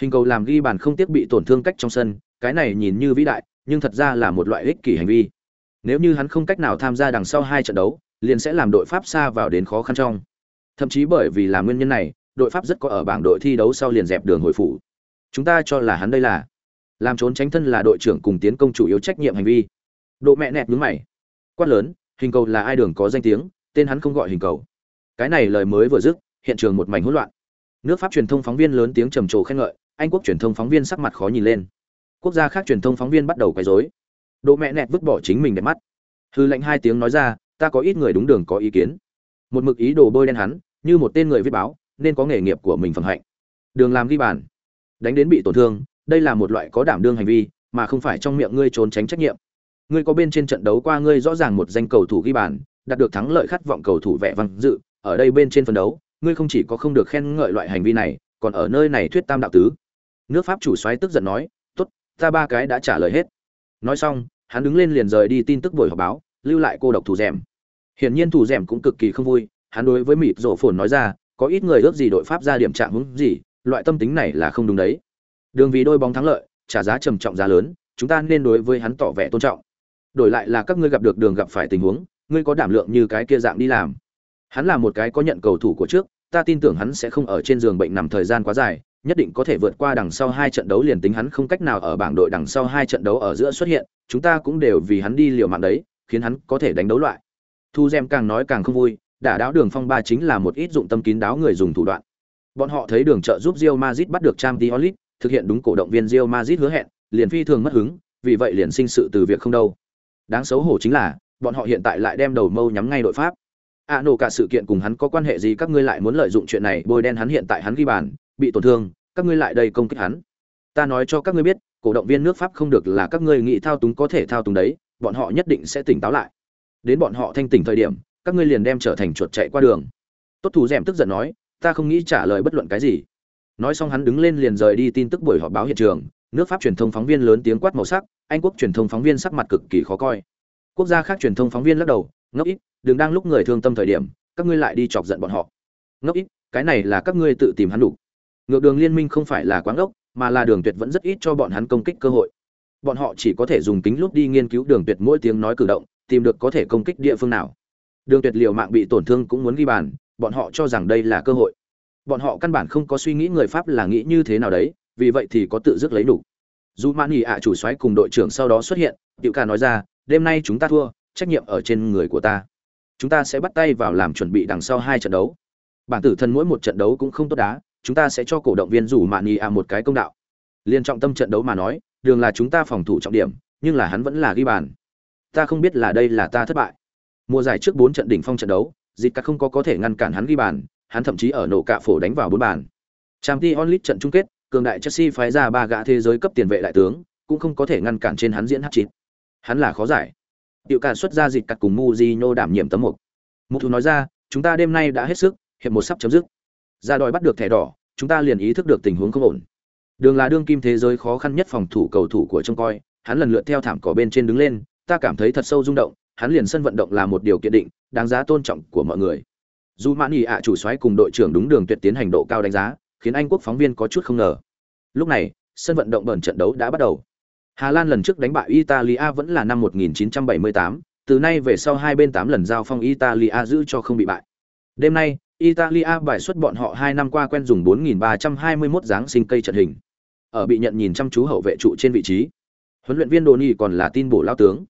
Hình cầu làm ghi bàn không tiếc bị tổn thương cách trong sân, cái này nhìn như vĩ đại, nhưng thật ra là một loại ích kỷ hành vi. Nếu như hắn không cách nào tham gia đằng sau hai trận đấu, liền sẽ làm đội Pháp xa vào đến khó khăn trong. Thậm chí bởi vì là nguyên nhân này, đội Pháp rất có ở bảng đội thi đấu sau liền dẹp đường hồi phủ. Chúng ta cho là hắn đây là làm trốn tránh thân là đội trưởng cùng tiến công chủ yếu trách nhiệm hành vi. Độ mẹ nẹt nhướng mày. Quát lớn, hình cầu là ai đường có danh tiếng, tên hắn không gọi hình cầu. Cái này lời mới vừa dứt, hiện trường một mảnh hỗn loạn. Nước Pháp truyền thông phóng viên lớn tiếng trầm trồ khen ngợi, anh quốc truyền thông phóng viên sắc mặt khó nhìn lên. Quốc gia khác truyền thông phóng viên bắt đầu quấy rối. Độ mẹ nẹt vứt bỏ chính mình để mắt. Hư lệnh hai tiếng nói ra, ta có ít người đúng đường có ý kiến. Một mực ý đồ bôi đen hắn, như một tên người viết báo, nên có nghề nghiệp của mình phần hạnh. Đường làm ghi bàn, đánh đến bị tổn thương, đây là một loại có đảm đương hành vi, mà không phải trong miệng ngươi trốn tránh trách nhiệm. Ngươi có bên trên trận đấu qua ngươi rõ ràng một danh cầu thủ ghi bàn, đạt được thắng lợi khát vọng cầu thủ vẻ vang dự, ở đây bên trên phần đấu, ngươi không chỉ có không được khen ngợi loại hành vi này, còn ở nơi này thuyết tam đạo tứ. Nước Pháp chủ xoáy tức giận nói, "Tốt, ta ba cái đã trả lời hết." Nói xong, hắn đứng lên liền rời đi tin tức buổi họp báo, lưu lại cô độc thủ rèm. Hiển nhiên thủ rèm cũng cực kỳ không vui, hắn đối với mịt rổ phồn nói ra, có ít người ước gì đội Pháp ra điểm trạng hướng gì, loại tâm tính này là không đúng đấy. Đường vì đôi bóng thắng lợi, trả giá trầm trọng giá lớn, chúng ta nên đối với hắn tỏ vẻ tôn trọng. Đổi lại là các ngươi gặp được đường gặp phải tình huống, ngươi có đảm lượng như cái kia dạng đi làm. Hắn là một cái có nhận cầu thủ của trước, ta tin tưởng hắn sẽ không ở trên giường bệnh nằm thời gian quá dài, nhất định có thể vượt qua đằng sau hai trận đấu liền tính hắn không cách nào ở bảng đội đằng sau hai trận đấu ở giữa xuất hiện, chúng ta cũng đều vì hắn đi liều mạng đấy, khiến hắn có thể đánh đấu loại. Thu Gem càng nói càng không vui, đả đáo đường phong ba chính là một ít dụng tâm kín đáo người dùng thủ đoạn. Bọn họ thấy đường trợ giúp Real Madrid bắt được Champions League, thực hiện đúng cổ động viên Real Madrid hứa hẹn, liền phi thường mất hứng, vì vậy liền sinh sự từ việc không đâu. Đáng xấu hổ chính là, bọn họ hiện tại lại đem đầu mâu nhắm ngay đội Pháp. À nổ cả sự kiện cùng hắn có quan hệ gì các ngươi lại muốn lợi dụng chuyện này bôi đen hắn hiện tại hắn ghi bàn, bị tổn thương, các ngươi lại đây công kích hắn. Ta nói cho các ngươi biết, cổ động viên nước Pháp không được là các ngươi nghĩ thao túng có thể thao túng đấy, bọn họ nhất định sẽ tỉnh táo lại. Đến bọn họ thanh tỉnh thời điểm, các ngươi liền đem trở thành chuột chạy qua đường. Tốt thủ rèm tức giận nói, ta không nghĩ trả lời bất luận cái gì nói xong hắn đứng lên liền rời đi tin tức buổi họp báo hiện trường nước pháp truyền thông phóng viên lớn tiếng quát màu sắc anh quốc truyền thông phóng viên sắc mặt cực kỳ khó coi quốc gia khác truyền thông phóng viên lắc đầu ngốc ít đừng đang lúc người thương tâm thời điểm các ngươi lại đi chọc giận bọn họ ngốc ít cái này là các ngươi tự tìm hắn đủ ngược đường liên minh không phải là quáng ốc, mà là đường tuyệt vẫn rất ít cho bọn hắn công kích cơ hội. Bọn họ chỉ có thể dùng kính lúc đi nghiên cứu đường tuyệt mỗi tiếng nói cử động, tìm được có thể công kích địa phương nào. Đường tuyệt liều mạng bị tổn thương cũng muốn ghi bàn, bọn họ cho rằng đây là cơ hội. Bọn họ căn bản không có suy nghĩ người pháp là nghĩ như thế nào đấy, vì vậy thì có tự dứt lấy đủ. Dù mãn nghỉ ạ chủ xoáy cùng đội trưởng sau đó xuất hiện, tiểu ca nói ra, đêm nay chúng ta thua, trách nhiệm ở trên người của ta. Chúng ta sẽ bắt tay vào làm chuẩn bị đằng sau hai trận đấu. Bản tử thân mỗi một trận đấu cũng không tốt đá chúng ta sẽ cho cổ động viên rủ mạn nghỉ ạ một cái công đạo liên trọng tâm trận đấu mà nói đường là chúng ta phòng thủ trọng điểm nhưng là hắn vẫn là ghi bàn ta không biết là đây là ta thất bại mùa giải trước bốn trận đỉnh phong trận đấu Dịt cả không có có thể ngăn cản hắn ghi bàn hắn thậm chí ở nổ cạ phổ đánh vào bốn bàn. Tramti Onlit trận chung kết, cường đại Chelsea phái ra ba gã thế giới cấp tiền vệ đại tướng, cũng không có thể ngăn cản trên hắn diễn hát chín. Hắn là khó giải. Tiểu cả xuất ra Dịt cắt cùng Mujinho đảm nhiệm tấm mục. Mục thủ nói ra, chúng ta đêm nay đã hết sức, hiệp một sắp chấm dứt. Ra đòi bắt được thẻ đỏ, chúng ta liền ý thức được tình huống không ổn. Đường là đương kim thế giới khó khăn nhất phòng thủ cầu thủ của trông coi, hắn lần lượt theo thảm cỏ bên trên đứng lên, ta cảm thấy thật sâu rung động, hắn liền sân vận động là một điều kiện định, đáng giá tôn trọng của mọi người. Dù mãn ỉ ạ chủ xoáy cùng đội trưởng đúng đường tuyệt tiến hành độ cao đánh giá khiến anh quốc phóng viên có chút không ngờ. Lúc này sân vận động bẩn trận đấu đã bắt đầu. Hà lan lần trước đánh bại italia vẫn là năm 1978, từ nay về sau hai bên tám lần giao phong italia giữ cho không bị bại. Đêm nay italia bài xuất bọn họ hai năm qua quen dùng 4.321 dáng sinh cây trận hình. Ở bị nhận nhìn chăm chú hậu vệ trụ trên vị trí. Huấn luyện viên Doni còn là tin bổ lao tướng.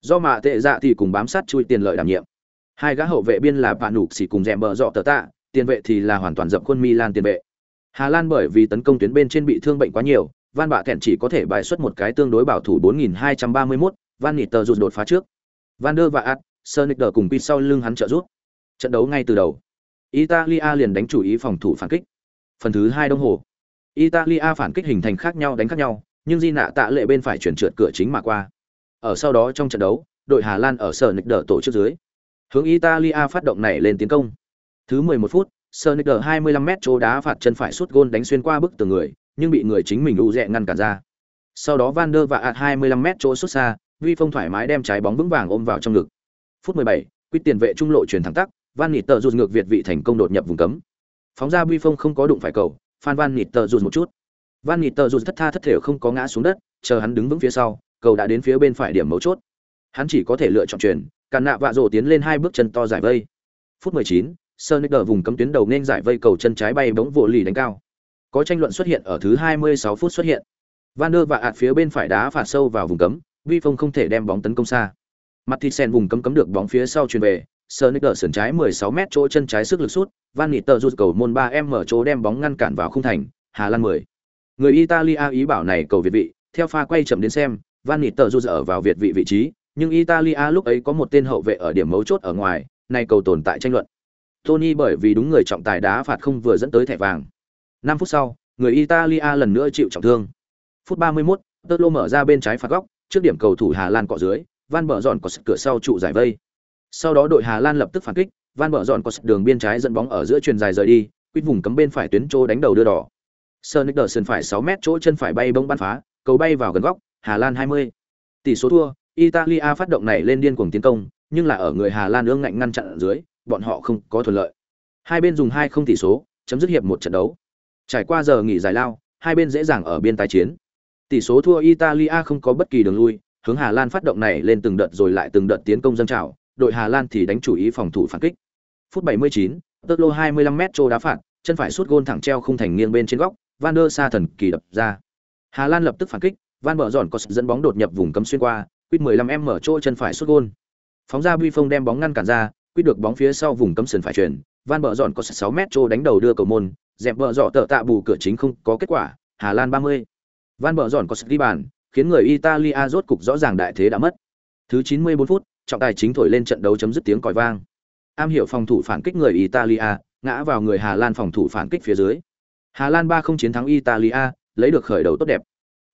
Do mà tệ dạ thì cùng bám sát chui tiền lợi đảm nhiệm. Hai gã hậu vệ biên là bạn xỉ cùng rèm bờ dọ tờ tạ tiền vệ thì là hoàn toàn dập khuôn milan tiền vệ. Hà lan bởi vì tấn công tuyến bên trên bị thương bệnh quá nhiều van bạ Kèn chỉ có thể bài xuất một cái tương đối bảo thủ 4231, van nịt tờ rụt đột phá trước. Van der và ad sonic cùng pit sau lưng hắn trợ giúp. Trận đấu ngay từ đầu italia liền đánh chủ ý phòng thủ phản kích phần thứ hai đồng hồ italia phản kích hình thành khác nhau đánh khác nhau nhưng di nạ tạ lệ bên phải chuyển trượt cửa chính mà qua ở sau đó trong trận đấu đội hà lan ở sở nịch đỡ tổ trước dưới Hướng Italia phát động này lên tiến công. Thứ 11 phút, Sonicer 25m chỗ đá phạt chân phải sút gôn đánh xuyên qua bức tường người, nhưng bị người chính mình u rẹ ngăn cản ra. Sau đó Van der và ạt 25m chỗ sút xa, Vi Phong thoải mái đem trái bóng vững vàng ôm vào trong ngực. Phút 17, quyết tiền vệ trung lộ chuyển thẳng tắc, Van Nịt tờ rụt ngược Việt vị thành công đột nhập vùng cấm. Phóng ra Bui Phong không có đụng phải cầu, Phan Van Nịt tờ rụt một chút. van nịt tờ rụt thất tha thất thể không có ngã xuống đất chờ hắn đứng vững phía sau cầu đã đến phía bên phải điểm mấu chốt. Hắn chỉ có thể lựa chọn chuyển càn nạ vạ rổ tiến lên hai bước chân to giải vây. Phút 19, Sonic ở vùng cấm tuyến đầu nên giải vây cầu chân trái bay bóng vỗ lì đánh cao. Có tranh luận xuất hiện ở thứ 26 phút xuất hiện. Van der và ạt phía bên phải đá phạt sâu vào vùng cấm vi phong không thể đem bóng tấn công xa. Mặt thịt sen vùng cấm cấm được bóng phía sau truyền về Sonic ở sườn trái 16 m chỗ chân trái sức lực sút van nịt tờ rút cầu môn 3 m mở chỗ đem bóng ngăn cản vào khung thành hà lan 10. người italia ý bảo này cầu việt vị theo pha quay chậm đến xem van nịt tờ rút ở vào việt vị vị trí nhưng italia lúc ấy có một tên hậu vệ ở điểm mấu chốt ở ngoài này cầu tồn tại tranh luận. Tony bởi vì đúng người trọng tài đá phạt không vừa dẫn tới thẻ vàng. 5 phút sau người italia lần nữa chịu trọng thương. Phút 31, tơ lô mở ra bên trái phạt góc trước điểm cầu thủ hà lan cọ dưới van Bở dọn có sức cửa sau trụ giải vây sau đó đội hà lan lập tức phản kích van Bở dọn có đường biên trái dẫn bóng ở giữa truyền dài rời đi quýt vùng cấm bên phải tuyến chỗ đánh đầu đưa đỏ Sonic phải 6 mét chỗ chân phải bay bóng bắn phá, cầu bay vào gần góc, Hà Lan 20. Tỷ số thua, Italia phát động này lên điên cuồng tiến công, nhưng là ở người Hà Lan ương ngạnh ngăn chặn ở dưới, bọn họ không có thuận lợi. Hai bên dùng 2 không tỷ số, chấm dứt hiệp một trận đấu. Trải qua giờ nghỉ giải lao, hai bên dễ dàng ở biên tái chiến. Tỷ số thua Italia không có bất kỳ đường lui, hướng Hà Lan phát động này lên từng đợt rồi lại từng đợt tiến công dâng trào, đội Hà Lan thì đánh chủ ý phòng thủ phản kích. Phút 79, tốc lô 25m trô đá phạt, chân phải sút gôn thẳng treo khung thành nghiêng bên trên góc, Van der Sa thần kỳ đập ra. Hà Lan lập tức phản kích, Van Bở giòn có dẫn bóng đột nhập vùng cấm xuyên qua, Quýt 15m mở chỗ chân phải sút gôn. Phóng ra Buy Phong đem bóng ngăn cản ra, Quýt được bóng phía sau vùng cấm sườn phải chuyển, Van Bở giòn có 6m trô đánh đầu đưa cầu môn, dẹp bờ dọ tở tạ bù cửa chính không có kết quả, Hà Lan 30. Van Bở giòn có ghi bàn, khiến người Italia rốt cục rõ ràng đại thế đã mất. Thứ 94 phút, trọng tài chính thổi lên trận đấu chấm dứt tiếng còi vang. Am hiểu phòng thủ phản kích người Italia, ngã vào người Hà Lan phòng thủ phản kích phía dưới. Hà Lan 3 không chiến thắng Italia, lấy được khởi đầu tốt đẹp.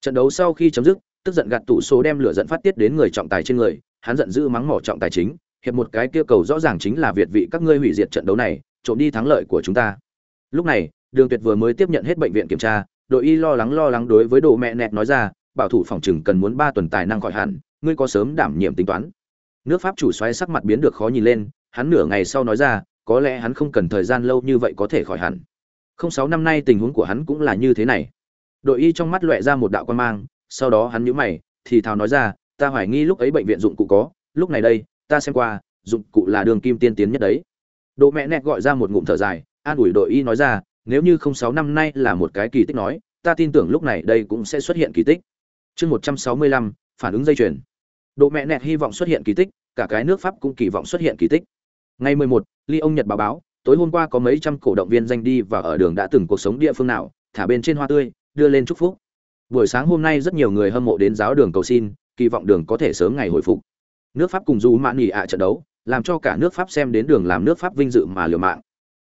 Trận đấu sau khi chấm dứt, tức giận gạt tủ số đem lửa giận phát tiết đến người trọng tài trên người, hắn giận dữ mắng mỏ trọng tài chính, hiệp một cái kia cầu rõ ràng chính là Việt vị các ngươi hủy diệt trận đấu này, trộm đi thắng lợi của chúng ta. Lúc này, Đường Tuyệt vừa mới tiếp nhận hết bệnh viện kiểm tra, đội y lo lắng lo lắng đối với đồ mẹ nẹt nói ra, bảo thủ phòng trừng cần muốn 3 tuần tài năng khỏi hẳn, ngươi có sớm đảm nhiệm tính toán. Nước Pháp chủ xoáy sắc mặt biến được khó nhìn lên, hắn nửa ngày sau nói ra, có lẽ hắn không cần thời gian lâu như vậy có thể khỏi hẳn. Không sáu năm nay tình huống của hắn cũng là như thế này. Đội y trong mắt loẹ ra một đạo quan mang, sau đó hắn nhíu mày, thì thào nói ra, ta hoài nghi lúc ấy bệnh viện dụng cụ có, lúc này đây, ta xem qua, dụng cụ là đường kim tiên tiến nhất đấy. Độ mẹ nẹt gọi ra một ngụm thở dài, an ủi đội y nói ra, nếu như không sáu năm nay là một cái kỳ tích nói, ta tin tưởng lúc này đây cũng sẽ xuất hiện kỳ tích. Chương một trăm sáu mươi lăm phản ứng dây chuyền. Độ mẹ nẹt hy vọng xuất hiện kỳ tích, cả cái nước Pháp cũng kỳ vọng xuất hiện kỳ tích. Ngày 11, Lyon Nhật báo báo, tối hôm qua có mấy trăm cổ động viên danh đi và ở đường đã từng cuộc sống địa phương nào, thả bên trên hoa tươi, đưa lên chúc phúc. Buổi sáng hôm nay rất nhiều người hâm mộ đến giáo đường cầu xin, kỳ vọng đường có thể sớm ngày hồi phục. Nước Pháp cùng dù Mạn nghỉ ạ trận đấu, làm cho cả nước Pháp xem đến đường làm nước Pháp vinh dự mà liều mạng.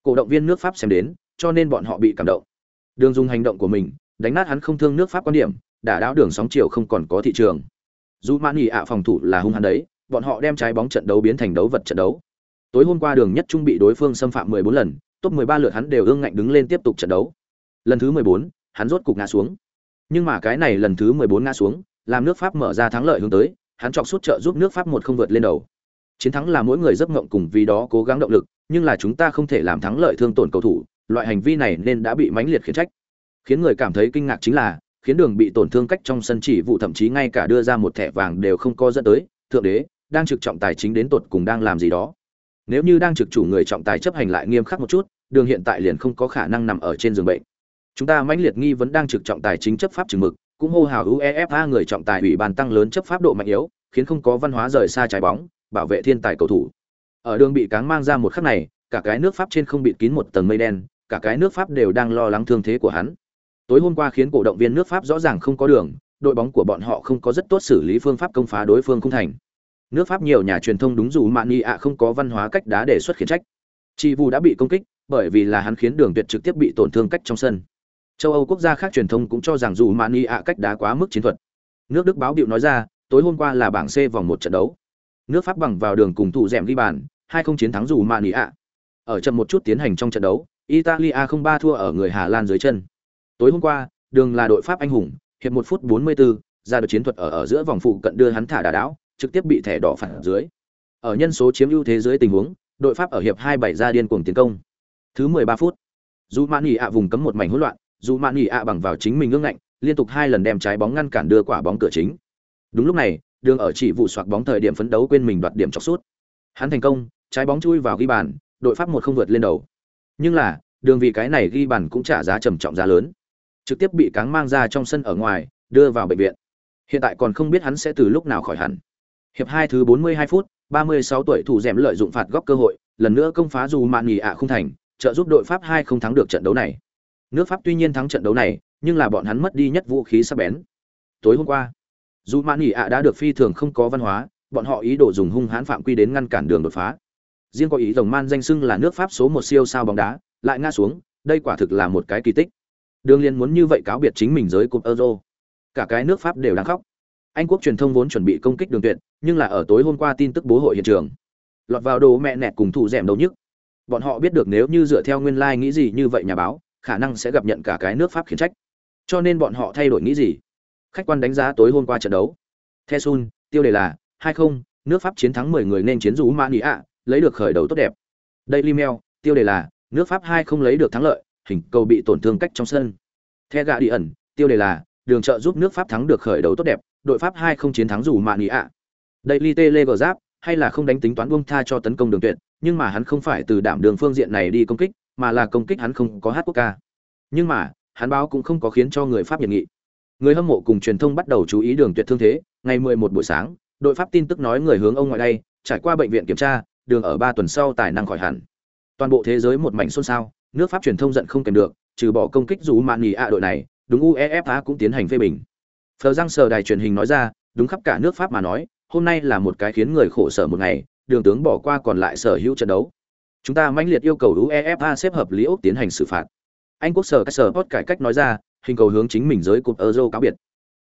Cổ động viên nước Pháp xem đến, cho nên bọn họ bị cảm động. Đường dùng hành động của mình, đánh nát hắn không thương nước Pháp quan điểm, đả đảo đường sóng chiều không còn có thị trường dù mãn Nghị ạ phòng thủ là hung hăng đấy, bọn họ đem trái bóng trận đấu biến thành đấu vật trận đấu. Tối hôm qua đường nhất trung bị đối phương xâm phạm 14 lần, top 13 lượt hắn đều ương ngạnh đứng lên tiếp tục trận đấu. Lần thứ 14, hắn rốt cục ngã xuống. Nhưng mà cái này lần thứ 14 ngã xuống, làm nước Pháp mở ra thắng lợi hướng tới, hắn chọc suốt trợ giúp nước Pháp một không vượt lên đầu. Chiến thắng là mỗi người giấc ngộng cùng vì đó cố gắng động lực, nhưng là chúng ta không thể làm thắng lợi thương tổn cầu thủ, loại hành vi này nên đã bị mãnh liệt khiển trách. Khiến người cảm thấy kinh ngạc chính là, khiến đường bị tổn thương cách trong sân chỉ vụ thậm chí ngay cả đưa ra một thẻ vàng đều không có dẫn tới, thượng đế đang trực trọng tài chính đến tột cùng đang làm gì đó. Nếu như đang trực chủ người trọng tài chấp hành lại nghiêm khắc một chút, đường hiện tại liền không có khả năng nằm ở trên giường bệnh. Chúng ta mãnh liệt nghi vấn đang trực trọng tài chính chấp pháp chừng mực cũng hô hào uefa người trọng tài ủy ban tăng lớn chấp pháp độ mạnh yếu khiến không có văn hóa rời xa trái bóng bảo vệ thiên tài cầu thủ. Ở đường bị cáng mang ra một khắc này cả cái nước pháp trên không bịt kín một tầng mây đen cả cái nước pháp đều đang lo lắng thương thế của hắn tối hôm qua khiến cổ động viên nước pháp rõ ràng không có đường, đội bóng của bọn họ không có rất tốt xử lý phương pháp công phá đối phương không thành. Nước pháp nhiều nhà truyền thông đúng dù Mani ạ không có văn hóa cách đá để xuất khiển trách. Chi vu đã bị công kích, bởi vì là hắn khiến đường tuyệt trực tiếp bị tổn thương cách trong sân. Châu âu quốc gia khác truyền thông cũng cho rằng dù mani ạ cách đá quá mức chiến thuật. Nước đức báo điệu nói ra, tối hôm qua là bảng c vòng một trận đấu. Nước pháp bằng vào đường cùng thủ dẻm ghi bàn, hai không chiến thắng dù mani ạ. Ở trận một chút tiến hành trong trận đấu, italia không ba thua ở người hà lan dưới chân tối hôm qua đường là đội pháp anh hùng hiệp một phút 44, ra được chiến thuật ở ở giữa vòng phụ cận đưa hắn thả đà đảo trực tiếp bị thẻ đỏ phản dưới. Ở nhân số chiếm ưu thế dưới tình huống đội pháp ở hiệp hai bảy ra điên cuồng tiến công. Thứ 13 phút dù mani ạ vùng cấm một mảnh hỗn loạn dù mạn nghỉ ạ bằng vào chính mình ngưng ngạnh liên tục hai lần đem trái bóng ngăn cản đưa quả bóng cửa chính. Đúng lúc này đường ở chỉ vụ soạt bóng thời điểm phấn đấu quên mình đoạt điểm chọc sút. Hắn thành công trái bóng chui vào ghi bàn đội pháp một không vượt lên đầu. Nhưng là đường vì cái này ghi bàn cũng trả giá trầm trọng giá lớn trực tiếp bị cáng mang ra trong sân ở ngoài, đưa vào bệnh viện. Hiện tại còn không biết hắn sẽ từ lúc nào khỏi hẳn. Hiệp hai thứ 42 phút 36 tuổi thủ dẻm lợi dụng phạt góc cơ hội, lần nữa công phá dù mạn nghỉ ạ không thành, trợ giúp đội pháp hai không thắng được trận đấu này. Nước pháp tuy nhiên thắng trận đấu này, nhưng là bọn hắn mất đi nhất vũ khí sắc bén. Tối hôm qua, dù mạn nghỉ ạ đã được phi thường không có văn hóa, bọn họ ý đồ dùng hung hãn phạm quy đến ngăn cản đường đột phá. Riêng có ý rồng man danh xưng là nước pháp số một siêu sao bóng đá, lại ngã xuống, đây quả thực là một cái kỳ tích. Đương liên muốn như vậy cáo biệt chính mình giới cúp euro. Cả cái nước pháp đều đang khóc. Anh quốc truyền thông vốn chuẩn bị công kích đường tuyệt nhưng là ở tối hôm qua tin tức bố hội hiện trường. Lọt vào đồ mẹ nẹt cùng thủ rèm đầu nhức. Bọn họ biết được nếu như dựa theo nguyên lai nghĩ gì như vậy nhà báo khả năng sẽ gặp nhận cả cái nước pháp khiển trách. Cho nên bọn họ thay đổi nghĩ gì? Khách quan đánh giá tối hôm qua trận đấu. The sun tiêu đề là hai không nước pháp chiến thắng 10 người nên chiến rú mã ạ lấy được khởi đầu tốt đẹp. Đây Limel, tiêu đề là nước pháp hai không lấy được thắng lợi hình cầu bị tổn thương cách trong sân. The gà đi ẩn tiêu đề là, đường trợ giúp nước pháp thắng được khởi đầu tốt đẹp, đội pháp hai không chiến thắng dù mạn ý ạ. Daily tele giáp, hay là không đánh tính toán buông tha cho tấn công đường tuyệt, nhưng mà hắn không phải từ đảm đường phương diện này đi công kích, mà là công kích hắn không có hát quốc ca. Nhưng mà, hắn báo cũng không có khiến cho người pháp nhiệt nghị. Người hâm mộ cùng truyền thông bắt đầu chú ý đường tuyệt thương thế, ngày 11 buổi sáng, đội pháp tin tức nói người hướng ông ngoại đây, trải qua bệnh viện kiểm tra, đường ở ba tuần sau tài năng khỏi hẳn. Toàn bộ thế giới một mảnh xôn xao nước pháp truyền thông giận không kèm được, trừ bỏ công kích dù mạn nghỉ ạ đội này, đúng uefa cũng tiến hành phê bình. Phờ răng sờ đài truyền hình nói ra, đúng khắp cả nước pháp mà nói, hôm nay là một cái khiến người khổ sở một ngày, đường tướng bỏ qua còn lại sở hữu trận đấu. Chúng ta mãnh liệt yêu cầu uefa xếp hợp lý ốc tiến hành xử phạt. Anh quốc sở các sở post cải cách nói ra, hình cầu hướng chính mình giới cục euro cáo biệt.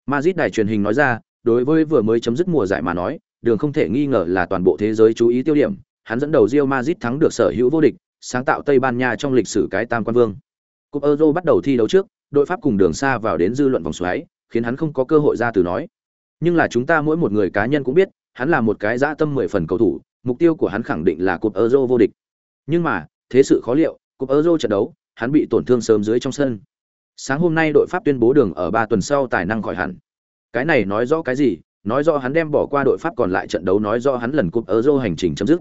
Madrid đài truyền hình nói ra, đối với vừa mới chấm dứt mùa giải mà nói, đường không thể nghi ngờ là toàn bộ thế giới chú ý tiêu điểm, hắn dẫn đầu Real Madrid thắng được sở hữu vô địch sáng tạo Tây Ban Nha trong lịch sử cái tam quan vương. Cúp Euro bắt đầu thi đấu trước, đội Pháp cùng đường xa vào đến dư luận vòng xoáy, khiến hắn không có cơ hội ra từ nói. Nhưng là chúng ta mỗi một người cá nhân cũng biết, hắn là một cái dã tâm mười phần cầu thủ, mục tiêu của hắn khẳng định là cúp euro vô địch. Nhưng mà, thế sự khó liệu, cúp euro trận đấu, hắn bị tổn thương sớm dưới trong sân. Sáng hôm nay đội pháp tuyên bố đường ở ba tuần sau tài năng khỏi hẳn. Cái này nói rõ cái gì? Nói rõ hắn đem bỏ qua đội pháp còn lại trận đấu, nói rõ hắn lần cúp euro hành trình chấm dứt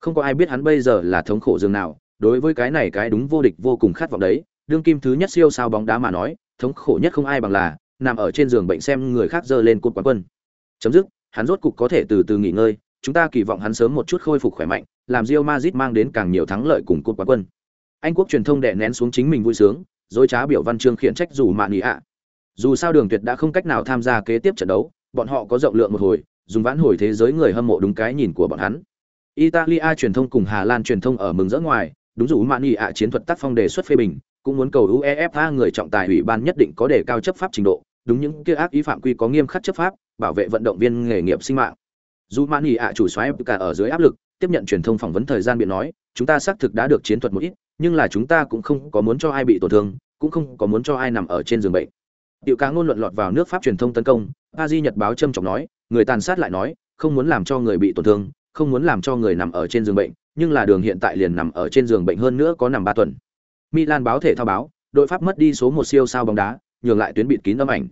không có ai biết hắn bây giờ là thống khổ dường nào, đối với cái này cái đúng vô địch vô cùng khát vọng đấy. Đương kim thứ nhất siêu sao bóng đá mà nói, thống khổ nhất không ai bằng là, nằm ở trên giường bệnh xem người khác giơ lên cột quán quân. Chấm dứt, hắn rốt cục có thể từ từ nghỉ ngơi, chúng ta kỳ vọng hắn sớm một chút khôi phục khỏe mạnh, làm Real Madrid mang đến càng nhiều thắng lợi cùng cột quán quân. Anh quốc truyền thông đè nén xuống chính mình vui sướng, dối trá biểu văn chương khiển trách dù mạn ý ạ. Dù sao đường tuyệt đã không cách nào tham gia kế tiếp trận đấu, bọn họ có rộng lượng một hồi, dùng vãn hồi thế giới người hâm mộ đúng cái nhìn của bọn hắn italia truyền thông cùng hà lan truyền thông ở mừng rỡ ngoài đúng dù Mani ạ chiến thuật tác phong đề xuất phê bình cũng muốn cầu UEFA người trọng tài ủy ban nhất định có đề cao chấp pháp trình độ, đúng những kia ác ý phạm quy có nghiêm khắc chấp pháp, bảo vệ vận động viên nghề nghiệp sinh mạng. Dù Mani ạ chủ soái cả ở dưới áp lực, tiếp nhận truyền thông phỏng vấn thời gian biện nói, chúng ta xác thực đã được chiến thuật một ít, nhưng là chúng ta cũng không có muốn cho ai bị tổn thương, cũng không có muốn cho ai nằm ở trên giường bệnh. Tiểu cá ngôn luận lọt vào nước Pháp truyền thông tấn công, Paris Nhật báo châm trọng nói, người tàn sát lại nói, không muốn làm cho người bị tổn thương, không muốn làm cho người nằm ở trên giường bệnh, nhưng là đường hiện tại liền nằm ở trên giường bệnh hơn nữa có nằm 3 tuần. Milan báo thể thao báo, đội Pháp mất đi số một siêu sao bóng đá, nhường lại tuyến bịt kín âm ảnh.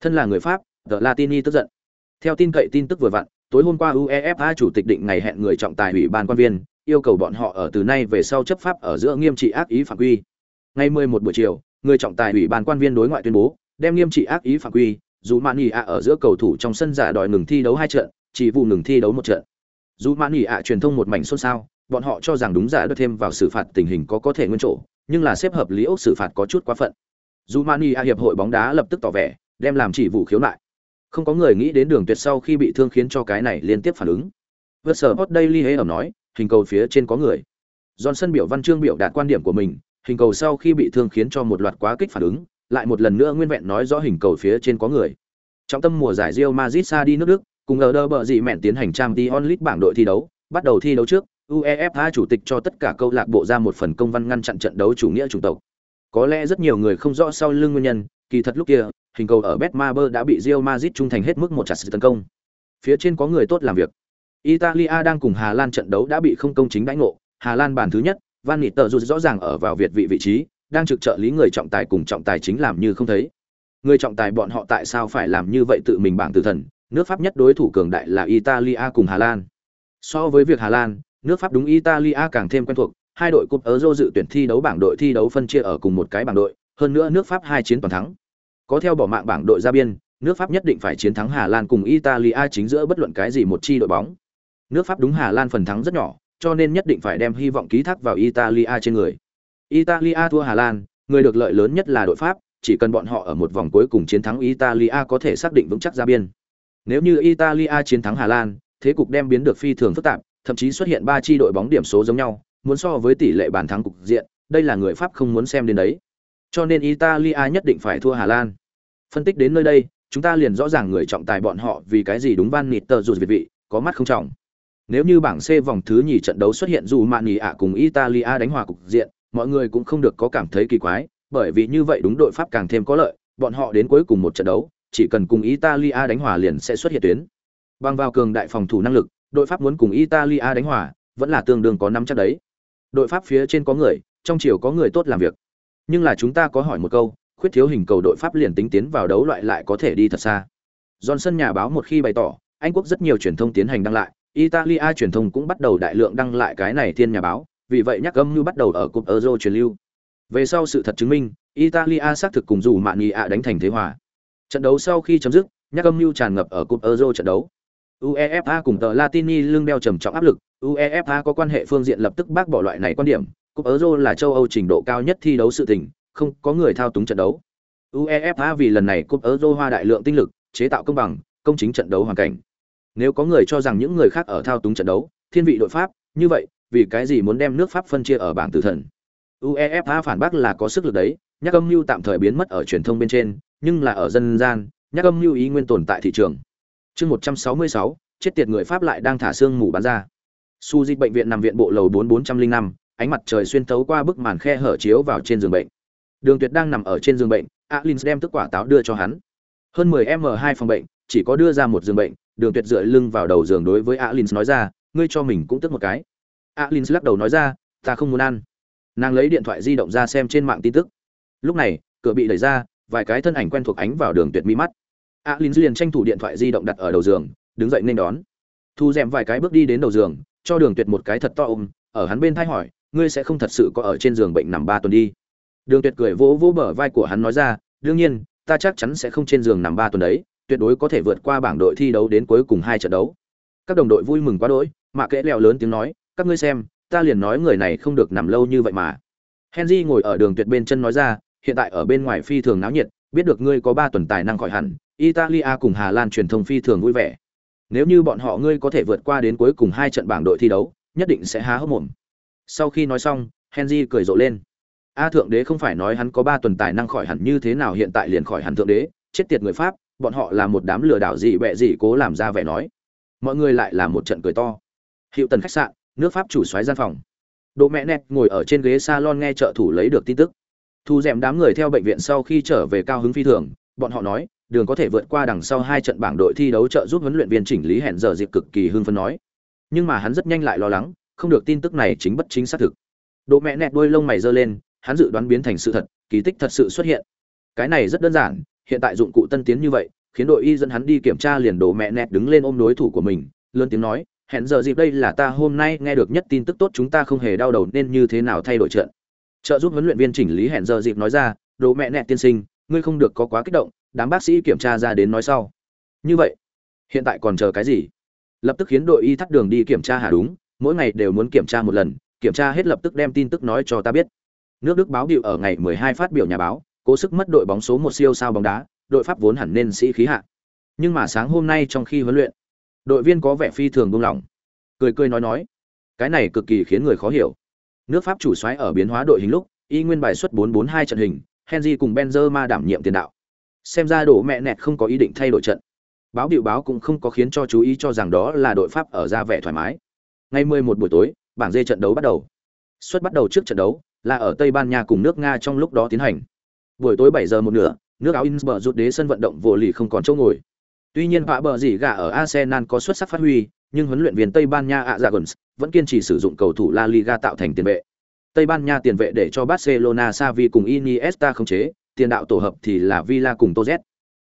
Thân là người Pháp, The Latini tức giận. Theo tin cậy tin tức vừa vặn, tối hôm qua UEFA chủ tịch định ngày hẹn người trọng tài ủy ban quan viên, yêu cầu bọn họ ở từ nay về sau chấp pháp ở giữa nghiêm trị ác ý phạm quy. Ngày 11 buổi chiều, người trọng tài ủy ban quan viên đối ngoại tuyên bố, đem nghiêm trị ác ý phạm quy, dù Mani ở giữa cầu thủ trong sân giả đòi ngừng thi đấu hai trận, chỉ vụ ngừng thi đấu một trận. Dù Mani ạ truyền thông một mảnh xôn xao, bọn họ cho rằng đúng giả đưa thêm vào xử phạt tình hình có có thể nguyên chỗ, nhưng là xếp hợp lý ốc xử phạt có chút quá phận. Dù Mani a hiệp hội bóng đá lập tức tỏ vẻ, đem làm chỉ vụ khiếu nại. Không có người nghĩ đến đường tuyệt sau khi bị thương khiến cho cái này liên tiếp phản ứng. Vượt sở Hot Daily hế ẩm nói, hình cầu phía trên có người. Johnson biểu văn chương biểu đạt quan điểm của mình, hình cầu sau khi bị thương khiến cho một loạt quá kích phản ứng, lại một lần nữa nguyên vẹn nói rõ hình cầu phía trên có người. Trong tâm mùa giải Real Madrid xa đi nước Đức, cùng ở đơ bờ gì mẹn tiến hành trang Champions League bảng đội thi đấu, bắt đầu thi đấu trước, UEFA chủ tịch cho tất cả câu lạc bộ ra một phần công văn ngăn chặn trận đấu chủ nghĩa chủng tộc. Có lẽ rất nhiều người không rõ sau lưng nguyên nhân, kỳ thật lúc kia, hình cầu ở Betmaber đã bị Real Madrid trung thành hết mức một trả sự tấn công. Phía trên có người tốt làm việc. Italia đang cùng Hà Lan trận đấu đã bị không công chính đánh ngộ, Hà Lan bàn thứ nhất, Van Nịt tờ dù rõ ràng ở vào việt vị vị trí, đang trực trợ lý người trọng tài cùng trọng tài chính làm như không thấy người trọng tài bọn họ tại sao phải làm như vậy tự mình bảng tử thần nước pháp nhất đối thủ cường đại là italia cùng hà lan. So với việc hà lan, nước pháp đúng italia càng thêm quen thuộc, hai đội cúp euro dự tuyển thi đấu bảng đội thi đấu phân chia ở cùng một cái bảng đội, hơn nữa nước pháp hai chiến toàn thắng. Có theo bỏ mạng bảng đội ra biên, nước pháp nhất định phải chiến thắng hà lan cùng italia chính giữa bất luận cái gì một chi đội bóng. Nước pháp đúng hà lan phần thắng rất nhỏ, cho nên nhất định phải đem hy vọng ký thác vào italia trên người. Italia thua hà lan, người được lợi lớn nhất là đội pháp, chỉ cần bọn họ ở một vòng cuối cùng chiến thắng italia có thể xác định vững chắc ra biên nếu như italia chiến thắng hà lan thế cục đem biến được phi thường phức tạp thậm chí xuất hiện ba chi đội bóng điểm số giống nhau muốn so với tỷ lệ bàn thắng cục diện đây là người pháp không muốn xem đến đấy. Cho nên italia nhất định phải thua hà lan. Phân tích đến nơi đây chúng ta liền rõ ràng người trọng tài bọn họ vì cái gì đúng van nịt tờ dù việt vị có mắt không trọng. Nếu như bảng C vòng thứ nhì trận đấu xuất hiện dù mạn nhì ạ cùng Italia đánh hòa cục diện, mọi người cũng không được có cảm thấy kỳ quái, bởi vì như vậy đúng đội Pháp càng thêm có lợi, bọn họ đến cuối cùng một trận đấu, chỉ cần cùng Italia đánh hòa liền sẽ xuất hiện tuyến. Bằng vào cường đại phòng thủ năng lực, đội Pháp muốn cùng Italia đánh hòa, vẫn là tương đương có năm chắc đấy. Đội Pháp phía trên có người, trong chiều có người tốt làm việc. Nhưng là chúng ta có hỏi một câu, khuyết thiếu hình cầu đội Pháp liền tính tiến vào đấu loại lại có thể đi thật xa. Johnson nhà báo một khi bày tỏ, Anh quốc rất nhiều truyền thông tiến hành đăng lại, Italia truyền thông cũng bắt đầu đại lượng đăng lại cái này thiên nhà báo, vì vậy nhắc âm như bắt đầu ở cúp Euro truyền lưu. Về sau sự thật chứng minh, Italia xác thực cùng dù Mạn ạ đánh thành thế hòa. Trận đấu sau khi chấm dứt, nhắc âm mưu tràn ngập ở cúp Euro trận đấu. UEFA cùng tờ Latini lưng đeo trầm trọng áp lực, UEFA có quan hệ phương diện lập tức bác bỏ loại này quan điểm, cúp Euro là châu Âu trình độ cao nhất thi đấu sự tình, không có người thao túng trận đấu. UEFA vì lần này cúp Euro hoa đại lượng tinh lực, chế tạo công bằng, công chính trận đấu hoàn cảnh. Nếu có người cho rằng những người khác ở thao túng trận đấu, thiên vị đội Pháp, như vậy, vì cái gì muốn đem nước Pháp phân chia ở bảng tử thần? UEFA phản bác là có sức lực đấy, nhắc âm mưu tạm thời biến mất ở truyền thông bên trên, nhưng là ở dân gian, nhắc âm lưu ý nguyên tồn tại thị trường. Chương 166, chết tiệt người Pháp lại đang thả xương mù bán ra. Su dịch bệnh viện nằm viện bộ lầu 4405, ánh mặt trời xuyên thấu qua bức màn khe hở chiếu vào trên giường bệnh. Đường Tuyệt đang nằm ở trên giường bệnh, Alins đem tức quả táo đưa cho hắn. Hơn 10m2 phòng bệnh, chỉ có đưa ra một giường bệnh, đường tuyệt dựa lưng vào đầu giường đối với alin nói ra ngươi cho mình cũng tức một cái alin lắc đầu nói ra ta không muốn ăn nàng lấy điện thoại di động ra xem trên mạng tin tức lúc này cửa bị đẩy ra vài cái thân ảnh quen thuộc ánh vào đường tuyệt mi mắt alin liền tranh thủ điện thoại di động đặt ở đầu giường đứng dậy nên đón thu dèm vài cái bước đi đến đầu giường cho đường tuyệt một cái thật to ôm ở hắn bên thay hỏi ngươi sẽ không thật sự có ở trên giường bệnh nằm ba tuần đi đường tuyệt cười vỗ vỗ bờ vai của hắn nói ra đương nhiên ta chắc chắn sẽ không trên giường nằm ba tuần đấy tuyệt đối có thể vượt qua bảng đội thi đấu đến cuối cùng hai trận đấu. Các đồng đội vui mừng quá đỗi, mạ kẽ leo lớn tiếng nói, các ngươi xem, ta liền nói người này không được nằm lâu như vậy mà. Henry ngồi ở đường tuyệt bên chân nói ra, hiện tại ở bên ngoài phi thường náo nhiệt, biết được ngươi có ba tuần tài năng khỏi hẳn, Italia cùng Hà Lan truyền thông phi thường vui vẻ. Nếu như bọn họ ngươi có thể vượt qua đến cuối cùng hai trận bảng đội thi đấu, nhất định sẽ há hốc mồm. Sau khi nói xong, Henry cười rộ lên. A thượng đế không phải nói hắn có ba tuần tài năng khỏi hẳn như thế nào hiện tại liền khỏi hẳn thượng đế, chết tiệt người Pháp, bọn họ là một đám lừa đảo gì bẹ gì cố làm ra vẻ nói mọi người lại là một trận cười to hiệu tần khách sạn nước pháp chủ soái gian phòng Đỗ mẹ nẹt ngồi ở trên ghế salon nghe trợ thủ lấy được tin tức thu dèm đám người theo bệnh viện sau khi trở về cao hứng phi thường, bọn họ nói, đường có thể vượt qua đằng sau hai trận bảng đội thi đấu trợ giúp huấn luyện viên chỉnh lý hẹn giờ dịp cực kỳ hưng phấn nói. Nhưng mà hắn rất nhanh lại lo lắng, không được tin tức này chính bất chính xác thực. Độ mẹ nẹt đôi lông mày giơ lên, hắn dự đoán biến thành sự thật, kỳ tích thật sự xuất hiện. Cái này rất đơn giản, hiện tại dụng cụ tân tiến như vậy, khiến đội y dẫn hắn đi kiểm tra liền đổ mẹ nẹt đứng lên ôm đối thủ của mình, lớn tiếng nói, hẹn giờ dịp đây là ta hôm nay nghe được nhất tin tức tốt chúng ta không hề đau đầu nên như thế nào thay đổi trận trợ giúp huấn luyện viên chỉnh lý hẹn giờ dịp nói ra đồ mẹ nẹ tiên sinh ngươi không được có quá kích động đám bác sĩ kiểm tra ra đến nói sau như vậy hiện tại còn chờ cái gì lập tức khiến đội y thắt đường đi kiểm tra hả đúng mỗi ngày đều muốn kiểm tra một lần kiểm tra hết lập tức đem tin tức nói cho ta biết nước đức báo điệu ở ngày 12 phát biểu nhà báo cố sức mất đội bóng số một siêu sao bóng đá, đội Pháp vốn hẳn nên sĩ khí hạ. Nhưng mà sáng hôm nay trong khi huấn luyện, đội viên có vẻ phi thường buông lỏng. Cười cười nói nói, cái này cực kỳ khiến người khó hiểu. Nước Pháp chủ soái ở biến hóa đội hình lúc, y nguyên bài xuất 442 trận hình, Henry cùng Benzema đảm nhiệm tiền đạo. Xem ra đổ mẹ nẹt không có ý định thay đổi trận. Báo điệu báo cũng không có khiến cho chú ý cho rằng đó là đội Pháp ở ra vẻ thoải mái. Ngày 11 buổi tối, bảng dê trận đấu bắt đầu. xuất bắt đầu trước trận đấu là ở Tây Ban Nha cùng nước Nga trong lúc đó tiến hành buổi tối 7 giờ một nửa, nước áo Innsbruck rút đế sân vận động vô lì không còn chỗ ngồi. Tuy nhiên vạ bờ gì gà ở Arsenal có xuất sắc phát huy, nhưng huấn luyện viên Tây Ban Nha Azagons dạ vẫn kiên trì sử dụng cầu thủ La Liga tạo thành tiền vệ. Tây Ban Nha tiền vệ để cho Barcelona Xavi cùng Iniesta khống chế, tiền đạo tổ hợp thì là Villa cùng Toz.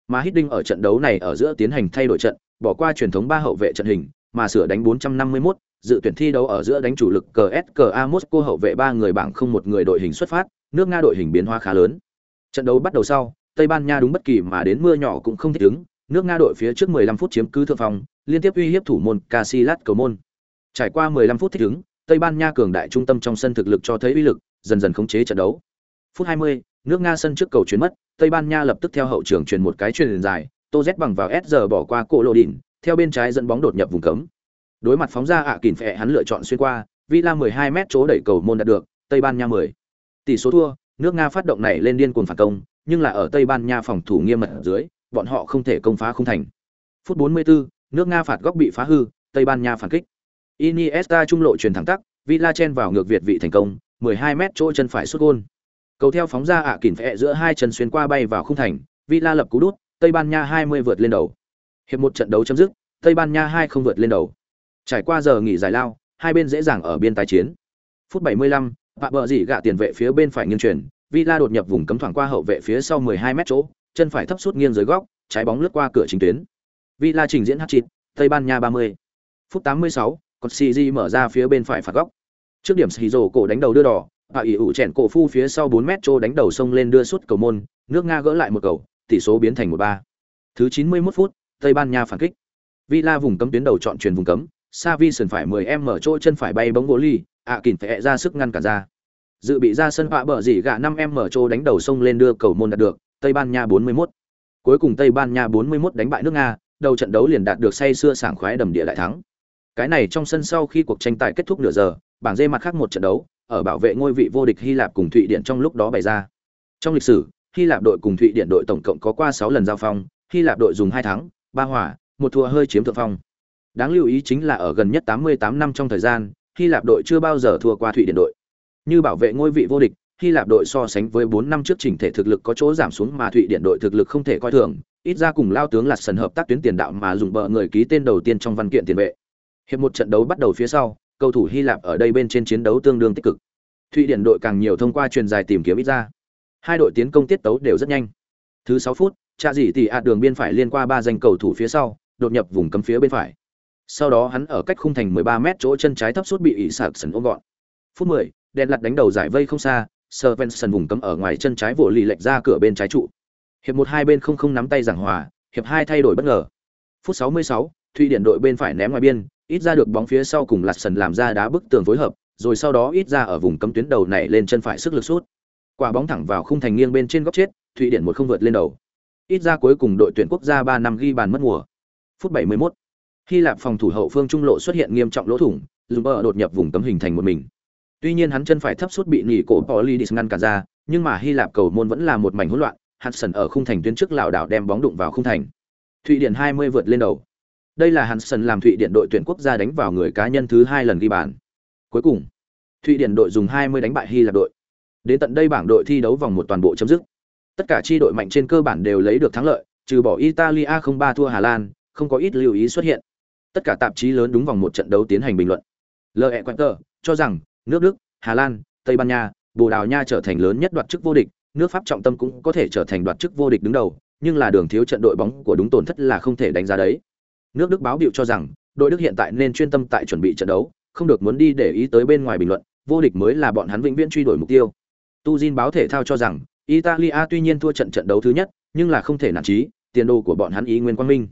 Mà Hiddink ở trận đấu này ở giữa tiến hành thay đổi trận, bỏ qua truyền thống ba hậu vệ trận hình, mà sửa đánh 451, dự tuyển thi đấu ở giữa đánh chủ lực CSKA Moscow hậu vệ ba người bảng không một người đội hình xuất phát, nước Nga đội hình biến hóa khá lớn. Trận đấu bắt đầu sau, Tây Ban Nha đúng bất kỳ mà đến mưa nhỏ cũng không thích ứng, nước Nga đội phía trước 15 phút chiếm cứ thượng phòng, liên tiếp uy hiếp thủ môn Casillas cầu môn. Trải qua 15 phút thích ứng, Tây Ban Nha cường đại trung tâm trong sân thực lực cho thấy uy lực, dần dần khống chế trận đấu. Phút 20, nước Nga sân trước cầu chuyến mất, Tây Ban Nha lập tức theo hậu trường truyền một cái truyền dài, Tô Z bằng vào S giờ bỏ qua cổ lộ đỉnh, theo bên trái dẫn bóng đột nhập vùng cấm. Đối mặt phóng ra ạ à kỉn phệ hắn lựa chọn xuyên qua, Villa 12 m chỗ đẩy cầu môn đạt được, Tây Ban Nha 10. Tỷ số thua, nước Nga phát động này lên điên cuồng phản công, nhưng là ở Tây Ban Nha phòng thủ nghiêm mật ở dưới, bọn họ không thể công phá không thành. Phút 44, nước Nga phạt góc bị phá hư, Tây Ban Nha phản kích. Iniesta trung lộ truyền thẳng tắc, Villa chen vào ngược Việt vị thành công, 12 m chỗ chân phải sút gôn. Cầu theo phóng ra ạ à kỉn giữa hai chân xuyên qua bay vào khung thành, Villa lập cú đút, Tây Ban Nha 20 vượt lên đầu. Hiệp một trận đấu chấm dứt, Tây Ban Nha 2 không vượt lên đầu. Trải qua giờ nghỉ giải lao, hai bên dễ dàng ở biên tái chiến. Phút 75, Bạ bờ dỉ gạ tiền vệ phía bên phải nghiêng chuyển, Villa đột nhập vùng cấm thoảng qua hậu vệ phía sau 12 mét chỗ, chân phải thấp sút nghiêng dưới góc, trái bóng lướt qua cửa chính tuyến. Villa trình diễn hat-trick, Tây Ban Nha 30. Phút 86, còn CG mở ra phía bên phải phạt góc. Trước điểm Shizo cổ đánh đầu đưa đỏ, và ỷ ủ chèn cổ phu phía sau 4 mét trô đánh đầu sông lên đưa sút cầu môn, nước Nga gỡ lại một cầu, tỷ số biến thành 1-3. Thứ 91 phút, Tây Ban Nha phản kích. Villa vùng cấm tuyến đầu chọn truyền vùng cấm, Savi sườn phải 10m mở trôi chân phải bay bóng gỗ ly, ạ à phải ra sức ngăn cả ra. Dự bị ra sân họa bờ dỉ gạ 5 mở trô đánh đầu sông lên đưa cầu môn đạt được, Tây Ban Nha 41. Cuối cùng Tây Ban Nha 41 đánh bại nước Nga, đầu trận đấu liền đạt được say xưa sảng khoái đầm địa đại thắng. Cái này trong sân sau khi cuộc tranh tài kết thúc nửa giờ, bảng dê mặt khác một trận đấu, ở bảo vệ ngôi vị vô địch Hy Lạp cùng Thụy Điển trong lúc đó bày ra. Trong lịch sử, Hy Lạp đội cùng Thụy Điển đội tổng cộng có qua 6 lần giao phong, Hy Lạp đội dùng 2 thắng, 3 hòa, một thua hơi chiếm thượng phong. Đáng lưu ý chính là ở gần nhất 88 năm trong thời gian, Hy Lạp đội chưa bao giờ thua qua Thụy Điển đội. Như bảo vệ ngôi vị vô địch, Hy Lạp đội so sánh với 4 năm trước chỉnh thể thực lực có chỗ giảm xuống mà Thụy Điển đội thực lực không thể coi thường, ít ra cùng lao tướng Lạt Sần hợp tác tuyến tiền đạo mà dùng bờ người ký tên đầu tiên trong văn kiện tiền vệ. Hiệp một trận đấu bắt đầu phía sau, cầu thủ Hy Lạp ở đây bên trên chiến đấu tương đương tích cực. Thụy Điển đội càng nhiều thông qua truyền dài tìm kiếm ít ra. Hai đội tiến công tiết tấu đều rất nhanh. Thứ 6 phút, Trạ Dĩ tỷ ạt đường biên phải liên qua ba danh cầu thủ phía sau, đột nhập vùng cấm phía bên phải. Sau đó hắn ở cách khung thành 13 mét chỗ chân trái thấp suốt bị ỷ sạc sần ôm gọn. Phút 10, đèn lật đánh đầu giải vây không xa, Svensson vùng cấm ở ngoài chân trái vụ lì lệch ra cửa bên trái trụ. Hiệp một hai bên không không nắm tay giảng hòa, hiệp hai thay đổi bất ngờ. Phút 66, Thụy Điển đội bên phải ném ngoài biên, ít ra được bóng phía sau cùng lật sần làm ra đá bức tường phối hợp, rồi sau đó ít ra ở vùng cấm tuyến đầu này lên chân phải sức lực sút. Quả bóng thẳng vào khung thành nghiêng bên trên góc chết, Thụy Điển một không vượt lên đầu. Ít ra cuối cùng đội tuyển quốc gia 3 năm ghi bàn mất mùa. Phút 71. Hy Lạp phòng thủ hậu phương trung lộ xuất hiện nghiêm trọng lỗ thủng, Lumber đột nhập vùng cấm hình thành một mình. Tuy nhiên hắn chân phải thấp sút bị nghỉ cổ Polydis ngăn cả ra, nhưng mà Hy Lạp cầu môn vẫn là một mảnh hỗn loạn, Hansen ở khung thành tuyến trước lảo đảo đem bóng đụng vào khung thành. Thụy Điển 20 vượt lên đầu. Đây là Hansen làm Thụy Điển đội tuyển quốc gia đánh vào người cá nhân thứ hai lần ghi bàn. Cuối cùng, Thụy Điển đội dùng 20 đánh bại Hy Lạp đội. Đến tận đây bảng đội thi đấu vòng một toàn bộ chấm dứt. Tất cả chi đội mạnh trên cơ bản đều lấy được thắng lợi, trừ bỏ Italia không ba thua Hà Lan, không có ít lưu ý xuất hiện. Tất cả tạp chí lớn đúng vòng một trận đấu tiến hành bình luận. Lợi e Quinter cho rằng nước Đức, Hà Lan, Tây Ban Nha, Bồ Đào Nha trở thành lớn nhất đoạt chức vô địch, nước Pháp trọng tâm cũng có thể trở thành đoạt chức vô địch đứng đầu, nhưng là đường thiếu trận đội bóng của đúng tổn thất là không thể đánh giá đấy. Nước Đức báo biểu cho rằng, đội Đức hiện tại nên chuyên tâm tại chuẩn bị trận đấu, không được muốn đi để ý tới bên ngoài bình luận, vô địch mới là bọn hắn vĩnh viễn truy đuổi mục tiêu. Tu Jin báo thể thao cho rằng, Italia tuy nhiên thua trận trận đấu thứ nhất, nhưng là không thể nản chí, tiền đồ của bọn hắn ý nguyên quang minh.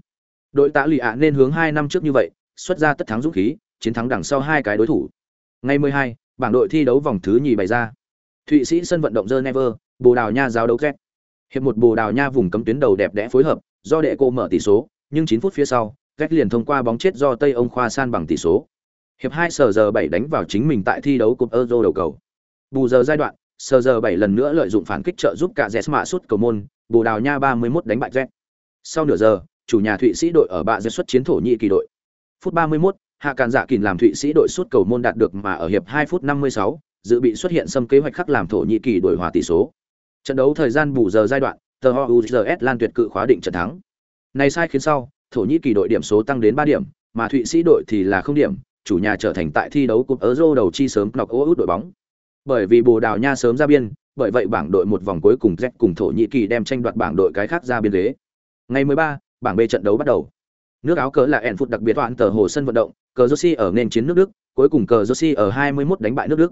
Đội tạ lì ạ nên hướng 2 năm trước như vậy, xuất ra tất thắng dũng khí, chiến thắng đằng sau hai cái đối thủ. Ngày 12, bảng đội thi đấu vòng thứ nhì bày ra. Thụy Sĩ sân vận động Geneva, Bồ Đào Nha giao đấu két Hiệp một Bồ Đào Nha vùng cấm tuyến đầu đẹp đẽ phối hợp, do đệ cô mở tỷ số, nhưng 9 phút phía sau, két liền thông qua bóng chết do Tây ông khoa san bằng tỷ số. Hiệp hai sờ giờ bảy đánh vào chính mình tại thi đấu cúp Euro đầu cầu. Bù giờ giai đoạn, sờ giờ bảy lần nữa lợi dụng phản kích trợ giúp cả Jesma sút cầu môn, Bồ Đào Nha 31 đánh bại Jet. Sau nửa giờ, chủ nhà Thụy Sĩ đội ở bạ Jet xuất chiến thổ nhị kỳ đội. Phút 31, Hạ Càn Dạ Kình làm Thụy Sĩ đội suốt cầu môn đạt được mà ở hiệp 2 phút 56, dự bị xuất hiện xâm kế hoạch khắc làm thổ Nhĩ kỳ đổi hòa tỷ số. Trận đấu thời gian bù giờ giai đoạn, tờ HUZS Lan tuyệt cự khóa định trận thắng. Này sai khiến sau, thổ nhĩ kỳ đội điểm số tăng đến 3 điểm, mà Thụy Sĩ đội thì là không điểm, chủ nhà trở thành tại thi đấu cúp Euro đầu chi sớm nọc ô út đội bóng. Bởi vì Bồ Đào Nha sớm ra biên, bởi vậy bảng đội một vòng cuối cùng Z cùng Thổ Nhĩ Kỳ đem tranh đoạt bảng đội cái khác ra biên ghế. Ngày 13, bảng B trận đấu bắt đầu. Nước áo cờ là ẻn phút đặc biệt toàn tờ hồ sân vận động, cờ Josi ở nền chiến nước Đức, cuối cùng cờ Josi ở 21 đánh bại nước Đức.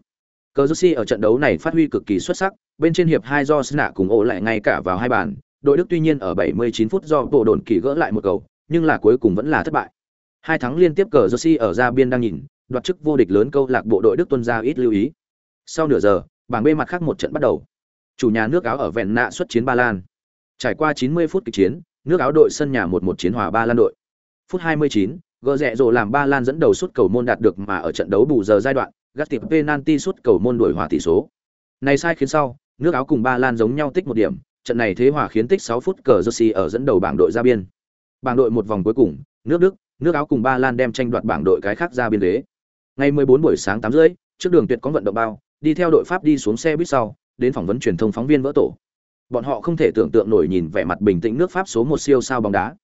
Cờ Josi ở trận đấu này phát huy cực kỳ xuất sắc, bên trên hiệp 2 do Sna cùng ổ lại ngay cả vào hai bàn, đội Đức tuy nhiên ở 79 phút do bộ đồn kỳ gỡ lại một cầu, nhưng là cuối cùng vẫn là thất bại. Hai thắng liên tiếp cờ Josi ở ra biên đang nhìn, đoạt chức vô địch lớn câu lạc bộ đội Đức tuân ra ít lưu ý. Sau nửa giờ, bảng B mặt khác một trận bắt đầu. Chủ nhà nước áo ở Vẹn Nạ xuất chiến Ba Lan. Trải qua 90 phút kịch chiến, nước áo đội sân nhà 1-1 chiến hòa Ba Lan đội. Phút 29, gỡ rẻ rồ làm Ba Lan dẫn đầu suốt cầu môn đạt được mà ở trận đấu bù giờ giai đoạn, gắt tiệp penalty suốt cầu môn đuổi hòa tỷ số. Này sai khiến sau, nước áo cùng Ba Lan giống nhau tích một điểm, trận này thế hòa khiến tích 6 phút cờ Jersey ở dẫn đầu bảng đội ra biên. Bảng đội một vòng cuối cùng, nước Đức, nước áo cùng Ba Lan đem tranh đoạt bảng đội cái khác ra biên đế. Ngày 14 buổi sáng 8 rưỡi, trước đường tuyệt có vận động bao, đi theo đội Pháp đi xuống xe buýt sau, đến phỏng vấn truyền thông phóng viên vỡ tổ. Bọn họ không thể tưởng tượng nổi nhìn vẻ mặt bình tĩnh nước Pháp số một siêu sao bóng đá.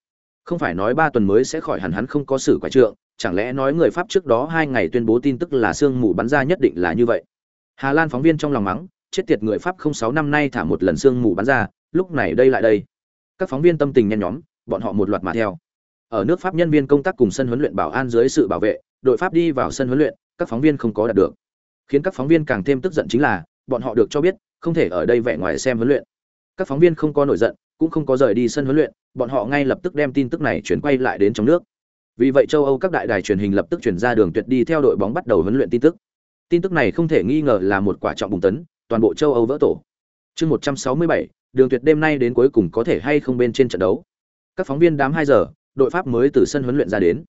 Không phải nói ba tuần mới sẽ khỏi hẳn hắn không có xử quả trượng, chẳng lẽ nói người Pháp trước đó hai ngày tuyên bố tin tức là sương mù bắn ra nhất định là như vậy. Hà Lan phóng viên trong lòng mắng, chết tiệt người Pháp không sáu năm nay thả một lần sương mù bắn ra, lúc này đây lại đây. Các phóng viên tâm tình nhen nhóm, bọn họ một loạt mà theo. Ở nước Pháp nhân viên công tác cùng sân huấn luyện bảo an dưới sự bảo vệ, đội Pháp đi vào sân huấn luyện, các phóng viên không có đạt được. Khiến các phóng viên càng thêm tức giận chính là, bọn họ được cho biết, không thể ở đây vẻ ngoài xem huấn luyện. Các phóng viên không có nổi giận, cũng không có rời đi sân huấn luyện, bọn họ ngay lập tức đem tin tức này chuyển quay lại đến trong nước. Vì vậy châu Âu các đại đài truyền hình lập tức chuyển ra đường tuyệt đi theo đội bóng bắt đầu huấn luyện tin tức. Tin tức này không thể nghi ngờ là một quả trọng bùng tấn, toàn bộ châu Âu vỡ tổ. Chương 167, đường tuyệt đêm nay đến cuối cùng có thể hay không bên trên trận đấu. Các phóng viên đám 2 giờ, đội Pháp mới từ sân huấn luyện ra đến.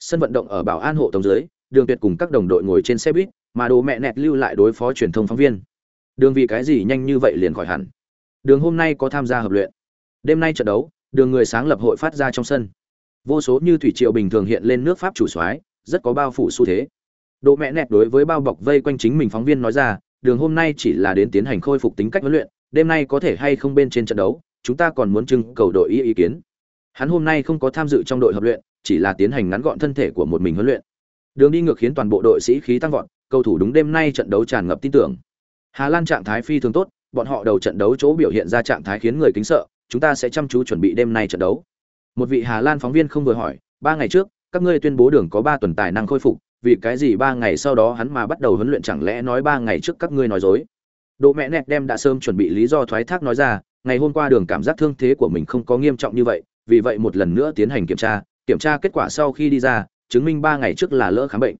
Sân vận động ở bảo an hộ tổng dưới, đường tuyệt cùng các đồng đội ngồi trên xe buýt, mà đồ mẹ nẹt lưu lại đối phó truyền thông phóng viên. Đường vì cái gì nhanh như vậy liền khỏi hẳn. Đường hôm nay có tham gia hợp luyện. Đêm nay trận đấu, đường người sáng lập hội phát ra trong sân. Vô số như thủy triều bình thường hiện lên nước Pháp chủ soái, rất có bao phủ xu thế. Độ mẹ nẹt đối với bao bọc vây quanh chính mình phóng viên nói ra, đường hôm nay chỉ là đến tiến hành khôi phục tính cách huấn luyện, đêm nay có thể hay không bên trên trận đấu, chúng ta còn muốn trưng cầu đội ý ý kiến. Hắn hôm nay không có tham dự trong đội hợp luyện, chỉ là tiến hành ngắn gọn thân thể của một mình huấn luyện. Đường đi ngược khiến toàn bộ đội sĩ khí tăng vọt, cầu thủ đúng đêm nay trận đấu tràn ngập tin tưởng. Hà Lan trạng thái phi thường tốt, bọn họ đầu trận đấu chỗ biểu hiện ra trạng thái khiến người kính sợ, chúng ta sẽ chăm chú chuẩn bị đêm nay trận đấu. Một vị Hà Lan phóng viên không vừa hỏi, ba ngày trước, các ngươi tuyên bố đường có ba tuần tài năng khôi phục, vì cái gì ba ngày sau đó hắn mà bắt đầu huấn luyện chẳng lẽ nói ba ngày trước các ngươi nói dối? Độ mẹ nẹt đem đã sớm chuẩn bị lý do thoái thác nói ra, ngày hôm qua đường cảm giác thương thế của mình không có nghiêm trọng như vậy, vì vậy một lần nữa tiến hành kiểm tra, kiểm tra kết quả sau khi đi ra, chứng minh ba ngày trước là lỡ khám bệnh.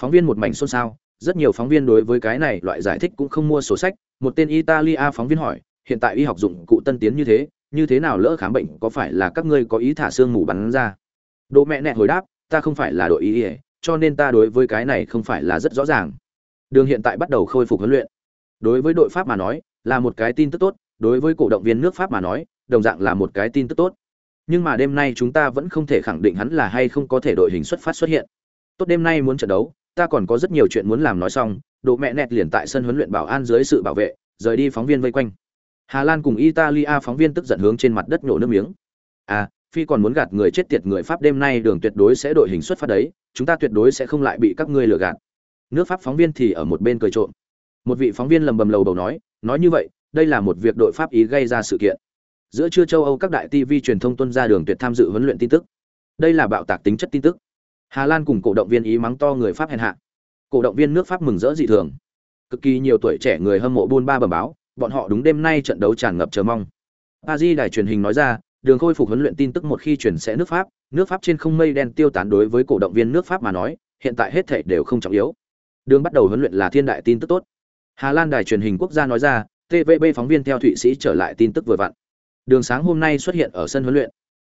Phóng viên một mảnh xôn xao, rất nhiều phóng viên đối với cái này loại giải thích cũng không mua sổ sách, một tên Italia phóng viên hỏi, hiện tại y học dụng cụ tân tiến như thế, như thế nào lỡ khám bệnh có phải là các ngươi có ý thả xương mù bắn ra? Đỗ mẹ nẹt hồi đáp, ta không phải là đội y, cho nên ta đối với cái này không phải là rất rõ ràng. Đường hiện tại bắt đầu khôi phục huấn luyện. Đối với đội Pháp mà nói, là một cái tin tức tốt, đối với cổ động viên nước Pháp mà nói, đồng dạng là một cái tin tức tốt. Nhưng mà đêm nay chúng ta vẫn không thể khẳng định hắn là hay không có thể đội hình xuất phát xuất hiện. Tốt đêm nay muốn trận đấu, ta còn có rất nhiều chuyện muốn làm nói xong, độ mẹ nẹt liền tại sân huấn luyện bảo an dưới sự bảo vệ, rời đi phóng viên vây quanh. Hà Lan cùng Italia phóng viên tức giận hướng trên mặt đất nhổ nước miếng. À, phi còn muốn gạt người chết tiệt người Pháp đêm nay đường tuyệt đối sẽ đội hình xuất phát đấy, chúng ta tuyệt đối sẽ không lại bị các ngươi lừa gạt. Nước Pháp phóng viên thì ở một bên cười trộm. Một vị phóng viên lầm bầm lầu bầu nói, nói như vậy, đây là một việc đội Pháp ý gây ra sự kiện. Giữa trưa châu Âu các đại TV truyền thông tuân ra đường tuyệt tham dự huấn luyện tin tức. Đây là bạo tạc tính chất tin tức. Hà Lan cùng cổ động viên ý mắng to người Pháp hèn hạ. Cổ động viên nước Pháp mừng rỡ dị thường. Cực kỳ nhiều tuổi trẻ người hâm mộ buôn ba bẩm báo, bọn họ đúng đêm nay trận đấu tràn ngập chờ mong. Paris đài truyền hình nói ra, đường khôi phục huấn luyện tin tức một khi chuyển sẽ nước Pháp, nước Pháp trên không mây đen tiêu tán đối với cổ động viên nước Pháp mà nói, hiện tại hết thảy đều không trọng yếu. Đường bắt đầu huấn luyện là thiên đại tin tức tốt. Hà Lan đài truyền hình quốc gia nói ra, TVB phóng viên theo Thụy Sĩ trở lại tin tức vừa vặn. Đường sáng hôm nay xuất hiện ở sân huấn luyện.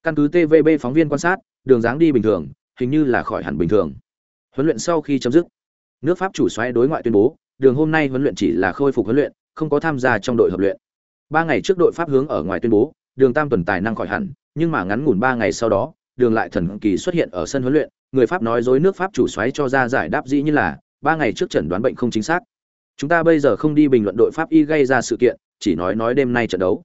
Căn cứ TVB phóng viên quan sát, đường dáng đi bình thường, hình như là khỏi hẳn bình thường. Huấn luyện sau khi chấm dứt, nước Pháp chủ soái đối ngoại tuyên bố, đường hôm nay huấn luyện chỉ là khôi phục huấn luyện, không có tham gia trong đội hợp luyện. Ba ngày trước đội Pháp hướng ở ngoài tuyên bố, đường tam tuần tài năng khỏi hẳn, nhưng mà ngắn ngủn ba ngày sau đó, đường lại thần kỳ xuất hiện ở sân huấn luyện, người Pháp nói dối nước Pháp chủ soái cho ra giải đáp dĩ như là ba ngày trước chẩn đoán bệnh không chính xác. Chúng ta bây giờ không đi bình luận đội Pháp y gây ra sự kiện, chỉ nói nói đêm nay trận đấu.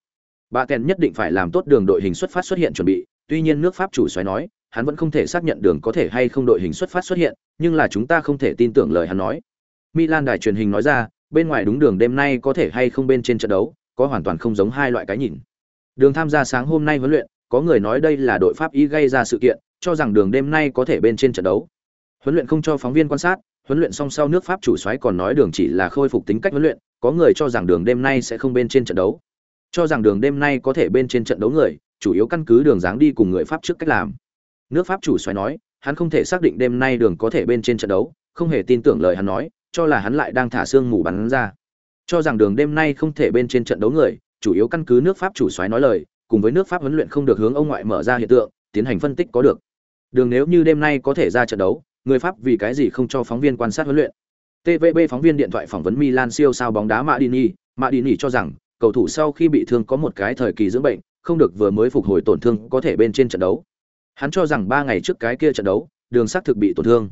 Bà Kèn nhất định phải làm tốt đường đội hình xuất phát xuất hiện chuẩn bị, tuy nhiên nước Pháp chủ soái nói, hắn vẫn không thể xác nhận đường có thể hay không đội hình xuất phát xuất hiện, nhưng là chúng ta không thể tin tưởng lời hắn nói. Milan đài truyền hình nói ra, bên ngoài đúng đường đêm nay có thể hay không bên trên trận đấu, có hoàn toàn không giống hai loại cái nhìn. Đường tham gia sáng hôm nay huấn luyện, có người nói đây là đội pháp ý gây ra sự kiện, cho rằng đường đêm nay có thể bên trên trận đấu. Huấn luyện không cho phóng viên quan sát, huấn luyện xong sau nước Pháp chủ soái còn nói đường chỉ là khôi phục tính cách huấn luyện, có người cho rằng đường đêm nay sẽ không bên trên trận đấu. Cho rằng đường đêm nay có thể bên trên trận đấu người, chủ yếu căn cứ đường dáng đi cùng người Pháp trước cách làm. Nước Pháp chủ soái nói, hắn không thể xác định đêm nay đường có thể bên trên trận đấu, không hề tin tưởng lời hắn nói, cho là hắn lại đang thả xương mù bắn ra. Cho rằng đường đêm nay không thể bên trên trận đấu người, chủ yếu căn cứ nước Pháp chủ soái nói lời, cùng với nước Pháp huấn luyện không được hướng ông ngoại mở ra hiện tượng, tiến hành phân tích có được. Đường nếu như đêm nay có thể ra trận đấu, người Pháp vì cái gì không cho phóng viên quan sát huấn luyện? TVB phóng viên điện thoại phỏng vấn Milan siêu sao bóng đá Madini, Madini cho rằng, cầu thủ sau khi bị thương có một cái thời kỳ dưỡng bệnh, không được vừa mới phục hồi tổn thương có thể bên trên trận đấu. Hắn cho rằng 3 ngày trước cái kia trận đấu, Đường xác thực bị tổn thương.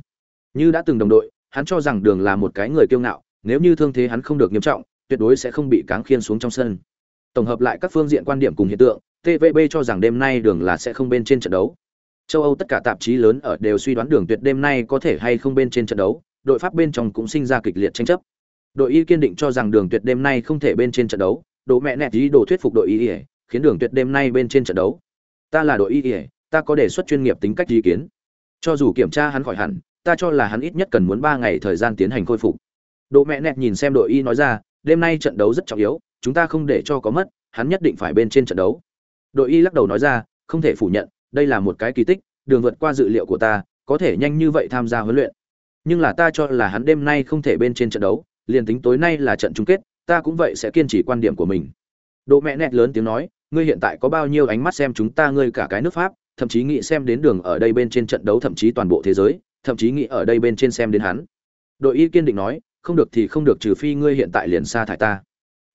Như đã từng đồng đội, hắn cho rằng Đường là một cái người kiêu ngạo, nếu như thương thế hắn không được nghiêm trọng, tuyệt đối sẽ không bị cáng khiên xuống trong sân. Tổng hợp lại các phương diện quan điểm cùng hiện tượng, TVB cho rằng đêm nay Đường là sẽ không bên trên trận đấu. Châu Âu tất cả tạp chí lớn ở đều suy đoán Đường Tuyệt đêm nay có thể hay không bên trên trận đấu, đội Pháp bên trong cũng sinh ra kịch liệt tranh chấp. Đội Y kiên định cho rằng Đường Tuyệt đêm nay không thể bên trên trận đấu, Đỗ mẹ nẹt ý đồ thuyết phục đội Y, khiến Đường Tuyệt đêm nay bên trên trận đấu. Ta là đội Y, ta có đề xuất chuyên nghiệp tính cách ý kiến. Cho dù kiểm tra hắn khỏi hẳn, ta cho là hắn ít nhất cần muốn 3 ngày thời gian tiến hành khôi phục. Đỗ mẹ nẹt nhìn xem đội Y nói ra, đêm nay trận đấu rất trọng yếu, chúng ta không để cho có mất, hắn nhất định phải bên trên trận đấu. Đội Y lắc đầu nói ra, không thể phủ nhận, đây là một cái kỳ tích, đường vượt qua dự liệu của ta, có thể nhanh như vậy tham gia huấn luyện. Nhưng là ta cho là hắn đêm nay không thể bên trên trận đấu, liền tính tối nay là trận chung kết, ta cũng vậy sẽ kiên trì quan điểm của mình. Độ mẹ nẹt lớn tiếng nói, ngươi hiện tại có bao nhiêu ánh mắt xem chúng ta ngươi cả cái nước Pháp, thậm chí nghĩ xem đến đường ở đây bên trên trận đấu thậm chí toàn bộ thế giới, thậm chí nghĩ ở đây bên trên xem đến hắn. Đội y kiên định nói, không được thì không được trừ phi ngươi hiện tại liền sa thải ta.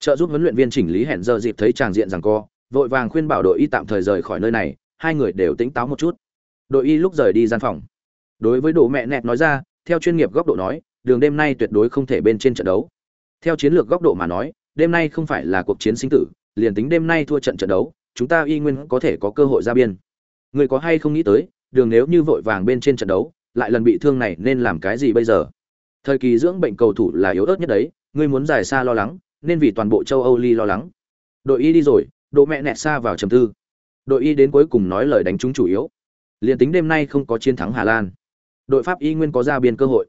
Trợ giúp huấn luyện viên chỉnh lý hẹn giờ dịp thấy chàng diện rằng co, vội vàng khuyên bảo đội y tạm thời rời khỏi nơi này, hai người đều tỉnh táo một chút. Đội y lúc rời đi gian phòng. Đối với đồ mẹ nẹt nói ra, theo chuyên nghiệp góc độ nói, đường đêm nay tuyệt đối không thể bên trên trận đấu. Theo chiến lược góc độ mà nói, đêm nay không phải là cuộc chiến sinh tử, liền tính đêm nay thua trận trận đấu, chúng ta y nguyên có thể có cơ hội ra biên. Người có hay không nghĩ tới, đường nếu như vội vàng bên trên trận đấu, lại lần bị thương này nên làm cái gì bây giờ? Thời kỳ dưỡng bệnh cầu thủ là yếu ớt nhất đấy, ngươi muốn giải xa lo lắng, nên vì toàn bộ châu Âu ly lo lắng. Đội y đi rồi, độ mẹ nẹt xa vào trầm tư. Đội y đến cuối cùng nói lời đánh trúng chủ yếu. Liên tính đêm nay không có chiến thắng Hà Lan, đội Pháp y nguyên có ra biên cơ hội.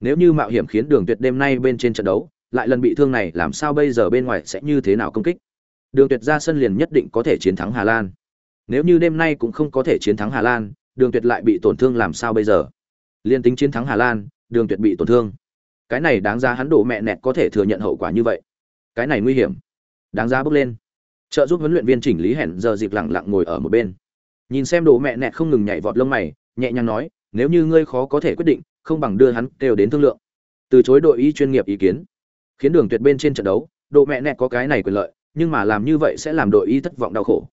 Nếu như mạo hiểm khiến Đường Tuyệt đêm nay bên trên trận đấu, lại lần bị thương này làm sao bây giờ bên ngoài sẽ như thế nào công kích? Đường Tuyệt ra sân liền nhất định có thể chiến thắng Hà Lan. Nếu như đêm nay cũng không có thể chiến thắng Hà Lan, Đường Tuyệt lại bị tổn thương làm sao bây giờ? Liên tính chiến thắng Hà Lan, Đường Tuyệt bị tổn thương. Cái này đáng giá hắn đổ mẹ nẹt có thể thừa nhận hậu quả như vậy. Cái này nguy hiểm. Đáng giá bước lên. Trợ giúp huấn luyện viên chỉnh lý hẹn giờ dịp lặng lặng ngồi ở một bên. Nhìn xem đồ mẹ nẹt không ngừng nhảy vọt lông mày, nhẹ nhàng nói, nếu như ngươi khó có thể quyết định, không bằng đưa hắn kêu đến thương lượng. Từ chối đội y chuyên nghiệp ý kiến, khiến đường tuyệt bên trên trận đấu, độ mẹ nẹt có cái này quyền lợi, nhưng mà làm như vậy sẽ làm đội y thất vọng đau khổ.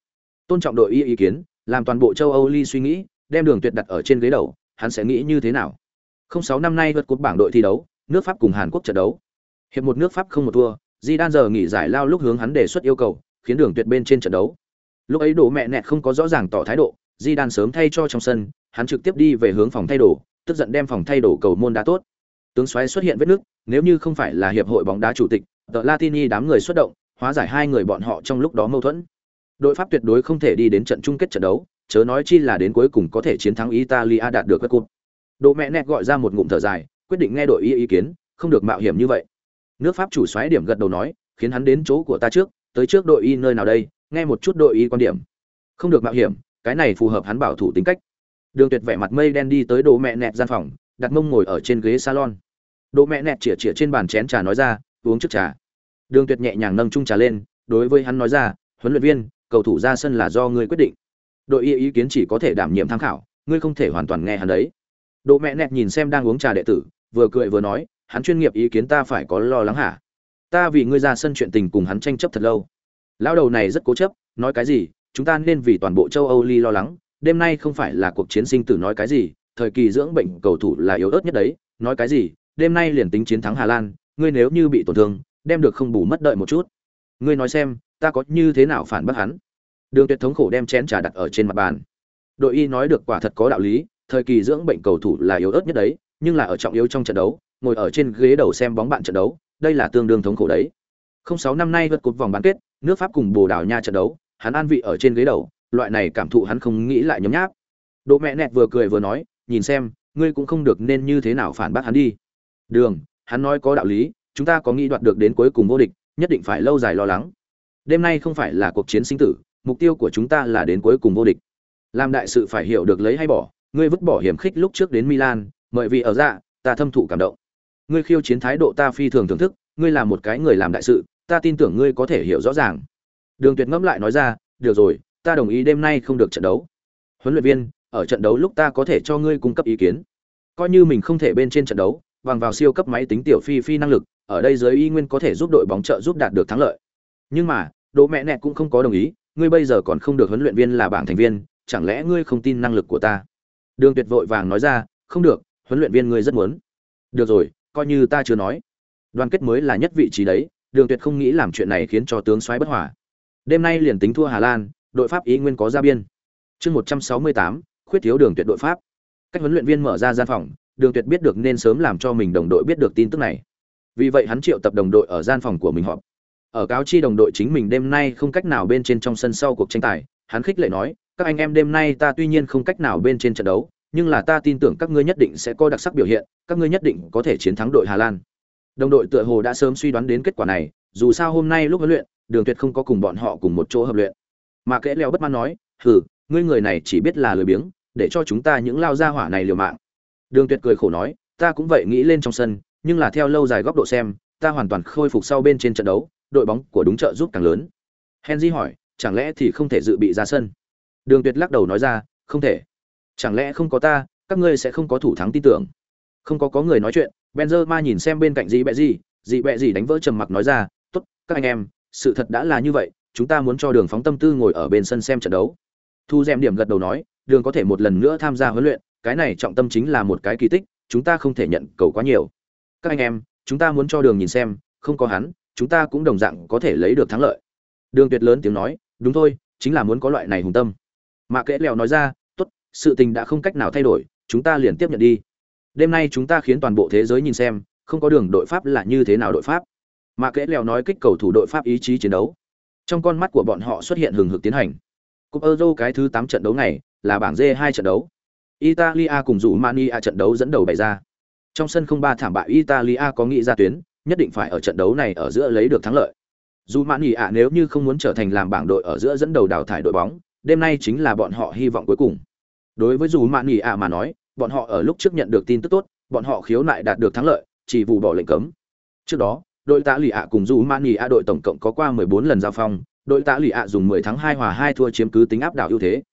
Tôn trọng đội y ý kiến, làm toàn bộ châu Âu ly suy nghĩ, đem đường tuyệt đặt ở trên ghế đầu, hắn sẽ nghĩ như thế nào? Không sáu năm nay vượt cột bảng đội thi đấu, nước Pháp cùng Hàn Quốc trận đấu. Hiệp một nước Pháp không một thua, Di Đan giờ nghỉ giải lao lúc hướng hắn đề xuất yêu cầu, khiến đường tuyệt bên trên trận đấu. Lúc ấy đổ mẹ nẹt không có rõ ràng tỏ thái độ, Di Đan sớm thay cho trong sân, hắn trực tiếp đi về hướng phòng thay đồ, tức giận đem phòng thay đồ cầu môn đá tốt. Tướng xoáy xuất hiện vết nước, nếu như không phải là hiệp hội bóng đá chủ tịch, The Latini đám người xuất động, hóa giải hai người bọn họ trong lúc đó mâu thuẫn. Đội Pháp tuyệt đối không thể đi đến trận chung kết trận đấu, chớ nói chi là đến cuối cùng có thể chiến thắng Italia đạt được các cúp. Đỗ mẹ nẹt gọi ra một ngụm thở dài, quyết định nghe đội ý, ý kiến, không được mạo hiểm như vậy. Nước Pháp chủ xoáy điểm gật đầu nói, khiến hắn đến chỗ của ta trước, tới trước đội y nơi nào đây, nghe một chút đội y quan điểm. Không được mạo hiểm, cái này phù hợp hắn bảo thủ tính cách. Đường Tuyệt vẻ mặt mây đen đi tới đồ mẹ nẹt gian phòng, đặt mông ngồi ở trên ghế salon. Đồ mẹ nẹt chĩa chĩa trên bàn chén trà nói ra, uống trước trà. Đường Tuyệt nhẹ nhàng nâng chung trà lên, đối với hắn nói ra, huấn luyện viên, cầu thủ ra sân là do ngươi quyết định. Đội y ý kiến chỉ có thể đảm nhiệm tham khảo, ngươi không thể hoàn toàn nghe hắn đấy. độ mẹ nẹt nhìn xem đang uống trà đệ tử, vừa cười vừa nói, hắn chuyên nghiệp ý kiến ta phải có lo lắng hả? Ta vì ngươi ra sân chuyện tình cùng hắn tranh chấp thật lâu. Lão đầu này rất cố chấp, nói cái gì, chúng ta nên vì toàn bộ châu Âu ly lo lắng, đêm nay không phải là cuộc chiến sinh tử nói cái gì, thời kỳ dưỡng bệnh cầu thủ là yếu ớt nhất đấy, nói cái gì, đêm nay liền tính chiến thắng Hà Lan, ngươi nếu như bị tổn thương, đem được không bù mất đợi một chút. Ngươi nói xem, ta có như thế nào phản bác hắn? Đường Tuyệt thống khổ đem chén trà đặt ở trên mặt bàn. Đội y nói được quả thật có đạo lý, thời kỳ dưỡng bệnh cầu thủ là yếu ớt nhất đấy, nhưng là ở trọng yếu trong trận đấu, ngồi ở trên ghế đầu xem bóng bạn trận đấu, đây là tương đương thống khổ đấy. Không sáu năm nay vượt cột vòng bán kết, nước Pháp cùng Bồ Đào Nha trận đấu, hắn an vị ở trên ghế đầu, loại này cảm thụ hắn không nghĩ lại nhấm nháp. Đỗ mẹ nẹt vừa cười vừa nói, nhìn xem, ngươi cũng không được nên như thế nào phản bác hắn đi. Đường, hắn nói có đạo lý, chúng ta có nghĩ đoạt được đến cuối cùng vô địch, nhất định phải lâu dài lo lắng. Đêm nay không phải là cuộc chiến sinh tử, mục tiêu của chúng ta là đến cuối cùng vô địch. Làm đại sự phải hiểu được lấy hay bỏ, ngươi vứt bỏ hiểm khích lúc trước đến Milan, mời vì ở dạ, ta thâm thụ cảm động. Ngươi khiêu chiến thái độ ta phi thường thưởng thức, ngươi là một cái người làm đại sự, ta tin tưởng ngươi có thể hiểu rõ ràng. Đường Tuyệt ngẫm lại nói ra, được rồi, ta đồng ý đêm nay không được trận đấu. Huấn luyện viên, ở trận đấu lúc ta có thể cho ngươi cung cấp ý kiến. Coi như mình không thể bên trên trận đấu, bằng vào siêu cấp máy tính tiểu phi phi năng lực, ở đây giới y nguyên có thể giúp đội bóng trợ giúp đạt được thắng lợi. Nhưng mà, Đỗ mẹ nẹt cũng không có đồng ý, ngươi bây giờ còn không được huấn luyện viên là bảng thành viên, chẳng lẽ ngươi không tin năng lực của ta? Đường Tuyệt vội vàng nói ra, không được, huấn luyện viên ngươi rất muốn. Được rồi, coi như ta chưa nói. Đoàn kết mới là nhất vị trí đấy, Đường Tuyệt không nghĩ làm chuyện này khiến cho tướng soái bất hòa. Đêm nay liền tính thua Hà Lan, đội Pháp ý nguyên có ra biên. Chương 168, khuyết thiếu Đường Tuyệt đội Pháp. Cách huấn luyện viên mở ra gian phòng, Đường Tuyệt biết được nên sớm làm cho mình đồng đội biết được tin tức này. Vì vậy hắn triệu tập đồng đội ở gian phòng của mình họp. Ở cáo chi đồng đội chính mình đêm nay không cách nào bên trên trong sân sau cuộc tranh tài, hắn khích lệ nói, các anh em đêm nay ta tuy nhiên không cách nào bên trên trận đấu, nhưng là ta tin tưởng các ngươi nhất định sẽ có đặc sắc biểu hiện, các ngươi nhất định có thể chiến thắng đội Hà Lan. Đồng đội tựa hồ đã sớm suy đoán đến kết quả này, dù sao hôm nay lúc huấn luyện, Đường Tuyệt không có cùng bọn họ cùng một chỗ hợp luyện. Mà Kẽ Leo bất mãn nói, "Hừ, ngươi người này chỉ biết là lười biếng, để cho chúng ta những lao gia hỏa này liều mạng." Đường Tuyệt cười khổ nói, "Ta cũng vậy nghĩ lên trong sân, nhưng là theo lâu dài góc độ xem, ta hoàn toàn khôi phục sau bên trên trận đấu, đội bóng của đúng trợ giúp càng lớn." Henry hỏi, "Chẳng lẽ thì không thể dự bị ra sân?" Đường Tuyệt lắc đầu nói ra, "Không thể. Chẳng lẽ không có ta, các ngươi sẽ không có thủ thắng tin tưởng?" Không có có người nói chuyện, Benzema nhìn xem bên cạnh gì bẹ gì, gì bẹ gì đánh vỡ trầm mặc nói ra, "Tốt, các anh em, sự thật đã là như vậy, chúng ta muốn cho Đường phóng tâm tư ngồi ở bên sân xem trận đấu." Thu Dệm điểm gật đầu nói, "Đường có thể một lần nữa tham gia huấn luyện, cái này trọng tâm chính là một cái kỳ tích, chúng ta không thể nhận cầu quá nhiều. Các anh em, chúng ta muốn cho Đường nhìn xem, không có hắn, chúng ta cũng đồng dạng có thể lấy được thắng lợi." Đường Tuyệt lớn tiếng nói, "Đúng thôi, chính là muốn có loại này hùng tâm." Mạ Kệ Lèo nói ra, "Tốt, sự tình đã không cách nào thay đổi, chúng ta liền tiếp nhận đi." đêm nay chúng ta khiến toàn bộ thế giới nhìn xem không có đường đội pháp là như thế nào đội pháp mà kẽ lèo nói kích cầu thủ đội pháp ý chí chiến đấu trong con mắt của bọn họ xuất hiện hừng hực tiến hành cúp euro cái thứ tám trận đấu này là bảng d hai trận đấu italia cùng rủ mani a trận đấu dẫn đầu bày ra trong sân không ba thảm bại italia có nghĩ ra tuyến nhất định phải ở trận đấu này ở giữa lấy được thắng lợi dù mani a nếu như không muốn trở thành làm bảng đội ở giữa dẫn đầu đào thải đội bóng đêm nay chính là bọn họ hy vọng cuối cùng đối với dù mani a mà nói bọn họ ở lúc trước nhận được tin tức tốt, bọn họ khiếu nại đạt được thắng lợi, chỉ vụ bỏ lệnh cấm. Trước đó, đội tạ lì ạ cùng dù mani ạ đội tổng cộng có qua 14 lần giao phong, đội tạ lì ạ dùng 10 thắng 2 hòa 2 thua chiếm cứ tính áp đảo ưu thế.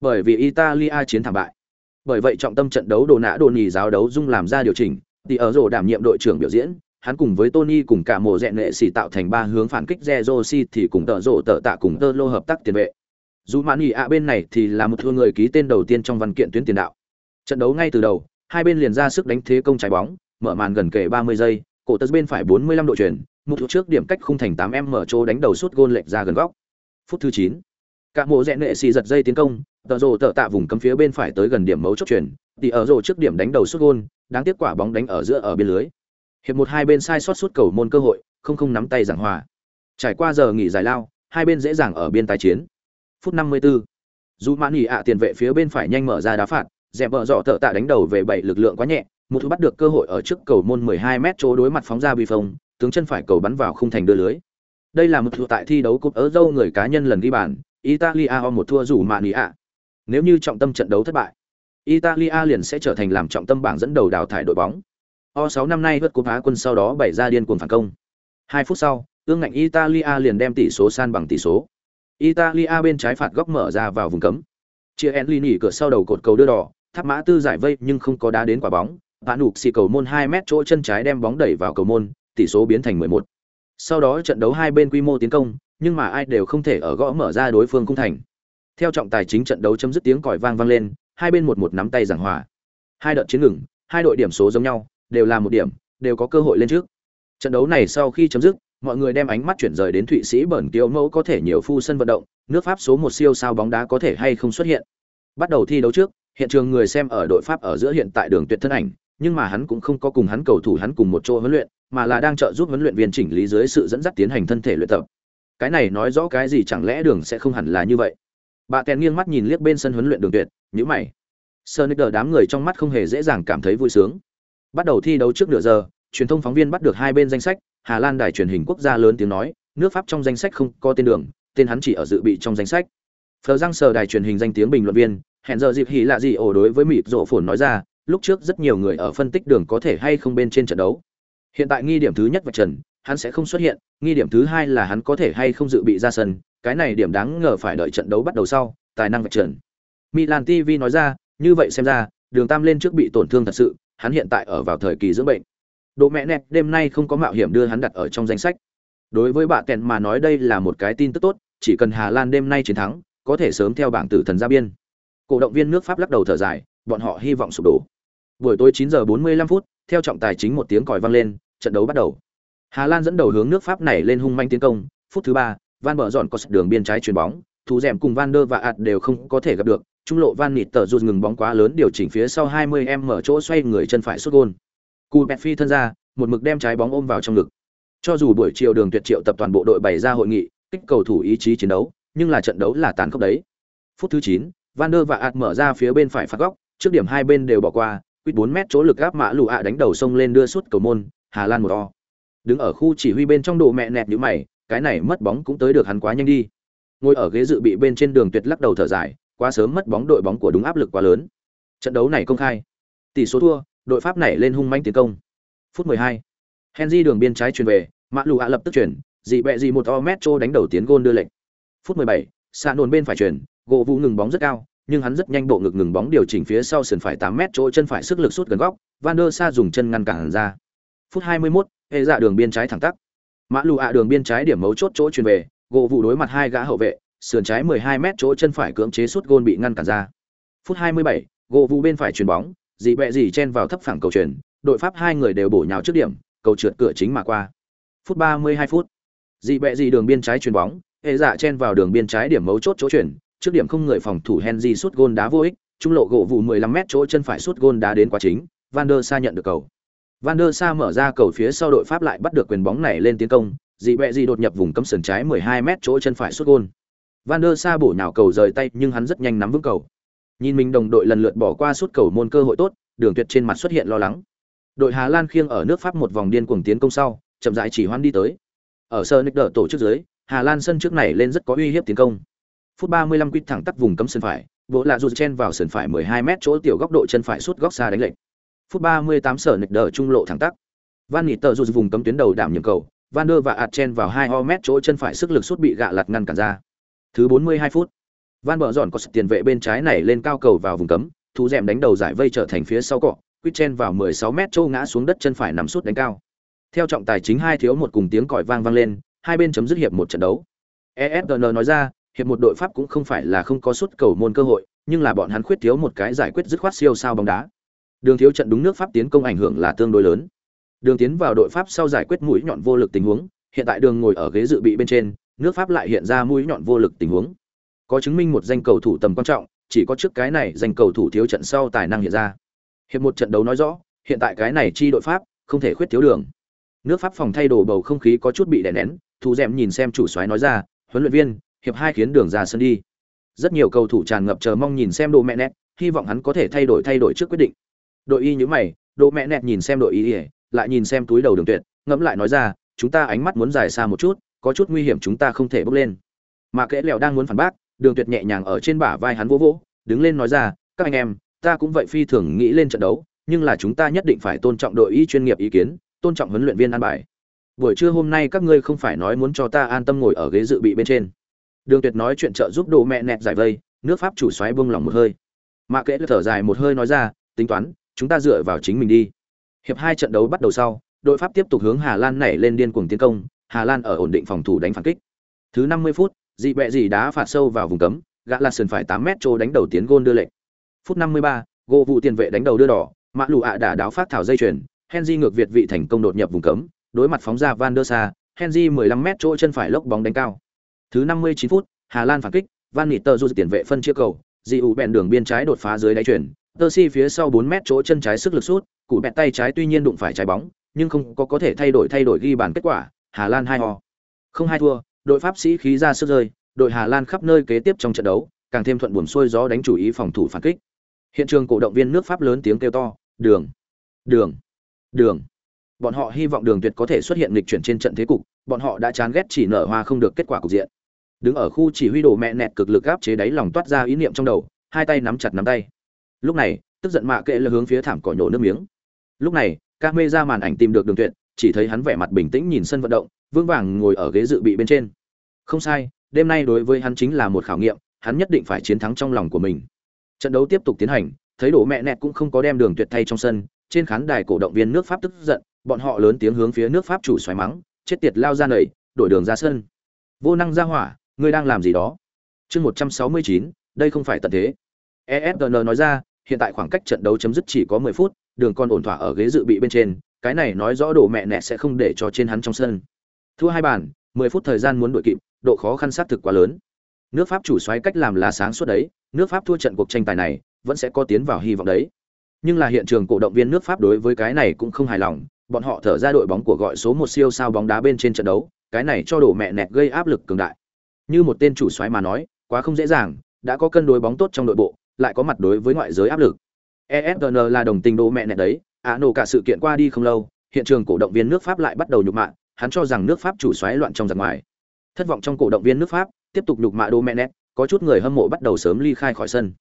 Bởi vì Italia chiến thảm bại. Bởi vậy trọng tâm trận đấu đồ nã đồ nhì giáo đấu dung làm ra điều chỉnh, thì ở rổ đảm nhiệm đội trưởng biểu diễn, hắn cùng với Tony cùng cả mộ dẹn nghệ sĩ tạo thành ba hướng phản kích Zerosi thì cùng tợ rộ tợ tạ cùng tơ lô hợp tác tiền vệ. Dù Mani ạ bên này thì là một thua người ký tên đầu tiên trong văn kiện tuyến tiền đạo. Trận đấu ngay từ đầu, hai bên liền ra sức đánh thế công trái bóng, mở màn gần kề 30 giây, cổ tơ bên phải 45 độ chuyển, một thủ trước điểm cách khung thành 8m mở chỗ đánh đầu sút gôn lệch ra gần góc. Phút thứ 9. Cả mộ rẽ nệ xì giật dây tiến công, tờ rồ tờ tạ vùng cấm phía bên phải tới gần điểm mấu chốt chuyển, thì ở rồ trước điểm đánh đầu sút gôn, đáng tiếc quả bóng đánh ở giữa ở biên lưới. Hiệp một hai bên sai sót suốt cầu môn cơ hội, không không nắm tay giảng hòa. Trải qua giờ nghỉ dài lao, hai bên dễ dàng ở biên tái chiến. Phút 54. Dù Mãn Nghị ạ tiền vệ phía bên phải nhanh mở ra đá phạt, dẹp vợ dọ tợ tạ đánh đầu về bảy lực lượng quá nhẹ một thứ bắt được cơ hội ở trước cầu môn 12 m chỗ đối mặt phóng ra bi phong tướng chân phải cầu bắn vào khung thành đưa lưới đây là một thua tại thi đấu cúp ở dâu người cá nhân lần ghi bàn italia ho một thua rủ mạn ạ nếu như trọng tâm trận đấu thất bại italia liền sẽ trở thành làm trọng tâm bảng dẫn đầu đào thải đội bóng o 6 năm nay vượt cúp á quân sau đó bày ra điên cuồng phản công. Hai phút sau, ương ngạnh italia liền đem tỷ số san bằng tỷ số. Italia bên trái phạt góc mở ra vào vùng cấm. Chia Enlini cửa sau đầu cột cầu đưa đỏ, tháp mã tư giải vây nhưng không có đá đến quả bóng. Bạn nục xì cầu môn 2 mét chỗ chân trái đem bóng đẩy vào cầu môn, tỷ số biến thành 11. sau đó trận đấu hai bên quy mô tiến công, nhưng mà ai đều không thể ở gõ mở ra đối phương cung thành. Theo trọng tài chính trận đấu chấm dứt tiếng còi vang vang lên, hai bên một một nắm tay giảng hòa. Hai đợt chiến ngừng, hai đội điểm số giống nhau đều là một điểm đều có cơ hội lên trước trận đấu này sau khi chấm dứt mọi người đem ánh mắt chuyển rời đến thụy sĩ bẩn kiêu mẫu có thể nhiều phu sân vận động nước pháp số một siêu sao bóng đá có thể hay không xuất hiện bắt đầu thi đấu trước hiện trường người xem ở đội Pháp ở giữa hiện tại đường tuyệt thân ảnh, nhưng mà hắn cũng không có cùng hắn cầu thủ hắn cùng một chỗ huấn luyện, mà là đang trợ giúp huấn luyện viên chỉnh lý dưới sự dẫn dắt tiến hành thân thể luyện tập. Cái này nói rõ cái gì chẳng lẽ đường sẽ không hẳn là như vậy. Bà Tèn nghiêng mắt nhìn liếc bên sân huấn luyện đường tuyệt, nhíu mày. Sonic đám người trong mắt không hề dễ dàng cảm thấy vui sướng. Bắt đầu thi đấu trước nửa giờ, truyền thông phóng viên bắt được hai bên danh sách, Hà Lan đài truyền hình quốc gia lớn tiếng nói, nước Pháp trong danh sách không có tên đường, tên hắn chỉ ở dự bị trong danh sách. Phờ Giang sờ đài truyền hình danh tiếng bình luận viên, hẹn giờ dịp hỉ lạ gì ổ đối với mịp rộ phồn nói ra, lúc trước rất nhiều người ở phân tích đường có thể hay không bên trên trận đấu. Hiện tại nghi điểm thứ nhất vạch trần, hắn sẽ không xuất hiện, nghi điểm thứ hai là hắn có thể hay không dự bị ra sân, cái này điểm đáng ngờ phải đợi trận đấu bắt đầu sau, tài năng vạch trần. Milan TV nói ra, như vậy xem ra, Đường Tam lên trước bị tổn thương thật sự, hắn hiện tại ở vào thời kỳ dưỡng bệnh. Độ mẹ nẹt đêm nay không có mạo hiểm đưa hắn đặt ở trong danh sách. Đối với bạn kèn mà nói đây là một cái tin tức tốt, chỉ cần Hà Lan đêm nay chiến thắng, có thể sớm theo bảng tử thần ra biên. Cổ động viên nước Pháp lắc đầu thở dài, bọn họ hy vọng sụp đổ. Buổi tối 9 giờ 45 phút, theo trọng tài chính một tiếng còi vang lên, trận đấu bắt đầu. Hà Lan dẫn đầu hướng nước Pháp này lên hung manh tiến công, phút thứ ba, Van Bở dọn có đường biên trái chuyền bóng, thủ dẻm cùng Van der và ạt đều không có thể gặp được, trung lộ Van Nịt tờ rụt ngừng bóng quá lớn điều chỉnh phía sau 20 mở chỗ xoay người chân phải sút gôn. Cú bẹt phi thân ra, một mực đem trái bóng ôm vào trong ngực. Cho dù buổi chiều đường tuyệt triệu tập toàn bộ đội bày ra hội nghị, kích cầu thủ ý chí chiến đấu, nhưng là trận đấu là tàn khốc đấy. Phút thứ 9, Van der và At mở ra phía bên phải phạt góc, trước điểm hai bên đều bỏ qua, quýt 4 mét chỗ lực áp mã lù ạ đánh đầu sông lên đưa suốt cầu môn, Hà Lan một o. Đứng ở khu chỉ huy bên trong độ mẹ nẹt như mày, cái này mất bóng cũng tới được hắn quá nhanh đi. Ngồi ở ghế dự bị bên trên đường tuyệt lắc đầu thở dài, quá sớm mất bóng đội bóng của đúng áp lực quá lớn. Trận đấu này công khai. Tỷ số thua, đội Pháp này lên hung manh tiến công. Phút 12. Henry đường biên trái truyền về, Mã Lù ạ lập tức chuyển, dị bẹ dị một Ometro đánh đầu tiến gôn đưa lệnh. Phút 17, xạ nồn bên phải chuyển, gỗ vũ ngừng bóng rất cao, nhưng hắn rất nhanh bộ ngực ngừng bóng điều chỉnh phía sau sườn phải 8 mét chỗ chân phải sức lực sút gần góc, Van der Sa dùng chân ngăn cản ra. Phút 21, hệ dạ đường biên trái thẳng tắc. Mã Lù ạ đường biên trái điểm mấu chốt chỗ truyền về, gỗ vũ đối mặt hai gã hậu vệ, sườn trái 12 mét chỗ chân phải cưỡng chế sút gôn bị ngăn cản ra. Phút 27, gỗ vụ bên phải chuyền bóng, dị bẹ dị chen vào thấp phẳng cầu chuyển, đội Pháp hai người đều bổ nhào trước điểm, cầu trượt cửa chính mà qua. Phút 32 phút, dị bẹ dị đường biên trái chuyền bóng, hệ dạ chen vào đường biên trái điểm mấu chốt chỗ chuyển, trước điểm không người phòng thủ Henry sút gôn đá vô ích, trung lộ gỗ vụ 15 mét chỗ chân phải sút gôn đá đến quá chính, Van der Sa nhận được cầu. Van der Sa mở ra cầu phía sau đội Pháp lại bắt được quyền bóng này lên tiến công, dị bẹ dị đột nhập vùng cấm sườn trái 12 mét chỗ chân phải sút gôn. Van der Sa bổ nhào cầu rời tay nhưng hắn rất nhanh nắm vững cầu. Nhìn mình đồng đội lần lượt bỏ qua suốt cầu môn cơ hội tốt, Đường Tuyệt trên mặt xuất hiện lo lắng. Đội Hà Lan khiêng ở nước Pháp một vòng điên cuồng tiến công sau, chậm rãi chỉ hoan đi tới. Ở sân đỡ tổ chức dưới, Hà Lan sân trước này lên rất có uy hiếp tiến công. Phút 35 quýt thẳng tắc vùng cấm sân phải, bộ lạ rụt chen vào sân phải 12 mét chỗ tiểu góc độ chân phải suốt góc xa đánh lệch. Phút 38 sở nịch đỡ trung lộ thẳng tắc. Van Nịt tờ rụt vùng cấm tuyến đầu đảm nhiệm cầu, Van der và ạt chen vào 2 ho mét chỗ chân phải sức lực sút bị gạ lật ngăn cản ra. Thứ 42 phút, Van bờ dọn có sự tiền vệ bên trái này lên cao cầu vào vùng cấm, thủ dẻm đánh đầu giải vây trở thành phía sau cọ, quyết chen vào 16 mét châu ngã xuống đất chân phải nằm sút đánh cao. Theo trọng tài chính hai thiếu một cùng tiếng còi vang vang lên, hai bên chấm dứt hiệp một trận đấu. ESPN nói ra, hiệp một đội Pháp cũng không phải là không có suất cầu môn cơ hội, nhưng là bọn hắn khuyết thiếu một cái giải quyết dứt khoát siêu sao bóng đá. Đường thiếu trận đúng nước Pháp tiến công ảnh hưởng là tương đối lớn. Đường tiến vào đội Pháp sau giải quyết mũi nhọn vô lực tình huống, hiện tại đường ngồi ở ghế dự bị bên trên, nước Pháp lại hiện ra mũi nhọn vô lực tình huống. Có chứng minh một danh cầu thủ tầm quan trọng, chỉ có trước cái này danh cầu thủ thiếu trận sau tài năng hiện ra. Hiệp một trận đấu nói rõ, hiện tại cái này chi đội Pháp không thể khuyết thiếu đường. Nước Pháp phòng thay đồ bầu không khí có chút bị đè nén, Thu Dệm nhìn xem chủ soái nói ra, huấn luyện viên, hiệp hai khiến đường ra sân đi. Rất nhiều cầu thủ tràn ngập chờ mong nhìn xem đồ mẹ nét, hy vọng hắn có thể thay đổi thay đổi trước quyết định. Đội y như mày, đồ mẹ nét nhìn xem đội y, lại nhìn xem túi đầu đường tuyệt, ngẫm lại nói ra, chúng ta ánh mắt muốn dài xa một chút, có chút nguy hiểm chúng ta không thể bước lên. Mà kẽ Lẻo đang muốn phản bác, đường tuyệt nhẹ nhàng ở trên bả vai hắn vỗ vỗ, đứng lên nói ra, các anh em, ta cũng vậy phi thường nghĩ lên trận đấu, nhưng là chúng ta nhất định phải tôn trọng đội y chuyên nghiệp ý kiến, tôn trọng huấn luyện viên an bài. Buổi trưa hôm nay các ngươi không phải nói muốn cho ta an tâm ngồi ở ghế dự bị bên trên. Đường tuyệt nói chuyện trợ giúp đồ mẹ nẹt giải vây nước pháp chủ xoáy buông lòng một hơi. Mã Kẽ Lẻo thở dài một hơi nói ra tính toán chúng ta dựa vào chính mình đi. Hiệp hai trận đấu bắt đầu sau đội pháp tiếp tục hướng hà lan nảy lên điên cuồng tiến công hà lan ở ổn định phòng thủ đánh phản kích thứ 50 phút dị bẹ gì đá phạt sâu vào vùng cấm gã là sườn phải 8 mét trô đánh đầu tiến gôn đưa lệnh phút 53, gỗ vụ tiền vệ đánh đầu đưa đỏ mạ lù ạ đã đáo phát thảo dây chuyền henry ngược việt vị thành công đột nhập vùng cấm đối mặt phóng ra Van der Sa, Henry 15 mét chỗ chân phải lốc bóng đánh cao. Thứ 59 phút, Hà Lan phản kích, Van Niter tiền vệ phân chia cầu, dị U bèn đường biên trái đột phá dưới đáy chuyển, Tersi Si phía sau 4 mét chỗ chân trái sức lực sút, cụ bẹt tay trái tuy nhiên đụng phải trái bóng nhưng không có có thể thay đổi thay đổi ghi bàn kết quả hà lan hai ho không hai thua, đội pháp sĩ khí ra sức rơi, đội hà lan khắp nơi kế tiếp trong trận đấu, càng thêm thuận buồm xuôi gió đánh chủ ý phòng thủ phản kích. Hiện trường cổ động viên nước pháp lớn tiếng kêu to, đường đường đường. Bọn họ hy vọng đường tuyệt có thể xuất hiện lịch chuyển trên trận thế cục, bọn họ đã chán ghét chỉ nở hoa không được kết quả cục diện. Đứng ở khu chỉ huy đồ mẹ nẹt cực lực áp chế đáy lòng toát ra ý niệm trong đầu, hai tay nắm chặt nắm tay. Lúc này, tức giận mạ kệ là hướng phía thảm cỏ nhổ nước miếng. Lúc này, camera mê màn ảnh tìm được đường tuyệt chỉ thấy hắn vẻ mặt bình tĩnh nhìn sân vận động vương vàng ngồi ở ghế dự bị bên trên. Không sai, đêm nay đối với hắn chính là một khảo nghiệm, hắn nhất định phải chiến thắng trong lòng của mình. Trận đấu tiếp tục tiến hành, thấy đổ mẹ nẹt cũng không có đem đường tuyệt thay trong sân, trên khán đài cổ động viên nước pháp tức giận, bọn họ lớn tiếng hướng phía nước pháp chủ xoáy mắng, chết tiệt lao ra nầy đổi đường ra sân. Vô năng ra hỏa, ngươi đang làm gì đó? Chương một trăm sáu mươi chín, đây không phải tận thế. ESDN nói ra, hiện tại khoảng cách trận đấu chấm dứt chỉ có mười phút, đường con ổn thỏa ở ghế dự bị bên trên cái này nói rõ đồ mẹ nẹ sẽ không để cho trên hắn trong sân. Thua hai bàn, mười phút thời gian muốn đuổi kịp, độ khó khăn sát thực quá lớn. Nước pháp chủ xoáy cách làm là sáng suốt đấy, nước pháp thua trận cuộc tranh tài này, vẫn sẽ có tiến vào hy vọng đấy. Nhưng là hiện trường cổ động viên nước pháp đối với cái này cũng không hài lòng, bọn họ thở ra đội bóng của gọi số một siêu sao bóng đá bên trên trận đấu, cái này cho đổ mẹ nẹt gây áp lực cường đại. Như một tên chủ xoáy mà nói, quá không dễ dàng, đã có cân đối bóng tốt trong đội bộ, lại có mặt đối với ngoại giới áp lực. Esn là đồng tình đổ mẹ nẹt đấy ạ nổ cả sự kiện qua đi không lâu hiện trường cổ động viên nước pháp lại bắt đầu nhục mạ hắn cho rằng nước pháp chủ xoáy loạn trong giặc ngoài. Thất vọng trong cổ động viên nước pháp tiếp tục nhục mạ đô mẹ có chút người hâm mộ bắt đầu sớm ly khai khỏi sân.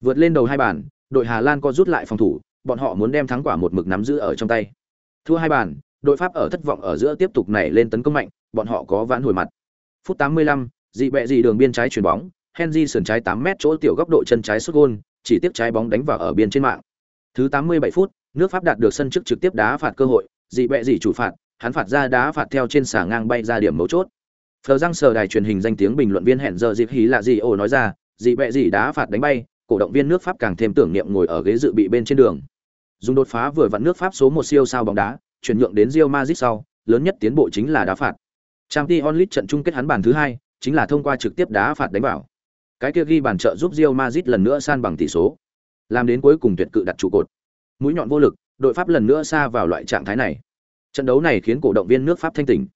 Vượt lên đầu hai bàn đội hà lan có rút lại phòng thủ bọn họ muốn đem thắng quả một mực nắm giữ ở trong tay. Thua hai bàn đội pháp ở thất vọng ở giữa tiếp tục nảy lên tấn công mạnh bọn họ có vãn hồi mặt. Phút 85, dị bẹ dị đường biên trái chuyển bóng henry sườn trái 8 mét chỗ tiểu góc độ chân trái sút gôn chỉ tiếp trái bóng đánh vào ở biên trên mạng. Thứ 87 phút nước pháp đạt được sân trước trực tiếp đá phạt cơ hội, dị bẹ dị chủ phạt, hắn phạt ra đá phạt theo trên xà ngang bay ra điểm mấu chốt. Phờ răng sờ đài truyền hình danh tiếng bình luận viên hẹn giờ dịp hí là gì ồ nói ra, dị bẹ dị đá phạt đánh bay, cổ động viên nước pháp càng thêm tưởng niệm ngồi ở ghế dự bị bên trên đường. Dùng đột phá vừa vặn nước pháp số một siêu sao bóng đá, chuyển nhượng đến Real Madrid sau, lớn nhất tiến bộ chính là đá phạt. Champions League trận chung kết hắn bàn thứ hai, chính là thông qua trực tiếp đá phạt đánh vào. Cái kia ghi bàn trợ giúp Real Madrid lần nữa san bằng tỷ số, làm đến cuối cùng tuyệt cự đặt trụ cột mũi nhọn vô lực, đội pháp lần nữa xa vào loại trạng thái này. Trận đấu này khiến cổ động viên nước pháp thanh tỉnh.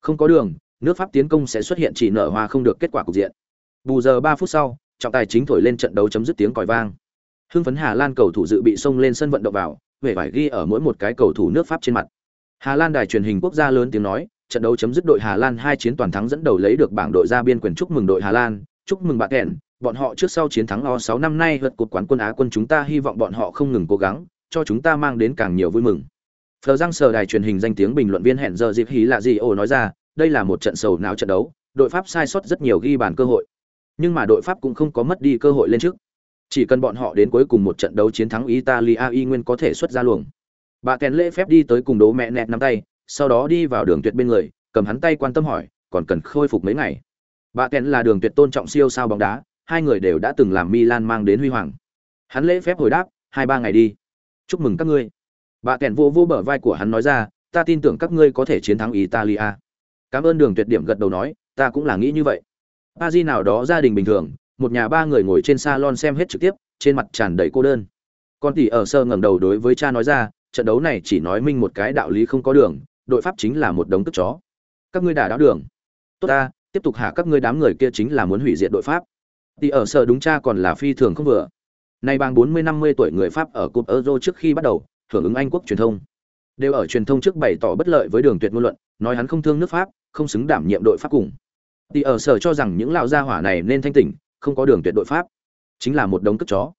Không có đường, nước pháp tiến công sẽ xuất hiện chỉ nở hoa không được kết quả cục diện. Bù giờ ba phút sau, trọng tài chính thổi lên trận đấu chấm dứt tiếng còi vang. Hưng phấn hà lan cầu thủ dự bị xông lên sân vận động vào huệ vải ghi ở mỗi một cái cầu thủ nước pháp trên mặt. Hà lan đài truyền hình quốc gia lớn tiếng nói, trận đấu chấm dứt đội hà lan hai chiến toàn thắng dẫn đầu lấy được bảng đội ra biên quyền chúc mừng đội hà lan, chúc mừng bạn kèn, bọn họ trước sau chiến thắng o sáu năm nay vượt cột quán quân á quân chúng ta hy vọng bọn họ không ngừng cố gắng cho chúng ta mang đến càng nhiều vui mừng Phờ răng sờ đài truyền hình danh tiếng bình luận viên hẹn giờ dịp hí là gì ồ nói ra, đây là một trận sầu não trận đấu, đội Pháp sai sót rất nhiều ghi bàn cơ hội. Nhưng mà đội Pháp cũng không có mất đi cơ hội lên trước. Chỉ cần bọn họ đến cuối cùng một trận đấu chiến thắng Italia y nguyên có thể xuất ra luồng. Bà kèn lễ phép đi tới cùng đố mẹ nẹt nắm tay, sau đó đi vào đường tuyệt bên người, cầm hắn tay quan tâm hỏi, còn cần khôi phục mấy ngày. Bà kèn là đường tuyệt tôn trọng siêu sao bóng đá, hai người đều đã từng làm Milan mang đến huy hoàng. Hắn lễ phép hồi đáp, hai ba ngày đi. Chúc mừng các ngươi. Bà kèn vô vô bờ vai của hắn nói ra, ta tin tưởng các ngươi có thể chiến thắng Italia. Cảm ơn đường tuyệt điểm gật đầu nói, ta cũng là nghĩ như vậy. ba di nào đó gia đình bình thường, một nhà ba người ngồi trên salon xem hết trực tiếp, trên mặt tràn đầy cô đơn. Con tỷ ở sơ ngẩng đầu đối với cha nói ra, trận đấu này chỉ nói minh một cái đạo lý không có đường, đội pháp chính là một đống tức chó. Các ngươi đã đáo đường. Tốt ta, tiếp tục hạ các ngươi đám người kia chính là muốn hủy diệt đội pháp. Tỷ ở sơ đúng cha còn là phi thường không vừa. Nay bang 40-50 tuổi người Pháp ở cúp Euro trước khi bắt đầu, hưởng ứng Anh quốc truyền thông. Đều ở truyền thông trước bày tỏ bất lợi với Đường Tuyệt ngôn luận, nói hắn không thương nước Pháp, không xứng đảm nhiệm đội Pháp cùng. Tỷ ở sở cho rằng những lão gia hỏa này nên thanh tỉnh, không có Đường Tuyệt đội Pháp, chính là một đống cướp chó.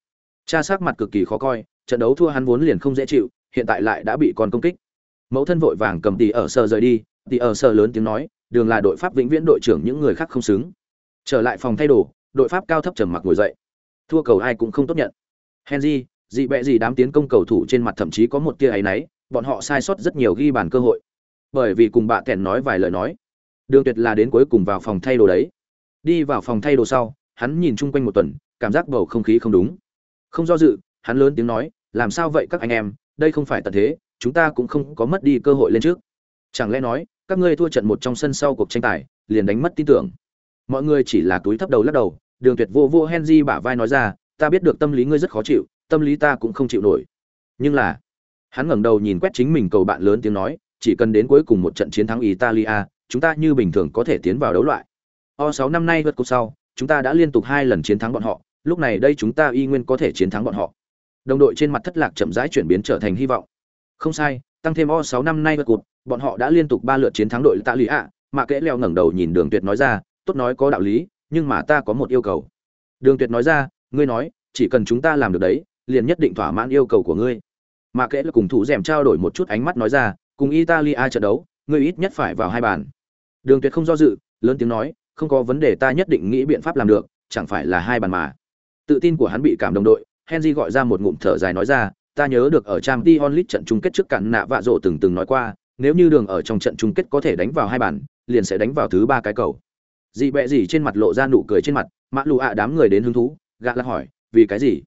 Cha sắc mặt cực kỳ khó coi, trận đấu thua hắn vốn liền không dễ chịu, hiện tại lại đã bị con công kích. Mẫu thân vội vàng cầm tỷ ở sở rời đi, tỷ ở sở lớn tiếng nói, Đường là đội Pháp vĩnh viễn đội trưởng những người khác không xứng. Trở lại phòng thay đồ, đội Pháp cao thấp trầm mặc ngồi dậy. Thua cầu ai cũng không tốt nhận. Henry, dị bẹ gì đám tiến công cầu thủ trên mặt thậm chí có một tia ấy nấy, bọn họ sai sót rất nhiều ghi bàn cơ hội. Bởi vì cùng bạ kèn nói vài lời nói đường tuyệt là đến cuối cùng vào phòng thay đồ đấy. Đi vào phòng thay đồ sau hắn nhìn chung quanh một tuần cảm giác bầu không khí không đúng. Không do dự hắn lớn tiếng nói làm sao vậy các anh em? Đây không phải tận thế chúng ta cũng không có mất đi cơ hội lên trước. Chẳng lẽ nói các ngươi thua trận một trong sân sau cuộc tranh tài liền đánh mất tin tưởng? Mọi người chỉ là túi thấp đầu lắc đầu đường tuyệt vô vô henry bả vai nói ra ta biết được tâm lý ngươi rất khó chịu tâm lý ta cũng không chịu nổi nhưng là Hắn ngẩng đầu nhìn quét chính mình cầu bạn lớn tiếng nói, chỉ cần đến cuối cùng một trận chiến thắng Italia, chúng ta như bình thường có thể tiến vào đấu loại. O6 năm nay vượt cục sau, chúng ta đã liên tục hai lần chiến thắng bọn họ, lúc này đây chúng ta y nguyên có thể chiến thắng bọn họ. Đồng đội trên mặt thất lạc chậm rãi chuyển biến trở thành hy vọng. Không sai, tăng thêm O6 năm nay vượt cục bọn họ đã liên tục ba lượt chiến thắng đội Italia. Mà kẽ leo ngẩng đầu nhìn Đường Tuyệt nói ra, tốt nói có đạo lý, nhưng mà ta có một yêu cầu. Đường Tuyệt nói ra, ngươi nói, chỉ cần chúng ta làm được đấy, liền nhất định thỏa mãn yêu cầu của ngươi. Mà kẽ là cùng thủ rèm trao đổi một chút ánh mắt nói ra, cùng Italia trận đấu, ngươi ít nhất phải vào hai bàn. Đường Tuyệt không do dự, lớn tiếng nói, không có vấn đề ta nhất định nghĩ biện pháp làm được, chẳng phải là hai bàn mà. Tự tin của hắn bị cảm đồng đội, Henry gọi ra một ngụm thở dài nói ra, ta nhớ được ở trang t onlit trận chung kết trước cản nạ vạ rộ từng từng nói qua, nếu như đường ở trong trận chung kết có thể đánh vào hai bàn, liền sẽ đánh vào thứ ba cái cầu. Dị bẹ gì trên mặt lộ ra nụ cười trên mặt, Mã lụ ạ đám người đến hứng thú, gạ là hỏi, vì cái gì?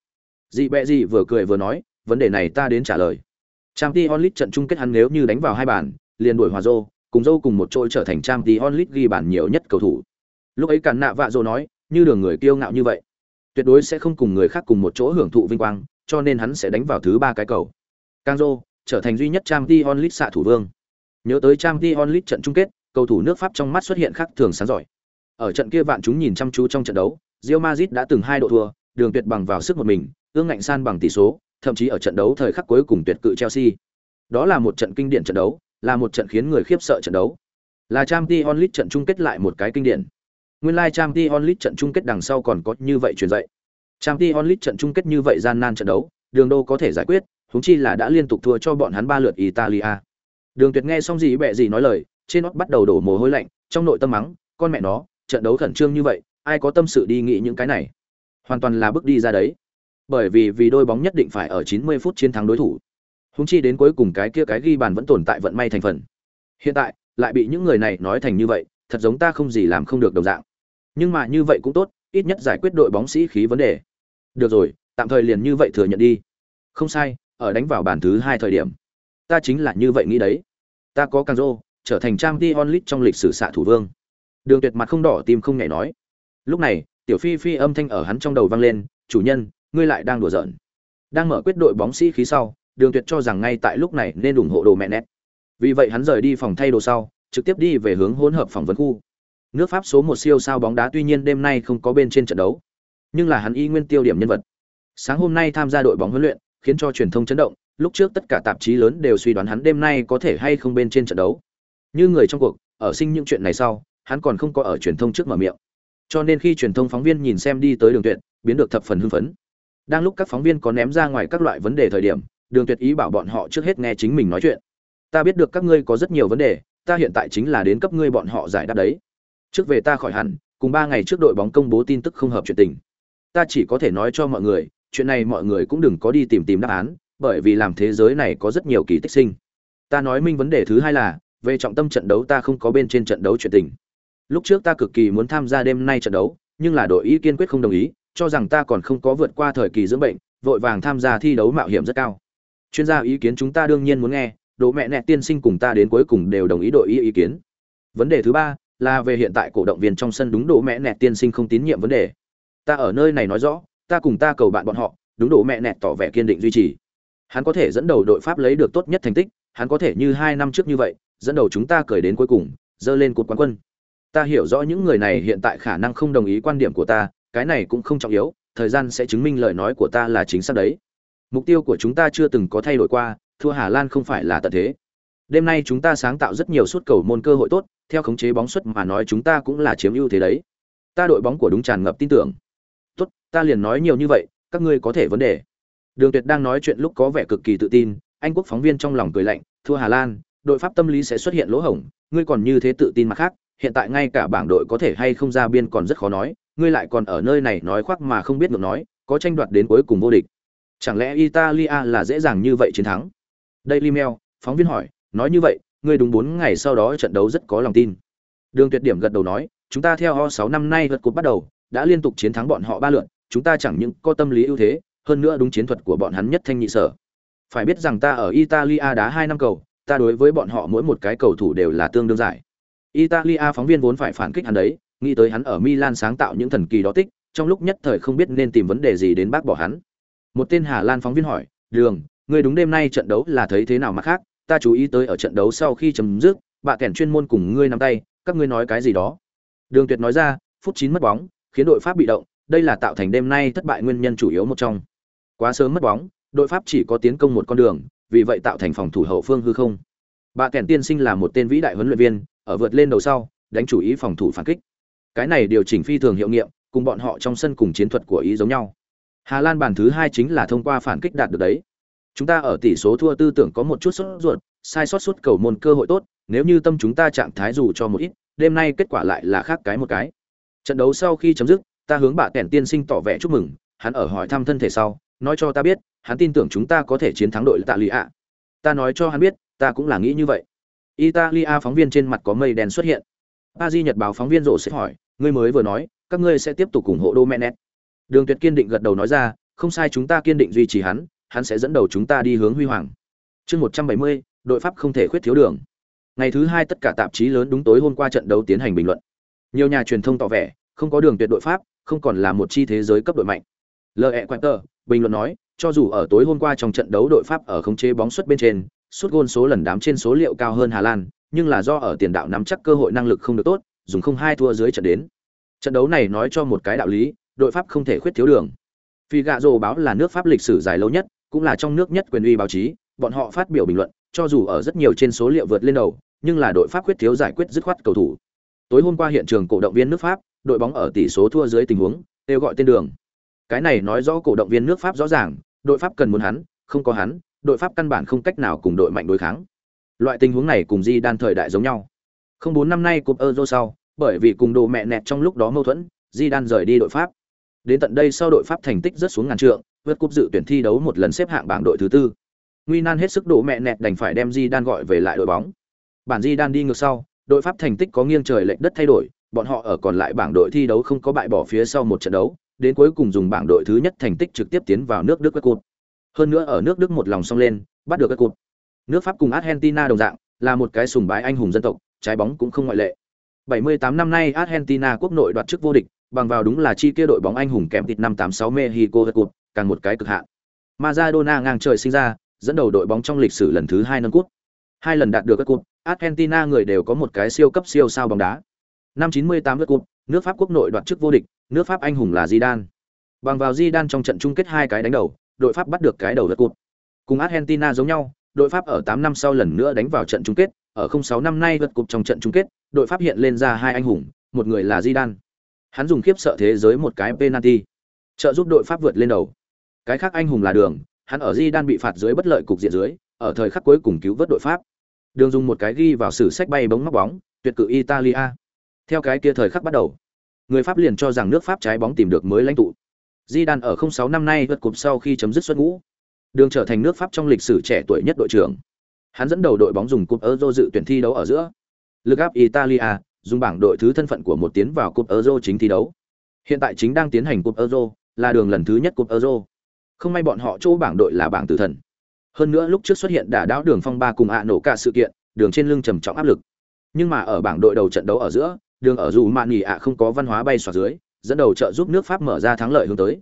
Dị bẹ gì vừa cười vừa nói, vấn đề này ta đến trả lời. trang t onlit trận chung kết hắn nếu như đánh vào hai bàn, liền đuổi hòa dô cùng dâu cùng một trôi trở thành trang t onlit ghi bàn nhiều nhất cầu thủ. Lúc ấy cản nạ vạ dô nói, như đường người kiêu ngạo như vậy, tuyệt đối sẽ không cùng người khác cùng một chỗ hưởng thụ vinh quang, cho nên hắn sẽ đánh vào thứ ba cái cầu. Kangzo trở thành duy nhất trang t onlit xạ thủ vương. Nhớ tới trang t onlit trận chung kết, cầu thủ nước Pháp trong mắt xuất hiện khác thường sáng giỏi. Ở trận kia vạn chúng nhìn chăm chú trong trận đấu, Real Madrid đã từng hai độ thua, đường tuyệt bằng vào sức một mình, ương ngạnh san bằng tỷ số, thậm chí ở trận đấu thời khắc cuối cùng tuyệt cự Chelsea. Đó là một trận kinh điển trận đấu, là một trận khiến người khiếp sợ trận đấu. Là Champions League trận chung kết lại một cái kinh điển. Nguyên lai like Champions League trận chung kết đằng sau còn có như vậy truyền dạy. Champions League trận chung kết như vậy gian nan trận đấu, đường đô có thể giải quyết, huống chi là đã liên tục thua cho bọn hắn ba lượt Italia. Đường Tuyệt nghe xong gì bẹ gì nói lời, trên nót bắt đầu đổ mồ hôi lạnh, trong nội tâm mắng, con mẹ nó, trận đấu khẩn trương như vậy, ai có tâm sự đi nghĩ những cái này? Hoàn toàn là bước đi ra đấy. Bởi vì vì đôi bóng nhất định phải ở 90 phút chiến thắng đối thủ. Húng chi đến cuối cùng cái kia cái ghi bàn vẫn tồn tại vận may thành phần. Hiện tại, lại bị những người này nói thành như vậy, thật giống ta không gì làm không được đồng dạng. Nhưng mà như vậy cũng tốt, ít nhất giải quyết đội bóng sĩ khí vấn đề. Được rồi, tạm thời liền như vậy thừa nhận đi. Không sai, ở đánh vào bàn thứ hai thời điểm. Ta chính là như vậy nghĩ đấy. Ta có Canzo, trở thành trang Dion Lit trong lịch sử xạ thủ vương. Đường Tuyệt mặt không đỏ tim không nhảy nói. Lúc này, tiểu phi phi âm thanh ở hắn trong đầu vang lên, "Chủ nhân, ngươi lại đang đùa giỡn." Đang mở quyết đội bóng sĩ khí sau, Đường Tuyệt cho rằng ngay tại lúc này nên ủng hộ đồ mẹ nét. Vì vậy hắn rời đi phòng thay đồ sau, trực tiếp đi về hướng hỗn hợp phòng vấn khu. Nước Pháp số một siêu sao bóng đá tuy nhiên đêm nay không có bên trên trận đấu, nhưng là hắn y nguyên tiêu điểm nhân vật. Sáng hôm nay tham gia đội bóng huấn luyện, khiến cho truyền thông chấn động, lúc trước tất cả tạp chí lớn đều suy đoán hắn đêm nay có thể hay không bên trên trận đấu. Như người trong cuộc, ở sinh những chuyện này sau, hắn còn không có ở truyền thông trước mở miệng. Cho nên khi truyền thông phóng viên nhìn xem đi tới Đường Tuyệt, biến được thập phần hưng phấn. Đang lúc các phóng viên có ném ra ngoài các loại vấn đề thời điểm, Đường Tuyệt ý bảo bọn họ trước hết nghe chính mình nói chuyện. Ta biết được các ngươi có rất nhiều vấn đề, ta hiện tại chính là đến cấp ngươi bọn họ giải đáp đấy. Trước về ta khỏi hẳn, cùng ba ngày trước đội bóng công bố tin tức không hợp chuyện tình. Ta chỉ có thể nói cho mọi người, chuyện này mọi người cũng đừng có đi tìm tìm đáp án, bởi vì làm thế giới này có rất nhiều kỳ tích sinh. Ta nói minh vấn đề thứ hai là, về trọng tâm trận đấu ta không có bên trên trận đấu chuyện tình. Lúc trước ta cực kỳ muốn tham gia đêm nay trận đấu, nhưng là đội ý kiên quyết không đồng ý, cho rằng ta còn không có vượt qua thời kỳ dưỡng bệnh, vội vàng tham gia thi đấu mạo hiểm rất cao. Chuyên gia ý kiến chúng ta đương nhiên muốn nghe, đồ mẹ nẹ tiên sinh cùng ta đến cuối cùng đều đồng ý đội ý ý kiến. Vấn đề thứ ba là về hiện tại cổ động viên trong sân đúng đồ mẹ nẹ tiên sinh không tín nhiệm vấn đề. Ta ở nơi này nói rõ, ta cùng ta cầu bạn bọn họ, đúng đồ mẹ nẹ tỏ vẻ kiên định duy trì. Hắn có thể dẫn đầu đội Pháp lấy được tốt nhất thành tích, hắn có thể như hai năm trước như vậy, dẫn đầu chúng ta cởi đến cuối cùng, dơ lên cột quán quân. Ta hiểu rõ những người này hiện tại khả năng không đồng ý quan điểm của ta, cái này cũng không trọng yếu, thời gian sẽ chứng minh lời nói của ta là chính xác đấy. Mục tiêu của chúng ta chưa từng có thay đổi qua, thua Hà Lan không phải là tận thế. Đêm nay chúng ta sáng tạo rất nhiều suất cầu môn cơ hội tốt, theo khống chế bóng suất mà nói chúng ta cũng là chiếm ưu thế đấy. Ta đội bóng của đúng tràn ngập tin tưởng. Tốt, ta liền nói nhiều như vậy, các ngươi có thể vấn đề. Đường Tuyệt đang nói chuyện lúc có vẻ cực kỳ tự tin, Anh quốc phóng viên trong lòng cười lạnh, thua Hà Lan, đội Pháp tâm lý sẽ xuất hiện lỗ hổng, ngươi còn như thế tự tin mà khác, hiện tại ngay cả bảng đội có thể hay không ra biên còn rất khó nói, ngươi lại còn ở nơi này nói khoác mà không biết ngược nói, có tranh đoạt đến cuối cùng vô địch. Chẳng lẽ Italia là dễ dàng như vậy chiến thắng? Daily Mail, phóng viên hỏi, nói như vậy, ngươi đúng 4 ngày sau đó trận đấu rất có lòng tin. Đường Tuyệt Điểm gật đầu nói, chúng ta theo O6 năm nay vượt cột bắt đầu, đã liên tục chiến thắng bọn họ ba lượt, chúng ta chẳng những có tâm lý ưu thế, hơn nữa đúng chiến thuật của bọn hắn nhất thanh nhị sở. Phải biết rằng ta ở Italia đá 2 năm cầu, ta đối với bọn họ mỗi một cái cầu thủ đều là tương đương giải. Italia phóng viên vốn phải phản kích hắn đấy, nghĩ tới hắn ở Milan sáng tạo những thần kỳ đó tích, trong lúc nhất thời không biết nên tìm vấn đề gì đến bác bỏ hắn. Một tên Hà Lan phóng viên hỏi, "Đường, người đúng đêm nay trận đấu là thấy thế nào mà khác? Ta chú ý tới ở trận đấu sau khi chấm dứt bà kèn chuyên môn cùng ngươi nắm tay các ngươi nói cái gì đó? Đường tuyệt nói ra phút chín mất bóng khiến đội pháp bị động đây là tạo thành đêm nay thất bại nguyên nhân chủ yếu một trong. Quá sớm mất bóng đội pháp chỉ có tiến công một con đường vì vậy tạo thành phòng thủ hậu phương hư không bà kèn tiên sinh là một tên vĩ đại huấn luyện viên, ở vượt lên đầu sau, đánh chủ ý phòng thủ phản kích. Cái này điều chỉnh phi thường hiệu nghiệm, cùng bọn họ trong sân cùng chiến thuật của ý giống nhau. Hà lan bàn thứ hai chính là thông qua phản kích đạt được đấy. Chúng ta ở tỷ số thua tư tưởng có một chút sốt ruột, sai sót suốt cầu môn cơ hội tốt, nếu như tâm chúng ta trạng thái dù cho một ít, đêm nay kết quả lại là khác cái một cái. Trận đấu sau khi chấm dứt, ta hướng bà kèn tiên sinh tỏ vẻ chúc mừng, hắn ở hỏi thăm thân thể sau, nói cho ta biết, hắn tin tưởng chúng ta có thể chiến thắng đội tạ lụy ạ. Ta nói cho hắn biết ta cũng là nghĩ như vậy. Italia phóng viên trên mặt có mây đen xuất hiện. Pa di nhật báo phóng viên rổ sẽ hỏi, ngươi mới vừa nói, các ngươi sẽ tiếp tục ủng hộ domenet đường tuyệt kiên định gật đầu nói ra, không sai, chúng ta kiên định duy trì hắn hắn sẽ dẫn đầu chúng ta đi hướng huy hoàng. Chương một trăm bảy mươi, đội pháp không thể khuyết thiếu đường. Ngày thứ hai tất cả tạp chí lớn đúng tối hôm qua trận đấu tiến hành bình luận. Nhiều nhà truyền thông tỏ vẻ, không có đường tuyệt đội pháp, không còn là một chi thế giới cấp đội mạnh. Le quater bình luận nói, cho dù ở tối hôm qua trong trận đấu đội pháp ở khống chế bóng xuất bên trên suốt gôn số lần đám trên số liệu cao hơn hà lan, nhưng là do ở tiền đạo nắm chắc cơ hội năng lực không được tốt, dùng không hai thua dưới trận đến. Trận đấu này nói cho một cái đạo lý, đội pháp không thể khuyết thiếu đường. Vì gạ rồ báo là nước pháp lịch sử dài lâu nhất, cũng là trong nước nhất quyền uy báo chí, bọn họ phát biểu bình luận, cho dù ở rất nhiều trên số liệu vượt lên đầu, nhưng là đội pháp khuyết thiếu giải quyết dứt khoát cầu thủ. Tối hôm qua hiện trường cổ động viên nước pháp, đội bóng ở tỷ số thua dưới tình huống, kêu gọi tên đường. Cái này nói rõ cổ động viên nước pháp rõ ràng, đội pháp cần muốn hắn, không có hắn đội pháp căn bản không cách nào cùng đội mạnh đối kháng. Loại tình huống này cùng di đan thời đại giống nhau. Không bốn năm nay cúp euro sau, bởi vì cùng đồ mẹ nẹt trong lúc đó mâu thuẫn, di đan rời đi đội pháp. Đến tận đây sau đội pháp thành tích rất xuống ngàn trượng, vượt cúp dự tuyển thi đấu một lần xếp hạng bảng đội thứ tư. Nguy nan hết sức đồ mẹ nẹt đành phải đem di đan gọi về lại đội bóng. Bản di đan đi ngược sau, đội pháp thành tích có nghiêng trời lệch đất thay đổi, bọn họ ở còn lại bảng đội thi đấu không có bại bỏ phía sau một trận đấu, đến cuối cùng dùng bảng đội thứ nhất thành tích trực tiếp tiến vào nước Đức quét cột. Hơn nữa ở nước Đức một lòng song lên, bắt được các cột. Nước Pháp cùng Argentina đồng dạng, là một cái sùng bái anh hùng dân tộc, trái bóng cũng không ngoại lệ. 78 năm nay Argentina quốc nội đoạt chức vô địch, bằng vào đúng là chi kia đội bóng anh hùng kém tịt 586 Mexico quét cột, càng một cái cực hạn. Maradona ngang trời sinh ra, dẫn đầu đội bóng trong lịch sử lần thứ hai nâng cúp. Hai lần đạt được các cúp, Argentina người đều có một cái siêu cấp siêu sao bóng đá. Năm 98 các cúp, nước Pháp quốc nội đoạt chức vô địch, nước Pháp anh hùng là Zidane. Bằng vào Zidane trong trận chung kết hai cái đánh đầu, đội Pháp bắt được cái đầu lật cúp. Cùng Argentina giống nhau, đội Pháp ở 8 năm sau lần nữa đánh vào trận chung kết, ở 06 năm nay vượt cúp trong trận chung kết, đội Pháp hiện lên ra hai anh hùng, một người là Zidane. Hắn dùng khiếp sợ thế giới một cái penalty, trợ giúp đội Pháp vượt lên đầu. Cái khác anh hùng là Đường, hắn ở Zidane bị phạt dưới bất lợi cục diện dưới, ở thời khắc cuối cùng cứu vớt đội Pháp. Đường dùng một cái ghi vào sử sách bay bóng móc bóng, tuyệt cự Italia. Theo cái kia thời khắc bắt đầu, người Pháp liền cho rằng nước Pháp trái bóng tìm được mới lãnh tụ. Di Đan ở 06 năm nay vượt cúp sau khi chấm dứt xuất ngũ, đường trở thành nước Pháp trong lịch sử trẻ tuổi nhất đội trưởng. Hắn dẫn đầu đội bóng dùng cúp Euro dự tuyển thi đấu ở giữa. Lực áp Italia, dùng bảng đội thứ thân phận của một tiến vào cúp Euro chính thi đấu. Hiện tại chính đang tiến hành cúp Euro, là đường lần thứ nhất cúp Euro. Không may bọn họ chỗ bảng đội là bảng tử thần. Hơn nữa lúc trước xuất hiện đả đảo đường phong ba cùng ạ nổ cả sự kiện, đường trên lưng trầm trọng áp lực. Nhưng mà ở bảng đội đầu trận đấu ở giữa, đường ở dù mạn nghỉ ạ không có văn hóa bay xoạc dưới dẫn đầu trợ giúp nước pháp mở ra thắng lợi hướng tới.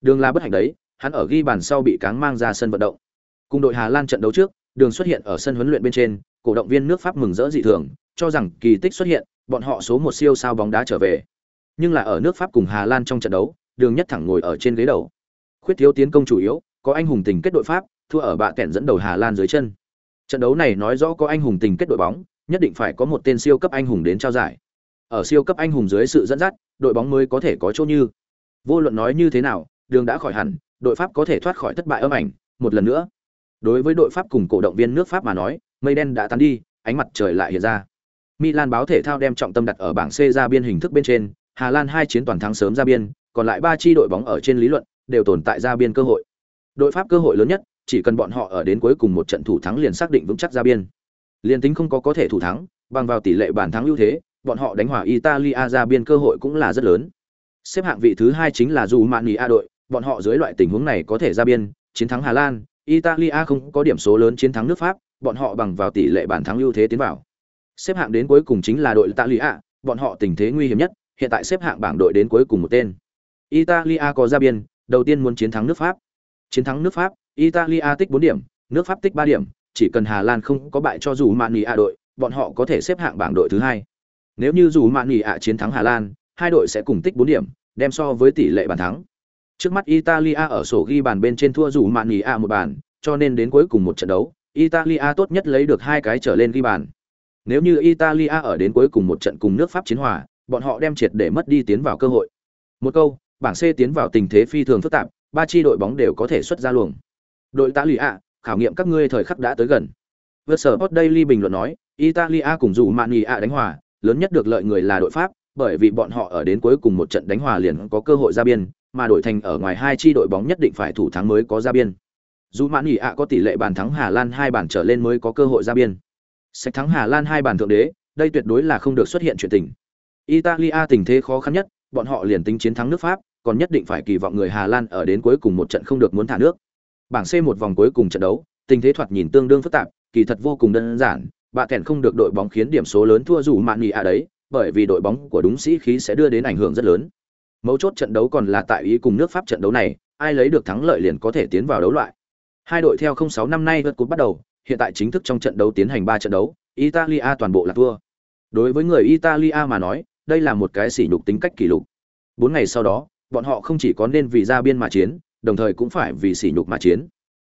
Đường là bất hạnh đấy hắn ở ghi bàn sau bị cáng mang ra sân vận động. Cùng đội hà lan trận đấu trước đường xuất hiện ở sân huấn luyện bên trên cổ động viên nước pháp mừng rỡ dị thường cho rằng kỳ tích xuất hiện bọn họ số một siêu sao bóng đá trở về. Nhưng là ở nước pháp cùng hà lan trong trận đấu đường nhất thẳng ngồi ở trên ghế đầu. Khuyết thiếu tiến công chủ yếu có anh hùng tình kết đội pháp thua ở bạ kẹn dẫn đầu hà lan dưới chân. Trận đấu này nói rõ có anh hùng tình kết đội bóng nhất định phải có một tên siêu cấp anh hùng đến trao giải. Ở siêu cấp anh hùng dưới sự dẫn dắt, đội bóng mới có thể có chỗ như. Vô luận nói như thế nào, đường đã khỏi hẳn, đội Pháp có thể thoát khỏi thất bại âm ảnh, một lần nữa. Đối với đội Pháp cùng cổ động viên nước Pháp mà nói, mây đen đã tan đi, ánh mặt trời lại hiện ra. Milan báo thể thao đem trọng tâm đặt ở bảng C ra biên hình thức bên trên, Hà Lan hai chiến toàn thắng sớm ra biên, còn lại ba chi đội bóng ở trên lý luận đều tồn tại ra biên cơ hội. Đội Pháp cơ hội lớn nhất, chỉ cần bọn họ ở đến cuối cùng một trận thủ thắng liền xác định vững chắc ra biên. Liên tính không có có thể thủ thắng, bằng vào tỷ lệ bàn thắng ưu thế, bọn họ đánh hòa Italia ra biên cơ hội cũng là rất lớn. Xếp hạng vị thứ hai chính là dù Mạn A đội, bọn họ dưới loại tình huống này có thể ra biên, chiến thắng Hà Lan, Italia không có điểm số lớn chiến thắng nước Pháp, bọn họ bằng vào tỷ lệ bàn thắng ưu thế tiến vào. Xếp hạng đến cuối cùng chính là đội Italia, bọn họ tình thế nguy hiểm nhất, hiện tại xếp hạng bảng đội đến cuối cùng một tên. Italia có ra biên, đầu tiên muốn chiến thắng nước Pháp. Chiến thắng nước Pháp, Italia tích 4 điểm, nước Pháp tích 3 điểm, chỉ cần Hà Lan không có bại cho dù Mạn A đội, bọn họ có thể xếp hạng bảng đội thứ hai. Nếu như dù Mạn ạ chiến thắng Hà Lan, hai đội sẽ cùng tích 4 điểm, đem so với tỷ lệ bàn thắng. Trước mắt Italia ở sổ ghi bàn bên trên thua dù Mạn ạ một bàn, cho nên đến cuối cùng một trận đấu, Italia tốt nhất lấy được hai cái trở lên ghi bàn. Nếu như Italia ở đến cuối cùng một trận cùng nước Pháp chiến hòa, bọn họ đem triệt để mất đi tiến vào cơ hội. Một câu, bảng C tiến vào tình thế phi thường phức tạp, ba chi đội bóng đều có thể xuất ra luồng. Đội tá lì ạ, khảo nghiệm các ngươi thời khắc đã tới gần. Vượt Daily bình luận nói, Italia cùng dù Mani ạ đánh hòa, lớn nhất được lợi người là đội Pháp, bởi vì bọn họ ở đến cuối cùng một trận đánh hòa liền có cơ hội ra biên, mà đội thành ở ngoài hai chi đội bóng nhất định phải thủ thắng mới có ra biên. Dù mãn Mani ạ có tỷ lệ bàn thắng Hà Lan hai bàn trở lên mới có cơ hội ra biên. Sẽ thắng Hà Lan hai bàn thượng đế, đây tuyệt đối là không được xuất hiện chuyện tình. Italia tình thế khó khăn nhất, bọn họ liền tính chiến thắng nước Pháp, còn nhất định phải kỳ vọng người Hà Lan ở đến cuối cùng một trận không được muốn thả nước. Bảng C một vòng cuối cùng trận đấu, tình thế thoạt nhìn tương đương phức tạp, kỳ thật vô cùng đơn giản, bạ kèn không được đội bóng khiến điểm số lớn thua dù mạn nghị à đấy, bởi vì đội bóng của đúng sĩ khí sẽ đưa đến ảnh hưởng rất lớn. Mấu chốt trận đấu còn là tại ý cùng nước Pháp trận đấu này, ai lấy được thắng lợi liền có thể tiến vào đấu loại. Hai đội theo 06 năm nay vượt cúp bắt đầu, hiện tại chính thức trong trận đấu tiến hành 3 trận đấu, Italia toàn bộ là thua. Đối với người Italia mà nói, đây là một cái sỉ nhục tính cách kỷ lục. Bốn ngày sau đó, bọn họ không chỉ có nên vì ra biên mà chiến, đồng thời cũng phải vì sỉ nhục mà chiến.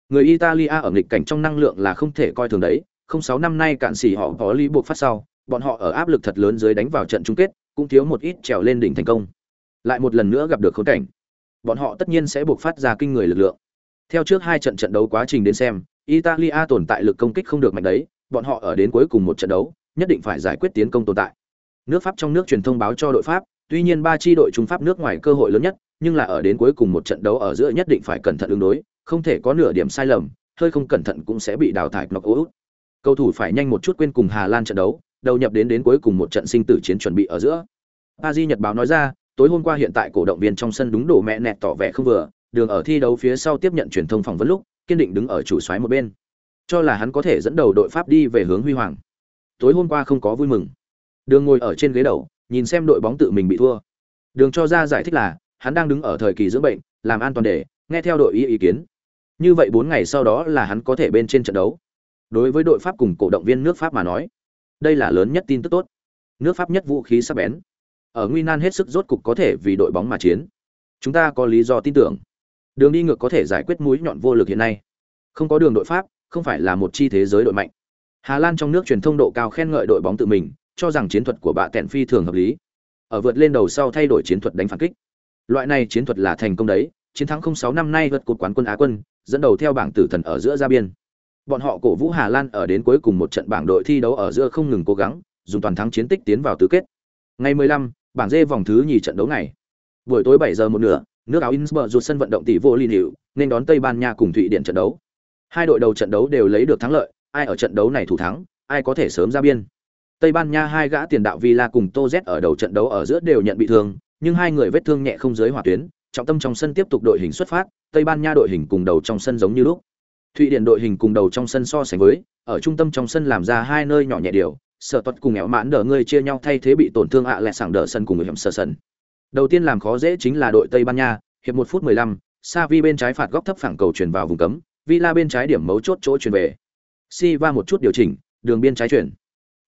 Người Italia ở nghịch cảnh trong năng lượng là không thể coi thường đấy, không sáu năm nay cạn sỉ họ có lý buộc phát sau, bọn họ ở áp lực thật lớn dưới đánh vào trận chung kết, cũng thiếu một ít trèo lên đỉnh thành công. Lại một lần nữa gặp được khốn cảnh. Bọn họ tất nhiên sẽ buộc phát ra kinh người lực lượng. Theo trước hai trận trận đấu quá trình đến xem, Italia tồn tại lực công kích không được mạnh đấy, bọn họ ở đến cuối cùng một trận đấu, nhất định phải giải quyết tiến công tồn tại. Nước Pháp trong nước truyền thông báo cho đội Pháp, tuy nhiên ba chi đội trung Pháp nước ngoài cơ hội lớn nhất, nhưng là ở đến cuối cùng một trận đấu ở giữa nhất định phải cẩn thận ứng đối, không thể có nửa điểm sai lầm, hơi không cẩn thận cũng sẽ bị đào thải knock out. Cầu thủ phải nhanh một chút quên cùng Hà Lan trận đấu, đầu nhập đến đến cuối cùng một trận sinh tử chiến chuẩn bị ở giữa. Paris Nhật báo nói ra, tối hôm qua hiện tại cổ động viên trong sân đúng đổ mẹ nẹt tỏ vẻ không vừa, đường ở thi đấu phía sau tiếp nhận truyền thông phỏng vấn lúc, kiên định đứng ở chủ soái một bên, cho là hắn có thể dẫn đầu đội Pháp đi về hướng huy hoàng. Tối hôm qua không có vui mừng. Đường ngồi ở trên ghế đầu, nhìn xem đội bóng tự mình bị thua. Đường cho ra giải thích là, hắn đang đứng ở thời kỳ dưỡng bệnh, làm an toàn để nghe theo đội ý ý kiến. Như vậy 4 ngày sau đó là hắn có thể bên trên trận đấu. Đối với đội Pháp cùng cổ động viên nước Pháp mà nói, đây là lớn nhất tin tức tốt. Nước Pháp nhất vũ khí sắc bén. Ở nguy nan hết sức rốt cục có thể vì đội bóng mà chiến. Chúng ta có lý do tin tưởng. Đường đi ngược có thể giải quyết mũi nhọn vô lực hiện nay. Không có đường đội Pháp, không phải là một chi thế giới đội mạnh. Hà Lan trong nước truyền thông độ cao khen ngợi đội bóng tự mình, cho rằng chiến thuật của bạ tẹn phi thường hợp lý. Ở vượt lên đầu sau thay đổi chiến thuật đánh phản kích. Loại này chiến thuật là thành công đấy, chiến thắng 06 năm nay vượt cột quán quân Á quân, dẫn đầu theo bảng tử thần ở giữa ra biên. Bọn họ cổ vũ Hà Lan ở đến cuối cùng một trận bảng đội thi đấu ở giữa không ngừng cố gắng, dùng toàn thắng chiến tích tiến vào tứ kết. Ngày 15, bảng D vòng thứ nhì trận đấu này. Buổi tối 7 giờ một nửa, nước áo Innsbruck rụt sân vận động tỷ vô liên hiệu, nên đón Tây Ban Nha cùng Thụy Điển trận đấu. Hai đội đầu trận đấu đều lấy được thắng lợi, ai ở trận đấu này thủ thắng, ai có thể sớm ra biên. Tây Ban Nha hai gã tiền đạo Villa cùng Toz ở đầu trận đấu ở giữa đều nhận bị thương, nhưng hai người vết thương nhẹ không dưới hỏa tuyến, trọng tâm trong sân tiếp tục đội hình xuất phát, Tây Ban Nha đội hình cùng đầu trong sân giống như lúc. Thụy Điển đội hình cùng đầu trong sân so sánh với, ở trung tâm trong sân làm ra hai nơi nhỏ nhẹ điều, sở tuật cùng éo mãn đỡ người chia nhau thay thế bị tổn thương ạ à lẹ sảng đỡ sân cùng người hiểm sở sân. Đầu tiên làm khó dễ chính là đội Tây Ban Nha, hiệp một phút 15, Savi bên trái phạt góc thấp phẳng cầu chuyển vào vùng cấm, Villa bên trái điểm mấu chốt chỗ chuyển về. Silva một chút điều chỉnh, đường biên trái chuyển.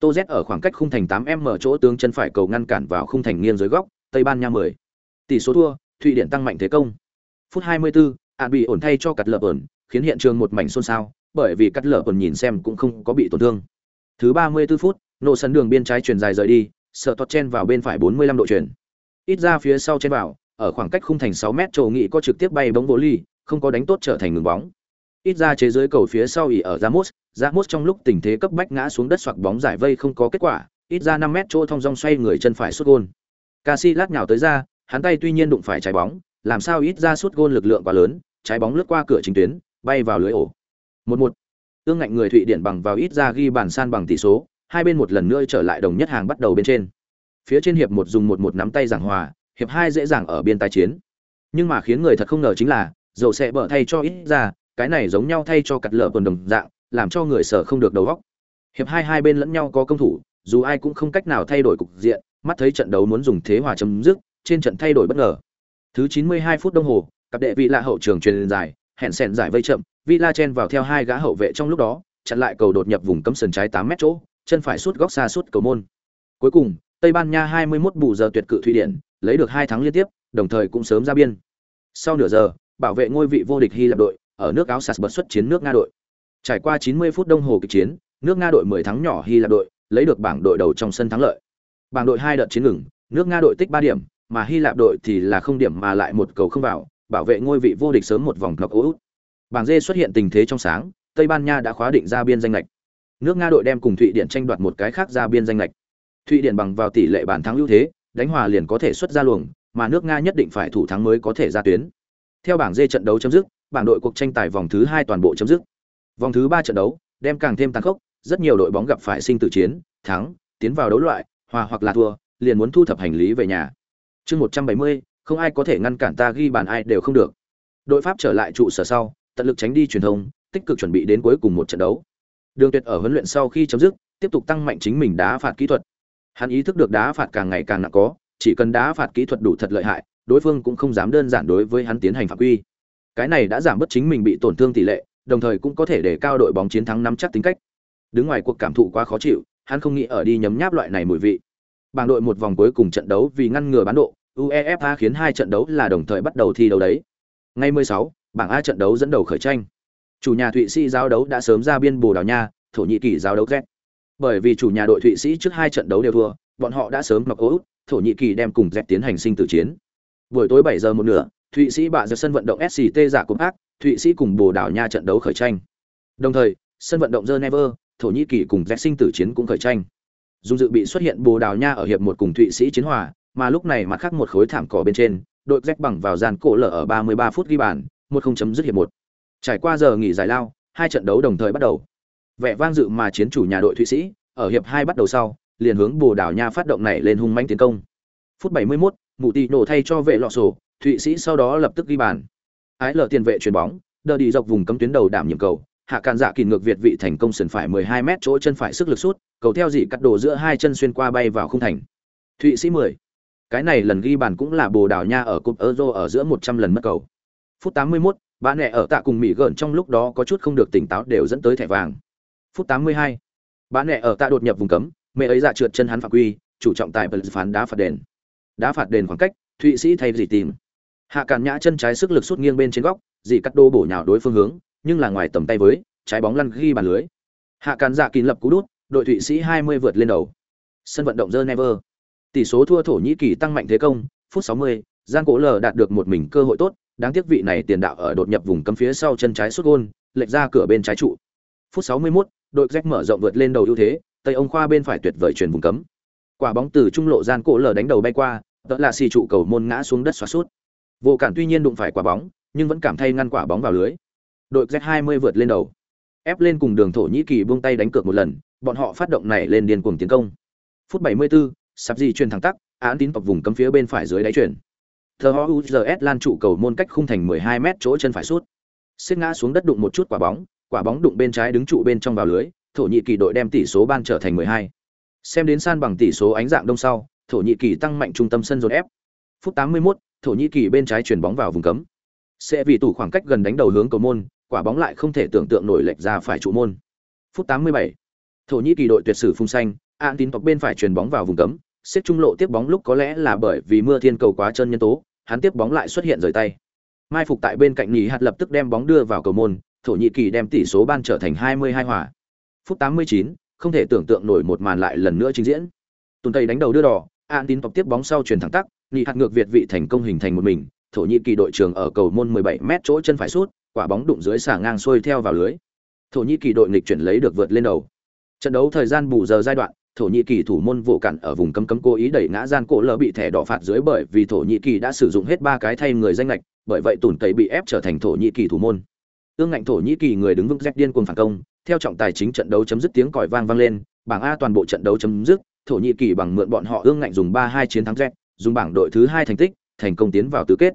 Tô Z ở khoảng cách khung thành 8m chỗ tướng chân phải cầu ngăn cản vào khung thành nghiêng dưới góc, Tây Ban Nha 10. Tỷ số thua, Thụy Điển tăng mạnh thế công. Phút 24, ạn bị ổn thay cho cật lợp ổn, khiến hiện trường một mảnh xôn xao, bởi vì cắt lở còn nhìn xem cũng không có bị tổn thương. Thứ 34 phút, nổ sân đường biên trái chuyển dài rời đi, sợ tọt chen vào bên phải 45 độ chuyển. Ít ra phía sau chen vào, ở khoảng cách khung thành 6 mét chỗ nghị có trực tiếp bay bóng vô ly, không có đánh tốt trở thành ngừng bóng. Ít ra chế dưới cầu phía sau ỉ ở Ramos, Ramos trong lúc tình thế cấp bách ngã xuống đất xoạc bóng giải vây không có kết quả, ít ra 5 mét chỗ thông dong xoay người chân phải sút gôn. Casillas nhào tới ra, hắn tay tuy nhiên đụng phải trái bóng, làm sao ít ra sút gôn lực lượng quá lớn, trái bóng lướt qua cửa chính tuyến, bay vào lưới ổ. 1-1. Tương ngạnh người Thụy Điển bằng vào ít ra ghi bàn san bằng tỷ số, hai bên một lần nữa trở lại đồng nhất hàng bắt đầu bên trên. Phía trên hiệp một dùng 1-1 nắm tay giảng hòa, hiệp hai dễ dàng ở biên tái chiến. Nhưng mà khiến người thật không ngờ chính là, dầu sẽ bở thay cho ít ra, cái này giống nhau thay cho cắt lở quần đồng dạng, làm cho người sở không được đầu óc. Hiệp hai hai bên lẫn nhau có công thủ, dù ai cũng không cách nào thay đổi cục diện, mắt thấy trận đấu muốn dùng thế hòa chấm dứt, trên trận thay đổi bất ngờ. Thứ 92 phút đồng hồ, cặp đệ vị lạ hậu trường truyền dài, hẹn sẹn giải vây chậm, Villa chen vào theo hai gã hậu vệ trong lúc đó, chặn lại cầu đột nhập vùng cấm sân trái 8 mét chỗ, chân phải sút góc xa sút cầu môn. Cuối cùng, Tây Ban Nha 21 bù giờ tuyệt cự Thụy Điển, lấy được hai thắng liên tiếp, đồng thời cũng sớm ra biên. Sau nửa giờ, bảo vệ ngôi vị vô địch Hy Lạp đội, ở nước áo sạt bật xuất chiến nước Nga đội. Trải qua 90 phút đồng hồ kịch chiến, nước Nga đội 10 thắng nhỏ Hy Lạp đội, lấy được bảng đội đầu trong sân thắng lợi. Bảng đội hai đợt chiến ngừng, nước Nga đội tích 3 điểm, mà Hy Lạp đội thì là không điểm mà lại một cầu không vào, bảo vệ ngôi vị vô địch sớm một vòng knock out. Bảng D xuất hiện tình thế trong sáng, Tây Ban Nha đã khóa định ra biên danh lệch. Nước Nga đội đem cùng Thụy Điển tranh đoạt một cái khác ra biên danh lệch. Thụy Điển bằng vào tỷ lệ bàn thắng ưu thế, đánh hòa liền có thể xuất ra luồng, mà nước Nga nhất định phải thủ thắng mới có thể ra tuyến. Theo bảng D trận đấu chấm dứt, bảng đội cuộc tranh tài vòng thứ 2 toàn bộ chấm dứt. Vòng thứ 3 trận đấu đem càng thêm tàn khốc, rất nhiều đội bóng gặp phải sinh tử chiến, thắng, tiến vào đấu loại, hòa hoặc là thua, liền muốn thu thập hành lý về nhà. Chương 170, không ai có thể ngăn cản ta ghi bàn ai đều không được. Đội Pháp trở lại trụ sở sau, tận lực tránh đi truyền thông, tích cực chuẩn bị đến cuối cùng một trận đấu. Đường Tuyệt ở huấn luyện sau khi chấm dứt, tiếp tục tăng mạnh chính mình đá phạt kỹ thuật. Hắn ý thức được đá phạt càng ngày càng nặng có, chỉ cần đá phạt kỹ thuật đủ thật lợi hại, đối phương cũng không dám đơn giản đối với hắn tiến hành phạm quy. Cái này đã giảm bớt chính mình bị tổn thương tỷ lệ, đồng thời cũng có thể để cao đội bóng chiến thắng nắm chắc tính cách. Đứng ngoài cuộc cảm thụ quá khó chịu, hắn không nghĩ ở đi nhấm nháp loại này mùi vị. Bảng đội một vòng cuối cùng trận đấu vì ngăn ngừa bán độ, UEFA khiến hai trận đấu là đồng thời bắt đầu thi đấu đấy. Ngày 16, bảng A trận đấu dẫn đầu khởi tranh. Chủ nhà Thụy Sĩ giao đấu đã sớm ra biên Bồ Đào Nha, Thổ Nhĩ Kỳ giao đấu Z. Bởi vì chủ nhà đội Thụy Sĩ trước hai trận đấu đều thua, bọn họ đã sớm mặc út, Thổ Nhĩ Kỳ đem cùng Z tiến hành sinh tử chiến. Buổi tối 7 giờ một nửa, Thụy Sĩ bạ ra sân vận động SCT giả cúp ác, Thụy Sĩ cùng Bồ Đào Nha trận đấu khởi tranh. Đồng thời, sân vận động Geneva, Thổ Nhĩ Kỳ cùng Z sinh tử chiến cũng khởi tranh. Dung dự bị xuất hiện Bồ Đào Nha ở hiệp một cùng Thụy Sĩ chiến hòa, mà lúc này mặt khác một khối thảm cỏ bên trên, đội rách bằng vào dàn cổ lở ở 33 phút ghi bàn, một không chấm dứt hiệp một. Trải qua giờ nghỉ giải lao, hai trận đấu đồng thời bắt đầu. Vẻ vang dự mà chiến chủ nhà đội Thụy Sĩ, ở hiệp hai bắt đầu sau, liền hướng Bồ Đào Nha phát động này lên hung mãnh tiến công. Phút 71, Mụ Tỷ nổ thay cho vệ lọ sổ, Thụy Sĩ sau đó lập tức ghi bàn. Ái lở tiền vệ chuyền bóng, đờ đi dọc vùng cấm tuyến đầu đảm nhiệm cầu, hạ cản dạ kỳ ngược việt vị thành công sườn phải 12 mét chỗ chân phải sức lực sút, cầu theo dị cắt đổ giữa hai chân xuyên qua bay vào khung thành. Thụy Sĩ 10. Cái này lần ghi bàn cũng là Bồ Đào Nha ở cúp Euro ở giữa 100 lần mất cầu. Phút 81, bạn nẹ ở tạ cùng Mỹ gợn trong lúc đó có chút không được tỉnh táo đều dẫn tới thẻ vàng. Phút 82, bạn nẹ ở tạ đột nhập vùng cấm, mẹ ấy dạ trượt chân hắn phạm quy, chủ trọng tài phán đá phạt đền. Đá phạt đền khoảng cách, Thụy Sĩ thay gì tìm. Hạ cản Nhã chân trái sức lực sút nghiêng bên trên góc, dị cắt đô bổ nhào đối phương hướng, nhưng là ngoài tầm tay với, trái bóng lăn ghi bàn lưới. Hạ cản Dạ kín lập cú đút, đội Thụy Sĩ 20 vượt lên đầu. Sân vận động Geneva. Tỷ số thua Thổ Nhĩ Kỳ tăng mạnh thế công, phút 60, Giang Cố Lờ đạt được một mình cơ hội tốt, đáng tiếc vị này tiền đạo ở đột nhập vùng cấm phía sau chân trái sút gôn, lệch ra cửa bên trái trụ. Phút 61, đội Jack mở rộng vượt lên đầu ưu thế, Tây ông khoa bên phải tuyệt vời chuyển vùng cấm. Quả bóng từ trung lộ gian Cố Lờ đánh đầu bay qua, đó là xì trụ cầu môn ngã xuống đất xoá sút. Vô cản tuy nhiên đụng phải quả bóng, nhưng vẫn cảm thấy ngăn quả bóng vào lưới. Đội Z20 vượt lên đầu, ép lên cùng đường thổ nhĩ kỳ buông tay đánh cược một lần, bọn họ phát động này lên điên cuồng tiến công. Phút 74, sắp di truyền thẳng tắc, án tín tộc vùng cấm phía bên phải dưới đáy chuyển. Thờ UZS lan trụ cầu môn cách khung thành 12 mét chỗ chân phải sút. Xếp ngã xuống đất đụng một chút quả bóng, quả bóng đụng bên trái đứng trụ bên trong vào lưới, thổ nhĩ kỳ đội đem tỷ số ban trở thành 12. Xem đến san bằng tỷ số ánh dạng đông sau, thổ nhĩ kỳ tăng mạnh trung tâm sân dồn ép. Phút 81, thổ nhĩ kỳ bên trái chuyển bóng vào vùng cấm sẽ vì tủ khoảng cách gần đánh đầu hướng cầu môn quả bóng lại không thể tưởng tượng nổi lệch ra phải trụ môn phút 87. thổ nhĩ kỳ đội tuyệt sử phung xanh an tín tộc bên phải truyền bóng vào vùng cấm xếp trung lộ tiếp bóng lúc có lẽ là bởi vì mưa thiên cầu quá chân nhân tố hắn tiếp bóng lại xuất hiện rời tay. Mai phục tại bên cạnh nhì hạt lập tức đem bóng đưa vào cầu môn thổ nhĩ kỳ đem tỷ số ban trở thành 22 hòa. Phút 89, không thể tưởng tượng nổi một màn lại lần nữa trình diễn. Tùn tây đánh đầu đưa đỏ an tín tộc tiếp bóng sau truyền thẳng tắc nhị hạt ngược việt vị thành công hình thành một mình thổ nhĩ kỳ đội trưởng ở cầu môn 17 mét chỗ chân phải sút quả bóng đụng dưới xả ngang xuôi theo vào lưới. Thổ nhĩ kỳ đội nghịch chuyển lấy được vượt lên đầu. Trận đấu thời gian bù giờ giai đoạn thổ nhĩ kỳ thủ môn vụ cản ở vùng cấm cấm cố ý đẩy ngã gian cổ lỡ bị thẻ đỏ phạt dưới bởi vì thổ nhĩ kỳ đã sử dụng hết ba cái thay người danh lệch bởi vậy tủn tẩy bị ép trở thành thổ nhĩ kỳ thủ môn ương ngạnh thổ nhĩ kỳ người đứng vững rét điên cuồng phản công theo trọng tài chính trận đấu chấm dứt tiếng còi vang vang lên bảng a toàn bộ trận đấu chấm dứt thổ nhĩ kỳ bằng mượn bọn họ ương ngạnh dùng ba hai chiến thắng rét dùng bảng đội thứ hai thành tích thành công tiến vào tứ kết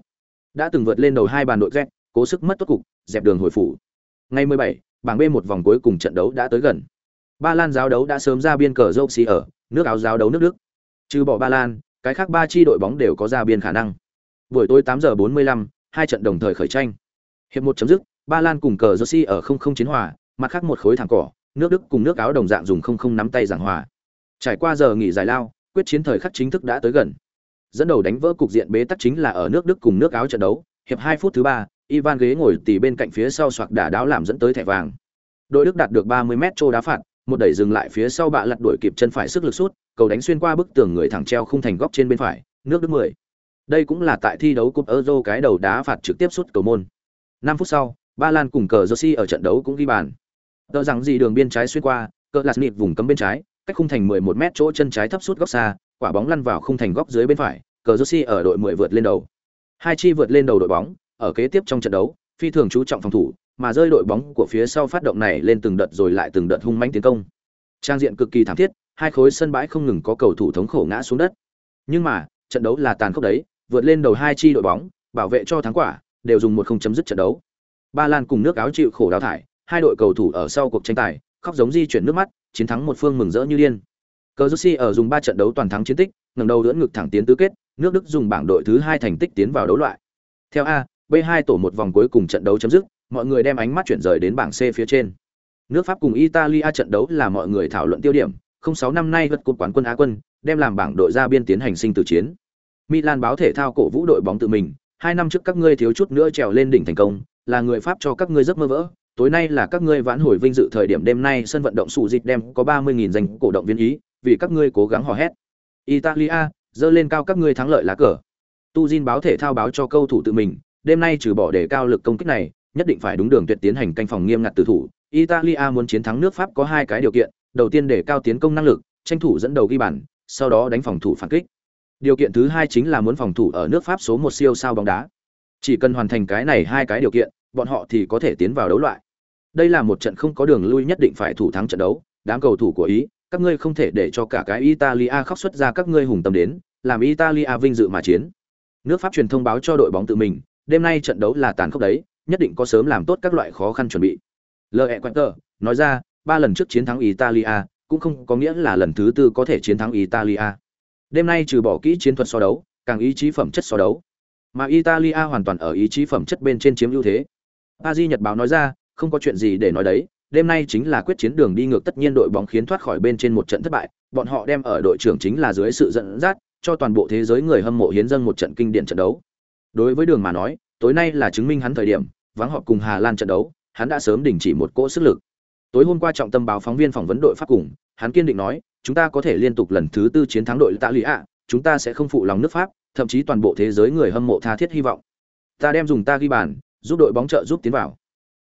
đã từng vượt lên đầu hai bàn đội Z, cố sức mất tốt cục, dẹp đường hồi phủ. Ngày 17, bảng B một vòng cuối cùng trận đấu đã tới gần. Ba Lan giáo đấu đã sớm ra biên cờ dâu xì ở, nước áo giáo đấu nước Đức. Trừ bỏ Ba Lan, cái khác ba chi đội bóng đều có ra biên khả năng. Buổi tối 8 giờ 45, hai trận đồng thời khởi tranh. Hiệp một chấm dứt, Ba Lan cùng cờ Jersey ở không không chiến hòa, mặt khác một khối thẳng cỏ, nước Đức cùng nước Áo đồng dạng dùng không không nắm tay giảng hòa. Trải qua giờ nghỉ giải lao, quyết chiến thời khắc chính thức đã tới gần. Dẫn đầu đánh vỡ cục diện bế tắc chính là ở nước Đức cùng nước Áo trận đấu, hiệp 2 phút thứ ba, Ivan ghế ngồi tỉ bên cạnh phía sau xoạc đả đáo làm dẫn tới thẻ vàng. Đội Đức đạt được 30 mét trô đá phạt, một đẩy dừng lại phía sau bạ lật đuổi kịp chân phải sức lực sút, cầu đánh xuyên qua bức tường người thẳng treo khung thành góc trên bên phải, nước Đức 10. Đây cũng là tại thi đấu cúp Euro cái đầu đá phạt trực tiếp sút cầu môn. 5 phút sau, Ba Lan cùng cờ Jersey ở trận đấu cũng ghi bàn. Tờ rằng gì đường biên trái xuyên qua, cờ lạt nịp vùng cấm bên trái, cách khung thành 11 mét chỗ chân trái thấp sút góc xa, quả bóng lăn vào khung thành góc dưới bên phải, cờ Jersey ở đội 10 vượt lên đầu. Hai chi vượt lên đầu đội bóng, ở kế tiếp trong trận đấu, phi thường chú trọng phòng thủ, mà rơi đội bóng của phía sau phát động này lên từng đợt rồi lại từng đợt hung mãnh tiến công. Trang diện cực kỳ thảm thiết, hai khối sân bãi không ngừng có cầu thủ thống khổ ngã xuống đất. Nhưng mà, trận đấu là tàn khốc đấy, vượt lên đầu hai chi đội bóng, bảo vệ cho thắng quả, đều dùng một không chấm dứt trận đấu. Ba Lan cùng nước áo chịu khổ đào thải, hai đội cầu thủ ở sau cuộc tranh tài, khóc giống di chuyển nước mắt, chiến thắng một phương mừng rỡ như điên. Cazorsi ở dùng ba trận đấu toàn thắng chiến tích, ngẩng đầu ưỡn ngực thẳng tiến tứ kết, nước Đức dùng bảng đội thứ hai thành tích tiến vào đấu loại. Theo A, B2 tổ một vòng cuối cùng trận đấu chấm dứt, mọi người đem ánh mắt chuyển rời đến bảng C phía trên. Nước Pháp cùng Italia trận đấu là mọi người thảo luận tiêu điểm, 06 năm nay vượt cột quán quân Á quân, đem làm bảng đội ra biên tiến hành sinh tử chiến. Milan báo thể thao cổ vũ đội bóng tự mình, hai năm trước các ngươi thiếu chút nữa trèo lên đỉnh thành công, là người Pháp cho các ngươi giấc mơ vỡ. Tối nay là các ngươi vãn hồi vinh dự thời điểm đêm nay sân vận động sủ dịch đem có 30.000 danh cổ động viên ý, vì các ngươi cố gắng hò hét. Italia, dơ lên cao các ngươi thắng lợi lá cờ. Tuzin báo thể thao báo cho cầu thủ tự mình, đêm nay trừ bỏ để cao lực công kích này, nhất định phải đúng đường tuyệt tiến hành canh phòng nghiêm ngặt tử thủ. Italia muốn chiến thắng nước Pháp có hai cái điều kiện, đầu tiên để cao tiến công năng lực, tranh thủ dẫn đầu ghi bàn, sau đó đánh phòng thủ phản kích. Điều kiện thứ hai chính là muốn phòng thủ ở nước Pháp số một siêu sao bóng đá. Chỉ cần hoàn thành cái này hai cái điều kiện, bọn họ thì có thể tiến vào đấu loại. Đây là một trận không có đường lui nhất định phải thủ thắng trận đấu, đám cầu thủ của Ý, các ngươi không thể để cho cả cái Italia khóc xuất ra các ngươi hùng tâm đến, làm Italia vinh dự mà chiến. Nước Pháp truyền thông báo cho đội bóng tự mình, đêm nay trận đấu là tàn khốc đấy, nhất định có sớm làm tốt các loại khó khăn chuẩn bị. lệ quẹt tờ nói ra, ba lần trước chiến thắng Italia, cũng không có nghĩa là lần thứ tư có thể chiến thắng Italia. Đêm nay trừ bỏ kỹ chiến thuật so đấu, càng ý chí phẩm chất so đấu. Mà Italia hoàn toàn ở ý chí phẩm chất bên trên chiếm ưu thế. Paris Nhật báo nói ra, không có chuyện gì để nói đấy, đêm nay chính là quyết chiến đường đi ngược tất nhiên đội bóng khiến thoát khỏi bên trên một trận thất bại, bọn họ đem ở đội trưởng chính là dưới sự dẫn dắt, cho toàn bộ thế giới người hâm mộ hiến dâng một trận kinh điển trận đấu. Đối với Đường mà nói, tối nay là chứng minh hắn thời điểm, vắng họp cùng Hà Lan trận đấu, hắn đã sớm đình chỉ một cỗ sức lực. Tối hôm qua trọng tâm báo phóng viên phỏng vấn đội Pháp cùng, hắn kiên định nói, chúng ta có thể liên tục lần thứ tư chiến thắng đội Tạ chúng ta sẽ không phụ lòng nước Pháp, thậm chí toàn bộ thế giới người hâm mộ tha thiết hy vọng. Ta đem dùng ta ghi bàn, giúp đội bóng trợ giúp tiến vào.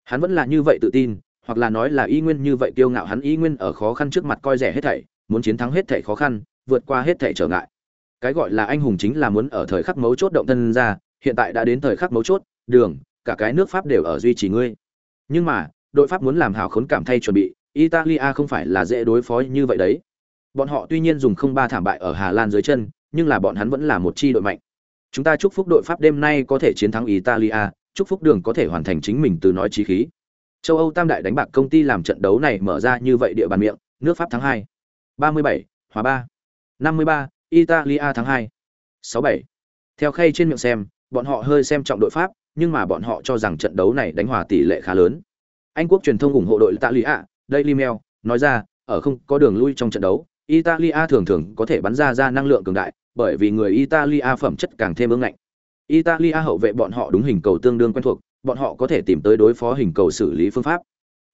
Hắn vẫn là như vậy tự tin, hoặc là nói là y nguyên như vậy kiêu ngạo hắn y nguyên ở khó khăn trước mặt coi rẻ hết thảy, muốn chiến thắng hết thảy khó khăn, vượt qua hết thảy trở ngại. Cái gọi là anh hùng chính là muốn ở thời khắc mấu chốt động thân ra, hiện tại đã đến thời khắc mấu chốt, đường, cả cái nước Pháp đều ở duy trì ngươi. Nhưng mà, đội Pháp muốn làm hào khốn cảm thay chuẩn bị, Italia không phải là dễ đối phó như vậy đấy. Bọn họ tuy nhiên dùng không ba thảm bại ở Hà Lan dưới chân, nhưng là bọn hắn vẫn là một chi đội mạnh. Chúng ta chúc phúc đội Pháp đêm nay có thể chiến thắng Italia, chúc phúc đường có thể hoàn thành chính mình từ nói chí khí. Châu Âu Tam đại đánh bạc công ty làm trận đấu này mở ra như vậy địa bàn miệng, nước Pháp thắng 2. 37, hòa 3. 53, Italia thắng 2. 67. Theo khay trên miệng xem, bọn họ hơi xem trọng đội Pháp, nhưng mà bọn họ cho rằng trận đấu này đánh hòa tỷ lệ khá lớn. Anh quốc truyền thông ủng hộ đội Italia, Daily Mail nói ra, ở không có đường lui trong trận đấu, Italia thường thường có thể bắn ra ra năng lượng cường đại, bởi vì người Italia phẩm chất càng thêm ương ngạnh. Italia hậu vệ bọn họ đúng hình cầu tương đương quen thuộc, bọn họ có thể tìm tới đối phó hình cầu xử lý phương pháp.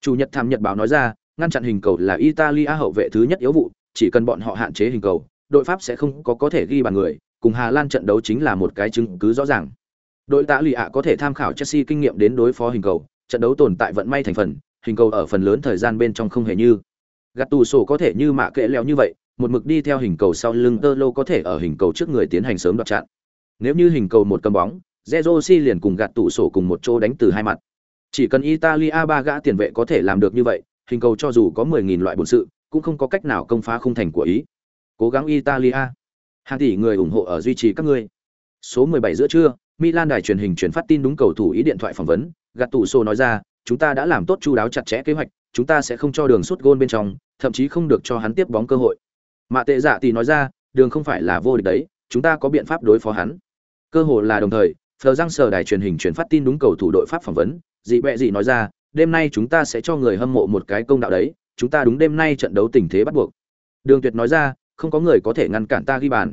Chủ nhật tham nhật báo nói ra, ngăn chặn hình cầu là Italia hậu vệ thứ nhất yếu vụ, chỉ cần bọn họ hạn chế hình cầu, đội Pháp sẽ không có có thể ghi bàn người, cùng Hà Lan trận đấu chính là một cái chứng cứ rõ ràng. Đội tạ lì ạ có thể tham khảo Chelsea kinh nghiệm đến đối phó hình cầu, trận đấu tồn tại vận may thành phần, hình cầu ở phần lớn thời gian bên trong không hề như. Gạt tù sổ có thể như mạ kệ leo như vậy, một mực đi theo hình cầu sau lưng tơ lô có thể ở hình cầu trước người tiến hành sớm đoạt chặn. Nếu như hình cầu một cầm bóng, Zerosi liền cùng gạt tủ sổ cùng một chỗ đánh từ hai mặt. Chỉ cần Italia ba gã tiền vệ có thể làm được như vậy, hình cầu cho dù có 10.000 loại bổn sự, cũng không có cách nào công phá khung thành của ý. Cố gắng Italia. Hàng tỷ người ủng hộ ở duy trì các ngươi. Số 17 giữa trưa, Milan đài truyền hình truyền phát tin đúng cầu thủ ý điện thoại phỏng vấn, gạt tủ nói ra, chúng ta đã làm tốt chu đáo chặt chẽ kế hoạch, chúng ta sẽ không cho đường sút gôn bên trong, thậm chí không được cho hắn tiếp bóng cơ hội. Mạ tệ dạ thì nói ra, đường không phải là vô địch đấy, chúng ta có biện pháp đối phó hắn. Cơ hội là đồng thời, Phờ Giang sở đài truyền hình truyền phát tin đúng cầu thủ đội Pháp phỏng vấn, dị bẹ gì nói ra đêm nay chúng ta sẽ cho người hâm mộ một cái công đạo đấy chúng ta đúng đêm nay trận đấu tình thế bắt buộc đường tuyệt nói ra không có người có thể ngăn cản ta ghi bàn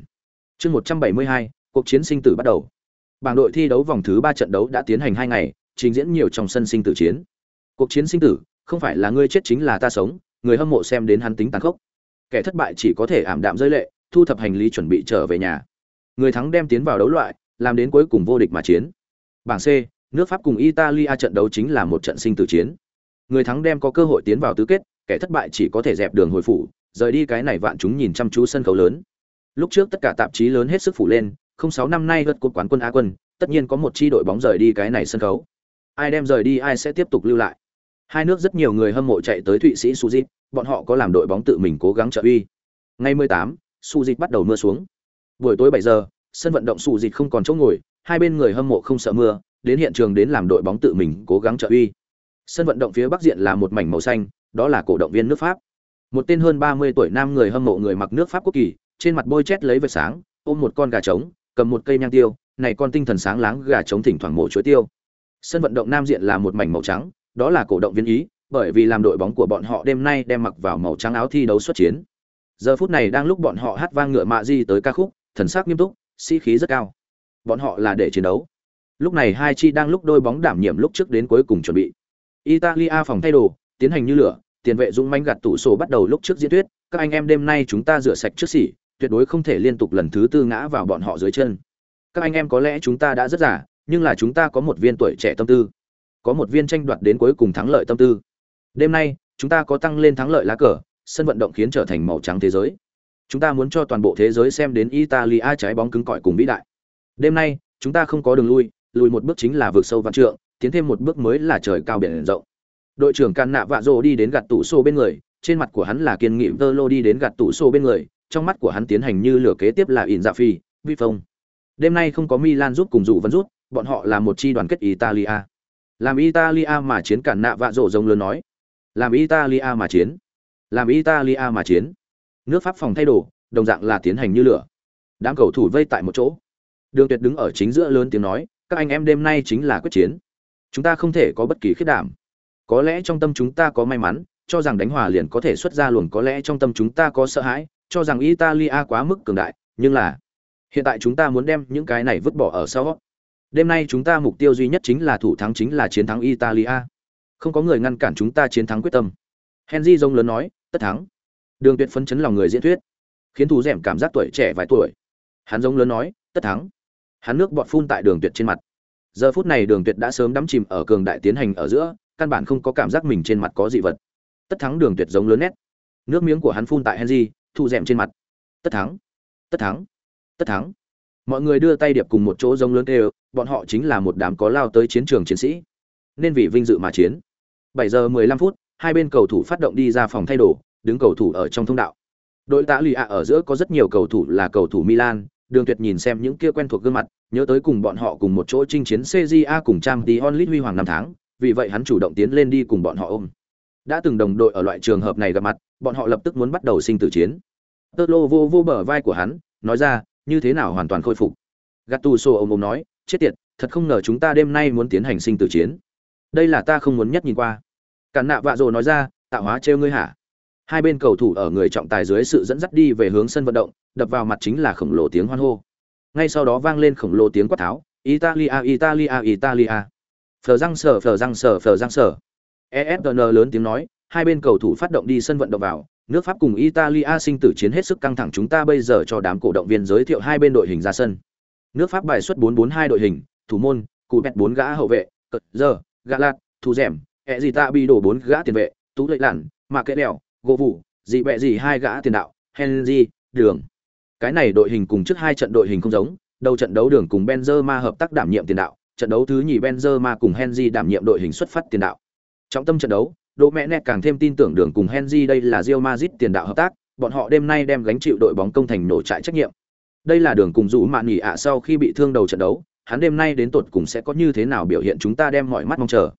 chương một trăm bảy mươi hai cuộc chiến sinh tử bắt đầu bảng đội thi đấu vòng thứ ba trận đấu đã tiến hành hai ngày, trình diễn nhiều trong sân sinh tử chiến. Cuộc chiến sinh tử, không phải là ngươi chết chính là ta sống, người hâm mộ xem đến hắn tính tàn khốc. Kẻ thất bại chỉ có thể ảm đạm rơi lệ, thu thập hành lý chuẩn bị trở về nhà. Người thắng đem tiến vào đấu loại, làm đến cuối cùng vô địch mà chiến. Bảng c, nước pháp cùng italia trận đấu chính là một trận sinh tử chiến. Người thắng đem có cơ hội tiến vào tứ kết, kẻ thất bại chỉ có thể dẹp đường hồi phủ, rời đi cái này vạn chúng nhìn chăm chú sân khấu lớn. Lúc trước tất cả tạp chí lớn hết sức phủ lên sáu năm nay vượt cột quán quân Á quân tất nhiên có một chi đội bóng rời đi cái này sân khấu. Ai đem rời đi ai sẽ tiếp tục lưu lại. Hai nước rất nhiều người hâm mộ chạy tới thụy sĩ suzit bọn họ có làm đội bóng tự mình cố gắng trợ uy. Ngày 18, suzit bắt đầu mưa xuống. Buổi tối 7 giờ sân vận động suzit không còn chỗ ngồi hai bên người hâm mộ không sợ mưa đến hiện trường đến làm đội bóng tự mình cố gắng trợ uy. Sân vận động phía bắc diện là một mảnh màu xanh đó là cổ động viên nước pháp. Một tên hơn 30 tuổi nam người hâm mộ người mặc nước pháp quốc kỳ trên mặt bôi chét lấy vệt sáng ôm một con gà trống cầm một cây nhang tiêu, này con tinh thần sáng láng gà trống thỉnh thoảng mổ chuối tiêu. Sân vận động nam diện là một mảnh màu trắng, đó là cổ động viên ý, bởi vì làm đội bóng của bọn họ đêm nay đem mặc vào màu trắng áo thi đấu xuất chiến. Giờ phút này đang lúc bọn họ hát vang ngựa mạ di tới ca khúc, thần sắc nghiêm túc, sĩ khí rất cao. Bọn họ là để chiến đấu. Lúc này hai chi đang lúc đôi bóng đảm nhiệm lúc trước đến cuối cùng chuẩn bị. Italia phòng thay đồ, tiến hành như lửa, tiền vệ dũng manh gạt tủ sổ bắt đầu lúc trước diễn thuyết, các anh em đêm nay chúng ta rửa sạch trước xỉ tuyệt đối không thể liên tục lần thứ tư ngã vào bọn họ dưới chân. Các anh em có lẽ chúng ta đã rất giả nhưng là chúng ta có một viên tuổi trẻ tâm tư. Có một viên tranh đoạt đến cuối cùng thắng lợi tâm tư. Đêm nay, chúng ta có tăng lên thắng lợi lá cờ, sân vận động khiến trở thành màu trắng thế giới. Chúng ta muốn cho toàn bộ thế giới xem đến italia trái bóng cứng cỏi cùng vĩ đại. Đêm nay, chúng ta không có đường lui, lùi một bước chính là vượt sâu văn trượng, tiến thêm một bước mới là trời cao biển rộng. Đội trưởng can nạ vạ rồ đi đến gạt tủ xô bên người, trên mặt của hắn là kiên nghị tơ lô đi đến gạt tủ xô bên người trong mắt của hắn tiến hành như lửa kế tiếp là ỉn dạ phi, vi phong. Đêm nay không có milan giúp cùng dụ vẫn rút bọn họ là một chi đoàn kết italia. Làm italia mà chiến cản nạ vạ rộ rồng lớn nói. Làm italia mà chiến. Làm italia mà chiến. Nước pháp phòng thay đồ, đồng dạng là tiến hành như lửa. Đám cầu thủ vây tại một chỗ. Đường tuyệt đứng ở chính giữa lớn tiếng nói, các anh em đêm nay chính là quyết chiến. Chúng ta không thể có bất kỳ khiết đảm. Có lẽ trong tâm chúng ta có may mắn, cho rằng đánh hòa liền có thể xuất ra luồng, có lẽ trong tâm chúng ta có sợ hãi cho rằng italia quá mức cường đại, nhưng là hiện tại chúng ta muốn đem những cái này vứt bỏ ở sau đêm nay chúng ta mục tiêu duy nhất chính là thủ thắng chính là chiến thắng italia. Không có người ngăn cản chúng ta chiến thắng quyết tâm. Henry rống lớn nói, tất thắng. Đường tuyệt phấn chấn lòng người diễn thuyết, khiến thủ rèm cảm giác tuổi trẻ vài tuổi. Hắn rống lớn nói, tất thắng. Hắn nước bọt phun tại đường tuyệt trên mặt. Giờ phút này đường tuyệt đã sớm đắm chìm ở cường đại tiến hành ở giữa, căn bản không có cảm giác mình trên mặt có dị vật. Tất thắng đường tuyệt giống lớn nét. Nước miếng của hắn phun tại henry thu rèm trên mặt. Tất thắng tất thắng tất thắng. Mọi người đưa tay điệp cùng một chỗ giống lớn đều bọn họ chính là một đám có lao tới chiến trường chiến sĩ. Nên vì vinh dự mà chiến. 7 giờ 15 phút, hai bên cầu thủ phát động đi ra phòng thay đồ, đứng cầu thủ ở trong thông đạo. Đội tạ lì ạ ở giữa có rất nhiều cầu thủ là cầu thủ milan, đường tuyệt nhìn xem những kia quen thuộc gương mặt, nhớ tới cùng bọn họ cùng một chỗ chinh chiến cja cùng trang tí onlit huy hoàng năm tháng, vì vậy hắn chủ động tiến lên đi cùng bọn họ ôm. Đã từng đồng đội ở loại trường hợp này gặp mặt, bọn họ lập tức muốn bắt đầu sinh tử chiến tơ lô vô vô bờ vai của hắn, nói ra, như thế nào hoàn toàn khôi phục? Gattuso ông ông nói, chết tiệt, thật không ngờ chúng ta đêm nay muốn tiến hành sinh tử chiến. Đây là ta không muốn nhất nhìn qua. Cản nạ vạ rồ nói ra, tạo hóa trêu ngươi hả? Hai bên cầu thủ ở người trọng tài dưới sự dẫn dắt đi về hướng sân vận động, đập vào mặt chính là khổng lồ tiếng hoan hô. Ngay sau đó vang lên khổng lồ tiếng quát tháo, italia italia italia. Phờ răng sờ, phờ răng sờ, phờ răng sờ. Esn lớn tiếng nói, hai bên cầu thủ phát động đi sân vận động vào nước pháp cùng italia sinh tử chiến hết sức căng thẳng chúng ta bây giờ cho đám cổ động viên giới thiệu hai bên đội hình ra sân. Nước pháp bài xuất 442 đội hình, thủ môn, cụ bẹt bốn gã hậu vệ cật giờ, gã lạt, thủ rèm ẹ gì ta bị đổ bốn gã tiền vệ, tú lệ lặn mà kệ đèo, gỗ vụ gì bẹ gì hai gã tiền đạo, henry, đường. Cái này đội hình cùng trước hai trận đội hình không giống, đầu trận đấu đường cùng benzema hợp tác đảm nhiệm tiền đạo, trận đấu thứ nhì benzema cùng henry đảm nhiệm đội hình xuất phát tiền đạo. Trọng tâm trận đấu Đỗ Mẹ Nẹt càng thêm tin tưởng đường cùng Henry đây là Real Madrid tiền đạo hợp tác, bọn họ đêm nay đem gánh chịu đội bóng công thành nổ trại trách nhiệm. Đây là đường cùng rủ mạn nghỉ ạ sau khi bị thương đầu trận đấu, hắn đêm nay đến tột cùng sẽ có như thế nào biểu hiện chúng ta đem mọi mắt mong chờ.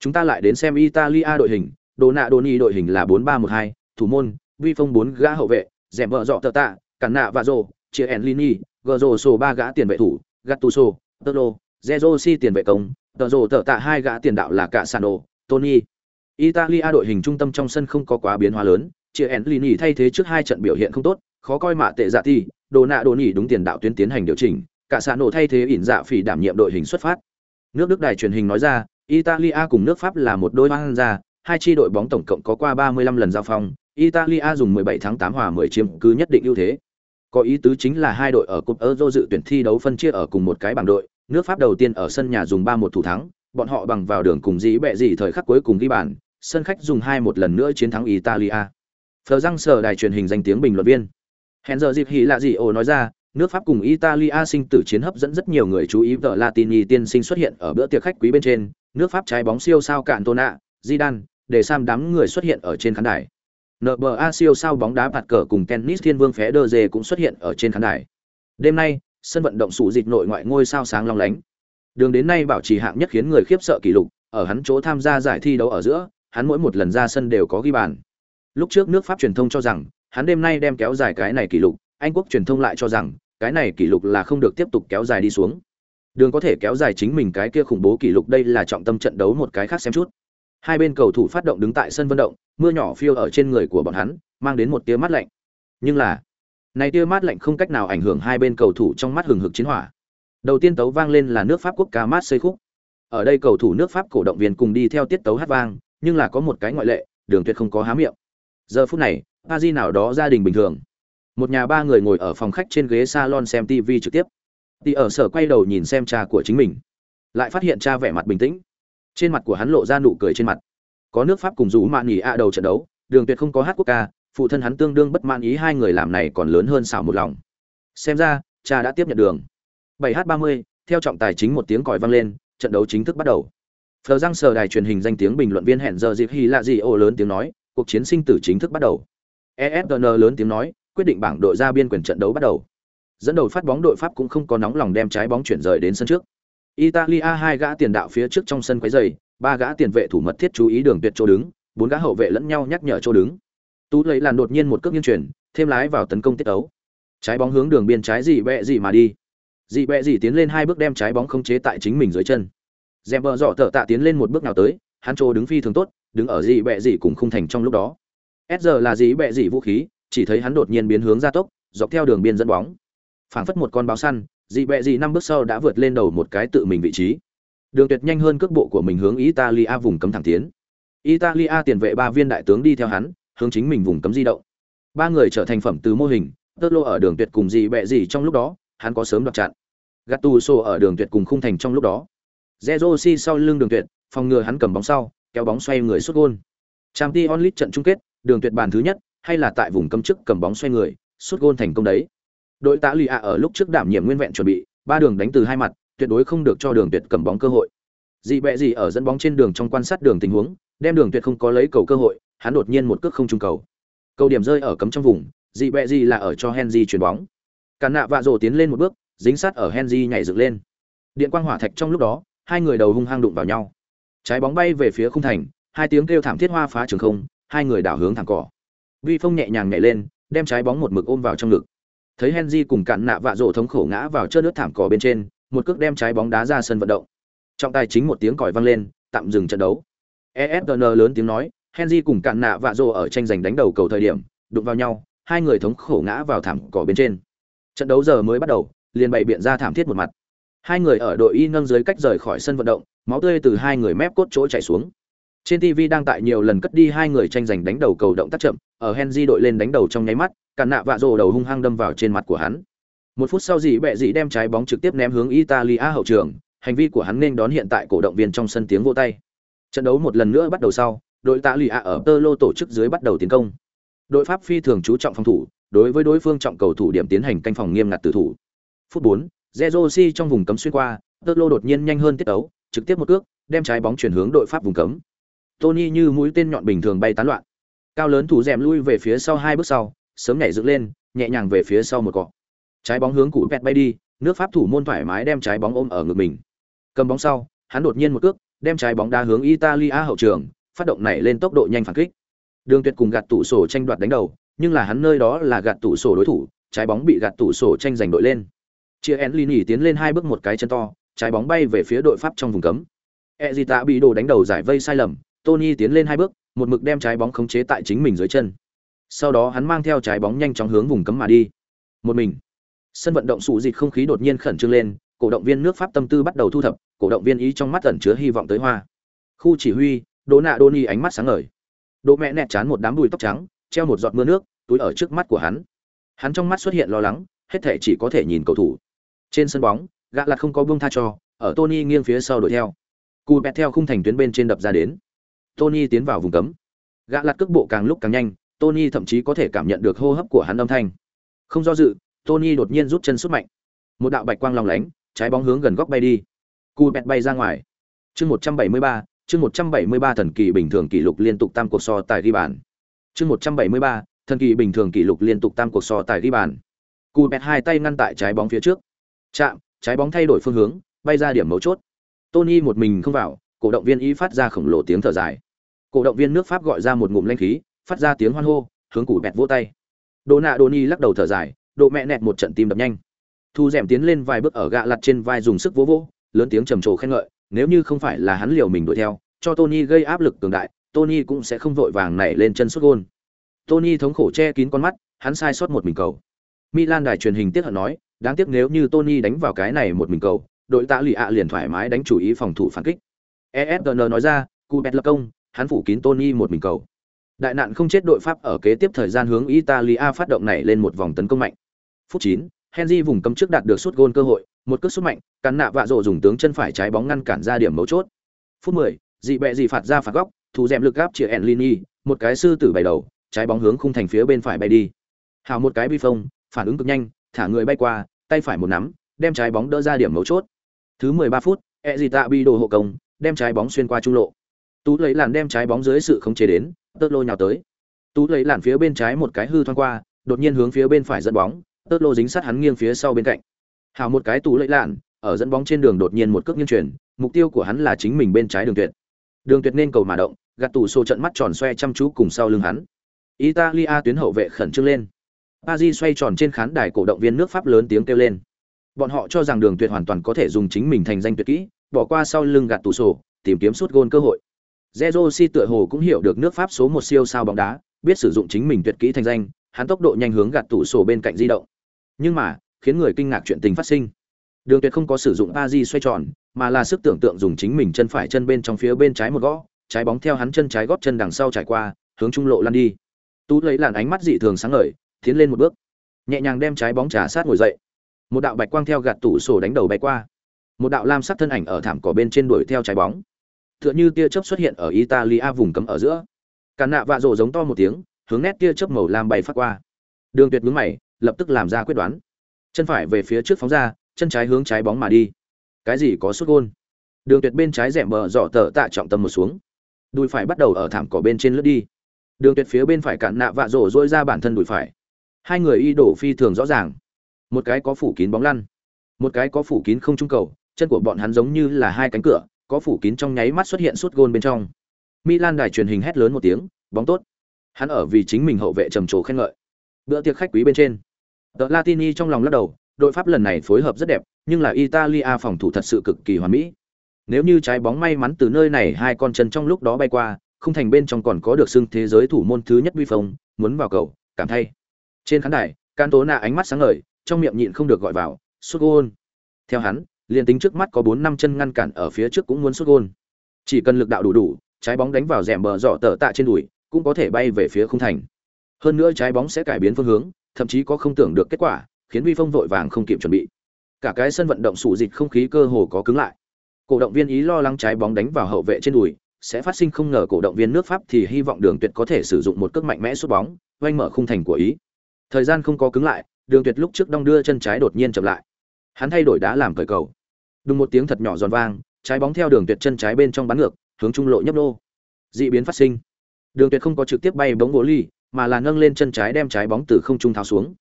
Chúng ta lại đến xem Italia đội hình, Đồ nạ Đoni đội hình là 4-3-1-2, thủ môn, vi phong 4 gã hậu vệ, rèm vợ dọ tờ tạ, cản nạ và rồ, chia Enlini, sổ 3 gã tiền vệ thủ, Gattuso, Tolo, Zezosi tiền vệ công, tờ rồ tờ tạ hai gã tiền đạo là cả Tony. Italia đội hình trung tâm trong sân không có quá biến hóa lớn, chia Enlini thay thế trước hai trận biểu hiện không tốt, khó coi mạ tệ dạ ti. đồ nạ đồ nỉ đúng tiền đạo tuyến tiến hành điều chỉnh, cả Sano thay thế ỉn dạ phỉ đảm nhiệm đội hình xuất phát. Nước Đức đài truyền hình nói ra, Italia cùng nước Pháp là một đôi hoang ra, hai chi đội bóng tổng cộng có qua 35 lần giao phong, Italia dùng 17 tháng 8 hòa 10 chiếm cứ nhất định ưu thế. Có ý tứ chính là hai đội ở cúp Euro dự tuyển thi đấu phân chia ở cùng một cái bảng đội, nước Pháp đầu tiên ở sân nhà dùng 3-1 thủ thắng, bọn họ bằng vào đường cùng dĩ bẹ gì thời khắc cuối cùng ghi bàn, sân khách dùng 2-1 lần nữa chiến thắng Italia. Phờ răng sở đài truyền hình danh tiếng bình luận viên. Hẹn giờ dịp hỉ lạ gì ồ nói ra, nước Pháp cùng Italia sinh tử chiến hấp dẫn rất nhiều người chú ý vợ Latini tiên sinh xuất hiện ở bữa tiệc khách quý bên trên, nước Pháp trái bóng siêu sao cạn Tona, Zidane, để Sam đám người xuất hiện ở trên khán đài. NBA siêu sao bóng đá bạt cờ cùng tennis thiên vương Federer cũng xuất hiện ở trên khán đài. Đêm nay, sân vận động sủ dịch nội ngoại ngôi sao sáng long lánh. Đường đến nay bảo trì hạng nhất khiến người khiếp sợ kỷ lục, ở hắn chỗ tham gia giải thi đấu ở giữa, hắn mỗi một lần ra sân đều có ghi bàn. Lúc trước nước Pháp truyền thông cho rằng, hắn đêm nay đem kéo dài cái này kỷ lục, Anh quốc truyền thông lại cho rằng, cái này kỷ lục là không được tiếp tục kéo dài đi xuống. Đường có thể kéo dài chính mình cái kia khủng bố kỷ lục đây là trọng tâm trận đấu một cái khác xem chút. Hai bên cầu thủ phát động đứng tại sân vận động, mưa nhỏ phiêu ở trên người của bọn hắn, mang đến một tia mát lạnh. Nhưng là, này tia mát lạnh không cách nào ảnh hưởng hai bên cầu thủ trong mắt hừng hực chiến hỏa. Đầu tiên tấu vang lên là nước Pháp quốc ca mát xây khúc. Ở đây cầu thủ nước Pháp cổ động viên cùng đi theo tiết tấu hát vang, nhưng là có một cái ngoại lệ, Đường Tuyệt không có há miệng. Giờ phút này, Paris nào đó gia đình bình thường. Một nhà ba người ngồi ở phòng khách trên ghế salon xem TV trực tiếp. Thì ở sở quay đầu nhìn xem cha của chính mình, lại phát hiện cha vẻ mặt bình tĩnh. Trên mặt của hắn lộ ra nụ cười trên mặt. Có nước Pháp cùng rủ mạn nghỉ a đầu trận đấu, Đường Tuyệt không có hát quốc ca, phụ thân hắn tương đương bất mãn ý hai người làm này còn lớn hơn xảo một lòng. Xem ra, cha đã tiếp nhận đường. 7h30, theo trọng tài chính một tiếng còi vang lên, trận đấu chính thức bắt đầu. Phờ răng sờ đài truyền hình danh tiếng bình luận viên hẹn giờ dịp hy lạ gì ô lớn tiếng nói, cuộc chiến sinh tử chính thức bắt đầu. ESPN lớn tiếng nói, quyết định bảng đội ra biên quyền trận đấu bắt đầu. Dẫn đầu phát bóng đội Pháp cũng không có nóng lòng đem trái bóng chuyển rời đến sân trước. Italia hai gã tiền đạo phía trước trong sân quấy rầy, ba gã tiền vệ thủ mật thiết chú ý đường tuyệt chỗ đứng, bốn gã hậu vệ lẫn nhau nhắc nhở chỗ đứng. Tú lấy làn đột nhiên một cước nghiêng chuyển, thêm lái vào tấn công tiết đấu. Trái bóng hướng đường biên trái gì bẹ gì mà đi. Dị bẹ gì tiến lên hai bước đem trái bóng không chế tại chính mình dưới chân. Dèm bờ dọ thợ tạ tiến lên một bước nào tới, hắn trô đứng phi thường tốt, đứng ở dị bẹ gì cùng khung thành trong lúc đó. S giờ là dị bẹ gì vũ khí, chỉ thấy hắn đột nhiên biến hướng ra tốc, dọc theo đường biên dẫn bóng. Phảng phất một con báo săn, dị bẹ gì năm bước sau đã vượt lên đầu một cái tự mình vị trí. Đường Tuyệt nhanh hơn cước bộ của mình hướng Italia vùng cấm thẳng tiến. Italia tiền vệ ba viên đại tướng đi theo hắn, hướng chính mình vùng cấm di động. Ba người trở thành phẩm từ mô hình, Tơ lô ở đường Tuyệt cùng dị bẹ gì trong lúc đó, hắn có sớm đoạt chặn. Gattuso ở đường Tuyệt cùng khung thành trong lúc đó. Zerosi sau lưng đường Tuyệt, phòng ngừa hắn cầm bóng sau, kéo bóng xoay người sút gol. Champions League trận chung kết, đường Tuyệt bàn thứ nhất, hay là tại vùng cấm trước cầm bóng xoay người, sút gol thành công đấy. Đội tá lì ạ ở lúc trước đảm nhiệm nguyên vẹn chuẩn bị, ba đường đánh từ hai mặt, tuyệt đối không được cho đường tuyệt cầm bóng cơ hội. Dị bẹ gì ở dẫn bóng trên đường trong quan sát đường tình huống, đem đường tuyệt không có lấy cầu cơ hội, hắn đột nhiên một cước không trúng cầu. Cầu điểm rơi ở cấm trong vùng, dị bẹ gì là ở cho Henry chuyển bóng. Cản nạ vạ rồ tiến lên một bước, dính sát ở Henry nhảy dựng lên. Điện quang hỏa thạch trong lúc đó, hai người đầu hung hăng đụng vào nhau. Trái bóng bay về phía khung thành, hai tiếng kêu thảm thiết hoa phá trường không, hai người đảo hướng thẳng cỏ. Vi Phong nhẹ nhàng nhảy lên, đem trái bóng một mực ôm vào trong ngực. Thấy Henry cùng cạn nạ vạ rộ thống khổ ngã vào chớp nước thảm cỏ bên trên, một cước đem trái bóng đá ra sân vận động. Trọng tài chính một tiếng còi vang lên, tạm dừng trận đấu. ESPN lớn tiếng nói, Henry cùng cạn nạ vạ rộ ở tranh giành đánh đầu cầu thời điểm, đụng vào nhau, hai người thống khổ ngã vào thảm cỏ bên trên. Trận đấu giờ mới bắt đầu, liền bày biện ra thảm thiết một mặt. Hai người ở đội y nâng dưới cách rời khỏi sân vận động, máu tươi từ hai người mép cốt chỗ chảy xuống. Trên TV đang tại nhiều lần cất đi hai người tranh giành đánh đầu cầu động tác chậm, ở Henry đội lên đánh đầu trong nháy mắt, cản nạ vạ rồ đầu hung hăng đâm vào trên mặt của hắn. Một phút sau dị bẹ dị đem trái bóng trực tiếp ném hướng Italia hậu trường, hành vi của hắn nên đón hiện tại cổ động viên trong sân tiếng vỗ tay. Trận đấu một lần nữa bắt đầu sau, đội Italia ở Tơ Lô tổ chức dưới bắt đầu tiến công. Đội Pháp phi thường chú trọng phòng thủ, đối với đối phương trọng cầu thủ điểm tiến hành canh phòng nghiêm ngặt tử thủ. Phút 4, Zerosi trong vùng cấm xuyên qua, Tơ Lô đột nhiên nhanh hơn tiết tấu, trực tiếp một cước, đem trái bóng chuyển hướng đội Pháp vùng cấm. Tony như mũi tên nhọn bình thường bay tán loạn. Cao lớn thủ rèm lui về phía sau hai bước sau, sớm nhảy dựng lên, nhẹ nhàng về phía sau một cọ. Trái bóng hướng cụ vẹt bay đi, nước Pháp thủ môn thoải mái đem trái bóng ôm ở ngực mình. Cầm bóng sau, hắn đột nhiên một cước, đem trái bóng đá hướng Italia hậu trường, phát động nảy lên tốc độ nhanh phản kích. Đường Tuyệt cùng gạt tủ sổ tranh đoạt đánh đầu, nhưng là hắn nơi đó là gạt tủ sổ đối thủ, trái bóng bị gạt tủ sổ tranh giành đội lên. Chia Enlini tiến lên hai bước một cái chân to, trái bóng bay về phía đội Pháp trong vùng cấm. e di tạ bị đồ đánh đầu giải vây sai lầm tony tiến lên hai bước một mực đem trái bóng khống chế tại chính mình dưới chân. Sau đó hắn mang theo trái bóng nhanh chóng hướng vùng cấm mà đi. Một mình. Sân vận động sụ dịch không khí đột nhiên khẩn trương lên cổ động viên nước pháp tâm tư bắt đầu thu thập cổ động viên ý trong mắt ẩn chứa hy vọng tới hoa. Khu chỉ huy đỗ nạ đô ni ánh mắt sáng ngời. Đỗ mẹ nẹt chán một đám bùi tóc trắng treo một giọt mưa nước túi ở trước mắt của hắn. Hắn trong mắt xuất hiện lo lắng hết thể chỉ có thể nhìn cầu thủ trên sân bóng, gã lạt không có buông tha cho, ở tony nghiêng phía sau đuổi theo. Cù bẹt theo khung thành tuyến bên trên đập ra đến. Tony tiến vào vùng cấm. Gã lạt cước bộ càng lúc càng nhanh, tony thậm chí có thể cảm nhận được hô hấp của hắn âm thanh. Không do dự, tony đột nhiên rút chân sút mạnh. Một đạo bạch quang long lánh, trái bóng hướng gần góc bay đi. Cù bẹt bay ra ngoài. Chương một trăm bảy mươi ba, chương một trăm bảy mươi ba thần kỳ bình thường kỷ lục liên tục tam cuộc so tài ghi bàn. Chương một trăm bảy mươi ba, thần kỳ bình thường kỷ lục liên tục tam cuộc so tài ghi bàn. Cù bẹt hai tay ngăn tại trái bóng phía trước chạm, trái bóng thay đổi phương hướng, bay ra điểm mấu chốt. Tony một mình không vào, cổ động viên ý phát ra khổng lồ tiếng thở dài. Cổ động viên nước pháp gọi ra một ngụm lanh khí, phát ra tiếng hoan hô, hướng củ bẹt vỗ tay. Đồ nạ đồ ni lắc đầu thở dài, độ mẹ nẹt một trận tim đập nhanh. Thu d tiến lên vài bước ở gạ lặt trên vai dùng sức vỗ vỗ, lớn tiếng trầm trồ khen ngợi, nếu như không phải là hắn liều mình đuổi theo, cho tony gây áp lực cường đại, tony cũng sẽ không vội vàng nảy lên chân xuất gôn. Tony thống khổ che kín con mắt, hắn sai sót một mình cầu. Milan đài truyền hình tiếc hận nói đáng tiếc nếu như tony đánh vào cái này một mình cầu đội tạ lì ạ liền thoải mái đánh chủ ý phòng thủ phản kích. Esgn nói ra cu bẹt lập công hắn phủ kín tony một mình cầu. Đại nạn không chết đội pháp ở kế tiếp thời gian hướng italia phát động này lên một vòng tấn công mạnh. Phút 9, henry vùng cấm trước đạt được suốt gôn cơ hội một cước sút mạnh cắn nạ vạ rộ dùng tướng chân phải trái bóng ngăn cản ra điểm mấu chốt. Phút 10, dị bẹ dị phạt ra phạt góc thủ dẹm lực gáp chĩa enlini một cái sư tử bày đầu trái bóng hướng khung thành phía bên phải bay đi. Hào một cái bi phong phản ứng cực nhanh thả người bay qua tay phải một nắm, đem trái bóng đỡ ra điểm mấu chốt. Thứ 13 phút e dị tạ bi đồ hộ công, đem trái bóng xuyên qua trung lộ. Tú lấy làn đem trái bóng dưới sự khống chế đến tơ lô nhào tới. Tú lấy làn phía bên trái một cái hư thoăn qua, đột nhiên hướng phía bên phải dẫn bóng tơ lô dính sát hắn nghiêng phía sau bên cạnh. Hào một cái tú lấy làn, ở dẫn bóng trên đường đột nhiên một cước nghiêng chuyển, mục tiêu của hắn là chính mình bên trái đường tuyệt. Đường tuyệt nên cầu mà động, gạt tủ xô trận mắt tròn xoe chăm chú cùng sau lưng hắn. Italia tuyến hậu vệ khẩn trương lên. Paris xoay tròn trên khán đài cổ động viên nước Pháp lớn tiếng kêu lên. Bọn họ cho rằng Đường Tuyệt hoàn toàn có thể dùng chính mình thành danh tuyệt kỹ, bỏ qua sau lưng gạt tủ sổ, tìm kiếm suốt gôn cơ hội. Zerosi tựa hồ cũng hiểu được nước Pháp số một siêu sao bóng đá, biết sử dụng chính mình tuyệt kỹ thành danh, hắn tốc độ nhanh hướng gạt tủ sổ bên cạnh di động. Nhưng mà, khiến người kinh ngạc chuyện tình phát sinh. Đường Tuyệt không có sử dụng Paris xoay tròn, mà là sức tưởng tượng dùng chính mình chân phải chân bên trong phía bên trái một gõ, trái bóng theo hắn chân trái gót chân đằng sau trải qua, hướng trung lộ lăn đi. Tú lấy làn ánh mắt dị thường sáng ngời, tiến lên một bước, nhẹ nhàng đem trái bóng trà sát ngồi dậy. Một đạo bạch quang theo gạt tủ sổ đánh đầu bay qua. Một đạo lam sắc thân ảnh ở thảm cỏ bên trên đuổi theo trái bóng. Tựa như tia chớp xuất hiện ở italia vùng cấm ở giữa. Càn nạ vạ rộ giống to một tiếng, hướng nét tia chớp màu lam bay phát qua. Đường tuyệt mướn mày, lập tức làm ra quyết đoán. Chân phải về phía trước phóng ra, chân trái hướng trái bóng mà đi. Cái gì có xuất gôn? Đường tuyệt bên trái rẽm mở dọ tờ tạ trọng tâm một xuống. Đùi phải bắt đầu ở thảm cỏ bên trên lướt đi. Đường tuyệt phía bên phải cạn nạ vạ rổ dỗi ra bản thân đùi phải hai người y đổ phi thường rõ ràng. Một cái có phủ kín bóng lăn, một cái có phủ kín không trung cầu, chân của bọn hắn giống như là hai cánh cửa, có phủ kín trong nháy mắt xuất hiện suốt gôn bên trong. Milan đài truyền hình hét lớn một tiếng, bóng tốt. Hắn ở vì chính mình hậu vệ trầm trồ khen ngợi. Bữa tiệc khách quý bên trên tờ latini trong lòng lắc đầu, đội pháp lần này phối hợp rất đẹp, nhưng là italia phòng thủ thật sự cực kỳ hoàn mỹ. Nếu như trái bóng may mắn từ nơi này hai con chân trong lúc đó bay qua, không thành bên trong còn có được xưng thế giới thủ môn thứ nhất vi phong, muốn vào cầu, cảm thay trên khán đài can tố nạ ánh mắt sáng ngời, trong miệng nhịn không được gọi vào, sút gôn. Theo hắn, liền tính trước mắt có bốn năm chân ngăn cản ở phía trước cũng muốn sút gôn. Chỉ cần lực đạo đủ đủ, trái bóng đánh vào rèm bờ dọ tờ tạ trên đùi, cũng có thể bay về phía khung thành. Hơn nữa trái bóng sẽ cải biến phương hướng, thậm chí có không tưởng được kết quả, khiến vi phong vội vàng không kịp chuẩn bị. Cả cái sân vận động sủ dịch không khí cơ hồ có cứng lại. Cổ động viên ý lo lắng trái bóng đánh vào hậu vệ trên đùi, sẽ phát sinh không ngờ cổ động viên nước pháp thì hy vọng đường tuyệt có thể sử dụng một cước mạnh mẽ sút bóng, oanh mở khung thành của ý thời gian không có cứng lại, đường tuyệt lúc trước đong đưa chân trái đột nhiên chậm lại. Hắn thay đổi đá làm cởi cầu. Đúng một tiếng thật nhỏ giòn vang, trái bóng theo đường tuyệt chân trái bên trong bắn ngược, hướng trung lộ nhấp nô. Dị biến phát sinh. Đường tuyệt không có trực tiếp bay bóng gỗ ly, mà là nâng lên chân trái đem trái bóng từ không trung tháo xuống.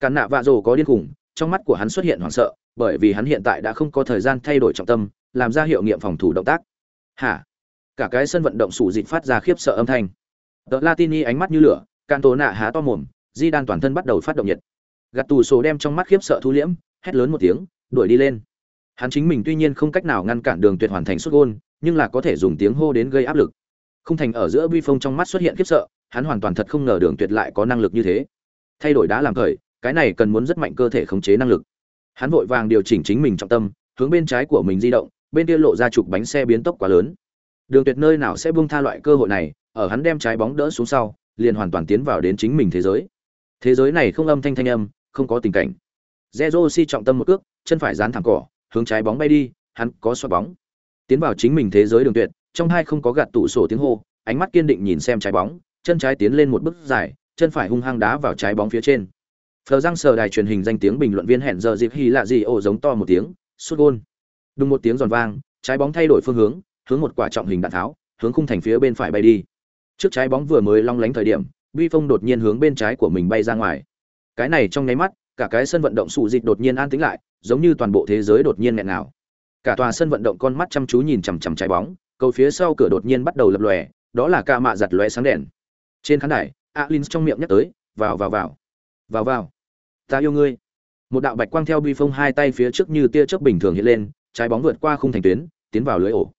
Cản nạ vạ rồ có điên khủng, trong mắt của hắn xuất hiện hoảng sợ, bởi vì hắn hiện tại đã không có thời gian thay đổi trọng tâm, làm ra hiệu nghiệm phòng thủ động tác. Hả? Cả cái sân vận động sủ dịt phát ra khiếp sợ âm thanh. Tờ latini ánh mắt như lửa can tố nạ há to mồm di đan toàn thân bắt đầu phát động nhiệt. Gạt tù sổ đem trong mắt khiếp sợ thu liễm, hét lớn một tiếng, đuổi đi lên. Hắn chính mình tuy nhiên không cách nào ngăn cản đường tuyệt hoàn thành xuất gôn, nhưng là có thể dùng tiếng hô đến gây áp lực. Không thành ở giữa vi phong trong mắt xuất hiện khiếp sợ, hắn hoàn toàn thật không ngờ đường tuyệt lại có năng lực như thế. Thay đổi đá làm khởi, cái này cần muốn rất mạnh cơ thể khống chế năng lực. Hắn vội vàng điều chỉnh chính mình trọng tâm, hướng bên trái của mình di động, bên kia lộ ra trục bánh xe biến tốc quá lớn. Đường tuyệt nơi nào sẽ buông tha loại cơ hội này, ở hắn đem trái bóng đỡ xuống sau, liền hoàn toàn tiến vào đến chính mình thế giới thế giới này không âm thanh thanh âm, không có tình cảnh. Zezo si trọng tâm một cước, chân phải dán thẳng cỏ, hướng trái bóng bay đi, hắn có xoát bóng. Tiến vào chính mình thế giới đường tuyệt, trong hai không có gạt tủ sổ tiếng hô, ánh mắt kiên định nhìn xem trái bóng, chân trái tiến lên một bước dài, chân phải hung hăng đá vào trái bóng phía trên. Phờ răng sờ đài truyền hình danh tiếng bình luận viên hẹn giờ dịp hy lạ gì ồ giống to một tiếng, sút gôn. Đúng một tiếng giòn vang, trái bóng thay đổi phương hướng hướng một quả trọng hình đạn tháo, hướng khung thành phía bên phải bay đi. Trước trái bóng vừa mới long lánh thời điểm vi phong đột nhiên hướng bên trái của mình bay ra ngoài. Cái này trong nháy mắt, cả cái sân vận động sụ dịch đột nhiên an tĩnh lại, giống như toàn bộ thế giới đột nhiên nghẹn nào cả tòa sân vận động con mắt chăm chú nhìn chằm chằm trái bóng, cầu phía sau cửa đột nhiên bắt đầu lập lòe, đó là ca mạ giặt lóe sáng đèn. Trên khán đài alin trong miệng nhắc tới, vào vào vào. Vào vào. Ta yêu ngươi. Một đạo bạch quang theo bi phong hai tay phía trước như tia chớp bình thường hiện lên, trái bóng vượt qua khung thành tuyến, tiến vào lưới ổ.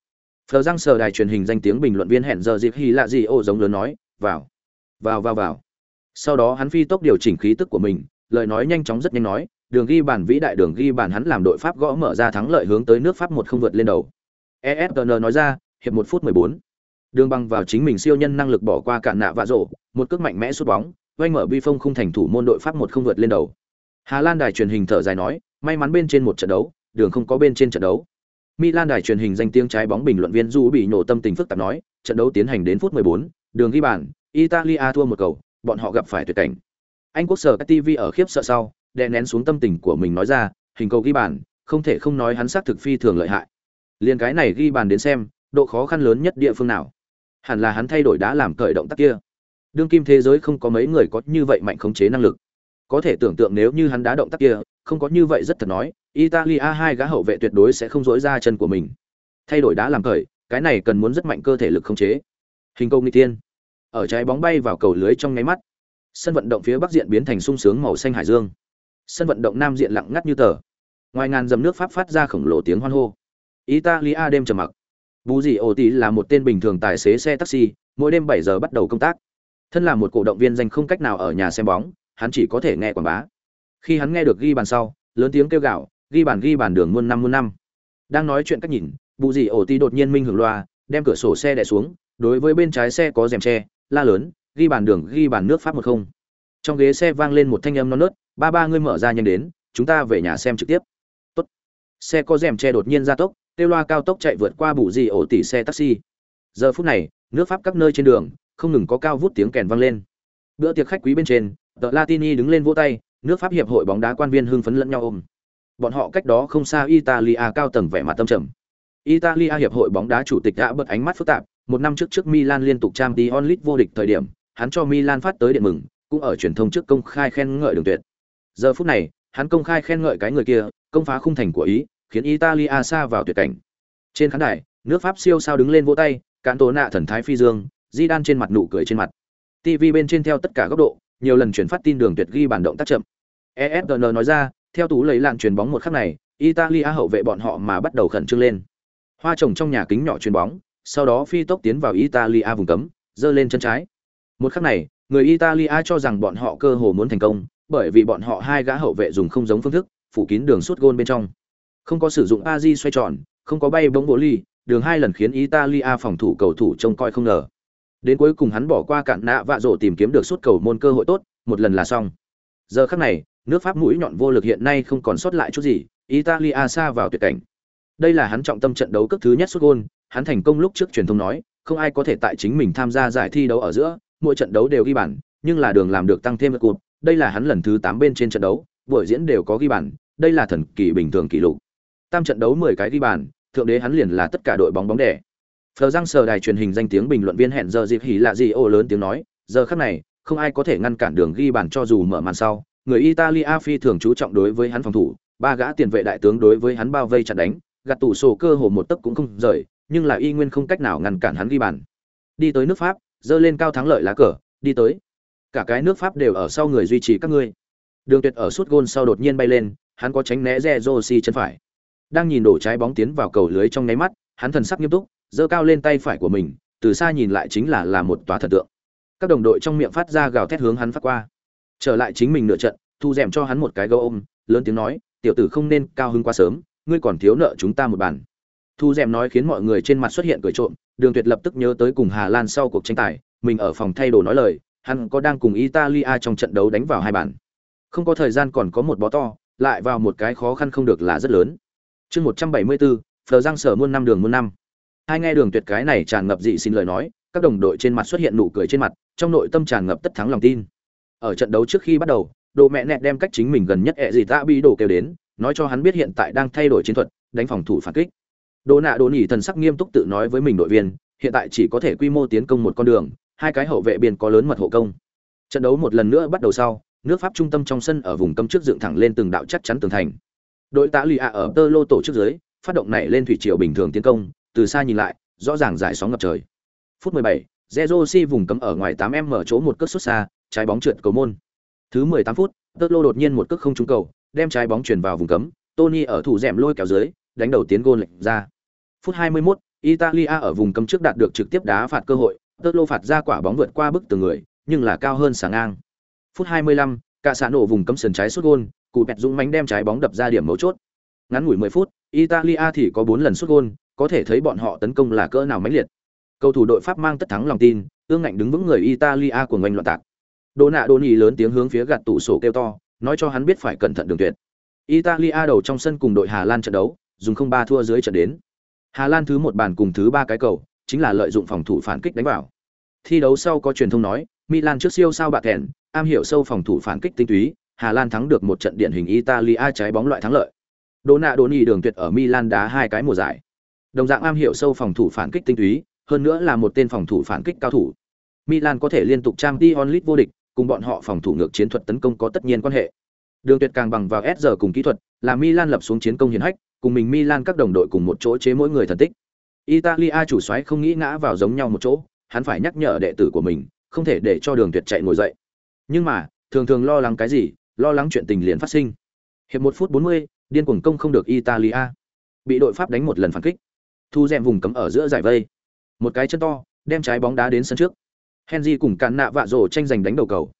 Phờ răng sờ đài truyền hình danh tiếng bình luận viên hẹn giờ dịp hy lạ gì ô giống lớn nói, vào vào vào vào. Sau đó hắn phi tốc điều chỉnh khí tức của mình lời nói nhanh chóng rất nhanh nói đường ghi bàn vĩ đại đường ghi bàn hắn làm đội pháp gõ mở ra thắng lợi hướng tới nước pháp một không vượt lên đầu. Esn nói ra hiệp một phút mười bốn. Đường băng vào chính mình siêu nhân năng lực bỏ qua cạn nạ vạ rổ một cước mạnh mẽ sút bóng oanh mở bi phong không thành thủ môn đội pháp một không vượt lên đầu. Hà lan đài truyền hình thở dài nói may mắn bên trên một trận đấu đường không có bên trên trận đấu. Milan đài truyền hình danh tiếng trái bóng bình luận viên du bị nổ tâm tình phức tạp nói trận đấu tiến hành đến phút 14, đường ghi bàn italia thua một cầu, bọn họ gặp phải tuyệt cảnh. Anh quốc sở tv ở khiếp sợ sau, đè nén xuống tâm tình của mình nói ra, hình cầu ghi bàn, không thể không nói hắn xác thực phi thường lợi hại. Liên cái này ghi bàn đến xem, độ khó khăn lớn nhất địa phương nào? Hẳn là hắn thay đổi đã làm cởi động tác kia. Đương kim thế giới không có mấy người có như vậy mạnh khống chế năng lực. Có thể tưởng tượng nếu như hắn đá động tác kia, không có như vậy rất thật nói, italia hai gã hậu vệ tuyệt đối sẽ không rỗi ra chân của mình. Thay đổi đã làm cởi, cái này cần muốn rất mạnh cơ thể lực khống chế. Hình cầu nghi tiên ở trái bóng bay vào cầu lưới trong nháy mắt. Sân vận động phía bắc diện biến thành sung sướng màu xanh hải dương. Sân vận động nam diện lặng ngắt như tờ. Ngoài ngàn dầm nước pháp phát ra khổng lồ tiếng hoan hô. Italia đêm trầm mặc. Bù dì ô tí là một tên bình thường tài xế xe taxi, mỗi đêm bảy giờ bắt đầu công tác. Thân là một cổ động viên danh không cách nào ở nhà xem bóng, hắn chỉ có thể nghe quảng bá. Khi hắn nghe được ghi bàn sau, lớn tiếng kêu gạo ghi bàn ghi bàn đường muôn năm muôn năm. Đang nói chuyện cách nhìn bù dì ổ tí đột nhiên minh hưởng loa, đem cửa sổ xe đè xuống, đối với bên trái xe có rèm tre la lớn, ghi bàn đường, ghi bàn nước pháp một không. Trong ghế xe vang lên một thanh âm non nớt, ba ba, ngươi mở ra nhanh đến, chúng ta về nhà xem trực tiếp. Tốt. xe có rèm che đột nhiên ra tốc tiêu loa cao tốc chạy vượt qua bù gì ổ tỉ xe taxi. Giờ phút này, nước pháp các nơi trên đường, không ngừng có cao vút tiếng kèn vang lên. Bữa tiệc khách quý bên trên, tờ latini đứng lên vỗ tay, nước pháp hiệp hội bóng đá quan viên hưng phấn lẫn nhau ôm. Bọn họ cách đó không xa italia cao tầng vẻ mặt tâm trầm. Italia hiệp hội bóng đá chủ tịch đã bật ánh mắt phức tạp một năm trước trước milan liên tục trang tí onlit vô địch thời điểm, hắn cho milan phát tới điện mừng, cũng ở truyền thông trước công khai khen ngợi đường tuyệt. Giờ phút này, hắn công khai khen ngợi cái người kia, công phá khung thành của ý, khiến italia xa vào tuyệt cảnh. Trên khán đài, nước pháp siêu sao đứng lên vỗ tay cán tố nạ thần thái phi dương di đan trên mặt nụ cười trên mặt. Tv bên trên theo tất cả góc độ, nhiều lần chuyển phát tin đường tuyệt ghi bản động tác chậm. ESPN nói ra, theo tú lấy lạng chuyền bóng một khắc này, italia hậu vệ bọn họ mà bắt đầu khẩn trương lên. Hoa trồng trong nhà kính nhỏ chuyền bóng sau đó phi tốc tiến vào italia vùng cấm, giơ lên chân trái. Một khắc này, người italia cho rằng bọn họ cơ hồ muốn thành công, bởi vì bọn họ hai gã hậu vệ dùng không giống phương thức, phủ kín đường suốt gôn bên trong. Không có sử dụng Aji xoay tròn, không có bay bóng bộ ly, đường hai lần khiến italia phòng thủ cầu thủ trông coi không ngờ. Đến cuối cùng hắn bỏ qua cạn nạ vạ rổ tìm kiếm được suốt cầu môn cơ hội tốt, một lần là xong. Giờ khắc này, nước pháp mũi nhọn vô lực hiện nay không còn sót lại chút gì, italia xa vào tuyệt cảnh. Đây là hắn trọng tâm trận đấu cấp thứ nhất suốt gôn hắn thành công lúc trước truyền thông nói không ai có thể tại chính mình tham gia giải thi đấu ở giữa mỗi trận đấu đều ghi bàn nhưng là đường làm được tăng thêm một cột, đây là hắn lần thứ tám bên trên trận đấu buổi diễn đều có ghi bàn đây là thần kỳ bình thường kỷ lục. Tam trận đấu mười cái ghi bàn thượng đế hắn liền là tất cả đội bóng bóng đẻ. Phờ răng sờ đài truyền hình danh tiếng bình luận viên hẹn giờ dịp hỉ lạ gì ô lớn tiếng nói giờ khắc này không ai có thể ngăn cản đường ghi bàn cho dù mở màn sau người italia phi thường chú trọng đối với hắn phòng thủ ba gã tiền vệ đại tướng đối với hắn bao vây chặt đánh gạt tủ sổ cơ hồ một tấc cũng không rời nhưng là y nguyên không cách nào ngăn cản hắn ghi bàn. Đi tới nước pháp dơ lên cao thắng lợi lá cờ, đi tới. Cả cái nước pháp đều ở sau người duy trì các ngươi. Đường tuyệt ở suốt gôn sau đột nhiên bay lên, hắn có tránh né re josi chân phải. Đang nhìn đổ trái bóng tiến vào cầu lưới trong nháy mắt, hắn thần sắc nghiêm túc, giơ cao lên tay phải của mình, từ xa nhìn lại chính là là một tòa thần tượng. Các đồng đội trong miệng phát ra gào thét hướng hắn phát qua. Trở lại chính mình nửa trận, thu dèm cho hắn một cái gấu ôm, lớn tiếng nói, tiểu tử không nên cao hứng quá sớm, ngươi còn thiếu nợ chúng ta một bàn thu d nói khiến mọi người trên mặt xuất hiện cười trộm, đường tuyệt lập tức nhớ tới cùng hà lan sau cuộc tranh tài, mình ở phòng thay đồ nói lời, hắn có đang cùng italia trong trận đấu đánh vào hai bàn. Không có thời gian còn có một bó to, lại vào một cái khó khăn không được là rất lớn. Chương một trăm bảy mươi bốn, phờ giang sở muôn năm đường muôn năm. Hai nghe đường tuyệt cái này tràn ngập dị xin lời nói, các đồng đội trên mặt xuất hiện nụ cười trên mặt, trong nội tâm tràn ngập tất thắng lòng tin. Ở trận đấu trước khi bắt đầu, đồ mẹ nẹt đem cách chính mình gần nhất ẹ gì tạ bị đồ kêu đến, nói cho hắn biết hiện tại đang thay đổi chiến thuật, đánh phòng thủ phản kích đồ nạ đồ nhỉ thần sắc nghiêm túc tự nói với mình đội viên hiện tại chỉ có thể quy mô tiến công một con đường hai cái hậu vệ biên có lớn mật hộ công. Trận đấu một lần nữa bắt đầu sau nước pháp trung tâm trong sân ở vùng cấm trước dựng thẳng lên từng đạo chắc chắn tường thành. Đội tá lì ạ ở tơ lô tổ chức dưới phát động này lên thủy triều bình thường tiến công từ xa nhìn lại rõ ràng giải sóng ngập trời. Phút 17, Zezo vùng cấm ở ngoài 8m mở chỗ một cước xuất xa trái bóng trượt cầu môn. Thứ 18 phút tơ lô đột nhiên một cước không trúng cầu đem trái bóng chuyển vào vùng cấm Tony ở thủ rệm lôi kéo dưới đánh đầu tiến gôn lệch ra phút 21, Italia ở vùng cấm trước đạt được trực tiếp đá phạt cơ hội tơ lô phạt ra quả bóng vượt qua bức tường người nhưng là cao hơn sáng ngang phút 25, cả xã nổ vùng cấm sườn trái sút gôn, cụ bẹt dũng mánh đem trái bóng đập ra điểm mấu chốt. Ngắn ngủi 10 phút, Italia thì có 4 lần sút gôn, có thể thấy bọn họ tấn công là cỡ nào mãnh liệt. Cầu thủ đội Pháp mang tất thắng lòng tin, ương ngạnh đứng vững người Italia của ngành loạn tạc. Đồ nạ đồ nhì lớn tiếng hướng phía gạt tủ sổ kêu to, nói cho hắn biết phải cẩn thận đường tuyệt. Italia đầu trong sân cùng đội Hà Lan trận đấu, dùng không ba thua dưới trận đến. Hà Lan thứ một bàn cùng thứ ba cái cầu, chính là lợi dụng phòng thủ phản kích đánh vào. Thi đấu sau có truyền thông nói, Milan trước siêu sao bạc kèn, am hiểu sâu phòng thủ phản kích tinh túy, Hà Lan thắng được một trận điển hình Italia trái bóng loại thắng lợi. Đona Doni đường tuyệt ở Milan đá hai cái mùa giải. Đồng dạng am hiểu sâu phòng thủ phản kích tinh túy, hơn nữa là một tên phòng thủ phản kích cao thủ. Milan có thể liên tục trang Champions League vô địch, cùng bọn họ phòng thủ ngược chiến thuật tấn công có tất nhiên quan hệ. Đường Tuyệt càng bằng vào SR cùng kỹ thuật, là Milan lập xuống chiến công hiển hách, cùng mình Milan các đồng đội cùng một chỗ chế mỗi người thần tích. Italia chủ soái không nghĩ ngã vào giống nhau một chỗ, hắn phải nhắc nhở đệ tử của mình, không thể để cho Đường Tuyệt chạy ngồi dậy. Nhưng mà thường thường lo lắng cái gì lo lắng chuyện tình liền phát sinh. Hiệp một phút bốn mươi điên cuồng công không được italia. Bị đội pháp đánh một lần phản kích. Thu rèm vùng cấm ở giữa giải vây. Một cái chân to đem trái bóng đá đến sân trước. Henry cùng cản nạ vạ rổ tranh giành đánh đầu cầu.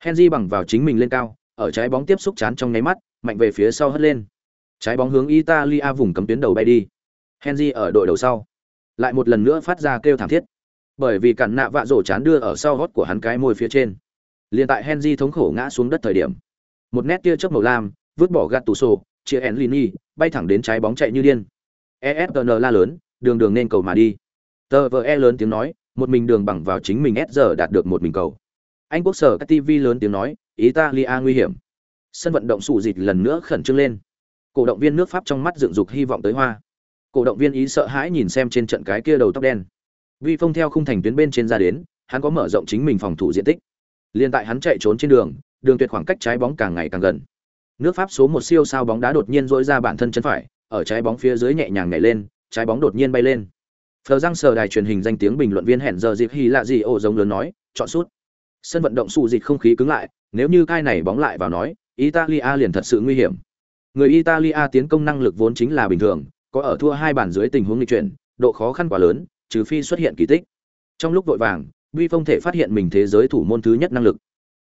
Henry bằng vào chính mình lên cao ở trái bóng tiếp xúc chán trong nháy mắt mạnh về phía sau hất lên trái bóng hướng italia vùng cấm tuyến đầu bay đi. Henry ở đội đầu sau. Lại một lần nữa phát ra kêu thảm thiết. Bởi vì cản nạ vạ rổ chán đưa ở sau hót của hắn cái môi phía trên. Liên tại henry thống khổ ngã xuống đất thời điểm. Một nét tia chớp màu lam, vứt bỏ gạt tủ sổ chia enlini bay thẳng đến trái bóng chạy như điên. ESPN la lớn, đường đường nên cầu mà đi. Tờ vờ e lớn tiếng nói, một mình đường bằng vào chính mình s giờ đạt được một mình cầu. Anh quốc sở các tv lớn tiếng nói, italia nguy hiểm. Sân vận động sụ dịch lần nữa khẩn trương lên cổ động viên nước pháp trong mắt dựng dục hy vọng tới hoa cổ động viên ý sợ hãi nhìn xem trên trận cái kia đầu tóc đen vi phong theo khung thành tuyến bên trên ra đến hắn có mở rộng chính mình phòng thủ diện tích Liên tại hắn chạy trốn trên đường, đường tuyệt khoảng cách trái bóng càng ngày càng gần. Nước Pháp số một siêu sao bóng đá đột nhiên dỗi ra bản thân chân phải, ở trái bóng phía dưới nhẹ nhàng nhảy lên, trái bóng đột nhiên bay lên. Phờ răng sờ đài truyền hình danh tiếng bình luận viên hẹn giờ dịp hy lạ gì ô giống lớn nói, chọn sút. Sân vận động xù dịch không khí cứng lại, nếu như cai này bóng lại vào nói, Italia liền thật sự nguy hiểm. Người Italia tiến công năng lực vốn chính là bình thường, có ở thua hai bàn dưới tình huống nghịch chuyển, độ khó khăn quá lớn, trừ phi xuất hiện kỳ tích. Trong lúc vội vàng, Vi Phong thể phát hiện mình thế giới thủ môn thứ nhất năng lực.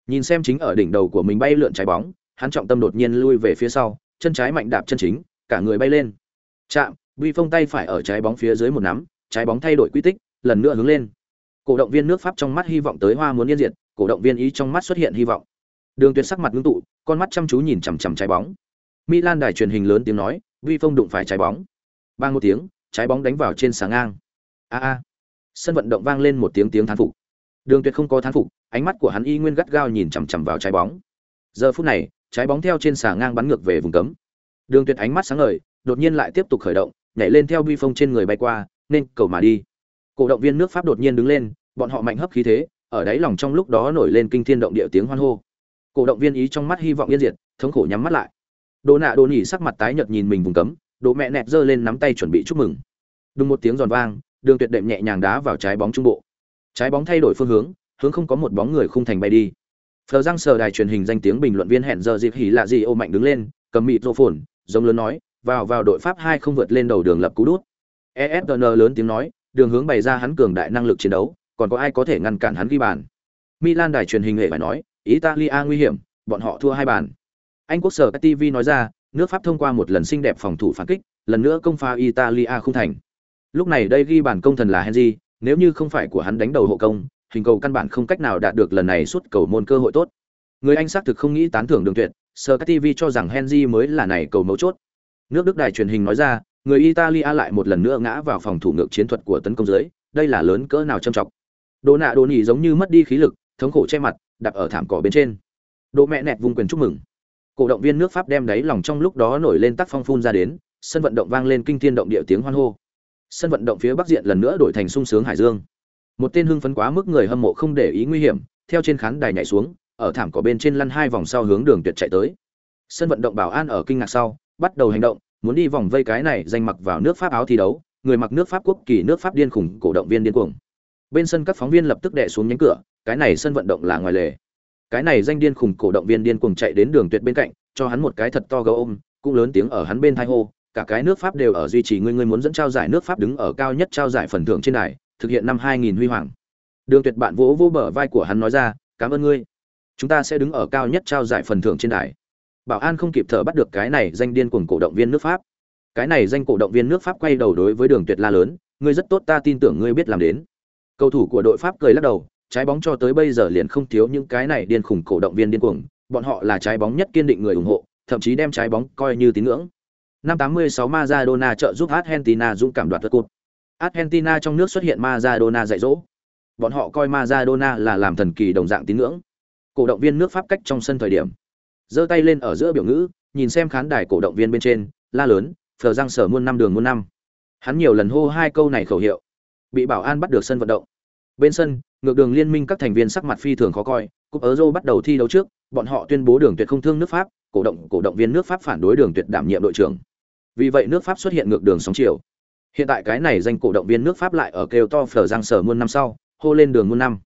Nhìn xem chính ở đỉnh đầu của mình bay lượn trái bóng, hắn trọng tâm đột nhiên lui về phía sau, chân trái mạnh đạp chân chính, cả người bay lên. Chạm, Vi Phong tay phải ở trái bóng phía dưới một nắm, trái bóng thay đổi quy tích, lần nữa hướng lên. Cổ động viên nước Pháp trong mắt hy vọng tới hoa muốn yên diệt, cổ động viên ý trong mắt xuất hiện hy vọng. Đường Tuyệt sắc mặt ngưng tụ, con mắt chăm chú nhìn chằm chằm trái bóng. Milan đài truyền hình lớn tiếng nói, Vi Phong đụng phải trái bóng. Bang một tiếng, trái bóng đánh vào trên sáng ngang. A a. Sân vận động vang lên một tiếng tiếng thán phục. Đường tuyệt không có thán phục ánh mắt của hắn y nguyên gắt gao nhìn chằm chằm vào trái bóng. Giờ phút này trái bóng theo trên xà ngang bắn ngược về vùng cấm. Đường tuyệt ánh mắt sáng ngời đột nhiên lại tiếp tục khởi động nhảy lên theo Vi phong trên người bay qua nên cầu mà đi. Cổ động viên nước pháp đột nhiên đứng lên bọn họ mạnh hấp khí thế ở đáy lòng trong lúc đó nổi lên kinh thiên động địa tiếng hoan hô. Cổ động viên ý trong mắt hy vọng yên diệt thống khổ nhắm mắt lại đồ nạ đồ nỉ sắc mặt tái nhợt nhìn mình vùng cấm đồ mẹ nẹt giơ lên nắm tay chuẩn bị chúc mừng đùng một tiếng giòn vang đường tuyệt đệm nhẹ nhàng đá vào trái bóng trung bộ trái bóng thay đổi phương hướng hướng không có một bóng người khung thành bay đi phờ răng sờ đài truyền hình danh tiếng bình luận viên hẹn giờ dịp hỉ lạ gì ô mạnh đứng lên cầm mịt rô phồn giống lớn nói vào vào đội pháp hai không vượt lên đầu đường lập cú đút esn lớn tiếng nói đường hướng bày ra hắn cường đại năng lực chiến đấu, còn có ai có thể ngăn cản hắn ghi bàn. Milan đài truyền hình hệ phải nói, Italia nguy hiểm, bọn họ thua hai bàn. Anh quốc sở TV nói ra, nước Pháp thông qua một lần xinh đẹp phòng thủ phản kích, lần nữa công phá Italia không thành. Lúc này đây ghi bàn công thần là Henry, nếu như không phải của hắn đánh đầu hộ công, hình cầu căn bản không cách nào đạt được lần này suốt cầu môn cơ hội tốt. Người Anh xác thực không nghĩ tán thưởng đường tuyệt, Sky TV cho rằng Henry mới là này cầu mấu chốt. Nước Đức đài truyền hình nói ra, người Italia lại một lần nữa ngã vào phòng thủ ngược chiến thuật của tấn công dưới, đây là lớn cỡ nào trầm trọng. Đồ nạ đồ nhỉ giống như mất đi khí lực, thống khổ che mặt, đạp ở thảm cỏ bên trên. Đồ mẹ nẹt vung quyền chúc mừng. Cổ động viên nước Pháp đem đáy lòng trong lúc đó nổi lên tác phong phun ra đến, sân vận động vang lên kinh thiên động địa tiếng hoan hô. Sân vận động phía bắc diện lần nữa đổi thành sung sướng hải dương. Một tên hưng phấn quá mức người hâm mộ không để ý nguy hiểm, theo trên khán đài nhảy xuống, ở thảm cỏ bên trên lăn hai vòng sau hướng đường tuyệt chạy tới. Sân vận động bảo an ở kinh ngạc sau, bắt đầu hành động, muốn đi vòng vây cái này danh mặc vào nước Pháp áo thi đấu, người mặc nước Pháp quốc kỳ nước Pháp điên khủng cổ động viên điên cuồng. Bên sân các phóng viên lập tức đè xuống nhánh cửa, cái này sân vận động là ngoài lề. Cái này danh điên khủng cổ động viên điên cuồng chạy đến đường tuyệt bên cạnh, cho hắn một cái thật to gấu ôm, cũng lớn tiếng ở hắn bên tai hô, cả cái nước Pháp đều ở duy trì ngươi ngươi muốn dẫn trao giải nước Pháp đứng ở cao nhất trao giải phần thưởng trên đài, thực hiện năm 2000 huy hoàng. Đường Tuyệt bạn vỗ vỗ bờ vai của hắn nói ra, "Cảm ơn ngươi. Chúng ta sẽ đứng ở cao nhất trao giải phần thưởng trên đài." Bảo An không kịp thở bắt được cái này danh điên cuồng cổ động viên nước Pháp. Cái này danh cổ động viên nước Pháp quay đầu đối với Đường Tuyệt la lớn, "Ngươi rất tốt, ta tin tưởng ngươi biết làm đến." Cầu thủ của đội Pháp cười lắc đầu, trái bóng cho tới bây giờ liền không thiếu những cái này điên khủng cổ động viên điên cuồng, bọn họ là trái bóng nhất kiên định người ủng hộ, thậm chí đem trái bóng coi như tín ngưỡng. Năm 86 Maradona trợ giúp Argentina dũng cảm đoạt cúp. Argentina trong nước xuất hiện Maradona dạy dỗ. Bọn họ coi Maradona là làm thần kỳ đồng dạng tín ngưỡng. Cổ động viên nước Pháp cách trong sân thời điểm, giơ tay lên ở giữa biểu ngữ, nhìn xem khán đài cổ động viên bên trên, la lớn, phở răng sở muôn năm đường muôn năm. Hắn nhiều lần hô hai câu này khẩu hiệu, bị bảo an bắt được sân vận động. Bên sân, ngược đường liên minh các thành viên sắc mặt phi thường khó coi, cúp Euro bắt đầu thi đấu trước, bọn họ tuyên bố đường tuyệt không thương nước Pháp, cổ động cổ động viên nước Pháp phản đối đường tuyệt đảm nhiệm đội trưởng. Vì vậy nước Pháp xuất hiện ngược đường sóng chiều. Hiện tại cái này danh cổ động viên nước Pháp lại ở kêu to phở giang sở muôn năm sau, hô lên đường muôn năm.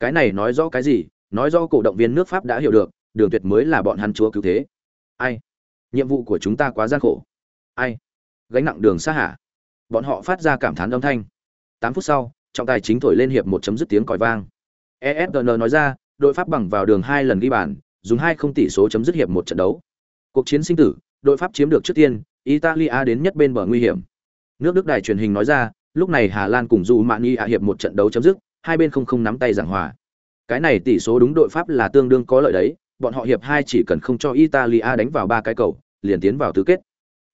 Cái này nói rõ cái gì? Nói rõ cổ động viên nước Pháp đã hiểu được, đường tuyệt mới là bọn hắn chúa cứu thế. Ai? Nhiệm vụ của chúng ta quá gian khổ. Ai? Gánh nặng đường xa hả? Bọn họ phát ra cảm thán âm thanh. 8 phút sau, trọng tài chính thổi lên hiệp một chấm dứt tiếng còi vang. ESPN nói ra, đội Pháp bằng vào đường hai lần ghi bàn, dùng hai không tỷ số chấm dứt hiệp một trận đấu. Cuộc chiến sinh tử, đội Pháp chiếm được trước tiên, Italia đến nhất bên bờ nguy hiểm. Nước Đức đài truyền hình nói ra, lúc này Hà Lan cùng dù Mani ạ hiệp một trận đấu chấm dứt, hai bên không không nắm tay giảng hòa. Cái này tỷ số đúng đội Pháp là tương đương có lợi đấy, bọn họ hiệp hai chỉ cần không cho Italia đánh vào ba cái cầu, liền tiến vào tứ kết.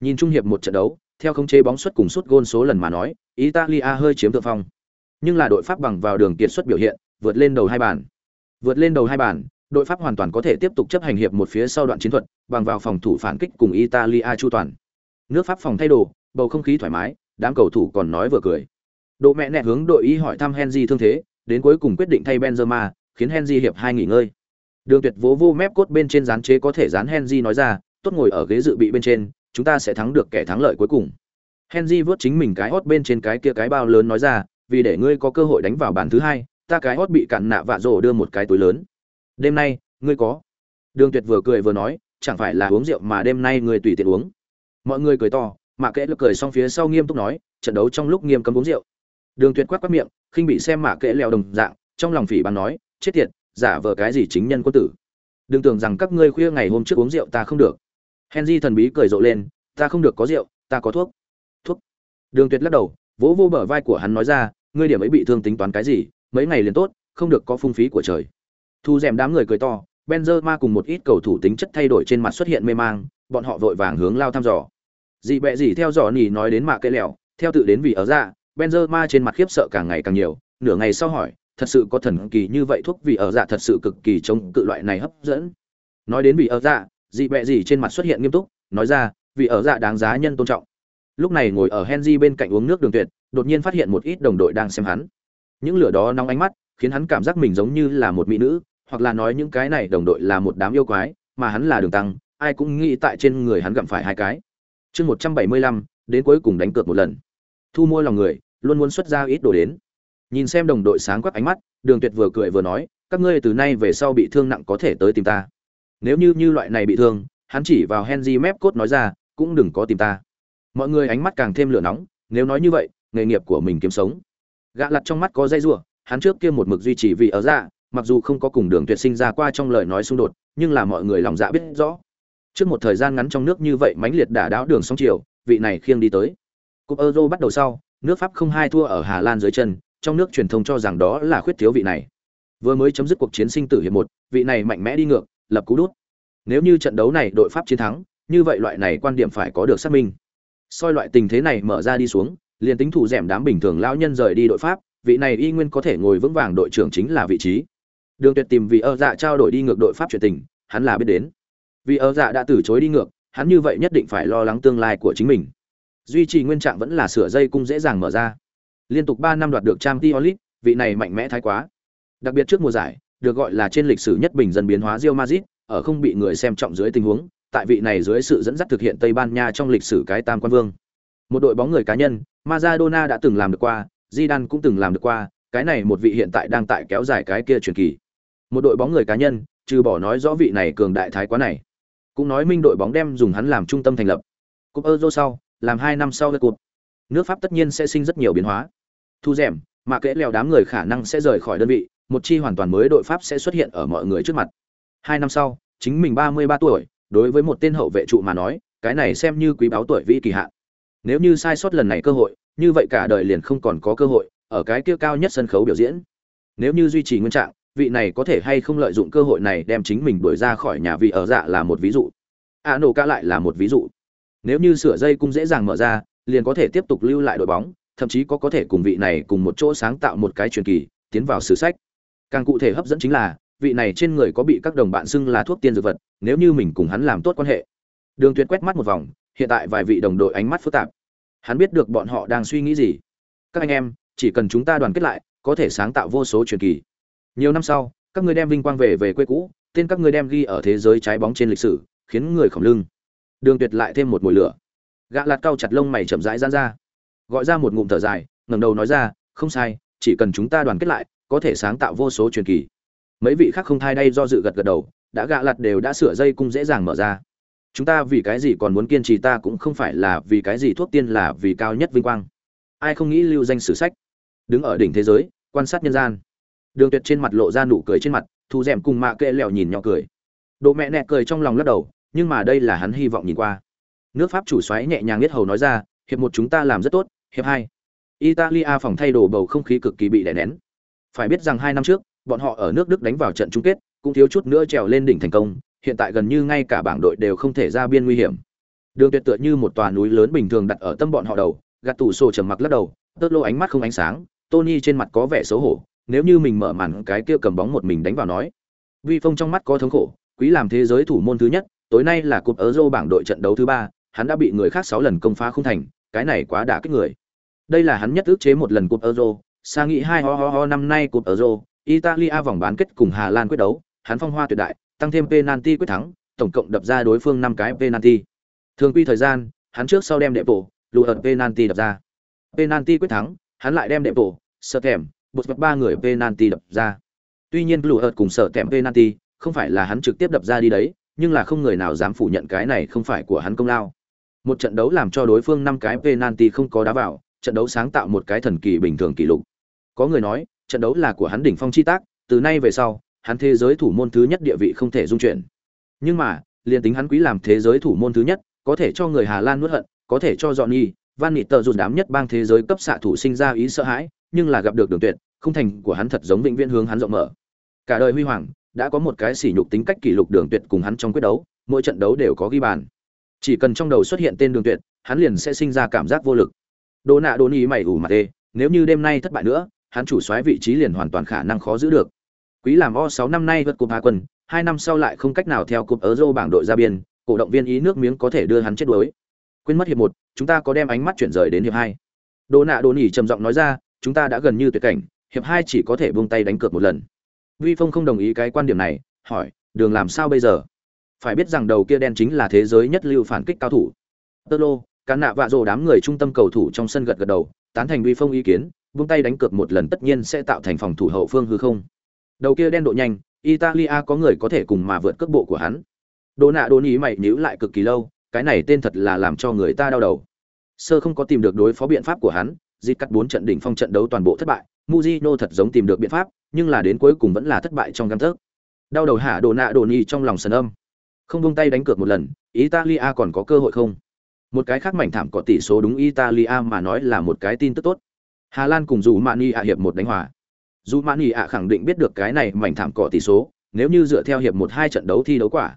Nhìn chung hiệp một trận đấu, theo khống chế bóng suất cùng suất gôn số lần mà nói, Italia hơi chiếm thượng phong. Nhưng là đội Pháp bằng vào đường kiệt xuất biểu hiện, vượt lên đầu hai bàn. Vượt lên đầu hai bàn, đội Pháp hoàn toàn có thể tiếp tục chấp hành hiệp một phía sau đoạn chiến thuật, bằng vào phòng thủ phản kích cùng Italia chu toàn. Nước Pháp phòng thay đồ, bầu không khí thoải mái, đám cầu thủ còn nói vừa cười. Độ mẹ nẹ hướng đội ý hỏi thăm Henry thương thế, đến cuối cùng quyết định thay Benzema, khiến Henry hiệp hai nghỉ ngơi. Đường Tuyệt vỗ vô mép cốt bên trên dán chế có thể dán Henry nói ra, tốt ngồi ở ghế dự bị bên trên, chúng ta sẽ thắng được kẻ thắng lợi cuối cùng. Henry vớt chính mình cái hốt bên trên cái kia cái bao lớn nói ra, vì để ngươi có cơ hội đánh vào bàn thứ hai, ta cái hót bị cạn nạ vạ rổ đưa một cái túi lớn. Đêm nay, ngươi có. Đường Tuyệt vừa cười vừa nói, chẳng phải là uống rượu mà đêm nay ngươi tùy tiện uống. Mọi người cười to, mạ kệ lực cười xong phía sau nghiêm túc nói trận đấu trong lúc nghiêm cấm uống rượu đường tuyệt quát quát miệng khinh bị xem mạ kệ leo đồng dạng trong lòng phỉ bắn nói chết tiệt giả vờ cái gì chính nhân quân tử đừng tưởng rằng các ngươi khuya ngày hôm trước uống rượu ta không được henry thần bí cười rộ lên ta không được có rượu ta có thuốc thuốc đường tuyệt lắc đầu vỗ vô bờ vai của hắn nói ra ngươi điểm ấy bị thương tính toán cái gì mấy ngày liền tốt không được có phung phí của trời. Thu rèm đám người cười to Benzema cùng một ít cầu thủ tính chất thay đổi trên mặt xuất hiện mê mang, bọn họ vội vàng hướng lao thăm dò. Dị bẹ gì theo dò nỉ nói đến mạ cây lẹo theo tự đến vì ở ra benzema trên mặt khiếp sợ càng ngày càng nhiều nửa ngày sau hỏi thật sự có thần kỳ như vậy thuốc vì ở dạ thật sự cực kỳ chống cự loại này hấp dẫn. Nói đến vì ở dạ dị bẹ gì trên mặt xuất hiện nghiêm túc nói ra vì ở dạ đáng giá nhân tôn trọng. Lúc này ngồi ở henry bên cạnh uống nước đường tuyệt đột nhiên phát hiện một ít đồng đội đang xem hắn. Những lửa đó nóng ánh mắt, khiến hắn cảm giác mình giống như là một mỹ nữ, hoặc là nói những cái này đồng đội là một đám yêu quái, mà hắn là đường tăng, ai cũng nghĩ tại trên người hắn gặm phải hai cái. Chương một trăm bảy mươi lăm, đến cuối cùng đánh cược một lần. Thu mua lòng người, luôn muốn xuất ra ít đồ đến. Nhìn xem đồng đội sáng quắc ánh mắt, đường tuyệt vừa cười vừa nói, các ngươi từ nay về sau bị thương nặng có thể tới tìm ta. Nếu như như loại này bị thương, hắn chỉ vào henry mép cốt nói ra, cũng đừng có tìm ta. Mọi người ánh mắt càng thêm lửa nóng, nếu nói như vậy nghề nghiệp của mình kiếm sống. Gã lặt trong mắt có dây rủa hắn trước kia một mực duy trì vì ở dạ mặc dù không có cùng đường tuyệt sinh ra qua trong lời nói xung đột, nhưng là mọi người lòng dạ biết rõ. Trước một thời gian ngắn trong nước như vậy mãnh liệt đả đáo đường sóng chiều, vị này khiêng đi tới. Cúp euro bắt đầu sau, nước pháp không hai thua ở hà lan dưới chân, trong nước truyền thông cho rằng đó là khuyết thiếu vị này. Vừa mới chấm dứt cuộc chiến sinh tử hiệp một, vị này mạnh mẽ đi ngược, lập cú đút. Nếu như trận đấu này đội pháp chiến thắng, như vậy loại này quan điểm phải có được xác minh. Soi loại tình thế này mở ra đi xuống liền tính thủ rèm đám bình thường lão nhân rời đi đội pháp, vị này y nguyên có thể ngồi vững vàng đội trưởng chính là vị trí. Đường tuyệt tìm vị ơ dạ trao đổi đi ngược đội pháp chuyện tình, hắn là biết đến. Vì ơ dạ đã từ chối đi ngược, hắn như vậy nhất định phải lo lắng tương lai của chính mình. Duy trì nguyên trạng vẫn là sửa dây cung dễ dàng mở ra. Liên tục ba năm đoạt được trang tiolit vị này mạnh mẽ thái quá. Đặc biệt trước mùa giải, được gọi là trên lịch sử nhất bình dân biến hóa Real Madrid, ở không bị người xem trọng dưới tình huống, tại vị này dưới sự dẫn dắt thực hiện Tây Ban Nha trong lịch sử cái tam quan vương. Một đội bóng người cá nhân Maradona đã từng làm được qua Zidane cũng từng làm được qua cái này một vị hiện tại đang tại kéo dài cái kia truyền kỳ. Một đội bóng người cá nhân trừ bỏ nói rõ vị này cường đại thái quá này cũng nói minh đội bóng đem dùng hắn làm trung tâm thành lập. Cúp euro sau làm hai năm sau cái cuộc, nước pháp tất nhiên sẽ sinh rất nhiều biến hóa. Thu rèm mà kẽ leo đám người khả năng sẽ rời khỏi đơn vị một chi hoàn toàn mới đội pháp sẽ xuất hiện ở mọi người trước mặt. Hai năm sau chính mình ba mươi ba tuổi đối với một tên hậu vệ trụ mà nói cái này xem như quý báo tuổi vĩ kỳ hạn nếu như sai sót lần này cơ hội, như vậy cả đời liền không còn có cơ hội ở cái kia cao nhất sân khấu biểu diễn. Nếu như duy trì nguyên trạng, vị này có thể hay không lợi dụng cơ hội này đem chính mình đuổi ra khỏi nhà vị ở dạ là một ví dụ. A nổ ca lại là một ví dụ. Nếu như sửa dây cũng dễ dàng mở ra, liền có thể tiếp tục lưu lại đội bóng, thậm chí có có thể cùng vị này cùng một chỗ sáng tạo một cái truyền kỳ, tiến vào sử sách. Càng cụ thể hấp dẫn chính là, vị này trên người có bị các đồng bạn xưng là thuốc tiên dược vật, nếu như mình cùng hắn làm tốt quan hệ. Đường tuyệt quét mắt một vòng, hiện tại vài vị đồng đội ánh mắt phức tạp hắn biết được bọn họ đang suy nghĩ gì. Các anh em, chỉ cần chúng ta đoàn kết lại, có thể sáng tạo vô số truyền kỳ. Nhiều năm sau, các ngươi đem vinh quang về về quê cũ, tên các ngươi đem ghi ở thế giới trái bóng trên lịch sử, khiến người khổng lưng. Đường tuyệt lại thêm một mùi lửa. Gã lạt cau chặt lông mày chậm rãi ra ra. Gọi ra một ngụm thở dài, ngẩng đầu nói ra, không sai, chỉ cần chúng ta đoàn kết lại, có thể sáng tạo vô số truyền kỳ. Mấy vị khác không thai đây do dự gật gật đầu, đã gạ lạt đều đã sửa dây cung dễ dàng mở ra chúng ta vì cái gì còn muốn kiên trì ta cũng không phải là vì cái gì thuốc tiên là vì cao nhất vinh quang. Ai không nghĩ lưu danh sử sách? Đứng ở đỉnh thế giới, quan sát nhân gian. Đường tuyệt trên mặt lộ ra nụ cười trên mặt, thu rèm cùng mạ kệ lèo nhìn nhỏ cười. Độ mẹ nẹ cười trong lòng lắc đầu, nhưng mà đây là hắn hy vọng nhìn qua. Nước pháp chủ xoáy nhẹ nhàng biết hầu nói ra, hiệp một chúng ta làm rất tốt, hiệp hai. Italia phòng thay đồ bầu không khí cực kỳ bị đè nén. Phải biết rằng hai năm trước, bọn họ ở nước đức đánh vào trận chung kết, cũng thiếu chút nữa trèo lên đỉnh thành công hiện tại gần như ngay cả bảng đội đều không thể ra biên nguy hiểm. Đường tuyệt tựa như một tòa núi lớn bình thường đặt ở tâm bọn họ đầu gạt tủ sổ trầm mặc lắc đầu tớt lô ánh mắt không ánh sáng tony trên mặt có vẻ xấu hổ nếu như mình mở màn cái kia cầm bóng một mình đánh vào nói. Vi phong trong mắt có thống khổ quý làm thế giới thủ môn thứ nhất tối nay là cúp euro bảng đội trận đấu thứ ba hắn đã bị người khác sáu lần công phá không thành cái này quá đả kích người. Đây là hắn nhất ước chế một lần cúp euro Sa nghĩ hai ho ho ho năm nay cúp Euro, Italia vòng bán kết cùng Hà Lan quyết đấu, hắn phong hoa tuyệt đại, tăng thêm penalty quyết thắng, tổng cộng đập ra đối phương 5 cái penalty. Thường quy thời gian, hắn trước sau đem đệ bộ, lùi ẩn penalty đập ra. Penalty quyết thắng, hắn lại đem đệ bộ, sợ kèm, bột vật ba người penalty đập ra. Tuy nhiên lùi ẩn cùng sợ kèm penalty, không phải là hắn trực tiếp đập ra đi đấy, nhưng là không người nào dám phủ nhận cái này không phải của hắn công lao. Một trận đấu làm cho đối phương 5 cái penalty không có đá vào, trận đấu sáng tạo một cái thần kỳ bình thường kỷ lục. Có người nói, trận đấu là của hắn đỉnh phong chi tác, từ nay về sau, hắn thế giới thủ môn thứ nhất địa vị không thể dung chuyển. Nhưng mà, liền tính hắn quý làm thế giới thủ môn thứ nhất, có thể cho người Hà Lan nuốt hận, có thể cho Johnny, Van Nịt tờ rụt đám nhất bang thế giới cấp xạ thủ sinh ra ý sợ hãi, nhưng là gặp được đường tuyệt, không thành của hắn thật giống vĩnh viễn hướng hắn rộng mở. Cả đời huy hoàng, đã có một cái sỉ nhục tính cách kỷ lục đường tuyệt cùng hắn trong quyết đấu, mỗi trận đấu đều có ghi bàn. Chỉ cần trong đầu xuất hiện tên đường tuyệt, hắn liền sẽ sinh ra cảm giác vô lực. Đồ nạ đồ nhí mày ủ mặt đê, nếu như đêm nay thất bại nữa, hắn chủ soái vị trí liền hoàn toàn khả năng khó giữ được. Quý làm o 6 năm nay vượt cúp Hà quân, hai năm sau lại không cách nào theo cúp Euro bảng đội ra biên, cổ động viên ý nước miếng có thể đưa hắn chết đuối. Quên mất hiệp 1, chúng ta có đem ánh mắt chuyển rời đến hiệp 2. Đồ nạ đồ nhỉ trầm giọng nói ra, chúng ta đã gần như tuyệt cảnh, hiệp 2 chỉ có thể buông tay đánh cược một lần. Vi Phong không đồng ý cái quan điểm này, hỏi, đường làm sao bây giờ? Phải biết rằng đầu kia đen chính là thế giới nhất lưu phản kích cao thủ. Tơ lô, cán nạ vạ rồ đám người trung tâm cầu thủ trong sân gật gật đầu, tán thành Vi Phong ý kiến, buông tay đánh cược một lần tất nhiên sẽ tạo thành phòng thủ hậu phương hư không đầu kia đen độ nhanh, italia có người có thể cùng mà vượt cước bộ của hắn. Đồ nạ đồ ý mày nhíu lại cực kỳ lâu, cái này tên thật là làm cho người ta đau đầu. Sơ không có tìm được đối phó biện pháp của hắn dịp cắt bốn trận đỉnh phong trận đấu toàn bộ thất bại muzino thật giống tìm được biện pháp, nhưng là đến cuối cùng vẫn là thất bại trong găng thớt đau đầu hạ đồ nạ đồ nhi trong lòng sần âm. Không buông tay đánh cược một lần, italia còn có cơ hội không? Một cái khác mảnh thảm có tỷ số đúng italia mà nói là một cái tin tức tốt. Hà lan cùng dù mani ạ hiệp một đánh hòa dù mani ạ khẳng định biết được cái này mảnh thảm cỏ tỷ số, nếu như dựa theo hiệp một hai trận đấu thi đấu quả.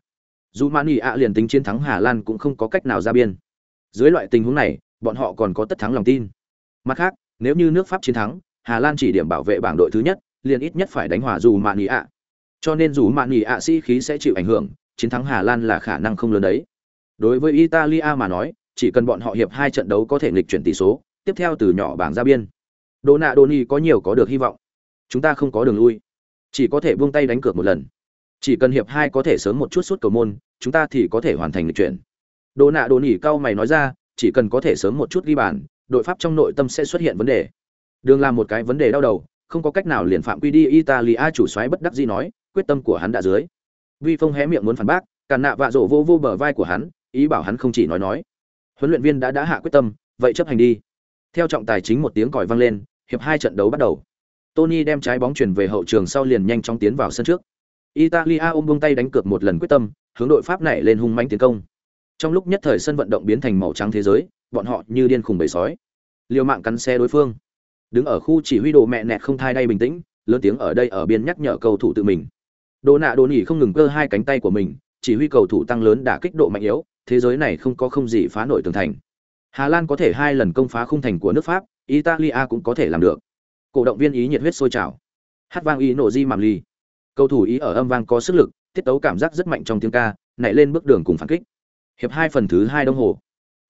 Dù mani ạ liền tính chiến thắng hà lan cũng không có cách nào ra biên. Dưới loại tình huống này, bọn họ còn có tất thắng lòng tin. Mặt khác, nếu như nước pháp chiến thắng, hà lan chỉ điểm bảo vệ bảng đội thứ nhất, liền ít nhất phải đánh hòa dù mani ạ. Cho nên dù mani ạ sĩ khí sẽ chịu ảnh hưởng, chiến thắng hà lan là khả năng không lớn đấy. Đối với italia mà nói, chỉ cần bọn họ hiệp hai trận đấu có thể nghịch chuyển tỷ số, tiếp theo từ nhỏ bảng ra biên. Đồ nạ đồ ni có nhiều có được hy vọng chúng ta không có đường lui. Chỉ có thể buông tay đánh cược một lần. Chỉ cần hiệp hai có thể sớm một chút suốt cầu môn, chúng ta thì có thể hoàn thành lịch chuyển. Đồ nạ đồ nỉ cao mày nói ra, chỉ cần có thể sớm một chút ghi bàn, đội pháp trong nội tâm sẽ xuất hiện vấn đề. Đường là một cái vấn đề đau đầu, không có cách nào liền phạm quy đi, italia chủ xoáy bất đắc gì nói, quyết tâm của hắn đã dưới. Vi phong hé miệng muốn phản bác càn nạ vạ rộ vô vô bờ vai của hắn, ý bảo hắn không chỉ nói nói. Huấn luyện viên đã đã hạ quyết tâm, vậy chấp hành đi. Theo trọng tài chính một tiếng còi vang lên, hiệp hai trận đấu bắt đầu tony đem trái bóng chuyển về hậu trường sau liền nhanh chóng tiến vào sân trước. Italia ôm buông tay đánh cược một lần quyết tâm, hướng đội pháp này lên hung mãnh tiến công. Trong lúc nhất thời sân vận động biến thành màu trắng thế giới, bọn họ như điên khùng bầy sói. Liều mạng cắn xe đối phương. Đứng ở khu chỉ huy đồ mẹ nẹt không thai đây bình tĩnh, lớn tiếng ở đây ở biên nhắc nhở cầu thủ tự mình. Đồ nạ đồ nỉ không ngừng cơ hai cánh tay của mình, chỉ huy cầu thủ tăng lớn đả kích độ mạnh yếu, thế giới này không có không gì phá nổi tường thành. Hà lan có thể hai lần công phá khung thành của nước pháp, italia cũng có thể làm được cổ động viên ý nhiệt huyết sôi trào. Hát vang ý nổ di màm ly cầu thủ ý ở âm vang có sức lực, tiết tấu cảm giác rất mạnh trong tiếng ca nảy lên bước đường cùng phản kích. Hiệp hai phần thứ hai đồng hồ.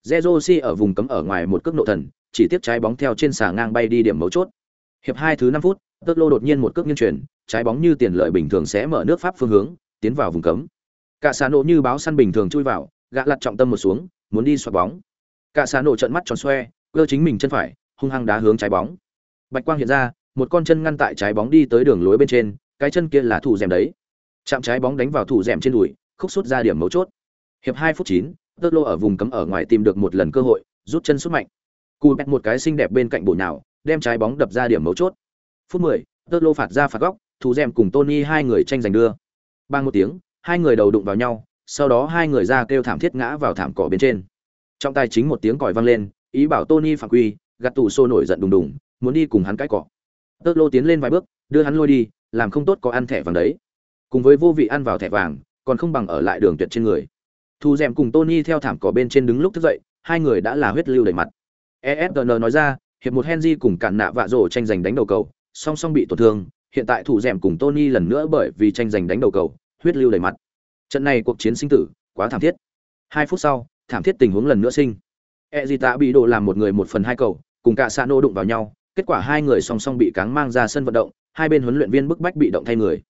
Zezosi ở vùng cấm ở ngoài một cước nộ thần, chỉ tiếp trái bóng theo trên xà ngang bay đi điểm mấu chốt. Hiệp hai thứ năm phút tớt lô đột nhiên một cước nghiêng chuyển, trái bóng như tiền lợi bình thường sẽ mở nước pháp phương hướng, tiến vào vùng cấm. Cả xà nổ như báo săn bình thường chui vào gạ lặt trọng tâm một xuống, muốn đi xoạt bóng. Cả xà nổ trận mắt tròn xoe, cơ chính mình chân phải, hung hăng đá hướng trái bóng bạch quang hiện ra, một con chân ngăn tại trái bóng đi tới đường lối bên trên, cái chân kia là thủ rèm đấy. Chạm trái bóng đánh vào thủ rèm trên đùi, khúc xuất ra điểm mấu chốt. Hiệp hai phút chín tơ lô ở vùng cấm ở ngoài tìm được một lần cơ hội, rút chân xuất mạnh. Cù bẹt một cái xinh đẹp bên cạnh bộ nào đem trái bóng đập ra điểm mấu chốt. Phút mười tơ lô phạt ra phạt góc, thủ rèm cùng tony hai người tranh giành đưa. Ba một tiếng, hai người đầu đụng vào nhau, sau đó hai người ra kêu thảm thiết ngã vào thảm cỏ bên trên. Trong tay chính một tiếng còi vang lên, ý bảo tony phạm quy, gạt tù xô nổi giận đùng đùng muốn đi cùng hắn cãi cọ. Tơ lô tiến lên vài bước, đưa hắn lôi đi, làm không tốt có ăn thẻ vàng đấy. Cùng với vô vị ăn vào thẻ vàng, còn không bằng ở lại đường tuyệt trên người. Thu d cùng tony theo thảm cỏ bên trên đứng lúc thức dậy, hai người đã là huyết lưu đầy mặt. Esgn nói ra, hiệp một henry cùng cản nạ vạ rổ tranh giành đánh đầu cầu, song song bị tổn thương, hiện tại thủ d cùng tony lần nữa bởi vì tranh giành đánh đầu cầu, huyết lưu đầy mặt. Trận này cuộc chiến sinh tử, quá thảm thiết. Hai phút sau, thảm thiết tình huống lần nữa sinh. E d bị đổ làm một người một phần hai cầu, cùng cả xa nô đụng vào nhau kết quả hai người song song bị cáng mang ra sân vận động, hai bên huấn luyện viên bức bách bị động thay người.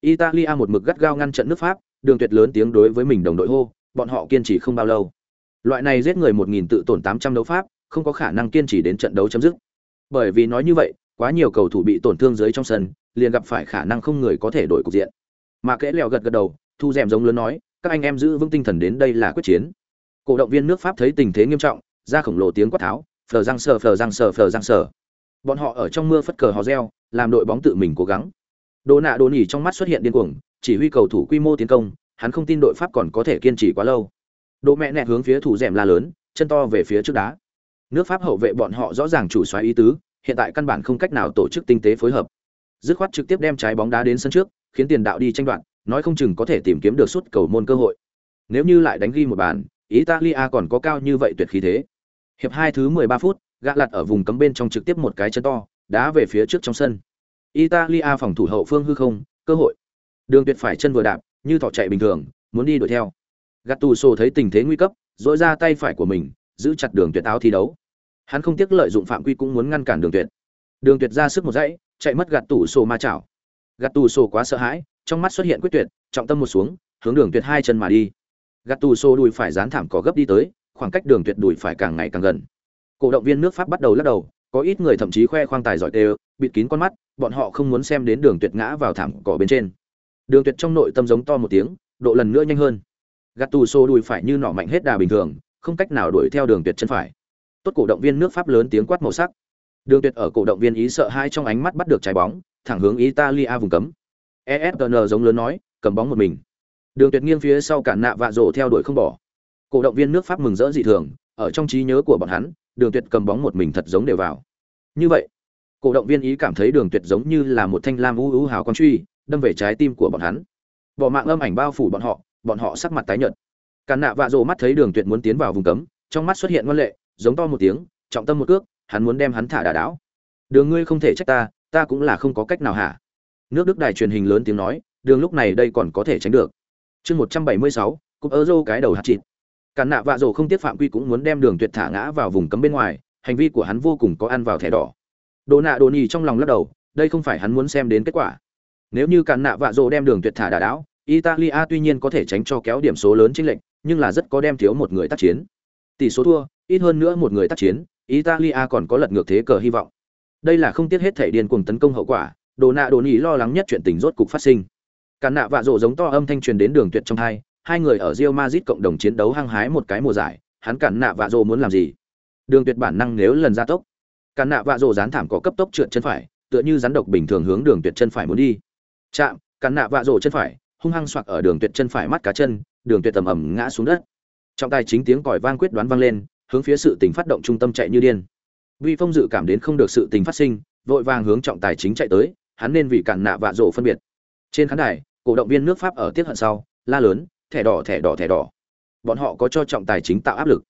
Italia một mực gắt gao ngăn trận nước pháp, đường tuyệt lớn tiếng đối với mình đồng đội hô, bọn họ kiên trì không bao lâu. Loại này giết người một nghìn tự tổn tám trăm đấu pháp, không có khả năng kiên trì đến trận đấu chấm dứt. Bởi vì nói như vậy, quá nhiều cầu thủ bị tổn thương dưới trong sân, liền gặp phải khả năng không người có thể đổi cục diện. Mà kẽ lèo gật gật đầu, thu rèm giống lớn nói, các anh em giữ vững tinh thần đến đây là quyết chiến. Cổ động viên nước pháp thấy tình thế nghiêm trọng, ra khổng lồ tiếng quát tháo, phờ răng sờ, phờ răng sờ, phờ răng sờ bọn họ ở trong mưa phất cờ hò reo, làm đội bóng tự mình cố gắng. Đồ nạ đồ nỉ trong mắt xuất hiện điên cuồng, chỉ huy cầu thủ quy mô tiến công, hắn không tin đội pháp còn có thể kiên trì quá lâu. Đồ mẹ nẹt hướng phía thủ rèm la lớn, chân to về phía trước đá. Nước pháp hậu vệ bọn họ rõ ràng chủ xoáy ý tứ, hiện tại căn bản không cách nào tổ chức tinh tế phối hợp. Dứt khoát trực tiếp đem trái bóng đá đến sân trước, khiến tiền đạo đi tranh đoạn nói không chừng có thể tìm kiếm được suốt cầu môn cơ hội. Nếu như lại đánh ghi một bàn, italia còn có cao như vậy tuyệt khí thế. Hiệp hai thứ 13 phút gã lặt ở vùng cấm bên trong trực tiếp một cái chân to, đá về phía trước trong sân. Italia phòng thủ hậu phương hư không, cơ hội. Đường tuyệt phải chân vừa đạp, như thỏ chạy bình thường, muốn đi đuổi theo. Gattuso thấy tình thế nguy cấp dỗi ra tay phải của mình, giữ chặt đường tuyệt áo thi đấu. Hắn không tiếc lợi dụng phạm quy cũng muốn ngăn cản đường tuyệt. Đường tuyệt ra sức một dãy, chạy mất gạt tủ sổ ma chảo. Gạt sổ quá sợ hãi, trong mắt xuất hiện quyết tuyệt, trọng tâm một xuống, hướng đường tuyệt hai chân mà đi. Gạt sổ đùi phải dán thảm có gấp đi tới, khoảng cách đường tuyệt đùi phải càng ngày càng gần cổ động viên nước pháp bắt đầu lắc đầu có ít người thậm chí khoe khoang tài giỏi đều bịt kín con mắt bọn họ không muốn xem đến đường tuyệt ngã vào thảm cỏ bên trên đường tuyệt trong nội tâm giống to một tiếng độ lần nữa nhanh hơn gạt tù xô đùi phải như nỏ mạnh hết đà bình thường không cách nào đuổi theo đường tuyệt chân phải tốt cổ động viên nước pháp lớn tiếng quát màu sắc Đường Tuyệt ở cổ động viên ý sợ hai trong ánh mắt bắt được trái bóng, thẳng hướng Italia vùng cấm. ESPN giống lớn nói, cầm bóng một mình. Đường Tuyệt nghiêng phía sau cản nạ vạ rổ theo đuổi không bỏ. Cổ động viên nước Pháp mừng rỡ dị thường, ở trong trí nhớ của bọn hắn, Đường Tuyệt cầm bóng một mình thật giống đều vào. Như vậy, cổ động viên ý cảm thấy Đường Tuyệt giống như là một thanh lam u u hào quang truy, đâm về trái tim của bọn hắn. Bỏ mạng âm ảnh bao phủ bọn họ, bọn họ sắc mặt tái nhợt. Càn nạ vạ rồ mắt thấy Đường Tuyệt muốn tiến vào vùng cấm, trong mắt xuất hiện ngoan lệ, giống to một tiếng, trọng tâm một cước, hắn muốn đem hắn thả đà đảo. Đường ngươi không thể trách ta, ta cũng là không có cách nào hả? Nước Đức đài truyền hình lớn tiếng nói, đường lúc này đây còn có thể tránh được. Chương 176, cúp Euro cái đầu hạt chít. Cản nạ vạ rồ không tiếp phạm quy cũng muốn đem đường tuyệt thả ngã vào vùng cấm bên ngoài, hành vi của hắn vô cùng có ăn vào thẻ đỏ. Đồ nạ đồ nhì trong lòng lắc đầu, đây không phải hắn muốn xem đến kết quả. Nếu như cản nạ vạ rồ đem đường tuyệt thả đả đảo, Italia tuy nhiên có thể tránh cho kéo điểm số lớn chênh lệch, nhưng là rất có đem thiếu một người tác chiến. Tỷ số thua, ít hơn nữa một người tác chiến, Italia còn có lật ngược thế cờ hy vọng. Đây là không tiếc hết thể điên cuồng tấn công hậu quả, Đồ nạ đồ nhì lo lắng nhất chuyện tình rốt cục phát sinh. Cản nạ vạ rồ giống to âm thanh truyền đến đường tuyệt trong hai, hai người ở Real Madrid cộng đồng chiến đấu hăng hái một cái mùa giải, hắn cản nạ vạ rồ muốn làm gì? Đường tuyệt bản năng nếu lần ra tốc. Cản nạ vạ rồ dán thảm có cấp tốc trượt chân phải, tựa như rắn độc bình thường hướng đường tuyệt chân phải muốn đi. Chạm, cản nạ vạ rồ chân phải, hung hăng xoạc ở đường tuyệt chân phải mắt cá chân, đường tuyệt tầm ầm ngã xuống đất. Trong tai chính tiếng còi vang quyết đoán vang lên, hướng phía sự tình phát động trung tâm chạy như điên. Vi Phong dự cảm đến không được sự tình phát sinh, vội vàng hướng trọng tài chính chạy tới, hắn nên vì cản nạ vạ rồ phân biệt. Trên khán đài, cổ động viên nước Pháp ở tiết hận sau, la lớn, thẻ đỏ thẻ đỏ thẻ đỏ. Bọn họ có cho trọng tài chính tạo áp lực.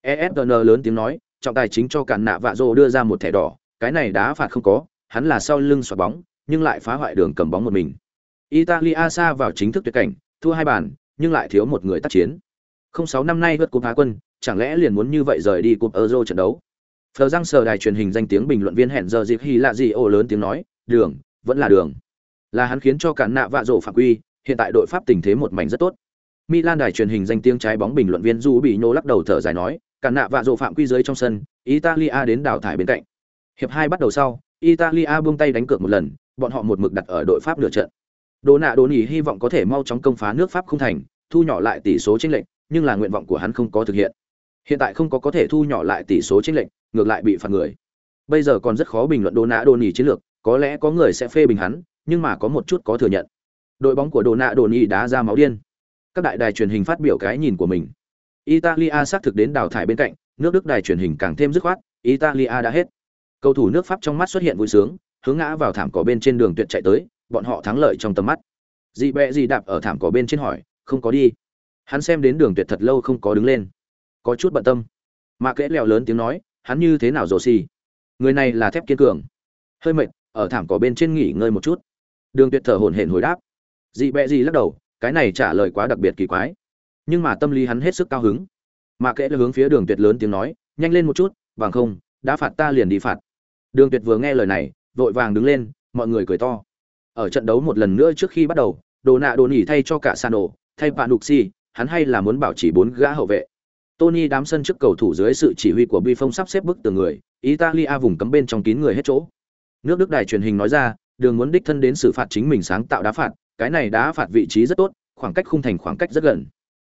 ESPN lớn tiếng nói, trọng tài chính cho cản nạ vạ rô đưa ra một thẻ đỏ, cái này đá phạt không có, hắn là sau lưng xoạt bóng, nhưng lại phá hoại đường cầm bóng một mình. Italia xa vào chính thức tuyệt cảnh, thua hai bàn, nhưng lại thiếu một người tác chiến. Không sáu năm nay vượt cúp Á quân, chẳng lẽ liền muốn như vậy rời đi cúp Euro trận đấu? Phờ răng sờ đài truyền hình danh tiếng bình luận viên hẹn giờ dịp hy lạ gì ô lớn tiếng nói, đường, vẫn là đường. Là hắn khiến cho cản nạ vạ rổ phạm quy, hiện tại đội Pháp tình thế một mảnh rất tốt. Milan đài truyền hình danh tiếng trái bóng bình luận viên Du bị nô lắc đầu thở dài nói, cản nạ vạ rổ phạm quy dưới trong sân, Italia đến đảo thải bên cạnh. Hiệp hai bắt đầu sau, Italia buông tay đánh cược một lần, bọn họ một mực đặt ở đội Pháp nửa trận. Đồ nạ đồ nỉ hy vọng có thể mau chóng công phá nước Pháp không thành, thu nhỏ lại tỷ số chênh lệch, nhưng là nguyện vọng của hắn không có thực hiện. Hiện tại không có có thể thu nhỏ lại tỷ số chênh lệch, ngược lại bị phạt người. Bây giờ còn rất khó bình luận Đồ nạ đồ nỉ chiến lược, có lẽ có người sẽ phê bình hắn, nhưng mà có một chút có thừa nhận. Đội bóng của Đồ nạ đồ nỉ đá ra máu điên. Các đại đài truyền hình phát biểu cái nhìn của mình. Italia xác thực đến đào thải bên cạnh, nước Đức đài truyền hình càng thêm dứt khoát, Italia đã hết. Cầu thủ nước Pháp trong mắt xuất hiện vui sướng, hướng ngã vào thảm cỏ bên trên đường tuyệt chạy tới, bọn họ thắng lợi trong tầm mắt. Dị bẹ gì đạp ở thảm cỏ bên trên hỏi, không có đi. Hắn xem đến đường tuyệt thật lâu không có đứng lên, có chút bận tâm. mà kẽ lèo lớn tiếng nói, hắn như thế nào rồ xì? Người này là thép kiên cường. Hơi mệt, ở thảm cỏ bên trên nghỉ ngơi một chút. Đường tuyệt thở hổn hển hồi đáp. Dị bẹ gì lắc đầu, cái này trả lời quá đặc biệt kỳ quái. Nhưng mà tâm lý hắn hết sức cao hứng. mà kẽ là hướng phía đường tuyệt lớn tiếng nói, nhanh lên một chút, bằng không, đã phạt ta liền đi phạt. Đường tuyệt vừa nghe lời này, vội vàng đứng lên, mọi người cười to. Ở trận đấu một lần nữa trước khi bắt đầu, Đồ nạ đồ nỉ thay cho cả sàn Sano, thay bạn đục si hắn hay là muốn bảo chỉ bốn gã hậu vệ. Tony đám sân trước cầu thủ dưới sự chỉ huy của Buffon sắp xếp bức tường người, Italia vùng cấm bên trong kín người hết chỗ. Nước Đức đài truyền hình nói ra, đường muốn đích thân đến xử phạt chính mình sáng tạo đá phạt, cái này đá phạt vị trí rất tốt, khoảng cách khung thành khoảng cách rất gần.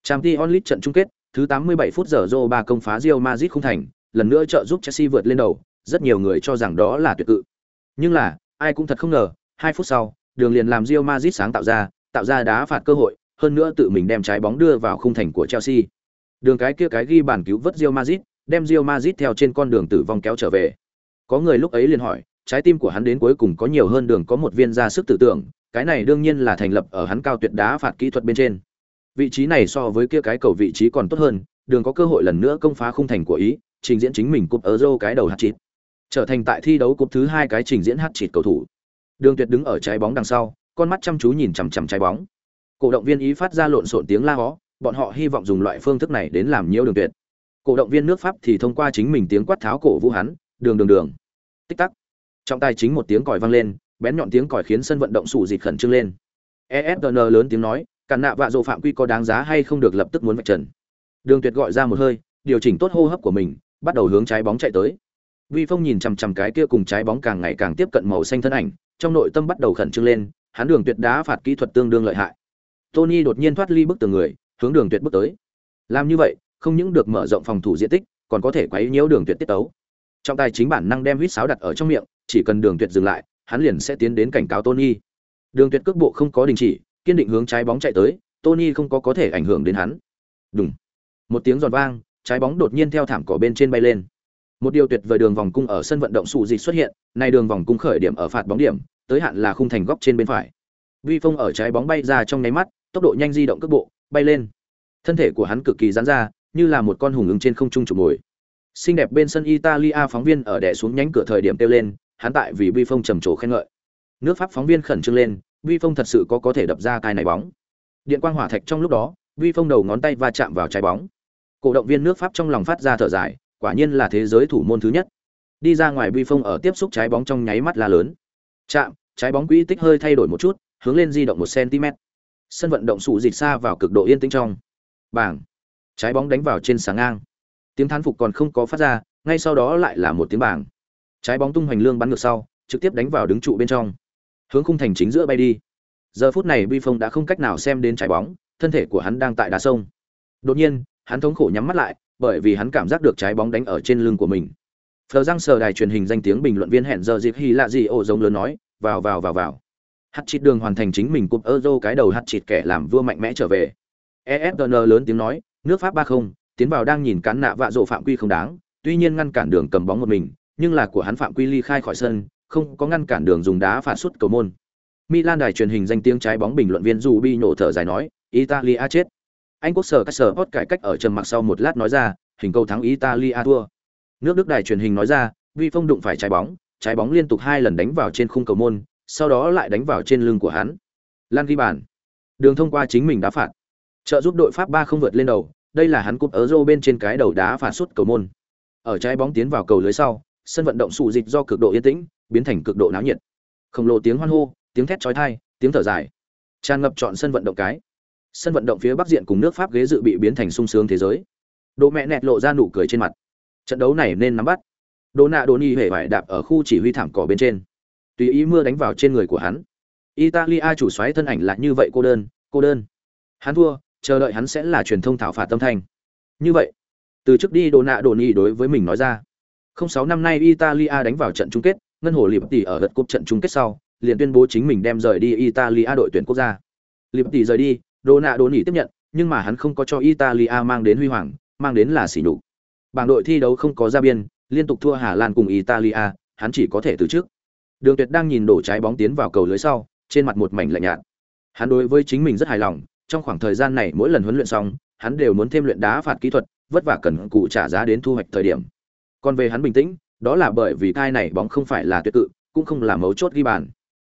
Champions League trận chung kết, thứ 87 phút giờ Zoro ba công phá Real Madrid khung thành, lần nữa trợ giúp Chelsea vượt lên đầu, rất nhiều người cho rằng đó là tuyệt cự. Nhưng là, ai cũng thật không ngờ, 2 phút sau, đường liền làm Real Madrid sáng tạo ra, tạo ra đá phạt cơ hội, hơn nữa tự mình đem trái bóng đưa vào khung thành của Chelsea. Đường cái kia cái ghi bàn cứu vớt Real Madrid, đem Real Madrid theo trên con đường tử vong kéo trở về. Có người lúc ấy liền hỏi, trái tim của hắn đến cuối cùng có nhiều hơn đường có một viên ra sức tử tưởng, cái này đương nhiên là thành lập ở hắn cao tuyệt đá phạt kỹ thuật bên trên. Vị trí này so với kia cái cầu vị trí còn tốt hơn, đường có cơ hội lần nữa công phá khung thành của ý, trình diễn chính mình cúp ở dâu cái đầu hạt chít. Trở thành tại thi đấu cúp thứ hai cái trình diễn hạt chít cầu thủ. Đường Tuyệt đứng ở trái bóng đằng sau, con mắt chăm chú nhìn chằm chằm trái bóng. Cổ động viên ý phát ra lộn xộn tiếng la hó, bọn họ hy vọng dùng loại phương thức này đến làm nhiễu Đường Tuyệt. Cổ động viên nước Pháp thì thông qua chính mình tiếng quát tháo cổ vũ hắn, đường đường đường. Tích tắc. trọng tài chính một tiếng còi vang lên, bén nhọn tiếng còi khiến sân vận động sủ dịch khẩn trương lên. esn lớn tiếng nói, cản nạ vạ dỗ phạm quy có đáng giá hay không được lập tức muốn vạch trần. Đường Tuyệt gọi ra một hơi, điều chỉnh tốt hô hấp của mình, bắt đầu hướng trái bóng chạy tới. Vi Phong nhìn chằm chằm cái kia cùng trái bóng càng ngày càng tiếp cận màu xanh thân ảnh, trong nội tâm bắt đầu khẩn trương lên, hắn đường tuyệt đá phạt kỹ thuật tương đương lợi hại. Tony đột nhiên thoát ly bức tường người, hướng đường tuyệt bước tới. Làm như vậy, không những được mở rộng phòng thủ diện tích, còn có thể quấy nhiễu đường tuyệt tiết tấu. trọng tài chính bản năng đem huýt sáo đặt ở trong miệng chỉ cần đường tuyệt dừng lại hắn liền sẽ tiến đến cảnh cáo tony. Đường tuyệt cước bộ không có đình chỉ, kiên định hướng trái bóng chạy tới, tony không có có thể ảnh hưởng đến hắn. Đùng. một tiếng giòn vang, trái bóng đột nhiên theo thảm cỏ bên trên bay lên. Một điều tuyệt vời đường vòng cung ở sân vận động sụ dịch xuất hiện này đường vòng cung khởi điểm ở phạt bóng điểm, tới hạn là khung thành góc trên bên phải. Vi phong ở trái bóng bay ra trong nháy mắt, tốc độ nhanh di động cước bộ, bay lên. Thân thể của hắn cực kỳ giãn ra, như là một con hùng ứng trên không trung chụp mồi. Xinh đẹp bên sân italia phóng viên ở đè xuống nhánh cửa thời điểm kêu lên hắn tại vì vi phong trầm trồ khen ngợi. Nước pháp phóng viên khẩn trương lên vi phong thật sự có có thể đập ra cái này bóng. Điện quang hỏa thạch trong lúc đó vi phong đầu ngón tay va chạm vào trái bóng. Cổ động viên nước pháp trong lòng phát ra thở dài, quả nhiên là thế giới thủ môn thứ nhất. Đi ra ngoài vi phong ở tiếp xúc trái bóng trong nháy mắt là lớn. Chạm, trái bóng quỹ tích hơi thay đổi một chút, hướng lên di động một cm sân vận động sụ dịch xa vào cực độ yên tĩnh trong. Bảng. Trái bóng đánh vào trên sáng ngang. Tiếng thán phục còn không có phát ra, ngay sau đó lại là một tiếng bảng trái bóng tung hoành lương bắn ngược sau, trực tiếp đánh vào đứng trụ bên trong. Hướng khung thành chính giữa bay đi. Giờ phút này vi phong đã không cách nào xem đến trái bóng, thân thể của hắn đang tại đá sông. Đột nhiên, hắn thống khổ nhắm mắt lại, bởi vì hắn cảm giác được trái bóng đánh ở trên lưng của mình. Phờ răng sờ đài truyền hình danh tiếng bình luận viên hẹn giờ dịp hy lạ gì ô giống lớn nói, vào vào vào vào. Hát chịt đường hoàn thành chính mình cúp euro cái đầu hát chịt kẻ làm vua mạnh mẽ trở về. Efn lớn tiếng nói, nước pháp ba không, tiến vào đang nhìn cán nạ vạ rộ phạm quy không đáng, tuy nhiên ngăn cản đường cầm bóng một mình nhưng là của hắn phạm quy ly khai khỏi sân, không có ngăn cản đường dùng đá phạt sút cầu môn. Milan đài truyền hình danh tiếng trái bóng bình luận viên Rubi nổ thở dài nói, italia chết. Anh quốc sở các sở hot cải cách ở trầm mặc sau một lát nói ra, hình cầu thắng italia thua. Nước đức đài truyền hình nói ra vi phong đụng phải trái bóng trái bóng liên tục hai lần đánh vào trên khung cầu môn, sau đó lại đánh vào trên lưng của hắn. Lan ghi bàn. Đường thông qua chính mình đá phạt. Trợ giúp đội pháp ba không vượt lên đầu, đây là hắn cúp ở rô bên trên cái đầu đá phạt sút cầu môn. Ở trái bóng tiến vào cầu lưới sau sân vận động sụ dịch do cực độ yên tĩnh, biến thành cực độ náo nhiệt. Khổng lồ tiếng hoan hô, tiếng thét chói tai, tiếng thở dài. Tràn ngập trọn sân vận động cái. Sân vận động phía bắc diện cùng nước pháp ghế dự bị biến thành sung sướng thế giới. Đồ mẹ nẹt lộ ra nụ cười trên mặt. Trận đấu này nên nắm bắt. Đồ nạ đồ ni hề vải đạp ở khu chỉ huy thảm cỏ bên trên. Tùy ý mưa đánh vào trên người của hắn. Italia chủ xoáy thân ảnh là như vậy cô đơn cô đơn. Hắn thua, chờ đợi hắn sẽ là truyền thông thảo phạt tâm thanh. Như vậy, từ trước đi đồ nạ đồ ni đối với mình nói ra không sáu năm nay italia đánh vào trận chung kết, ngân hồ liệp tỷ ở lượt cúp trận chung kết sau, liền tuyên bố chính mình đem rời đi italia đội tuyển quốc gia. Liệp tỷ rời đi đồ nạ tiếp nhận, nhưng mà hắn không có cho italia mang đến huy hoàng, mang đến là sỉ nhục. Bảng đội thi đấu không có ra biên, liên tục thua hà lan cùng italia, hắn chỉ có thể từ trước. Đường tuyệt đang nhìn đổ trái bóng tiến vào cầu lưới sau, trên mặt một mảnh lạnh nhạt. Hắn đối với chính mình rất hài lòng, trong khoảng thời gian này mỗi lần huấn luyện xong, hắn đều muốn thêm luyện đá phạt kỹ thuật, vất vả cần cụ trả giá đến thu hoạch thời điểm còn về hắn bình tĩnh, đó là bởi vì cai này bóng không phải là tuyệt cự, cũng không là mấu chốt ghi bàn.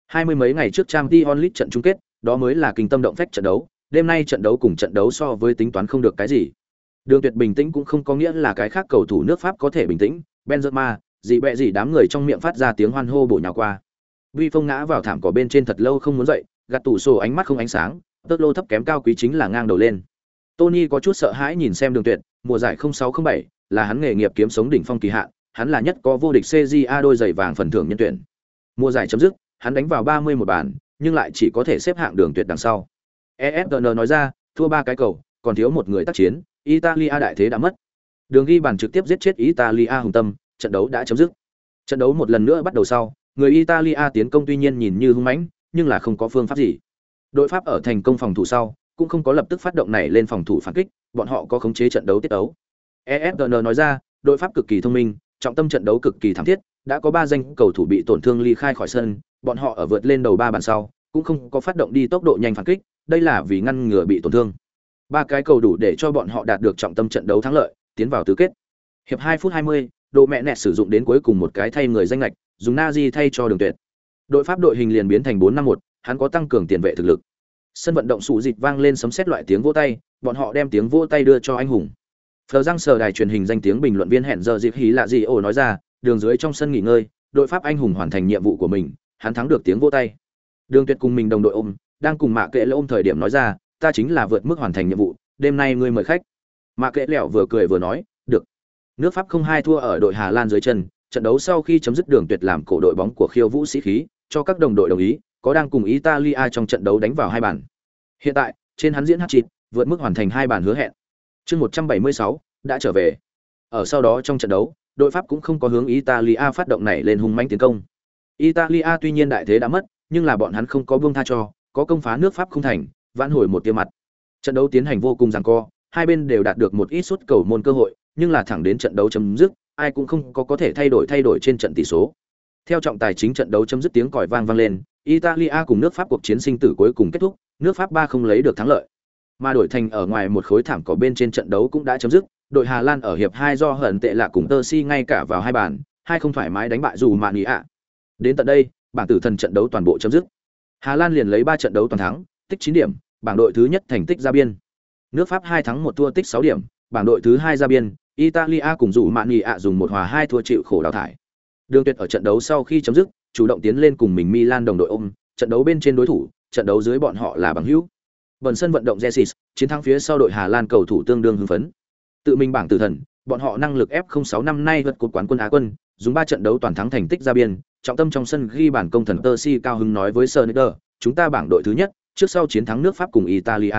Hai mươi mấy ngày trước trang t trận chung kết, đó mới là kinh tâm động phách trận đấu, đêm nay trận đấu cùng trận đấu so với tính toán không được cái gì. Đường tuyệt bình tĩnh cũng không có nghĩa là cái khác cầu thủ nước pháp có thể bình tĩnh, benzema, dị bẹ gì đám người trong miệng phát ra tiếng hoan hô bổ nhào qua. Vi phong ngã vào thảm cỏ bên trên thật lâu không muốn dậy, gạt tủ sổ ánh mắt không ánh sáng tớt lô thấp kém cao quý chính là ngang đầu lên. Tony có chút sợ hãi nhìn xem đường tuyệt, mùa giải 0607 là hắn nghề nghiệp kiếm sống đỉnh phong kỳ hạn hắn là nhất có vô địch CJA đôi giày vàng phần thưởng nhân tuyển mùa giải chấm dứt hắn đánh vào 30 một bàn nhưng lại chỉ có thể xếp hạng đường tuyệt đằng sau ESPN nói ra thua ba cái cầu còn thiếu một người tác chiến Italia đại thế đã mất đường ghi bàn trực tiếp giết chết Italia hùng tâm trận đấu đã chấm dứt. Trận đấu một lần nữa bắt đầu sau, người Italia tiến công tuy nhiên nhìn như hung mãnh, nhưng là không có phương pháp gì. Đội Pháp ở thành công phòng thủ sau, cũng không có lập tức phát động này lên phòng thủ phản kích, bọn họ có khống chế trận đấu tiết đấu. ESPN nói ra, đội Pháp cực kỳ thông minh, trọng tâm trận đấu cực kỳ thảm thiết, đã có ba danh cầu thủ bị tổn thương ly khai khỏi sân, bọn họ ở vượt lên đầu ba bàn sau, cũng không có phát động đi tốc độ nhanh phản kích, đây là vì ngăn ngừa bị tổn thương. Ba cái cầu đủ để cho bọn họ đạt được trọng tâm trận đấu thắng lợi, tiến vào tứ kết. Hiệp 2 phút 20, đồ mẹ nẹt sử dụng đến cuối cùng một cái thay người danh lệch dùng Nazi thay cho đường tuyệt đội pháp đội hình liền biến thành bốn năm một hắn có tăng cường tiền vệ thực lực sân vận động sụ dịch vang lên sấm sét loại tiếng vỗ tay bọn họ đem tiếng vỗ tay đưa cho anh hùng phờ răng sờ đài truyền hình danh tiếng bình luận viên hẹn giờ dịp hí lạ gì ồ nói ra đường dưới trong sân nghỉ ngơi đội pháp anh hùng hoàn thành nhiệm vụ của mình hắn thắng được tiếng vỗ tay đường tuyệt cùng mình đồng đội ôm đang cùng mạ kệ lệ ôm thời điểm nói ra ta chính là vượt mức hoàn thành nhiệm vụ đêm nay ngươi mời khách mạ kệ lẹo vừa cười vừa nói được Nước Pháp không hai thua ở đội Hà Lan dưới chân, trận đấu sau khi chấm dứt đường tuyệt làm cổ đội bóng của khiêu vũ sĩ khí, cho các đồng đội đồng ý, có đang cùng Italia trong trận đấu đánh vào hai bàn. Hiện tại, trên hắn diễn hat-trick, vượt mức hoàn thành hai bàn hứa hẹn. Chương 176 đã trở về. Ở sau đó trong trận đấu, đội Pháp cũng không có hướng Italia phát động này lên hung mãnh tiến công. Italia tuy nhiên đại thế đã mất, nhưng là bọn hắn không có buông tha cho, có công phá nước Pháp không thành, vãn hồi một tia mặt. Trận đấu tiến hành vô cùng giằng co, hai bên đều đạt được một ít suất cầu môn cơ hội, nhưng là thẳng đến trận đấu chấm dứt, ai cũng không có có thể thay đổi thay đổi trên trận tỷ số. Theo trọng tài chính trận đấu chấm dứt tiếng còi vang vang lên, Italia cùng nước Pháp cuộc chiến sinh tử cuối cùng kết thúc, nước Pháp ba không lấy được thắng lợi. Mà đổi thành ở ngoài một khối thảm cỏ bên trên trận đấu cũng đã chấm dứt, đội Hà Lan ở hiệp 2 do hận tệ lạ cùng Tơ Si ngay cả vào hai bàn, hai không thoải mái đánh bại dù mạn ý ạ. Đến tận đây, bảng tử thần trận đấu toàn bộ chấm dứt. Hà Lan liền lấy 3 trận đấu toàn thắng, tích 9 điểm, bảng đội thứ nhất thành tích ra biên. Nước Pháp 2 thắng 1 thua tích 6 điểm, bảng đội thứ hai ra biên, Italia cùng dù mạn ý ạ dùng một hòa hai thua chịu khổ đào thải. Đường Tuyệt ở trận đấu sau khi chấm dứt, chủ động tiến lên cùng mình Milan đồng đội ôm, trận đấu bên trên đối thủ, trận đấu dưới bọn họ là bằng hữu. Bần sân vận động Jessis, chiến thắng phía sau đội Hà Lan cầu thủ tương đương hưng phấn. Tự mình bảng tử thần, bọn họ năng lực F06 năm nay vượt cột quán quân Á quân, dùng 3 trận đấu toàn thắng thành tích ra biên, trọng tâm trong sân ghi bàn công thần Percy cao hứng nói với Sneijder, chúng ta bảng đội thứ nhất, trước sau chiến thắng nước Pháp cùng Italia.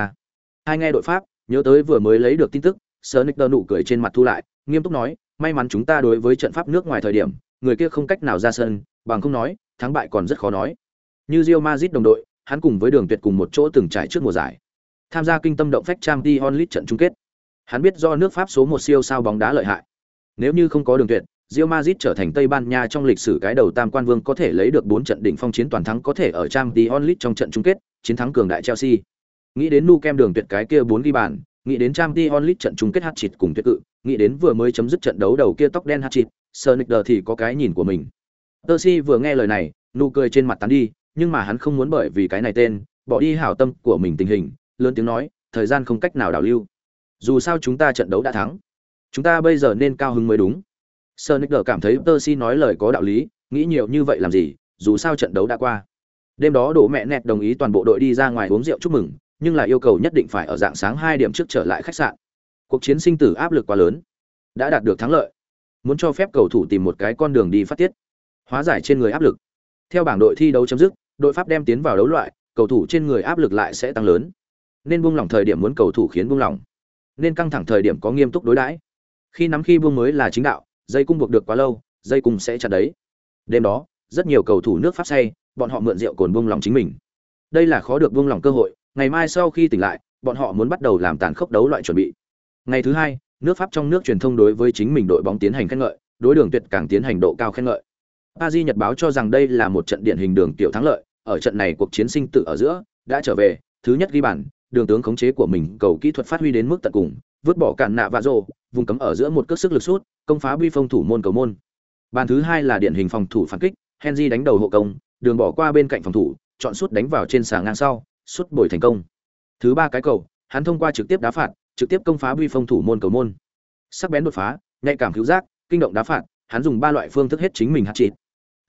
Hai nghe đội Pháp, nhớ tới vừa mới lấy được tin tức, Sneijder nụ cười trên mặt thu lại, nghiêm túc nói, may mắn chúng ta đối với trận Pháp nước ngoài thời điểm, người kia không cách nào ra sân, bằng không nói, thắng bại còn rất khó nói. Như Real Madrid đồng đội, hắn cùng với Đường Tuyệt cùng một chỗ từng trải trước mùa giải. Tham gia kinh tâm động phách Champions League trận chung kết. Hắn biết do nước Pháp số một siêu sao bóng đá lợi hại. Nếu như không có Đường Tuyệt, Real Madrid trở thành Tây Ban Nha trong lịch sử cái đầu tam quan vương có thể lấy được 4 trận đỉnh phong chiến toàn thắng có thể ở Champions League trong trận chung kết, chiến thắng cường đại Chelsea. Nghĩ đến nu kem đường tuyệt cái kia 4 ghi bàn, nghĩ đến Champions League trận chung kết hat-trick cùng tuyệt cự, nghĩ đến vừa mới chấm dứt trận đấu đầu kia tóc đen hat-trick, Sonic thì có cái nhìn của mình. Percy vừa nghe lời này, nụ cười trên mặt tán đi, nhưng mà hắn không muốn bởi vì cái này tên, bỏ đi hảo tâm của mình tình hình, lớn tiếng nói, thời gian không cách nào đảo lưu. Dù sao chúng ta trận đấu đã thắng, chúng ta bây giờ nên cao hứng mới đúng. Sonic cảm thấy Percy nói lời có đạo lý, nghĩ nhiều như vậy làm gì, dù sao trận đấu đã qua. Đêm đó đổ mẹ nẹt đồng ý toàn bộ đội đi ra ngoài uống rượu chúc mừng, nhưng là yêu cầu nhất định phải ở dạng sáng hai điểm trước trở lại khách sạn. Cuộc chiến sinh tử áp lực quá lớn, đã đạt được thắng lợi. Muốn cho phép cầu thủ tìm một cái con đường đi phát tiết, hóa giải trên người áp lực. Theo bảng đội thi đấu chấm dứt, đội Pháp đem tiến vào đấu loại, cầu thủ trên người áp lực lại sẽ tăng lớn. Nên buông lỏng thời điểm muốn cầu thủ khiến buông lỏng, nên căng thẳng thời điểm có nghiêm túc đối đãi. Khi nắm khi buông mới là chính đạo, dây cung buộc được quá lâu dây cung sẽ chặt đấy. Đêm đó rất nhiều cầu thủ nước pháp say bọn họ mượn rượu cồn buông lỏng chính mình. Đây là khó được buông lỏng cơ hội ngày mai sau khi tỉnh lại bọn họ muốn bắt đầu làm tàn khốc đấu loại chuẩn bị. Ngày thứ hai nước pháp trong nước truyền thông đối với chính mình đội bóng tiến hành khen ngợi đối đường tuyệt càng tiến hành độ cao khen ngợi a di nhật báo cho rằng đây là một trận điển hình đường tiểu thắng lợi, ở trận này cuộc chiến sinh tử ở giữa, đã trở về, thứ nhất ghi bàn, đường tướng khống chế của mình cầu kỹ thuật phát huy đến mức tận cùng, vứt bỏ cản nạ và rồ, vùng cấm ở giữa một cước sức lực sút, công phá bi phong thủ môn cầu môn. Bàn thứ hai là điển hình phòng thủ phản kích, henry đánh đầu hộ công, đường bỏ qua bên cạnh phòng thủ, chọn sút đánh vào trên xà ngang sau, sút bồi thành công. Thứ ba cái cầu, hắn thông qua trực tiếp đá phạt, trực tiếp công phá bi phong thủ môn cầu môn. Sắc bén đột phá, nhạy cảm cứu giác, kinh động đá phạt, hắn dùng ba loại phương thức hết chính mình hạt chịt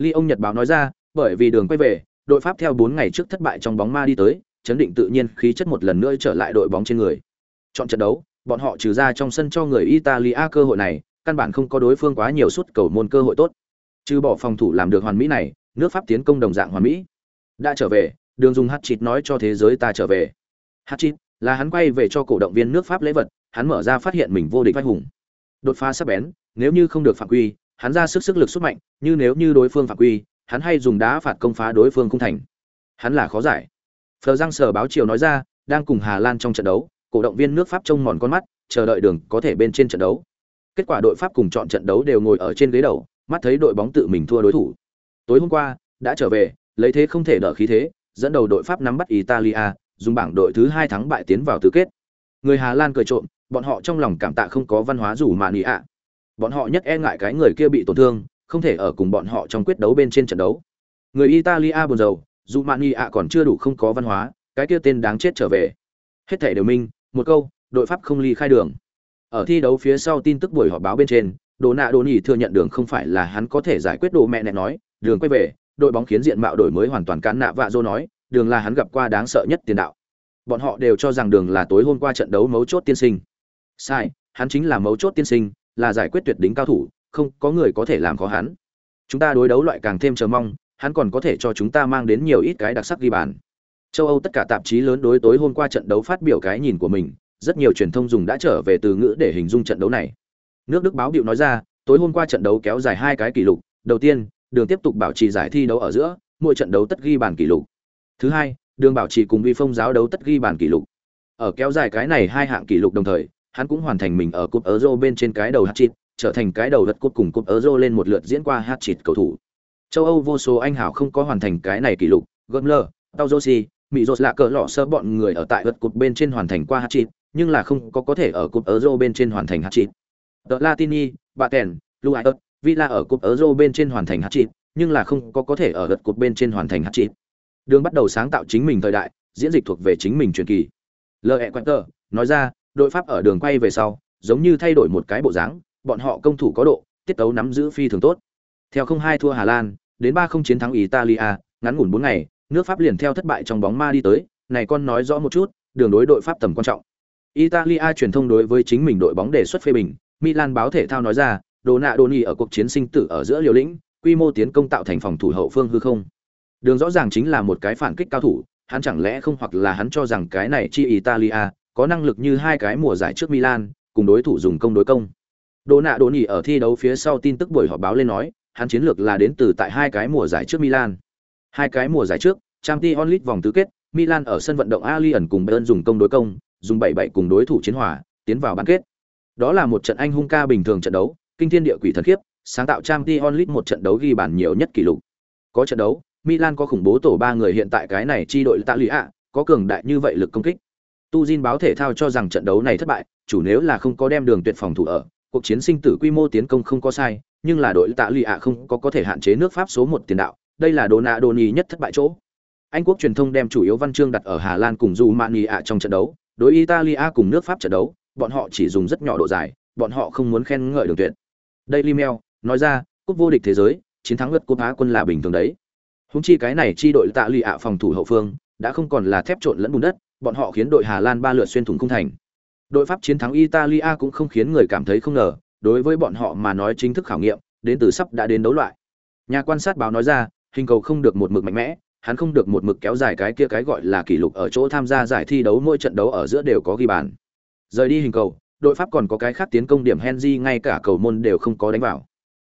ly ông nhật báo nói ra bởi vì đường quay về đội pháp theo bốn ngày trước thất bại trong bóng ma đi tới chấn định tự nhiên khí chất một lần nữa trở lại đội bóng trên người chọn trận đấu bọn họ trừ ra trong sân cho người italia cơ hội này căn bản không có đối phương quá nhiều suất cầu môn cơ hội tốt. Trừ bỏ phòng thủ làm được hoàn mỹ này, nước Pháp tiến công đồng dạng hoàn mỹ. Đã trở về, Đường dùng hat nói cho thế giới ta trở về. hat là hắn quay về cho cổ động viên nước Pháp lễ vật, hắn mở ra phát hiện mình vô địch vách hùng. Đột phá sắp bén, nếu như không được phạm quy, hắn ra sức sức lực xuất mạnh, như nếu như đối phương phạm quy, hắn hay dùng đá phạt công phá đối phương không thành. Hắn là khó giải. Phờ Giang Sở báo chiều nói ra, đang cùng Hà Lan trong trận đấu, cổ động viên nước Pháp trông mòn con mắt, chờ đợi đường có thể bên trên trận đấu. Kết quả đội Pháp cùng chọn trận đấu đều ngồi ở trên ghế đầu, mắt thấy đội bóng tự mình thua đối thủ. Tối hôm qua, đã trở về, lấy thế không thể đỡ khí thế, dẫn đầu đội Pháp nắm bắt Italia, dùng bảng đội thứ hai thắng bại tiến vào tứ kết. Người Hà Lan cười trộm, bọn họ trong lòng cảm tạ không có văn hóa rủ mà nỉ ạ. Bọn họ nhất e ngại cái người kia bị tổn thương, không thể ở cùng bọn họ trong quyết đấu bên trên trận đấu. Người Italia buồn rầu, dù Mani ạ còn chưa đủ không có văn hóa, cái kia tên đáng chết trở về. Hết thể đều minh, một câu, đội Pháp không ly khai đường. Ở thi đấu phía sau tin tức buổi họp báo bên trên, Đồ Nạ Đồ Nhỉ thừa nhận đường không phải là hắn có thể giải quyết đồ mẹ nẹ nói, đường quay về, đội bóng khiến diện mạo đổi mới hoàn toàn cán nạ vạ dô nói, đường là hắn gặp qua đáng sợ nhất tiền đạo. Bọn họ đều cho rằng đường là tối hôm qua trận đấu mấu chốt tiên sinh. Sai, hắn chính là mấu chốt tiên sinh, là giải quyết tuyệt đỉnh cao thủ, không có người có thể làm khó hắn. Chúng ta đối đấu loại càng thêm chờ mong, hắn còn có thể cho chúng ta mang đến nhiều ít cái đặc sắc ghi bàn. Châu Âu tất cả tạp chí lớn đối tối hôm qua trận đấu phát biểu cái nhìn của mình, rất nhiều truyền thông dùng đã trở về từ ngữ để hình dung trận đấu này. Nước Đức báo điệu nói ra, tối hôm qua trận đấu kéo dài hai cái kỷ lục, đầu tiên, đường tiếp tục bảo trì giải thi đấu ở giữa, mỗi trận đấu tất ghi bàn kỷ lục. Thứ hai, đường bảo trì cùng vi phong giáo đấu tất ghi bàn kỷ lục. Ở kéo dài cái này hai hạng kỷ lục đồng thời, hắn cũng hoàn thành mình ở cúp Euro bên trên cái đầu hat-trick, trở thành cái đầu vật cúp cùng cúp Euro lên một lượt diễn qua hat-trick cầu thủ. Châu Âu vô số anh hảo không có hoàn thành cái này kỷ lục, Götze, Tauzosi, Mỹ Rốt lạ cỡ lọ sơ bọn người ở tại vật cúp bên trên hoàn thành qua hat-trick, nhưng là không có có thể ở cúp Euro bên trên hoàn thành hat-trick. The Latini, Baten, Luaiot, Villa ở cúp Euro bên trên hoàn thành hat-trick, nhưng là không có có thể ở vật cúp bên trên hoàn thành hat-trick. Đường bắt đầu sáng tạo chính mình thời đại, diễn dịch thuộc về chính mình truyền kỳ. L.E. Nói ra, đội Pháp ở đường quay về sau, giống như thay đổi một cái bộ dáng, bọn họ công thủ có độ, tiết tấu nắm giữ phi thường tốt. Theo không hai thua Hà Lan, đến ba không chiến thắng Italia, ngắn ngủn bốn ngày, nước Pháp liền theo thất bại trong bóng ma đi tới, này con nói rõ một chút, đường đối đội Pháp tầm quan trọng. Italia truyền thông đối với chính mình đội bóng đề xuất phê bình, Milan báo thể thao nói ra, đồ nạ Doni ở cuộc chiến sinh tử ở giữa liều lĩnh, quy mô tiến công tạo thành phòng thủ hậu phương hư không. Đường rõ ràng chính là một cái phản kích cao thủ, hắn chẳng lẽ không hoặc là hắn cho rằng cái này chi Italia có năng lực như hai cái mùa giải trước Milan, cùng đối thủ dùng công đối công. Đỗ nạ đỗ nhỉ ở thi đấu phía sau tin tức buổi họp báo lên nói, hắn chiến lược là đến từ tại hai cái mùa giải trước Milan. Hai cái mùa giải trước, Champions League vòng tứ kết, Milan ở sân vận động Allianz cùng Bayern dùng công đối công, dùng 7-7 cùng đối thủ chiến hòa, tiến vào bán kết. Đó là một trận anh hung ca bình thường trận đấu, kinh thiên địa quỷ thần khiếp, sáng tạo Champions League một trận đấu ghi bàn nhiều nhất kỷ lục. Có trận đấu, Milan có khủng bố tổ ba người hiện tại cái này chi đội tạ có cường đại như vậy lực công kích. Tu Jin báo thể thao cho rằng trận đấu này thất bại, chủ nếu là không có đem đường tuyệt phòng thủ ở, cuộc chiến sinh tử quy mô tiến công không có sai, nhưng là đội tạ Lì ạ không có có thể hạn chế nước Pháp số một tiền đạo, đây là Donadoni nhất thất bại chỗ. Anh quốc truyền thông đem chủ yếu văn chương đặt ở Hà Lan cùng Rumania trong trận đấu, đối Italia cùng nước Pháp trận đấu, bọn họ chỉ dùng rất nhỏ độ dài, bọn họ không muốn khen ngợi đường tuyệt. Daily Mail nói ra, cúp vô địch thế giới, chiến thắng lượt cúp Á quân là bình thường đấy. Húng chi cái này chi đội tạ Lì ạ phòng thủ hậu phương, đã không còn là thép trộn lẫn bùn đất, bọn họ khiến đội Hà Lan ba lượt xuyên thủng khung thành. Đội Pháp chiến thắng Italia cũng không khiến người cảm thấy không ngờ, đối với bọn họ mà nói chính thức khảo nghiệm, đến từ sắp đã đến đấu loại. Nhà quan sát báo nói ra, hình cầu không được một mực mạnh mẽ, hắn không được một mực kéo dài cái kia cái gọi là kỷ lục ở chỗ tham gia giải thi đấu mỗi trận đấu ở giữa đều có ghi bàn. Rời đi hình cầu, đội Pháp còn có cái khác tiến công điểm Henry ngay cả cầu môn đều không có đánh vào.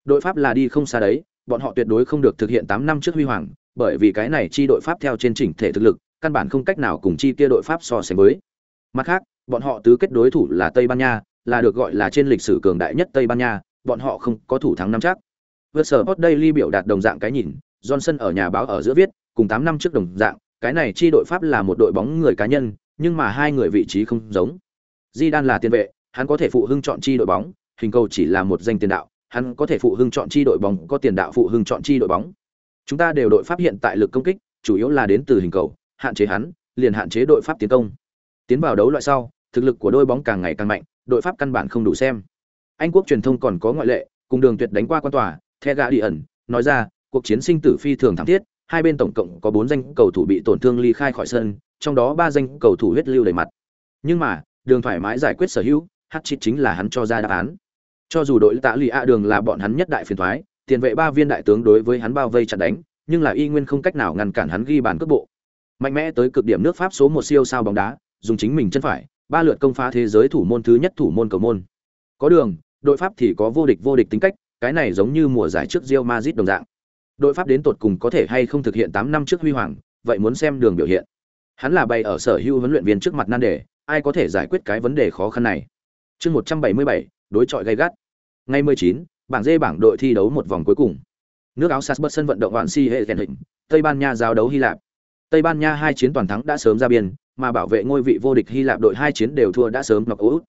Đội Pháp là đi không xa đấy, bọn họ tuyệt đối không được thực hiện 8 năm trước huy hoàng, bởi vì cái này chi đội Pháp theo trên chỉnh thể thực lực, căn bản không cách nào cùng chi kia đội Pháp so sánh với. Mặt khác, bọn họ tứ kết đối thủ là Tây Ban Nha, là được gọi là trên lịch sử cường đại nhất Tây Ban Nha, bọn họ không có thủ thắng năm chắc. Vượt sở Hot Daily biểu đạt đồng dạng cái nhìn, Johnson ở nhà báo ở giữa viết, cùng 8 năm trước đồng dạng, cái này chi đội Pháp là một đội bóng người cá nhân, nhưng mà hai người vị trí không giống. Zidane là tiền vệ, hắn có thể phụ hưng chọn chi đội bóng, hình cầu chỉ là một danh tiền đạo, hắn có thể phụ hưng chọn chi đội bóng, có tiền đạo phụ hưng chọn chi đội bóng. Chúng ta đều đội Pháp hiện tại lực công kích, chủ yếu là đến từ hình cầu, hạn chế hắn, liền hạn chế đội Pháp tiến công. Tiến vào đấu loại sau, thực lực của đôi bóng càng ngày càng mạnh, đội Pháp căn bản không đủ xem. Anh quốc truyền thông còn có ngoại lệ, cùng đường tuyệt đánh qua quan tòa, The Guardian nói ra, cuộc chiến sinh tử phi thường thảm thiết, hai bên tổng cộng có 4 danh cầu thủ bị tổn thương ly khai khỏi sân, trong đó 3 danh cầu thủ huyết lưu đầy mặt. Nhưng mà, đường thoải mái giải quyết sở hữu, hắc chít chính là hắn cho ra đáp án. Cho dù đội tạ lì ạ đường là bọn hắn nhất đại phiền toái, tiền vệ ba viên đại tướng đối với hắn bao vây chặn đánh, nhưng là y nguyên không cách nào ngăn cản hắn ghi bàn cướp bộ. Mạnh mẽ tới cực điểm nước Pháp số một siêu sao bóng đá, dùng chính mình chân phải, ba lượt công phá thế giới thủ môn thứ nhất thủ môn cầu môn. Có đường, đội Pháp thì có vô địch vô địch tính cách, cái này giống như mùa giải trước Real Madrid đồng dạng. Đội Pháp đến tột cùng có thể hay không thực hiện tám năm trước huy hoàng, vậy muốn xem đường biểu hiện. Hắn là bày ở sở hữu huấn luyện viên trước mặt nan đề, ai có thể giải quyết cái vấn đề khó khăn này. Chương 177, đối chọi gay gắt. Ngày 19, bảng D bảng đội thi đấu một vòng cuối cùng. Nước áo Salzburg sân vận động đoạn Si hệ hình, Tây Ban Nha giao đấu Hy Lạp. Tây Ban Nha hai chiến toàn thắng đã sớm ra biên, mà bảo vệ ngôi vị vô địch Hy Lạp đội hai chiến đều thua đã sớm ngọc út.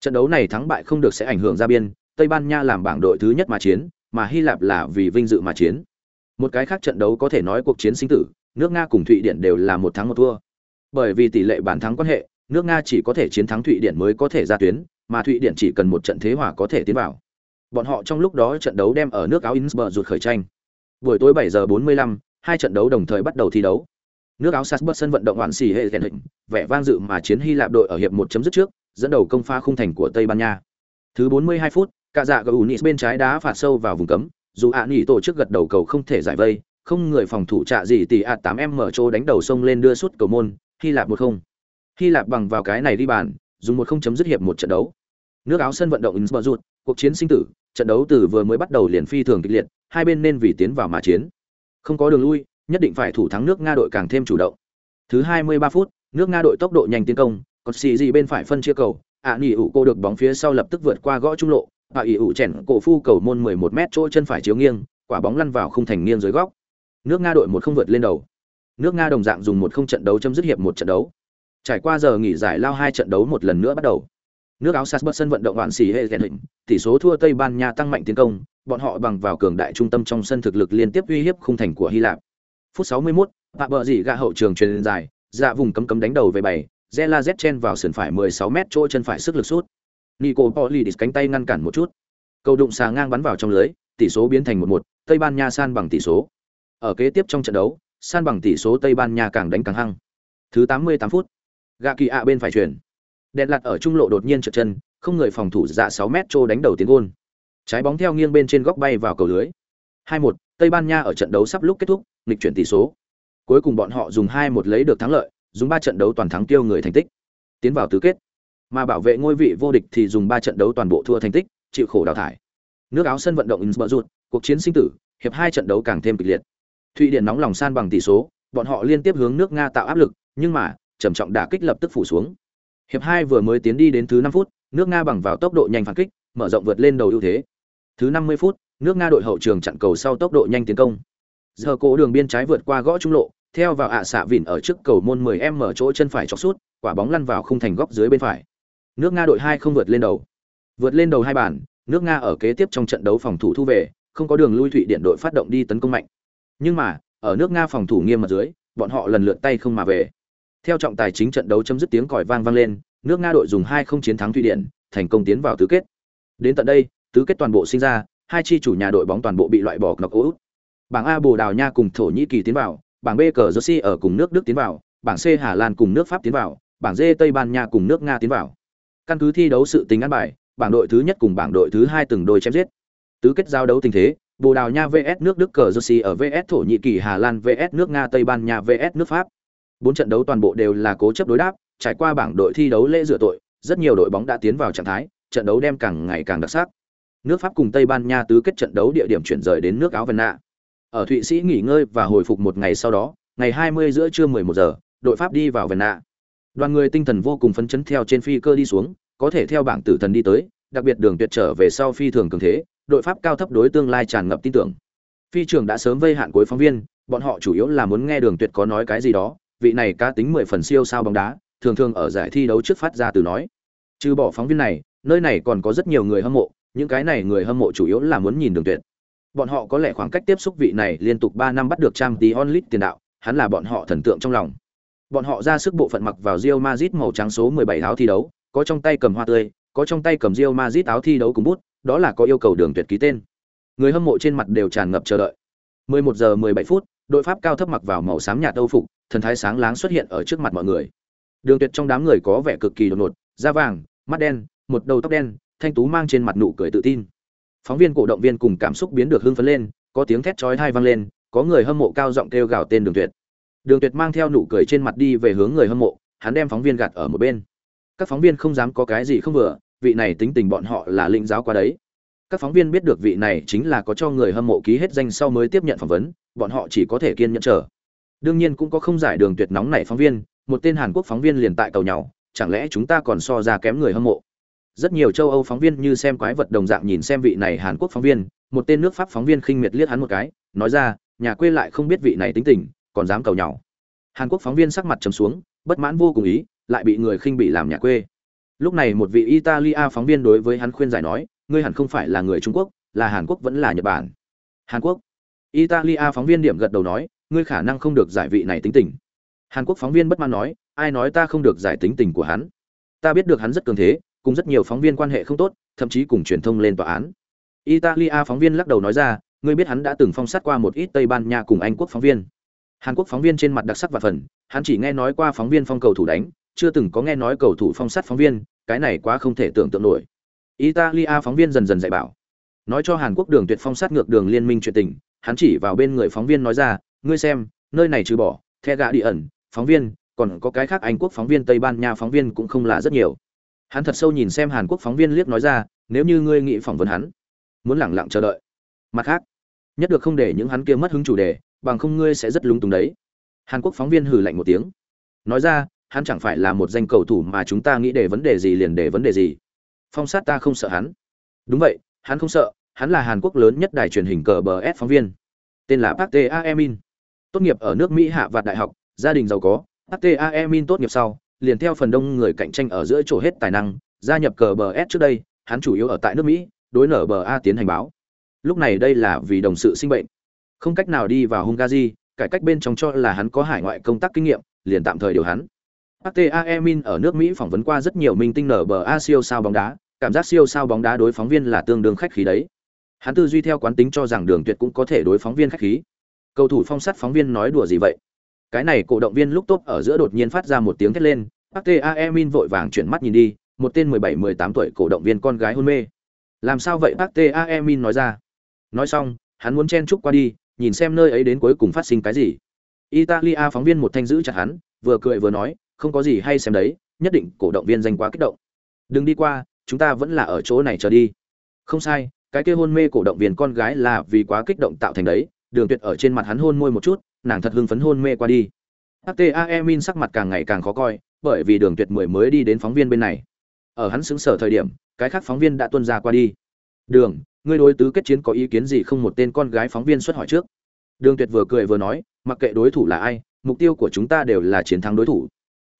Trận đấu này thắng bại không được sẽ ảnh hưởng ra biên, Tây Ban Nha làm bảng đội thứ nhất mà chiến, mà Hy Lạp là vì vinh dự mà chiến. Một cái khác trận đấu có thể nói cuộc chiến sinh tử, nước Nga cùng Thụy Điển đều là một thắng một thua. Bởi vì tỷ lệ bàn thắng quan hệ, nước Nga chỉ có thể chiến thắng Thụy Điển mới có thể ra tuyến, mà Thụy Điển chỉ cần một trận thế hòa có thể tiến vào. Bọn họ trong lúc đó trận đấu đem ở nước áo Innsbruck rụt khởi tranh. Buổi tối 7 giờ 45, hai trận đấu đồng thời bắt đầu thi đấu. Nước áo Salzburg sân vận động hoàn xì hệ hình, vẻ vang dự mà chiến Hy Lạp đội ở hiệp một chấm dứt trước, dẫn đầu công pha khung thành của Tây Ban Nha. Thứ 42 phút, cả dạ Gaunis bên trái đá phạt sâu vào vùng cấm, dù ạ nghỉ tổ chức gật đầu cầu không thể giải vây, không người phòng thủ trạ gì tỷ ạ 8 m trô đánh đầu sông lên đưa suốt cầu môn, Hy Lạp 1-0. Hy Lạp bằng vào cái này đi bàn, dùng một không chấm dứt hiệp một trận đấu. Nước áo sân vận động Innsbruck, cuộc chiến sinh tử, trận đấu từ vừa mới bắt đầu liền phi thường kịch liệt, hai bên nên vì tiến vào mà chiến. Không có đường lui, nhất định phải thủ thắng nước Nga đội càng thêm chủ động. Thứ 23 phút, nước Nga đội tốc độ nhanh tiến công, còn xì gì bên phải phân chia cầu, ạ à, ủ cô được bóng phía sau lập tức vượt qua gõ trung lộ, và ỉ ủ chèn cổ phu cầu môn 11 mét chỗ chân phải chiếu nghiêng, quả bóng lăn vào khung thành nghiêng dưới góc. Nước Nga đội một không vượt lên đầu. Nước Nga đồng dạng dùng một không trận đấu chấm dứt hiệp một trận đấu. Trải qua giờ nghỉ giải lao hai trận đấu một lần nữa bắt đầu. Nước áo Sasbert sân vận động hoàn xỉ hệ ghen hình, tỷ số thua Tây Ban Nha tăng mạnh tiến công, bọn họ bằng vào cường đại trung tâm trong sân thực lực liên tiếp uy hiếp khung thành của Hy Lạp. Phút 61, Phạm bờ gì gạ hậu trường truyền dài, dạ vùng cấm cấm đánh đầu về bảy, Zela Z chen vào sườn phải 16 mét chỗ chân phải sức lực sút. Nico Polidis cánh tay ngăn cản một chút. Cầu đụng xà ngang bắn vào trong lưới, tỷ số biến thành 1-1, Tây Ban Nha san bằng tỷ số. Ở kế tiếp trong trận đấu, san bằng tỷ số Tây Ban Nha càng đánh càng hăng. Thứ 88 phút, gạ kỳ ạ bên phải chuyển. Đèn lạt ở trung lộ đột nhiên trượt chân, không người phòng thủ dạ 6 mét trô đánh đầu tiến gôn. Trái bóng theo nghiêng bên trên góc bay vào cầu lưới. 2-1, Tây Ban Nha ở trận đấu sắp lúc kết thúc, nghịch chuyển tỷ số. Cuối cùng bọn họ dùng 2-1 lấy được thắng lợi, dùng 3 trận đấu toàn thắng tiêu người thành tích, tiến vào tứ kết. Mà bảo vệ ngôi vị vô địch thì dùng 3 trận đấu toàn bộ thua thành tích, chịu khổ đào thải. Nước áo sân vận động Innsbruck, cuộc chiến sinh tử, hiệp hai trận đấu càng thêm kịch liệt. Thụy Điển nóng lòng san bằng tỷ số, bọn họ liên tiếp hướng nước Nga tạo áp lực, nhưng mà, trầm trọng đả kích lập tức phủ xuống. Hiệp hai vừa mới tiến đi đến thứ 5 phút, nước Nga bằng vào tốc độ nhanh phản kích, mở rộng vượt lên đầu ưu thế. Thứ 50 phút, nước Nga đội hậu trường chặn cầu sau tốc độ nhanh tiến công. Giờ cố đường biên trái vượt qua gõ trung lộ, theo vào ạ xạ vịn ở trước cầu môn 10m mở chỗ chân phải chọc sút, quả bóng lăn vào khung thành góc dưới bên phải. Nước Nga đội hai không vượt lên đầu. Vượt lên đầu hai bàn, nước Nga ở kế tiếp trong trận đấu phòng thủ thu về, không có đường lui Thụy Điện đội phát động đi tấn công mạnh. Nhưng mà, ở nước Nga phòng thủ nghiêm mật dưới, bọn họ lần lượt tay không mà về. Theo trọng tài chính trận đấu chấm dứt tiếng còi vang vang lên, nước Nga đội dùng hai không chiến thắng Thụy điện, thành công tiến vào tứ kết. Đến tận đây, tứ kết toàn bộ sinh ra, hai chi chủ nhà đội bóng toàn bộ bị loại bỏ knock out. Bảng A Bồ Đào Nha cùng Thổ Nhĩ Kỳ tiến vào, bảng B cờ Jersey ở cùng nước Đức tiến vào, bảng C Hà Lan cùng nước Pháp tiến vào, bảng D Tây Ban Nha cùng nước Nga tiến vào. Căn cứ thi đấu sự tính ăn bài, bảng đội thứ nhất cùng bảng đội thứ hai từng đôi chém giết. Tứ kết giao đấu tình thế, Bồ Đào Nha vs nước Đức cờ Jersey ở vs Thổ Nhĩ Kỳ Hà Lan vs nước Nga Tây Ban Nha vs nước Pháp. Bốn trận đấu toàn bộ đều là cố chấp đối đáp, trải qua bảng đội thi đấu lễ rửa tội, rất nhiều đội bóng đã tiến vào trạng thái, trận đấu đem càng ngày càng đặc sắc. Nước Pháp cùng Tây Ban Nha tứ kết trận đấu địa điểm chuyển rời đến nước Áo Vân Nạ. Ở Thụy Sĩ nghỉ ngơi và hồi phục một ngày sau đó, ngày 20 giữa trưa 11 giờ, đội Pháp đi vào Vân Nạ. Đoàn người tinh thần vô cùng phấn chấn theo trên phi cơ đi xuống, có thể theo bảng tử thần đi tới, đặc biệt đường tuyệt trở về sau phi thường cường thế, đội Pháp cao thấp đối tương lai tràn ngập tin tưởng. Phi trưởng đã sớm vây hạn cuối phóng viên, bọn họ chủ yếu là muốn nghe đường tuyệt có nói cái gì đó, vị này cá tính 10 phần siêu sao bóng đá, thường thường ở giải thi đấu trước phát ra từ nói. Trừ bỏ phóng viên này, nơi này còn có rất nhiều người hâm mộ, những cái này người hâm mộ chủ yếu là muốn nhìn đường tuyệt. Bọn họ có lẽ khoảng cách tiếp xúc vị này liên tục 3 năm bắt được trang tí onlit tiền đạo, hắn là bọn họ thần tượng trong lòng. Bọn họ ra sức bộ phận mặc vào Real Madrid màu trắng số 17 áo thi đấu, có trong tay cầm hoa tươi, có trong tay cầm Real Madrid áo thi đấu cùng bút, đó là có yêu cầu đường tuyệt ký tên. Người hâm mộ trên mặt đều tràn ngập chờ đợi. 11 giờ 17 phút, đội Pháp cao thấp mặc vào màu xám nhạt Âu phục, thần thái sáng láng xuất hiện ở trước mặt mọi người. Đường Tuyệt trong đám người có vẻ cực kỳ đột ngột, da vàng, mắt đen, một đầu tóc đen, thanh tú mang trên mặt nụ cười tự tin. Phóng viên cổ động viên cùng cảm xúc biến được hưng phấn lên, có tiếng thét chói tai vang lên, có người hâm mộ cao giọng kêu gào tên Đường Tuyệt. Đường Tuyệt mang theo nụ cười trên mặt đi về hướng người hâm mộ, hắn đem phóng viên gạt ở một bên. Các phóng viên không dám có cái gì không vừa, vị này tính tình bọn họ là linh giáo qua đấy. Các phóng viên biết được vị này chính là có cho người hâm mộ ký hết danh sau mới tiếp nhận phỏng vấn, bọn họ chỉ có thể kiên nhẫn chờ. Đương nhiên cũng có không giải đường tuyệt nóng này phóng viên, một tên Hàn Quốc phóng viên liền tại cầu nhau, chẳng lẽ chúng ta còn so ra kém người hâm mộ? Rất nhiều châu Âu phóng viên như xem quái vật đồng dạng nhìn xem vị này Hàn Quốc phóng viên, một tên nước Pháp phóng viên khinh miệt liếc hắn một cái, nói ra, nhà quê lại không biết vị này tính tình, còn dám cầu nhau. Hàn Quốc phóng viên sắc mặt trầm xuống, bất mãn vô cùng ý, lại bị người khinh bị làm nhà quê. Lúc này một vị Italia phóng viên đối với hắn khuyên giải nói, ngươi hẳn không phải là người Trung Quốc, là Hàn Quốc vẫn là Nhật Bản. Hàn Quốc. Italia phóng viên điểm gật đầu nói, ngươi khả năng không được giải vị này tính tình. Hàn Quốc phóng viên bất mãn nói, ai nói ta không được giải tính tình của hắn? Ta biết được hắn rất cường thế, cùng rất nhiều phóng viên quan hệ không tốt, thậm chí cùng truyền thông lên tòa án. Italia phóng viên lắc đầu nói ra, ngươi biết hắn đã từng phong sát qua một ít Tây Ban Nha cùng Anh quốc phóng viên. Hàn Quốc phóng viên trên mặt đặc sắc và phần, hắn chỉ nghe nói qua phóng viên phong cầu thủ đánh, chưa từng có nghe nói cầu thủ phong sát phóng viên, cái này quá không thể tưởng tượng nổi. Italia phóng viên dần dần dạy bảo, nói cho Hàn Quốc đường tuyệt phong sát ngược đường liên minh chuyện tình, hắn chỉ vào bên người phóng viên nói ra, ngươi xem, nơi này trừ bỏ, The ẩn, phóng viên, còn có cái khác Anh quốc phóng viên Tây Ban Nha phóng viên cũng không là rất nhiều. Hắn thật sâu nhìn xem Hàn Quốc phóng viên liếc nói ra, nếu như ngươi nghĩ phỏng vấn hắn, muốn lẳng lặng chờ đợi. Mặt khác nhất được không để những hắn kia mất hứng chủ đề bằng không ngươi sẽ rất lúng túng đấy. Hàn quốc phóng viên hừ lạnh một tiếng. Nói ra hắn chẳng phải là một danh cầu thủ mà chúng ta nghĩ để vấn đề gì liền để vấn đề gì. Phong sát ta không sợ hắn. Đúng vậy hắn không sợ hắn là hàn quốc lớn nhất đài truyền hình cờ bờ s phóng viên. Tên là park ta emin tốt nghiệp ở nước mỹ hạ vạt đại học gia đình giàu có. Park ta emin tốt nghiệp sau liền theo phần đông người cạnh tranh ở giữa chỗ hết tài năng gia nhập cờ bờ s trước đây hắn chủ yếu ở tại nước mỹ đối nở bờ a tiến hành báo lúc này đây là vì đồng sự sinh bệnh không cách nào đi vào hungary cải cách bên trong cho là hắn có hải ngoại công tác kinh nghiệm liền tạm thời điều hắn Ata Emin ở nước Mỹ phỏng vấn qua rất nhiều minh tinh nở bờ A siêu sao bóng đá, cảm giác siêu sao bóng đá đối phóng viên là tương đương khách khí đấy. Hắn tư duy theo quán tính cho rằng Đường Tuyệt cũng có thể đối phóng viên khách khí. Cầu thủ phong sát phóng viên nói đùa gì vậy? Cái này cổ động viên lúc tốt ở giữa đột nhiên phát ra một tiếng thét lên, Ata Emin vội vàng chuyển mắt nhìn đi, một tên 17-18 tuổi cổ động viên con gái hôn mê. Làm sao vậy Ata Emin nói ra? Nói xong, hắn muốn chen chúc qua đi, nhìn xem nơi ấy đến cuối cùng phát sinh cái gì. Italia phóng viên một thanh giữ chặt hắn, vừa cười vừa nói, không có gì hay xem đấy nhất định cổ động viên danh quá kích động đừng đi qua chúng ta vẫn là ở chỗ này chờ đi không sai cái kia hôn mê cổ động viên con gái là vì quá kích động tạo thành đấy đường tuyệt ở trên mặt hắn hôn môi một chút nàng thật hưng phấn hôn mê qua đi. Hta emin sắc mặt càng ngày càng khó coi bởi vì đường tuyệt mười mới đi đến phóng viên bên này. Ở hắn xứng sở thời điểm cái khác phóng viên đã tuân ra qua đi. Đường ngươi đối tứ kết chiến có ý kiến gì không một tên con gái phóng viên xuất hỏi trước? Đường tuyệt vừa cười vừa nói mặc kệ đối thủ là ai mục tiêu của chúng ta đều là chiến thắng đối thủ.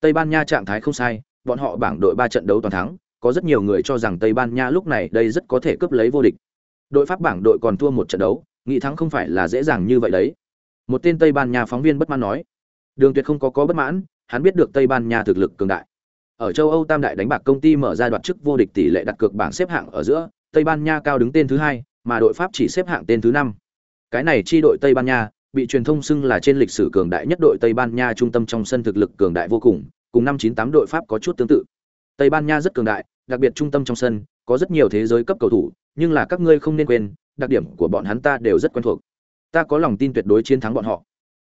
Tây Ban Nha trạng thái không sai, bọn họ bảng đội 3 trận đấu toàn thắng, có rất nhiều người cho rằng Tây Ban Nha lúc này đây rất có thể cướp lấy vô địch. Đội Pháp bảng đội còn thua một trận đấu, nghĩ thắng không phải là dễ dàng như vậy đấy. Một tên Tây Ban Nha phóng viên bất mãn nói. Đường Tuyệt không có có bất mãn, hắn biết được Tây Ban Nha thực lực cường đại. Ở châu Âu Tam đại đánh bạc công ty mở ra đoạt chức vô địch tỷ lệ đặt cược bảng xếp hạng ở giữa, Tây Ban Nha cao đứng tên thứ hai, mà đội Pháp chỉ xếp hạng tên thứ năm. Cái này chi đội Tây Ban Nha bị truyền thông xưng là trên lịch sử cường đại nhất đội Tây Ban Nha trung tâm trong sân thực lực cường đại vô cùng, cùng năm chín tám đội Pháp có chút tương tự. Tây Ban Nha rất cường đại, đặc biệt trung tâm trong sân, có rất nhiều thế giới cấp cầu thủ, nhưng là các ngươi không nên quên, đặc điểm của bọn hắn ta đều rất quen thuộc. Ta có lòng tin tuyệt đối chiến thắng bọn họ.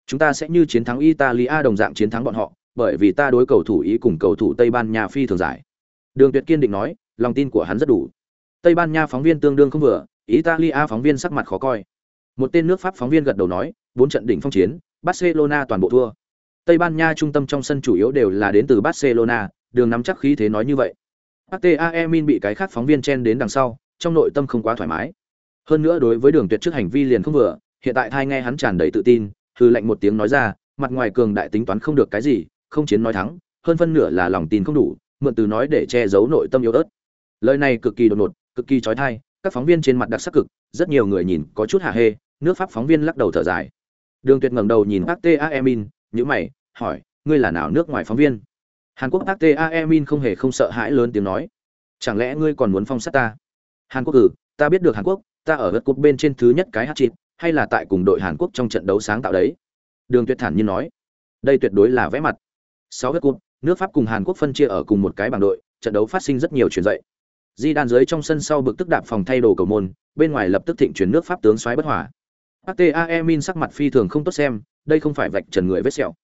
Chúng ta sẽ như chiến thắng Italia đồng dạng chiến thắng bọn họ, bởi vì ta đối cầu thủ ý cùng cầu thủ Tây Ban Nha phi thường giải. Đường Tuyệt kiên định nói, lòng tin của hắn rất đủ. Tây Ban Nha phóng viên tương đương không vừa, Italia phóng viên sắc mặt khó coi. Một tên nước Pháp phóng viên gật đầu nói, bốn trận đỉnh phong chiến, Barcelona toàn bộ thua. Tây Ban Nha trung tâm trong sân chủ yếu đều là đến từ Barcelona, đường nắm chắc khí thế nói như vậy. Ateaemin bị cái khác phóng viên chen đến đằng sau, trong nội tâm không quá thoải mái. Hơn nữa đối với đường tuyệt trước hành vi liền không vừa, hiện tại thai nghe hắn tràn đầy tự tin, hư lệnh một tiếng nói ra, mặt ngoài cường đại tính toán không được cái gì, không chiến nói thắng, hơn phân nửa là lòng tin không đủ, mượn từ nói để che giấu nội tâm yếu ớt. Lời này cực kỳ đột ngột, cực kỳ chói tai, các phóng viên trên mặt đặc sắc cực, rất nhiều người nhìn có chút hả hê, nước Pháp phóng viên lắc đầu thở dài. Đường Tuyệt ngẩng đầu nhìn Ateaemin, nhữ mày hỏi ngươi là nào nước ngoài phóng viên hàn quốc akta emin không hề không sợ hãi lớn tiếng nói chẳng lẽ ngươi còn muốn phong sát ta hàn quốc cử ừ, ta biết được hàn quốc ta ở đất quốc bên trên thứ nhất cái hát chịt hay là tại cùng đội hàn quốc trong trận đấu sáng tạo đấy? Đường tuyệt thản nhiên nói. Đây tuyệt đối là vẽ mặt. Sáu đất quốc nước pháp cùng hàn quốc phân chia ở cùng một cái bảng đội, trận đấu phát sinh rất nhiều chuyển dậy. Di đan dưới trong sân sau bực tức đạp phòng thay đồ cầu môn, bên ngoài lập tức thịnh chuyển nước pháp tướng xoáy bất hỏa akta emin sắc mặt phi thường không tốt xem, đây không phải vạch trần người vết sẹo.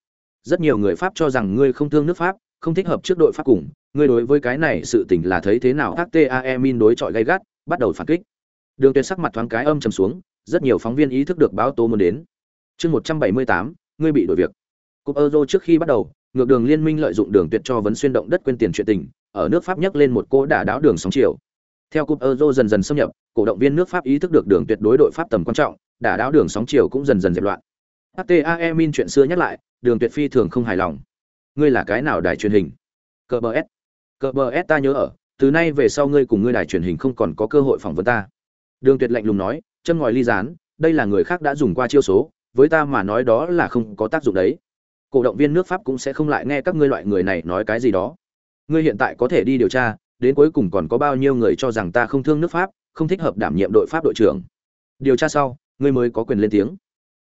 Rất nhiều người pháp cho rằng ngươi không thương nước pháp, không thích hợp trước đội pháp cùng, ngươi đối với cái này sự tình là thấy thế nào? Htae min đối chọi gay gắt, bắt đầu phản kích. Đường tuyệt sắc mặt thoáng cái âm trầm xuống rất nhiều phóng viên ý thức được báo tố muốn đến. Chương một trăm bảy mươi tám, ngươi bị đổi việc. Cúp euro trước khi bắt đầu, ngược đường liên minh lợi dụng đường tuyệt cho vấn xuyên động đất quên tiền chuyện tình, ở nước pháp nhắc lên một cô đả đáo đường sóng chiều. Theo cúp euro dần dần xâm nhập, cổ động viên nước pháp ý thức được đường tuyệt đối đội pháp tầm quan trọng, đả đáo đường sóng chiều cũng dần dần dẹp loạn. Htae min chuyện xưa nhắc lại, đường tuyệt phi thường không hài lòng. Ngươi là cái nào đài truyền hình? Cờ bờ s. Cờ bờ s ta nhớ ở, từ nay về sau ngươi cùng ngươi đài truyền hình không còn có cơ hội phỏng vấn ta. Đường tuyệt lạnh lùng nói chân ngòi ly gián, đây là người khác đã dùng qua chiêu số, với ta mà nói đó là không có tác dụng đấy. Cổ động viên nước pháp cũng sẽ không lại nghe các ngươi loại người này nói cái gì đó. Ngươi hiện tại có thể đi điều tra, đến cuối cùng còn có bao nhiêu người cho rằng ta không thương nước pháp, không thích hợp đảm nhiệm đội pháp đội trưởng. Điều tra sau, ngươi mới có quyền lên tiếng.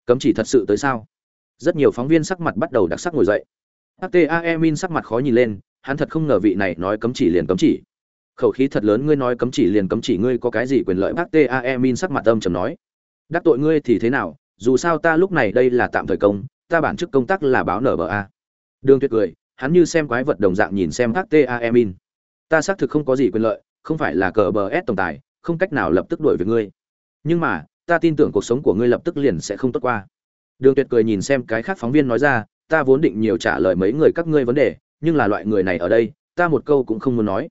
Cấm chỉ thật sự tới sao? Rất nhiều phóng viên sắc mặt bắt đầu đặc sắc ngồi dậy. Htae min sắc mặt khó nhìn lên, hắn thật không ngờ vị này nói cấm chỉ liền cấm chỉ khẩu khí thật lớn, ngươi nói cấm chỉ liền cấm chỉ, ngươi có cái gì quyền lợi? Tae min sắc mặt âm trầm nói. Đắc tội ngươi thì thế nào? Dù sao ta lúc này đây là tạm thời công, ta bản chức công tác là báo nở bờ a. Đường tuyệt cười, hắn như xem quái vật đồng dạng nhìn xem Tae min. Ta xác thực không có gì quyền lợi, không phải là cờ bờ s tổng tài, không cách nào lập tức đuổi việc ngươi. Nhưng mà, ta tin tưởng cuộc sống của ngươi lập tức liền sẽ không tốt qua. Đường tuyệt cười nhìn xem cái khác phóng viên nói ra, ta vốn định nhiều trả lời mấy người các ngươi vấn đề, nhưng là loại người này ở đây, ta một câu cũng không muốn nói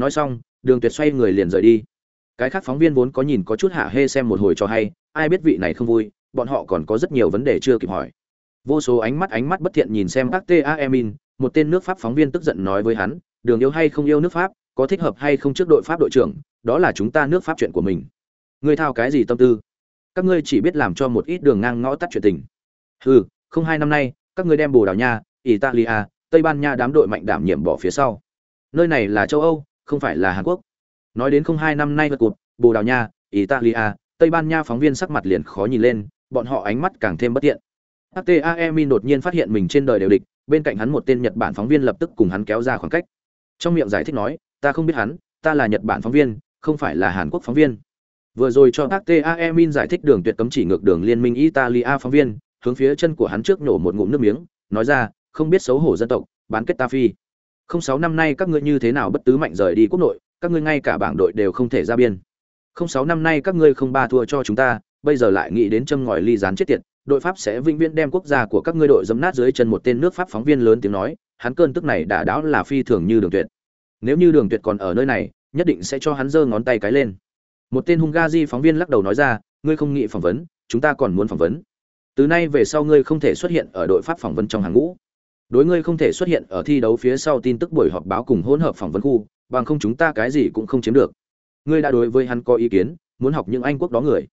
nói xong, đường tuyệt xoay người liền rời đi. Cái khác phóng viên vốn có nhìn có chút hạ hê xem một hồi cho hay, ai biết vị này không vui, bọn họ còn có rất nhiều vấn đề chưa kịp hỏi. Vô số ánh mắt ánh mắt bất thiện nhìn xem các ta emin, một tên nước pháp phóng viên tức giận nói với hắn, đường yêu hay không yêu nước pháp, có thích hợp hay không trước đội pháp đội trưởng, đó là chúng ta nước pháp chuyện của mình. Ngươi thao cái gì tâm tư? Các ngươi chỉ biết làm cho một ít đường ngang ngõ tắt chuyện tình. Hừ, không hai năm nay, các ngươi đem bồ đào nha, italia, tây ban nha đám đội mạnh đảm nhiệm bỏ phía sau. Nơi này là châu âu không phải là hàn quốc. Nói đến không hai năm nay vượt cột, bồ đào nha italia tây ban nha phóng viên sắc mặt liền khó nhìn lên bọn họ ánh mắt càng thêm bất tiện. Htaemi đột nhiên phát hiện mình trên đời đều địch bên cạnh hắn một tên nhật bản phóng viên lập tức cùng hắn kéo ra khoảng cách. Trong miệng giải thích nói ta không biết hắn ta là nhật bản phóng viên không phải là hàn quốc phóng viên. Vừa rồi cho htaemi giải thích đường tuyệt cấm chỉ ngược đường liên minh italia phóng viên hướng phía chân của hắn trước nổ một ngụm nước miếng nói ra không biết xấu hổ dân tộc bán kết ta phi không sáu năm nay các ngươi như thế nào bất tứ mạnh rời đi quốc nội, các ngươi ngay cả bảng đội đều không thể ra biên. Không sáu năm nay các ngươi không ba thua cho chúng ta, bây giờ lại nghĩ đến châm ngòi ly rán chết tiệt, đội pháp sẽ vĩnh viễn đem quốc gia của các ngươi đội dấm nát dưới chân một tên nước pháp phóng viên lớn tiếng nói, hắn cơn tức này đã đáo là phi thường như đường tuyệt. Nếu như đường tuyệt còn ở nơi này, nhất định sẽ cho hắn giơ ngón tay cái lên. Một tên hungary phóng viên lắc đầu nói ra, ngươi không nghị phỏng vấn, chúng ta còn muốn phỏng vấn. Từ nay về sau ngươi không thể xuất hiện ở đội pháp phỏng vấn trong hàng ngũ đối ngươi không thể xuất hiện ở thi đấu phía sau tin tức buổi họp báo cùng hỗn hợp phỏng vấn khu, bằng không chúng ta cái gì cũng không chiếm được. Ngươi đã đối với hắn có ý kiến, muốn học những anh quốc đó người.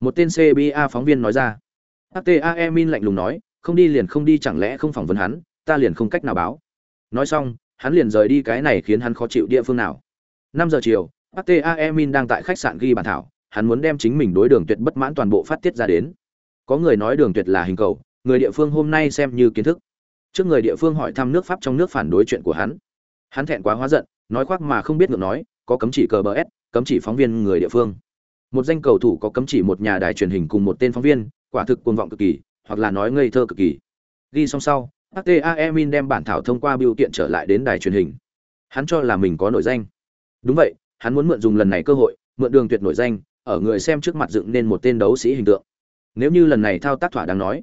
Một tên cba phóng viên nói ra. Hta emin lạnh lùng nói, không đi liền không đi chẳng lẽ không phỏng vấn hắn, ta liền không cách nào báo. Nói xong, hắn liền rời đi cái này khiến hắn khó chịu địa phương nào. Năm giờ chiều hta emin đang tại khách sạn ghi bàn thảo, hắn muốn đem chính mình đối đường tuyệt bất mãn toàn bộ phát tiết ra đến. Có người nói đường tuyệt là hình cầu, người địa phương hôm nay xem như kiến thức trước người địa phương hỏi thăm nước pháp trong nước phản đối chuyện của hắn. Hắn thẹn quá hóa giận, nói khoác mà không biết ngược nói, có cấm chỉ cờ bờ s, cấm chỉ phóng viên người địa phương. Một danh cầu thủ có cấm chỉ một nhà đài truyền hình cùng một tên phóng viên, quả thực cuồng vọng cực kỳ, hoặc là nói ngây thơ cực kỳ. Ghi xong sau hta emin đem bản thảo thông qua biểu kiện trở lại đến đài truyền hình. Hắn cho là mình có nội danh. Đúng vậy, hắn muốn mượn dùng lần này cơ hội, mượn đường tuyệt nổi danh, ở người xem trước mặt dựng nên một tên đấu sĩ hình tượng. Nếu như lần này thao tác thỏa đáng nói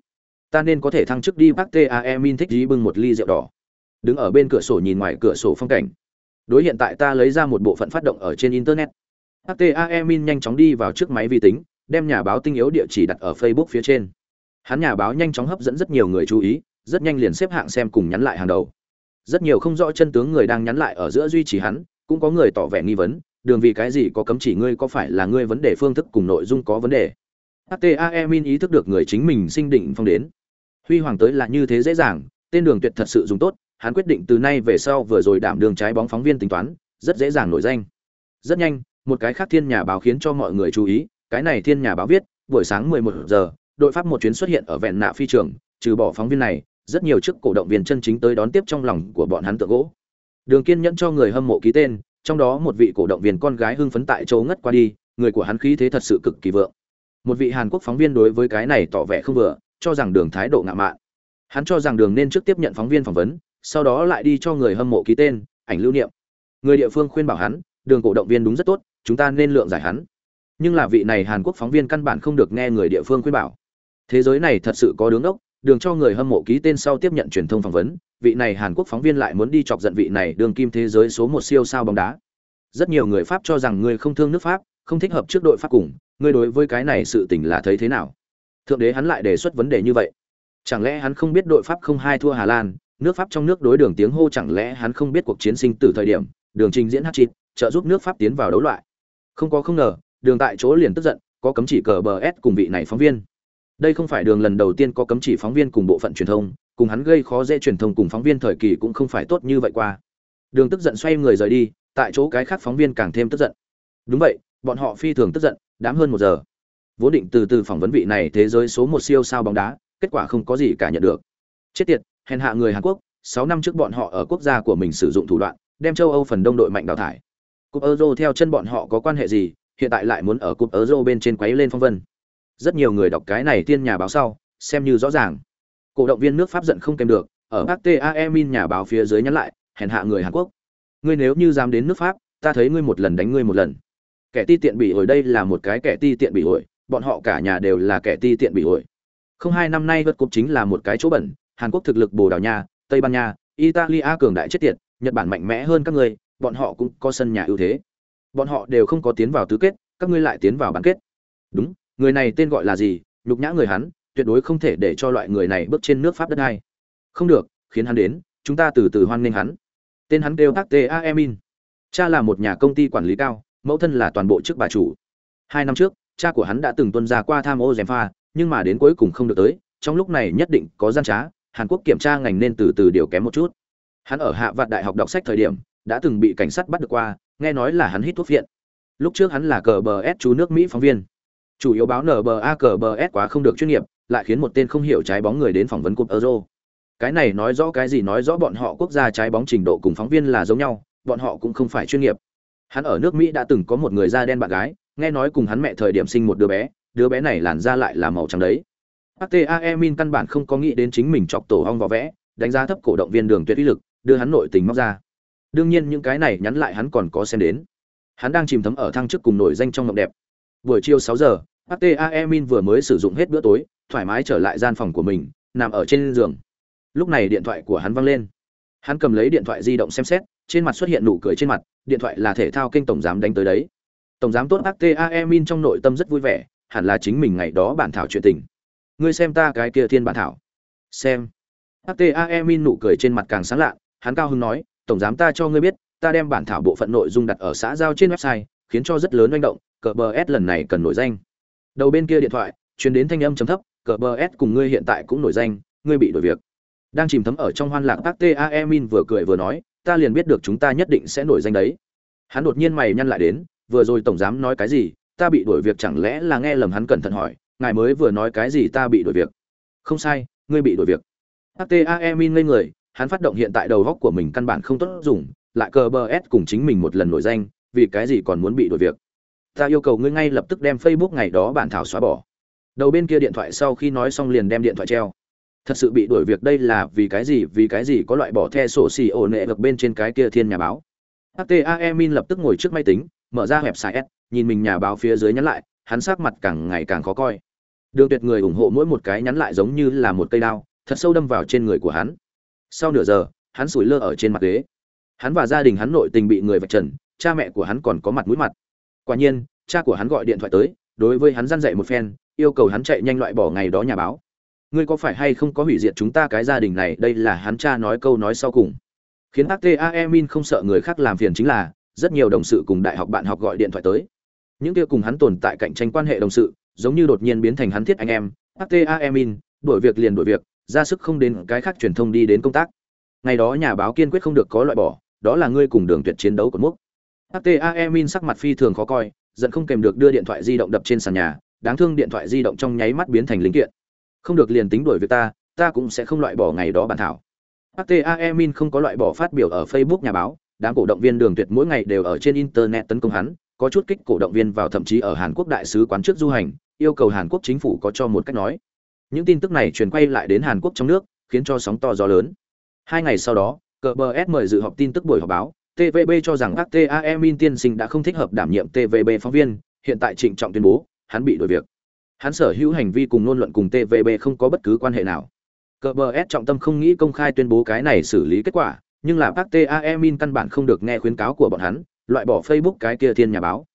ta nên có thể thăng chức đi bác tae min thích dí bưng một ly rượu đỏ. Đứng ở bên cửa sổ nhìn ngoài cửa sổ phong cảnh. Đối hiện tại ta lấy ra một bộ phận phát động ở trên internet. Htae min nhanh chóng đi vào trước máy vi tính, đem nhà báo tinh yếu địa chỉ đặt ở facebook phía trên. Hắn nhà báo nhanh chóng hấp dẫn rất nhiều người chú ý, rất nhanh liền xếp hạng xem cùng nhắn lại hàng đầu. Rất nhiều không rõ chân tướng người đang nhắn lại ở giữa duy trì hắn, cũng có người tỏ vẻ nghi vấn, đường vì cái gì có cấm chỉ ngươi, có phải là ngươi vấn đề phương thức cùng nội dung có vấn đề? Htae min ý thức được người chính mình sinh định phong đến huy hoàng tới là như thế dễ dàng, tên đường tuyệt thật sự dùng tốt, hắn quyết định từ nay về sau vừa rồi đảm đường trái bóng phóng viên tính toán, rất dễ dàng nổi danh. Rất nhanh, một cái khác thiên nhà báo khiến cho mọi người chú ý, cái này thiên nhà báo viết, buổi sáng 11 giờ, đội pháp một chuyến xuất hiện ở vẹn nạ phi trường, trừ bỏ phóng viên này, rất nhiều chức cổ động viên chân chính tới đón tiếp trong lòng của bọn hắn tượng gỗ. Đường kiên nhẫn cho người hâm mộ ký tên, trong đó một vị cổ động viên con gái hưng phấn tại chỗ ngất qua đi, người của hắn khí thế thật sự cực kỳ vượng. Một vị hàn quốc phóng viên đối với cái này tỏ vẻ không vừa cho rằng đường thái độ ngạo mạn. Hắn cho rằng đường nên trước tiếp nhận phóng viên phỏng vấn, sau đó lại đi cho người hâm mộ ký tên, ảnh lưu niệm. Người địa phương khuyên bảo hắn, đường cổ động viên đúng rất tốt, chúng ta nên lượng giải hắn. Nhưng là vị này hàn quốc phóng viên căn bản không được nghe người địa phương khuyên bảo. Thế giới này thật sự có đứng ốc đường cho người hâm mộ ký tên sau tiếp nhận truyền thông phỏng vấn, vị này hàn quốc phóng viên lại muốn đi chọc giận vị này đường kim thế giới số một siêu sao bóng đá. Rất nhiều người pháp cho rằng người không thương nước pháp, không thích hợp trước đội pháp cùng ngươi đối với cái này sự tình là thấy thế nào? Thượng đế hắn lại đề xuất vấn đề như vậy. Chẳng lẽ hắn không biết đội pháp không hai thua hà lan, nước pháp trong nước đối đường tiếng hô chẳng lẽ hắn không biết cuộc chiến sinh từ thời điểm, đường trình diễn hát chịt trợ giúp nước pháp tiến vào đấu loại. Không có không ngờ, đường tại chỗ liền tức giận, có cấm chỉ cờ bờ s cùng vị này phóng viên. Đây không phải đường lần đầu tiên có cấm chỉ phóng viên cùng bộ phận truyền thông, cùng hắn gây khó dễ truyền thông cùng phóng viên thời kỳ cũng không phải tốt như vậy qua. Đường tức giận xoay người rời đi, tại chỗ cái khác phóng viên càng thêm tức giận. Đúng vậy, bọn họ phi thường tức giận, đám hơn một giờ vốn định từ từ phỏng vấn vị này thế giới số một siêu sao bóng đá, kết quả không có gì cả nhận được. Chết tiệt, hèn hạ người hàn quốc, sáu năm trước bọn họ ở quốc gia của mình sử dụng thủ đoạn, đem châu âu phần đông đội mạnh đào thải. Cúp euro theo chân bọn họ có quan hệ gì, hiện tại lại muốn ở cúp euro bên trên quấy lên phong vân. Rất nhiều người đọc cái này tiên nhà báo sau, xem như rõ ràng. Cổ động viên nước pháp giận không kèm được, ở HTAE min nhà báo phía dưới nhắn lại, hèn hạ người hàn quốc. Ngươi nếu như dám đến nước pháp, ta thấy ngươi một lần đánh ngươi một lần. Kẻ ti tiện bị ổi đây là một cái kẻ ti tiện bị ổi bọn họ cả nhà đều là kẻ ti tiện bị ổi không hai năm nay vật cúp chính là một cái chỗ bẩn, hàn quốc thực lực bồ đào nha, tây ban nha, italia cường đại chết tiệt, nhật bản mạnh mẽ hơn các người bọn họ cũng có sân nhà ưu thế. Bọn họ đều không có tiến vào tứ kết, các ngươi lại tiến vào bán kết. Đúng, người này tên gọi là gì? Nhục nhã người hắn, tuyệt đối không thể để cho loại người này bước trên nước pháp đất hai. Không được, khiến hắn đến, chúng ta từ từ hoan nghênh hắn. Tên hắn đều hta emin. Cha là một nhà công ty quản lý cao, mẫu thân là toàn bộ chức bà chủ. Hai năm trước cha của hắn đã từng tuân ra qua tham ô gièm pha, nhưng mà đến cuối cùng không được tới, trong lúc này nhất định có gian trá, hàn quốc kiểm tra ngành nên từ từ điều kém một chút. Hắn ở hạ vạn đại học đọc sách thời điểm, đã từng bị cảnh sát bắt được qua, nghe nói là hắn hít thuốc viện lúc trước hắn là cờ bờ s chú nước mỹ phóng viên. Chủ yếu báo nba cờ bờ s quá không được chuyên nghiệp, lại khiến một tên không hiểu trái bóng người đến phỏng vấn cúp euro. Cái này nói rõ cái gì nói rõ bọn họ quốc gia trái bóng trình độ cùng phóng viên là giống nhau, bọn họ cũng không phải chuyên nghiệp. Hắn ở nước mỹ đã từng có một người da đen bạn gái nghe nói cùng hắn mẹ thời điểm sinh một đứa bé đứa bé này làn da lại là màu trắng đấy Pate Min căn bản không có nghĩ đến chính mình chọc tổ ong vào vẽ, đánh giá thấp cổ động viên đường tuyệt uy lực, đưa hắn nội tình móc ra. Đương nhiên những cái này nhắn lại hắn còn có xem đến. Hắn đang chìm thấm ở thăng chức cùng nổi danh trong mộng đẹp. Buổi chiều 6 giờ, Pate Min vừa mới sử dụng hết bữa tối, thoải mái trở lại gian phòng của mình, nằm ở trên giường. Lúc này điện thoại của hắn vang lên. Hắn cầm lấy điện thoại di động xem xét, trên mặt xuất hiện nụ cười trên mặt, điện thoại là thể thao kênh tổng giám đánh tới đấy. Tổng giám tốt Pate Min trong nội tâm rất vui vẻ, hẳn là chính mình ngày đó bản thảo chuyện tình. Ngươi xem ta cái kia thiên bản thảo. Xem. Htae min nụ cười trên mặt càng sáng lạ hắn cao hứng nói tổng giám ta cho ngươi biết ta đem bản thảo bộ phận nội dung đặt ở xã giao trên website khiến cho rất lớn manh động cờ bờ s lần này cần nổi danh. Đầu bên kia điện thoại truyền đến thanh âm chấm thấp cờ bờ s cùng ngươi hiện tại cũng nổi danh ngươi bị đổi việc. Đang chìm thấm ở trong hoan lạc htae min vừa cười vừa nói ta liền biết được chúng ta nhất định sẽ nổi danh đấy. Hắn đột nhiên mày nhăn lại đến vừa rồi tổng giám nói cái gì, ta bị đuổi việc chẳng lẽ là nghe lầm hắn cẩn thận hỏi, ngài mới vừa nói cái gì ta bị đuổi việc. Không sai, ngươi bị đuổi việc. Htae min ngây người, hắn phát động hiện tại đầu góc của mình căn bản không tốt dùng, lại cờ bờ s cùng chính mình một lần nổi danh, vì cái gì còn muốn bị đuổi việc. Ta yêu cầu ngươi ngay lập tức đem facebook ngày đó bản thảo xóa bỏ. Đầu bên kia điện thoại sau khi nói xong liền đem điện thoại treo. Thật sự bị đuổi việc đây là vì cái gì, vì cái gì có loại bỏ the sổ xì ổ nệ vực bên trên cái kia thiên nhà báo. Htae min lập tức ngồi trước máy tính mở ra website s, nhìn mình nhà báo phía dưới nhắn lại, hắn sắc mặt càng ngày càng khó coi. Đường tuyệt người ủng hộ mỗi một cái nhắn lại giống như là một cây đao, thật sâu đâm vào trên người của hắn. Sau nửa giờ, hắn sủi lơ ở trên mặt ghế. Hắn và gia đình hắn nội tình bị người vạch trần, cha mẹ của hắn còn có mặt mũi mặt. Quả nhiên, cha của hắn gọi điện thoại tới, đối với hắn răn dậy một phen, yêu cầu hắn chạy nhanh loại bỏ ngày đó nhà báo. Ngươi có phải hay không có hủy diệt chúng ta cái gia đình này, đây là hắn cha nói câu nói sau cùng. Khiến htae min không sợ người khác làm phiền chính là rất nhiều đồng sự cùng đại học bạn học gọi điện thoại tới. Những kia cùng hắn tồn tại cạnh tranh quan hệ đồng sự, giống như đột nhiên biến thành hắn thiết anh em htaemin đổi việc liền đổi việc, ra sức không đến cái khác truyền thông đi đến công tác. Ngày đó nhà báo kiên quyết không được có loại bỏ, đó là ngươi cùng đường tuyệt chiến đấu của múc. Htaemin sắc mặt phi thường khó coi, giận không kèm được đưa điện thoại di động đập trên sàn nhà, đáng thương điện thoại di động trong nháy mắt biến thành linh kiện. Không được liền tính đổi việc ta ta cũng sẽ không loại bỏ ngày đó bản thảo. Htaemin không có loại bỏ phát biểu ở facebook nhà báo đám cổ động viên đường tuyệt mỗi ngày đều ở trên internet tấn công hắn có chút kích cổ động viên vào thậm chí ở hàn quốc đại sứ quán trước du hành yêu cầu Hàn Quốc chính phủ có cho một cách nói. Những tin tức này truyền quay lại đến Hàn Quốc trong nước, khiến cho sóng to gió lớn. Hai ngày sau đó, CBS mời dự họp tin tức buổi họp báo, TVB cho rằng TAE Min tiên sinh đã không thích hợp đảm nhiệm TVB phóng viên, hiện tại trịnh trọng tuyên bố, hắn bị đổi việc. Hắn sở hữu hành vi cùng ngôn luận cùng TVB không có bất cứ quan hệ nào. CBS trọng tâm không nghĩ công khai tuyên bố cái này xử lý kết quả, nhưng là các TAEmin căn bản không được nghe khuyến cáo của bọn hắn, loại bỏ Facebook cái kia thiên nhà báo.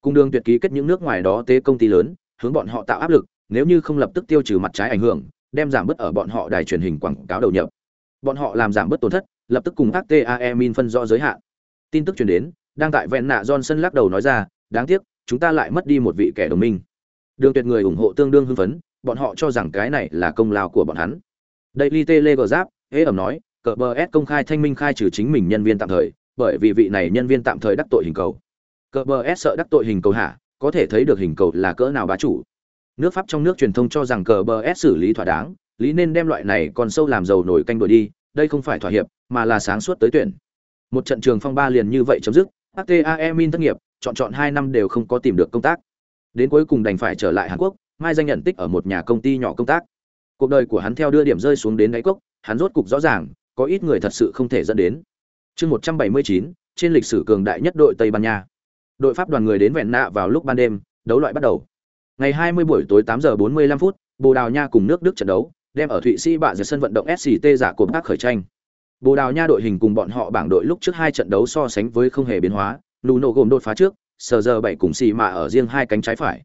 Cùng đường tuyệt ký kết những nước ngoài đó tế công ty lớn, hướng bọn họ tạo áp lực nếu như không lập tức tiêu trừ mặt trái ảnh hưởng đem giảm bớt ở bọn họ đài truyền hình quảng cáo đầu nhập. Bọn họ làm giảm bớt tổn thất lập tức cùng các TAEmin phân rõ giới hạn. Tin tức truyền đến đang tại vẹn nạ Johnson lắc đầu nói ra đáng tiếc chúng ta lại mất đi một vị kẻ đồng minh. Đường tuyệt người ủng hộ tương đương hưng phấn bọn họ cho rằng cái này là công lao của bọn hắn. Daily Telegraph hễ ẩm nói cờ bờ S công khai thanh minh khai trừ chính mình nhân viên tạm thời, bởi vì vị này nhân viên tạm thời đắc tội hình cầu. Cờ bờ S sợ đắc tội hình cầu hả? Có thể thấy được hình cầu là cỡ nào bá chủ. Nước pháp trong nước truyền thông cho rằng cờ bờ s xử lý thỏa đáng, lý nên đem loại này còn sâu làm dầu nổi canh đổi đi, đây không phải thỏa hiệp, mà là sáng suốt tới tuyển. Một trận trường phong ba liền như vậy chấm dứt htae min thất nghiệp, chọn chọn hai năm đều không có tìm được công tác. Đến cuối cùng đành phải trở lại hàn quốc, mai danh nhận tích ở một nhà công ty nhỏ công tác. Cuộc đời của hắn theo đưa điểm rơi xuống đến đáy cốc, hắn rốt cục rõ ràng có ít người thật sự không thể dẫn đến chương một trăm bảy mươi chín trên lịch sử cường đại nhất đội tây ban nha Đội Pháp đoàn người đến vẹn nạ vào lúc ban đêm, đấu loại bắt đầu. Ngày 20 buổi tối 8 giờ 45 phút, Bồ Đào Nha cùng nước Đức trận đấu, đem ở Thụy Sĩ bạ giật sân vận động SCT giả cột các khởi tranh. Bồ Đào Nha đội hình cùng bọn họ bảng đội lúc trước hai trận đấu so sánh với không hề biến hóa, Nuno gồm đột phá trước, sờ giờ bảy cùng xì mà ở riêng hai cánh trái phải.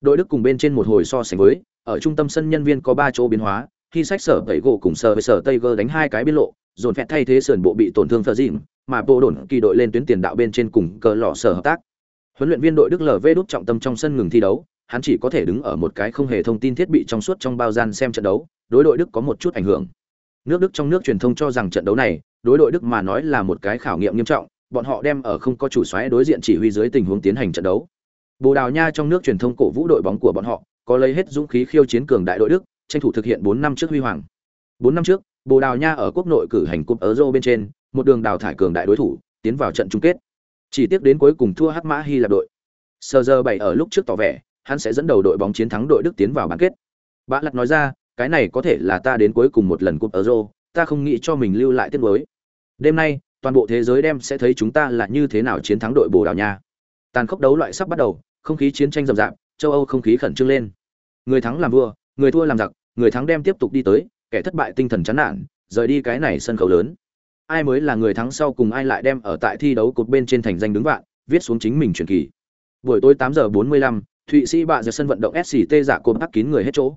Đội Đức cùng bên trên một hồi so sánh với, ở trung tâm sân nhân viên có ba chỗ biến hóa, khi sách sở tẩy gỗ cùng sở với sở tây gơ đánh hai cái biên lộ, dồn phẹt thay thế sườn bộ bị tổn thương thờ dìm mà bộ đồn kỳ đội lên tuyến tiền đạo bên trên cùng cờ lò sở hợp tác. Huấn luyện viên đội Đức LV đúc trọng tâm trong sân ngừng thi đấu, hắn chỉ có thể đứng ở một cái không hề thông tin thiết bị trong suốt trong bao gian xem trận đấu, đối đội Đức có một chút ảnh hưởng. Nước Đức trong nước truyền thông cho rằng trận đấu này, đối đội Đức mà nói là một cái khảo nghiệm nghiêm trọng, bọn họ đem ở không có chủ xoáy đối diện chỉ huy dưới tình huống tiến hành trận đấu. Bồ Đào Nha trong nước truyền thông cổ vũ đội bóng của bọn họ, có lấy hết dũng khí khiêu chiến cường đại đội Đức, tranh thủ thực hiện 4 năm trước huy hoàng. 4 năm trước, Bồ Đào Nha ở quốc nội cử hành cúp Euro bên trên, một đường đào thải cường đại đối thủ, tiến vào trận chung kết. Chỉ tiếc đến cuối cùng thua Hắc Mã Hy Lạp đội. Sơ giờ 7 ở lúc trước tỏ vẻ, hắn sẽ dẫn đầu đội bóng chiến thắng đội Đức tiến vào bán kết. Bã Lật nói ra, cái này có thể là ta đến cuối cùng một lần cúp Euro, ta không nghĩ cho mình lưu lại tiếc nuối. Đêm nay, toàn bộ thế giới đem sẽ thấy chúng ta là như thế nào chiến thắng đội Bồ Đào Nha. Tàn khốc đấu loại sắp bắt đầu, không khí chiến tranh rầm rạp, châu Âu không khí khẩn trương lên. Người thắng làm vua, người thua làm giặc, người thắng đem tiếp tục đi tới, kẻ thất bại tinh thần chán nản, rời đi cái này sân khấu lớn. Ai mới là người thắng sau cùng ai lại đem ở tại thi đấu cột bên trên thành danh đứng vạn, viết xuống chính mình truyền kỳ. Buổi tối 8 giờ 45, Thụy Sĩ bạ giờ sân vận động SCT giả cột bắt kín người hết chỗ.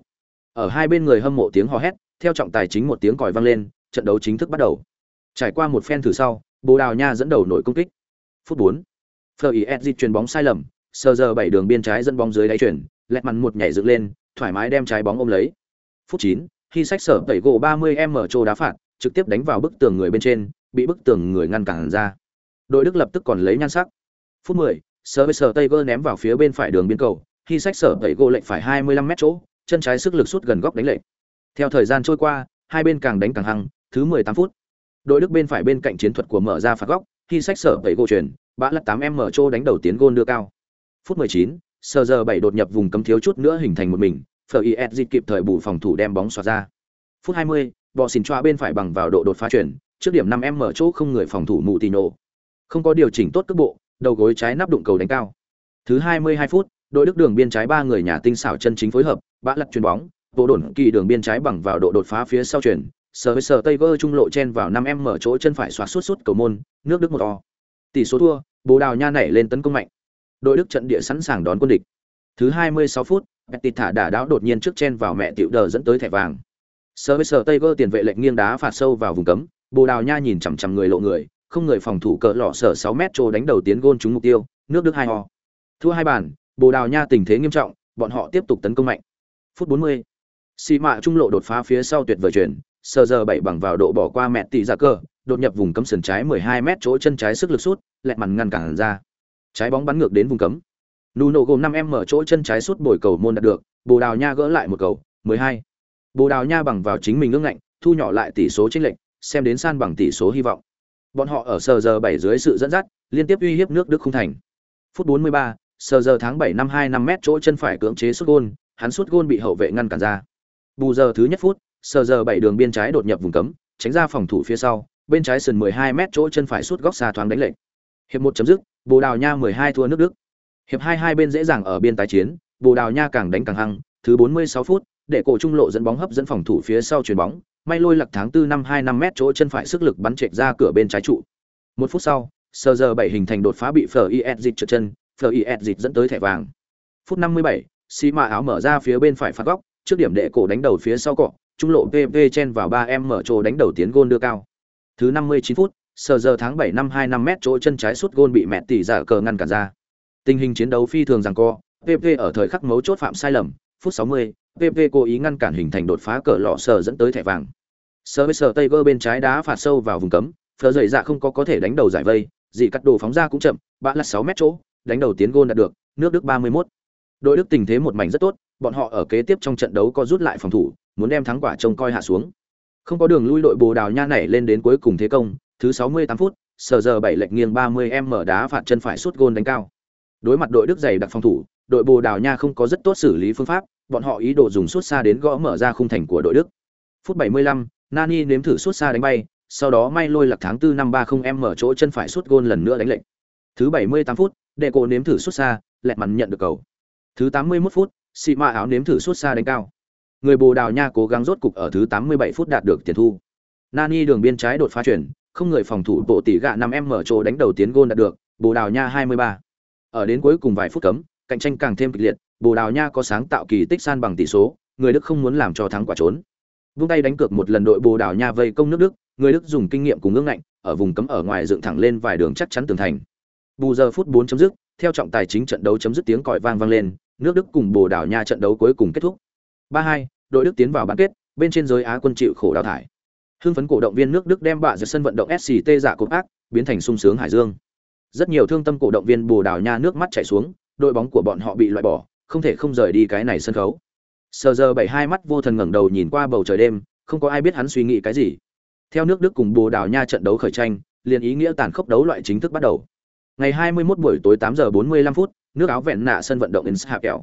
Ở hai bên người hâm mộ tiếng hò hét, theo trọng tài chính một tiếng còi vang lên, trận đấu chính thức bắt đầu. Trải qua một phen thử sau, Bồ Đào Nha dẫn đầu nội công kích. Phút 4. Fleur chuyền bóng sai lầm, sờ giờ bảy đường biên trái dẫn bóng dưới đáy chuyển, lẹt mặn một nhảy dựng lên, thoải mái đem trái bóng ôm lấy. Phút 9, khi sách sở tẩy gỗ 30m trô đá phạt, trực tiếp đánh vào bức tường người bên trên, bị bức tường người ngăn cản ra. Đội Đức lập tức còn lấy nhan sắc. Phút 10, sở Tiger ném vào phía bên phải đường biên cầu, khi sách sở tẩy gỗ lệnh phải 25m chỗ, chân trái sức lực sút gần góc đánh lệch. Theo thời gian trôi qua, hai bên càng đánh càng hăng, thứ 18 phút. Đội Đức bên phải bên cạnh chiến thuật của mở ra phạt góc, khi sách sở tẩy gỗ chuyển, bã lật 8m trô đánh đầu tiến gôn đưa cao. Phút 19, sờ giờ bảy đột nhập vùng cấm thiếu chút nữa hình thành một mình, FIS kịp thời bù phòng thủ đem bóng xoạt ra. Phút 20, bò xỉn choa bên phải bằng vào độ đột phá chuyển, trước điểm 5m mở chỗ không người phòng thủ mụ tì nổ. Không có điều chỉnh tốt cước bộ, đầu gối trái nắp đụng cầu đánh cao. Thứ 22 phút, đội Đức đường biên trái ba người nhà tinh xảo chân chính phối hợp, bã lật chuyền bóng, bộ đồn kỳ đường biên trái bằng vào độ đột phá phía sau chuyển, sờ với sờ tây vơ trung lộ chen vào 5m mở chỗ chân phải xoạt suốt suốt cầu môn, nước Đức một o. Tỷ số thua, Bồ Đào Nha nảy lên tấn công mạnh. Đội Đức trận địa sẵn sàng đón quân địch. Thứ 26 phút, Petit thả đả đáo đột nhiên trước chen vào mẹ tiểu đờ dẫn tới thẻ vàng. Servicer Tiger tiền vệ lệnh nghiêng đá phạt sâu vào vùng cấm, Bồ Đào Nha nhìn chằm chằm người lộ người, không người phòng thủ cỡ lọ sở 6 mét trô đánh đầu tiến gôn trúng mục tiêu, nước Đức hai ho. Thua hai bàn, Bồ Đào Nha tình thế nghiêm trọng, bọn họ tiếp tục tấn công mạnh. Phút 40. Xì mạ trung lộ đột phá phía sau tuyệt vời chuyển, sờ giờ bảy bằng vào độ bỏ qua mẹ tỷ giả cờ, đột nhập vùng cấm sườn trái 12 mét chỗ chân trái sức lực sút, lẹt màn ngăn cản ra. Trái bóng bắn ngược đến vùng cấm. Nuno gồm 5 em mở chỗ chân trái sút bồi cầu môn đạt được, Bồ Đào Nha gỡ lại một cầu, 12. Bồ Đào Nha bằng vào chính mình ngưỡng ngạnh, thu nhỏ lại tỷ số chênh lệch, xem đến san bằng tỷ số hy vọng. Bọn họ ở sờ giờ 7 dưới sự dẫn dắt, liên tiếp uy hiếp nước Đức không thành. Phút 43, sờ giờ tháng 7 năm 25 mét chỗ chân phải cưỡng chế sút gôn, hắn sút gôn bị hậu vệ ngăn cản ra. Bù giờ thứ nhất phút, sờ giờ 7 đường biên trái đột nhập vùng cấm, tránh ra phòng thủ phía sau, bên trái sườn 12 mét chỗ chân phải sút góc xa thoáng đánh lệnh. Hiệp 1 chấm dứt, Bồ Đào Nha 12 thua nước Đức. Hiệp 2 hai bên dễ dàng ở biên tái chiến, Bồ Đào Nha càng đánh càng hăng, thứ 46 phút, để cổ trung lộ dẫn bóng hấp dẫn phòng thủ phía sau chuyền bóng, may lôi lặc tháng 4 năm 25 mét chỗ chân phải sức lực bắn trệch ra cửa bên trái trụ. Một phút sau, sờ giờ 7 hình thành đột phá bị FIS dịch trượt chân, FIS dịch dẫn tới thẻ vàng. Phút 57, xí mạ áo mở ra phía bên phải phạt góc, trước điểm đệ cổ đánh đầu phía sau cọ, trung lộ PV chen vào 3 em mở trồ đánh đầu tiến gôn đưa cao. Thứ 59 phút, sờ giờ tháng 7 năm 25 mét chỗ chân trái sút gôn bị mẹ tỷ giả cờ ngăn cản ra. Tình hình chiến đấu phi thường rằng co, PP ở thời khắc mấu chốt phạm sai lầm, phút 60, PP cố ý ngăn cản hình thành đột phá cờ lọ sờ dẫn tới thẻ vàng. Sờ với sờ Tiger bên trái đá phạt sâu vào vùng cấm, phở dậy dạ không có có thể đánh đầu giải vây, dị cắt đồ phóng ra cũng chậm, bạn là 6 mét chỗ, đánh đầu tiến gôn đạt được, nước Đức 31. Đội Đức tình thế một mảnh rất tốt, bọn họ ở kế tiếp trong trận đấu có rút lại phòng thủ, muốn đem thắng quả trông coi hạ xuống. Không có đường lui đội Bồ Đào Nha này lên đến cuối cùng thế công, thứ 68 phút, sở giờ 7 lệch nghiêng 30m đá phạt chân phải sút gôn đánh cao. Đối mặt đội Đức dày đặc phòng thủ, đội Bồ Đào Nha không có rất tốt xử lý phương pháp, bọn họ ý đồ dùng sút xa đến gõ mở ra khung thành của đội Đức. Phút 75, Nani nếm thử sút xa đánh bay, sau đó may lôi lạc tháng 4 năm 30 m mở chỗ chân phải sút gôn lần nữa đánh lệch. Thứ 78 phút, đệ cổ nếm thử sút xa, lẹt mắn nhận được cầu. Thứ 81 phút, Sĩ mạ áo nếm thử sút xa đánh cao. Người Bồ Đào Nha cố gắng rốt cục ở thứ 87 phút đạt được tiền thu. Nani đường biên trái đột phá chuyển, không người phòng thủ bộ tỷ gạ năm em mở chỗ đánh đầu tiến gôn đạt được, Bồ Đào Nha 23. Ở đến cuối cùng vài phút cấm, cạnh tranh càng thêm kịch liệt, Bồ Đào Nha có sáng tạo kỳ tích san bằng tỷ số, người Đức không muốn làm cho thắng quả trốn. Vung tay đánh cược một lần đội Bồ Đào Nha vây công nước Đức, người Đức dùng kinh nghiệm cùng ngưỡng ngạnh, ở vùng cấm ở ngoài dựng thẳng lên vài đường chắc chắn tường thành. Bù giờ phút 4 chấm dứt, theo trọng tài chính trận đấu chấm dứt tiếng còi vang vang lên, nước Đức cùng Bồ Đào Nha trận đấu cuối cùng kết thúc. 3-2, đội Đức tiến vào bán kết, bên trên giới Á quân chịu khổ đào thải. Hưng phấn cổ động viên nước Đức đem bạ giật sân vận động SCT giả cột ác, biến thành sung sướng hải dương. Rất nhiều thương tâm cổ động viên Bồ Đào Nha nước mắt chảy xuống, đội bóng của bọn họ bị loại bỏ, không thể không rời đi cái này sân khấu. Sơ giờ bảy hai mắt vô thần ngẩng đầu nhìn qua bầu trời đêm, không có ai biết hắn suy nghĩ cái gì. Theo nước Đức cùng Bồ Đào Nha trận đấu khởi tranh, liền ý nghĩa tàn khốc đấu loại chính thức bắt đầu. Ngày 21 buổi tối 8 giờ 45 phút, nước áo vẹn nạ sân vận động Inshapel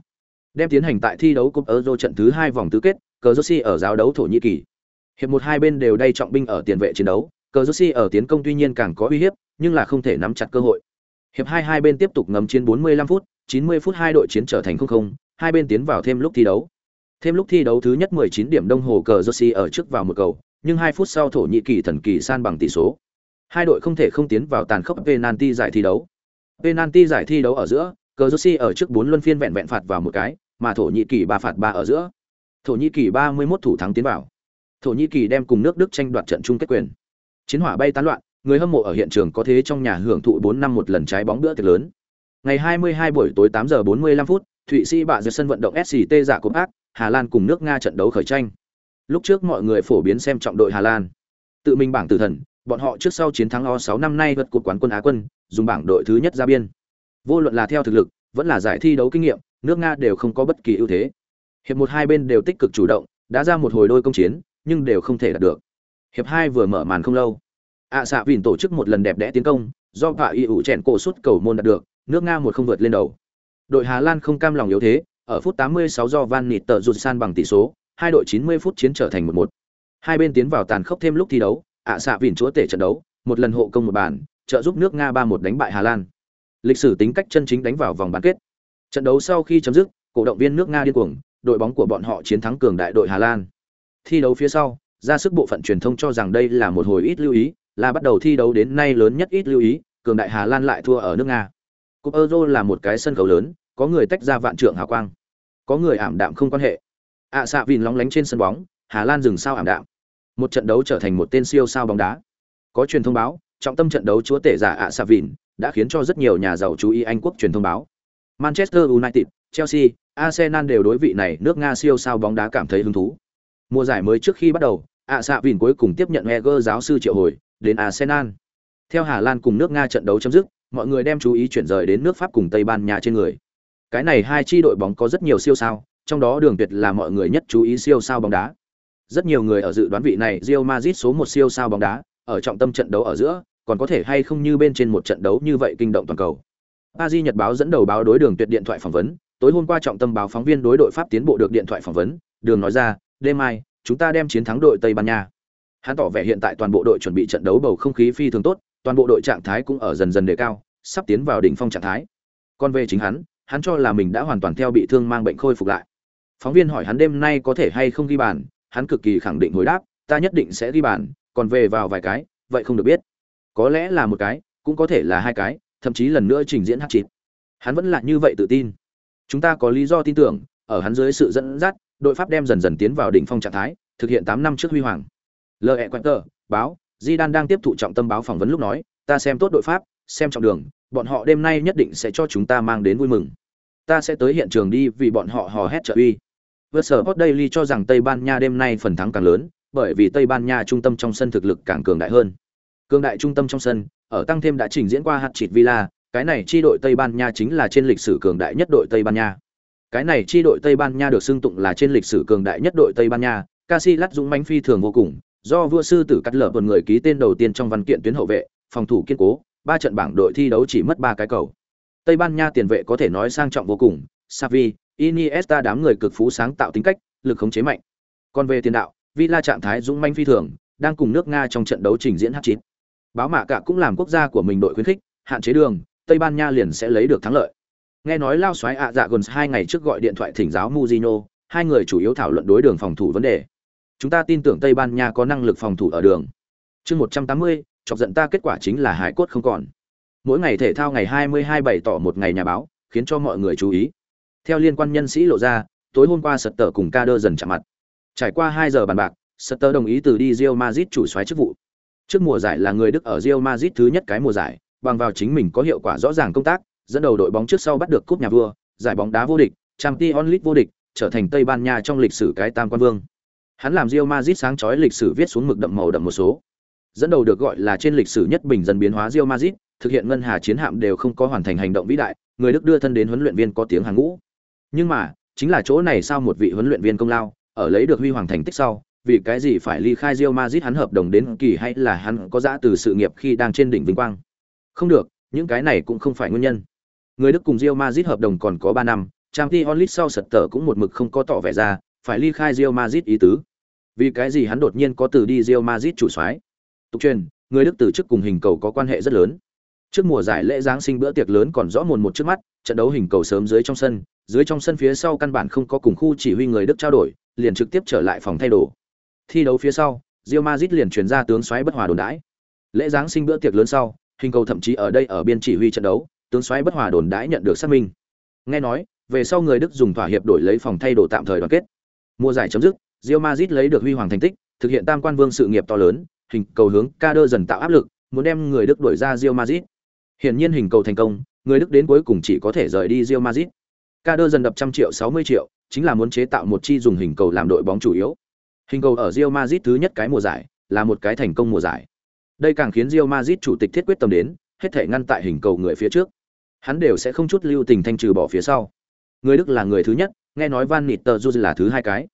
đem tiến hành tại thi đấu cúp Euro trận thứ hai vòng tứ kết, Cờ Rossi ở giáo đấu Thổ Nhĩ Kỳ. Hiệp một hai bên đều đay trọng binh ở tiền vệ chiến đấu, Cờ Rossi ở tiến công tuy nhiên càng có uy hiếp, nhưng là không thể nắm chặt cơ hội. Hiệp hai hai bên tiếp tục ngầm chiến 45 phút, 90 phút hai đội chiến trở thành không không, hai bên tiến vào thêm lúc thi đấu. Thêm lúc thi đấu thứ nhất 19 điểm đồng hồ cờ Rossi ở trước vào một cầu, nhưng hai phút sau Thổ Nhĩ Kỳ thần kỳ san bằng tỷ số. Hai đội không thể không tiến vào tàn khốc penalty giải thi đấu. Penalty giải thi đấu ở giữa, cờ Rossi ở trước bốn luân phiên vẹn vẹn phạt vào một cái, mà Thổ Nhĩ Kỳ ba phạt ba ở giữa. Thổ Nhĩ Kỳ 31 thủ thắng tiến vào. Thổ Nhĩ Kỳ đem cùng nước Đức tranh đoạt trận chung kết quyền. Chiến hỏa bay tán loạn, người hâm mộ ở hiện trường có thế trong nhà hưởng thụ 4 năm một lần trái bóng bữa tiệc lớn. Ngày 22 buổi tối 8 giờ 45 phút, Thụy Sĩ bạ giữa sân vận động SCT giả cúp ác, Hà Lan cùng nước Nga trận đấu khởi tranh. Lúc trước mọi người phổ biến xem trọng đội Hà Lan. Tự mình bảng tử thần, bọn họ trước sau chiến thắng O6 năm nay vượt cột quán quân Á quân, dùng bảng đội thứ nhất ra biên. Vô luận là theo thực lực, vẫn là giải thi đấu kinh nghiệm, nước Nga đều không có bất kỳ ưu thế. Hiệp một hai bên đều tích cực chủ động, đã ra một hồi đôi công chiến, nhưng đều không thể đạt được. Hiệp hai vừa mở màn không lâu, ạ xạ vìn tổ chức một lần đẹp đẽ tiến công, do Vạ Y ủ chèn cổ suốt cầu môn đạt được, nước Nga một không vượt lên đầu. Đội Hà Lan không cam lòng yếu thế, ở phút 86 do Van Nịt tợ rụt san bằng tỷ số, hai đội 90 phút chiến trở thành 1-1. Hai bên tiến vào tàn khốc thêm lúc thi đấu, ạ xạ vìn chúa tể trận đấu, một lần hộ công một bàn, trợ giúp nước Nga 3-1 đánh bại Hà Lan. Lịch sử tính cách chân chính đánh vào vòng bán kết. Trận đấu sau khi chấm dứt, cổ động viên nước Nga điên cuồng, đội bóng của bọn họ chiến thắng cường đại đội Hà Lan. Thi đấu phía sau, ra sức bộ phận truyền thông cho rằng đây là một hồi ít lưu ý, là bắt đầu thi đấu đến nay lớn nhất ít lưu ý, cường đại Hà Lan lại thua ở nước Nga. Cúp Euro là một cái sân khấu lớn, có người tách ra vạn trượng hào quang, có người ảm đạm không quan hệ. ạ à, xạ vìn lóng lánh trên sân bóng, Hà Lan dừng sao ảm đạm. Một trận đấu trở thành một tên siêu sao bóng đá. Có truyền thông báo, trọng tâm trận đấu chúa tể giả ạ à xạ vìn đã khiến cho rất nhiều nhà giàu chú ý Anh quốc truyền thông báo. Manchester United, Chelsea, Arsenal đều đối vị này nước Nga siêu sao bóng đá cảm thấy hứng thú. Mùa giải mới trước khi bắt đầu, ạ xạ vìn cuối cùng tiếp nhận Wenger giáo sư triệu hồi đến Arsenal. Theo Hà Lan cùng nước Nga trận đấu chấm dứt, mọi người đem chú ý chuyển rời đến nước Pháp cùng Tây Ban Nha trên người. Cái này hai chi đội bóng có rất nhiều siêu sao, trong đó Đường Tuyệt là mọi người nhất chú ý siêu sao bóng đá. Rất nhiều người ở dự đoán vị này Real Madrid số một siêu sao bóng đá, ở trọng tâm trận đấu ở giữa, còn có thể hay không như bên trên một trận đấu như vậy kinh động toàn cầu. Paris Nhật báo dẫn đầu báo đối Đường Tuyệt điện thoại phỏng vấn, tối hôm qua trọng tâm báo phóng viên đối đội Pháp tiến bộ được điện thoại phỏng vấn, Đường nói ra, đêm mai, chúng ta đem chiến thắng đội Tây Ban Nha. Hắn tỏ vẻ hiện tại toàn bộ đội chuẩn bị trận đấu bầu không khí phi thường tốt, toàn bộ đội trạng thái cũng ở dần dần đề cao, sắp tiến vào đỉnh phong trạng thái. Còn về chính hắn, hắn cho là mình đã hoàn toàn theo bị thương mang bệnh khôi phục lại. Phóng viên hỏi hắn đêm nay có thể hay không ghi bàn, hắn cực kỳ khẳng định hồi đáp, ta nhất định sẽ ghi bàn, còn về vào vài cái, vậy không được biết. Có lẽ là một cái, cũng có thể là hai cái, thậm chí lần nữa trình diễn hát chít. Hắn vẫn là như vậy tự tin. Chúng ta có lý do tin tưởng, ở hắn dưới sự dẫn dắt, đội Pháp đem dần dần tiến vào đỉnh phong trạng thái, thực hiện 8 năm trước huy hoàng. L.E. Quater, báo, Zidane đang tiếp thụ trọng tâm báo phỏng vấn lúc nói, ta xem tốt đội Pháp, xem trọng đường, bọn họ đêm nay nhất định sẽ cho chúng ta mang đến vui mừng. Ta sẽ tới hiện trường đi vì bọn họ hò hét trợ uy. Versport Daily cho rằng Tây Ban Nha đêm nay phần thắng càng lớn, bởi vì Tây Ban Nha trung tâm trong sân thực lực càng cường đại hơn. Cường đại trung tâm trong sân, ở tăng thêm đã trình diễn qua hạt chịt Villa, cái này chi đội Tây Ban Nha chính là trên lịch sử cường đại nhất đội Tây Ban Nha. Cái này chi đội Tây Ban Nha được xưng tụng là trên lịch sử cường đại nhất đội Tây Ban Nha, Casillas dũng mãnh phi thường vô cùng, do vua sư tử cắt lở vườn người ký tên đầu tiên trong văn kiện tuyến hậu vệ, phòng thủ kiên cố, ba trận bảng đội thi đấu chỉ mất ba cái cầu. Tây Ban Nha tiền vệ có thể nói sang trọng vô cùng, Xavi, Iniesta đám người cực phú sáng tạo tính cách, lực khống chế mạnh. Còn về tiền đạo, Villa trạng thái dũng manh phi thường, đang cùng nước Nga trong trận đấu trình diễn H9. Báo mạ cả cũng làm quốc gia của mình đội khuyến khích, hạn chế đường, Tây Ban Nha liền sẽ lấy được thắng lợi. Nghe nói lao Xoáy ạ dạ gần hai ngày trước gọi điện thoại thỉnh giáo Mujino, hai người chủ yếu thảo luận đối đường phòng thủ vấn đề. Chúng ta tin tưởng Tây Ban Nha có năng lực phòng thủ ở đường. Chương 180, chọc giận ta kết quả chính là hải cốt không còn. Mỗi ngày thể thao ngày 22 bày tỏ một ngày nhà báo, khiến cho mọi người chú ý. Theo liên quan nhân sĩ lộ ra, tối hôm qua Sật Tở cùng Kader dần chạm mặt. Trải qua 2 giờ bàn bạc, Sật Tở đồng ý từ đi Real Madrid chủ soái chức vụ. Trước mùa giải là người Đức ở Real Madrid thứ nhất cái mùa giải, bằng vào chính mình có hiệu quả rõ ràng công tác, dẫn đầu đội bóng trước sau bắt được cúp nhà vua, giải bóng đá vô địch, Champions League vô địch, trở thành Tây Ban Nha trong lịch sử cái tam quan vương. Hắn làm Real Madrid sáng chói lịch sử viết xuống mực đậm màu đậm một số. Dẫn đầu được gọi là trên lịch sử nhất bình dân biến hóa Real Madrid, thực hiện ngân hà chiến hạm đều không có hoàn thành hành động vĩ đại, người Đức đưa thân đến huấn luyện viên có tiếng hàng ngũ. Nhưng mà, chính là chỗ này sao một vị huấn luyện viên công lao, ở lấy được huy hoàng thành tích sau, vì cái gì phải ly khai Real Madrid hắn hợp đồng đến kỳ hay là hắn có dã từ sự nghiệp khi đang trên đỉnh vinh quang. Không được, những cái này cũng không phải nguyên nhân. Người Đức cùng Real Madrid hợp đồng còn có 3 năm, Champions League sau sật tở cũng một mực không có tỏ vẻ ra, phải ly khai Real Madrid ý tứ. Vì cái gì hắn đột nhiên có từ đi Real Madrid chủ soái? Tục truyền, người Đức từ chức cùng hình cầu có quan hệ rất lớn. Trước mùa giải lễ giáng sinh bữa tiệc lớn còn rõ mồn một trước mắt, trận đấu hình cầu sớm dưới trong sân, dưới trong sân phía sau căn bản không có cùng khu chỉ huy người Đức trao đổi, liền trực tiếp trở lại phòng thay đồ. Thi đấu phía sau, Real Madrid liền truyền ra tướng soái bất hòa đồn đãi. Lễ giáng sinh bữa tiệc lớn sau, hình cầu thậm chí ở đây ở biên chỉ huy trận đấu, tướng Soái bất hòa đồn đãi nhận được xác minh. Nghe nói, về sau người Đức dùng thỏa hiệp đổi lấy phòng thay đồ tạm thời đoàn kết. Mùa giải chấm dứt, Real Madrid lấy được huy hoàng thành tích, thực hiện tam quan vương sự nghiệp to lớn, hình cầu hướng Kader dần tạo áp lực, muốn đem người Đức đuổi ra Real Madrid. Hiển nhiên hình cầu thành công, người Đức đến cuối cùng chỉ có thể rời đi Real Madrid. Kader dần đập trăm triệu 60 triệu, chính là muốn chế tạo một chi dùng hình cầu làm đội bóng chủ yếu. Hình cầu ở Real Madrid thứ nhất cái mùa giải, là một cái thành công mùa giải. Đây càng khiến Real Madrid chủ tịch thiết quyết tâm đến, hết thể ngăn tại hình cầu người phía trước. Hắn đều sẽ không chút lưu tình thanh trừ bỏ phía sau. Người Đức là người thứ nhất, nghe nói Van Nistelrooy là thứ hai cái.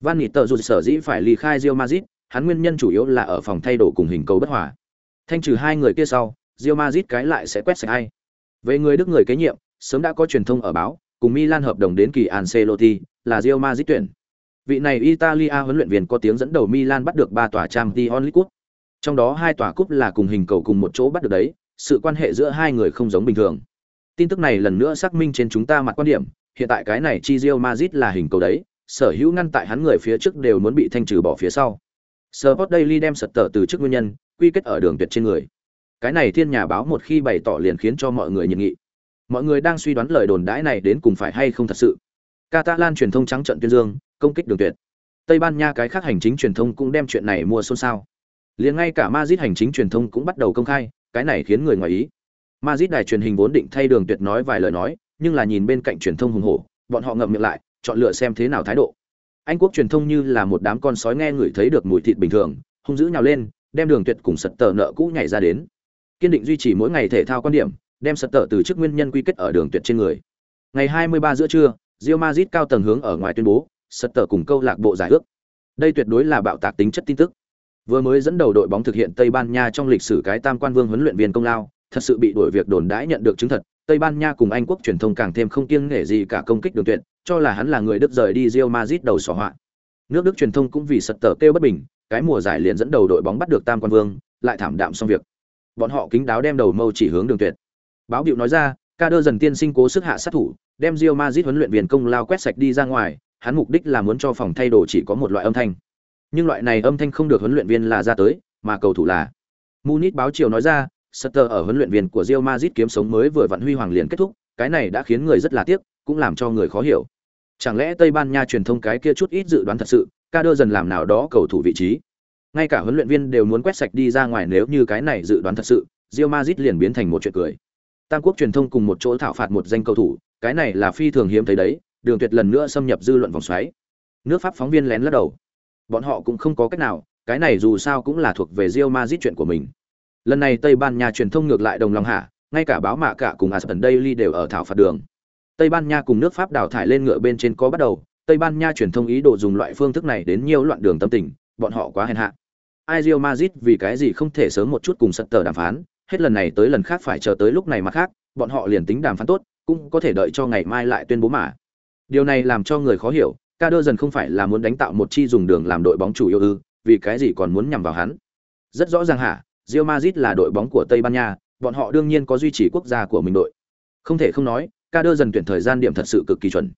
Van Nistelrooy sở dĩ phải ly khai Real Madrid, hắn nguyên nhân chủ yếu là ở phòng thay đồ cùng hình cầu bất hòa. Thanh trừ hai người kia sau, Real Madrid cái lại sẽ quét sạch ai. Về người Đức người kế nhiệm, sớm đã có truyền thông ở báo, cùng Milan hợp đồng đến kỳ Ancelotti, là Real Madrid tuyển. Vị này Italia huấn luyện viên có tiếng dẫn đầu Milan bắt được ba tòa trang t onlit cup Trong đó hai tòa cúp là cùng hình cầu cùng một chỗ bắt được đấy, sự quan hệ giữa hai người không giống bình thường. Tin tức này lần nữa xác minh trên chúng ta mặt quan điểm, hiện tại cái này chi Real Madrid là hình cầu đấy, sở hữu ngăn tại hắn người phía trước đều muốn bị thanh trừ bỏ phía sau. Sport Daily đem sật tờ từ trước nguyên nhân, quy kết ở đường tuyệt trên người. Cái này thiên nhà báo một khi bày tỏ liền khiến cho mọi người nhiệt nghị. Mọi người đang suy đoán lời đồn đãi này đến cùng phải hay không thật sự. Catalan truyền thông trắng trận tuyên dương, công kích đường tuyệt. Tây Ban Nha cái khác hành chính truyền thông cũng đem chuyện này mua xôn xao. Liền ngay cả Madrid hành chính truyền thông cũng bắt đầu công khai, cái này khiến người ngoài ý. Madrid đài truyền hình vốn định thay đường tuyệt nói vài lời nói, nhưng là nhìn bên cạnh truyền thông hùng hổ, bọn họ ngậm miệng lại, chọn lựa xem thế nào thái độ. Anh quốc truyền thông như là một đám con sói nghe người thấy được mùi thịt bình thường, hung dữ nhào lên, đem đường tuyệt cùng sật tờ nợ cũ nhảy ra đến. Kiên định duy trì mỗi ngày thể thao quan điểm, đem sật tờ từ chức nguyên nhân quy kết ở đường tuyệt trên người. Ngày 23 giữa trưa, Real Madrid cao tầng hướng ở ngoài tuyên bố, sật tờ cùng câu lạc bộ giải ước. Đây tuyệt đối là bạo tạc tính chất tin tức. Vừa mới dẫn đầu đội bóng thực hiện Tây Ban Nha trong lịch sử cái tam quan vương huấn luyện viên công lao, thật sự bị đuổi việc đồn đãi nhận được chứng thật, Tây Ban Nha cùng Anh quốc truyền thông càng thêm không kiêng nể gì cả công kích đường tuyệt, cho là hắn là người Đức rời đi Real Madrid đầu sỏ họa. Nước Đức truyền thông cũng vì sật tờ kêu bất bình, cái mùa giải liền dẫn đầu đội bóng bắt được tam quan vương, lại thảm đạm xong việc. Bọn họ kính đáo đem đầu mâu chỉ hướng đường tuyệt. Báo điệu nói ra, Kader dần tiên sinh cố sức hạ sát thủ, đem Real Madrid huấn luyện viên công lao quét sạch đi ra ngoài, hắn mục đích là muốn cho phòng thay đồ chỉ có một loại âm thanh. Nhưng loại này âm thanh không được huấn luyện viên là ra tới, mà cầu thủ là. Munich báo chiều nói ra, Sutter ở huấn luyện viên của Real Madrid kiếm sống mới vừa vặn huy hoàng liền kết thúc, cái này đã khiến người rất là tiếc, cũng làm cho người khó hiểu. Chẳng lẽ Tây Ban Nha truyền thông cái kia chút ít dự đoán thật sự, Kader dần làm nào đó cầu thủ vị trí. Ngay cả huấn luyện viên đều muốn quét sạch đi ra ngoài nếu như cái này dự đoán thật sự, Real Madrid liền biến thành một chuyện cười. Tam quốc truyền thông cùng một chỗ thảo phạt một danh cầu thủ, cái này là phi thường hiếm thấy đấy, Đường Tuyệt lần nữa xâm nhập dư luận vòng xoáy. Nước Pháp phóng viên lén lút đầu. Bọn họ cũng không có cách nào, cái này dù sao cũng là thuộc về Real Madrid chuyện của mình. Lần này Tây Ban Nha truyền thông ngược lại đồng lòng hạ, ngay cả báo mạ cả cùng aspen Daily đều ở thảo phạt đường. Tây Ban Nha cùng nước Pháp đào thải lên ngựa bên trên có bắt đầu, Tây Ban Nha truyền thông ý đồ dùng loại phương thức này đến nhiều loạn đường tâm tình, bọn họ quá hèn hạ. Ai rio Madrid vì cái gì không thể sớm một chút cùng sật tờ đàm phán, hết lần này tới lần khác phải chờ tới lúc này mà khác, bọn họ liền tính đàm phán tốt, cũng có thể đợi cho ngày mai lại tuyên bố mà. Điều này làm cho người khó hiểu, Kader dần không phải là muốn đánh tạo một chi dùng đường làm đội bóng chủ yếu ư, vì cái gì còn muốn nhằm vào hắn? Rất rõ ràng hả, Real Madrid là đội bóng của Tây Ban Nha, bọn họ đương nhiên có duy trì quốc gia của mình đội. Không thể không nói ca đơ dần tuyển thời gian điểm thật sự cực kỳ chuẩn.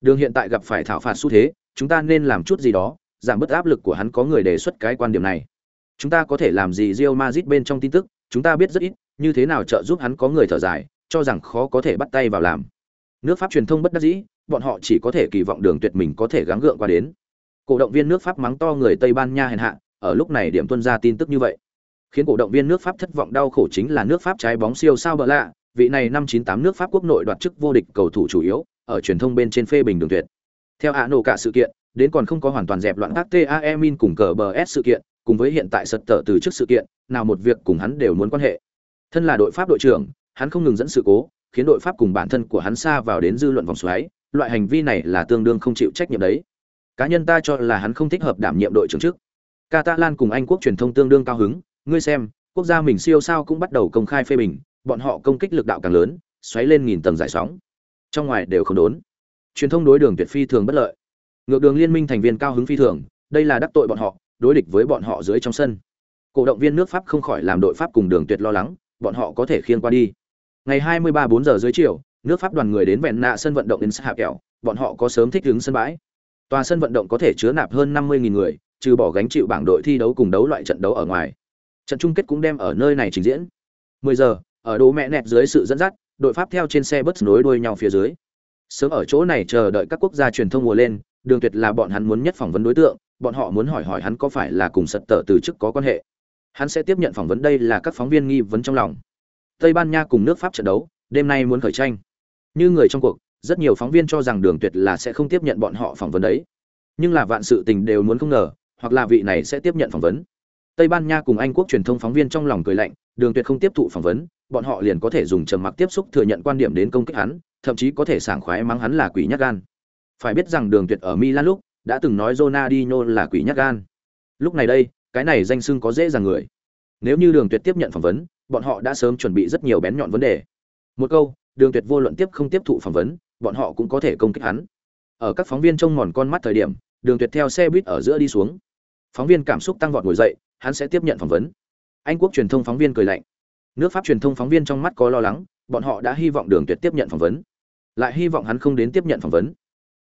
Đường hiện tại gặp phải thảo phạt xu thế chúng ta nên làm chút gì đó giảm bớt áp lực của hắn có người đề xuất cái quan điểm này. Chúng ta có thể làm gì Real Madrid bên trong tin tức chúng ta biết rất ít như thế nào trợ giúp hắn có người thở dài cho rằng khó có thể bắt tay vào làm. Nước pháp truyền thông bất đắc dĩ bọn họ chỉ có thể kỳ vọng đường tuyệt mình có thể gắng gượng qua đến. Cổ động viên nước pháp mắng to người tây ban nha hèn hạ ở lúc này điểm tuân ra tin tức như vậy khiến cổ động viên nước pháp thất vọng đau khổ chính là nước pháp trái bóng siêu sao bờ lạ. Vị này năm 98 nước pháp quốc nội đoạt chức vô địch cầu thủ chủ yếu, ở truyền thông bên trên phê bình đường tuyệt. Theo hạ nổ cả sự kiện, đến còn không có hoàn toàn dẹp loạn các taemin cùng cờ bờ s sự kiện, cùng với hiện tại sật tở từ trước sự kiện, nào một việc cùng hắn đều muốn quan hệ. Thân là đội pháp đội trưởng, hắn không ngừng dẫn sự cố, khiến đội pháp cùng bản thân của hắn xa vào đến dư luận vòng xoáy, loại hành vi này là tương đương không chịu trách nhiệm đấy. Cá nhân ta cho là hắn không thích hợp đảm nhiệm đội trưởng trước. Catalan cùng anh quốc truyền thông tương đương cao hứng ngươi xem, quốc gia mình siêu sao cũng bắt đầu công khai phê bình, bọn họ công kích lực đạo càng lớn, xoáy lên nghìn tầng giải sóng. Trong ngoài đều không đốn. Truyền thông đối đường tuyệt phi thường bất lợi. Ngược đường liên minh thành viên cao hứng phi thường, đây là đắc tội bọn họ, đối địch với bọn họ dưới trong sân. Cổ động viên nước pháp không khỏi làm đội pháp cùng đường tuyệt lo lắng, bọn họ có thể khiêng qua đi. Ngày 23 4 giờ dưới chiều, nước pháp đoàn người đến vẹn nạ sân vận động đến hạ kẹo, bọn họ có sớm thích ứng sân bãi. Tòa sân vận động có thể chứa nạp hơn 50.000 người, trừ bỏ gánh chịu bảng đội thi đấu cùng đấu loại trận đấu ở ngoài trận chung kết cũng đem ở nơi này trình diễn. 10 giờ, ở đố mẹ nẹt dưới sự dẫn dắt, đội pháp theo trên xe bus nối đuôi nhau phía dưới. Sớm ở chỗ này chờ đợi các quốc gia truyền thông mùa lên, đường tuyệt là bọn hắn muốn nhất phỏng vấn đối tượng, bọn họ muốn hỏi hỏi hắn có phải là cùng sật tờ từ chức có quan hệ. Hắn sẽ tiếp nhận phỏng vấn đây là các phóng viên nghi vấn trong lòng. Tây ban nha cùng nước pháp trận đấu, đêm nay muốn khởi tranh. Như người trong cuộc, rất nhiều phóng viên cho rằng đường tuyệt là sẽ không tiếp nhận bọn họ phỏng vấn đấy. Nhưng là vạn sự tình đều muốn không ngờ, hoặc là vị này sẽ tiếp nhận phỏng vấn tây ban nha cùng anh quốc truyền thông phóng viên trong lòng cười lạnh, đường tuyệt không tiếp thụ phỏng vấn, bọn họ liền có thể dùng trầm mặc tiếp xúc thừa nhận quan điểm đến công kích hắn, thậm chí có thể sảng khoái mắng hắn là quỷ nhát gan. Phải biết rằng đường tuyệt ở milan lúc, đã từng nói Ronaldinho là quỷ nhát gan. Lúc này đây, cái này danh xưng có dễ dàng người. Nếu như đường tuyệt tiếp nhận phỏng vấn, bọn họ đã sớm chuẩn bị rất nhiều bén nhọn vấn đề. Một câu, đường tuyệt vô luận tiếp không tiếp thụ phỏng vấn, bọn họ cũng có thể công kích hắn. Ở các phóng viên trông mòn con mắt thời điểm, đường tuyệt theo xe buýt ở giữa đi xuống. Phóng viên cảm xúc tăng vọt ngồi dậy hắn sẽ tiếp nhận phỏng vấn. Anh quốc truyền thông phóng viên cười lạnh. Nước pháp truyền thông phóng viên trong mắt có lo lắng, bọn họ đã hy vọng đường tuyệt tiếp nhận phỏng vấn. Lại hy vọng hắn không đến tiếp nhận phỏng vấn.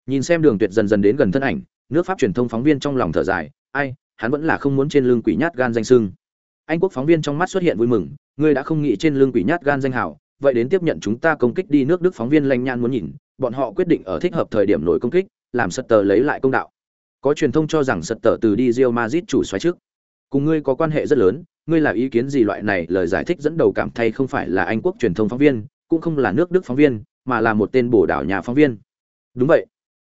Nhìn xem đường tuyệt dần dần đến gần thân ảnh, nước pháp truyền thông phóng viên trong lòng thở dài, ai, hắn vẫn là không muốn trên lưng quỷ nhát gan danh sưng. Anh quốc phóng viên trong mắt xuất hiện vui mừng, ngươi đã không nghĩ trên lưng quỷ nhát gan danh hào vậy đến tiếp nhận chúng ta công kích đi nước đức phóng viên lanh nhan muốn nhìn, bọn họ quyết định ở thích hợp thời điểm nổi công kích, làm sật tờ lấy lại công đạo. Có truyền thông cho rằng sật tờ từ đi rio mazit chủ xoáy trước cùng ngươi có quan hệ rất lớn, ngươi là ý kiến gì loại này, lời giải thích dẫn đầu cảm thay không phải là anh quốc truyền thông phóng viên, cũng không là nước đức phóng viên, mà là một tên bổ đảo nhà phóng viên. Đúng vậy.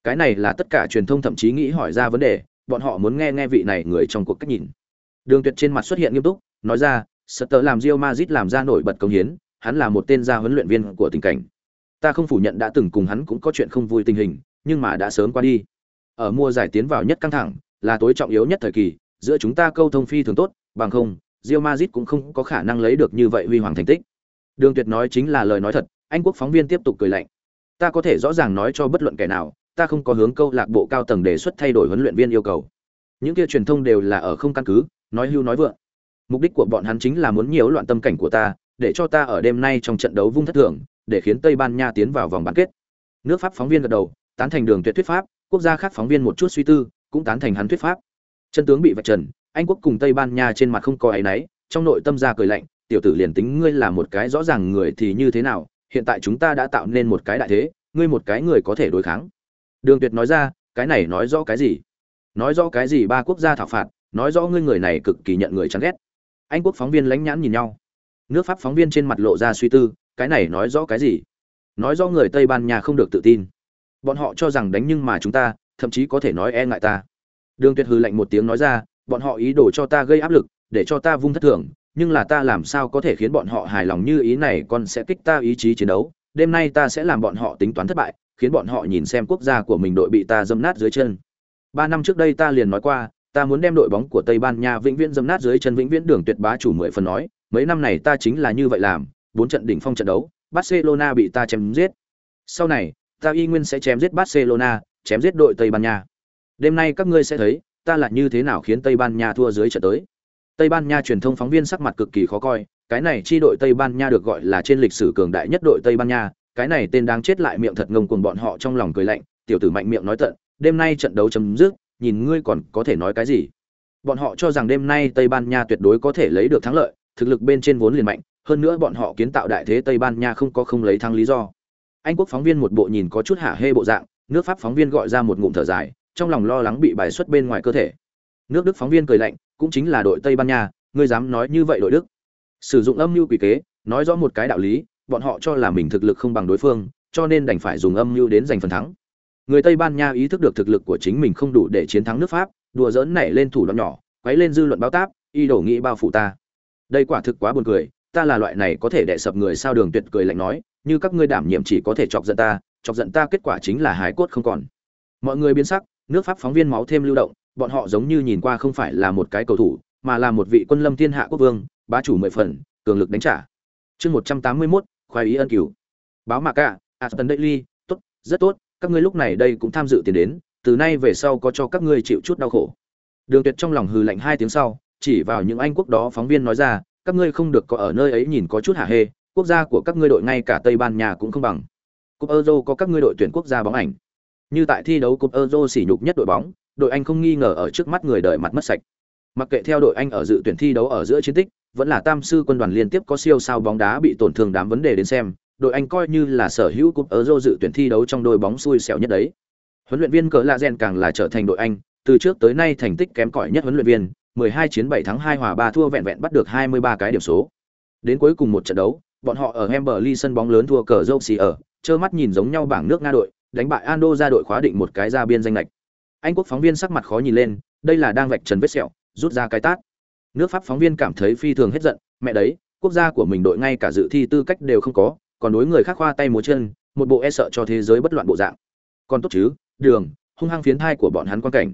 Cái này là tất cả truyền thông thậm chí nghĩ hỏi ra vấn đề, bọn họ muốn nghe nghe vị này người trong cuộc cách nhìn. Đường tuyệt trên mặt xuất hiện nghiêm túc, nói ra Sutter làm rio mazit làm ra nổi bật công hiến, hắn là một tên gia huấn luyện viên của tình cảnh. Ta không phủ nhận đã từng cùng hắn cũng có chuyện không vui tình hình, nhưng mà đã sớm qua đi. Ở mùa giải tiến vào nhất căng thẳng, là tối trọng yếu nhất thời kỳ giữa chúng ta câu thông phi thường tốt, bằng không, Real Madrid cũng không có khả năng lấy được như vậy huy hoàng thành tích. Đường tuyệt nói chính là lời nói thật, anh quốc phóng viên tiếp tục cười lạnh. Ta có thể rõ ràng nói cho bất luận kẻ nào, ta không có hướng câu lạc bộ cao tầng đề xuất thay đổi huấn luyện viên yêu cầu. Những kia truyền thông đều là ở không căn cứ, nói hưu nói vượng. Mục đích của bọn hắn chính là muốn nhiễu loạn tâm cảnh của ta, để cho ta ở đêm nay trong trận đấu vung thất thường, để khiến tây ban nha tiến vào vòng bán kết. Nước pháp phóng viên gật đầu, tán thành đường tuyệt thuyết pháp, quốc gia khác phóng viên một chút suy tư, cũng tán thành hắn thuyết pháp chân tướng bị vạch trần, anh quốc cùng tây ban nha trên mặt không có áy náy, trong nội tâm ra cười lạnh, tiểu tử liền tính ngươi là một cái rõ ràng người thì như thế nào, hiện tại chúng ta đã tạo nên một cái đại thế, ngươi một cái người có thể đối kháng. Đường tuyệt nói ra, cái này nói rõ cái gì? Nói rõ cái gì ba quốc gia thảo phạt, nói rõ ngươi người này cực kỳ nhận người chán ghét. Anh quốc phóng viên lãnh nhãn nhìn nhau. Nước pháp phóng viên trên mặt lộ ra suy tư, cái này nói rõ cái gì? Nói rõ người tây ban nha không được tự tin. Bọn họ cho rằng đánh nhưng mà chúng ta, thậm chí có thể nói e ngại ta đường tuyệt hư lạnh một tiếng nói ra bọn họ ý đồ cho ta gây áp lực để cho ta vung thất thường nhưng là ta làm sao có thể khiến bọn họ hài lòng như ý này Con sẽ kích ta ý chí chiến đấu đêm nay ta sẽ làm bọn họ tính toán thất bại khiến bọn họ nhìn xem quốc gia của mình đội bị ta dâm nát dưới chân ba năm trước đây ta liền nói qua ta muốn đem đội bóng của Tây Ban Nha vĩnh viễn dâm nát dưới chân vĩnh viễn đường tuyệt bá chủ mười phần nói, mấy năm này ta chính là như vậy làm, bốn trận đỉnh phong trận đấu, Barcelona bị ta chém giết. Sau này, ta y nguyên sẽ chém giết Barcelona, chém giết đội Tây Ban Nha. Đêm nay các ngươi sẽ thấy, ta là như thế nào khiến Tây Ban Nha thua dưới trận tới. Tây Ban Nha truyền thông phóng viên sắc mặt cực kỳ khó coi, cái này chi đội Tây Ban Nha được gọi là trên lịch sử cường đại nhất đội Tây Ban Nha, cái này tên đang chết lại miệng thật ngông cuồng bọn họ trong lòng cười lạnh, tiểu tử mạnh miệng nói tận, đêm nay trận đấu chấm dứt, nhìn ngươi còn có thể nói cái gì? Bọn họ cho rằng đêm nay Tây Ban Nha tuyệt đối có thể lấy được thắng lợi, thực lực bên trên vốn liền mạnh, hơn nữa bọn họ kiến tạo đại thế Tây Ban Nha không có không lấy thắng lý do. Anh quốc phóng viên một bộ nhìn có chút hả hê bộ dạng, nước Pháp phóng viên gọi ra một ngụm thở dài, trong lòng lo lắng bị bài xuất bên ngoài cơ thể. Nước Đức phóng viên cười lạnh, cũng chính là đội Tây Ban Nha, ngươi dám nói như vậy đội Đức? Sử dụng âm mưu quỷ kế, nói rõ một cái đạo lý, bọn họ cho là mình thực lực không bằng đối phương, cho nên đành phải dùng âm mưu đến giành phần thắng. Người Tây Ban Nha ý thức được thực lực của chính mình không đủ để chiến thắng nước Pháp, đùa giỡn nảy lên thủ đoạn nhỏ, quấy lên dư luận báo táp, y đổ nghĩ bao phủ ta. Đây quả thực quá buồn cười, ta là loại này có thể đè sập người sao đường tuyệt cười lạnh nói, như các ngươi đảm nhiệm chỉ có thể chọc giận ta, chọc giận ta kết quả chính là hái cốt không còn. Mọi người biến sắc, nước Pháp phóng viên máu thêm lưu động, bọn họ giống như nhìn qua không phải là một cái cầu thủ, mà là một vị quân lâm thiên hạ quốc vương, bá chủ mười phần, cường lực đánh trả. Chương 181, khoái ý ân cửu. Báo Mạc Cả, Aston Daily, tốt, rất tốt, các ngươi lúc này đây cũng tham dự tiền đến, từ nay về sau có cho các ngươi chịu chút đau khổ. Đường Tuyệt trong lòng hừ lạnh hai tiếng sau, chỉ vào những anh quốc đó phóng viên nói ra, các ngươi không được có ở nơi ấy nhìn có chút hả hê, quốc gia của các ngươi đội ngay cả Tây Ban Nha cũng không bằng. Cúp Euro có các ngươi đội tuyển quốc gia bóng ảnh. Như tại thi đấu Cúp Euro sỉ nhục nhất đội bóng, đội Anh không nghi ngờ ở trước mắt người đời mặt mất sạch. Mặc kệ theo đội Anh ở dự tuyển thi đấu ở giữa chiến tích, vẫn là tam sư quân đoàn liên tiếp có siêu sao bóng đá bị tổn thương đám vấn đề đến xem, đội Anh coi như là sở hữu cúp Euro dự tuyển thi đấu trong đội bóng xui xẻo nhất đấy. Huấn luyện viên cỡ lạ rèn càng là trở thành đội Anh, từ trước tới nay thành tích kém cỏi nhất huấn luyện viên, 12 chiến 7 thắng 2 hòa 3 thua vẹn vẹn bắt được 23 cái điểm số. Đến cuối cùng một trận đấu, bọn họ ở Wembley sân bóng lớn thua cờ dâu ở, trơ mắt nhìn giống nhau bảng nước Nga đội, đánh bại Ando ra đội khóa định một cái ra biên danh lệch. Anh quốc phóng viên sắc mặt khó nhìn lên, đây là đang vạch trần vết sẹo, rút ra cái tát. Nước Pháp phóng viên cảm thấy phi thường hết giận, mẹ đấy, quốc gia của mình đội ngay cả dự thi tư cách đều không có, còn đối người khác khoa tay múa chân, một bộ e sợ cho thế giới bất loạn bộ dạng. Còn tốt chứ, Đường, hung hăng phiến thai của bọn hắn quan cảnh.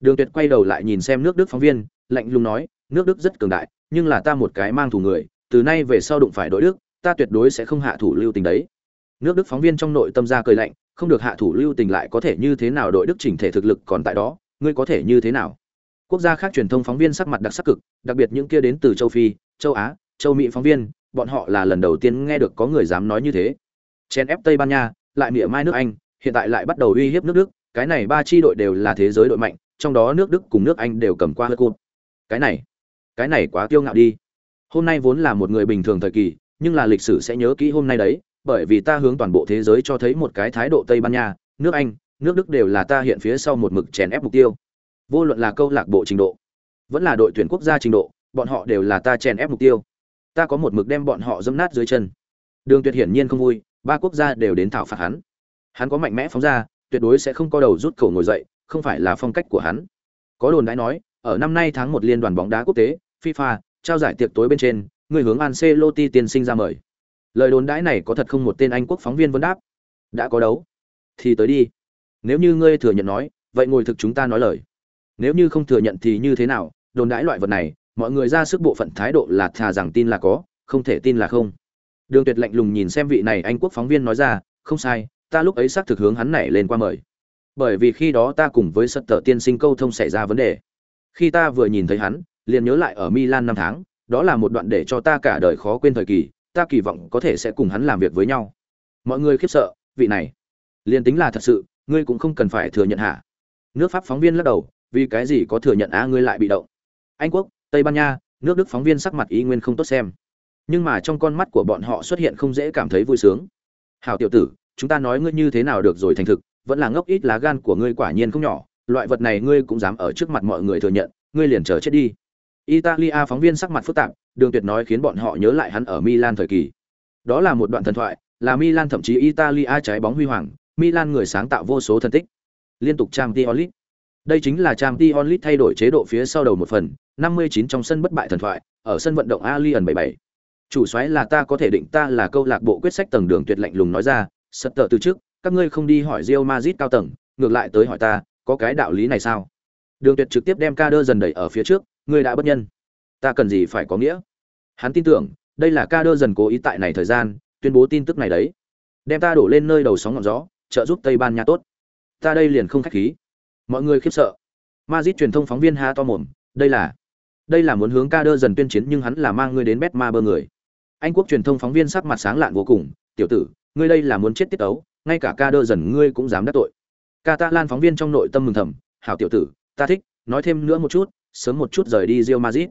Đường Tuyệt quay đầu lại nhìn xem nước Đức phóng viên, lạnh lùng nói, nước Đức rất cường đại, nhưng là ta một cái mang thủ người, từ nay về sau đụng phải đội Đức, ta tuyệt đối sẽ không hạ thủ lưu tình đấy. Nước Đức phóng viên trong nội tâm ra cười lạnh, không được hạ thủ lưu tình lại có thể như thế nào đội Đức chỉnh thể thực lực còn tại đó, ngươi có thể như thế nào? Quốc gia khác truyền thông phóng viên sắc mặt đặc sắc cực, đặc biệt những kia đến từ châu Phi, châu Á, châu Mỹ phóng viên, bọn họ là lần đầu tiên nghe được có người dám nói như thế. Chen ép Tây Ban Nha, lại mỉa mai nước Anh, hiện tại lại bắt đầu uy hiếp nước Đức, cái này ba chi đội đều là thế giới đội mạnh, trong đó nước Đức cùng nước Anh đều cầm qua hơi cụt Cái này, cái này quá kiêu ngạo đi. Hôm nay vốn là một người bình thường thời kỳ, nhưng là lịch sử sẽ nhớ kỹ hôm nay đấy, bởi vì ta hướng toàn bộ thế giới cho thấy một cái thái độ Tây Ban Nha, nước Anh, nước Đức đều là ta hiện phía sau một mực chèn ép mục tiêu. Vô luận là câu lạc bộ trình độ, vẫn là đội tuyển quốc gia trình độ, bọn họ đều là ta chèn ép mục tiêu. Ta có một mực đem bọn họ dẫm nát dưới chân. Đường Tuyệt hiển nhiên không vui, ba quốc gia đều đến thảo phạt hắn. Hắn có mạnh mẽ phóng ra, tuyệt đối sẽ không có đầu rút cổ ngồi dậy, không phải là phong cách của hắn. Có đồn đãi nói, ở năm nay tháng một liên đoàn bóng đá quốc tế, FIFA, trao giải tiệc tối bên trên, người hướng Ancelotti tiên sinh ra mời. Lời đồn đãi này có thật không một tên Anh quốc phóng viên vấn đáp. Đã có đấu, thì tới đi. Nếu như ngươi thừa nhận nói, vậy ngồi thực chúng ta nói lời. Nếu như không thừa nhận thì như thế nào? Đồn đãi loại vật này, mọi người ra sức bộ phận thái độ là thà rằng tin là có, không thể tin là không. Đường Tuyệt lạnh lùng nhìn xem vị này Anh quốc phóng viên nói ra, không sai, ta lúc ấy xác thực hướng hắn này lên qua mời bởi vì khi đó ta cùng với sật tờ tiên sinh câu thông xảy ra vấn đề khi ta vừa nhìn thấy hắn liền nhớ lại ở milan năm tháng đó là một đoạn để cho ta cả đời khó quên thời kỳ ta kỳ vọng có thể sẽ cùng hắn làm việc với nhau. Mọi người khiếp sợ, vị này, liền tính là thật sự, ngươi cũng không cần phải thừa nhận hả? Nước pháp phóng viên lắc đầu, vì cái gì có thừa nhận á, ngươi lại bị động? Anh quốc, tây ban nha, nước đức phóng viên sắc mặt ý nguyên không tốt xem. Nhưng mà trong con mắt của bọn họ xuất hiện không dễ cảm thấy vui sướng. Hảo tiểu tử, chúng ta nói ngươi như thế nào được rồi thành thực, vẫn là ngốc ít lá gan của ngươi quả nhiên không nhỏ, loại vật này ngươi cũng dám ở trước mặt mọi người thừa nhận, ngươi liền chờ chết đi italia phóng viên sắc mặt phức tạp, đường tuyệt nói khiến bọn họ nhớ lại hắn ở milan thời kỳ. Đó là một đoạn thần thoại, là milan thậm chí italia trái bóng huy hoàng, milan người sáng tạo vô số thần tích. Liên tục trang League. đây chính là trang League thay đổi chế độ phía sau đầu một phần 59 trong sân bất bại thần thoại, ở sân vận động Allianz 77 chủ soái là ta có thể định ta là câu lạc bộ quyết sách tầng đường tuyệt lạnh lùng nói ra, sật tợ từ trước, các ngươi không đi hỏi Real Madrid cao tầng, ngược lại tới hỏi ta, có cái đạo lý này sao? Đường tuyệt trực tiếp đem ca đơ dần đẩy ở phía trước ngươi đã bất nhân. Ta cần gì phải có nghĩa? Hắn tin tưởng, đây là ca đơ dần cố ý tại này thời gian, tuyên bố tin tức này đấy. Đem ta đổ lên nơi đầu sóng ngọn gió, trợ giúp tây ban nha tốt. Ta đây liền không khách khí. Mọi người khiếp sợ. Madrid truyền thông phóng viên ha to mồm, đây là đây là muốn hướng ca đơ dần tuyên chiến nhưng hắn là mang ngươi đến bét ma bơ người. Anh quốc truyền thông phóng viên sắc mặt sáng lạn vô cùng, tiểu tử, ngươi đây là muốn chết tiết ấu ngay cả ca đơ dần ngươi cũng dám đắc tội. Ca ta lan phóng viên trong nội tâm mừng thầm, hảo tiểu tử, ta thích, nói thêm nữa một chút sớm một chút rời đi Real Madrid,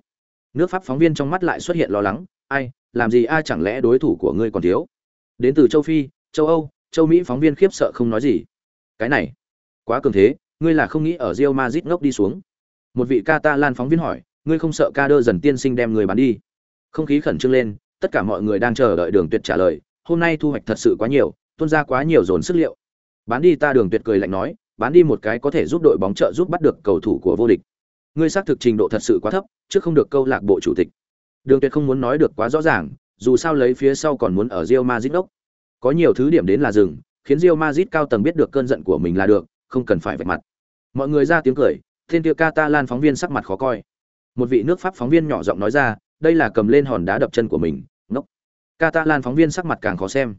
nước pháp phóng viên trong mắt lại xuất hiện lo lắng ai làm gì? Ai chẳng lẽ đối thủ của ngươi còn thiếu? Đến từ châu phi châu âu châu mỹ phóng viên khiếp sợ không nói gì. Cái này quá cường thế ngươi là không nghĩ ở Real Madrid ngốc đi xuống? Một vị catalan phóng viên hỏi ngươi không sợ ca đơ dần tiên sinh đem người bán đi? Không khí khẩn trương lên tất cả mọi người đang chờ đợi đường tuyệt trả lời hôm nay thu hoạch thật sự quá nhiều tuôn ra quá nhiều dồn sức liệu. Bán đi ta. Đường tuyệt cười lạnh nói bán đi một cái có thể giúp đội bóng trợ giúp bắt được cầu thủ của vô địch ngươi xác thực trình độ thật sự quá thấp chứ không được câu lạc bộ chủ tịch đường tuyệt không muốn nói được quá rõ ràng dù sao lấy phía sau còn muốn ở Real Madrid đốc Có nhiều thứ điểm đến là dừng, khiến Real Madrid cao tầng biết được cơn giận của mình là được, không cần phải vạch mặt. Mọi người ra tiếng cười, tên kia Catalan phóng viên sắc mặt khó coi. Một vị nước Pháp phóng viên nhỏ giọng nói ra, đây là cầm lên hòn đá đập chân của mình, ngốc. Catalan phóng viên sắc mặt càng khó xem.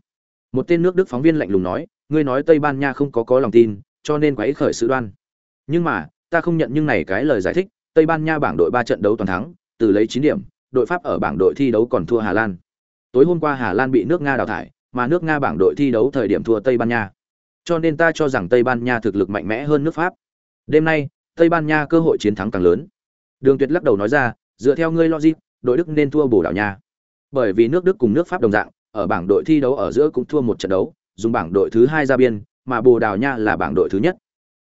Một tên nước Đức phóng viên lạnh lùng nói, ngươi nói Tây Ban Nha không có có lòng tin, cho nên quấy khởi sự đoan. Nhưng mà, ta không nhận nhưng này cái lời giải thích, Tây Ban Nha bảng đội ba trận đấu toàn thắng, từ lấy chín điểm, đội Pháp ở bảng đội thi đấu còn thua Hà Lan. Tối hôm qua Hà Lan bị nước Nga đào thải, mà nước Nga bảng đội thi đấu thời điểm thua Tây Ban Nha. Cho nên ta cho rằng Tây Ban Nha thực lực mạnh mẽ hơn nước Pháp. Đêm nay, Tây Ban Nha cơ hội chiến thắng càng lớn. Đường Tuyệt lắc đầu nói ra, dựa theo ngươi logic, đội Đức nên thua Bồ Đào Nha. Bởi vì nước Đức cùng nước Pháp đồng dạng, ở bảng đội thi đấu ở giữa cũng thua một trận đấu, dùng bảng đội thứ hai ra biên, mà Bồ Đào Nha là bảng đội thứ nhất.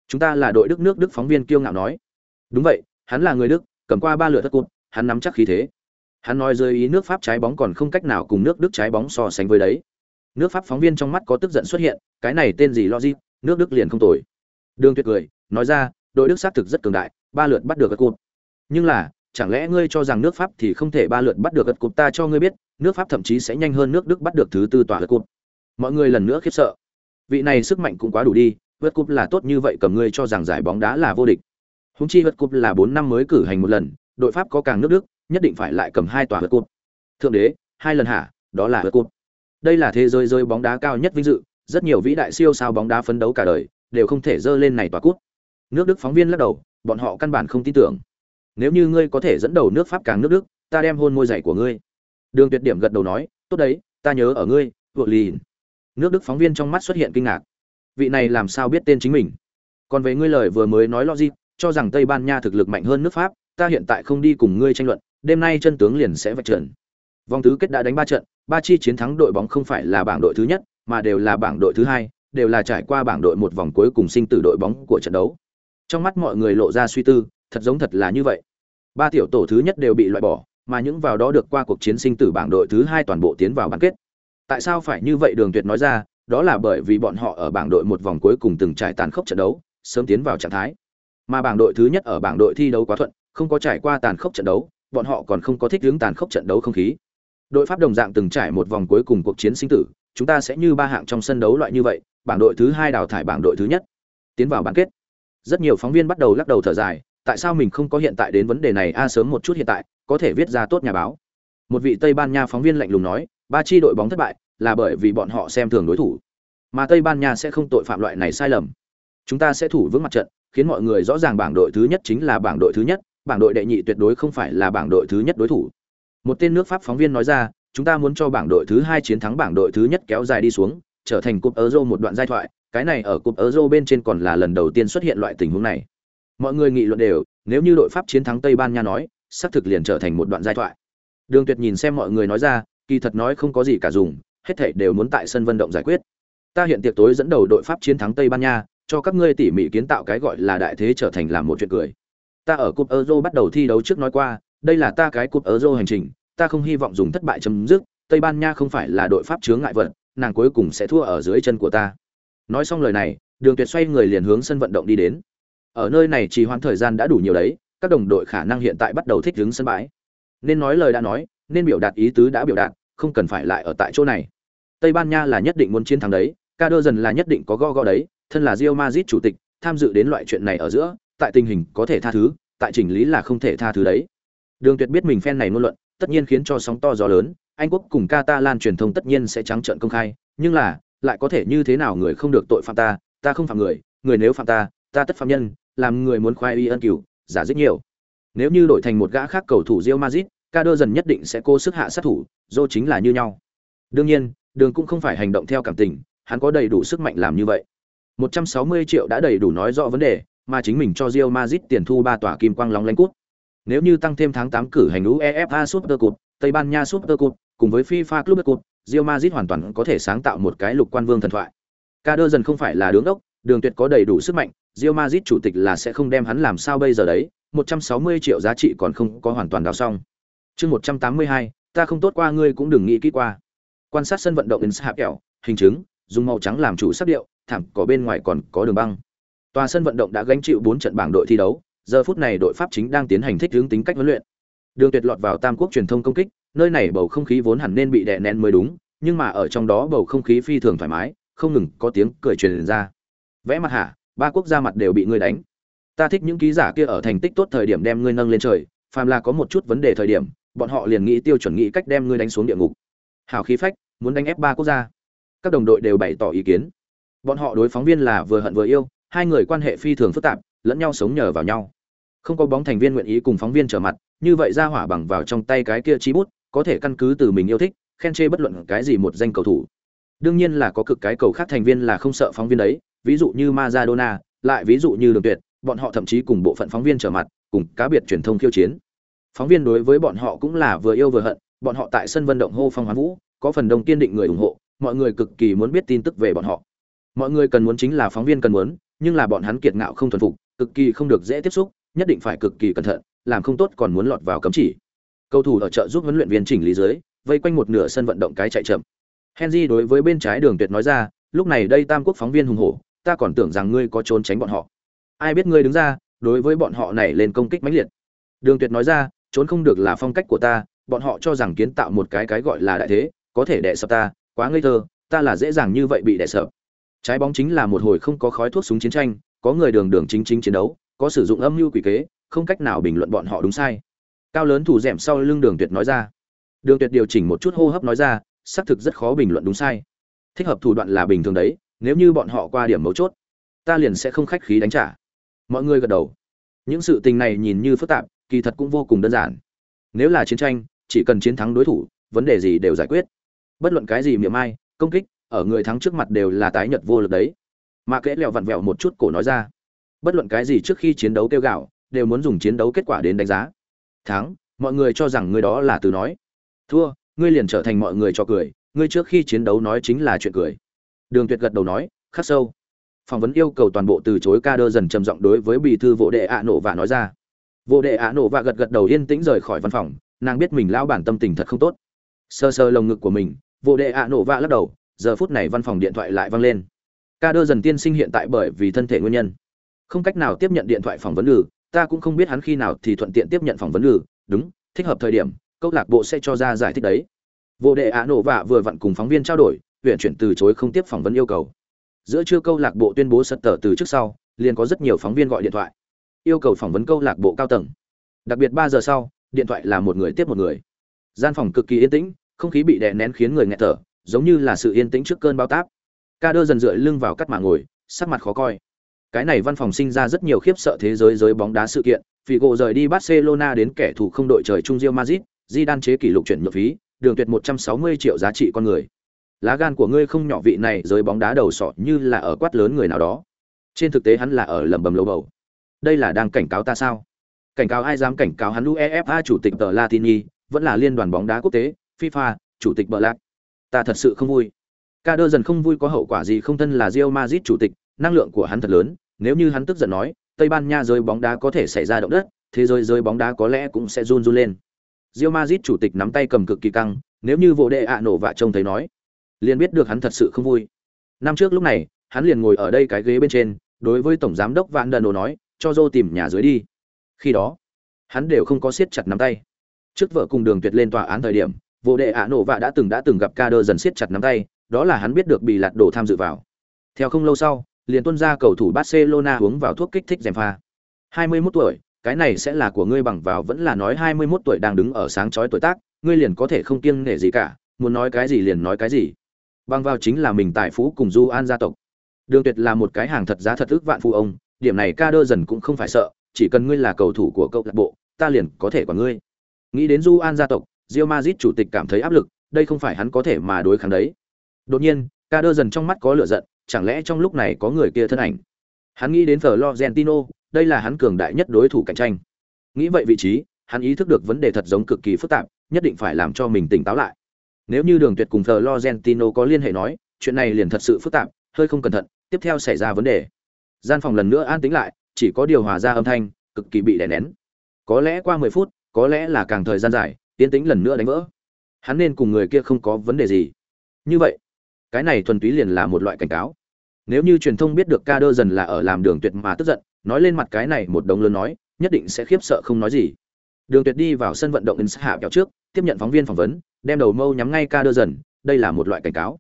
Chúng ta là đội Đức nước Đức phóng viên kiêu ngạo nói. Đúng vậy, hắn là người Đức, cầm qua ba lượt thất cụt hắn nắm chắc khí thế. Hắn nói dưới ý nước Pháp trái bóng còn không cách nào cùng nước Đức trái bóng so sánh với đấy. Nước Pháp phóng viên trong mắt có tức giận xuất hiện, cái này tên gì logic, nước Đức liền không tồi. Đường Tuyệt cười, nói ra, đội Đức xác thực rất cường đại, ba lượt bắt được gật cột. Nhưng là, chẳng lẽ ngươi cho rằng nước Pháp thì không thể ba lượt bắt được gật cột? Ta cho ngươi biết, nước Pháp thậm chí sẽ nhanh hơn nước Đức bắt được thứ tư tòa gật cụt Mọi người lần nữa khiếp sợ. Vị này sức mạnh cũng quá đủ đi, vượt cúp là tốt như vậy cầm ngươi cho rằng giải bóng đá là vô địch. Húng chi vượt cúp là 4 năm mới cử hành một lần, đội Pháp có càng nước Đức, nhất định phải lại cầm hai tòa vượt cúp. Thượng đế, hai lần hả, đó là vượt cúp. Đây là thế giới rơi bóng đá cao nhất vinh dự, rất nhiều vĩ đại siêu sao bóng đá phấn đấu cả đời, đều không thể dơ lên này tòa cúp. Nước Đức phóng viên lắc đầu, bọn họ căn bản không tin tưởng. Nếu như ngươi có thể dẫn đầu nước Pháp càng nước Đức, ta đem hôn môi giày của ngươi. Đường Tuyệt Điểm gật đầu nói, tốt đấy, ta nhớ ở ngươi, vội lìn. Nước Đức phóng viên trong mắt xuất hiện kinh ngạc. Vị này làm sao biết tên chính mình? Còn về ngươi lời vừa mới nói logic, cho rằng Tây Ban Nha thực lực mạnh hơn nước Pháp, ta hiện tại không đi cùng ngươi tranh luận, đêm nay chân tướng liền sẽ vạch trần. Vòng tứ kết đã đánh ba trận, ba chi chiến thắng đội bóng không phải là bảng đội thứ nhất, mà đều là bảng đội thứ hai, đều là trải qua bảng đội một vòng cuối cùng sinh tử đội bóng của trận đấu. Trong mắt mọi người lộ ra suy tư, thật giống thật là như vậy. Ba tiểu tổ thứ nhất đều bị loại bỏ, mà những vào đó được qua cuộc chiến sinh tử bảng đội thứ hai toàn bộ tiến vào bán kết. Tại sao phải như vậy Đường Tuyệt nói ra, đó là bởi vì bọn họ ở bảng đội một vòng cuối cùng từng trải tàn khốc trận đấu, sớm tiến vào trạng thái. Mà bảng đội thứ nhất ở bảng đội thi đấu quá thuận, không có trải qua tàn khốc trận đấu, bọn họ còn không có thích ứng tàn khốc trận đấu không khí. Đội Pháp đồng dạng từng trải một vòng cuối cùng cuộc chiến sinh tử, chúng ta sẽ như ba hạng trong sân đấu loại như vậy, bảng đội thứ hai đào thải bảng đội thứ nhất, tiến vào bán kết. Rất nhiều phóng viên bắt đầu lắc đầu thở dài, tại sao mình không có hiện tại đến vấn đề này a sớm một chút hiện tại, có thể viết ra tốt nhà báo. Một vị Tây Ban Nha phóng viên lạnh lùng nói, ba chi đội bóng thất bại là bởi vì bọn họ xem thường đối thủ. Mà Tây Ban Nha sẽ không tội phạm loại này sai lầm. Chúng ta sẽ thủ vững mặt trận, khiến mọi người rõ ràng bảng đội thứ nhất chính là bảng đội thứ nhất, bảng đội đệ nhị tuyệt đối không phải là bảng đội thứ nhất đối thủ. Một tên nước Pháp phóng viên nói ra, chúng ta muốn cho bảng đội thứ hai chiến thắng bảng đội thứ nhất kéo dài đi xuống, trở thành cúp Euro một đoạn giai thoại, cái này ở cúp Euro bên trên còn là lần đầu tiên xuất hiện loại tình huống này. Mọi người nghị luận đều, nếu như đội Pháp chiến thắng Tây Ban Nha nói, xác thực liền trở thành một đoạn giai thoại. Đường Tuyệt nhìn xem mọi người nói ra, kỳ thật nói không có gì cả dùng, hết thảy đều muốn tại sân vận động giải quyết. Ta hiện tiệc tối dẫn đầu đội Pháp chiến thắng Tây Ban Nha, cho các ngươi tỉ mỉ kiến tạo cái gọi là đại thế trở thành làm một chuyện cười. Ta ở cúp Euro bắt đầu thi đấu trước nói qua, đây là ta cái cúp Euro hành trình, ta không hy vọng dùng thất bại chấm dứt, Tây Ban Nha không phải là đội Pháp chướng ngại vật, nàng cuối cùng sẽ thua ở dưới chân của ta. Nói xong lời này, Đường Tuyệt xoay người liền hướng sân vận động đi đến. Ở nơi này trì hoãn thời gian đã đủ nhiều đấy, các đồng đội khả năng hiện tại bắt đầu thích ứng sân bãi. Nên nói lời đã nói, nên biểu đạt ý tứ đã biểu đạt, không cần phải lại ở tại chỗ này. Tây Ban Nha là nhất định muốn chiến thắng đấy, ca đơ dần là nhất định có go go đấy, thân là Real Madrid chủ tịch, tham dự đến loại chuyện này ở giữa, tại tình hình có thể tha thứ, tại chỉnh lý là không thể tha thứ đấy. Đường Tuyệt biết mình fan này ngôn luận, tất nhiên khiến cho sóng to gió lớn, Anh quốc cùng Catalan truyền thông tất nhiên sẽ trắng trợn công khai, nhưng là, lại có thể như thế nào người không được tội phạm ta, ta không phạm người, người nếu phạm ta, ta tất phạm nhân, làm người muốn khoai y ân cửu, giả rất nhiều. Nếu như đổi thành một gã khác cầu thủ Real Madrid, Kader dần nhất định sẽ cố sức hạ sát thủ, do chính là như nhau. Đương nhiên, Đường cũng không phải hành động theo cảm tình, hắn có đầy đủ sức mạnh làm như vậy. 160 triệu đã đầy đủ nói rõ vấn đề, mà chính mình cho Real Madrid tiền thu ba tòa kim quang lóng lánh cút. Nếu như tăng thêm tháng 8 cử hành UEFA Super Cup, Tây Ban Nha Super Cup, cùng với FIFA Club Cup, Real Madrid hoàn toàn có thể sáng tạo một cái lục quan vương thần thoại. Kader dần không phải là đứng đốc, Đường Tuyệt có đầy đủ sức mạnh, Real Madrid chủ tịch là sẽ không đem hắn làm sao bây giờ đấy, 160 triệu giá trị còn không có hoàn toàn đào xong. Chương 182, ta không tốt qua ngươi cũng đừng nghĩ kỹ qua. Quan sát sân vận động Inshapel, hình chứng, dùng màu trắng làm chủ sắc điệu, thẳng có bên ngoài còn có đường băng. Tòa sân vận động đã gánh chịu bốn trận bảng đội thi đấu, giờ phút này đội Pháp chính đang tiến hành thích hướng tính cách huấn luyện. Đường Tuyệt lọt vào Tam Quốc truyền thông công kích, nơi này bầu không khí vốn hẳn nên bị đè nén mới đúng, nhưng mà ở trong đó bầu không khí phi thường thoải mái, không ngừng có tiếng cười truyền ra. Vẽ mặt hả, ba quốc gia mặt đều bị ngươi đánh. Ta thích những ký giả kia ở thành tích tốt thời điểm đem ngươi nâng lên trời, phàm là có một chút vấn đề thời điểm, bọn họ liền nghĩ tiêu chuẩn nghĩ cách đem ngươi đánh xuống địa ngục. Hảo khí phách, muốn đánh ép ba quốc gia. Các đồng đội đều bày tỏ ý kiến. Bọn họ đối phóng viên là vừa hận vừa yêu, hai người quan hệ phi thường phức tạp, lẫn nhau sống nhờ vào nhau. Không có bóng thành viên nguyện ý cùng phóng viên trở mặt, như vậy ra hỏa bằng vào trong tay cái kia chi bút, có thể căn cứ từ mình yêu thích, khen chê bất luận cái gì một danh cầu thủ. Đương nhiên là có cực cái cầu khác thành viên là không sợ phóng viên đấy, ví dụ như Maradona, lại ví dụ như Đường Tuyệt, bọn họ thậm chí cùng bộ phận phóng viên trở mặt, cùng cá biệt truyền thông khiêu chiến. Phóng viên đối với bọn họ cũng là vừa yêu vừa hận, bọn họ tại sân vận động hô phong hoán vũ, có phần đông kiên định người ủng hộ, mọi người cực kỳ muốn biết tin tức về bọn họ. Mọi người cần muốn chính là phóng viên cần muốn, nhưng là bọn hắn kiệt ngạo không thuần phục, cực kỳ không được dễ tiếp xúc, nhất định phải cực kỳ cẩn thận, làm không tốt còn muốn lọt vào cấm chỉ. Cầu thủ ở chợ giúp huấn luyện viên chỉnh lý dưới, vây quanh một nửa sân vận động cái chạy chậm. Henry đối với bên trái đường tuyệt nói ra, lúc này đây Tam Quốc phóng viên hùng hổ, ta còn tưởng rằng ngươi có trốn tránh bọn họ. Ai biết ngươi đứng ra, đối với bọn họ này lên công kích mãnh liệt. Đường Tuyệt nói ra, trốn không được là phong cách của ta, bọn họ cho rằng kiến tạo một cái cái gọi là đại thế, có thể đè sập ta, quá ngây thơ, ta là dễ dàng như vậy bị đè sập. Trái bóng chính là một hồi không có khói thuốc súng chiến tranh, có người đường đường chính chính chiến đấu, có sử dụng âm mưu quỷ kế, không cách nào bình luận bọn họ đúng sai. Cao lớn thủ rèm sau lưng Đường Tuyệt nói ra. Đường Tuyệt điều chỉnh một chút hô hấp nói ra, xác thực rất khó bình luận đúng sai. Thích hợp thủ đoạn là bình thường đấy, nếu như bọn họ qua điểm mấu chốt, ta liền sẽ không khách khí đánh trả. Mọi người gật đầu. Những sự tình này nhìn như phức tạp, kỳ thật cũng vô cùng đơn giản. Nếu là chiến tranh, chỉ cần chiến thắng đối thủ, vấn đề gì đều giải quyết. Bất luận cái gì miệng ai, công kích, ở người thắng trước mặt đều là tái nhật vô lực đấy. Mà kẽ lẹo vặn vẹo một chút cổ nói ra. Bất luận cái gì trước khi chiến đấu kêu gạo, đều muốn dùng chiến đấu kết quả đến đánh giá. Thắng, mọi người cho rằng người đó là từ nói. Thua, ngươi liền trở thành mọi người cho cười, ngươi trước khi chiến đấu nói chính là chuyện cười. Đường Tuyệt gật đầu nói, khắc sâu. Phỏng vấn yêu cầu toàn bộ từ chối ca đơ dần trầm giọng đối với bì thư vỗ đệ ạ nổ và nói ra. Vô đệ ạ nổ và gật gật đầu yên tĩnh rời khỏi văn phòng, nàng biết mình lão bản tâm tình thật không tốt. Sơ sơ lồng ngực của mình, vô đệ ạ nổ vạ lắc đầu, giờ phút này văn phòng điện thoại lại vang lên. Ca đơ dần tiên sinh hiện tại bởi vì thân thể nguyên nhân, không cách nào tiếp nhận điện thoại phỏng vấn lử, ta cũng không biết hắn khi nào thì thuận tiện tiếp nhận phỏng vấn lử, đúng, thích hợp thời điểm, câu lạc bộ sẽ cho ra giải thích đấy. Vô đệ ạ nổ vạ vừa vặn cùng phóng viên trao đổi, huyện chuyển từ chối không tiếp phỏng vấn yêu cầu. Giữa trưa câu lạc bộ tuyên bố sật tờ từ trước sau liền có rất nhiều phóng viên gọi điện thoại. Yêu cầu phỏng vấn câu lạc bộ cao tầng. Đặc biệt ba giờ sau điện thoại là một người tiếp một người. Gian phòng cực kỳ yên tĩnh không khí bị đè nén khiến người nghẹt thở giống như là sự yên tĩnh trước cơn bao táp. Ca đơ dần dựa lưng vào cắt mạng ngồi sắc mặt khó coi. Cái này văn phòng sinh ra rất nhiều khiếp sợ thế giới giới bóng đá sự kiện Figo rời đi Barcelona đến kẻ thù không đội trời chung mazit Madrid, đan chế kỷ lục chuyển nhượng phí, đường tuyệt 160 triệu giá trị con người. Lá gan của ngươi không nhỏ vị này giới bóng đá đầu sọ như là ở quát lớn người nào đó. Trên thực tế hắn là ở lẩm bẩm lầu bầu. Đây là đang cảnh cáo ta sao? Cảnh cáo ai dám cảnh cáo hắn uefa chủ tịch tờ latini vẫn là liên đoàn bóng đá quốc tế fifa, chủ tịch bờ lạc. Ta thật sự không vui. Ca đơ dần không vui có hậu quả gì không thân là Real Madrid chủ tịch, năng lượng của hắn thật lớn. Nếu như hắn tức giận nói, tây ban nha giới bóng đá có thể xảy ra động đất, thế giới giới bóng đá có lẽ cũng sẽ run run lên. Real Madrid chủ tịch nắm tay cầm cực kỳ căng, nếu như vô đệ ạ nổ vạ trông thấy nói, liền biết được hắn thật sự không vui. Năm trước lúc này, hắn liền ngồi ở đây cái ghế bên trên, đối với tổng giám đốc vạn đần nói, cho dô tìm nhà dưới đi. Khi đó, hắn đều không có siết chặt nắm tay. Trước vợ cùng đường tuyệt lên tòa án thời điểm vô đệ ạ nổ vạ đã từng đã từng gặp ca đơ dần siết chặt nắm tay đó là hắn biết được bị lạt đổ tham dự vào. Theo không lâu sau liền tuân ra cầu thủ barcelona uống vào thuốc kích thích dèm pha. 21 tuổi cái này sẽ là của ngươi bằng vào vẫn là nói 21 tuổi đang đứng ở sáng chói tuổi tác ngươi liền có thể không kiêng nể gì cả muốn nói cái gì liền nói cái gì. Bằng vào chính là mình tài phú cùng Du An gia tộc. Đường Tuyệt là một cái hàng thật giá thật ước vạn phụ ông, điểm này ca đơ dần cũng không phải sợ, chỉ cần ngươi là cầu thủ của câu lạc bộ, ta liền có thể quả ngươi. Nghĩ đến du an gia tộc Real Madrid chủ tịch cảm thấy áp lực, đây không phải hắn có thể mà đối kháng đấy. Đột nhiên, ca đơ dần trong mắt có lửa giận, chẳng lẽ trong lúc này có người kia thân ảnh? Hắn nghĩ đến florentino, đây là hắn cường đại nhất đối thủ cạnh tranh. Nghĩ vậy vị trí, hắn ý thức được vấn đề thật giống cực kỳ phức tạp, nhất định phải làm cho mình tỉnh táo lại. Nếu như đường tuyệt cùng florentino có liên hệ nói, chuyện này liền thật sự phức tạp, hơi không cẩn thận, tiếp theo xảy ra vấn đề. Gian phòng lần nữa an tĩnh lại, chỉ có điều hòa ra âm thanh, cực kỳ bị đè nén. Có lẽ qua mười phút, có lẽ là càng thời gian dài tiến tĩnh lần nữa đánh vỡ. Hắn nên cùng người kia không có vấn đề gì. Như vậy, cái này thuần túy liền là một loại cảnh cáo. Nếu như truyền thông biết được ca đơ dần là ở làm đường tuyệt mà tức giận, nói lên mặt cái này một đồng lớn nói, nhất định sẽ khiếp sợ không nói gì. Đường tuyệt đi vào sân vận động in hạ kéo trước, tiếp nhận phóng viên phỏng vấn, đem đầu mâu nhắm ngay ca đơ dần, đây là một loại cảnh cáo.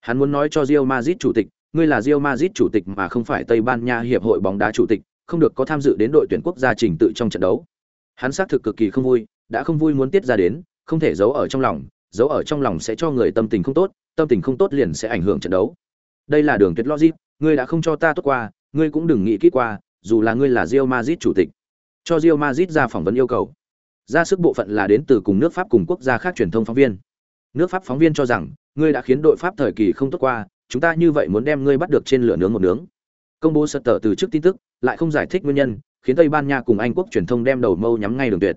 Hắn muốn nói cho rio mazit chủ tịch, ngươi là rio mazit chủ tịch mà không phải tây ban nha hiệp hội bóng đá chủ tịch, không được có tham dự đến đội tuyển quốc gia trình tự trong trận đấu. Hắn xác thực cực kỳ không vui đã không vui muốn tiết ra đến, không thể giấu ở trong lòng, giấu ở trong lòng sẽ cho người tâm tình không tốt, tâm tình không tốt liền sẽ ảnh hưởng trận đấu. Đây là đường tuyệt logic, ngươi đã không cho ta tốt qua, ngươi cũng đừng nghĩ kỹ qua, dù là ngươi là Real Madrid chủ tịch. Cho Real Madrid ra phỏng vấn yêu cầu. Ra sức bộ phận là đến từ cùng nước Pháp cùng quốc gia khác truyền thông phóng viên. Nước Pháp phóng viên cho rằng, ngươi đã khiến đội Pháp thời kỳ không tốt qua, chúng ta như vậy muốn đem ngươi bắt được trên lửa nướng một nướng. Công bố sật tờ từ trước tin tức, lại không giải thích nguyên nhân, khiến tây ban nha cùng anh quốc truyền thông đem đầu mâu nhắm ngay đường tuyệt.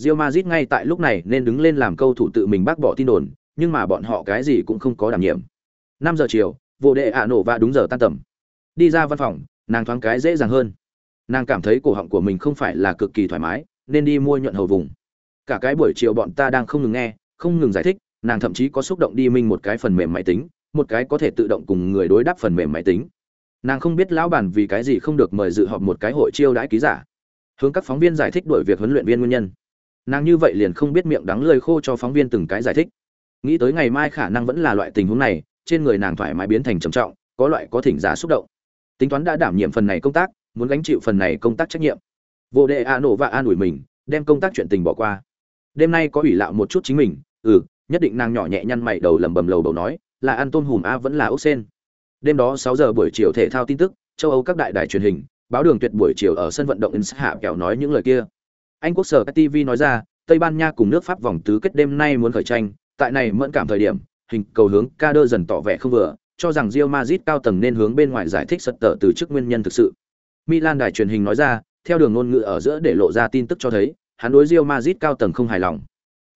Real Madrid ngay tại lúc này nên đứng lên làm câu thủ tự mình bác bỏ tin đồn, nhưng mà bọn họ cái gì cũng không có đảm nhiệm. Năm giờ chiều, vô đệ ạ nổ và đúng giờ tan tầm. Đi ra văn phòng, nàng thoáng cái dễ dàng hơn. Nàng cảm thấy cổ họng của mình không phải là cực kỳ thoải mái, nên đi mua nhuận hầu vùng. Cả cái buổi chiều bọn ta đang không ngừng nghe, không ngừng giải thích, nàng thậm chí có xúc động đi minh một cái phần mềm máy tính, một cái có thể tự động cùng người đối đáp phần mềm máy tính. Nàng không biết lão bản vì cái gì không được mời dự họp một cái hội chiêu đãi ký giả. Hướng các phóng viên giải thích đổi việc huấn luyện viên nguyên nhân nàng như vậy liền không biết miệng đắng lời khô cho phóng viên từng cái giải thích. Nghĩ tới ngày mai khả năng vẫn là loại tình huống này, trên người nàng thoải mái biến thành trầm trọng, có loại có thỉnh giá xúc động. Tính toán đã đảm nhiệm phần này công tác, muốn gánh chịu phần này công tác trách nhiệm. Vô đệ a nổ và an ủi mình, đem công tác chuyện tình bỏ qua. Đêm nay có ủy lạo một chút chính mình ừ nhất định nàng nhỏ nhẹ nhăn mày đầu lầm bầm lầu đầu nói, là ăn tôm hùm a vẫn là ốc sen. Đêm đó sáu giờ buổi chiều thể thao tin tức, châu âu các đại đài truyền hình, báo đường tuyệt buổi chiều ở sân vận động in hạ kẹo nói những lời kia anh quốc sở tv nói ra tây ban nha cùng nước pháp vòng tứ kết đêm nay muốn khởi tranh tại này mẫn cảm thời điểm hình cầu hướng ca đơ dần tỏ vẻ không vừa cho rằng Real Madrid cao tầng nên hướng bên ngoài giải thích sật tở từ chức nguyên nhân thực sự. Milan đài truyền hình nói ra, theo đường ngôn ngữ ở giữa để lộ ra tin tức cho thấy, hắn đối Real Madrid cao tầng không hài lòng.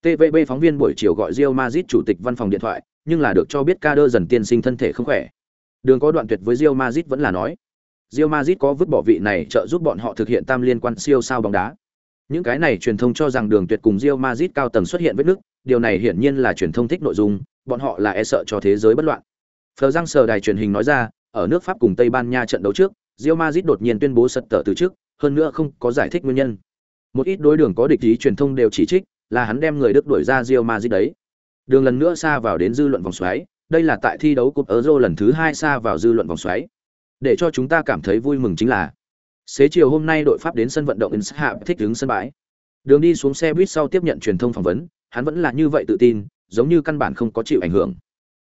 TVB phóng viên buổi chiều gọi Real Madrid chủ tịch văn phòng điện thoại, nhưng là được cho biết Kader dần tiên sinh thân thể không khỏe. Đường có đoạn tuyệt với Real Madrid vẫn là nói, Real Madrid có vứt bỏ vị này trợ giúp bọn họ thực hiện tam liên quan siêu sao bóng đá. Những cái này truyền thông cho rằng đường tuyệt cùng Real Madrid cao tầng xuất hiện vết nứt, điều này hiển nhiên là truyền thông thích nội dung, bọn họ là e sợ cho thế giới bất loạn. Phờ Giang Sở đài truyền hình nói ra, ở nước Pháp cùng Tây Ban Nha trận đấu trước, Real Madrid đột nhiên tuyên bố sật tở từ trước, hơn nữa không có giải thích nguyên nhân. Một ít đối đường có địch ý truyền thông đều chỉ trích, là hắn đem người Đức đuổi ra Real Madrid đấy. Đường lần nữa xa vào đến dư luận vòng xoáy, đây là tại thi đấu cúp Euro lần thứ hai xa vào dư luận vòng xoáy. Để cho chúng ta cảm thấy vui mừng chính là, xế chiều hôm nay đội Pháp đến sân vận động Inshap thích đứng sân bãi. Đường đi xuống xe buýt sau tiếp nhận truyền thông phỏng vấn, hắn vẫn là như vậy tự tin, giống như căn bản không có chịu ảnh hưởng.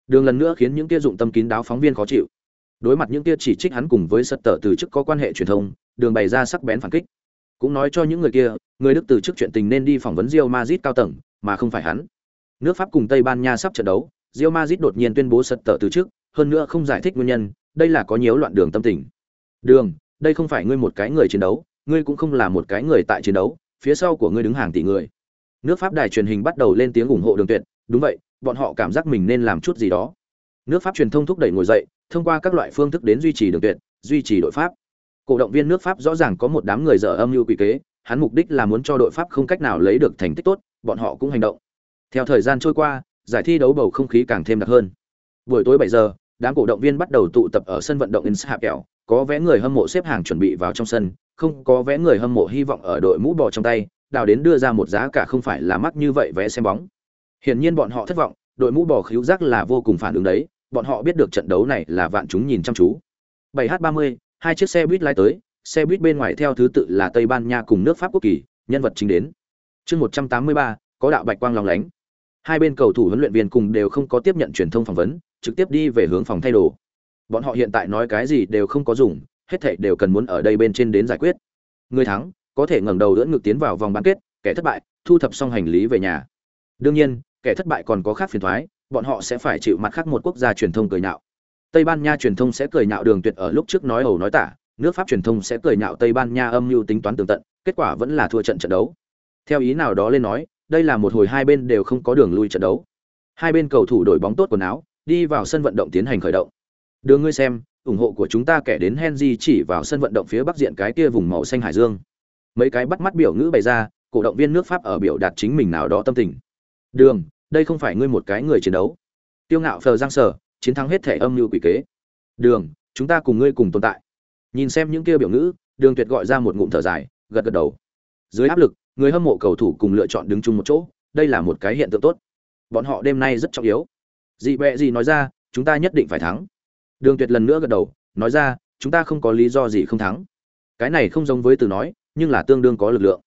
Đường lần nữa khiến những kia dụng tâm kín đáo phóng viên khó chịu. Đối mặt những kia chỉ trích hắn cùng với sật tờ từ chức có quan hệ truyền thông đường bày ra sắc bén phản kích. Cũng nói cho những người kia người đức từ chức chuyện tình nên đi phỏng vấn Real Madrid cao tầng mà không phải hắn. Nước pháp cùng tây ban nha sắp trận đấu Real Madrid đột nhiên tuyên bố sật tờ từ chức hơn nữa không giải thích nguyên nhân đây là có nhiều loạn đường tâm tình. Đường đây không phải ngươi một cái người chiến đấu ngươi cũng không là một cái người tại chiến đấu phía sau của ngươi đứng hàng tỷ người. Nước pháp đài truyền hình bắt đầu lên tiếng ủng hộ đường tuyệt đúng vậy bọn họ cảm giác mình nên làm chút gì đó. Nước pháp truyền thông thúc đẩy ngồi dậy thông qua các loại phương thức đến duy trì đường tuyệt duy trì đội pháp. Cổ động viên nước pháp rõ ràng có một đám người dở âm mưu quy kế hắn mục đích là muốn cho đội pháp không cách nào lấy được thành tích tốt bọn họ cũng hành động. Theo thời gian trôi qua giải thi đấu bầu không khí càng thêm đặc hơn. Buổi tối bảy giờ đám cổ động viên bắt đầu tụ tập ở sân vận động Inshapel, có vé người hâm mộ xếp hàng chuẩn bị vào trong sân, không có vé người hâm mộ hy vọng ở đội mũ bò trong tay, đào đến đưa ra một giá cả không phải là mắc như vậy vé xem bóng. Hiển nhiên bọn họ thất vọng, đội mũ bò khíu giác là vô cùng phản ứng đấy, bọn họ biết được trận đấu này là vạn chúng nhìn chăm chú. 7h30, hai chiếc xe buýt lái tới, xe buýt bên ngoài theo thứ tự là Tây Ban Nha cùng nước Pháp quốc kỳ, nhân vật chính đến. Chương 183, có đạo bạch quang lòng lánh. Hai bên cầu thủ huấn luyện viên cùng đều không có tiếp nhận truyền thông phỏng vấn, trực tiếp đi về hướng phòng thay đồ. Bọn họ hiện tại nói cái gì đều không có dùng, hết thảy đều cần muốn ở đây bên trên đến giải quyết. Người thắng có thể ngẩng đầu đỡ ngược tiến vào vòng bán kết, kẻ thất bại thu thập xong hành lý về nhà. Đương nhiên kẻ thất bại còn có khác phiền thoái bọn họ sẽ phải chịu mặt khác một quốc gia truyền thông cười nhạo. Tây ban nha truyền thông sẽ cười nhạo đường tuyệt ở lúc trước nói ẩu nói tả nước pháp truyền thông sẽ cười nhạo tây ban nha âm mưu tính toán tường tận kết quả vẫn là thua trận trận đấu. Theo ý nào đó lên nói đây là một hồi hai bên đều không có đường lui trận đấu. Hai bên cầu thủ đổi bóng tốt quần áo đi vào sân vận động tiến hành khởi động đưa ngươi xem, ủng hộ của chúng ta kẻ đến henry chỉ vào sân vận động phía bắc diện cái kia vùng màu xanh hải dương. Mấy cái bắt mắt biểu ngữ bày ra, cổ động viên nước pháp ở biểu đạt chính mình nào đó tâm tình. Đường, đây không phải ngươi một cái người chiến đấu. Tiêu ngạo phờ giang sở, chiến thắng hết thể âm mưu quỷ kế. Đường, chúng ta cùng ngươi cùng tồn tại. Nhìn xem những kia biểu ngữ, đường tuyệt gọi ra một ngụm thở dài, gật gật đầu. Dưới áp lực, người hâm mộ cầu thủ cùng lựa chọn đứng chung một chỗ, đây là một cái hiện tượng tốt. Bọn họ đêm nay rất trọng yếu. Dị bẹ gì nói ra, chúng ta nhất định phải thắng đường tuyệt lần nữa gật đầu, nói ra, chúng ta không có lý do gì không thắng. Cái này không giống với từ nói, nhưng là tương đương có lực lượng.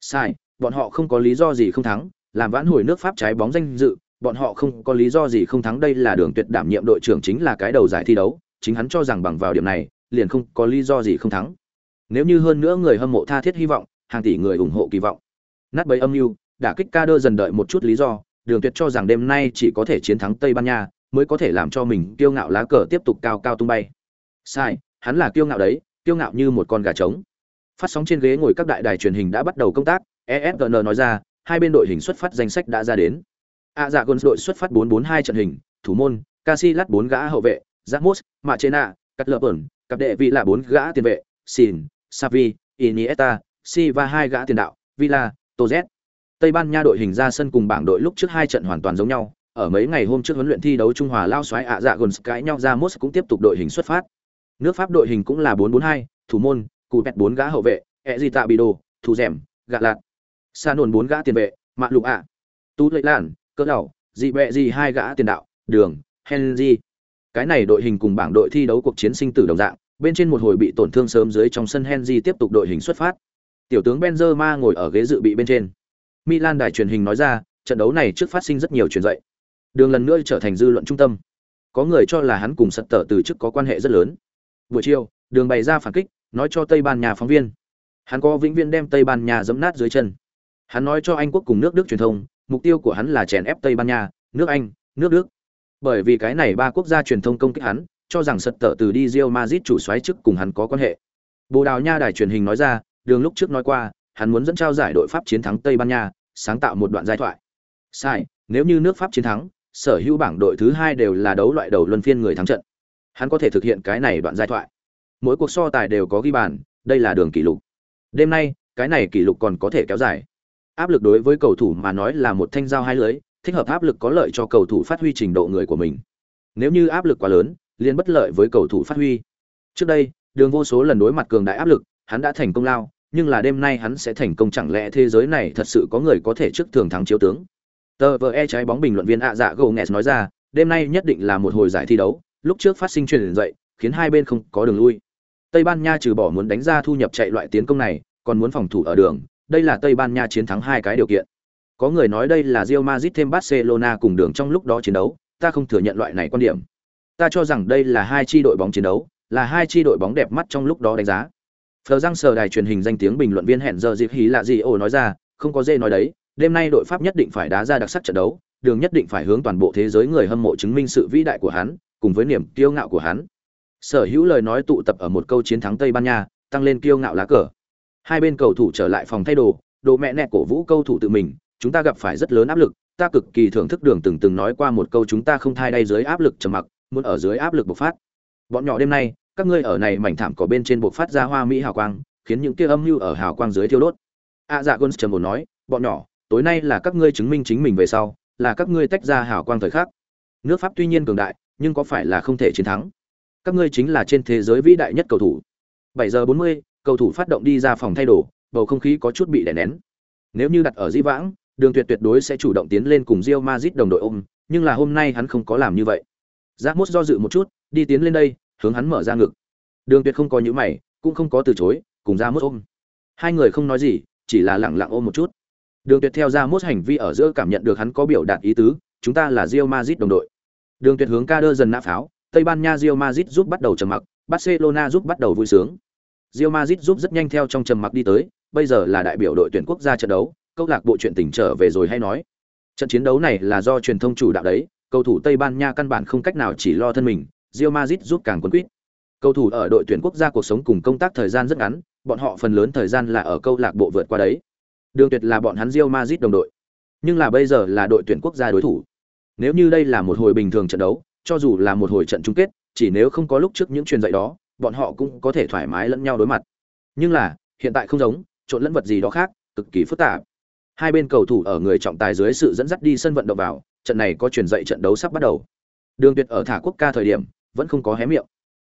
Sai, bọn họ không có lý do gì không thắng, làm vãn hồi nước pháp trái bóng danh dự, bọn họ không có lý do gì không thắng đây là đường tuyệt đảm nhiệm đội trưởng chính là cái đầu giải thi đấu, chính hắn cho rằng bằng vào điểm này, liền không có lý do gì không thắng. Nếu như hơn nữa người hâm mộ tha thiết hy vọng, hàng tỷ người ủng hộ kỳ vọng. Nát bấy âm mưu, đả kích ca đơ dần đợi một chút lý do, đường tuyệt cho rằng đêm nay chỉ có thể chiến thắng tây ban nha mới có thể làm cho mình kiêu ngạo lá cờ tiếp tục cao cao tung bay. Sai hắn là kiêu ngạo đấy kiêu ngạo như một con gà trống. Phát sóng trên ghế ngồi các đại đài truyền hình đã bắt đầu công tác efgn nói ra hai bên đội hình xuất phát danh sách đã ra đến. A dạ gôn đội xuất phát 442 trận hình thủ môn Casillas bốn gã hậu vệ Ramos, Machena, Cutlerburn, cặp đệ vị là bốn gã tiền vệ, Sin, Savi, Iniesta, Silva hai gã tiền đạo, Villa, Tozet. Tây Ban Nha đội hình ra sân cùng bảng đội lúc trước hai trận hoàn toàn giống nhau, ở mấy ngày hôm trước huấn luyện thi đấu Trung Hòa lao xoáy ạ dạ gần cãi nhau ra mốt cũng tiếp tục đội hình xuất phát. Nước Pháp đội hình cũng là 442, thủ môn, cụ pet bốn gã hậu vệ, Ezita Bido, thủ rèm, gạt lạt. Sa nồn bốn gã tiền vệ, Mạ Lục ạ. Tú lệ Lan, cỡ Đầu, dị bẹ Dị hai gã tiền đạo, Đường, Henry. Cái này đội hình cùng bảng đội thi đấu cuộc chiến sinh tử đồng dạng, bên trên một hồi bị tổn thương sớm dưới trong sân Henry tiếp tục đội hình xuất phát. Tiểu tướng Benzema ngồi ở ghế dự bị bên trên. Milan đài truyền hình nói ra, trận đấu này trước phát sinh rất nhiều truyền dậy. Đường lần nữa trở thành dư luận trung tâm. Có người cho là hắn cùng sật tở từ chức có quan hệ rất lớn. Buổi chiều, Đường bày ra phản kích, nói cho Tây Ban Nha phóng viên. Hắn có vĩnh viên đem Tây Ban Nha giẫm nát dưới chân. Hắn nói cho Anh quốc cùng nước Đức truyền thông, mục tiêu của hắn là chèn ép Tây Ban Nha, nước Anh, nước Đức. Bởi vì cái này ba quốc gia truyền thông công kích hắn, cho rằng sật tở từ đi Real Madrid chủ soái trước cùng hắn có quan hệ. Bồ Đào Nha đài truyền hình nói ra, Đường lúc trước nói qua, hắn muốn dẫn trao giải đội Pháp chiến thắng Tây Ban Nha, sáng tạo một đoạn giai thoại. Sai, nếu như nước Pháp chiến thắng, sở hữu bảng đội thứ hai đều là đấu loại đầu luân phiên người thắng trận. Hắn có thể thực hiện cái này đoạn giai thoại. Mỗi cuộc so tài đều có ghi bàn, đây là đường kỷ lục. Đêm nay, cái này kỷ lục còn có thể kéo dài. Áp lực đối với cầu thủ mà nói là một thanh dao hai lưới, thích hợp áp lực có lợi cho cầu thủ phát huy trình độ người của mình. Nếu như áp lực quá lớn, liền bất lợi với cầu thủ phát huy. Trước đây, Đường vô số lần đối mặt cường đại áp lực, hắn đã thành công lao, nhưng là đêm nay hắn sẽ thành công chẳng lẽ thế giới này thật sự có người có thể trước thường thắng chiếu tướng tờ vờ e trái bóng bình luận viên ạ dạ gỗ nghẹt nói ra đêm nay nhất định là một hồi giải thi đấu lúc trước phát sinh truyền dậy khiến hai bên không có đường lui. Tây ban nha trừ bỏ muốn đánh ra thu nhập chạy loại tiến công này còn muốn phòng thủ ở đường đây là tây ban nha chiến thắng hai cái điều kiện. Có người nói đây là Real Madrid thêm Barcelona cùng đường trong lúc đó chiến đấu ta không thừa nhận loại này quan điểm. Ta cho rằng đây là hai chi đội bóng chiến đấu là hai chi đội bóng đẹp mắt trong lúc đó đánh giá. Phờ răng sờ đài truyền hình danh tiếng bình luận viên hẹn giờ dịp hí là gì ồ nói ra, không có dê nói đấy, đêm nay đội Pháp nhất định phải đá ra đặc sắc trận đấu, đường nhất định phải hướng toàn bộ thế giới người hâm mộ chứng minh sự vĩ đại của hắn, cùng với niềm kiêu ngạo của hắn. Sở hữu lời nói tụ tập ở một câu chiến thắng Tây Ban Nha, tăng lên kiêu ngạo lá cờ. Hai bên cầu thủ trở lại phòng thay đồ, đồ mẹ nẹ cổ vũ cầu thủ tự mình, chúng ta gặp phải rất lớn áp lực, ta cực kỳ thưởng thức đường từng từng nói qua một câu chúng ta không thay đây dưới áp lực trầm mặc, muốn ở dưới áp lực bộc phát. Bọn nhỏ đêm nay, các ngươi ở này mảnh thảm có bên trên bộc phát ra hoa mỹ hào quang khiến những kia âm mưu ở hào quang dưới thiêu đốt a dạ gôn trầm bồn nói bọn nhỏ tối nay là các ngươi chứng minh chính mình về sau là các ngươi tách ra hào quang thời khắc. Nước pháp tuy nhiên cường đại nhưng có phải là không thể chiến thắng? Các ngươi chính là trên thế giới vĩ đại nhất cầu thủ. 7 giờ 40, cầu thủ phát động đi ra phòng thay đồ bầu không khí có chút bị đè nén. Nếu như đặt ở di vãng đường tuyệt tuyệt đối sẽ chủ động tiến lên cùng Real Madrid đồng đội ôm nhưng là hôm nay hắn không có làm như vậy. Giác Mốt do dự một chút, đi tiến lên đây, hướng hắn mở ra ngực. Đường tuyệt không có nhíu mày cũng không có từ chối cùng ra mốt ôm. Hai người không nói gì chỉ là lặng lặng ôm một chút đường tuyệt theo ra mốt hành vi ở giữa cảm nhận được hắn có biểu đạt ý tứ, chúng ta là Real Madrid đồng đội. Đường tuyệt hướng Kader dần nã pháo, tây ban nha Real Madrid giúp bắt đầu trầm mặc, barcelona giúp bắt đầu vui sướng. Real Madrid giúp rất nhanh theo trong trầm mặc đi tới, bây giờ là đại biểu đội tuyển quốc gia trận đấu, câu lạc bộ chuyện tỉnh trở về rồi hay nói. Trận chiến đấu này là do truyền thông chủ đạo đấy, cầu thủ tây ban nha căn bản không cách nào chỉ lo thân mình, Real Madrid giúp càng quân quýt. Cầu thủ ở đội tuyển quốc gia cuộc sống cùng công tác thời gian rất ngắn, bọn họ phần lớn thời gian là ở câu lạc bộ vượt qua đấy đường tuyệt là bọn hắn rio Madrid đồng đội. Nhưng là bây giờ là đội tuyển quốc gia đối thủ. Nếu như đây là một hồi bình thường trận đấu, cho dù là một hồi trận chung kết, chỉ nếu không có lúc trước những truyền dạy đó, bọn họ cũng có thể thoải mái lẫn nhau đối mặt. Nhưng là, hiện tại không giống, trộn lẫn vật gì đó khác, cực kỳ phức tạp. Hai bên cầu thủ ở người trọng tài dưới sự dẫn dắt đi sân vận động vào, trận này có truyền dạy trận đấu sắp bắt đầu. Đường tuyệt ở thả quốc ca thời điểm, vẫn không có hé miệng.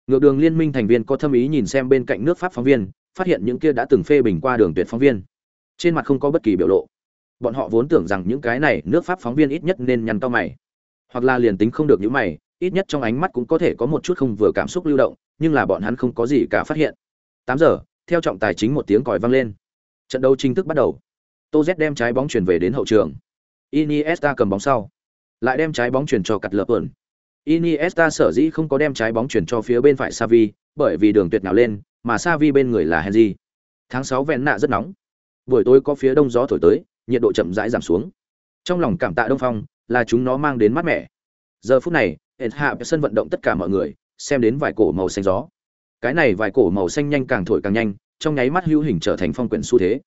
Ngược đường liên minh thành viên có thâm ý nhìn xem bên cạnh nước pháp phóng viên, phát hiện những kia đã từng phê bình qua đường tuyệt phóng viên trên mặt không có bất kỳ biểu lộ. Bọn họ vốn tưởng rằng những cái này nước pháp phóng viên ít nhất nên nhăn to mày. Hoặc là liền tính không được những mày, ít nhất trong ánh mắt cũng có thể có một chút không vừa cảm xúc lưu động, nhưng là bọn hắn không có gì cả phát hiện. Tám giờ, theo trọng tài chính một tiếng còi vang lên. Trận đấu chính thức bắt đầu. Tô z đem trái bóng chuyển về đến hậu trường. Iniesta cầm bóng sau. Lại đem trái bóng chuyển cho cắt lợp ẩn iniesta sở dĩ không có đem trái bóng chuyển cho phía bên phải savi bởi vì đường tuyệt nào lên, mà savi bên người là henry. Tháng sáu vẹn nạ rất nóng buổi tối có phía đông gió thổi tới, nhiệt độ chậm rãi giảm xuống. Trong lòng cảm tạ đông phong, là chúng nó mang đến mát mẻ. Giờ phút này hệt hạ sân vận động tất cả mọi người, xem đến vài cổ màu xanh gió. Cái này vài cổ màu xanh nhanh càng thổi càng nhanh, trong nháy mắt hữu hình trở thành phong quyển xu thế.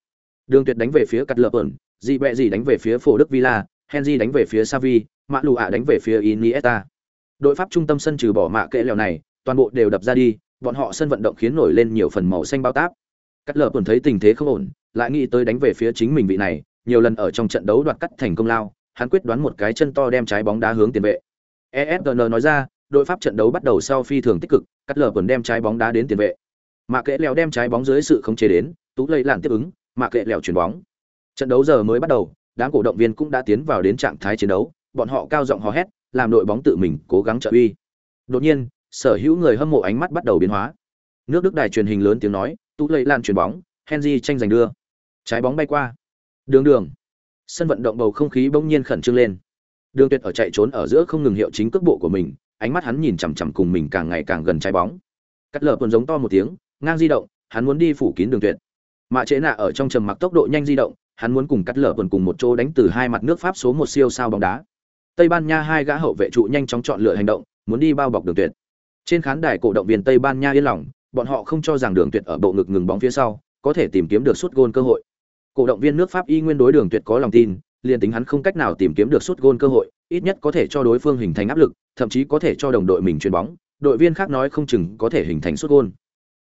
Đường tuyệt đánh về phía cắt lợp ẩn, dị bẹ gì đánh về phía phổ đức villa, henry đánh về phía savi mạ lù ạ đánh về phía iniesta. Đội pháp trung tâm sân trừ bỏ mạ kệ lèo này, toàn bộ đều đập ra đi, bọn họ sân vận động khiến nổi lên nhiều phần màu xanh bao táp. Cắt lợp ẩn thấy tình thế không ổn lại nghĩ tới đánh về phía chính mình vị này, nhiều lần ở trong trận đấu đoạt cắt thành công lao, hắn quyết đoán một cái chân to đem trái bóng đá hướng tiền vệ. Esn nói ra, đội pháp trận đấu bắt đầu sau phi thường tích cực, cắt lờ quần đem trái bóng đá đến tiền vệ. Mạ kệ lèo đem trái bóng dưới sự khống chế đến, tú lây lạn tiếp ứng, mạ kệ lèo chuyển bóng. Trận đấu giờ mới bắt đầu, đám cổ động viên cũng đã tiến vào đến trạng thái chiến đấu, bọn họ cao giọng hò hét, làm đội bóng tự mình cố gắng trợ uy. Đột nhiên, sở hữu người hâm mộ ánh mắt bắt đầu biến hóa. Nước đức đài truyền hình lớn tiếng nói, tú lây lan chuyển bóng, henry tranh giành đưa trái bóng bay qua. Đường đường. Sân vận động bầu không khí bỗng nhiên khẩn trương lên. Đường tuyệt ở chạy trốn ở giữa không ngừng hiệu chính cước bộ của mình, ánh mắt hắn nhìn chằm chằm cùng mình càng ngày càng gần trái bóng. Cắt lờ quần giống to một tiếng, ngang di động, hắn muốn đi phủ kín đường tuyệt. Mạ chế nạ ở trong trầm mặc tốc độ nhanh di động, hắn muốn cùng cắt lở quần cùng một chỗ đánh từ hai mặt nước pháp số một siêu sao bóng đá. Tây ban nha hai gã hậu vệ trụ nhanh chóng chọn lựa hành động, muốn đi bao bọc đường tuyệt. Trên khán đài cổ động viên tây ban nha yên lòng, bọn họ không cho rằng đường tuyệt ở bộ ngực ngừng bóng phía sau, có thể tìm kiếm được suốt gôn cơ hội cổ động viên nước pháp y nguyên đối đường tuyệt có lòng tin, liền tính hắn không cách nào tìm kiếm được suốt gôn cơ hội, ít nhất có thể cho đối phương hình thành áp lực, thậm chí có thể cho đồng đội mình chuyền bóng. Đội viên khác nói không chừng có thể hình thành suốt gôn.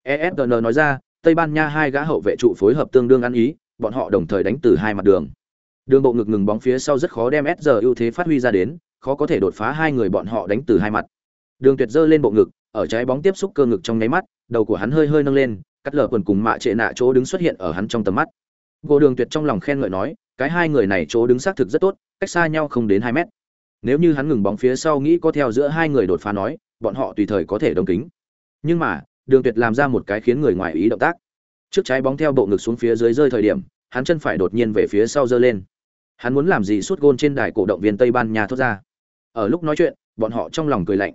Esgn nói ra, tây ban nha hai gã hậu vệ trụ phối hợp tương đương ăn ý, bọn họ đồng thời đánh từ hai mặt đường. Đường bộ ngực ngừng bóng phía sau rất khó đem s ưu thế phát huy ra đến, khó có thể đột phá hai người bọn họ đánh từ hai mặt. Đường tuyệt giơ lên bộ ngực, ở trái bóng tiếp xúc cơ ngực trong nháy mắt, đầu của hắn hơi hơi nâng lên, cắt lở quần cùng mạ trệ nạ chỗ đứng xuất hiện ở hắn trong tầm mắt. Gỗ Đường Tuyệt trong lòng khen ngợi nói, cái hai người này chỗ đứng xác thực rất tốt, cách xa nhau không đến hai mét. Nếu như hắn ngừng bóng phía sau nghĩ có theo giữa hai người đột phá nói, bọn họ tùy thời có thể đồng kính. Nhưng mà, Đường Tuyệt làm ra một cái khiến người ngoài ý động tác. Trước trái bóng theo bộ ngực xuống phía dưới rơi thời điểm, hắn chân phải đột nhiên về phía sau giơ lên. Hắn muốn làm gì suốt gôn trên đài cổ động viên Tây Ban Nha thoát ra. Ở lúc nói chuyện, bọn họ trong lòng cười lạnh.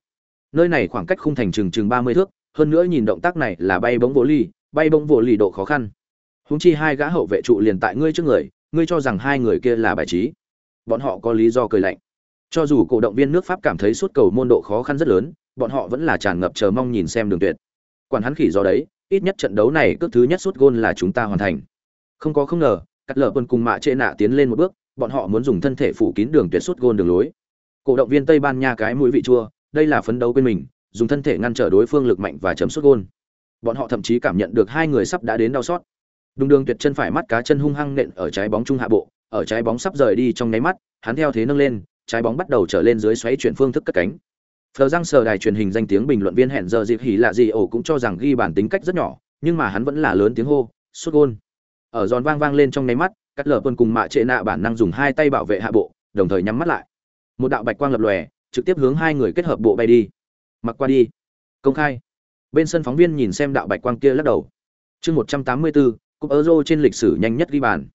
Nơi này khoảng cách khung thành chừng chừng 30 thước, hơn nữa nhìn động tác này là bay bóng vô ly, bay bóng vô ly độ khó khăn húng chi hai gã hậu vệ trụ liền tại ngươi trước người, ngươi cho rằng hai người kia là bài trí. Bọn họ có lý do cười lạnh. Cho dù cổ động viên nước pháp cảm thấy suốt cầu môn độ khó khăn rất lớn, bọn họ vẫn là tràn ngập chờ mong nhìn xem đường tuyệt. Quản hắn khỉ do đấy, ít nhất trận đấu này cước thứ nhất suốt gôn là chúng ta hoàn thành. Không có không ngờ, cắt lở quân cùng mạ trệ nạ tiến lên một bước, bọn họ muốn dùng thân thể phủ kín đường tuyệt suốt gôn đường lối. Cổ động viên tây ban nha cái mũi vị chua, đây là phấn đấu bên mình, dùng thân thể ngăn trở đối phương lực mạnh và chấm suốt gôn. Bọn họ thậm chí cảm nhận được hai người sắp đã đến đau xót. Đùng Đường Tuyệt chân phải mắt cá chân hung hăng nện ở trái bóng trung hạ bộ, ở trái bóng sắp rời đi trong nháy mắt, hắn theo thế nâng lên, trái bóng bắt đầu trở lên dưới xoáy chuyển phương thức cất cánh. Phờ răng sờ đài truyền hình danh tiếng bình luận viên hẹn giờ dịp hỉ lạ gì ổ cũng cho rằng ghi bản tính cách rất nhỏ, nhưng mà hắn vẫn là lớn tiếng hô, sút gol. Ở giòn vang vang lên trong nháy mắt, cắt lở quân cùng mạ trệ nạ bản năng dùng hai tay bảo vệ hạ bộ, đồng thời nhắm mắt lại. Một đạo bạch quang lập lòe, trực tiếp hướng hai người kết hợp bộ bay đi. Mặc qua đi. Công khai. Bên sân phóng viên nhìn xem đạo bạch quang kia lắc đầu. Chương 184, cúp Euro trên lịch sử nhanh nhất ghi bàn.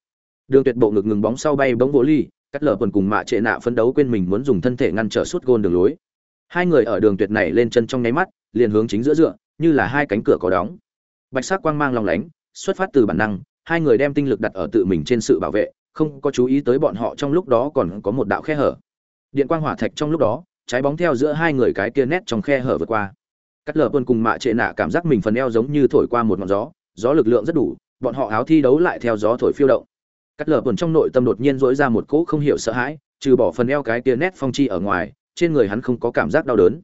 Đường Tuyệt bộ ngực ngừng bóng sau bay bóng vô ly, cắt lở quần cùng mạ trệ nạ phấn đấu quên mình muốn dùng thân thể ngăn trở suốt gôn đường lối. Hai người ở đường Tuyệt này lên chân trong nháy mắt, liền hướng chính giữa dựa, như là hai cánh cửa có đóng. Bạch sắc quang mang long lánh, xuất phát từ bản năng, hai người đem tinh lực đặt ở tự mình trên sự bảo vệ, không có chú ý tới bọn họ trong lúc đó còn có một đạo khe hở điện quang hỏa thạch trong lúc đó trái bóng theo giữa hai người cái kia nét trong khe hở vượt qua cắt lở quân cùng mạ trệ nạ cảm giác mình phần eo giống như thổi qua một ngọn gió gió lực lượng rất đủ bọn họ áo thi đấu lại theo gió thổi phiêu động. Cắt lờ buồn trong nội tâm đột nhiên dỗi ra một cỗ không hiểu sợ hãi, trừ bỏ phần eo cái kia nét phong chi ở ngoài, trên người hắn không có cảm giác đau đớn.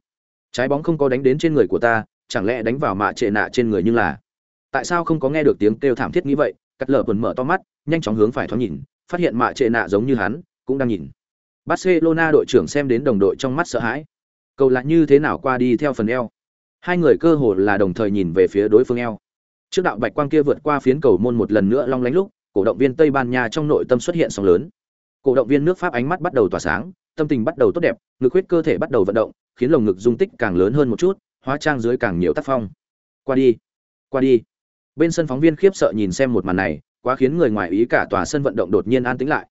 Trái bóng không có đánh đến trên người của ta, chẳng lẽ đánh vào mạ trệ nạ trên người nhưng là? Tại sao không có nghe được tiếng kêu thảm thiết như vậy? Cắt lờ buồn mở to mắt, nhanh chóng hướng phải thoáng nhìn, phát hiện mạ trệ nạ giống như hắn, cũng đang nhìn. Barcelona đội trưởng xem đến đồng đội trong mắt sợ hãi. Cầu lại như thế nào qua đi theo phần eo? Hai người cơ hồ là đồng thời nhìn về phía đối phương eo trước đạo bạch quang kia vượt qua phiến cầu môn một lần nữa long lánh lúc, cổ động viên tây ban nha trong nội tâm xuất hiện sóng lớn. Cổ động viên nước pháp ánh mắt bắt đầu tỏa sáng, tâm tình bắt đầu tốt đẹp, ngực huyết cơ thể bắt đầu vận động, khiến lồng ngực dung tích càng lớn hơn một chút, hóa trang dưới càng nhiều tác phong. Qua đi qua đi. Bên sân phóng viên khiếp sợ nhìn xem một màn này, quá khiến người ngoài ý cả tòa sân vận động đột nhiên an tĩnh lại.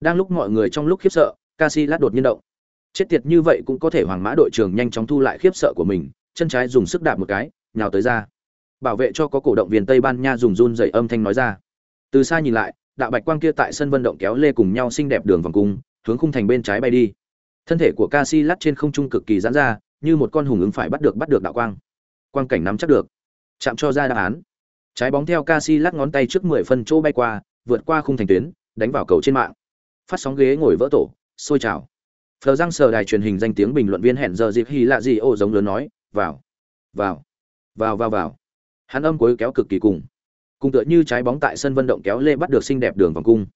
Đang lúc mọi người trong lúc khiếp sợ, Casillas đột nhiên động. Chết tiệt như vậy cũng có thể hoàng mã đội trưởng nhanh chóng thu lại khiếp sợ của mình, chân trái dùng sức đạp một cái, nhào tới ra bảo vệ cho có cổ động viên tây ban nha dùng run dày âm thanh nói ra. Từ xa nhìn lại, đạo bạch quang kia tại sân vận động kéo lê cùng nhau xinh đẹp đường vòng cung, hướng khung thành bên trái bay đi. Thân thể của Casillas trên không trung cực kỳ giãn ra, như một con hùng ứng phải bắt được bắt được đạo quang. Quang cảnh nắm chắc được. Chạm cho ra đáp án. Trái bóng theo Casillas ngón tay trước mười phân chỗ bay qua, vượt qua khung thành tuyến, đánh vào cầu trên mạng. Phát sóng ghế ngồi vỡ tổ sôi trào phờ răng sờ đài truyền hình danh tiếng bình luận viên hẹn giờ dịp hy lạ gì ô giống lớn nói, vào vào vào vào vào hắn âm cuối kéo cực kỳ cùng. Cùng tựa như trái bóng tại sân vận động kéo lê bắt được xinh đẹp đường vòng cung.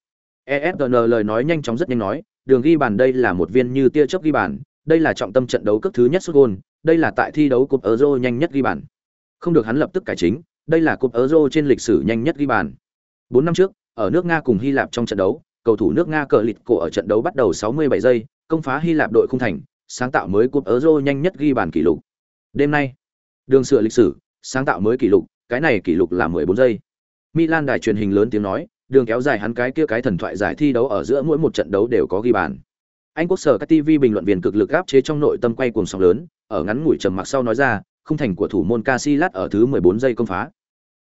Efn lời nói nhanh chóng rất nhanh nói đường ghi bàn đây là một viên như tia chớp ghi bàn đây là trọng tâm trận đấu cấp thứ nhất xuất gôn đây là tại thi đấu cúp euro nhanh nhất ghi bàn. Không được hắn lập tức cải chính đây là cúp euro trên lịch sử nhanh nhất ghi bàn. Bốn năm trước ở nước nga cùng hy lạp trong trận đấu cầu thủ nước Nga cờ lịt cổ ở trận đấu bắt đầu 67 giây, công phá Hy Lạp đội không thành, sáng tạo mới cúp Euro nhanh nhất ghi bàn kỷ lục. Đêm nay, đường sửa lịch sử, sáng tạo mới kỷ lục, cái này kỷ lục là 14 giây. Milan đài truyền hình lớn tiếng nói, đường kéo dài hắn cái kia cái thần thoại giải thi đấu ở giữa mỗi một trận đấu đều có ghi bàn. Anh quốc sở các TV bình luận viên cực lực áp chế trong nội tâm quay cuồng sóng lớn, ở ngắn ngủi trầm mặc sau nói ra, không thành của thủ môn Casillas ở thứ 14 giây công phá.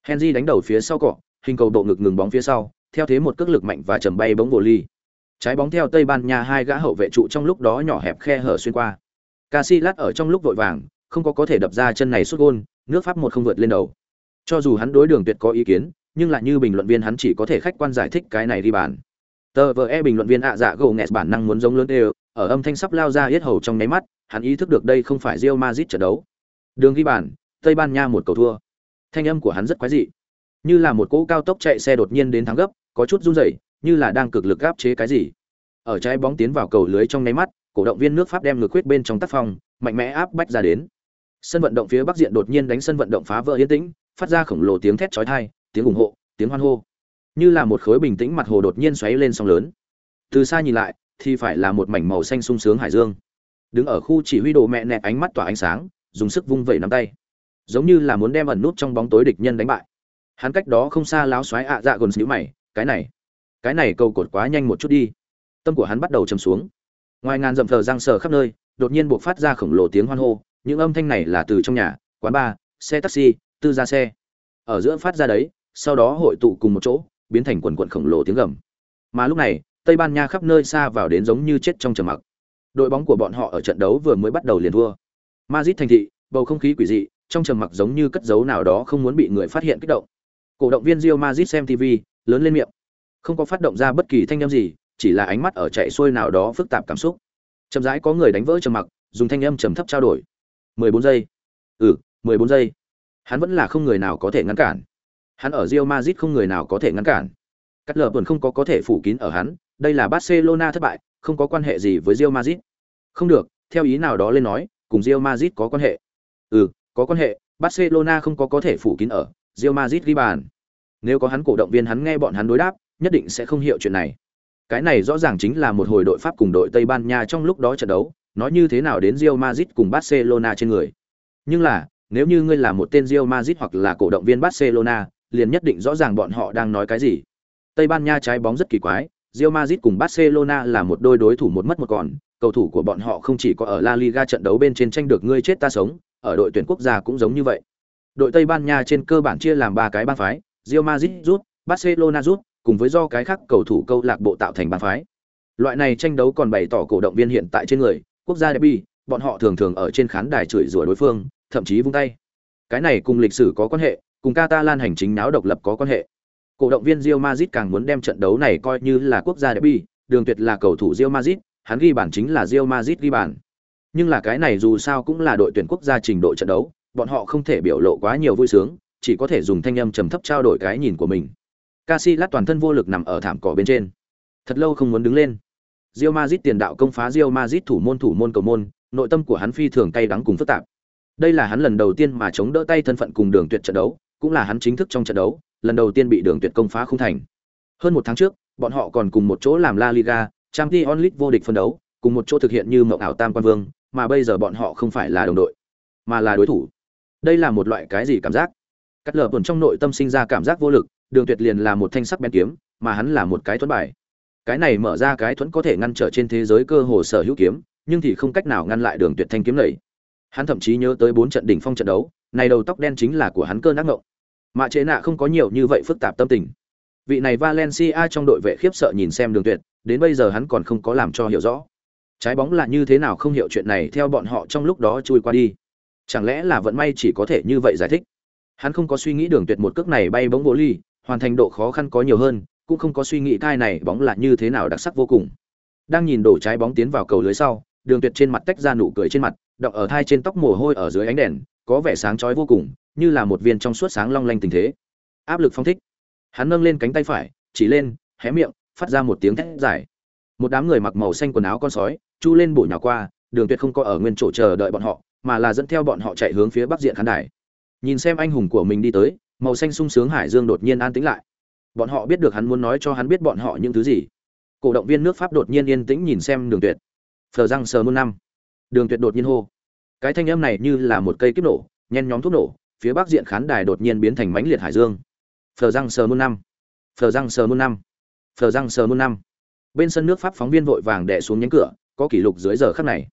Henry đánh đầu phía sau cọ, hình cầu độ ngực ngừng bóng phía sau, theo thế một cước lực mạnh và trầm bay bóng vô ly. Trái bóng theo Tây Ban Nha hai gã hậu vệ trụ trong lúc đó nhỏ hẹp khe hở xuyên qua. Casillas ở trong lúc vội vàng, không có có thể đập ra chân này sút gôn, nước Pháp một không vượt lên đầu. Cho dù hắn đối đường tuyệt có ý kiến, nhưng lại như bình luận viên hắn chỉ có thể khách quan giải thích cái này đi bàn. Tờ VE bình luận viên ạ dạ gỗ nghẹt bản năng muốn giống lớn đều, ở âm thanh sắp lao ra yết hầu trong nháy mắt, hắn ý thức được đây không phải Real Madrid trận đấu. Đường ghi bàn, Tây Ban Nha một cầu thua. Thanh âm của hắn rất quái dị, như là một cỗ cao tốc chạy xe đột nhiên đến thắng gấp, có chút run rẩy, như là đang cực lực áp chế cái gì. Ở trái bóng tiến vào cầu lưới trong nháy mắt, cổ động viên nước Pháp đem ngược quyết bên trong tác phong, mạnh mẽ áp bách ra đến. Sân vận động phía bắc diện đột nhiên đánh sân vận động phá vỡ yên tĩnh, phát ra khổng lồ tiếng thét chói tai, tiếng ủng hộ, tiếng hoan hô. Như là một khối bình tĩnh mặt hồ đột nhiên xoáy lên sóng lớn. Từ xa nhìn lại, thì phải là một mảnh màu xanh sung sướng hải dương. Đứng ở khu chỉ huy đồ mẹ nẹt ánh mắt tỏa ánh sáng, dùng sức vung vẩy nắm tay, giống như là muốn đem ẩn nút trong bóng tối địch nhân đánh bại. Hắn cách đó không xa láo xoáy ạ dạ gồn xíu mày, cái này cái này câu cột quá nhanh một chút đi tâm của hắn bắt đầu chầm xuống ngoài ngàn dậm thờ giang sờ khắp nơi đột nhiên buộc phát ra khổng lồ tiếng hoan hô những âm thanh này là từ trong nhà, quán bar, xe taxi, tư gia xe. Ở giữa phát ra đấy, sau đó hội tụ cùng một chỗ, biến thành quần quận khổng lồ tiếng gầm. Mà lúc này, tây ban nha khắp nơi xa vào đến giống như chết trong trầm mặc. Đội bóng của bọn họ ở trận đấu vừa mới bắt đầu liền thua. Madrid thành thị, bầu không khí quỷ dị, trong trầm mặc giống như cất dấu nào đó không muốn bị người phát hiện kích động. Cổ động viên rio madrid xem tv lớn lên miệng. Không có phát động ra bất kỳ thanh âm gì, chỉ là ánh mắt ở chạy xuôi nào đó phức tạp cảm xúc. Chậm rãi có người đánh vỡ trầm mặc, dùng thanh âm trầm thấp trao đổi mười bốn giây. Ừ mười bốn giây. Hắn vẫn là không người nào có thể ngăn cản. Hắn ở rio mazit không người nào có thể ngăn cản. Cắt lờ vẫn không có có thể phủ kín ở hắn. Đây là barcelona thất bại, không có quan hệ gì với rio mazit không được, theo ý nào đó lên nói, cùng rio mazit có quan hệ. Ừ có quan hệ, barcelona không có có thể phủ kín ở rio mazit ghi bàn. Nếu có hắn cổ động viên hắn nghe bọn hắn đối đáp, nhất định sẽ không hiểu chuyện này. Cái này rõ ràng chính là một hồi đội pháp cùng đội tây ban nha trong lúc đó trận đấu nói như thế nào đến Real Madrid cùng Barcelona trên người. Nhưng là nếu như ngươi là một tên Real Madrid hoặc là cổ động viên Barcelona liền nhất định rõ ràng bọn họ đang nói cái gì. Tây Ban Nha trái bóng rất kỳ quái Real Madrid cùng Barcelona là một đôi đối thủ một mất một còn cầu thủ của bọn họ không chỉ có ở La Liga trận đấu bên trên tranh được ngươi chết ta sống ở đội tuyển quốc gia cũng giống như vậy. Đội Tây Ban Nha trên cơ bản chia làm ba cái bang phái Real Madrid rút Barcelona rút cùng với do cái khác cầu thủ câu lạc bộ tạo thành bang phái. Loại này tranh đấu còn bày tỏ cổ động viên hiện tại trên người, quốc gia derby, bọn họ thường thường ở trên khán đài chửi rủa đối phương, thậm chí vung tay. Cái này cùng lịch sử có quan hệ, cùng Catalan hành chính náo độc lập có quan hệ. Cổ động viên Real Madrid càng muốn đem trận đấu này coi như là quốc gia derby, đường tuyệt là cầu thủ Real Madrid, hắn ghi bàn chính là Real Madrid ghi bàn. Nhưng là cái này dù sao cũng là đội tuyển quốc gia trình độ trận đấu, bọn họ không thể biểu lộ quá nhiều vui sướng, chỉ có thể dùng thanh âm trầm thấp trao đổi cái nhìn của mình. Casillas toàn thân vô lực nằm ở thảm cỏ bên trên. Thật lâu không muốn đứng lên. Real Madrid tiền đạo công phá Real Madrid thủ môn thủ môn cầu môn, nội tâm của hắn phi thường cay đắng cùng phức tạp. Đây là hắn lần đầu tiên mà chống đỡ tay thân phận cùng Đường Tuyệt trận đấu, cũng là hắn chính thức trong trận đấu, lần đầu tiên bị Đường Tuyệt công phá không thành. Hơn một tháng trước, bọn họ còn cùng một chỗ làm La Liga, Champions League vô địch phân đấu, cùng một chỗ thực hiện như mộng ảo tam quan vương, mà bây giờ bọn họ không phải là đồng đội, mà là đối thủ. Đây là một loại cái gì cảm giác? Cắt lở buồn trong nội tâm sinh ra cảm giác vô lực, Đường Tuyệt liền là một thanh sắc bén kiếm, mà hắn là một cái thuần bài. Cái này mở ra cái thuẫn có thể ngăn trở trên thế giới cơ hồ sở hữu kiếm, nhưng thì không cách nào ngăn lại Đường Tuyệt thanh kiếm này. Hắn thậm chí nhớ tới bốn trận đỉnh phong trận đấu, này đầu tóc đen chính là của hắn cơn ác ngộng. Mạ Chế Nạ không có nhiều như vậy phức tạp tâm tình. Vị này Valencia trong đội vệ khiếp sợ nhìn xem Đường Tuyệt, đến bây giờ hắn còn không có làm cho hiểu rõ. Trái bóng là như thế nào không hiểu chuyện này theo bọn họ trong lúc đó chui qua đi. Chẳng lẽ là vận may chỉ có thể như vậy giải thích? Hắn không có suy nghĩ Đường Tuyệt một cước này bay bóng vô ly, hoàn thành độ khó khăn có nhiều hơn, cũng không có suy nghĩ cai này bóng là như thế nào đặc sắc vô cùng. Đang nhìn đổ trái bóng tiến vào cầu lưới sau, Đường Tuyệt trên mặt tách ra nụ cười trên mặt, đọng ở thai trên tóc mồ hôi ở dưới ánh đèn, có vẻ sáng chói vô cùng, như là một viên trong suốt sáng long lanh tình thế. Áp lực phong thích. Hắn nâng lên cánh tay phải, chỉ lên, hé miệng, phát ra một tiếng thét dài. Một đám người mặc màu xanh quần áo con sói, chu lên bổ nhỏ qua, Đường Tuyệt không có ở nguyên chỗ chờ đợi bọn họ, mà là dẫn theo bọn họ chạy hướng phía bắc diện khán đài. Nhìn xem anh hùng của mình đi tới, màu xanh sung sướng hải dương đột nhiên an tĩnh lại bọn họ biết được hắn muốn nói cho hắn biết bọn họ những thứ gì. Cổ động viên nước pháp đột nhiên yên tĩnh nhìn xem đường tuyệt. Phờ răng sờ muôn năm. Đường tuyệt đột nhiên hô. Cái thanh âm này như là một cây kiếp nổ, nhen nhóm thuốc nổ, phía bắc diện khán đài đột nhiên biến thành mãnh liệt hải dương. Phờ răng sờ muôn năm. Phờ răng sờ muôn năm. Phờ răng sờ muôn năm. Bên sân nước pháp phóng viên vội vàng đè xuống nhánh cửa, có kỷ lục dưới giờ khắc này.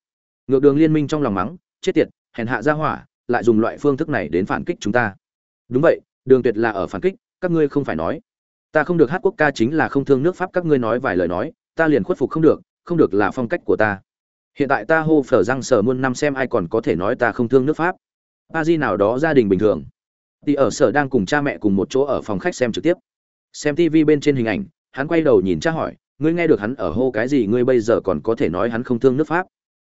Ngược đường liên minh trong lòng mắng, chết tiệt, hèn hạ ra hỏa, lại dùng loại phương thức này đến phản kích chúng ta. Đúng vậy, đường tuyệt là ở phản kích, các ngươi không phải nói ta không được hát quốc ca chính là không thương nước pháp, các ngươi nói vài lời nói, ta liền khuất phục không được không được là phong cách của ta. Hiện tại ta hô phở răng sở muôn năm xem ai còn có thể nói ta không thương nước pháp. A di nào đó gia đình bình thường. Thì ở sở đang cùng cha mẹ cùng một chỗ ở phòng khách xem trực tiếp. Xem tv bên trên hình ảnh, hắn quay đầu nhìn cha hỏi, ngươi nghe được hắn ở hô cái gì, ngươi bây giờ còn có thể nói hắn không thương nước pháp?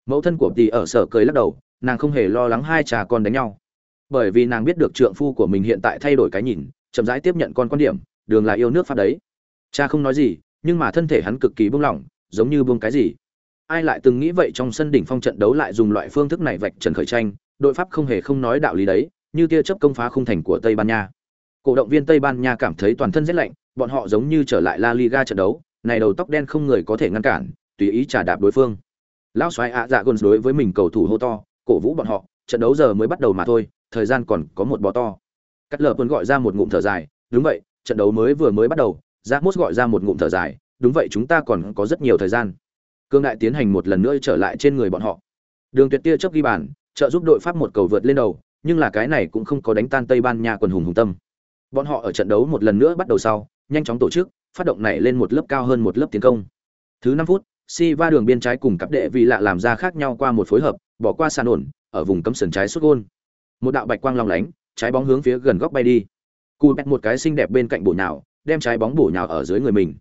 Mẫu thân của tỷ ở sở cười lắc đầu, nàng không hề lo lắng hai cha con đánh nhau. Bởi vì nàng biết được trượng phu của mình hiện tại thay đổi cái nhìn, chậm rãi tiếp nhận con quan điểm đường là yêu nước pháp đấy. Cha không nói gì, nhưng mà thân thể hắn cực kỳ buông lỏng, giống như buông cái gì. Ai lại từng nghĩ vậy trong sân đỉnh phong trận đấu lại dùng loại phương thức này vạch trần khởi tranh, đội pháp không hề không nói đạo lý đấy, như tia chớp công phá khung thành của tây ban nha. Cổ động viên tây ban nha cảm thấy toàn thân rét lạnh, bọn họ giống như trở lại la liga trận đấu, này đầu tóc đen không người có thể ngăn cản, tùy ý trả đạp đối phương. Lão xoáy ạ dạ gôn đối với mình cầu thủ hô to, cổ vũ bọn họ, trận đấu giờ mới bắt đầu mà thôi, thời gian còn có một bò to. Cắt lờ quân gọi ra một ngụm thở dài, đúng vậy trận đấu mới vừa mới bắt đầu giác mốt gọi ra một ngụm thở dài, đúng vậy, chúng ta còn có rất nhiều thời gian. Cương đại tiến hành một lần nữa trở lại trên người bọn họ. Đường tuyệt tia chớp ghi bàn, trợ giúp đội pháp một cầu vượt lên đầu, nhưng là cái này cũng không có đánh tan tây ban nha quần hùng hùng tâm. Bọn họ ở trận đấu một lần nữa bắt đầu sau, nhanh chóng tổ chức, phát động này lên một lớp cao hơn một lớp tiến công. Thứ năm phút, si va đường biên trái cùng cặp đệ vì lạ làm ra khác nhau qua một phối hợp, bỏ qua sàn ổn, ở vùng cấm sườn trái xuất gôn. Một đạo bạch quang long lánh, trái bóng hướng phía gần góc bay đi cù bẹt một cái xinh đẹp bên cạnh bổ nhào đem trái bóng bổ nhào ở dưới người mình.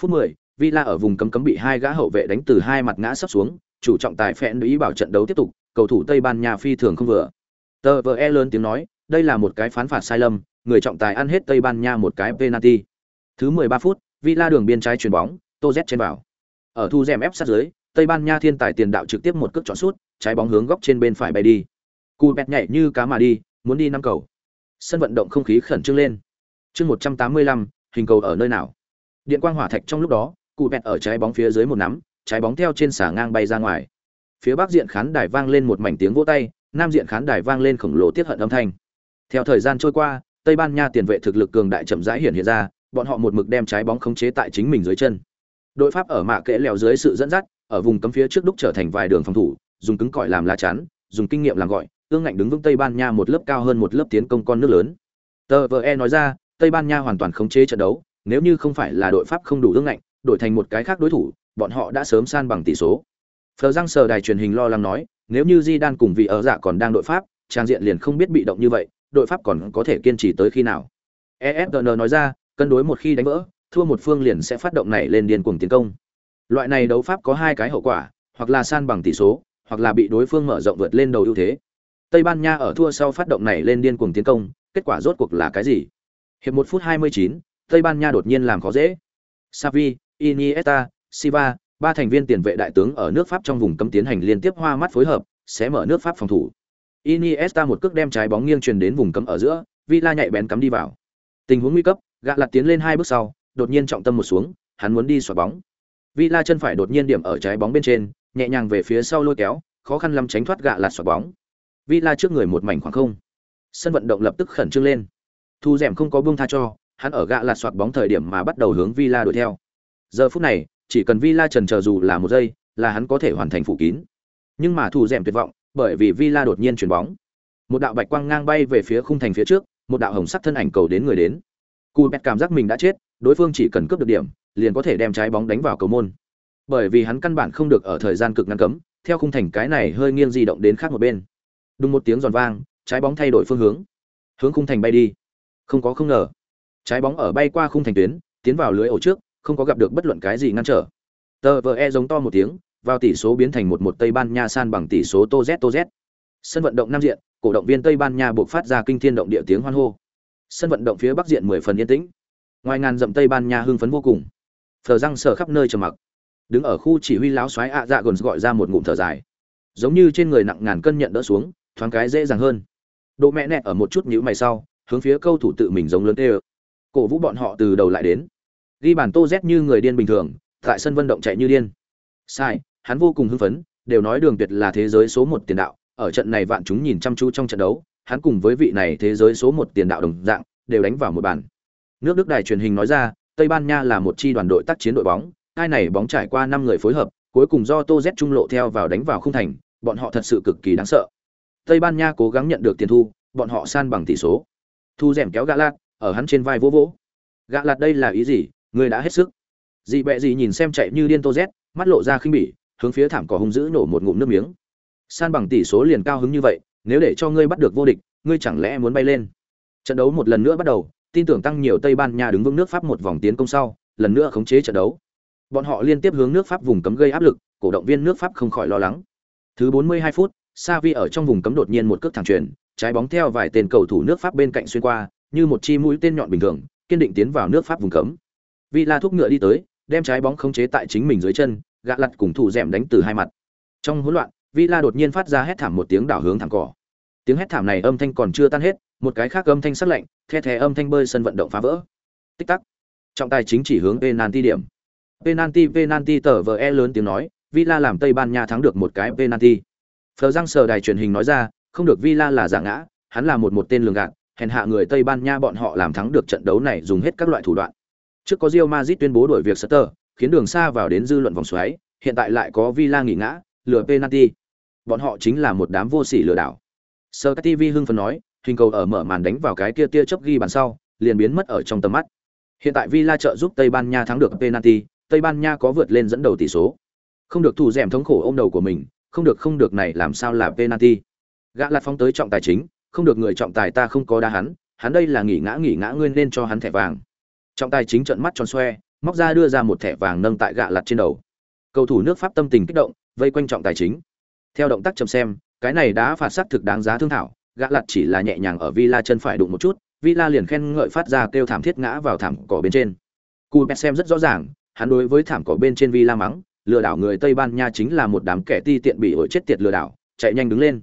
Phút 10, Villa ở vùng cấm cấm bị hai gã hậu vệ đánh từ hai mặt ngã sắp xuống chủ trọng tài phẹn ý bảo trận đấu tiếp tục cầu thủ tây ban nha phi thường không vừa. Tờ vờ e lớn tiếng nói đây là một cái phán phạt sai lầm người trọng tài ăn hết tây ban nha một cái penalty. Thứ 13 phút Villa đường biên trái chuyền bóng tô z trên vào. Ở thu rèm ép sát dưới tây ban nha thiên tài tiền đạo trực tiếp một cước chọn sút trái bóng hướng góc trên bên phải bay đi. Cù bẹt nhảy như cá mà đi muốn đi năm cầu sân vận động không khí khẩn trương lên. Chương một trăm tám mươi lăm, hình cầu ở nơi nào? Điện quang hỏa thạch trong lúc đó, cụ bẹt ở trái bóng phía dưới một nắm, trái bóng theo trên xà ngang bay ra ngoài. Phía bắc diện khán đài vang lên một mảnh tiếng vỗ tay, nam diện khán đài vang lên khổng lồ tiết hận âm thanh. Theo thời gian trôi qua, tây ban nha tiền vệ thực lực cường đại chậm rãi hiện hiện ra, bọn họ một mực đem trái bóng khống chế tại chính mình dưới chân. Đội pháp ở mạ kẽ lèo dưới sự dẫn dắt, ở vùng cấm phía trước đúc trở thành vài đường phòng thủ, dùng cứng cỏi làm lá chắn, dùng kinh nghiệm làm gọi ương ngạnh đứng vững Tây Ban Nha một lớp cao hơn một lớp tiến công con nước lớn. Tờ VE nói ra, Tây Ban Nha hoàn toàn khống chế trận đấu, nếu như không phải là đội pháp không đủ ương ngạnh đổi thành một cái khác đối thủ bọn họ đã sớm san bằng tỷ số. Phờ răng sờ đài truyền hình lo lắng nói nếu như di đan cùng vị ở dạ còn đang đội pháp trang diện liền không biết bị động như vậy đội pháp còn có thể kiên trì tới khi nào. Efn nói ra cân đối một khi đánh vỡ thua một phương liền sẽ phát động này lên điên cuồng tiến công. Loại này đấu pháp có hai cái hậu quả hoặc là san bằng tỷ số hoặc là bị đối phương mở rộng vượt lên đầu ưu thế tây ban nha ở thua sau phát động này lên điên cuồng tiến công kết quả rốt cuộc là cái gì? Hiệp một phút 29, tây ban nha đột nhiên làm khó dễ. Xavi, iniesta Silva, ba thành viên tiền vệ đại tướng ở nước pháp trong vùng cấm tiến hành liên tiếp hoa mắt phối hợp sẽ mở nước pháp phòng thủ. Iniesta một cước đem trái bóng nghiêng truyền đến vùng cấm ở giữa villa nhạy bén cắm đi vào. Tình huống nguy cấp gạ lật tiến lên hai bước sau đột nhiên trọng tâm một xuống hắn muốn đi xoạc bóng. Villa chân phải đột nhiên điểm ở trái bóng bên trên nhẹ nhàng về phía sau lôi kéo khó khăn lắm tránh thoát gạ lật xoạc bóng villa trước người một mảnh khoảng không. Sân vận động lập tức khẩn trương lên. Thu rèm không có buông tha cho, hắn ở gạ lạt xoạc bóng thời điểm mà bắt đầu hướng villa đuổi theo. Giờ phút này, chỉ cần villa trần chờ dù là một giây, là hắn có thể hoàn thành phủ kín. Nhưng mà thu rèm tuyệt vọng, bởi vì villa đột nhiên chuyển bóng. Một đạo bạch quang ngang bay về phía khung thành phía trước, một đạo hồng sắc thân ảnh cầu đến người đến. Cú bẹt cảm giác mình đã chết, đối phương chỉ cần cướp được điểm, liền có thể đem trái bóng đánh vào cầu môn. Bởi vì hắn căn bản không được ở thời gian cực ngăn cấm, theo khung thành cái này hơi nghiêng di động đến khác một bên đúng một tiếng giòn vang, trái bóng thay đổi phương hướng. Hướng khung thành bay đi. Không có không ngờ. Trái bóng ở bay qua khung thành tuyến, tiến vào lưới ổ trước, không có gặp được bất luận cái gì ngăn trở. Tờ vờ e giống to một tiếng, vào tỷ số biến thành một một tây ban nha san bằng tỷ số tô z tô z. Sân vận động nam diện, cổ động viên tây ban nha buộc phát ra kinh thiên động địa tiếng hoan hô. Sân vận động phía bắc diện mười phần yên tĩnh. Ngoài ngàn dặm tây ban nha hưng phấn vô cùng. Phờ răng sờ khắp nơi trầm mặc. Đứng ở khu chỉ huy láo xoáy ạ dạ gần gọi ra một ngụm thở dài. Giống như trên người nặng ngàn cân nhận đỡ xuống thoáng cái dễ dàng hơn. Độ mẹ nẹt ở một chút nhữ mày sau, hướng phía câu thủ tự mình giống lớn tê cổ vũ bọn họ từ đầu lại đến. Ghi bàn tô z như người điên bình thường, tại sân vận động chạy như điên. Sai, hắn vô cùng hưng phấn, đều nói đường tuyệt là thế giới số một tiền đạo, ở trận này vạn chúng nhìn chăm chú trong trận đấu, hắn cùng với vị này thế giới số một tiền đạo đồng dạng, đều đánh vào một bàn. Nước đức đài truyền hình nói ra, tây ban nha là một chi đoàn đội tác chiến đội bóng, hai này bóng trải qua năm người phối hợp, cuối cùng do tô z trung lộ theo vào đánh vào không thành, bọn họ thật sự cực kỳ đáng sợ tây ban nha cố gắng nhận được tiền thu, bọn họ san bằng tỷ số. Thu rèm kéo gã lạt, ở hắn trên vai vỗ vỗ. Gã lạt đây là ý gì? Người đã hết sức. Dị bẹ gì nhìn xem chạy như điên tô z, mắt lộ ra khinh bỉ, hướng phía thảm cỏ hung dữ nổ một ngụm nước miếng. San bằng tỷ số liền cao hứng như vậy, nếu để cho ngươi bắt được vô địch, ngươi chẳng lẽ muốn bay lên? Trận đấu một lần nữa bắt đầu, tin tưởng tăng nhiều tây ban nha đứng vững nước pháp một vòng tiến công sau, lần nữa khống chế trận đấu. Bọn họ liên tiếp hướng nước pháp vùng cấm gây áp lực, cổ động viên nước pháp không khỏi lo lắng. Thứ 42 phút Savi ở trong vùng cấm đột nhiên một cước thẳng chuyển trái bóng theo vài tên cầu thủ nước pháp bên cạnh xuyên qua như một chi mũi tên nhọn bình thường kiên định tiến vào nước pháp vùng cấm Villa thúc ngựa đi tới đem trái bóng khống chế tại chính mình dưới chân gạ lật cùng thủ dẻm đánh từ hai mặt trong hỗn loạn Villa đột nhiên phát ra hét thảm một tiếng đảo hướng thẳng cỏ. Tiếng hét thảm này âm thanh còn chưa tan hết, một cái khác âm thanh sắc lạnh, the thé âm thanh bơi sân vận động phá vỡ. Tích tắc. Trọng tài chính chỉ hướng penalty điểm. Penalty penalty tờ vờ e lớn tiếng nói, Villa làm Tây Ban Nha thắng được một cái penalty. Phờ răng sờ đài truyền hình nói ra, không được Villa là giả ngã, hắn là một một tên lường gạt, hèn hạ người Tây Ban Nha bọn họ làm thắng được trận đấu này dùng hết các loại thủ đoạn. Trước có Real Madrid tuyên bố đổi việc Sutter, khiến đường xa vào đến dư luận vòng xoáy, hiện tại lại có Villa nghỉ ngã, lừa penalty. Bọn họ chính là một đám vô sỉ lừa đảo. Sơ các tv hưng phấn nói hình cầu ở mở màn đánh vào cái kia tia chớp ghi bàn sau liền biến mất ở trong tầm mắt. Hiện tại villa trợ giúp tây ban nha thắng được penalty tây ban nha có vượt lên dẫn đầu tỷ số. Không được thủ rèm thống khổ ôm đầu của mình không được không được này làm sao là penalty? Gã lạt phóng tới trọng tài chính không được người trọng tài ta không có đá hắn hắn đây là nghỉ ngã nghỉ ngã nguyên nên cho hắn thẻ vàng. Trọng tài chính trợn mắt tròn xoe móc ra đưa ra một thẻ vàng nâng tại gã lạt trên đầu. Cầu thủ nước pháp tâm tình kích động vây quanh trọng tài chính. Theo động tác chậm xem, cái này đã phạt sát thực đáng giá thương thảo, gã lạt chỉ là nhẹ nhàng ở Villa chân phải đụng một chút, Villa liền khen ngợi phát ra kêu thảm thiết ngã vào thảm cỏ bên trên. Cú xem rất rõ ràng, hắn đối với thảm cỏ bên trên Villa mắng, lừa đảo người Tây Ban Nha chính là một đám kẻ ti tiện bị ổi chết tiệt lừa đảo, chạy nhanh đứng lên.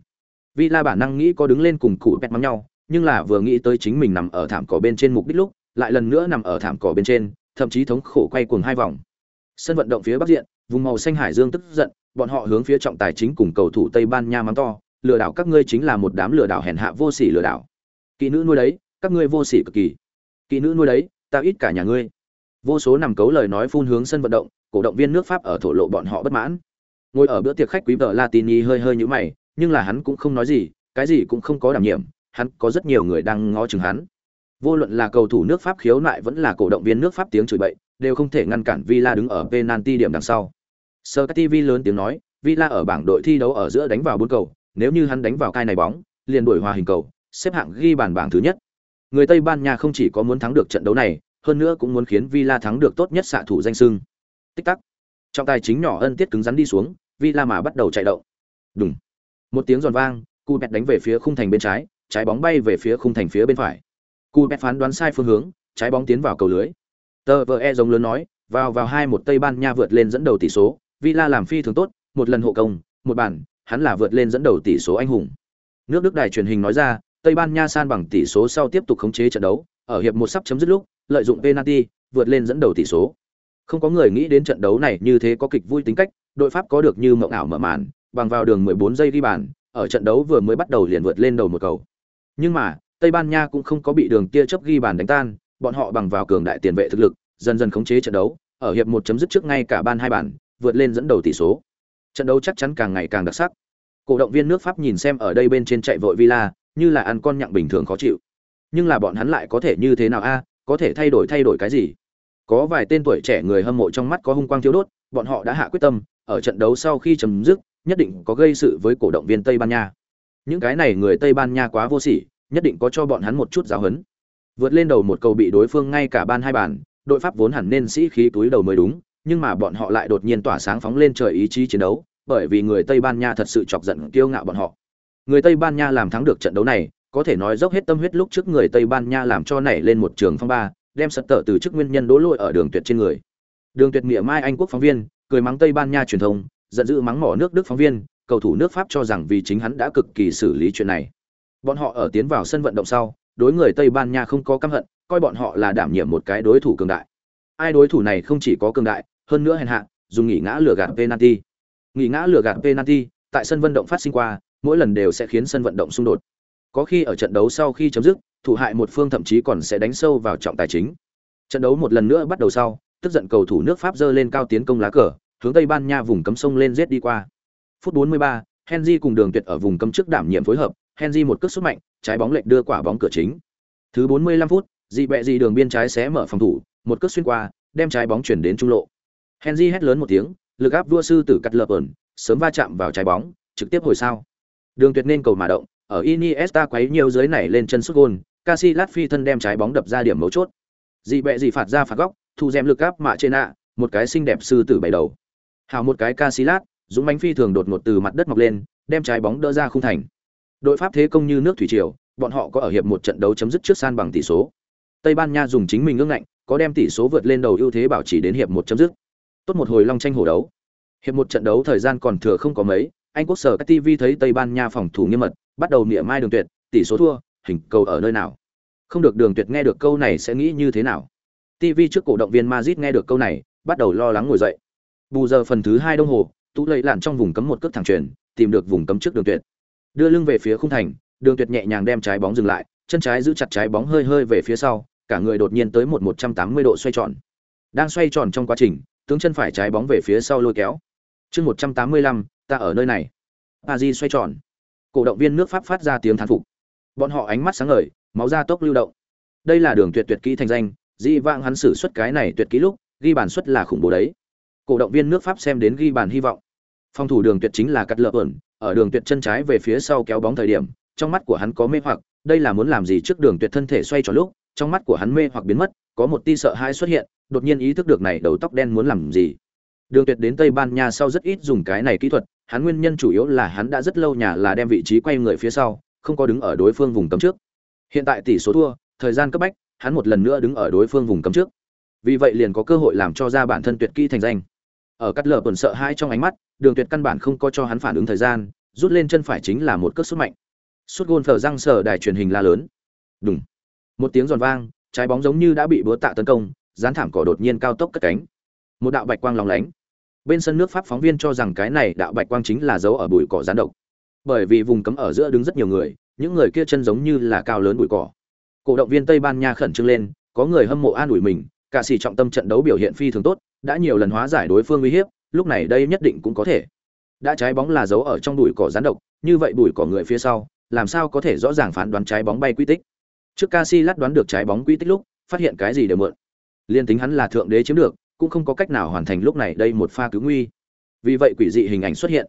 Villa bản năng nghĩ có đứng lên cùng cụ pet mắng nhau, nhưng là vừa nghĩ tới chính mình nằm ở thảm cỏ bên trên mục đích lúc, lại lần nữa nằm ở thảm cỏ bên trên, thậm chí thống khổ quay cuồng hai vòng. Sân vận động phía bắc diện, vùng màu xanh hải dương tức giận, bọn họ hướng phía trọng tài chính cùng cầu thủ Tây Ban Nha mắng to, lừa đảo các ngươi chính là một đám lừa đảo hèn hạ vô sỉ lừa đảo. Kỹ nữ nuôi đấy, các ngươi vô sỉ cực kỳ. Kỹ nữ nuôi đấy, ta ít cả nhà ngươi. Vô số nằm cấu lời nói phun hướng sân vận động, cổ động viên nước Pháp ở thổ lộ bọn họ bất mãn. Ngồi ở bữa tiệc khách quý vợ Latini hơi hơi nhíu mày, nhưng là hắn cũng không nói gì, cái gì cũng không có đảm nhiệm, hắn có rất nhiều người đang ngó chừng hắn. Vô luận là cầu thủ nước Pháp khiếu nại vẫn là cổ động viên nước Pháp tiếng chửi bậy, đều không thể ngăn cản Villa đứng ở penalty điểm đằng sau. Sir TV lớn tiếng nói, Villa ở bảng đội thi đấu ở giữa đánh vào bốn cầu, nếu như hắn đánh vào cai này bóng, liền đổi hòa hình cầu, xếp hạng ghi bàn bảng thứ nhất. Người Tây Ban Nha không chỉ có muốn thắng được trận đấu này, hơn nữa cũng muốn khiến Villa thắng được tốt nhất xạ thủ danh xưng. Tích tắc. Trọng tài chính nhỏ ân tiết cứng rắn đi xuống, Villa mà bắt đầu chạy động. Đúng. Một tiếng giòn vang, Cupet đánh về phía khung thành bên trái, trái bóng bay về phía khung thành phía bên phải. Cupet phán đoán sai phương hướng, trái bóng tiến vào cầu lưới. Tờ vợ e giống lớn nói, vào vào hai một Tây Ban Nha vượt lên dẫn đầu tỷ số, Villa làm phi thường tốt, một lần hộ công, một bàn, hắn là vượt lên dẫn đầu tỷ số anh hùng. Nước Đức đài truyền hình nói ra, Tây Ban Nha san bằng tỷ số sau tiếp tục khống chế trận đấu, ở hiệp một sắp chấm dứt lúc, lợi dụng penalty, vượt lên dẫn đầu tỷ số. Không có người nghĩ đến trận đấu này như thế có kịch vui tính cách, đội Pháp có được như mộng ảo mở màn, bằng vào đường 14 giây ghi bàn, ở trận đấu vừa mới bắt đầu liền vượt lên đầu một cầu. Nhưng mà, Tây Ban Nha cũng không có bị đường kia chấp ghi bàn đánh tan, bọn họ bằng vào cường đại tiền vệ thực lực, dần dần khống chế trận đấu, ở hiệp một chấm dứt trước ngay cả ban hai bàn, vượt lên dẫn đầu tỷ số. Trận đấu chắc chắn càng ngày càng đặc sắc. Cổ động viên nước Pháp nhìn xem ở đây bên trên chạy vội Villa, như là ăn con nhặng bình thường khó chịu. Nhưng là bọn hắn lại có thể như thế nào a, có thể thay đổi thay đổi cái gì? Có vài tên tuổi trẻ người hâm mộ trong mắt có hung quang thiếu đốt, bọn họ đã hạ quyết tâm, ở trận đấu sau khi chấm dứt, nhất định có gây sự với cổ động viên Tây Ban Nha. Những cái này người Tây Ban Nha quá vô sỉ, nhất định có cho bọn hắn một chút giáo huấn. Vượt lên đầu một cầu bị đối phương ngay cả ban hai bàn, đội Pháp vốn hẳn nên sĩ khí túi đầu mới đúng, nhưng mà bọn họ lại đột nhiên tỏa sáng phóng lên trời ý chí chiến đấu, bởi vì người Tây Ban Nha thật sự chọc giận kiêu ngạo bọn họ. Người Tây Ban Nha làm thắng được trận đấu này, có thể nói dốc hết tâm huyết lúc trước người Tây Ban Nha làm cho nảy lên một trường phong ba, đem sật tở từ chức nguyên nhân đố lỗi ở đường tuyệt trên người. Đường tuyệt nghĩa mai Anh quốc phóng viên, cười mắng Tây Ban Nha truyền thông, giận dữ mắng mỏ nước Đức phóng viên, cầu thủ nước Pháp cho rằng vì chính hắn đã cực kỳ xử lý chuyện này. Bọn họ ở tiến vào sân vận động sau, đối người Tây Ban Nha không có căm hận, coi bọn họ là đảm nhiệm một cái đối thủ cường đại. Ai đối thủ này không chỉ có cường đại, hơn nữa hèn hạ, dùng nghỉ ngã lừa gạt penalty. Nghỉ ngã lừa gạt penalty, tại sân vận động phát sinh qua, mỗi lần đều sẽ khiến sân vận động xung đột. Có khi ở trận đấu sau khi chấm dứt, thủ hại một phương thậm chí còn sẽ đánh sâu vào trọng tài chính. Trận đấu một lần nữa bắt đầu sau, tức giận cầu thủ nước Pháp giơ lên cao tiến công lá cờ, hướng Tây Ban Nha vùng cấm sông lên giết đi qua. Phút 43, Henry cùng Đường Tuyệt ở vùng cấm trước đảm nhiệm phối hợp, Henry một cước sút mạnh, trái bóng lệch đưa quả bóng cửa chính. Thứ 45 phút, dị bẹ dị đường biên trái xé mở phòng thủ, một cước xuyên qua, đem trái bóng chuyển đến trung lộ. Henry hét lớn một tiếng, lực áp vua sư tử cắt lợp ẩn, sớm va chạm vào trái bóng, trực tiếp hồi sao. Đường Tuyệt nên cầu mà động, ở Iniesta quấy nhiều dưới này lên chân sút gôn, Casillas phi thân đem trái bóng đập ra điểm mấu chốt. Dị bẹ dị phạt ra phạt góc, thu dèm lực áp mạ trên ạ, một cái xinh đẹp sư tử bảy đầu. Hào một cái Casillas, dũng mãnh phi thường đột ngột từ mặt đất mọc lên, đem trái bóng đỡ ra khung thành. Đội Pháp thế công như nước thủy triều, bọn họ có ở hiệp một trận đấu chấm dứt trước san bằng tỷ số. Tây Ban Nha dùng chính mình ương ngạnh, có đem tỷ số vượt lên đầu ưu thế bảo trì đến hiệp một chấm dứt. Tốt một hồi long tranh hổ đấu. Hiệp một trận đấu thời gian còn thừa không có mấy, Anh quốc sở TV thấy Tây Ban Nha phòng thủ nghiêm mật, bắt đầu nịa mai đường tuyệt, tỷ số thua, hình cầu ở nơi nào? Không được đường tuyệt nghe được câu này sẽ nghĩ như thế nào? TV trước cổ động viên Madrid nghe được câu này, bắt đầu lo lắng ngồi dậy. Bù giờ phần thứ hai đồng hồ, tú lấy lạn trong vùng cấm một cước thẳng truyền, tìm được vùng cấm trước đường tuyệt. Đưa lưng về phía khung thành, đường tuyệt nhẹ nhàng đem trái bóng dừng lại, chân trái giữ chặt trái bóng hơi hơi về phía sau, cả người đột nhiên tới một 180 độ xoay tròn. Đang xoay tròn trong quá trình, tướng chân phải trái bóng về phía sau lôi kéo. Chương 185, ta ở nơi này. Paris xoay tròn. Cổ động viên nước Pháp phát ra tiếng thán phục. Bọn họ ánh mắt sáng ngời, máu da tốc lưu động. Đây là đường tuyệt tuyệt kỹ thành danh, di vãng hắn sử xuất cái này tuyệt kỹ lúc, ghi bàn suất là khủng bố đấy. Cổ động viên nước Pháp xem đến ghi bàn hy vọng. Phòng thủ đường tuyệt chính là cắt lợp ẩn, ở đường tuyệt chân trái về phía sau kéo bóng thời điểm, trong mắt của hắn có mê hoặc, đây là muốn làm gì trước đường tuyệt thân thể xoay tròn lúc, trong mắt của hắn mê hoặc biến mất, có một tia sợ hãi xuất hiện, đột nhiên ý thức được này đầu tóc đen muốn làm gì. Đường Tuyệt đến Tây Ban Nha sau rất ít dùng cái này kỹ thuật, hắn nguyên nhân chủ yếu là hắn đã rất lâu nhà là đem vị trí quay người phía sau, không có đứng ở đối phương vùng cấm trước. Hiện tại tỷ số thua, thời gian cấp bách, hắn một lần nữa đứng ở đối phương vùng cấm trước. Vì vậy liền có cơ hội làm cho ra bản thân tuyệt kỹ thành danh. Ở cắt lở bẩn sợ hãi trong ánh mắt, Đường Tuyệt căn bản không có cho hắn phản ứng thời gian, rút lên chân phải chính là một cước sút mạnh. Sút gôn phở răng sở đài truyền hình la lớn. Đùng. Một tiếng giòn vang, trái bóng giống như đã bị búa tạ tấn công, dán thảm cỏ đột nhiên cao tốc cất cánh. Một đạo bạch quang lóng lánh. Bên sân nước Pháp phóng viên cho rằng cái này đạo bạch quang chính là dấu ở bụi cỏ gián độc. Bởi vì vùng cấm ở giữa đứng rất nhiều người, những người kia chân giống như là cao lớn bụi cỏ. Cổ động viên Tây Ban Nha khẩn trương lên, có người hâm mộ an ủi mình, cả sĩ trọng tâm trận đấu biểu hiện phi thường tốt, đã nhiều lần hóa giải đối phương uy hiếp, lúc này đây nhất định cũng có thể. Đã trái bóng là dấu ở trong bụi cỏ rán độc, như vậy bụi cỏ người phía sau, làm sao có thể rõ ràng phán đoán trái bóng bay quy tích. Trước Casillas đoán được trái bóng quy tích lúc, phát hiện cái gì đều mượn. Liên tính hắn là thượng đế chiếm được, cũng không có cách nào hoàn thành lúc này đây một pha cứu nguy. Vì vậy quỷ dị hình ảnh xuất hiện.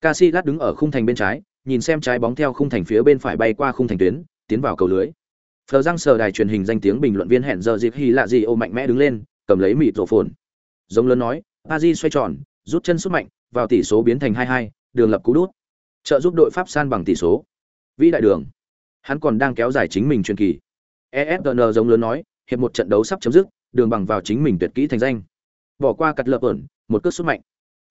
Casillas đứng ở khung thành bên trái, nhìn xem trái bóng theo khung thành phía bên phải bay qua khung thành tuyến, tiến vào cầu lưới. Phờ răng sờ đài truyền hình danh tiếng bình luận viên hẹn giờ dịp hy lạ gì ô mạnh mẽ đứng lên, cầm lấy mịt rổ phồn. Giống lớn nói, Pazi xoay tròn, rút chân sút mạnh, vào tỷ số biến thành 2-2, đường lập cú đút. Trợ giúp đội Pháp san bằng tỷ số. Vĩ đại đường. Hắn còn đang kéo dài chính mình truyền kỳ. ESGN giống lớn nói, hiệp một trận đấu sắp chấm dứt, đường bằng vào chính mình tuyệt kỹ thành danh. Bỏ qua cật lập ẩn, một cước sút mạnh.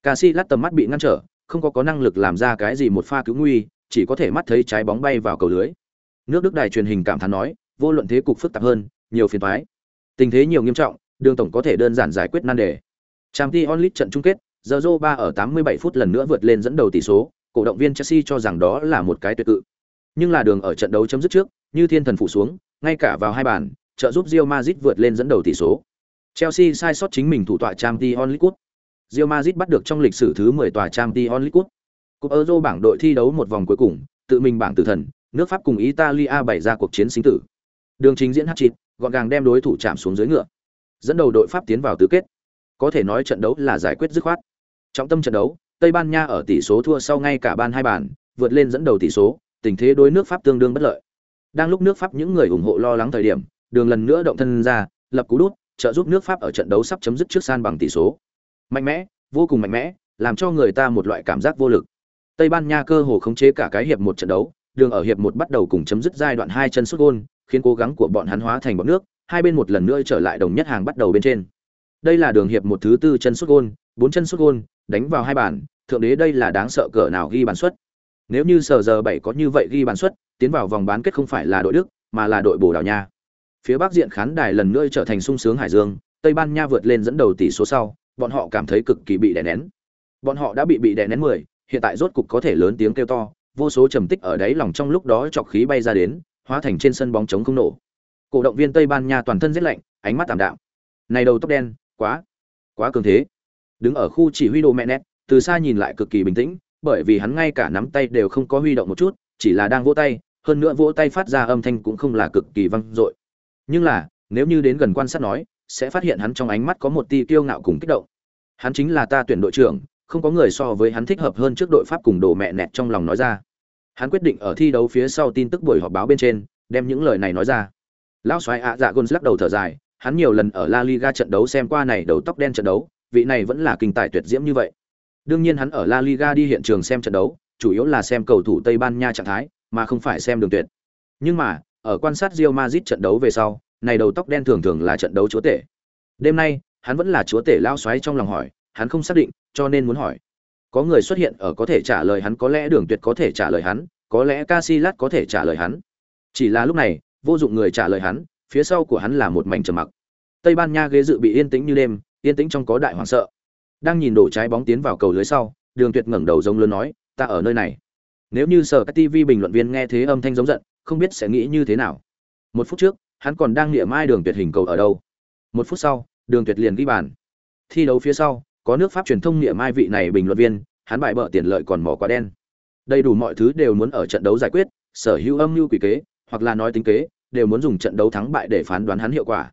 Casillas tầm mắt bị ngăn trở, không có có năng lực làm ra cái gì một pha cứu nguy, chỉ có thể mắt thấy trái bóng bay vào cầu lưới. Nước Đức đài truyền hình cảm thán nói, vô luận thế cục phức tạp hơn, nhiều phiền toái. Tình thế nhiều nghiêm trọng, đường tổng có thể đơn giản giải quyết nan đề. Champions League trận chung kết, Zorro 3 ở 87 phút lần nữa vượt lên dẫn đầu tỷ số, cổ động viên Chelsea cho rằng đó là một cái tuyệt cự. Nhưng là đường ở trận đấu chấm dứt trước, như thiên thần phủ xuống, ngay cả vào hai bàn, trợ giúp Real Madrid vượt lên dẫn đầu tỷ số. Chelsea sai sót chính mình thủ tọa Champions League Real Madrid bắt được trong lịch sử thứ 10 tòa Champions League Cup. Cúp Euro bảng đội thi đấu một vòng cuối cùng, tự mình bảng tử thần, nước Pháp cùng Italia bày ra cuộc chiến sinh tử. Đường chính diễn hat-trick, gọn gàng đem đối thủ chạm xuống dưới ngựa. Dẫn đầu đội Pháp tiến vào tứ kết. Có thể nói trận đấu là giải quyết dứt khoát. Trọng tâm trận đấu, Tây Ban Nha ở tỷ số thua sau ngay cả ban hai bàn, vượt lên dẫn đầu tỷ số, tình thế đối nước Pháp tương đương bất lợi. Đang lúc nước Pháp những người ủng hộ lo lắng thời điểm, đường lần nữa động thân ra, lập cú đút, trợ giúp nước Pháp ở trận đấu sắp chấm dứt trước san bằng tỷ số. Mạnh mẽ, vô cùng mạnh mẽ, làm cho người ta một loại cảm giác vô lực. Tây Ban Nha cơ hồ khống chế cả cái hiệp một trận đấu, đường ở hiệp một bắt đầu cùng chấm dứt giai đoạn hai chân xuất gôn, khiến cố gắng của bọn hắn hóa thành bọt nước, hai bên một lần nữa trở lại đồng nhất hàng bắt đầu bên trên. Đây là đường hiệp một thứ tư chân xuất gôn, bốn chân xuất gôn, đánh vào hai bàn, thượng đế đây là đáng sợ cỡ nào ghi bàn suất. Nếu như sở giờ bảy có như vậy ghi bàn suất, tiến vào vòng bán kết không phải là đội Đức, mà là đội Bồ Đào Nha. Phía Bắc diện khán đài lần nữa trở thành sung sướng hải dương, Tây Ban Nha vượt lên dẫn đầu tỷ số sau, bọn họ cảm thấy cực kỳ bị đè nén. Bọn họ đã bị bị đè nén 10, hiện tại rốt cục có thể lớn tiếng kêu to, vô số trầm tích ở đáy lòng trong lúc đó chọc khí bay ra đến, hóa thành trên sân bóng trống không nổ. Cổ động viên Tây Ban Nha toàn thân rét lạnh, ánh mắt tạm đạm. Này đầu tóc đen, quá, quá cường thế. Đứng ở khu chỉ huy đồ mẹ nét, từ xa nhìn lại cực kỳ bình tĩnh, bởi vì hắn ngay cả nắm tay đều không có huy động một chút, chỉ là đang vỗ tay, hơn nữa vỗ tay phát ra âm thanh cũng không là cực kỳ vang dội. Nhưng là, nếu như đến gần quan sát nói, sẽ phát hiện hắn trong ánh mắt có một tia kiêu ngạo cùng kích động. Hắn chính là ta tuyển đội trưởng, không có người so với hắn thích hợp hơn trước đội Pháp cùng đồ mẹ nẹt trong lòng nói ra. Hắn quyết định ở thi đấu phía sau tin tức buổi họp báo bên trên, đem những lời này nói ra. Lão soái ạ dạ Gons lắc đầu thở dài, hắn nhiều lần ở La Liga trận đấu xem qua này đầu tóc đen trận đấu, vị này vẫn là kinh tài tuyệt diễm như vậy. Đương nhiên hắn ở La Liga đi hiện trường xem trận đấu, chủ yếu là xem cầu thủ Tây Ban Nha trạng thái, mà không phải xem đường tuyệt. Nhưng mà, ở quan sát Real Madrid trận đấu về sau, này đầu tóc đen thường thường là trận đấu chúa tể. Đêm nay, hắn vẫn là chúa tể lao xoáy trong lòng hỏi, hắn không xác định, cho nên muốn hỏi. Có người xuất hiện ở có thể trả lời hắn, có lẽ Đường Tuyệt có thể trả lời hắn, có lẽ Casillas có thể trả lời hắn. Chỉ là lúc này, vô dụng người trả lời hắn, phía sau của hắn là một mảnh trầm mặc. Tây Ban Nha ghế dự bị yên tĩnh như đêm, yên tĩnh trong có đại hoàng sợ. Đang nhìn đổ trái bóng tiến vào cầu lưới sau, Đường Tuyệt ngẩng đầu giống lớn nói, "Ta ở nơi này." Nếu như sở các TV bình luận viên nghe thế âm thanh giống giận, không biết sẽ nghĩ như thế nào. Một phút trước, hắn còn đang niệm mai Đường Tuyệt hình cầu ở đâu. Một phút sau, Đường Tuyệt liền ghi bàn. Thi đấu phía sau, có nước Pháp truyền thông niệm mai vị này bình luận viên, hắn bại bợ tiền lợi còn mỏ quá đen. Đầy đủ mọi thứ đều muốn ở trận đấu giải quyết, sở hữu âm mưu quỷ kế, hoặc là nói tính kế, đều muốn dùng trận đấu thắng bại để phán đoán hắn hiệu quả.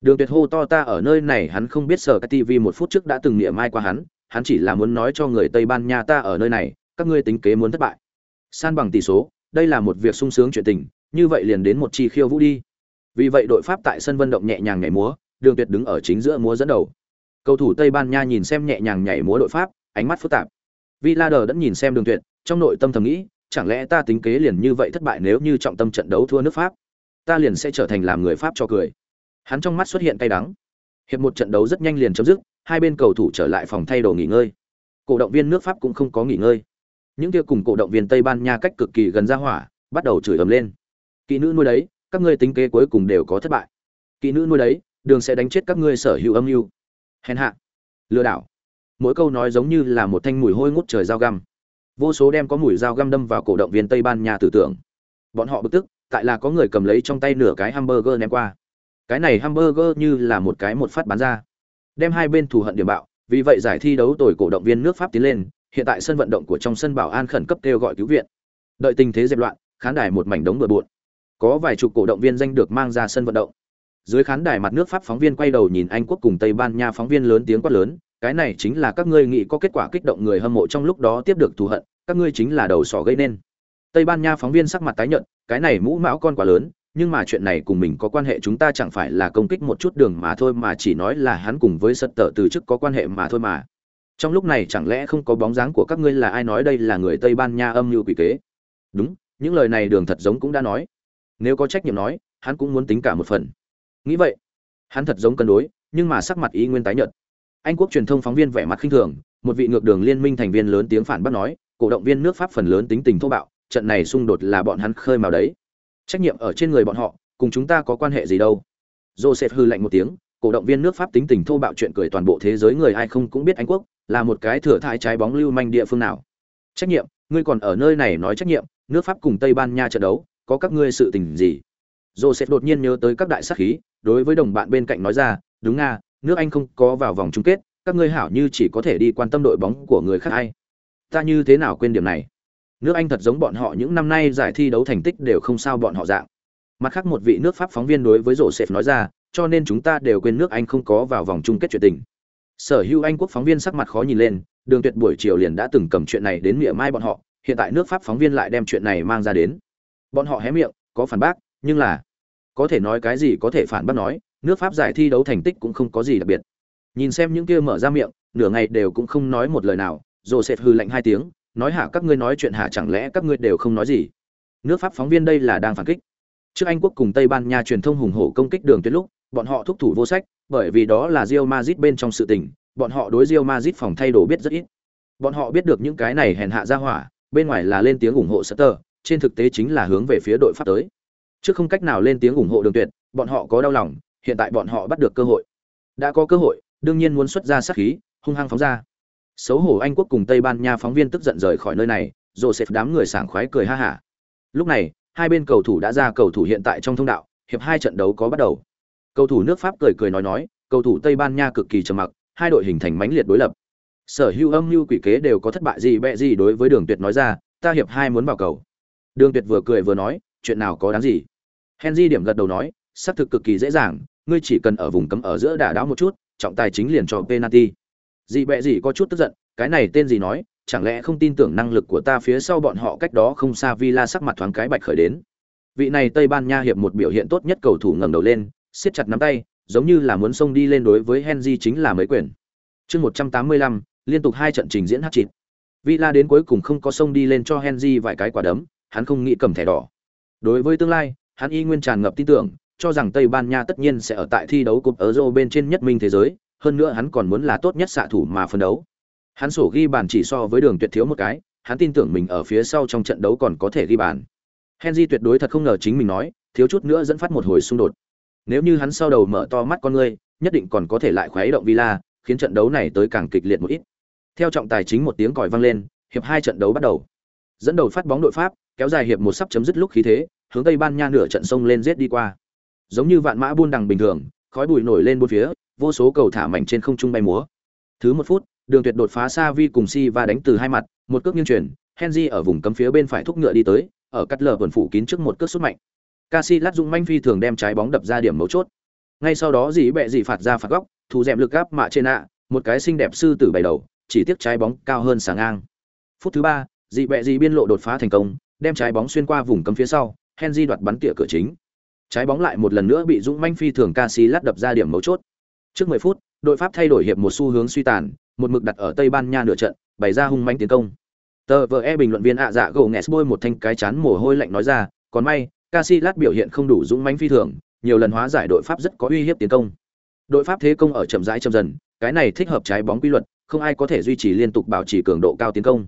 Đường Tuyệt hô to ta ở nơi này, hắn không biết sở cái TV một phút trước đã từng niệm mai qua hắn, hắn chỉ là muốn nói cho người Tây Ban Nha ta ở nơi này, các ngươi tính kế muốn thất bại. San bằng tỷ số, đây là một việc sung sướng chuyện tình, như vậy liền đến một chi khiêu vũ đi. Vì vậy đội Pháp tại sân vận động nhẹ nhàng nhảy múa, Đường Tuyệt đứng ở chính giữa múa dẫn đầu. Cầu thủ Tây Ban Nha nhìn xem nhẹ nhàng nhảy múa đội Pháp, ánh mắt phức tạp. Villader đã nhìn xem Đường Tuyệt, trong nội tâm thầm nghĩ, chẳng lẽ ta tính kế liền như vậy thất bại nếu như trọng tâm trận đấu thua nước Pháp, ta liền sẽ trở thành làm người Pháp cho cười. Hắn trong mắt xuất hiện cay đắng. Hiệp một trận đấu rất nhanh liền chấm dứt, hai bên cầu thủ trở lại phòng thay đồ nghỉ ngơi. Cổ động viên nước Pháp cũng không có nghỉ ngơi. Những kia cùng cổ động viên Tây Ban Nha cách cực kỳ gần ra hỏa, bắt đầu chửi ầm lên. Kỹ nữ nuôi đấy, các ngươi tính kế cuối cùng đều có thất bại. Kỹ nữ nuôi đấy, đường sẽ đánh chết các ngươi sở hữu âm mưu. Hèn hạ, lừa đảo. Mỗi câu nói giống như là một thanh mùi hôi ngút trời dao găm. Vô số đem có mùi dao găm đâm vào cổ động viên Tây Ban Nha tử tưởng. Bọn họ bực tức, tại là có người cầm lấy trong tay nửa cái hamburger ném qua. Cái này hamburger như là một cái một phát bắn ra, đem hai bên thù hận điểm bạo. Vì vậy giải thi đấu tồi cổ động viên nước Pháp tiến lên, hiện tại sân vận động của trong sân bảo an khẩn cấp kêu gọi cứu viện. Đợi tình thế dẹp loạn, khán đài một mảnh đống bừa bộn. Có vài chục cổ động viên danh được mang ra sân vận động. Dưới khán đài mặt nước Pháp phóng viên quay đầu nhìn Anh quốc cùng Tây Ban Nha phóng viên lớn tiếng quát lớn, cái này chính là các ngươi nghĩ có kết quả kích động người hâm mộ trong lúc đó tiếp được thù hận, các ngươi chính là đầu sỏ gây nên. Tây Ban Nha phóng viên sắc mặt tái nhợt, cái này mũ mão con quá lớn, nhưng mà chuyện này cùng mình có quan hệ chúng ta chẳng phải là công kích một chút đường mà thôi mà chỉ nói là hắn cùng với sật tờ từ chức có quan hệ mà thôi mà trong lúc này chẳng lẽ không có bóng dáng của các ngươi là ai nói đây là người tây ban nha âm mưu quỷ kế đúng những lời này đường thật giống cũng đã nói nếu có trách nhiệm nói, hắn cũng muốn tính cả một phần. Nghĩ vậy, hắn thật giống cân đối, nhưng mà sắc mặt ý nguyên tái nhợt. Anh quốc truyền thông phóng viên vẻ mặt khinh thường, một vị ngược đường liên minh thành viên lớn tiếng phản bác nói, cổ động viên nước pháp phần lớn tính tình thô bạo, trận này xung đột là bọn hắn khơi mào đấy. Trách nhiệm ở trên người bọn họ, cùng chúng ta có quan hệ gì đâu. Joseph hư lạnh một tiếng, cổ động viên nước pháp tính tình thô bạo chuyện cười toàn bộ thế giới người ai không cũng biết anh quốc là một cái thừa thải trái bóng lưu manh địa phương nào. Trách nhiệm, ngươi còn ở nơi này nói trách nhiệm, nước pháp cùng tây ban nha trận đấu có các ngươi sự tình gì? Joseph đột nhiên nhớ tới các đại sắc khí, đối với đồng bạn bên cạnh nói ra, đúng nga, nước anh không có vào vòng chung kết, các ngươi hảo như chỉ có thể đi quan tâm đội bóng của người khác hay ta như thế nào quên điểm này? Nước anh thật giống bọn họ những năm nay giải thi đấu thành tích đều không sao bọn họ dạng. Mặt khác một vị nước pháp phóng viên đối với joseph nói ra, cho nên chúng ta đều quên nước anh không có vào vòng chung kết chuyện tình. Sở hữu anh quốc phóng viên sắc mặt khó nhìn lên, đường tuyệt buổi chiều liền đã từng cầm chuyện này đến miệng mai bọn họ, hiện tại nước pháp phóng viên lại đem chuyện này mang ra đến bọn họ hé miệng có phản bác nhưng là có thể nói cái gì có thể phản bác nói nước pháp giải thi đấu thành tích cũng không có gì đặc biệt. Nhìn xem những kia mở ra miệng nửa ngày đều cũng không nói một lời nào rồi sẽ hư lạnh hai tiếng nói hả các ngươi nói chuyện hả chẳng lẽ các ngươi đều không nói gì? Nước pháp phóng viên đây là đang phản kích. Trước anh quốc cùng tây ban nha truyền thông hùng hổ công kích đường tuyến lúc bọn họ thúc thủ vô sách bởi vì đó là rio mazit bên trong sự tình bọn họ đối rio mazit phòng thay đồ biết rất ít. Bọn họ biết được những cái này hèn hạ ra hỏa bên ngoài là lên tiếng ủng hộ Sutter, trên thực tế chính là hướng về phía đội pháp tới. Trước không cách nào lên tiếng ủng hộ đường tuyệt, bọn họ có đau lòng, hiện tại bọn họ bắt được cơ hội. Đã có cơ hội, đương nhiên muốn xuất ra sát khí, hung hăng phóng ra. Xấu hổ anh quốc cùng tây ban nha phóng viên tức giận rời khỏi nơi này, joseph đám người sảng khoái cười ha hả. Lúc này, hai bên cầu thủ đã ra cầu thủ hiện tại trong thông đạo, hiệp hai trận đấu có bắt đầu. Cầu thủ nước pháp cười cười nói nói, cầu thủ tây ban nha cực kỳ trầm mặc, hai đội hình thành mãnh liệt đối lập. Sở hữu âm mưu quỷ kế đều có thất bại gì bẹ gì đối với đường tuyệt nói ra, ta hiệp hai muốn vào cầu đường tuyệt vừa cười vừa nói, chuyện nào có đáng gì? Henry điểm gật đầu nói, xác thực cực kỳ dễ dàng, ngươi chỉ cần ở vùng cấm ở giữa đả đáo một chút, trọng tài chính liền cho penalty. Dị bẹ gì có chút tức giận, cái này tên gì nói, chẳng lẽ không tin tưởng năng lực của ta phía sau bọn họ cách đó không xa villa sắc mặt thoáng cái bạch khởi đến. Vị này tây ban nha hiệp một biểu hiện tốt nhất cầu thủ ngẩng đầu lên, siết chặt nắm tay, giống như là muốn xông đi lên đối với henry chính là mấy quyền. Chương một trăm tám mươi lăm, liên tục hai trận trình diễn hát chít. villa đến cuối cùng không có xông đi lên cho henry vài cái quả đấm hắn không nghĩ cầm thẻ đỏ đối với tương lai hắn y nguyên tràn ngập tin tưởng cho rằng tây ban nha tất nhiên sẽ ở tại thi đấu cúp euro bên trên nhất minh thế giới hơn nữa hắn còn muốn là tốt nhất xạ thủ mà phân đấu. Hắn sổ ghi bàn chỉ so với Đường Tuyệt thiếu một cái, hắn tin tưởng mình ở phía sau trong trận đấu còn có thể ghi bàn. Henry tuyệt đối thật không ngờ chính mình nói, thiếu chút nữa dẫn phát một hồi xung đột. Nếu như hắn sau đầu mở to mắt con ngươi, nhất định còn có thể lại khuấy động Villa, khiến trận đấu này tới càng kịch liệt một ít. Theo trọng tài chính một tiếng còi vang lên, hiệp hai trận đấu bắt đầu. Dẫn đầu phát bóng đội Pháp, kéo dài hiệp một sắp chấm dứt lúc khí thế, hướng Tây Ban Nha nửa trận sông lên giết đi qua. Giống như vạn mã buôn đằng bình thường, khói bụi nổi lên bốn phía, vô số cầu thả mảnh trên không trung bay múa. Thứ một phút, Đường Tuyệt đột phá xa vi cùng Si và đánh từ hai mặt, một cước nghiêng chuyển, Henry ở vùng cấm phía bên phải thúc ngựa đi tới, ở cắt lờ vườn phủ kín trước một cước sút mạnh. Casillas dùng manh phi thường đem trái bóng đập ra điểm mấu chốt. Ngay sau đó dĩ bẹ dì phạt ra phạt góc, thủ dẹp lực gáp mạ trên ạ, một cái xinh đẹp sư tử bày đầu, chỉ tiếc trái bóng cao hơn sáng ngang. Phút thứ ba, dị bẹ dị biên lộ đột phá thành công, đem trái bóng xuyên qua vùng cấm phía sau, Henry đoạt bắn tỉa cửa chính. Trái bóng lại một lần nữa bị Dũng manh phi thường Casillas đập ra điểm mấu chốt. Trước 10 phút, đội Pháp thay đổi hiệp một xu hướng suy tàn, một mực đặt ở Tây Ban Nha nửa trận, bày ra hung mãnh tiến công. Tờ VE bình luận viên ạ dạ gồ nghẹt bôi một thanh cái chán mồ hôi lạnh nói ra, còn may, Casillas biểu hiện không đủ dũng mãnh phi thường, nhiều lần hóa giải đội Pháp rất có uy hiếp tiến công. Đội Pháp thế công ở chậm rãi chậm dần, cái này thích hợp trái bóng quy luật, không ai có thể duy trì liên tục bảo trì cường độ cao tiến công.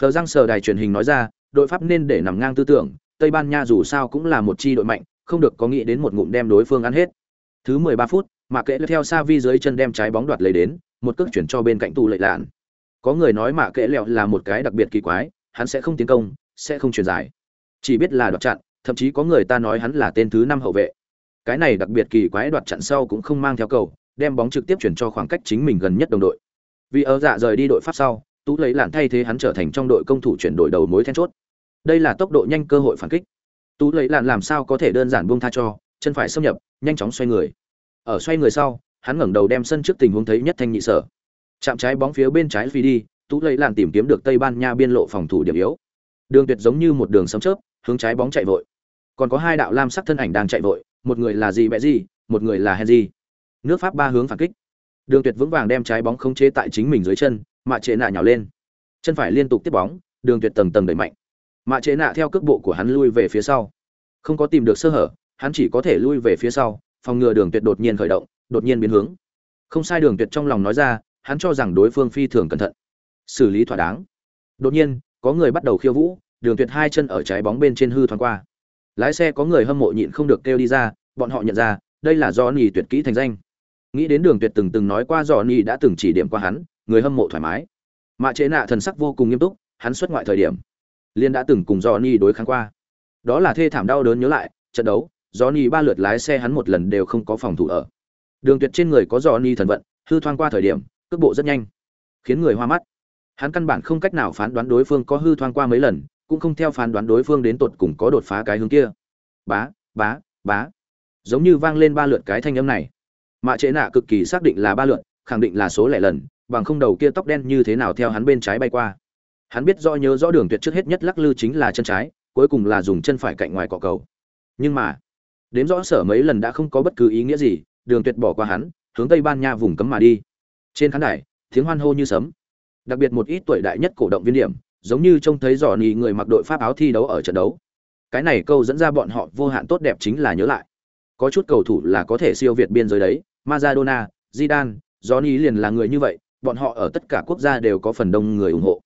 Phờ Giang Sở đài truyền hình nói ra, đội Pháp nên để nằm ngang tư tưởng, Tây Ban Nha dù sao cũng là một chi đội mạnh, không được có nghĩ đến một ngụm đem đối phương ăn hết. Thứ 13 phút, Mạc Kệ theo xa vi dưới chân đem trái bóng đoạt lấy đến, một cước chuyển cho bên cạnh tù lệ lạn. Có người nói mạc Kệ lẹo là một cái đặc biệt kỳ quái, hắn sẽ không tiến công, sẽ không chuyển giải, chỉ biết là đoạt chặn, thậm chí có người ta nói hắn là tên thứ năm hậu vệ. Cái này đặc biệt kỳ quái đoạt chặn sau cũng không mang theo cầu, đem bóng trực tiếp chuyển cho khoảng cách chính mình gần nhất đồng đội. Vì ở dạ rời đi đội Pháp sau, Tú lấy Làn thay thế hắn trở thành trong đội công thủ chuyển đổi đầu mối then chốt. Đây là tốc độ nhanh cơ hội phản kích. tú lấy Làn làm sao có thể đơn giản buông tha cho, chân phải xâm nhập, nhanh chóng xoay người. Ở xoay người sau, hắn ngẩng đầu đem sân trước tình huống thấy nhất thanh nhị sở. Chạm trái bóng phía bên trái phi đi, tú lấy Làn tìm kiếm được tây ban nha biên lộ phòng thủ điểm yếu. Đường tuyệt giống như một đường sấm chớp, hướng trái bóng chạy vội. Còn có hai đạo lam sắc thân ảnh đang chạy vội, một người là gì bẹ gì, một người là henry. Nước pháp ba hướng phản kích. Đường tuyệt vững vàng đem trái bóng khống chế tại chính mình dưới chân mạ trệ nạ nhào lên. Chân phải liên tục tiếp bóng, đường tuyệt tầng tầng đẩy mạnh. Mạ trệ nạ theo cước bộ của hắn lui về phía sau. Không có tìm được sơ hở, hắn chỉ có thể lui về phía sau, phòng ngừa đường tuyệt đột nhiên khởi động, đột nhiên biến hướng. Không sai đường tuyệt trong lòng nói ra, hắn cho rằng đối phương phi thường cẩn thận. Xử lý thỏa đáng. Đột nhiên, có người bắt đầu khiêu vũ, đường tuyệt hai chân ở trái bóng bên trên hư thoáng qua. Lái xe có người hâm mộ nhịn không được kêu đi ra, bọn họ nhận ra, đây là do nhì tuyệt kỹ thành danh. Nghĩ đến đường tuyệt từng từng nói qua do nhì đã từng chỉ điểm qua hắn người hâm mộ thoải mái. Mạ chế nạ thần sắc vô cùng nghiêm túc, hắn xuất ngoại thời điểm liên đã từng cùng do đối kháng qua. Đó là thê thảm đau đớn nhớ lại, trận đấu do ba lượt lái xe hắn một lần đều không có phòng thủ ở. Đường tuyệt trên người có do thần vận, hư thoang qua thời điểm, cước bộ rất nhanh, khiến người hoa mắt. Hắn căn bản không cách nào phán đoán đối phương có hư thoang qua mấy lần, cũng không theo phán đoán đối phương đến tột cùng có đột phá cái hướng kia. Bá bá bá. Giống như vang lên ba lượt cái thanh âm này. Mạ chế nạ cực kỳ xác định là ba lượt, khẳng định là số lẻ lần bằng không đầu kia tóc đen như thế nào theo hắn bên trái bay qua. Hắn biết rõ nhớ rõ đường tuyệt trước hết nhất lắc lư chính là chân trái cuối cùng là dùng chân phải cạnh ngoài cọ cầu. Nhưng mà đếm rõ sở mấy lần đã không có bất cứ ý nghĩa gì đường tuyệt bỏ qua hắn hướng tây ban nha vùng cấm mà đi. Trên khán đài tiếng hoan hô như sấm. Đặc biệt một ít tuổi đại nhất cổ động viên điểm giống như trông thấy dò nì người mặc đội pháp áo thi đấu ở trận đấu. Cái này câu dẫn ra bọn họ vô hạn tốt đẹp chính là nhớ lại. Có chút cầu thủ là có thể siêu việt biên giới đấy Maradona, Zidane, Johnny liền là người như vậy bọn họ ở tất cả quốc gia đều có phần đông người ủng hộ.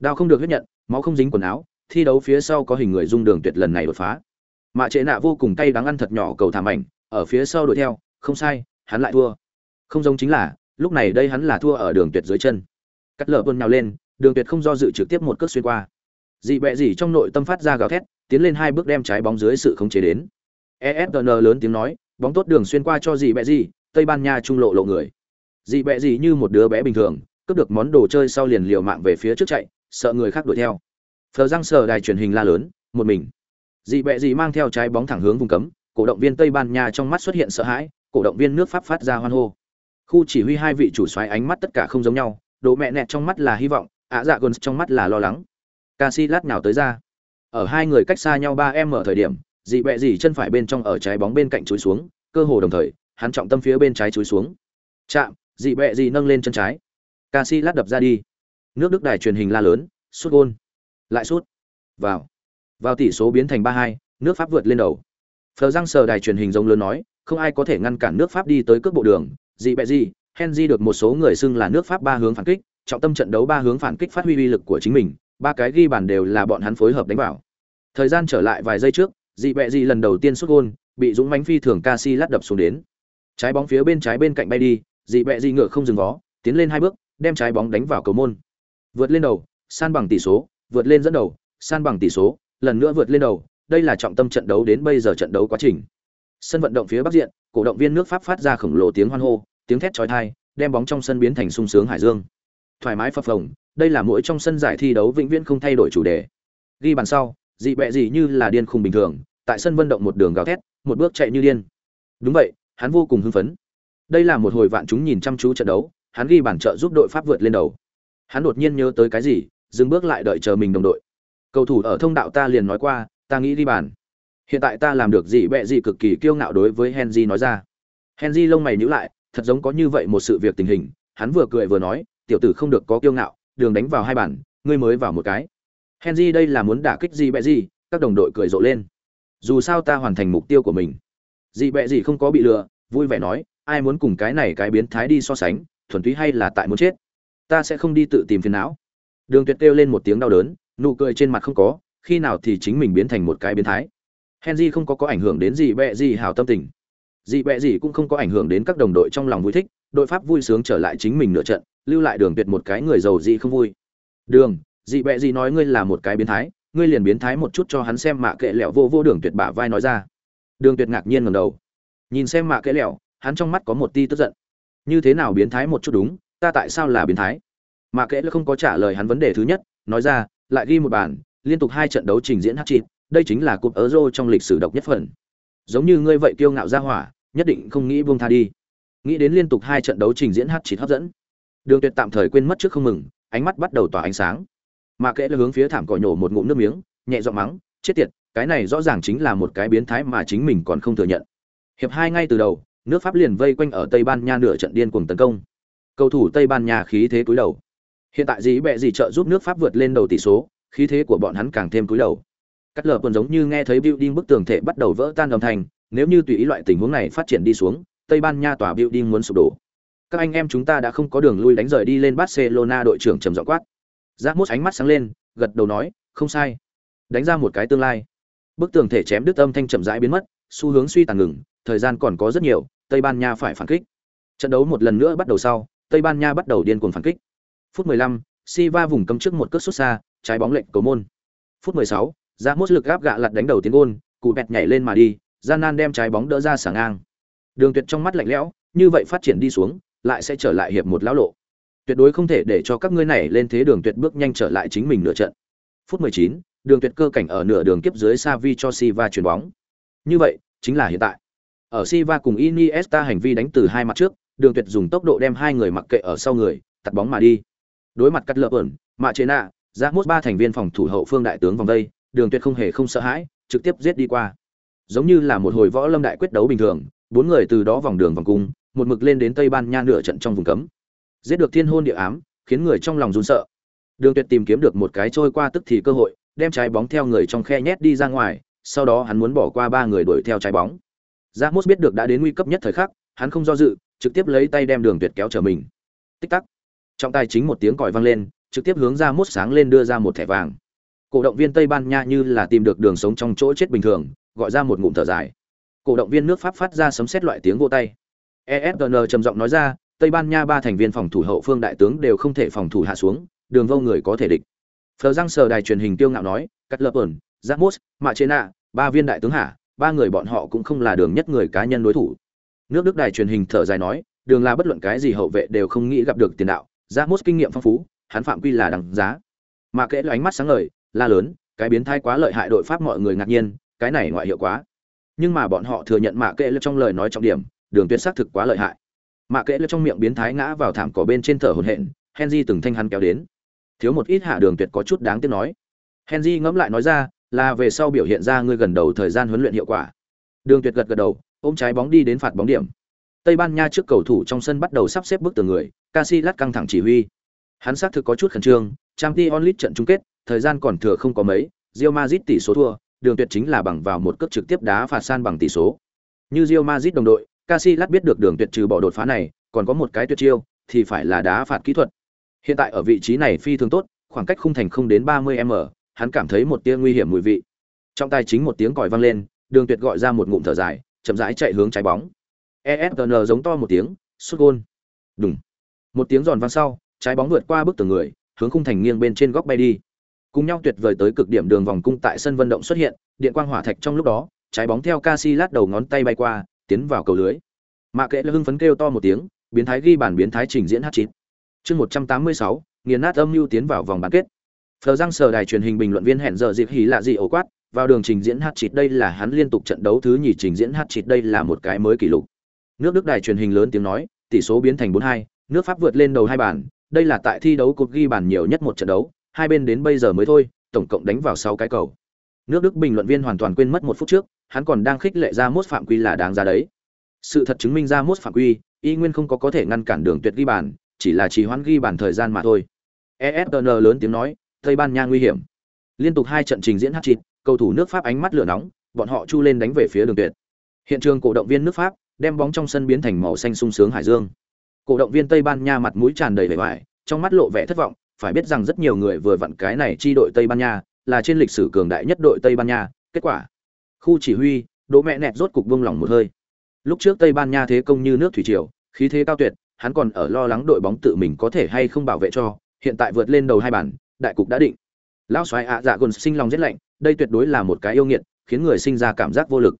Đao không được huyết nhận, máu không dính quần áo, thi đấu phía sau có hình người dung đường tuyệt lần này đột phá. Mạ trệ nạ vô cùng tay đáng ăn thật nhỏ cầu thảm ảnh, ở phía sau đuổi theo, không sai, hắn lại thua. Không giống chính là, lúc này đây hắn là thua ở đường tuyệt dưới chân. Cắt lở vươn nhào lên, đường tuyệt không do dự trực tiếp một cước xuyên qua. Dị bẹ gì trong nội tâm phát ra gào thét, tiến lên hai bước đem trái bóng dưới sự khống chế đến. Esn lớn tiếng nói, bóng tốt đường xuyên qua cho dị bẹ gì tây ban nha trung lộ lộ người dị bẹ dị như một đứa bé bình thường, cướp được món đồ chơi sau liền liều mạng về phía trước chạy, sợ người khác đuổi theo. Phờ răng sờ đài truyền hình la lớn, một mình. Dị bẹ dị mang theo trái bóng thẳng hướng vùng cấm, cổ động viên tây ban nha trong mắt xuất hiện sợ hãi, cổ động viên nước pháp phát ra hoan hô. Khu chỉ huy hai vị chủ xoáy ánh mắt tất cả không giống nhau đồ mẹ nẹt trong mắt là hy vọng, ạ dạ gần trong mắt là lo lắng. Casillas nào tới ra. Ở hai người cách xa nhau ba em ở thời điểm, dị bẹ dị chân phải bên trong ở trái bóng bên cạnh chuối xuống, cơ hồ đồng thời, hắn trọng tâm phía bên trái chuối xuống. Chạm dị bẹ dị nâng lên chân trái. Casillas đập ra đi. Nước đức đài truyền hình la lớn sút gôn. Lại sút. Vào. Vào tỷ số biến thành ba hai nước pháp vượt lên đầu. Phờ răng sờ đài truyền hình giống lớn nói không ai có thể ngăn cản nước pháp đi tới cước bộ đường. Dị bẹ dị henry được một số người xưng là nước pháp ba hướng phản kích trọng tâm trận đấu ba hướng phản kích phát huy uy lực của chính mình, ba cái ghi bàn đều là bọn hắn phối hợp đánh vào. Thời gian trở lại vài giây trước, dị bẹ dị lần đầu tiên sút gôn, bị Dũng mãnh phi thường Casillas đập xuống đến. Trái bóng phía bên trái bên cạnh bay đi, dị bẹ dị ngựa không dừng vó, tiến lên hai bước, đem trái bóng đánh vào cầu môn. Vượt lên đầu, san bằng tỷ số, vượt lên dẫn đầu, san bằng tỷ số, lần nữa vượt lên đầu, đây là trọng tâm trận đấu đến bây giờ trận đấu quá trình. Sân vận động phía bắc diện, cổ động viên nước Pháp phát ra khổng lồ tiếng hoan hô, tiếng thét chói tai, đem bóng trong sân biến thành sung sướng hải dương thoải mái phập phồng đây là mỗi trong sân giải thi đấu vĩnh viễn không thay đổi chủ đề ghi bàn sau dị bẹ Dị như là điên khùng bình thường tại sân vận động một đường gào thét một bước chạy như điên đúng vậy hắn vô cùng hưng phấn đây là một hồi vạn chúng nhìn chăm chú trận đấu hắn ghi bàn trợ giúp đội pháp vượt lên đầu hắn đột nhiên nhớ tới cái gì dừng bước lại đợi chờ mình đồng đội cầu thủ ở thông đạo ta liền nói qua ta nghĩ ghi bàn hiện tại ta làm được gì bẹ gì cực kỳ kiêu ngạo đối với henry nói ra henry lông mày nhíu lại thật giống có như vậy một sự việc tình hình hắn vừa cười vừa nói tiểu tử không được có kiêu ngạo, đường đánh vào hai bản, ngươi mới vào một cái. Henry đây là muốn đả kích gì bẹ gì, các đồng đội cười rộ lên. Dù sao ta hoàn thành mục tiêu của mình. Dị bẹ gì không có bị lừa, vui vẻ nói, ai muốn cùng cái này cái biến thái đi so sánh, thuần túy hay là tại muốn chết. Ta sẽ không đi tự tìm phiền não. Đường Tuyệt kêu lên một tiếng đau đớn, nụ cười trên mặt không có, khi nào thì chính mình biến thành một cái biến thái. Henry không có có ảnh hưởng đến gì bẹ gì hào tâm tình. Dị bẹ gì cũng không có ảnh hưởng đến các đồng đội trong lòng vui thích, đội Pháp vui sướng trở lại chính mình nửa trận, lưu lại đường tuyệt một cái người giàu dị không vui đường dị bẹ gì nói ngươi là một cái biến thái ngươi liền biến thái một chút cho hắn xem mạ kệ lẹo vô vô đường tuyệt bả vai nói ra đường tuyệt ngạc nhiên ngầm đầu nhìn xem mạ kệ lẹo hắn trong mắt có một ti tức giận như thế nào biến thái một chút đúng ta tại sao là biến thái mà kệ không có trả lời hắn vấn đề thứ nhất nói ra lại ghi một bàn liên tục hai trận đấu trình diễn hát chịt đây chính là cúp Euro trong lịch sử độc nhất phần. Giống như ngươi vậy kiêu ngạo ra hỏa, nhất định không nghĩ buông tha đi. Nghĩ đến liên tục hai trận đấu trình diễn hát chịt hấp dẫn. Đường Tuyệt tạm thời quên mất trước không mừng, ánh mắt bắt đầu tỏa ánh sáng. Mà kệ là hướng phía thảm cỏ nhổ một ngụm nước miếng, nhẹ giọng mắng, chết tiệt, cái này rõ ràng chính là một cái biến thái mà chính mình còn không thừa nhận. Hiệp hai ngay từ đầu, nước Pháp liền vây quanh ở Tây Ban Nha nửa trận điên cuồng tấn công. Cầu thủ Tây Ban Nha khí thế cúi đầu. Hiện tại dĩ bẹ gì trợ giúp nước Pháp vượt lên đầu tỷ số, khí thế của bọn hắn càng thêm cúi đầu. Cắt lở còn giống như nghe thấy building bức tường thể bắt đầu vỡ tan âm thanh, nếu như tùy ý loại tình huống này phát triển đi xuống, Tây Ban Nha tòa building muốn sụp đổ. Các anh em chúng ta đã không có đường lui đánh rời đi lên Barcelona đội trưởng trầm giọng quát. Ramos ánh mắt sáng lên, gật đầu nói, không sai. Đánh ra một cái tương lai. Bức tường thể chém đứt âm thanh chậm rãi biến mất, xu hướng suy tàn ngừng, thời gian còn có rất nhiều, Tây Ban Nha phải phản kích. Trận đấu một lần nữa bắt đầu sau, Tây Ban Nha bắt đầu điên cuồng phản kích. Phút 15, Silva vùng cấm trước một cước sút xa, trái bóng lệch cầu môn. Phút 16, Ramos lực gáp gạ lật đánh đầu tiến gôn, cụ bẹt nhảy lên mà đi, gian nan đem trái bóng đỡ ra sả ngang. Đường Tuyệt trong mắt lạnh lẽo, như vậy phát triển đi xuống, lại sẽ trở lại hiệp một lão lộ. Tuyệt đối không thể để cho các ngươi này lên thế đường tuyệt bước nhanh trở lại chính mình nửa trận. Phút 19, đường tuyệt cơ cảnh ở nửa đường kiếp dưới Savi cho Silva chuyền bóng. Như vậy, chính là hiện tại. Ở Silva cùng Iniesta hành vi đánh từ hai mặt trước, đường tuyệt dùng tốc độ đem hai người mặc kệ ở sau người, tạt bóng mà đi. Đối mặt cắt lợp ẩn, mạ chế nạ, ra mốt ba thành viên phòng thủ hậu phương đại tướng vòng đây, đường tuyệt không hề không sợ hãi, trực tiếp giết đi qua. Giống như là một hồi võ lâm đại quyết đấu bình thường, bốn người từ đó vòng đường vòng cung, một mực lên đến Tây Ban Nha nửa trận trong vùng cấm. Giết được thiên hôn địa ám, khiến người trong lòng run sợ. Đường Tuyệt tìm kiếm được một cái trôi qua tức thì cơ hội, đem trái bóng theo người trong khe nhét đi ra ngoài, sau đó hắn muốn bỏ qua ba người đuổi theo trái bóng. Ramos biết được đã đến nguy cấp nhất thời khắc, hắn không do dự, trực tiếp lấy tay đem Đường Tuyệt kéo trở mình. Tích tắc. Trong tay chính một tiếng còi vang lên, trực tiếp hướng ra mốt sáng lên đưa ra một thẻ vàng. Cổ động viên Tây Ban Nha như là tìm được đường sống trong chỗ chết bình thường, gọi ra một ngụm thở dài. Cổ động viên nước Pháp phát ra sấm sét loại tiếng vỗ tay. ESPN trầm giọng nói ra, Tây Ban Nha ba thành viên phòng thủ hậu phương đại tướng đều không thể phòng thủ hạ xuống, đường vô người có thể địch. Phờ răng sờ đài truyền hình tiêu ngạo nói, Cắt Lập ẩn, Ramos, Mạ Chế Nạ, ba viên đại tướng hạ, ba người bọn họ cũng không là đường nhất người cá nhân đối thủ. Nước Đức đài truyền hình thở dài nói, đường là bất luận cái gì hậu vệ đều không nghĩ gặp được tiền đạo, Ramos kinh nghiệm phong phú, hắn phạm quy là đằng giá. Mà kệ ánh mắt sáng ngời, la lớn, cái biến thái quá lợi hại đội Pháp mọi người ngạc nhiên, cái này ngoại hiệu quá. Nhưng mà bọn họ thừa nhận mạ kệ trong lời nói trọng điểm, đường tuyệt xác thực quá lợi hại mạ kệ lơ trong miệng biến thái ngã vào thảm cỏ bên trên thở hổn hển henry từng thanh hắn kéo đến thiếu một ít hạ đường tuyệt có chút đáng tiếc nói henry ngẫm lại nói ra là về sau biểu hiện ra ngươi gần đầu thời gian huấn luyện hiệu quả. Đường tuyệt gật gật đầu ôm trái bóng đi đến phạt bóng điểm. Tây ban nha trước cầu thủ trong sân bắt đầu sắp xếp bước tường người Casillas căng thẳng chỉ huy. Hắn xác thực có chút khẩn trương Champions League trận chung kết thời gian còn thừa không có mấy Real Madrid tỷ số thua đường tuyệt chính là bằng vào một cước trực tiếp đá phạt san bằng tỷ số. Như Real Madrid đồng đội Casillas biết được đường tuyệt trừ bỏ đột phá này, còn có một cái tuyệt chiêu, thì phải là đá phạt kỹ thuật. Hiện tại ở vị trí này phi thường tốt, khoảng cách khung thành không đến 30m, hắn cảm thấy một tia nguy hiểm mùi vị. Trong tay chính một tiếng còi vang lên, Đường Tuyệt gọi ra một ngụm thở dài, chậm rãi chạy hướng trái bóng. ESPN giống to một tiếng, sút gol. Đùng. Một tiếng giòn vang sau, trái bóng vượt qua bức tường người, hướng khung thành nghiêng bên trên góc bay đi. Cùng nhau tuyệt vời tới cực điểm đường vòng cung tại sân vận động xuất hiện, điện quang hỏa thạch trong lúc đó, trái bóng theo Casillas đầu ngón tay bay qua, tiến vào cầu lưới mạ kệ là hưng phấn kêu to một tiếng biến thái ghi bản biến thái trình diễn h chín chương một trăm tám mươi sáu nghiền nát âm lưu tiến vào vòng bán kết phờ răng sờ đài truyền hình bình luận viên hẹn giờ dịp hí lạ gì ổ quát, vào đường trình diễn hát chít đây là hắn liên tục trận đấu thứ nhì trình diễn hát chít đây là một cái mới kỷ lục. Nước đức đài truyền hình lớn tiếng nói, tỷ số biến thành bốn hai, nước pháp vượt lên đầu hai bàn, đây là tại thi đấu cột ghi bàn nhiều nhất một trận đấu, hai bên đến bây giờ mới thôi, tổng cộng đánh vào sáu cái cầu. Nước đức bình luận viên hoàn toàn quên mất một phút trước, hắn còn đang khích lệ ra mốt phạm quy là đáng giá đấy. Sự thật chứng minh ra mốt phạm quy, y nguyên không có có thể ngăn cản đường tuyệt ghi bàn, chỉ là trì hoãn ghi bàn thời gian mà thôi. Esn lớn tiếng nói tây ban nha nguy hiểm. Liên tục hai trận trình diễn hất chịt, cầu thủ nước pháp ánh mắt lửa nóng, bọn họ chu lên đánh về phía đường tuyệt. Hiện trường cổ động viên nước pháp đem bóng trong sân biến thành màu xanh sung sướng hải dương. Cổ động viên tây ban nha mặt mũi tràn đầy vẻ vải, trong mắt lộ vẻ thất vọng, phải biết rằng rất nhiều người vừa vặn cái này chi đội tây ban nha là trên lịch sử cường đại nhất đội tây ban nha, kết quả, khu chỉ huy, đỗ mẹ nẹt rốt cục vương lòng một hơi. Lúc trước tây ban nha thế công như nước thủy triều, khí thế cao tuyệt, hắn còn ở lo lắng đội bóng tự mình có thể hay không bảo vệ cho, hiện tại vượt lên đầu hai bản đại cục đã định. Lão xoáy ạ dạ gồn sinh lòng rét lạnh đây tuyệt đối là một cái yêu nghiệt khiến người sinh ra cảm giác vô lực.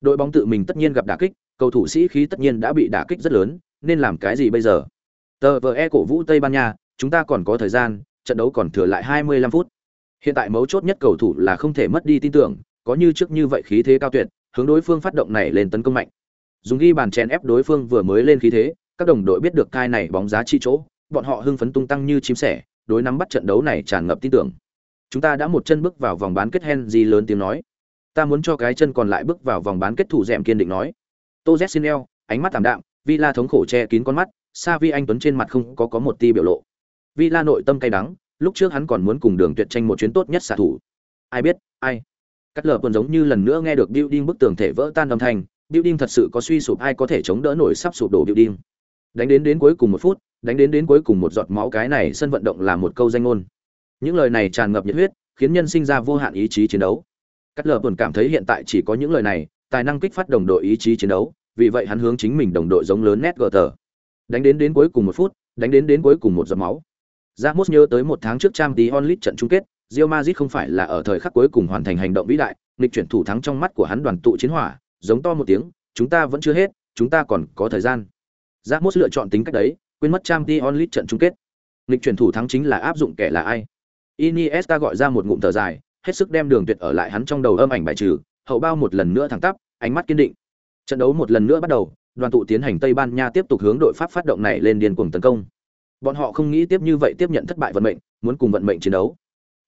Đội bóng tự mình tất nhiên gặp đả kích cầu thủ sĩ khí tất nhiên đã bị đả kích rất lớn nên làm cái gì bây giờ? Tờ vờ e cổ vũ tây ban nha chúng ta còn có thời gian trận đấu còn thừa lại 25 phút. Hiện tại mấu chốt nhất cầu thủ là không thể mất đi tin tưởng có như trước như vậy khí thế cao tuyệt, hướng đối phương phát động này lên tấn công mạnh. Dùng ghi bàn chèn ép đối phương vừa mới lên khí thế, các đồng đội biết được cai này bóng giá trị chỗ, bọn họ hưng phấn tung tăng như chim sẻ, đối nắm bắt trận đấu này tràn ngập tin tưởng. Chúng ta đã một chân bước vào vòng bán kết Henry lớn tiếng nói. Ta muốn cho cái chân còn lại bước vào vòng bán kết thủ dẻm kiên định nói. Tô Zinel, ánh mắt tạm đạm, Villa thống khổ che kín con mắt, Savi anh tuấn trên mặt không có có một tia biểu lộ. Villa nội tâm cay đắng, lúc trước hắn còn muốn cùng Đường Tuyệt tranh một chuyến tốt nhất xạ thủ. Ai biết, ai. Cắt lở còn giống như lần nữa nghe được building bức tường thể vỡ tan âm thanh, building thật sự có suy sụp ai có thể chống đỡ nổi sắp sụp đổ building. Đánh đến đến cuối cùng một phút, đánh đến đến cuối cùng một giọt máu cái này sân vận động là một câu danh ngôn. Những lời này tràn ngập nhiệt huyết, khiến nhân sinh ra vô hạn ý chí chiến đấu. Cắt lở buồn cảm thấy hiện tại chỉ có những lời này, tài năng kích phát đồng đội ý chí chiến đấu, vì vậy hắn hướng chính mình đồng đội giống lớn nét gờ tờ. Đánh đến đến cuối cùng một phút, đánh đến đến cuối cùng một giọt máu. Ramos nhớ tới một tháng trước Champions League trận chung kết, Real Madrid không phải là ở thời khắc cuối cùng hoàn thành hành động vĩ đại, nghịch chuyển thủ thắng trong mắt của hắn đoàn tụ chiến hỏa, giống to một tiếng, chúng ta vẫn chưa hết, chúng ta còn có thời gian. Ramos lựa chọn tính cách đấy, quên mất Champions League trận chung kết. lịch chuyển thủ thắng chính là áp dụng kẻ là ai. Iniesta gọi ra một ngụm thở dài, hết sức đem đường tuyệt ở lại hắn trong đầu âm ảnh bài trừ, hậu bao một lần nữa thẳng tắp, ánh mắt kiên định. Trận đấu một lần nữa bắt đầu, đoàn tụ tiến hành Tây Ban Nha tiếp tục hướng đội Pháp phát động này lên điên cuồng tấn công. Bọn họ không nghĩ tiếp như vậy tiếp nhận thất bại vận mệnh, muốn cùng vận mệnh chiến đấu.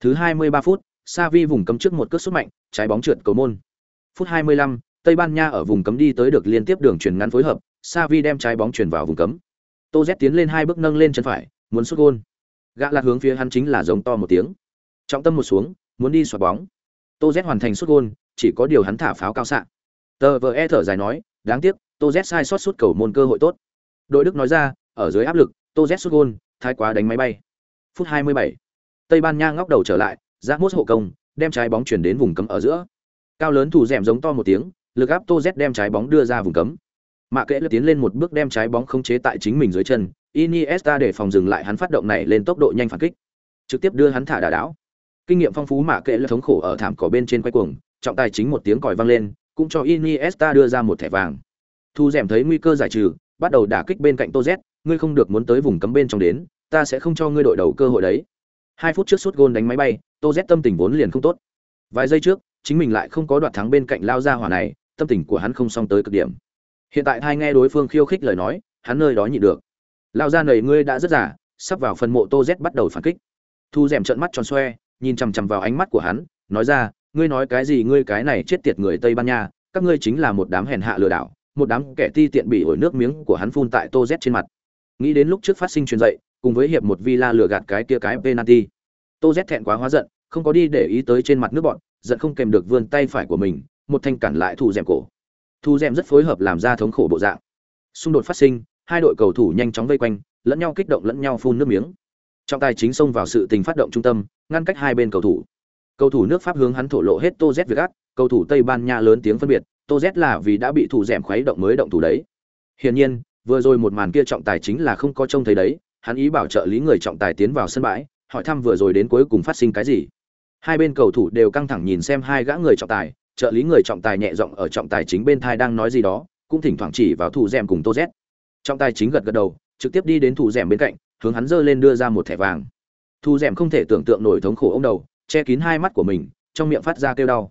Thứ 23 phút, Savi vùng cấm trước một cước sút mạnh, trái bóng trượt cầu môn. Phút 25, Tây Ban Nha ở vùng cấm đi tới được liên tiếp đường chuyển ngắn phối hợp, Savi đem trái bóng chuyển vào vùng cấm. Tô Z tiến lên hai bước nâng lên chân phải, muốn sút gôn. Gã lạc hướng phía hắn chính là giống to một tiếng. Trọng tâm một xuống, muốn đi xoạt bóng. Tô Z hoàn thành sút gôn, chỉ có điều hắn thả pháo cao xạ. Tờ VE thở dài nói, đáng tiếc, Tô Z sai sót sút cầu môn cơ hội tốt. Đội Đức nói ra, ở dưới áp lực, Tô Z sút gôn, thái quá đánh máy bay. Phút 27. Tây Ban Nha ngóc đầu trở lại, giáp mốt hộ công, đem trái bóng chuyển đến vùng cấm ở giữa. Cao lớn thủ rèm giống to một tiếng, lực áp Tô Z đem trái bóng đưa ra vùng cấm. Mạ Kệ lập tiến lên một bước đem trái bóng khống chế tại chính mình dưới chân, Iniesta để phòng dừng lại hắn phát động này lên tốc độ nhanh phản kích, trực tiếp đưa hắn thả đà đảo. Kinh nghiệm phong phú Mạ Kệ lập thống khổ ở thảm cỏ bên trên quay cuồng, trọng tài chính một tiếng còi vang lên, cũng cho Iniesta đưa ra một thẻ vàng. Thu rèm thấy nguy cơ giải trừ, bắt đầu đả kích bên cạnh Tô Z, ngươi không được muốn tới vùng cấm bên trong đến, ta sẽ không cho ngươi đội đầu cơ hội đấy. Hai phút trước sút gôn đánh máy bay, Tô Z tâm tình vốn liền không tốt. Vài giây trước, chính mình lại không có đoạt thắng bên cạnh lao ra hỏa này, tâm tình của hắn không xong tới cực điểm. Hiện tại hai nghe đối phương khiêu khích lời nói, hắn nơi đó nhịn được. Lao ra nầy ngươi đã rất giả, sắp vào phần mộ Tô Z bắt đầu phản kích. Thu rèm trận mắt tròn xoe, nhìn chằm chằm vào ánh mắt của hắn, nói ra, ngươi nói cái gì ngươi cái này chết tiệt người Tây Ban Nha, các ngươi chính là một đám hèn hạ lừa đảo, một đám kẻ ti tiện bị ổi nước miếng của hắn phun tại Tô Z trên mặt. Nghĩ đến lúc trước phát sinh truyền dạy, cùng với hiệp một Villa lừa gạt cái kia cái penalty. Tô Z thẹn quá hóa giận, không có đi để ý tới trên mặt nước bọn, giận không kèm được vươn tay phải của mình, một thanh cản lại thủ m cổ. Thu dẻm rất phối hợp làm ra thống khổ bộ dạng. Xung đột phát sinh, hai đội cầu thủ nhanh chóng vây quanh, lẫn nhau kích động lẫn nhau phun nước miếng. Trọng tài chính xông vào sự tình phát động trung tâm, ngăn cách hai bên cầu thủ. Cầu thủ nước Pháp hướng hắn thổ lộ hết Tô Z việc ác, cầu thủ Tây Ban Nha lớn tiếng phân biệt, Tô Z là vì đã bị thủ dẻm khuấy động mới động thủ đấy. Hiển nhiên, vừa rồi một màn kia trọng tài chính là không có trông thấy đấy, hắn ý bảo trợ lý người trọng tài tiến vào sân bãi, hỏi thăm vừa rồi đến cuối cùng phát sinh cái gì. Hai bên cầu thủ đều căng thẳng nhìn xem hai gã người trọng tài, trợ lý người trọng tài nhẹ giọng ở trọng tài chính bên thai đang nói gì đó, cũng thỉnh thoảng chỉ vào thủ dẻm cùng Tô Z. Trọng tài chính gật gật đầu, trực tiếp đi đến thủ dẻm bên cạnh, hướng hắn giơ lên đưa ra một thẻ vàng. Thủ dẻm không thể tưởng tượng nổi thống khổ ông đầu, che kín hai mắt của mình, trong miệng phát ra kêu đau.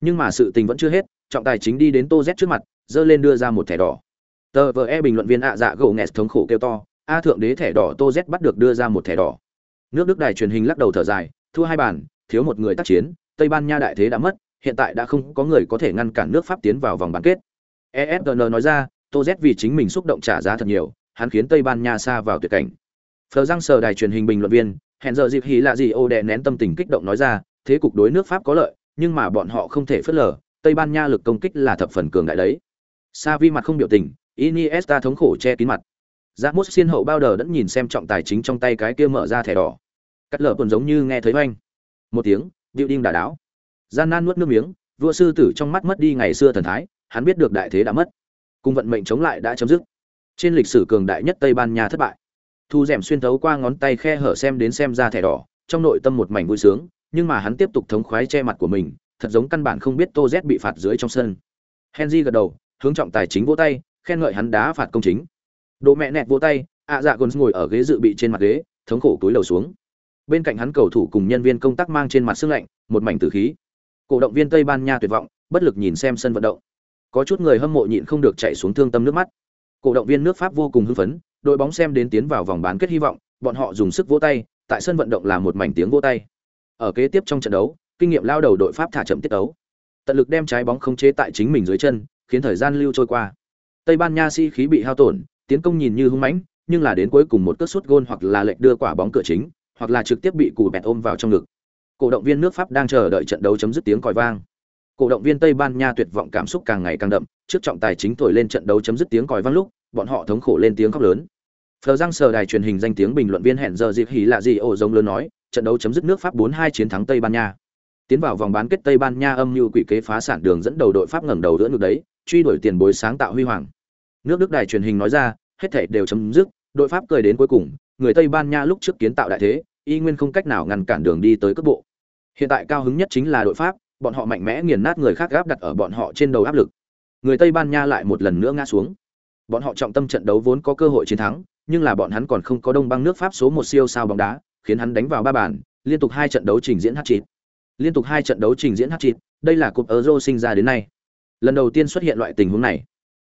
Nhưng mà sự tình vẫn chưa hết, trọng tài chính đi đến Tô Z trước mặt, giơ lên đưa ra một thẻ đỏ. Tờ VE bình luận viên ạ dạ gỗ nghẹt thống khổ kêu to, a thượng đế thẻ đỏ Tô Z bắt được đưa ra một thẻ đỏ. Nước Đức đài truyền hình lắc đầu thở dài, thua hai bàn, thiếu một người tác chiến, Tây Ban Nha đại thế đã mất, hiện tại đã không có người có thể ngăn cản nước Pháp tiến vào vòng bán kết. ESPN nói ra, Tô Z vì chính mình xúc động trả giá thật nhiều, hắn khiến Tây Ban Nha xa vào tuyệt cảnh. Phờ răng sờ đài truyền hình bình luận viên, hẹn giờ dịp hí là gì ô đè nén tâm tình kích động nói ra, thế cục đối nước Pháp có lợi, nhưng mà bọn họ không thể phớt lờ, Tây Ban Nha lực công kích là thập phần cường đại đấy. Savi mặt không biểu tình, Iniesta thống khổ che kín mặt. Ramos xiên hậu bao đờ đẫn nhìn xem trọng tài chính trong tay cái kia mở ra thẻ đỏ. Cắt lở còn giống như nghe thấy oanh. Một tiếng, điệu đinh đả đáo. Gian nan nuốt nước miếng, vua sư tử trong mắt mất đi ngày xưa thần thái, hắn biết được đại thế đã mất. Cùng vận mệnh chống lại đã chấm dứt. Trên lịch sử cường đại nhất Tây Ban Nha thất bại. Thu rèm xuyên thấu qua ngón tay khe hở xem đến xem ra thẻ đỏ, trong nội tâm một mảnh vui sướng, nhưng mà hắn tiếp tục thống khoái che mặt của mình, thật giống căn bản không biết Tô Z bị phạt dưới trong sân. Henry gật đầu, hướng trọng tài chính vỗ tay, khen ngợi hắn đá phạt công chính. Đồ mẹ nẹt vỗ tay, ạ dạ gồn ngồi ở ghế dự bị trên mặt ghế, thống khổ túi lầu xuống. Bên cạnh hắn cầu thủ cùng nhân viên công tác mang trên mặt sương lạnh, một mảnh tử khí cổ động viên tây ban nha tuyệt vọng, bất lực nhìn xem sân vận động. Có chút người hâm mộ nhịn không được chạy xuống thương tâm nước mắt. Cổ động viên nước pháp vô cùng hưng phấn, đội bóng xem đến tiến vào vòng bán kết hy vọng, bọn họ dùng sức vỗ tay, tại sân vận động là một mảnh tiếng vỗ tay. Ở kế tiếp trong trận đấu, kinh nghiệm lao đầu đội pháp thả chậm tiết đấu tận lực đem trái bóng khống chế tại chính mình dưới chân, khiến thời gian lưu trôi qua. Tây ban nha si khí bị hao tổn, tiến công nhìn như hưng mãnh, nhưng là đến cuối cùng một cất sút gôn hoặc là lệnh đưa quả bóng cửa chính, hoặc là trực tiếp bị cù bẹt ôm vào trong ngực cổ động viên nước pháp đang chờ đợi trận đấu chấm dứt tiếng còi vang. Cổ động viên tây ban nha tuyệt vọng cảm xúc càng ngày càng đậm, trước trọng tài chính thổi lên trận đấu chấm dứt tiếng còi vang lúc, bọn họ thống khổ lên tiếng khóc lớn. Phờ răng sờ đài truyền hình danh tiếng bình luận viên hẹn giờ dịp hỉ lạ gì ổ giống lớn nói, trận đấu chấm dứt nước pháp 4-2 chiến thắng tây ban nha. Tiến vào vòng bán kết tây ban nha âm mưu quỷ kế phá sản đường dẫn đầu đội pháp ngẩng đầu đỡ ngược đấy, truy đuổi tiền bối sáng tạo huy hoàng. Nước đức đài truyền hình nói ra, hết thảy đều chấm dứt, đội pháp cười đến cuối cùng, người tây ban nha lúc trước kiến tạo đại thế y nguyên không cách nào ngăn cản đường đi tới cấp bộ hiện tại cao hứng nhất chính là đội pháp, bọn họ mạnh mẽ nghiền nát người khác gáp đặt ở bọn họ trên đầu áp lực người tây ban nha lại một lần nữa ngã xuống bọn họ trọng tâm trận đấu vốn có cơ hội chiến thắng, nhưng là bọn hắn còn không có đông băng nước pháp số một siêu sao bóng đá, khiến hắn đánh vào ba bàn, liên tục hai trận đấu trình diễn hat-trick. liên tục hai trận đấu trình diễn hat-trick. đây là cúp euro sinh ra đến nay lần đầu tiên xuất hiện loại tình huống này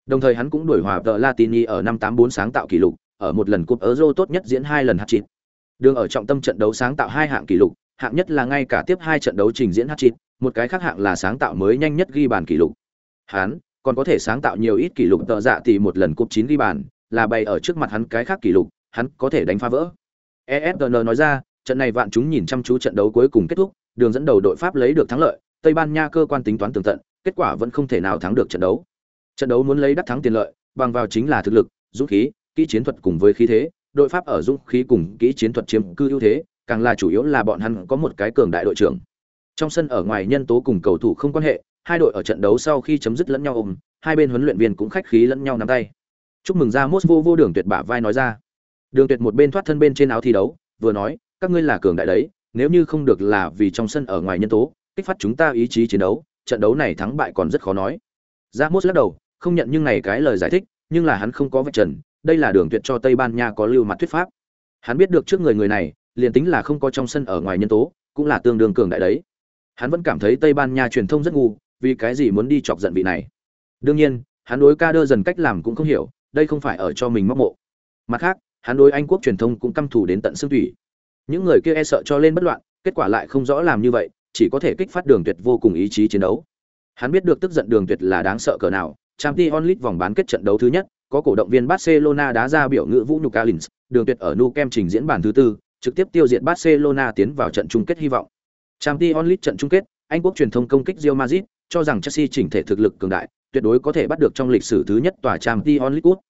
đồng thời hắn cũng đuổi hòa tờ latini ở năm tám bốn sáng tạo kỷ lục, ở một lần cúp euro tốt nhất diễn hai lần hat-trick đường ở trọng tâm trận đấu sáng tạo hai hạng kỷ lục hạng nhất là ngay cả tiếp hai trận đấu trình diễn hat-trick, một cái khác hạng là sáng tạo mới nhanh nhất ghi bàn kỷ lục. Hắn còn có thể sáng tạo nhiều ít kỷ lục tợ dạ thì một lần cúp chín ghi bàn là bày ở trước mặt hắn cái khác kỷ lục hắn có thể đánh phá vỡ. ESGN nói ra trận này vạn chúng nhìn chăm chú trận đấu cuối cùng kết thúc đường dẫn đầu đội pháp lấy được thắng lợi tây ban nha cơ quan tính toán tường tận kết quả vẫn không thể nào thắng được trận đấu. Trận đấu muốn lấy đắc thắng tiền lợi bằng vào chính là thực lực dũng khí kỹ chiến thuật cùng với khí thế đội pháp ở dũng khí cùng kỹ chiến thuật chiếm cư ưu thế, càng là chủ yếu là bọn hắn có một cái cường đại đội trưởng. Trong sân ở ngoài nhân tố cùng cầu thủ không quan hệ, hai đội ở trận đấu sau khi chấm dứt lẫn nhau ôm, hai bên huấn luyện viên cũng khách khí lẫn nhau nắm tay. Chúc mừng ra mốt vô vô đường tuyệt bả vai nói ra. Đường tuyệt một bên thoát thân bên trên áo thi đấu, vừa nói, các ngươi là cường đại đấy, nếu như không được là vì trong sân ở ngoài nhân tố, kích phát chúng ta ý chí chiến đấu, trận đấu này thắng bại còn rất khó nói. Ra mốt lắc đầu, không nhận nhưng này cái lời giải thích, nhưng là hắn không có vạch trần đây là đường tuyệt cho tây ban nha có lưu mặt thuyết pháp. Hắn biết được trước người người này, liền tính là không có trong sân ở ngoài nhân tố, cũng là tương đương cường đại đấy. Hắn vẫn cảm thấy tây ban nha truyền thông rất ngu, vì cái gì muốn đi chọc giận vị này? Đương nhiên, hắn đối ca đơ dần cách làm cũng không hiểu, đây không phải ở cho mình móc mộ. Mặt khác, hắn đối anh quốc truyền thông cũng căm thù đến tận xương tủy. những người kia e sợ cho lên bất loạn, kết quả lại không rõ làm như vậy, chỉ có thể kích phát đường tuyệt vô cùng ý chí chiến đấu. Hắn biết được tức giận đường tuyệt là đáng sợ cỡ nào, Champions League vòng bán kết trận đấu thứ nhất có cổ động viên barcelona đá ra biểu ngữ vũ nhục alins đường tuyệt ở Nou Camp trình diễn bản thứ tư trực tiếp tiêu diệt barcelona tiến vào trận chung kết hy vọng Champions League trận chung kết anh quốc truyền thông công kích Real Madrid cho rằng Chelsea chỉnh thể thực lực cường đại, tuyệt đối có thể bắt được trong lịch sử thứ nhất tòa Champions League.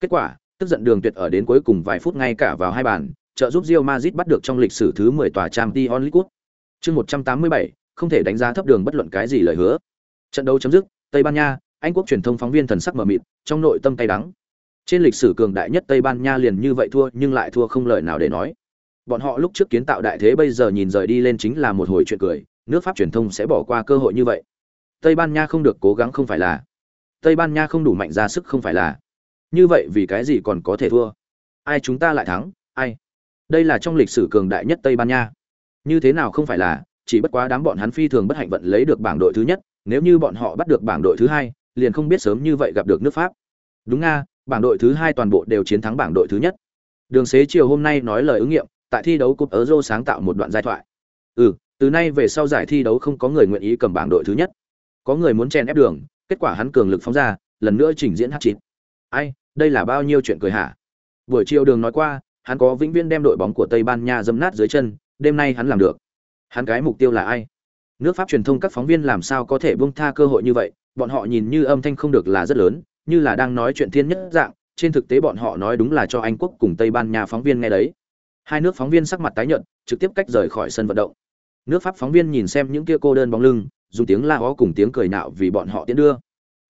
Kết quả, tức giận Đường Tuyệt ở đến cuối cùng vài phút ngay cả vào hai bàn, trợ giúp Real Madrid bắt được trong lịch sử thứ 10 tòa Champions League. Chương 187, không thể đánh giá thấp Đường bất luận cái gì lời hứa. Trận đấu chấm dứt, Tây Ban Nha, anh quốc truyền thông phóng viên thần sắc mờ mịt, trong nội tâm cay đắng. Trên lịch sử cường đại nhất Tây Ban Nha liền như vậy thua, nhưng lại thua không lời nào để nói. Bọn họ lúc trước kiến tạo đại thế bây giờ nhìn rời đi lên chính là một hồi chuyện cười, nước Pháp truyền thông sẽ bỏ qua cơ hội như vậy. Tây Ban Nha không được cố gắng không phải là. Tây Ban Nha không đủ mạnh ra sức không phải là. Như vậy vì cái gì còn có thể thua? Ai chúng ta lại thắng, ai? Đây là trong lịch sử cường đại nhất Tây Ban Nha. Như thế nào không phải là, chỉ bất quá đám bọn hắn phi thường bất hạnh vận lấy được bảng đội thứ nhất, nếu như bọn họ bắt được bảng đội thứ hai, liền không biết sớm như vậy gặp được nước Pháp. Đúng nga, bảng đội thứ hai toàn bộ đều chiến thắng bảng đội thứ nhất. Đường Xế chiều hôm nay nói lời ứng nghiệm, tại thi đấu cúp Euro sáng tạo một đoạn giai thoại. Ừ, từ nay về sau giải thi đấu không có người nguyện ý cầm bảng đội thứ nhất có người muốn chen ép đường kết quả hắn cường lực phóng ra lần nữa trình diễn h chín ai đây là bao nhiêu chuyện cười hả buổi chiều đường nói qua hắn có vĩnh viễn đem đội bóng của tây ban nha dẫm nát dưới chân đêm nay hắn làm được hắn cái mục tiêu là ai nước pháp truyền thông các phóng viên làm sao có thể buông tha cơ hội như vậy bọn họ nhìn như âm thanh không được là rất lớn, như là đang nói chuyện thiên nhất dạng, trên thực tế bọn họ nói đúng là cho anh quốc cùng tây ban nha phóng viên nghe đấy. Hai nước phóng viên sắc mặt tái nhợt, trực tiếp cách rời khỏi sân vận động. Nước pháp phóng viên nhìn xem những kia cô đơn bóng lưng, dùng tiếng la ó cùng tiếng cười nạo vì bọn họ tiến đưa.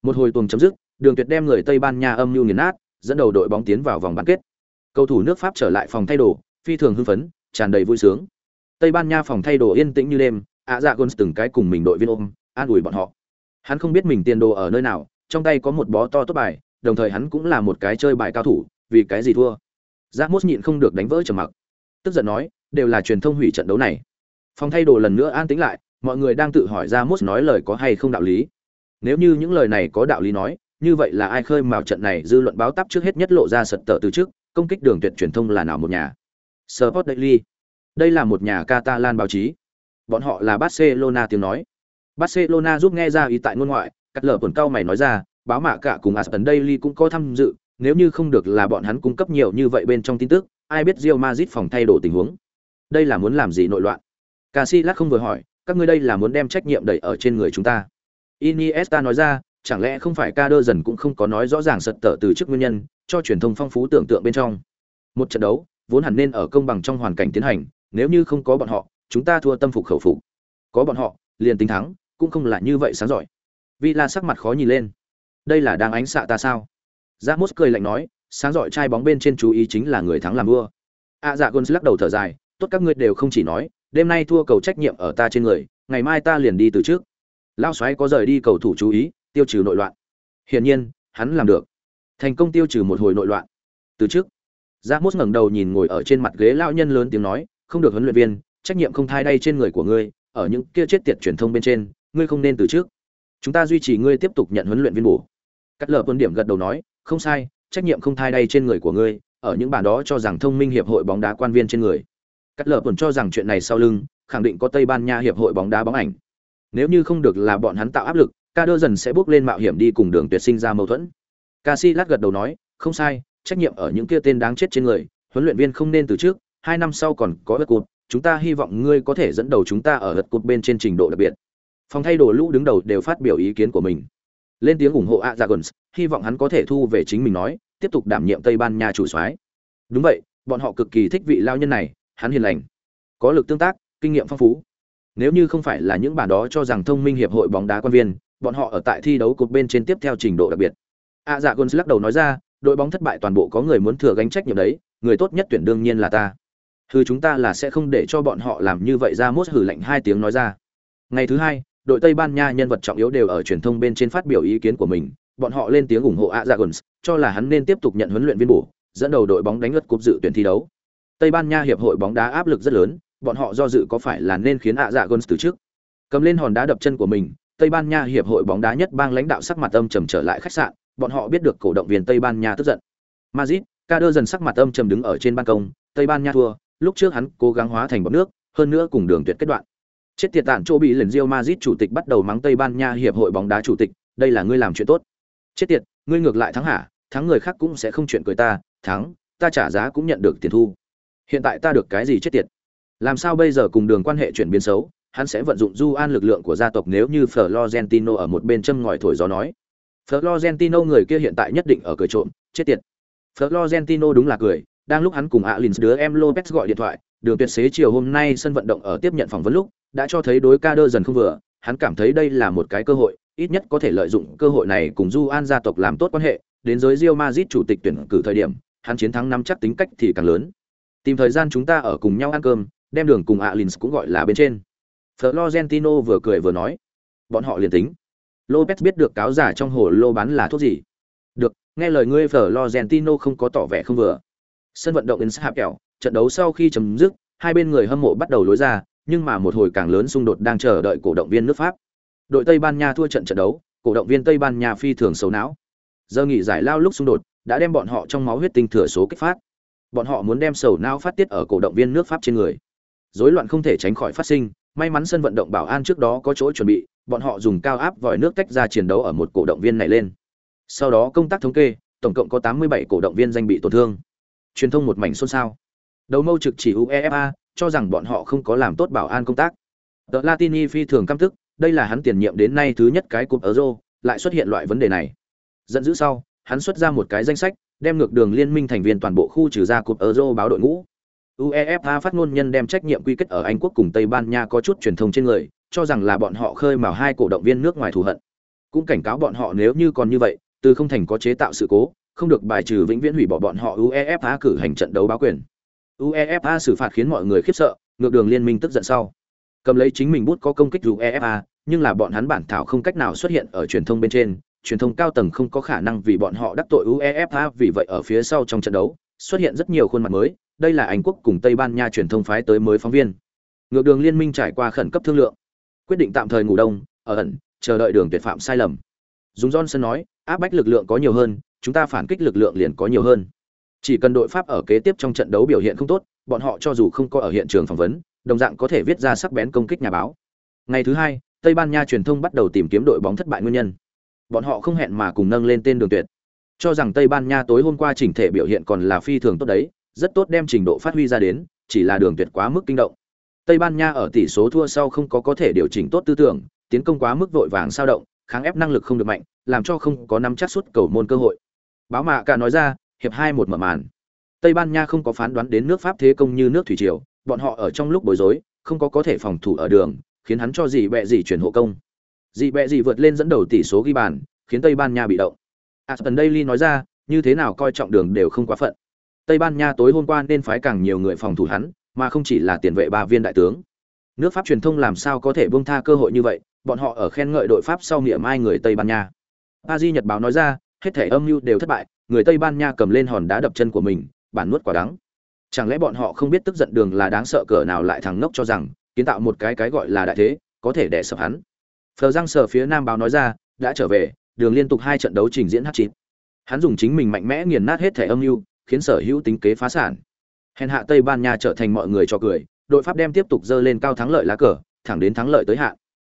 Một hồi tuồng chấm dứt, đường tuyệt đem người tây ban nha âm mưu nghiền nát, dẫn đầu đội bóng tiến vào vòng bán kết. Cầu thủ nước pháp trở lại phòng thay đồ, phi thường hưng phấn, tràn đầy vui sướng. Tây ban nha phòng thay đồ yên tĩnh như đêm ạ dạ gôn từng cái cùng mình đội viên ôm, an ủi bọn họ hắn không biết mình tiền đồ ở nơi nào, trong tay có một bó to tốt bài, đồng thời hắn cũng là một cái chơi bài cao thủ, vì cái gì thua? Giác mốt nhịn không được đánh vỡ trầm mặc. Tức giận nói, đều là truyền thông hủy trận đấu này. Phòng thay đồ lần nữa an tĩnh lại, mọi người đang tự hỏi ra mốt nói lời có hay không đạo lý. Nếu như những lời này có đạo lý nói, như vậy là ai khơi mào trận này dư luận báo tắp trước hết nhất lộ ra sật tờ từ trước, công kích đường tuyệt truyền thông là nào một nhà? Sport Daily. Đây là một nhà Catalan báo chí. Bọn họ là Barcelona tiếng nói. Barcelona giúp nghe ra ý tại ngôn ngoại, cắt lở quần cao mày nói ra, báo mạ cả cùng Aston Daily cũng có tham dự, nếu như không được là bọn hắn cung cấp nhiều như vậy bên trong tin tức, ai biết Real Madrid phòng thay đổi tình huống. Đây là muốn làm gì nội loạn? Casillas không vừa hỏi, các ngươi đây là muốn đem trách nhiệm đẩy ở trên người chúng ta? Iniesta nói ra, chẳng lẽ không phải ca đơ dần cũng không có nói rõ ràng sật tở từ trước nguyên nhân, cho truyền thông phong phú tưởng tượng bên trong? Một trận đấu, vốn hẳn nên ở công bằng trong hoàn cảnh tiến hành, nếu như không có bọn họ, chúng ta thua tâm phục khẩu phục. Có bọn họ, liền tính thắng cũng không là như vậy sáng giỏi vì là sắc mặt khó nhìn lên đây là đang ánh xạ ta sao ra Mốt cười lạnh nói, sáng giỏi trai bóng bên trên chú ý chính là người thắng làm vua. a dạ gôn lắc đầu thở dài, tốt các ngươi đều không chỉ nói, đêm nay thua cầu trách nhiệm ở ta trên người, ngày mai ta liền đi từ trước. Lao xoáy có rời đi cầu thủ chú ý, tiêu trừ nội loạn. Hiển nhiên, hắn làm được. Thành công tiêu trừ một hồi nội loạn. Từ trước, ra Mốt ngẩng đầu nhìn ngồi ở trên mặt ghế lão nhân lớn tiếng nói, không được huấn luyện viên, trách nhiệm không thay đây trên người của ngươi, ở những kia chết tiệt truyền thông bên trên, ngươi không nên từ trước. Chúng ta duy trì ngươi tiếp tục nhận huấn luyện viên bổ. Cắt lở quân điểm gật đầu nói, không sai trách nhiệm không thai đây trên người của ngươi ở những bản đó cho rằng thông minh hiệp hội bóng đá quan viên trên người cắt lờ còn cho rằng chuyện này sau lưng khẳng định có tây ban nha hiệp hội bóng đá bóng ảnh nếu như không được là bọn hắn tạo áp lực ca đơ dần sẽ bước lên mạo hiểm đi cùng đường tuyệt sinh ra mâu thuẫn ca si lát gật đầu nói không sai trách nhiệm ở những kia tên đáng chết trên người huấn luyện viên không nên từ trước hai năm sau còn có vật cụt chúng ta hy vọng ngươi có thể dẫn đầu chúng ta ở vật cụt bên trên trình độ đặc biệt phòng thay đồ lũ đứng đầu đều phát biểu ý kiến của mình lên tiếng ủng hộ Azagons, dạ hy vọng hắn có thể thu về chính mình nói, tiếp tục đảm nhiệm Tây Ban Nha chủ soái. Đúng vậy, bọn họ cực kỳ thích vị lao nhân này, hắn hiền lành, có lực tương tác, kinh nghiệm phong phú. Nếu như không phải là những bản đó cho rằng thông minh hiệp hội bóng đá quan viên, bọn họ ở tại thi đấu cột bên trên tiếp theo trình độ đặc biệt. Azagons dạ lắc đầu nói ra, đội bóng thất bại toàn bộ có người muốn thừa gánh trách nhiệm đấy, người tốt nhất tuyển đương nhiên là ta. Hừ chúng ta là sẽ không để cho bọn họ làm như vậy ra mốt hử lạnh hai tiếng nói ra. Ngày thứ hai, đội Tây Ban Nha nhân vật trọng yếu đều ở truyền thông bên trên phát biểu ý kiến của mình, bọn họ lên tiếng ủng hộ Azagons, cho là hắn nên tiếp tục nhận huấn luyện viên bổ, dẫn đầu đội bóng đánh ngất cúp dự tuyển thi đấu. Tây Ban Nha hiệp hội bóng đá áp lực rất lớn, bọn họ do dự có phải là nên khiến Azagons từ trước. Cầm lên hòn đá đập chân của mình, Tây Ban Nha hiệp hội bóng đá nhất bang lãnh đạo sắc mặt âm trầm trở lại khách sạn, bọn họ biết được cổ động viên Tây Ban Nha tức giận. Madrid, Kader dần sắc mặt âm trầm đứng ở trên ban công, Tây Ban Nha thua, lúc trước hắn cố gắng hóa thành bọt nước, hơn nữa cùng đường tuyệt kết đoạn. Chết tiệt tản, chỗ bị lần Real Madrid chủ tịch bắt đầu mắng Tây Ban Nha hiệp hội bóng đá chủ tịch, đây là ngươi làm chuyện tốt. Chết tiệt, ngươi ngược lại thắng hả? Thắng người khác cũng sẽ không chuyện cười ta, thắng, ta trả giá cũng nhận được tiền thu. Hiện tại ta được cái gì chết tiệt? Làm sao bây giờ cùng đường quan hệ chuyển biến xấu, hắn sẽ vận dụng du an lực lượng của gia tộc nếu như Florentino ở một bên châm ngòi thổi gió nói. Florentino người kia hiện tại nhất định ở cười trộm, chết tiệt. Florentino đúng là cười, đang lúc hắn cùng Alins đứa em Lopez gọi điện thoại, đường tuyệt xế chiều hôm nay sân vận động ở tiếp nhận phỏng vấn lúc, đã cho thấy đối ca đơ dần không vừa, hắn cảm thấy đây là một cái cơ hội, ít nhất có thể lợi dụng cơ hội này cùng Du An gia tộc làm tốt quan hệ, đến giới Real Madrid chủ tịch tuyển cử thời điểm, hắn chiến thắng nắm chắc tính cách thì càng lớn. Tìm thời gian chúng ta ở cùng nhau ăn cơm, đem đường cùng Alins cũng gọi là bên trên. Florentino vừa cười vừa nói, bọn họ liền tính. Lopez biết được cáo giả trong hồ lô bán là thuốc gì. Được, nghe lời ngươi Florentino không có tỏ vẻ không vừa. Sân vận động đến sạp kẹo, trận đấu sau khi chấm dứt, hai bên người hâm mộ bắt đầu lối ra, nhưng mà một hồi càng lớn xung đột đang chờ đợi cổ động viên nước Pháp. Đội Tây Ban Nha thua trận trận đấu, cổ động viên Tây Ban Nha phi thường xấu não. Giờ nghỉ giải lao lúc xung đột, đã đem bọn họ trong máu huyết tinh thừa số kích phát. Bọn họ muốn đem sầu não phát tiết ở cổ động viên nước Pháp trên người. Rối loạn không thể tránh khỏi phát sinh, may mắn sân vận động bảo an trước đó có chỗ chuẩn bị, bọn họ dùng cao áp vòi nước tách ra chiến đấu ở một cổ động viên này lên. Sau đó công tác thống kê, tổng cộng có 87 cổ động viên danh bị tổn thương. Truyền thông một mảnh xôn xao. Đầu mâu trực chỉ UEFA, cho rằng bọn họ không có làm tốt bảo an công tác. The Latini phi thường căm tức, đây là hắn tiền nhiệm đến nay thứ nhất cái cúp Euro, lại xuất hiện loại vấn đề này. Giận dữ sau, hắn xuất ra một cái danh sách, đem ngược đường liên minh thành viên toàn bộ khu trừ ra cúp Euro báo đội ngũ. UEFA phát ngôn nhân đem trách nhiệm quy kết ở Anh quốc cùng Tây Ban Nha có chút truyền thông trên người, cho rằng là bọn họ khơi mào hai cổ động viên nước ngoài thù hận. Cũng cảnh cáo bọn họ nếu như còn như vậy, từ không thành có chế tạo sự cố, không được bài trừ vĩnh viễn hủy bỏ bọn họ UEFA cử hành trận đấu báo quyền. UEFA xử phạt khiến mọi người khiếp sợ, ngược đường liên minh tức giận sau. Cầm lấy chính mình bút có công kích UEFA, nhưng là bọn hắn bản thảo không cách nào xuất hiện ở truyền thông bên trên, truyền thông cao tầng không có khả năng vì bọn họ đắc tội UEFA, vì vậy ở phía sau trong trận đấu, xuất hiện rất nhiều khuôn mặt mới, đây là Anh quốc cùng Tây Ban Nha truyền thông phái tới mới phóng viên. Ngược đường liên minh trải qua khẩn cấp thương lượng. quyết định tạm thời ngủ đông ở ẩn chờ đợi đường tuyệt phạm sai lầm dùng johnson nói áp bách lực lượng có nhiều hơn chúng ta phản kích lực lượng liền có nhiều hơn chỉ cần đội pháp ở kế tiếp trong trận đấu biểu hiện không tốt, bọn họ cho dù không có ở hiện trường phỏng vấn, đồng dạng có thể viết ra sắc bén công kích nhà báo. Ngày thứ hai, tây ban nha truyền thông bắt đầu tìm kiếm đội bóng thất bại nguyên nhân. Bọn họ không hẹn mà cùng nâng lên tên đường tuyệt. Cho rằng tây ban nha tối hôm qua chỉnh thể biểu hiện còn là phi thường tốt đấy, rất tốt đem trình độ phát huy ra đến, chỉ là đường tuyệt quá mức kinh động. Tây ban nha ở tỷ số thua sau không có có thể điều chỉnh tốt tư tưởng, tiến công quá mức vội vàng sao động, kháng ép năng lực không được mạnh, làm cho không có nắm chắc suất cầu môn cơ hội. Báo mạ cả nói ra hiệp hai một mở màn. Tây ban nha không có phán đoán đến nước pháp thế công như nước thủy triều, bọn họ ở trong lúc bối rối, không có có thể phòng thủ ở đường, khiến hắn cho gì bẹ gì chuyển hộ công. Dị bẹ gì vượt lên dẫn đầu tỷ số ghi bàn, khiến tây ban nha bị động. À, Aston daily nói ra, như thế nào coi trọng đường đều không quá phận. Tây ban nha tối hôm qua nên phái càng nhiều người phòng thủ hắn, mà không chỉ là tiền vệ ba viên đại tướng. Nước pháp truyền thông làm sao có thể buông tha cơ hội như vậy, bọn họ ở khen ngợi đội pháp sau nghĩa mai người tây ban nha. A di nhật báo nói ra, hết thể âm mưu đều thất bại người tây ban nha cầm lên hòn đá đập chân của mình, bản nuốt quả đắng. Chẳng lẽ bọn họ không biết tức giận đường là đáng sợ cỡ nào lại thằng ngốc cho rằng, kiến tạo một cái cái gọi là đại thế, có thể đè sập hắn. Phờ răng sờ phía nam báo nói ra, đã trở về, đường liên tục hai trận đấu trình diễn h chín hắn dùng chính mình mạnh mẽ nghiền nát hết thẻ âm mưu, khiến sở hữu tính kế phá sản. Hèn hạ tây ban nha trở thành mọi người cho cười, đội pháp đem tiếp tục dơ lên cao thắng lợi lá cờ, thẳng đến thắng lợi tới hạn.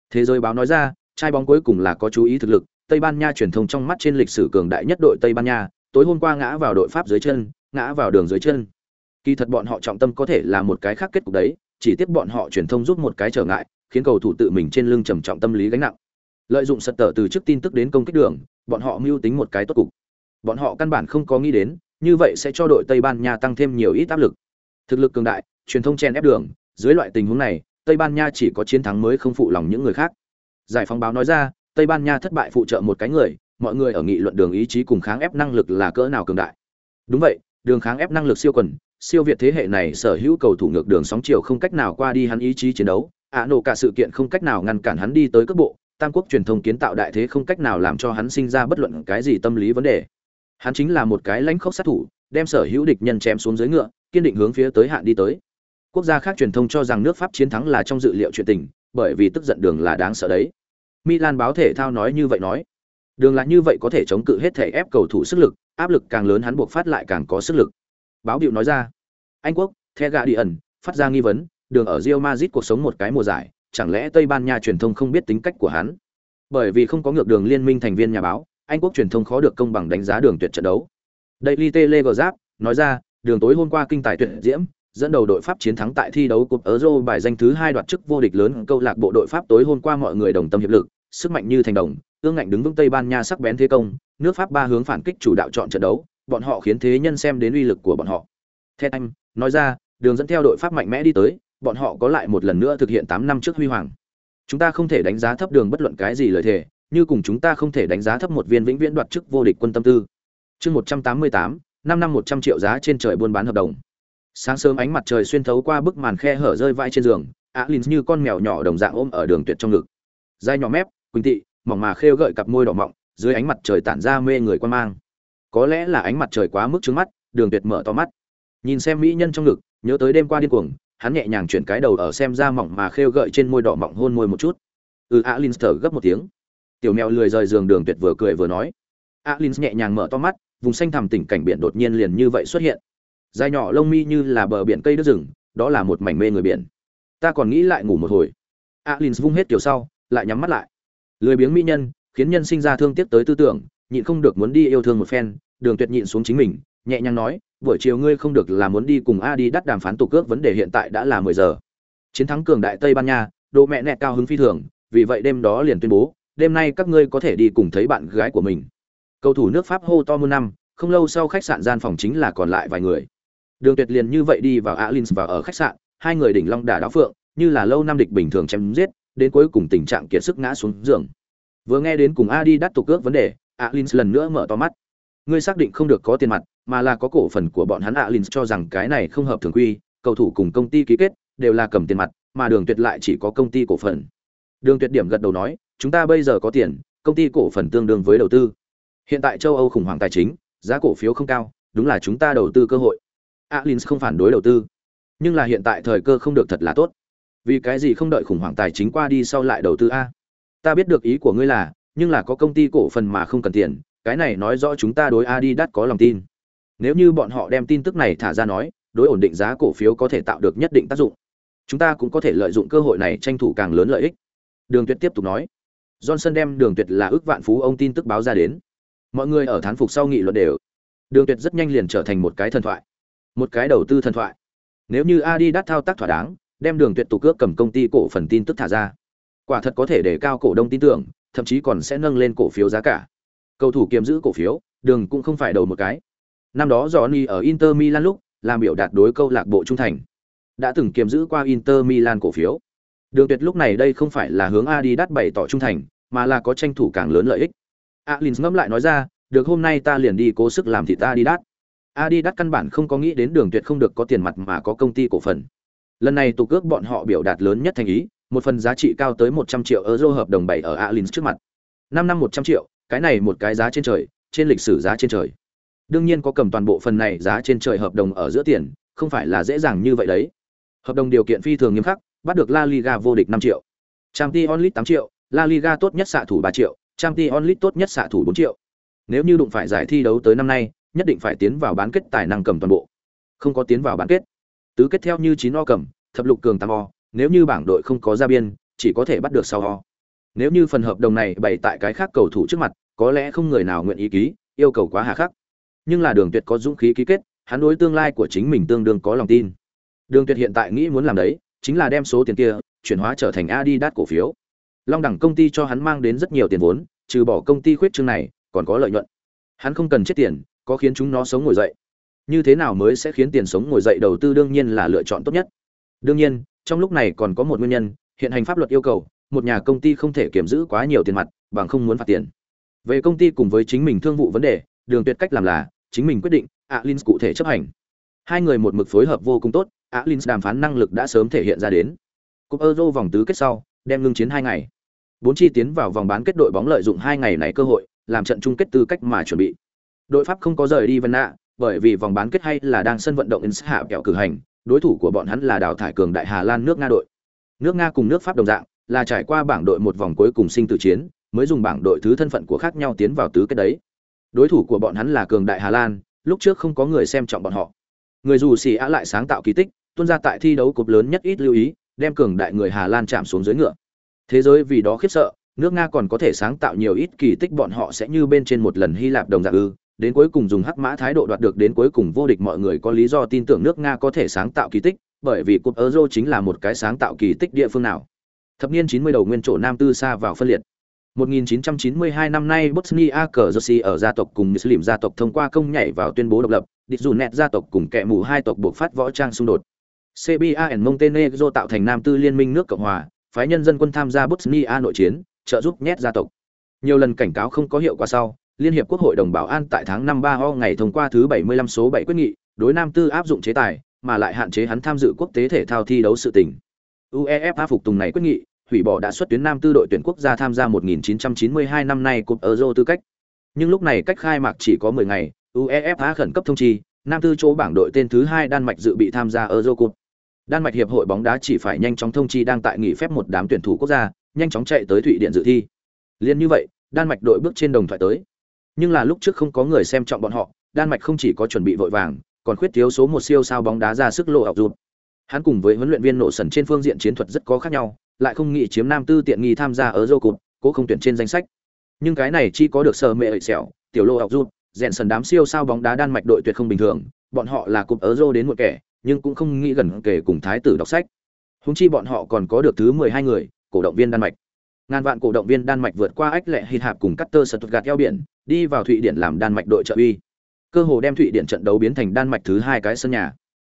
Thế giới báo nói ra, trai bóng cuối cùng là có chú ý thực lực, tây ban nha truyền thông trong mắt trên lịch sử cường đại nhất đội tây ban nha tối hôm qua ngã vào đội pháp dưới chân, ngã vào đường dưới chân. Kỳ thật bọn họ trọng tâm có thể là một cái khác kết cục đấy, chỉ tiếc bọn họ truyền thông giúp một cái trở ngại, khiến cầu thủ tự mình trên lưng trầm trọng tâm lý gánh nặng. Lợi dụng sật tờ từ trước tin tức đến công kích đường, bọn họ mưu tính một cái tốt cục. Bọn họ căn bản không có nghĩ đến, như vậy sẽ cho đội tây ban nha tăng thêm nhiều ít áp lực. Thực lực cường đại, truyền thông chen ép đường, dưới loại tình huống này, tây ban nha chỉ có chiến thắng mới không phụ lòng những người khác. Giải phóng báo nói ra, tây ban nha thất bại phụ trợ một cái người mọi người ở nghị luận đường ý chí cùng kháng ép năng lực là cỡ nào cường đại. Đúng vậy, đường kháng ép năng lực siêu quần, siêu việt thế hệ này sở hữu cầu thủ ngược đường sóng chiều không cách nào qua đi hắn ý chí chiến đấu. Ạ nổ cả sự kiện không cách nào ngăn cản hắn đi tới cấp bộ, tam quốc truyền thông kiến tạo đại thế không cách nào làm cho hắn sinh ra bất luận cái gì tâm lý vấn đề. Hắn chính là một cái lãnh khốc sát thủ, đem sở hữu địch nhân chém xuống dưới ngựa, kiên định hướng phía tới hạn đi tới. Quốc gia khác truyền thông cho rằng nước pháp chiến thắng là trong dự liệu chuyện tình, bởi vì tức giận đường là đáng sợ đấy. Milan báo thể thao nói như vậy nói đường là như vậy có thể chống cự hết thể ép cầu thủ sức lực áp lực càng lớn hắn buộc phát lại càng có sức lực báo hiệu nói ra anh quốc the Guardian phát ra nghi vấn đường ở Real Madrid cuộc sống một cái mùa giải, chẳng lẽ Tây Ban Nha truyền thông không biết tính cách của hắn? Bởi vì không có ngược đường liên minh thành viên nhà báo, Anh quốc truyền thông khó được công bằng đánh giá đường tuyệt trận đấu. Daily Telegraph nói ra, đường tối hôm qua kinh tài tuyệt diễm, dẫn đầu đội Pháp chiến thắng tại thi đấu cúp Euro bài danh thứ hai đoạt chức vô địch lớn câu lạc bộ đội Pháp tối hôm qua mọi người đồng tâm hiệp lực, sức mạnh như thành đồng, ương ngạnh đứng vững Tây Ban Nha sắc bén thế công, nước Pháp ba hướng phản kích chủ đạo chọn trận đấu, bọn họ khiến thế nhân xem đến uy lực của bọn họ. Theo anh, nói ra, đường dẫn theo đội Pháp mạnh mẽ đi tới, bọn họ có lại một lần nữa thực hiện tám năm trước huy hoàng. Chúng ta không thể đánh giá thấp đường bất luận cái gì lời thề, như cùng chúng ta không thể đánh giá thấp một viên vĩnh viễn đoạt chức vô địch quân tâm tư. Chương một trăm tám mươi tám, năm năm một trăm triệu giá trên trời buôn bán hợp đồng. Sáng sớm ánh mặt trời xuyên thấu qua bức màn khe hở rơi vãi trên giường, Alin như con mèo nhỏ đồng dạng ôm ở đường tuyệt trong ngực. Dai nhỏ mép, quỳnh tị, mỏng mà khêu gợi cặp môi đỏ mọng, dưới ánh mặt trời tản ra mê người quan mang. Có lẽ là ánh mặt trời quá mức trướng mắt, Đường Tuyệt mở to mắt. Nhìn xem mỹ nhân trong ngực, nhớ tới đêm qua điên cuồng, hắn nhẹ nhàng chuyển cái đầu ở xem ra mỏng mà khêu gợi trên môi đỏ mọng hôn môi một chút. Ừ alin thở gấp một tiếng. Tiểu mèo lười rời giường đường tuyệt vừa cười vừa nói. Alin nhẹ nhàng mở to mắt vùng xanh thẳm tỉnh cảnh biển đột nhiên liền như vậy xuất hiện. Dài nhỏ lông mi như là bờ biển cây đất rừng đó là một mảnh mê người biển. Ta còn nghĩ lại ngủ một hồi. Alin vung hết kiểu sau lại nhắm mắt lại lười biếng mỹ nhân, khiến nhân sinh ra thương tiếc tới tư tưởng, nhịn không được muốn đi yêu thương một phen, đường tuyệt nhịn xuống chính mình, nhẹ nhàng nói, buổi chiều ngươi không được là muốn đi cùng a đi đắt đàm phán tổ cước, vấn đề hiện tại đã là mười giờ. Chiến thắng cường đại tây ban nha, độ mẹ nẹ cao hứng phi thường, vì vậy đêm đó liền tuyên bố, đêm nay các ngươi có thể đi cùng thấy bạn gái của mình. Cầu thủ nước pháp hô to muôn năm, không lâu sau khách sạn gian phòng chính là còn lại vài người. Đường tuyệt liền như vậy đi vào alins và ở khách sạn, hai người đỉnh long đả đáo phượng, như là lâu năm địch bình thường chém giết đến cuối cùng tình trạng kiệt sức ngã xuống giường vừa nghe đến cùng a đi đắt tục cước vấn đề alins lần nữa mở to mắt ngươi xác định không được có tiền mặt mà là có cổ phần của bọn hắn Alins cho rằng cái này không hợp thường quy, cầu thủ cùng công ty ký kết đều là cầm tiền mặt, mà Đường Tuyệt lại chỉ có công ty cổ phần. Đường Tuyệt điểm gật đầu nói, chúng ta bây giờ có tiền, công ty cổ phần tương đương với đầu tư. Hiện tại châu Âu khủng hoảng tài chính, giá cổ phiếu không cao, đúng là chúng ta đầu tư cơ hội. Alins không phản đối đầu tư, nhưng là hiện tại thời cơ không được thật là tốt vì cái gì không đợi khủng hoảng tài chính qua đi sau lại đầu tư a? Ta biết được ý của ngươi là, nhưng là có công ty cổ phần mà không cần tiền, cái này nói rõ chúng ta đối Adidas có lòng tin. Nếu như bọn họ đem tin tức này thả ra nói, đối ổn định giá cổ phiếu có thể tạo được nhất định tác dụng. Chúng ta cũng có thể lợi dụng cơ hội này tranh thủ càng lớn lợi ích. Đường tuyệt tiếp tục nói. Johnson đem đường tuyệt là ước vạn phú ông tin tức báo ra đến. Mọi người ở thán phục sau nghị luận đều. Đường tuyệt rất nhanh liền trở thành một cái thần thoại. Một cái đầu tư thần thoại. Nếu như adidas thao tác thỏa đáng đem đường tuyệt tụ cước cầm công ty cổ phần tin tức thả ra. Quả thật có thể để cao cổ đông tin tưởng, thậm chí còn sẽ nâng lên cổ phiếu giá cả. Cầu thủ kiềm giữ cổ phiếu, đường cũng không phải đầu một cái. Năm đó johnny ở inter milan lúc, làm biểu đạt đối câu lạc bộ trung thành. Đã từng kiềm giữ qua inter milan cổ phiếu. Đường tuyệt lúc này đây không phải là hướng adidas bày tỏ trung thành, mà là có tranh thủ càng lớn lợi ích. Alins ngẫm lại nói ra, được, hôm nay ta liền đi cố sức làm thịt adidas. Adidas căn bản không có nghĩ đến đường tuyệt không được có tiền mặt mà có công ty cổ phần lần này tụ cước bọn họ biểu đạt lớn nhất thành ý, một phần giá trị cao tới 100 triệu euro hợp đồng bày ở alin trước mặt. Năm năm 100 triệu, cái này một cái giá trên trời, trên lịch sử giá trên trời. Đương nhiên có cầm toàn bộ phần này giá trên trời hợp đồng ở giữa tiền, không phải là dễ dàng như vậy đấy. Hợp đồng điều kiện phi thường nghiêm khắc, bắt được la liga vô địch 5 triệu. Champions League 8 triệu, la liga tốt nhất xạ thủ 3 triệu, Champions League tốt nhất xạ thủ 4 triệu. Nếu như đụng phải giải thi đấu tới năm nay, nhất định phải tiến vào bán kết tài năng cầm toàn bộ. Không có tiến vào bán kết tứ kết theo như chín o cầm, thập lục cường tam o, nếu như bảng đội không có ra biên, chỉ có thể bắt được sau o. Nếu như phần hợp đồng này bày tại cái khác cầu thủ trước mặt, có lẽ không người nào nguyện ý ký, yêu cầu quá hà khắc. Nhưng là đường tuyệt có dũng khí ký kết, hắn đối tương lai của chính mình tương đương có lòng tin. Đường tuyệt hiện tại nghĩ muốn làm đấy, chính là đem số tiền kia, chuyển hóa trở thành adidas cổ phiếu. Long đẳng công ty cho hắn mang đến rất nhiều tiền vốn, trừ bỏ công ty khuyết trương này, còn có lợi nhuận. Hắn không cần chết tiền, có khiến chúng nó sống ngồi dậy như thế nào mới sẽ khiến tiền sống ngồi dậy đầu tư đương nhiên là lựa chọn tốt nhất. Đương nhiên, trong lúc này còn có một nguyên nhân, hiện hành pháp luật yêu cầu, một nhà công ty không thể kiểm giữ quá nhiều tiền mặt, bằng không muốn phạt tiền. Về công ty cùng với chính mình thương vụ vấn đề, đường tuyệt cách làm là, chính mình quyết định alin cụ thể chấp hành. Hai người một mực phối hợp vô cùng tốt alin đàm phán năng lực đã sớm thể hiện ra đến. Cúp euro vòng tứ kết sau, đem ngưng chiến hai ngày. Bốn chi tiến vào vòng bán kết đội bóng lợi dụng hai ngày này cơ hội, làm trận chung kết tư cách mà chuẩn bị. Đội pháp không có rời đi vân nạ bởi vì vòng bán kết hay là đang sân vận động ins hạ kẹo cử hành, đối thủ của bọn hắn là đào thải cường đại hà lan nước nga đội. Nước nga cùng nước pháp đồng dạng, là trải qua bảng đội một vòng cuối cùng sinh tử chiến, mới dùng bảng đội thứ thân phận của khác nhau tiến vào tứ kết đấy. Đối thủ của bọn hắn là cường đại hà lan, lúc trước không có người xem trọng bọn họ. Người dù xì á lại sáng tạo kỳ tích, tuân ra tại thi đấu cúp lớn nhất ít lưu ý, đem cường đại người hà lan chạm xuống dưới ngựa. Thế giới vì đó khiếp sợ, nước nga còn có thể sáng tạo nhiều ít kỳ tích bọn họ sẽ như bên trên một lần hy lạp đồng dạng ư đến cuối cùng dùng hắc mã thái độ đoạt được đến cuối cùng vô địch mọi người có lý do tin tưởng nước nga có thể sáng tạo kỳ tích bởi vì cúp euro chính là một cái sáng tạo kỳ tích địa phương nào thập niên 90 đầu nguyên chỗ nam tư xa vào phân liệt 1992 năm nay Bosnia Herzegovina ở gia tộc cùng Muslim gia tộc thông qua công nhảy vào tuyên bố độc lập, địch dù nẹt gia tộc cùng kẻ mù hai tộc buộc phát võ trang xung đột. CBAN Montenegro tạo thành Nam Tư Liên minh nước Cộng hòa, phái nhân dân quân tham gia Bosnia nội chiến, trợ giúp nhét gia tộc. Nhiều lần cảnh cáo không có hiệu quả sau, Liên hiệp Quốc hội đồng bảo an tại tháng 5 3 ho ngày thông qua thứ 75 số 7 quyết nghị, đối Nam Tư áp dụng chế tài, mà lại hạn chế hắn tham dự quốc tế thể thao thi đấu sự tình. UEFA phục tùng này quyết nghị, hủy bỏ đã xuất tuyến Nam Tư đội tuyển quốc gia tham gia 1992 năm nay cuộc Euro tư cách. Nhưng lúc này cách khai mạc chỉ có 10 ngày, UEFA khẩn cấp thông chi, Nam Tư chỗ bảng đội tên thứ 2 Đan Mạch dự bị tham gia Euro Cup. Đan Mạch hiệp hội bóng đá chỉ phải nhanh chóng thông chi đang tại nghỉ phép một đám tuyển thủ quốc gia, nhanh chóng chạy tới Thụy Điển dự thi. Liên như vậy, Đan Mạch đội bước trên đồng thoại tới. Nhưng là lúc trước không có người xem trọng bọn họ, Đan Mạch không chỉ có chuẩn bị vội vàng, còn khuyết thiếu số một siêu sao bóng đá ra sức lộ học rụt. Hắn cùng với huấn luyện viên nổ sần trên phương diện chiến thuật rất có khác nhau, lại không nghĩ chiếm nam tư tiện nghi tham gia ở dâu cụt, cố không tuyển trên danh sách. Nhưng cái này chỉ có được sờ mẹ ợi xẻo, tiểu lô học rụt, rèn sần đám siêu sao bóng đá Đan Mạch đội tuyệt không bình thường, bọn họ là cụp ở dâu đến một kẻ, nhưng cũng không nghĩ gần kể cùng thái tử đọc sách. Húng chi bọn họ còn có được thứ 12 người, cổ động viên Đan Mạch. Ngàn vạn cổ động viên Đan Mạch vượt qua ách lệ hít hạp cùng Cutter Stuttgart eo biển, đi vào Thụy Điển làm Đan Mạch đội trợ uy. Cơ hồ đem Thụy Điển trận đấu biến thành Đan Mạch thứ hai cái sân nhà.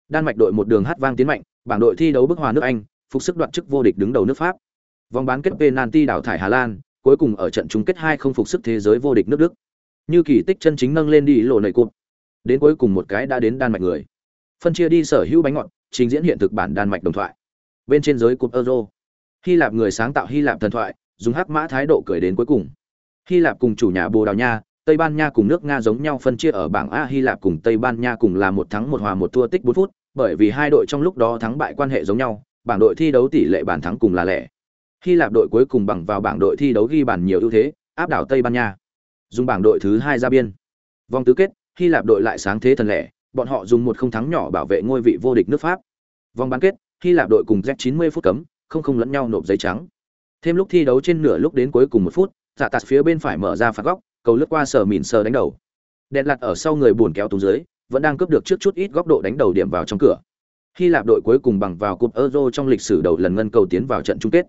Đan Mạch đội một đường hát vang tiến mạnh, bảng đội thi đấu bức hòa nước Anh, phục sức đoạt chức vô địch đứng đầu nước Pháp. Vòng bán kết penalty đảo thải Hà Lan, cuối cùng ở trận chung kết hai không phục sức thế giới vô địch nước Đức. Như kỳ tích chân chính nâng lên đi lộ nảy cụp. Đến cuối cùng một cái đã đến Đan Mạch người. Phân chia đi sở hữu bánh ngọt, trình diễn hiện thực bản Đan Mạch đồng thoại. Bên trên giới cúp Euro, Hy Lạp người sáng tạo Hy Lạp thần thoại, dùng hắc mã thái độ cười đến cuối cùng. Hy Lạp cùng chủ nhà Bồ Đào Nha, Tây Ban Nha cùng nước Nga giống nhau phân chia ở bảng A Hy Lạp cùng Tây Ban Nha cùng là một thắng một hòa một thua tích 4 phút, bởi vì hai đội trong lúc đó thắng bại quan hệ giống nhau, bảng đội thi đấu tỷ lệ bàn thắng cùng là lẻ. Hy Lạp đội cuối cùng bằng vào bảng đội thi đấu ghi bàn nhiều ưu thế, áp đảo Tây Ban Nha. Dùng bảng đội thứ hai ra biên. Vòng tứ kết, Hy Lạp đội lại sáng thế thần lẻ, bọn họ dùng một không thắng nhỏ bảo vệ ngôi vị vô địch nước Pháp. Vòng bán kết, Hy Lạp đội cùng Z90 phút cấm, không không lẫn nhau nộp giấy trắng. Thêm lúc thi đấu trên nửa lúc đến cuối cùng một phút, Dạ Tạt phía bên phải mở ra phạt góc, cầu lướt qua sờ mìn sờ đánh đầu. Đèn lặt ở sau người buồn kéo túng dưới, vẫn đang cướp được trước chút ít góc độ đánh đầu điểm vào trong cửa. Hy Lạp đội cuối cùng bằng vào cúp Euro trong lịch sử đầu lần ngân cầu tiến vào trận chung kết.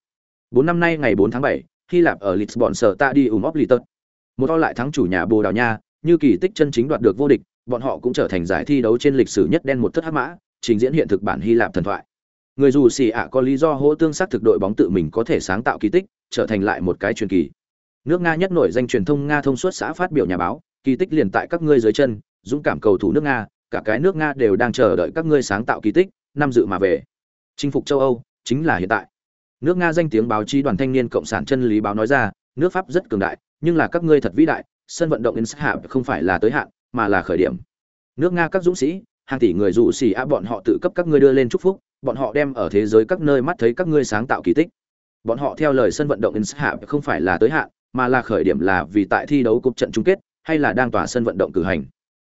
Bốn năm nay ngày 4 tháng 7, Hy Lạp ở Lisbon sở Stadium of Liton. Một o lại thắng chủ nhà Bồ Đào Nha, như kỳ tích chân chính đoạt được vô địch, bọn họ cũng trở thành giải thi đấu trên lịch sử nhất đen một thất hắc mã, trình diễn hiện thực bản Hy Lạp thần thoại. Người dù xì ạ có lý do hỗ tương xác thực đội bóng tự mình có thể sáng tạo kỳ tích, trở thành lại một cái truyền kỳ. Nước Nga nhất nổi danh truyền thông Nga thông suốt xã phát biểu nhà báo, kỳ tích liền tại các ngươi dưới chân, dũng cảm cầu thủ nước Nga, cả cái nước Nga đều đang chờ đợi các ngươi sáng tạo kỳ tích, năm dự mà về. Chinh phục châu Âu chính là hiện tại. Nước Nga danh tiếng báo chí đoàn thanh niên cộng sản chân lý báo nói ra, nước Pháp rất cường đại, nhưng là các ngươi thật vĩ đại, sân vận động Inshap không phải là tới hạn, mà là khởi điểm. Nước Nga các dũng sĩ, hàng tỷ người dụ xỉ á bọn họ tự cấp các ngươi đưa lên chúc phúc, bọn họ đem ở thế giới các nơi mắt thấy các ngươi sáng tạo kỳ tích. Bọn họ theo lời sân vận động Inshap không phải là tới hạn, mà là khởi điểm là vì tại thi đấu cúp trận chung kết, hay là đang tỏa sân vận động cử hành.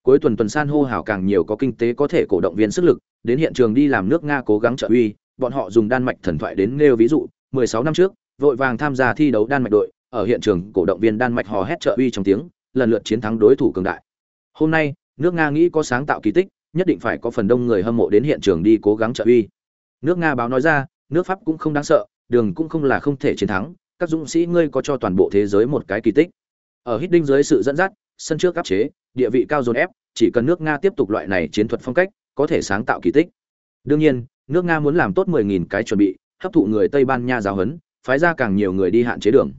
Cuối tuần tuần san hô hào càng nhiều có kinh tế có thể cổ động viên sức lực, đến hiện trường đi làm nước Nga cố gắng trợ uy, bọn họ dùng Đan Mạch thần thoại đến nêu ví dụ, 16 năm trước, vội vàng tham gia thi đấu Đan Mạch đội, ở hiện trường cổ động viên Đan Mạch hò hét trợ uy trong tiếng, lần lượt chiến thắng đối thủ cường đại. Hôm nay, nước Nga nghĩ có sáng tạo kỳ tích, nhất định phải có phần đông người hâm mộ đến hiện trường đi cố gắng trợ uy. Nước Nga báo nói ra, nước Pháp cũng không đáng sợ, đường cũng không là không thể chiến thắng, các dũng sĩ ngươi có cho toàn bộ thế giới một cái kỳ tích. Ở hít đinh dưới sự dẫn dắt, sân trước áp chế, địa vị cao dồn ép, chỉ cần nước Nga tiếp tục loại này chiến thuật phong cách, có thể sáng tạo kỳ tích. Đương nhiên, nước Nga muốn làm tốt 10.000 cái chuẩn bị, hấp thụ người Tây Ban Nha giáo huấn, phái ra càng nhiều người đi hạn chế đường.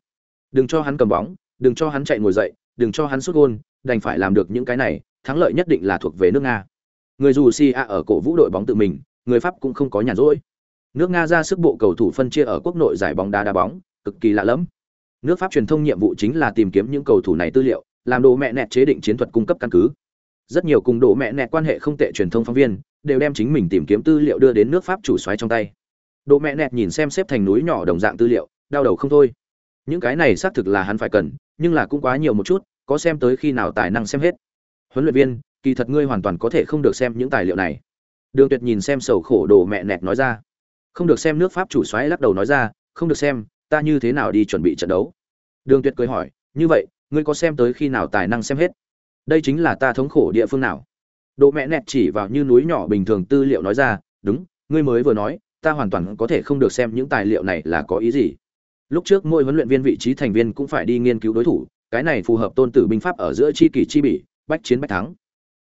Đừng cho hắn cầm bóng, đừng cho hắn chạy ngồi dậy, đừng cho hắn sút gôn, đành phải làm được những cái này, thắng lợi nhất định là thuộc về nước Nga. Người dù Si a ở cổ vũ đội bóng tự mình, người Pháp cũng không có nhàn rỗi. Nước Nga ra sức bộ cầu thủ phân chia ở quốc nội giải bóng đá đá bóng, cực kỳ lạ lẫm. Nước Pháp truyền thông nhiệm vụ chính là tìm kiếm những cầu thủ này tư liệu, làm đồ mẹ nẹt chế định chiến thuật cung cấp căn cứ. Rất nhiều cùng đồ mẹ nẹt quan hệ không tệ truyền thông phóng viên, đều đem chính mình tìm kiếm tư liệu đưa đến nước Pháp chủ soái trong tay. Đồ mẹ nẹt nhìn xem xếp thành núi nhỏ đồng dạng tư liệu, đau đầu không thôi. Những cái này xác thực là hắn phải cần, nhưng là cũng quá nhiều một chút, có xem tới khi nào tài năng xem hết. Huấn luyện viên, kỳ thật ngươi hoàn toàn có thể không được xem những tài liệu này. Đường Tuyệt nhìn xem sầu khổ đồ mẹ nẹt nói ra. Không được xem nước Pháp chủ soái lắc đầu nói ra, không được xem, ta như thế nào đi chuẩn bị trận đấu. Đường Tuyệt cười hỏi, như vậy, ngươi có xem tới khi nào tài năng xem hết? Đây chính là ta thống khổ địa phương nào? độ mẹ nẹt chỉ vào như núi nhỏ bình thường tư liệu nói ra, đúng, ngươi mới vừa nói, ta hoàn toàn có thể không được xem những tài liệu này là có ý gì. Lúc trước mỗi huấn luyện viên vị trí thành viên cũng phải đi nghiên cứu đối thủ, cái này phù hợp tôn tử binh pháp ở giữa chi kỷ chi bỉ, bách chiến bách thắng.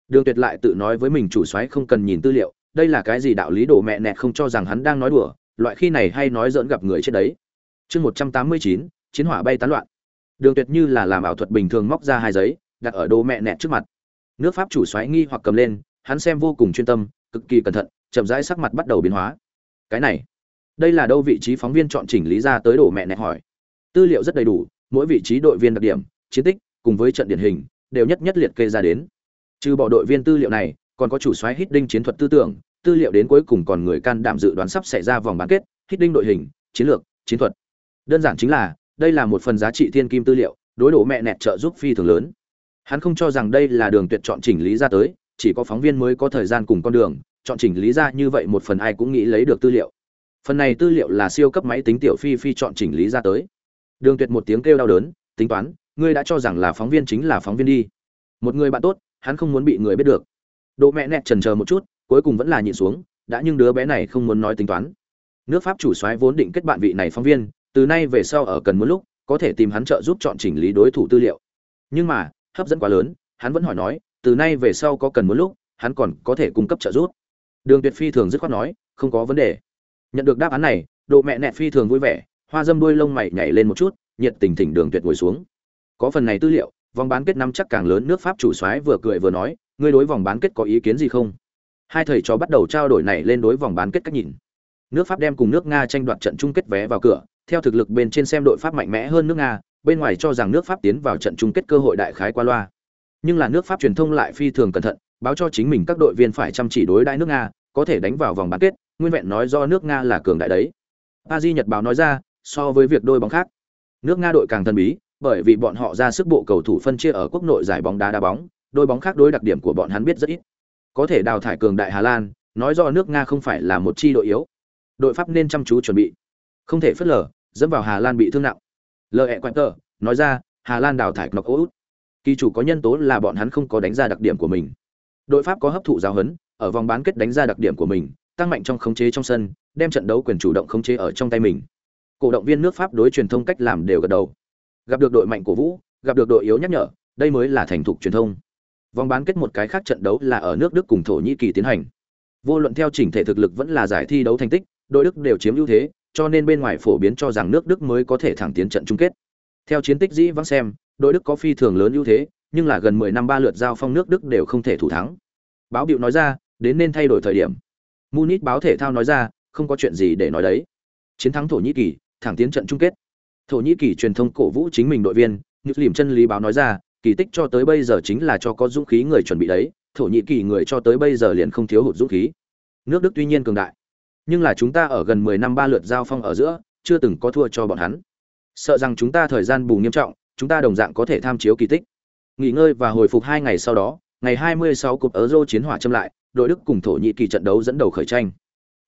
Đường Tuyệt lại tự nói với mình chủ soái không cần nhìn tư liệu, đây là cái gì đạo lý đồ mẹ nẹt không cho rằng hắn đang nói đùa, loại khi này hay nói dỡn gặp người chết đấy. Chương 189, chiến hỏa bay tán loạn. Đường Tuyệt như là làm ảo thuật bình thường móc ra hai giấy, đặt ở đồ mẹ nẹt trước mặt. Nước Pháp chủ soái nghi hoặc cầm lên, hắn xem vô cùng chuyên tâm, cực kỳ cẩn thận, chậm rãi sắc mặt bắt đầu biến hóa. Cái này, đây là đâu vị trí phóng viên chọn chỉnh lý ra tới đồ mẹ nẹt hỏi. Tư liệu rất đầy đủ, mỗi vị trí đội viên đặc điểm, chiến tích, cùng với trận điển hình, đều nhất nhất liệt kê ra đến. Trừ bỏ đội viên tư liệu này, còn có chủ soái hít đinh chiến thuật tư tưởng, tư liệu đến cuối cùng còn người can đảm dự đoán sắp xảy ra vòng bán kết, hít đinh đội hình, chiến lược, chiến thuật. Đơn giản chính là, đây là một phần giá trị thiên kim tư liệu, đối đổ mẹ nẹt trợ giúp phi thường lớn. Hắn không cho rằng đây là đường tuyệt chọn chỉnh lý ra tới, chỉ có phóng viên mới có thời gian cùng con đường, chọn chỉnh lý ra như vậy một phần ai cũng nghĩ lấy được tư liệu. Phần này tư liệu là siêu cấp máy tính tiểu phi phi chọn chỉnh lý ra tới. Đường Tuyệt một tiếng kêu đau đớn, tính toán, ngươi đã cho rằng là phóng viên chính là phóng viên đi. Một người bạn tốt, hắn không muốn bị người biết được. Độ mẹ nẹt trần chờ một chút, cuối cùng vẫn là nhịn xuống, đã nhưng đứa bé này không muốn nói tính toán. Nước Pháp chủ soái vốn định kết bạn vị này phóng viên, từ nay về sau ở cần muốn lúc, có thể tìm hắn trợ giúp chọn chỉnh lý đối thủ tư liệu. Nhưng mà, hấp dẫn quá lớn, hắn vẫn hỏi nói, từ nay về sau có cần muốn lúc, hắn còn có thể cung cấp trợ giúp. Đường Tuyệt Phi thường dứt khoát nói, không có vấn đề. Nhận được đáp án này, Độ mẹ nẹ phi thường vui vẻ, hoa dâm đuôi lông mày nhảy lên một chút, nhiệt tình thỉnh Đường Tuyệt ngồi xuống. Có phần này tư liệu, vòng bán kết năm chắc càng lớn nước Pháp chủ soái vừa cười vừa nói, ngươi đối vòng bán kết có ý kiến gì không? Hai thầy trò bắt đầu trao đổi này lên đối vòng bán kết cách nhìn. Nước Pháp đem cùng nước Nga tranh đoạt trận chung kết vé vào cửa, theo thực lực bên trên xem đội Pháp mạnh mẽ hơn nước Nga, bên ngoài cho rằng nước Pháp tiến vào trận chung kết cơ hội đại khái qua loa. Nhưng là nước Pháp truyền thông lại phi thường cẩn thận, báo cho chính mình các đội viên phải chăm chỉ đối đãi nước Nga, có thể đánh vào vòng bán kết, nguyên vẹn nói do nước nga là cường đại đấy. A di nhật báo nói ra so với việc đôi bóng khác. Nước nga đội càng thần bí bởi vì bọn họ ra sức bộ cầu thủ phân chia ở quốc nội giải bóng đá đá bóng đôi bóng khác đối đặc điểm của bọn hắn biết rất ít. Có thể đào thải cường đại hà lan nói do nước nga không phải là một chi đội yếu. Đội pháp nên chăm chú chuẩn bị. Không thể phớt lờ dẫm vào hà lan bị thương nặng. Lợi ẹ quạnh tờ, nói ra, hà lan đào thải knock út kỳ chủ có nhân tố là bọn hắn không có đánh ra đặc điểm của mình. Đội pháp có hấp thụ giáo huấn, ở vòng bán kết đánh ra đặc điểm của mình, tăng mạnh trong khống chế trong sân, đem trận đấu quyền chủ động khống chế ở trong tay mình. Cổ động viên nước pháp đối truyền thông cách làm đều gật đầu. Gặp được đội mạnh của vũ, gặp được đội yếu nhắc nhở, đây mới là thành thục truyền thông. Vòng bán kết một cái khác trận đấu là ở nước đức cùng thổ nhĩ kỳ tiến hành. Vô luận theo chỉnh thể thực lực vẫn là giải thi đấu thành tích, đội đức đều chiếm ưu thế cho nên bên ngoài phổ biến cho rằng nước đức mới có thể thẳng tiến trận chung kết. Theo chiến tích dĩ vắng xem, đội đức có phi thường lớn ưu thế, nhưng là gần 10 năm ba lượt giao phong nước đức đều không thể thủ thắng. Báo biểu nói ra, đến nên thay đổi thời điểm. Munich báo thể thao nói ra, không có chuyện gì để nói đấy. Chiến thắng thổ nhĩ kỳ, thẳng tiến trận chung kết. Thổ nhĩ kỳ truyền thông cổ vũ chính mình đội viên như liềm chân lý báo nói ra, kỳ tích cho tới bây giờ chính là cho có dũng khí người chuẩn bị đấy, thổ nhĩ kỳ người cho tới bây giờ liền không thiếu hụt dũng khí. Nước đức tuy nhiên cường đại nhưng là chúng ta ở gần 10 năm ba lượt giao phong ở giữa, chưa từng có thua cho bọn hắn. Sợ rằng chúng ta thời gian bù nghiêm trọng, chúng ta đồng dạng có thể tham chiếu kỳ tích. Nghỉ ngơi và hồi phục hai ngày sau đó, ngày 26 cúp Euro chiến hỏa châm lại, đội đức cùng thổ nhĩ kỳ trận đấu dẫn đầu khởi tranh.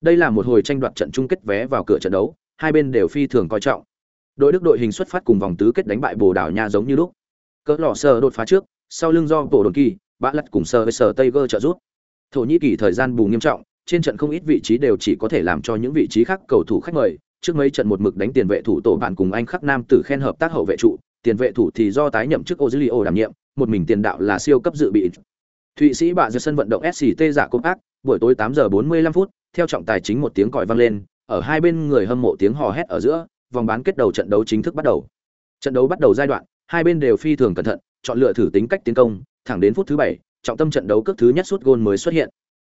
Đây là một hồi tranh đoạt trận chung kết vé vào cửa trận đấu, hai bên đều phi thường coi trọng. Đội đức đội hình xuất phát cùng vòng tứ kết đánh bại bồ đào nha giống như lúc. Cỡ lọ sờ đột phá trước, sau lưng do bộ đồn kỳ, bã lật cùng sờ với sờ tây gơ trợ giúp. Thổ nhĩ kỳ thời gian bù nghiêm trọng trên trận không ít vị trí đều chỉ có thể làm cho những vị trí khác cầu thủ khách mời. Trước mấy trận một mực đánh tiền vệ thủ tổ bạn cùng anh khắc nam tử khen hợp tác hậu vệ trụ. Tiền vệ thủ thì do tái nhậm chức Ozilio đảm nhiệm. Một mình tiền đạo là siêu cấp dự bị. Thụy sĩ bạ giữa sân vận động sct giả công ác. Buổi tối 8 giờ 45 phút, theo trọng tài chính một tiếng còi vang lên. Ở hai bên người hâm mộ tiếng hò hét ở giữa, vòng bán kết đầu trận đấu chính thức bắt đầu. Trận đấu bắt đầu giai đoạn, hai bên đều phi thường cẩn thận, chọn lựa thử tính cách tiến công. Thẳng đến phút thứ bảy, trọng tâm trận đấu cước thứ nhất suốt gôn mới xuất hiện.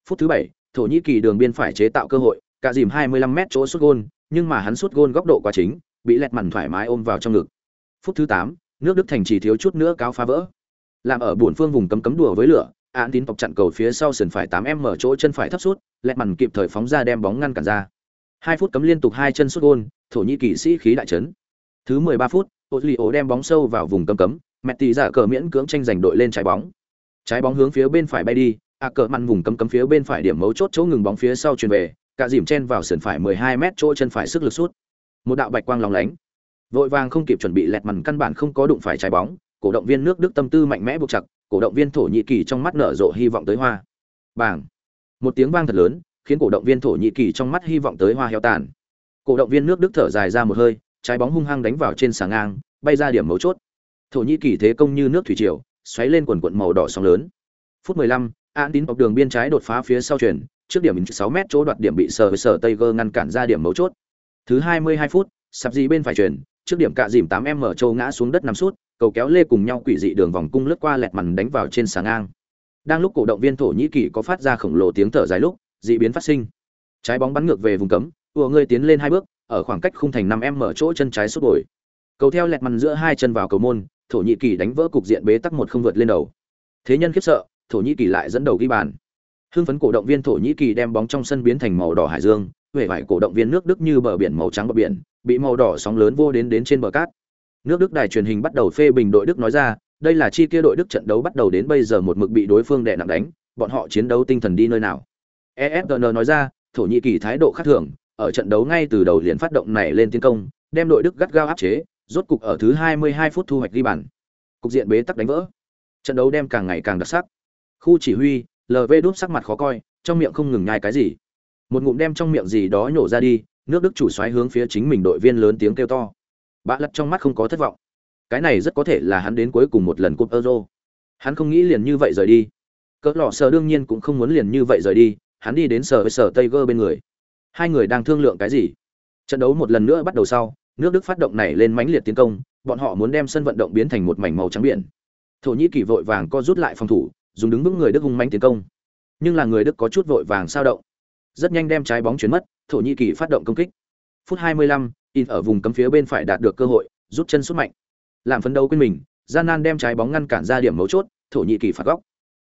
Phút thứ bảy thổ nhĩ kỳ đường biên phải chế tạo cơ hội, cả dìm 25 mét chỗ sút gôn, nhưng mà hắn sút gôn góc độ quá chính, bị lẹt mằn thoải mái ôm vào trong ngực. Phút thứ tám, nước đức thành chỉ thiếu chút nữa cáo phá vỡ. Làm ở buồn phương vùng cấm cấm đùa với lửa, án tín tộc chặn cầu phía sau sườn phải 8m mở chỗ chân phải thấp sút, lẹt mằn kịp thời phóng ra đem bóng ngăn cản ra. Hai phút cấm liên tục hai chân sút gôn, thổ nhĩ kỳ sĩ khí đại trấn thứ mười ba phút ô đem bóng sâu vào vùng cấm cấm mẹ tỷ giả cờ miễn cưỡng tranh giành đội lên trái bóng. Trái bóng hướng phía bên phải bay đi a cờ mặn vùng cấm cấm phía bên phải điểm mấu chốt chỗ ngừng bóng phía sau truyền về cả dìm chen vào sườn phải 12 mét chỗ chân phải sức lực sút. Một đạo bạch quang lóng lánh. Vội vàng không kịp chuẩn bị lẹt mằn căn bản không có đụng phải trái bóng cổ động viên nước đức tâm tư mạnh mẽ buộc chặt cổ động viên thổ nhĩ kỳ trong mắt nở rộ hy vọng tới hoa. Bảng một tiếng vang thật lớn khiến cổ động viên thổ nhĩ kỳ trong mắt hy vọng tới hoa heo tàn. Cổ động viên nước đức thở dài ra một hơi trái bóng hung hăng đánh vào trên xà ngang bay ra điểm mấu chốt. Thổ nhĩ kỳ thế công như nước thủy triều xoáy lên quần quận màu đỏ sóng lớn. Phút 15, an tín bọc đường biên trái đột phá phía sau chuyển trước điểm 6 mét chỗ đoạt điểm bị sờ với sờ tây gơ ngăn cản ra điểm mấu chốt. Thứ 22 phút, sạp dị bên phải chuyển trước điểm cạ dìm 8 m châu ngã xuống đất nằm sút cầu kéo lê cùng nhau quỷ dị đường vòng cung lướt qua lẹt mằn đánh vào trên sáng ngang. Đang lúc cổ động viên thổ nhĩ kỳ có phát ra khổng lồ tiếng thở dài lúc, dị biến phát sinh. Trái bóng bắn ngược về vùng cấm, ùa người tiến lên hai bước, ở khoảng cách khung thành năm m chỗ chân trái sút bồi. Cầu theo lẹt mằn giữa hai chân vào cầu môn, thổ nhĩ kỳ đánh vỡ cục diện bế tắc một không vượt lên đầu. Thế nhân khiếp sợ thổ nhĩ kỳ lại dẫn đầu ghi bàn. Hưng phấn cổ động viên thổ nhĩ kỳ đem bóng trong sân biến thành màu đỏ hải dương huệ vải cổ động viên nước đức như bờ biển màu trắng bờ biển, bị màu đỏ sóng lớn vô đến đến trên bờ cát. Nước đức đài truyền hình bắt đầu phê bình đội đức nói ra, đây là chi kia đội đức trận đấu bắt đầu đến bây giờ một mực bị đối phương đè nặng đánh, bọn họ chiến đấu tinh thần đi nơi nào? Efn nói ra, thổ nhĩ kỳ thái độ khác thường, ở trận đấu ngay từ đầu liền phát động này lên tiến công, đem đội đức gắt gao áp chế, rốt cục ở thứ 22 phút thu hoạch ghi bàn. Cục diện bế tắc đánh vỡ. Trận đấu đem càng ngày càng đặc sắc khu chỉ huy lv đút sắc mặt khó coi, trong miệng không ngừng nhai cái gì. Một ngụm đem trong miệng gì đó nhổ ra đi, nước đức chủ xoáy hướng phía chính mình đội viên lớn tiếng kêu to. Bạ lật trong mắt không có thất vọng. Cái này rất có thể là hắn đến cuối cùng một lần cúp euro. Hắn không nghĩ liền như vậy rời đi. Cỡ lọ sờ đương nhiên cũng không muốn liền như vậy rời đi, hắn đi đến sờ với sờ tây gơ bên người. Hai người đang thương lượng cái gì? Trận đấu một lần nữa bắt đầu sau, nước đức phát động này lên mãnh liệt tiến công, bọn họ muốn đem sân vận động biến thành một mảnh màu trắng biển. Thổ nhĩ kỳ vội vàng co rút lại phòng thủ dùng đứng vững người đức hung manh tiến công. Nhưng là người đức có chút vội vàng sao động. Rất nhanh đem trái bóng chuyển mất thổ nhĩ kỳ phát động công kích. Phút 25, in ở vùng cấm phía bên phải đạt được cơ hội rút chân sút mạnh. Làm phấn đấu quên mình gian nan đem trái bóng ngăn cản ra điểm mấu chốt thổ nhĩ kỳ phạt góc.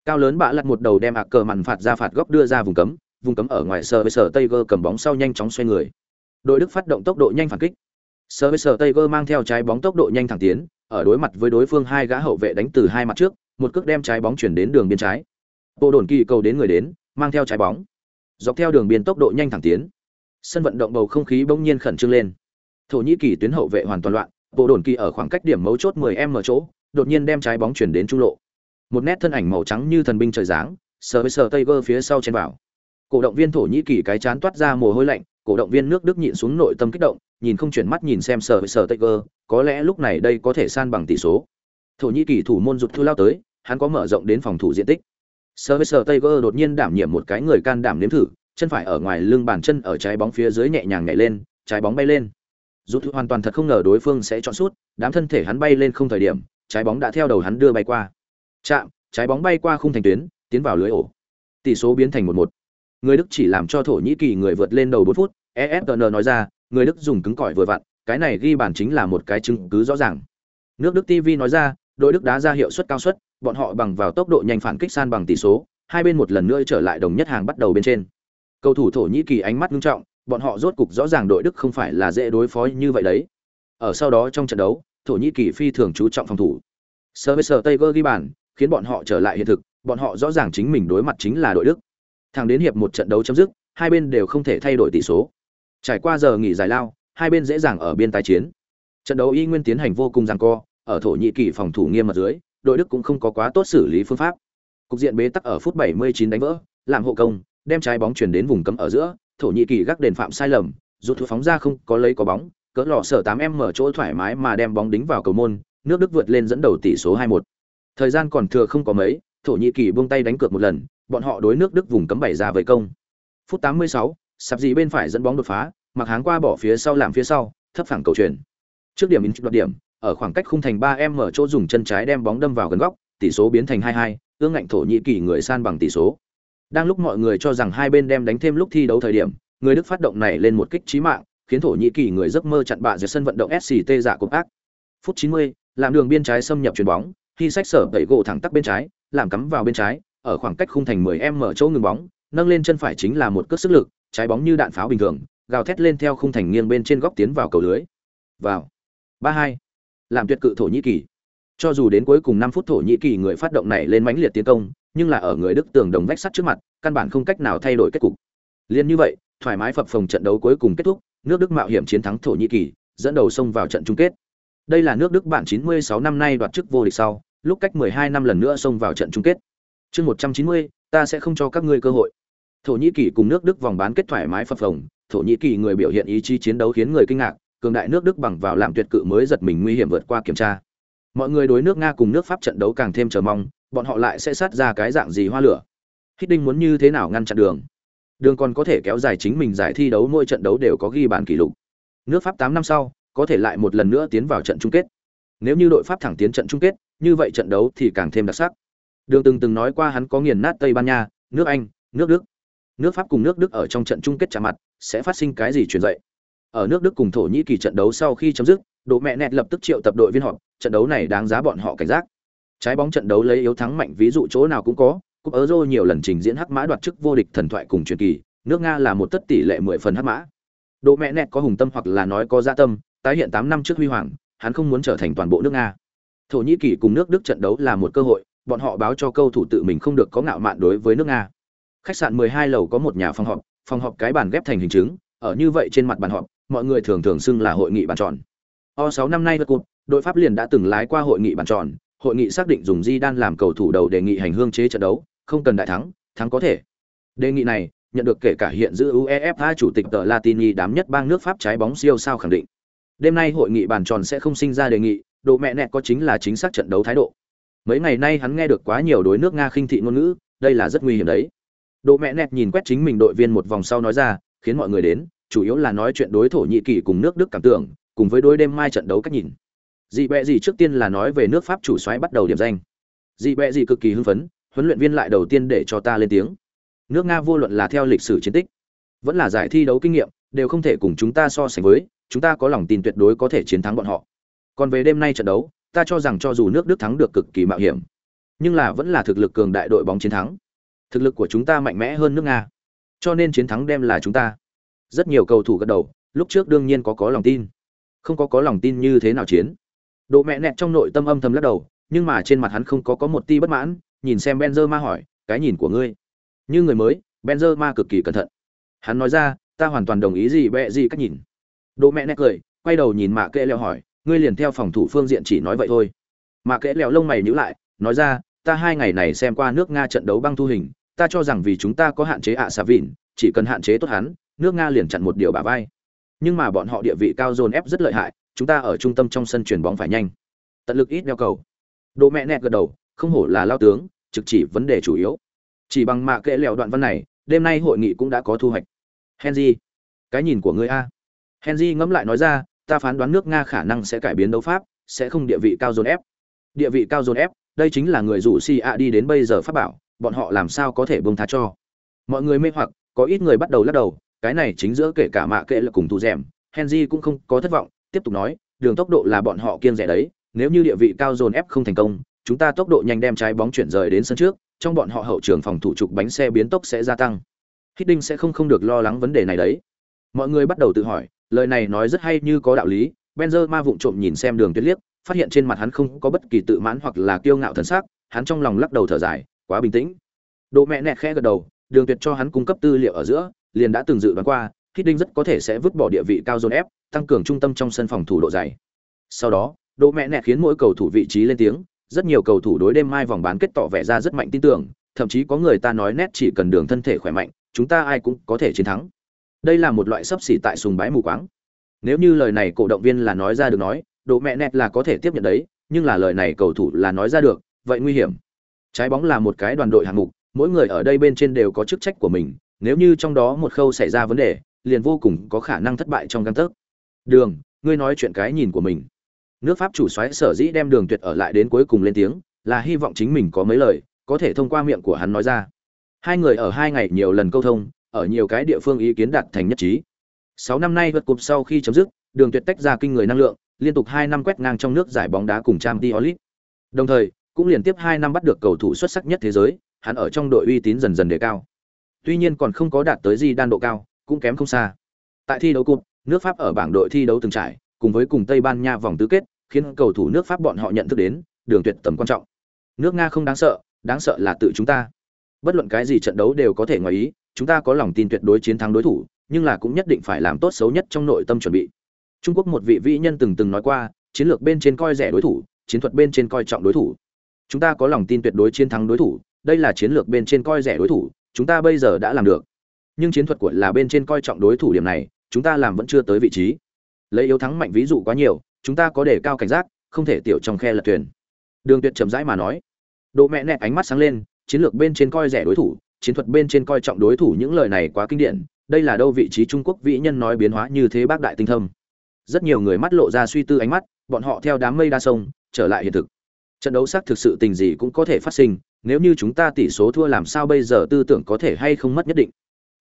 Cao lớn bạ lật một đầu đem ạc cờ mặn phạt ra phạt góc đưa ra vùng cấm vùng cấm ở ngoài sờ với sờ Tây Gơ cầm bóng sau nhanh chóng xoay người. Đội Đức phát động tốc độ nhanh phản kích. Sờ với sờ Tây Gơ mang theo trái bóng tốc độ nhanh thẳng tiến, ở đối mặt với đối phương hai gã hậu vệ đánh từ hai mặt trước, một cước đem trái bóng chuyển đến đường biên trái. Bộ đồn kỳ cầu đến người đến, mang theo trái bóng. Dọc theo đường biên tốc độ nhanh thẳng tiến. Sân vận động bầu không khí bỗng nhiên khẩn trương lên. Thổ Nhĩ Kỳ tuyến hậu vệ hoàn toàn loạn, bộ đồn kỳ ở khoảng cách điểm mấu chốt 10m chỗ, đột nhiên đem trái bóng chuyển đến trung lộ. Một nét thân ảnh màu trắng như thần binh trời giáng, sờ với sờ Tiger phía sau trên vào. Cổ động viên Thổ Nhĩ Kỳ cái chán toát ra mồ hôi lạnh, cổ động viên nước Đức nhịn xuống nội tâm kích động, nhìn không chuyển mắt nhìn xem sờ với sờ Tiger, có lẽ lúc này đây có thể san bằng tỷ số. Thổ Nhĩ Kỳ thủ môn rụt thu lao tới, hắn có mở rộng đến phòng thủ diện tích. Sờ với Tiger đột nhiên đảm nhiệm một cái người can đảm nếm thử, chân phải ở ngoài lưng bàn chân ở trái bóng phía dưới nhẹ nhàng nhảy lên, trái bóng bay lên. Rút hoàn toàn thật không ngờ đối phương sẽ chọn sút, đám thân thể hắn bay lên không thời điểm, trái bóng đã theo đầu hắn đưa bay qua. Chạm, trái bóng bay qua khung thành tuyến, tiến vào lưới ổ. Tỷ số biến thành 1-1. Người Đức chỉ làm cho Thổ Nhĩ Kỳ người vượt lên đầu 4 phút, ESPN nói ra, người Đức dùng cứng cỏi vừa vặn, cái này ghi bàn chính là một cái chứng cứ rõ ràng. Nước Đức TV nói ra, đội Đức đá ra hiệu suất cao suất, bọn họ bằng vào tốc độ nhanh phản kích san bằng tỷ số, hai bên một lần nữa trở lại đồng nhất hàng bắt đầu bên trên. Cầu thủ Thổ Nhĩ Kỳ ánh mắt nghiêm trọng, bọn họ rốt cục rõ ràng đội Đức không phải là dễ đối phó như vậy đấy. Ở sau đó trong trận đấu, Thổ Nhĩ Kỳ phi thường chú trọng phòng thủ. Service Tiger ghi bàn, khiến bọn họ trở lại hiện thực, bọn họ rõ ràng chính mình đối mặt chính là đội Đức. Thẳng đến hiệp một trận đấu chấm dứt, hai bên đều không thể thay đổi tỷ số. Trải qua giờ nghỉ giải lao, hai bên dễ dàng ở biên tái chiến. Trận đấu y nguyên tiến hành vô cùng giằng co, ở Thổ Nhĩ Kỳ phòng thủ nghiêm mật dưới, đội Đức cũng không có quá tốt xử lý phương pháp. Cục diện bế tắc ở phút 79 đánh vỡ, làm hộ công, đem trái bóng chuyển đến vùng cấm ở giữa, Thổ Nhĩ Kỳ gác đền phạm sai lầm, rút thủ phóng ra không có lấy có bóng, cỡ lọ sở 8 em mở chỗ thoải mái mà đem bóng đính vào cầu môn, nước Đức vượt lên dẫn đầu tỷ số 2-1. Thời gian còn thừa không có mấy, Thổ Nhĩ Kỳ buông tay đánh cược một lần, bọn họ đối nước Đức vùng cấm bảy ra với công. Phút 86, sạp gì bên phải dẫn bóng đột phá, mặc háng qua bỏ phía sau làm phía sau, thấp phẳng cầu chuyển. Trước điểm in đoạt điểm, ở khoảng cách khung thành 3 em mở chỗ dùng chân trái đem bóng đâm vào gần góc, tỷ số biến thành 2-2, ương ngạnh Thổ Nhĩ Kỳ người san bằng tỷ số. Đang lúc mọi người cho rằng hai bên đem đánh thêm lúc thi đấu thời điểm, người Đức phát động này lên một kích chí mạng, khiến Thổ Nhĩ Kỳ người giấc mơ chặn bạ dưới sân vận động SCT giả dạ cục ác. Phút 90, làm đường biên trái xâm nhập chuyền bóng, khi sách sở đẩy gỗ thẳng tắc bên trái, làm cắm vào bên trái, ở khoảng cách khung thành 10m mở chỗ ngừng bóng, nâng lên chân phải chính là một cước sức lực, trái bóng như đạn pháo bình thường, gào thét lên theo khung thành nghiêng bên trên góc tiến vào cầu lưới. Vào. 3-2. Làm tuyệt cự Thổ Nhĩ Kỳ. Cho dù đến cuối cùng năm phút Thổ Nhĩ Kỳ người phát động này lên mãnh liệt tiến công, nhưng là ở người Đức tường đồng vách sắt trước mặt, căn bản không cách nào thay đổi kết cục. Liên như vậy, thoải mái phập phồng trận đấu cuối cùng kết thúc, nước Đức mạo hiểm chiến thắng Thổ Nhĩ Kỳ, dẫn đầu xông vào trận chung kết. Đây là nước Đức bản 96 năm nay đoạt chức vô địch sau, lúc cách 12 năm lần nữa xông vào trận chung kết. Chương 190, ta sẽ không cho các ngươi cơ hội. Thổ Nhĩ Kỳ cùng nước Đức vòng bán kết thoải mái phập phồng, Thổ Nhĩ Kỳ người biểu hiện ý chí chiến đấu khiến người kinh ngạc, cường đại nước Đức bằng vào làm tuyệt cự mới giật mình nguy hiểm vượt qua kiểm tra. Mọi người đối nước Nga cùng nước Pháp trận đấu càng thêm chờ mong, bọn họ lại sẽ sát ra cái dạng gì hoa lửa. Hiddink muốn như thế nào ngăn chặn đường? Đường còn có thể kéo dài chính mình giải thi đấu mỗi trận đấu đều có ghi bàn kỷ lục. Nước Pháp 8 năm sau, có thể lại một lần nữa tiến vào trận chung kết. Nếu như đội Pháp thẳng tiến trận chung kết, như vậy trận đấu thì càng thêm đặc sắc. Đường từng từng nói qua hắn có nghiền nát Tây Ban Nha, nước Anh, nước Đức. Nước Pháp cùng nước Đức ở trong trận chung kết chạm mặt, sẽ phát sinh cái gì chuyển dậy? Ở nước Đức cùng Thổ Nhĩ Kỳ trận đấu sau khi chấm dứt, Đỗ Mẹ Nẹt lập tức triệu tập đội viên họp, trận đấu này đáng giá bọn họ cảnh giác. Trái bóng trận đấu lấy yếu thắng mạnh ví dụ chỗ nào cũng có, cúp Euro nhiều lần trình diễn hắc mã đoạt chức vô địch thần thoại cùng truyền kỳ, nước Nga là một tất tỷ lệ 10 phần hắc mã. Đỗ Mẹ Nẹt có hùng tâm hoặc là nói có dạ tâm, tái hiện 8 năm trước huy hoàng, hắn không muốn trở thành toàn bộ nước Nga. Thổ Nhĩ Kỳ cùng nước Đức trận đấu là một cơ hội, bọn họ báo cho câu thủ tự mình không được có ngạo mạn đối với nước Nga. Khách sạn 12 lầu có một nhà phòng họp, phòng họp cái bàn ghép thành hình chứng, ở như vậy trên mặt bàn họp, mọi người thường thường xưng là hội nghị bàn tròn. O6 năm nay vượt cột, đội Pháp liền đã từng lái qua hội nghị bàn tròn, hội nghị xác định dùng Di Đan làm cầu thủ đầu đề nghị hành hương chế trận đấu, không cần đại thắng, thắng có thể. Đề nghị này nhận được kể cả hiện giữ UEFA chủ tịch tờ Latini đám nhất bang nước Pháp trái bóng siêu sao khẳng định. Đêm nay hội nghị bàn tròn sẽ không sinh ra đề nghị, độ mẹ nẹt có chính là chính xác trận đấu thái độ. Mấy ngày nay hắn nghe được quá nhiều đối nước Nga khinh thị ngôn ngữ, đây là rất nguy hiểm đấy. Độ mẹ nẹt nhìn quét chính mình đội viên một vòng sau nói ra, khiến mọi người đến, chủ yếu là nói chuyện đối thổ nhị kỳ cùng nước Đức cảm tưởng, cùng với đối đêm mai trận đấu cách nhìn. Dị bẹ dị trước tiên là nói về nước Pháp chủ xoáy bắt đầu điểm danh. Dị bẹ dị cực kỳ hưng phấn, huấn luyện viên lại đầu tiên để cho ta lên tiếng. Nước Nga vô luận là theo lịch sử chiến tích, vẫn là giải thi đấu kinh nghiệm, đều không thể cùng chúng ta so sánh với, chúng ta có lòng tin tuyệt đối có thể chiến thắng bọn họ. Còn về đêm nay trận đấu, ta cho rằng cho dù nước Đức thắng được cực kỳ mạo hiểm, nhưng là vẫn là thực lực cường đại đội bóng chiến thắng. Thực lực của chúng ta mạnh mẽ hơn nước Nga. cho nên chiến thắng đem là chúng ta rất nhiều cầu thủ gật đầu, lúc trước đương nhiên có có lòng tin. Không có có lòng tin như thế nào chiến. Độ mẹ nẹt trong nội tâm âm thầm lắc đầu, nhưng mà trên mặt hắn không có có một ti bất mãn, nhìn xem Benzema hỏi, cái nhìn của ngươi? Như người mới, Benzema cực kỳ cẩn thận. Hắn nói ra, ta hoàn toàn đồng ý gì bẹ gì cách nhìn. Độ mẹ nẹt cười, quay đầu nhìn mạ kệ leo hỏi, ngươi liền theo phòng thủ phương diện chỉ nói vậy thôi. Mạ kệ leo lông mày nhíu lại, nói ra, ta hai ngày này xem qua nước nga trận đấu băng thu hình, ta cho rằng vì chúng ta có hạn chế ạ xà vịn, chỉ cần hạn chế tốt hắn nước nga liền chặn một điều bả vai. Nhưng mà bọn họ địa vị cao dồn ép rất lợi hại, chúng ta ở trung tâm trong sân chuyền bóng phải nhanh. Tận lực ít đeo cầu. Độ mẹ nẹt gật đầu, không hổ là lao tướng, trực chỉ vấn đề chủ yếu. Chỉ bằng mạ kệ lẹo đoạn văn này, đêm nay hội nghị cũng đã có thu hoạch. Henry, cái nhìn của ngươi a. Henry ngẫm lại nói ra, ta phán đoán nước nga khả năng sẽ cải biến đấu pháp, sẽ không địa vị cao dồn ép. Địa vị cao dồn ép, đây chính là người rủ si a đi đến bây giờ phát bảo, bọn họ làm sao có thể bông tha cho. Mọi người mê hoặc, có ít người bắt đầu lắc đầu cái này chính giữa kể cả mạ kệ là cùng thu rèm, henry cũng không có thất vọng, tiếp tục nói, đường tốc độ là bọn họ kiên rẻ đấy, nếu như địa vị cao dồn ép không thành công, chúng ta tốc độ nhanh đem trái bóng chuyển rời đến sân trước, trong bọn họ hậu trường phòng thủ trục bánh xe biến tốc sẽ gia tăng. Hiddink sẽ không không được lo lắng vấn đề này đấy. Mọi người bắt đầu tự hỏi, lời này nói rất hay như có đạo lý, Benzema vụng trộm nhìn xem đường tuyết liếc, phát hiện trên mặt hắn không có bất kỳ tự mãn hoặc là kiêu ngạo thần sắc, hắn trong lòng lắc đầu thở dài, quá bình tĩnh. Độ mẹ nẹt khẽ gật đầu, đường tuyệt cho hắn cung cấp tư liệu ở giữa liền đã từng dự đoán qua Hiddink rất có thể sẽ vứt bỏ địa vị cao dồn ép, tăng cường trung tâm trong sân phòng thủ độ dày. Sau đó độ mẹ nẹt khiến mỗi cầu thủ vị trí lên tiếng, rất nhiều cầu thủ đối đêm mai vòng bán kết tỏ vẻ ra rất mạnh tin tưởng, thậm chí có người ta nói nét chỉ cần đường thân thể khỏe mạnh, chúng ta ai cũng có thể chiến thắng. Đây là một loại sấp xỉ tại sùng bái mù quáng. Nếu như lời này cổ động viên là nói ra được nói độ mẹ nẹt là có thể tiếp nhận đấy, nhưng là lời này cầu thủ là nói ra được, vậy nguy hiểm. Trái bóng là một cái đoàn đội hạng mục, mỗi người ở đây bên trên đều có chức trách của mình nếu như trong đó một khâu xảy ra vấn đề, liền vô cùng có khả năng thất bại trong căn tấc. Đường, ngươi nói chuyện cái nhìn của mình. Nước pháp chủ xoáy sở dĩ đem đường tuyệt ở lại đến cuối cùng lên tiếng, là hy vọng chính mình có mấy lời, có thể thông qua miệng của hắn nói ra. Hai người ở hai ngày nhiều lần câu thông, ở nhiều cái địa phương ý kiến đạt thành nhất trí. Sáu năm nay vượt cục sau khi chấm dứt, đường tuyệt tách ra kinh người năng lượng, liên tục hai năm quét ngang trong nước giải bóng đá cùng trang t đồng thời, cũng liên tiếp hai năm bắt được cầu thủ xuất sắc nhất thế giới, hắn ở trong đội uy tín dần dần đề cao tuy nhiên còn không có đạt tới gì đan độ cao, cũng kém không xa. Tại thi đấu cúp, nước pháp ở bảng đội thi đấu từng trải, cùng với cùng tây ban nha vòng tứ kết, khiến cầu thủ nước pháp bọn họ nhận thức đến, đường tuyệt tầm quan trọng. Nước nga không đáng sợ đáng sợ là tự chúng ta. Bất luận cái gì trận đấu đều có thể ngoài ý, chúng ta có lòng tin tuyệt đối chiến thắng đối thủ, nhưng là cũng nhất định phải làm tốt xấu nhất trong nội tâm chuẩn bị. Trung quốc một vị vĩ nhân từng từng nói qua, chiến lược bên trên coi rẻ đối thủ, chiến thuật bên trên coi trọng đối thủ. Chúng ta có lòng tin tuyệt đối chiến thắng đối thủ, đây là chiến lược bên trên coi rẻ đối thủ chúng ta bây giờ đã làm được. Nhưng chiến thuật của là bên trên coi trọng đối thủ điểm này, chúng ta làm vẫn chưa tới vị trí. Lấy yếu thắng mạnh ví dụ quá nhiều, chúng ta có đề cao cảnh giác, không thể tiểu trong khe lật thuyền. Đường tuyệt chậm rãi mà nói. Độ mẹ nẹt ánh mắt sáng lên, chiến lược bên trên coi rẻ đối thủ, chiến thuật bên trên coi trọng đối thủ những lời này quá kinh điển, đây là đâu vị trí trung quốc vĩ nhân nói biến hóa như thế bác đại tinh thâm. Rất nhiều người mắt lộ ra suy tư ánh mắt, bọn họ theo đám mây đa sông, trở lại hiện thực. Trận đấu xác thực sự tình gì cũng có thể phát sinh nếu như chúng ta tỷ số thua làm sao bây giờ tư tưởng có thể hay không mất nhất định?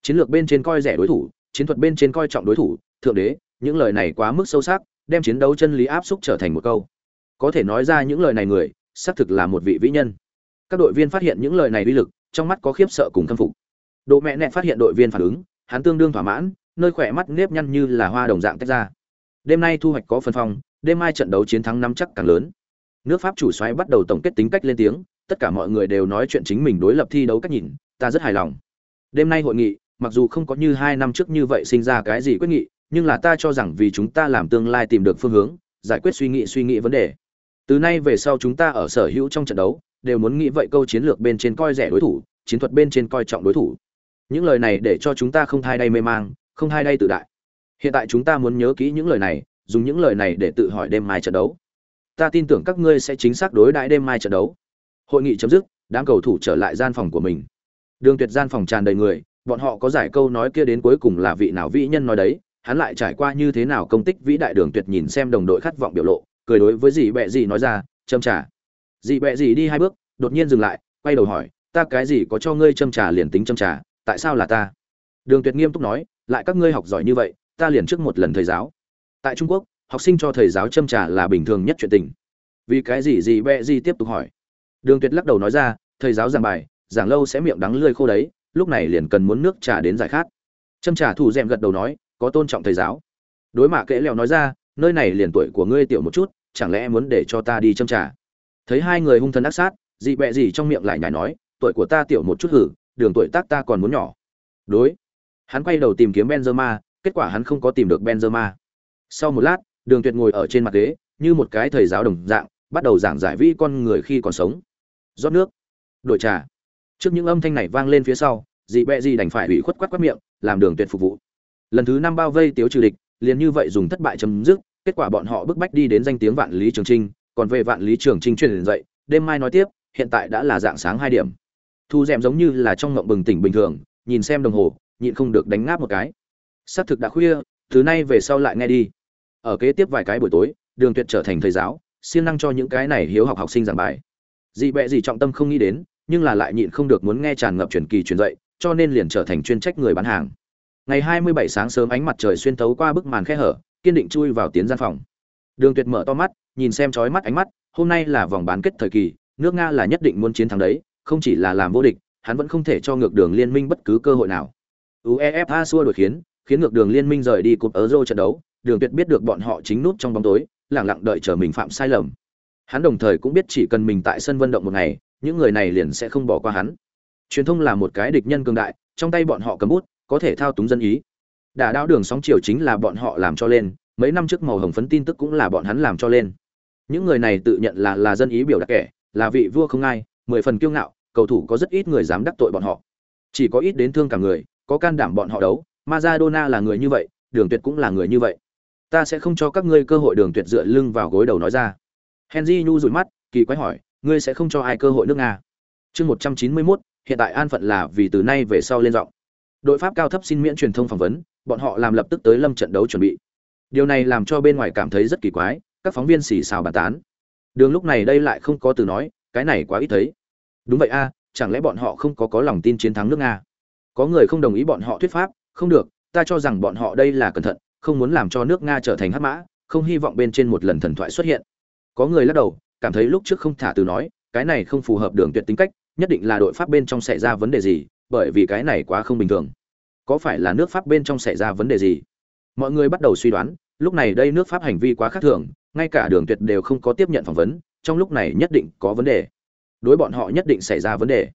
Chiến lược bên trên coi rẻ đối thủ, chiến thuật bên trên coi trọng đối thủ, thượng đế, những lời này quá mức sâu sắc, đem chiến đấu chân lý áp xúc trở thành một câu. Có thể nói ra những lời này người, xác thực là một vị vĩ nhân. Các đội viên phát hiện những lời này uy lực, trong mắt có khiếp sợ cùng khâm phục. Độ mẹ nẹ phát hiện đội viên phản ứng, hắn tương đương thỏa mãn, nơi khỏe mắt nếp nhăn như là hoa đồng dạng tách ra. Đêm nay thu hoạch có phân phong, đêm mai trận đấu chiến thắng năm chắc càng lớn. Nước pháp chủ xoáy bắt đầu tổng kết tính cách lên tiếng tất cả mọi người đều nói chuyện chính mình đối lập thi đấu cách nhìn, ta rất hài lòng. Đêm nay hội nghị, mặc dù không có như hai năm trước như vậy sinh ra cái gì quyết nghị, nhưng là ta cho rằng vì chúng ta làm tương lai tìm được phương hướng, giải quyết suy nghĩ suy nghĩ vấn đề. Từ nay về sau chúng ta ở sở hữu trong trận đấu, đều muốn nghĩ vậy câu chiến lược bên trên coi rẻ đối thủ, chiến thuật bên trên coi trọng đối thủ. Những lời này để cho chúng ta không thai đây mê mang, không thai đây tự đại. Hiện tại chúng ta muốn nhớ kỹ những lời này, dùng những lời này để tự hỏi đêm mai trận đấu. Ta tin tưởng các ngươi sẽ chính xác đối đãi đêm mai trận đấu hội nghị chấm dứt, đám cầu thủ trở lại gian phòng của mình. Đường tuyệt gian phòng tràn đầy người, bọn họ có giải câu nói kia đến cuối cùng là vị nào vĩ nhân nói đấy, hắn lại trải qua như thế nào công tích vĩ đại đường tuyệt nhìn xem đồng đội khát vọng biểu lộ, cười đối với dì bẹ dì nói ra, châm trả dì bẹ dì đi hai bước, đột nhiên dừng lại, quay đầu hỏi, ta cái gì có cho ngươi châm trà liền tính châm trà, tại sao là ta? Đường tuyệt nghiêm túc nói, lại các ngươi học giỏi như vậy, ta liền trước một lần thầy giáo. Tại trung quốc, học sinh cho thầy giáo châm trà là bình thường nhất chuyện tình. Vì cái gì Dì bẹ Dì tiếp tục hỏi? Đường tuyệt lắc đầu nói ra, thầy giáo giảng bài, giảng lâu sẽ miệng đắng lươi khô đấy, lúc này liền cần muốn nước trà đến giải khát. Châm trà thủ dẹm gật đầu nói, có tôn trọng thầy giáo. Đối mạ kệ lèo nói ra, nơi này liền tuổi của ngươi tiểu một chút, chẳng lẽ muốn để cho ta đi châm trà? Thấy hai người hung thần ác sát, dị bẹ gì trong miệng lại nhảy nói, tuổi của ta tiểu một chút hử, đường tuổi tác ta còn muốn nhỏ. Đối, hắn quay đầu tìm kiếm benzema, kết quả hắn không có tìm được benzema. Sau một lát, đường tuyệt ngồi ở trên mặt ghế, như một cái thầy giáo đồng dạng, bắt đầu giảng giải vi con người khi còn sống rót nước, đổi trà. Trước những âm thanh này vang lên phía sau dị bẹ gì đành phải ủy khuất quát quát miệng, làm đường tuyệt phục vụ. Lần thứ năm bao vây tiếu trừ địch, liền như vậy dùng thất bại chấm dứt, kết quả bọn họ bức bách đi đến danh tiếng vạn lý trường trinh, còn về vạn lý trường trinh truyền dậy đêm mai nói tiếp, hiện tại đã là dạng sáng hai điểm. Thu d giống như là trong ngộng bừng tỉnh bình thường, nhìn xem đồng hồ, nhịn không được đánh ngáp một cái. Xác thực đã khuya thứ nay về sau lại nghe đi. Ở kế tiếp vài cái buổi tối, đường tuyệt trở thành thầy giáo, siêng năng cho những cái này hiếu học học sinh giảng bài dị bẹ gì trọng tâm không nghĩ đến, nhưng là lại nhịn không được muốn nghe tràn ngập truyền kỳ truyền dạy, cho nên liền trở thành chuyên trách người bán hàng. Ngày 27 sáng sớm ánh mặt trời xuyên thấu qua bức màn khe hở, kiên định chui vào tiến gian phòng. Đường tuyệt mở to mắt, nhìn xem chói mắt ánh mắt, hôm nay là vòng bán kết thời kỳ, nước nga là nhất định muốn chiến thắng đấy, không chỉ là làm vô địch, hắn vẫn không thể cho ngược đường liên minh bất cứ cơ hội nào. Uefa xua đổi khiến khiến ngược đường liên minh rời đi cúp euro trận đấu, đường tuyệt biết được bọn họ chính nút trong bóng tối lẳng lặng đợi chờ mình phạm sai lầm hắn đồng thời cũng biết chỉ cần mình tại sân vận động một ngày, những người này liền sẽ không bỏ qua hắn. Truyền thông là một cái địch nhân cường đại, trong tay bọn họ cầm bút, có thể thao túng dân ý. Đả đao đường sóng chiều chính là bọn họ làm cho lên, mấy năm trước màu hồng phấn tin tức cũng là bọn hắn làm cho lên. Những người này tự nhận là là dân ý biểu đặc kẻ, là vị vua không ai, mười phần kiêu ngạo, cầu thủ có rất ít người dám đắc tội bọn họ. Chỉ có ít đến thương cả người, có can đảm bọn họ đấu, Maradona là người như vậy, đường tuyệt cũng là người như vậy. Ta sẽ không cho các ngươi cơ hội đường tuyệt dựa lưng vào gối đầu nói ra henry nhu rụi mắt kỳ quái hỏi ngươi sẽ không cho ai cơ hội nước nga? Chương một trăm chín mươi 191, hiện tại an phận là vì từ nay về sau lên giọng. Đội pháp cao thấp xin miễn truyền thông phỏng vấn bọn họ làm lập tức tới lâm trận đấu chuẩn bị. Điều này làm cho bên ngoài cảm thấy rất kỳ quái các phóng viên xì xào bàn tán. Đường lúc này đây lại không có từ nói cái này quá ít thấy. Đúng vậy a chẳng lẽ bọn họ không có có lòng tin chiến thắng nước nga? Có người không đồng ý bọn họ thuyết pháp không được ta cho rằng bọn họ đây là cẩn thận không muốn làm cho nước nga trở thành hắc mã không hy vọng bên trên một lần thần thoại xuất hiện có người lắc đầu, cảm thấy lúc trước không thả từ nói, cái này không phù hợp đường tuyệt tính cách, nhất định là đội pháp bên trong xảy ra vấn đề gì, bởi vì cái này quá không bình thường. Có phải là nước pháp bên trong xảy ra vấn đề gì? Mọi người bắt đầu suy đoán, lúc này đây nước pháp hành vi quá khác thường, ngay cả đường tuyệt đều không có tiếp nhận phỏng vấn, trong lúc này nhất định có vấn đề. Đối bọn họ nhất định xảy ra vấn đề.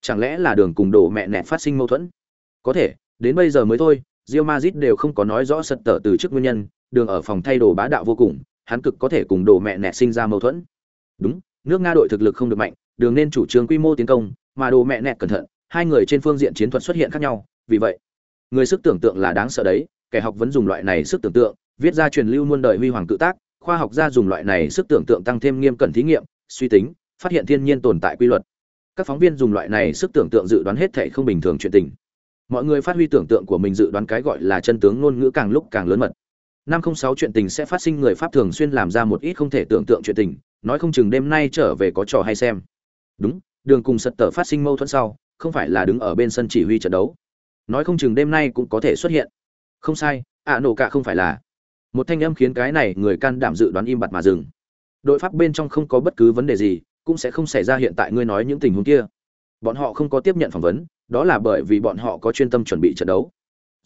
Chẳng lẽ là đường cùng đồ mẹ nẹt phát sinh mâu thuẫn? Có thể, đến bây giờ mới thôi rio mazit đều không có nói rõ sật tở từ trước nguyên nhân, đường ở phòng thay đồ bá đạo vô cùng hắn cực có thể cùng đồ mẹ nẹ sinh ra mâu thuẫn. Đúng, nước nga đội thực lực không được mạnh, đường nên chủ trương quy mô tiến công, mà đồ mẹ nẹ cẩn thận, hai người trên phương diện chiến thuật xuất hiện khác nhau, vì vậy, người sức tưởng tượng là đáng sợ đấy, kẻ học vẫn dùng loại này sức tưởng tượng, viết ra truyền lưu muôn đời huy hoàng cự tác, khoa học gia dùng loại này sức tưởng tượng tăng thêm nghiêm cẩn thí nghiệm, suy tính, phát hiện thiên nhiên tồn tại quy luật. Các phóng viên dùng loại này sức tưởng tượng dự đoán hết thể không bình thường chuyện tình. Mọi người phát huy tưởng tượng của mình dự đoán cái gọi là chân tướng ngôn ngữ càng lúc càng lớn mật năm không sáu chuyện tình sẽ phát sinh, người pháp thường xuyên làm ra một ít không thể tưởng tượng chuyện tình, nói không chừng đêm nay trở về có trò hay xem. Đúng, đường cùng sật tở phát sinh mâu thuẫn sau, không phải là đứng ở bên sân chỉ huy trận đấu. Nói không chừng đêm nay cũng có thể xuất hiện. Không sai, ạ nổ cả không phải là. Một thanh âm khiến cái này người can đảm dự đoán im bặt mà dừng. Đội pháp bên trong không có bất cứ vấn đề gì, cũng sẽ không xảy ra hiện tại ngươi nói những tình huống kia. Bọn họ không có tiếp nhận phỏng vấn, đó là bởi vì bọn họ có chuyên tâm chuẩn bị trận đấu.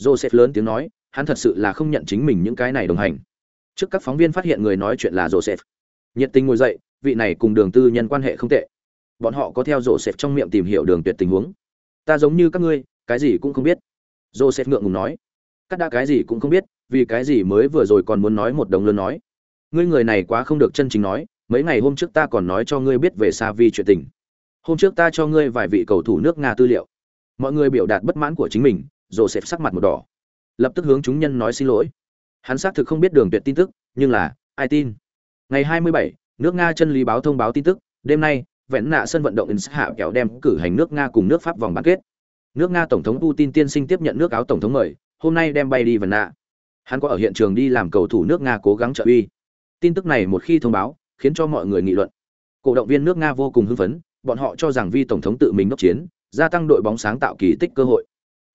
Joseph lớn tiếng nói hắn thật sự là không nhận chính mình những cái này đồng hành. Trước các phóng viên phát hiện người nói chuyện là joseph. Nhiệt tình ngồi dậy, vị này cùng đường tư nhân quan hệ không tệ. Bọn họ có theo joseph trong miệng tìm hiểu đường tuyệt tình huống. Ta giống như các ngươi, cái gì cũng không biết. Joseph ngượng ngùng nói. Cắt đã cái gì cũng không biết, vì cái gì mới vừa rồi còn muốn nói một đồng lớn nói. Ngươi người này quá không được chân chính nói, mấy ngày hôm trước ta còn nói cho ngươi biết về sa vi chuyện tình. Hôm trước ta cho ngươi vài vị cầu thủ nước nga tư liệu. Mọi người biểu đạt bất mãn của chính mình, joseph sắc mặt một đỏ lập tức hướng chúng nhân nói xin lỗi. Hắn xác thực không biết đường tuyệt tin tức nhưng là ai tin? Ngày 27, nước nga chân lý báo thông báo tin tức đêm nay vẹn nạ sân vận động in hạ kéo đem cử hành nước nga cùng nước pháp vòng bán kết. Nước nga tổng thống putin tiên sinh tiếp nhận nước áo tổng thống mời hôm nay đem bay đi vần nạ. Hắn có ở hiện trường đi làm cầu thủ nước nga cố gắng trợ uy. Tin tức này một khi thông báo khiến cho mọi người nghị luận. Cổ động viên nước nga vô cùng hưng phấn bọn họ cho rằng vi tổng thống tự mình đốc chiến gia tăng đội bóng sáng tạo kỳ tích cơ hội.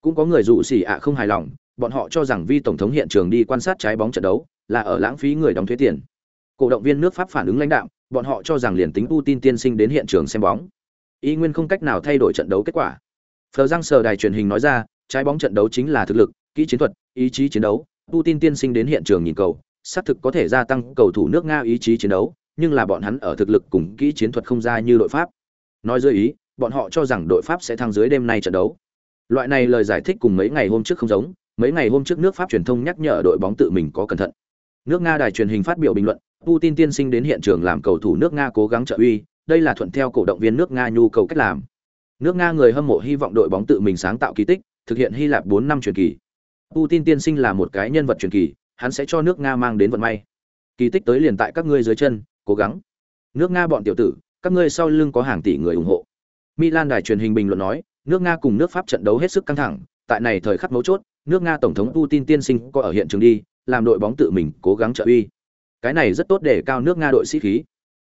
Cũng có người dụ xỉ ạ không hài lòng bọn họ cho rằng vi tổng thống hiện trường đi quan sát trái bóng trận đấu là ở lãng phí người đóng thuế tiền cổ động viên nước pháp phản ứng lãnh đạo bọn họ cho rằng liền tính Putin tiên sinh đến hiện trường xem bóng y nguyên không cách nào thay đổi trận đấu kết quả Phờ Giang sờ đài truyền hình nói ra, trái bóng trận đấu chính là thực lực, kỹ chiến thuật, ý chí chiến đấu. Putin tiên sinh đến hiện trường nhìn cầu, xác thực có thể gia tăng cầu thủ nước Nga ý chí chiến đấu, nhưng là bọn hắn ở thực lực cùng kỹ chiến thuật không ra như đội Pháp. Nói dưới ý, bọn họ cho rằng đội Pháp sẽ thăng dưới đêm nay trận đấu. Loại này lời giải thích cùng mấy ngày hôm trước không giống, mấy ngày hôm trước nước Pháp truyền thông nhắc nhở đội bóng tự mình có cẩn thận. Nước Nga đài truyền hình phát biểu bình luận, Putin tiên sinh đến hiện trường làm cầu thủ nước Nga cố gắng trợ uy, đây là thuận theo cổ động viên nước Nga nhu cầu cách làm. Nước Nga người hâm mộ hy vọng đội bóng tự mình sáng tạo kỳ tích, thực hiện Hy Lạp 4 năm truyền kỳ. Putin tiên sinh là một cái nhân vật truyền kỳ, hắn sẽ cho nước Nga mang đến vận may. Kỳ tích tới liền tại các ngươi dưới chân, cố gắng. Nước Nga bọn tiểu tử, các ngươi sau lưng có hàng tỷ người ủng hộ. Milan đài truyền hình bình luận nói, nước Nga cùng nước Pháp trận đấu hết sức căng thẳng, tại này thời khắc mấu chốt, nước Nga tổng thống Putin tiên sinh có ở hiện trường đi, làm đội bóng tự mình cố gắng trợ uy. Cái này rất tốt để cao nước Nga đội sĩ khí.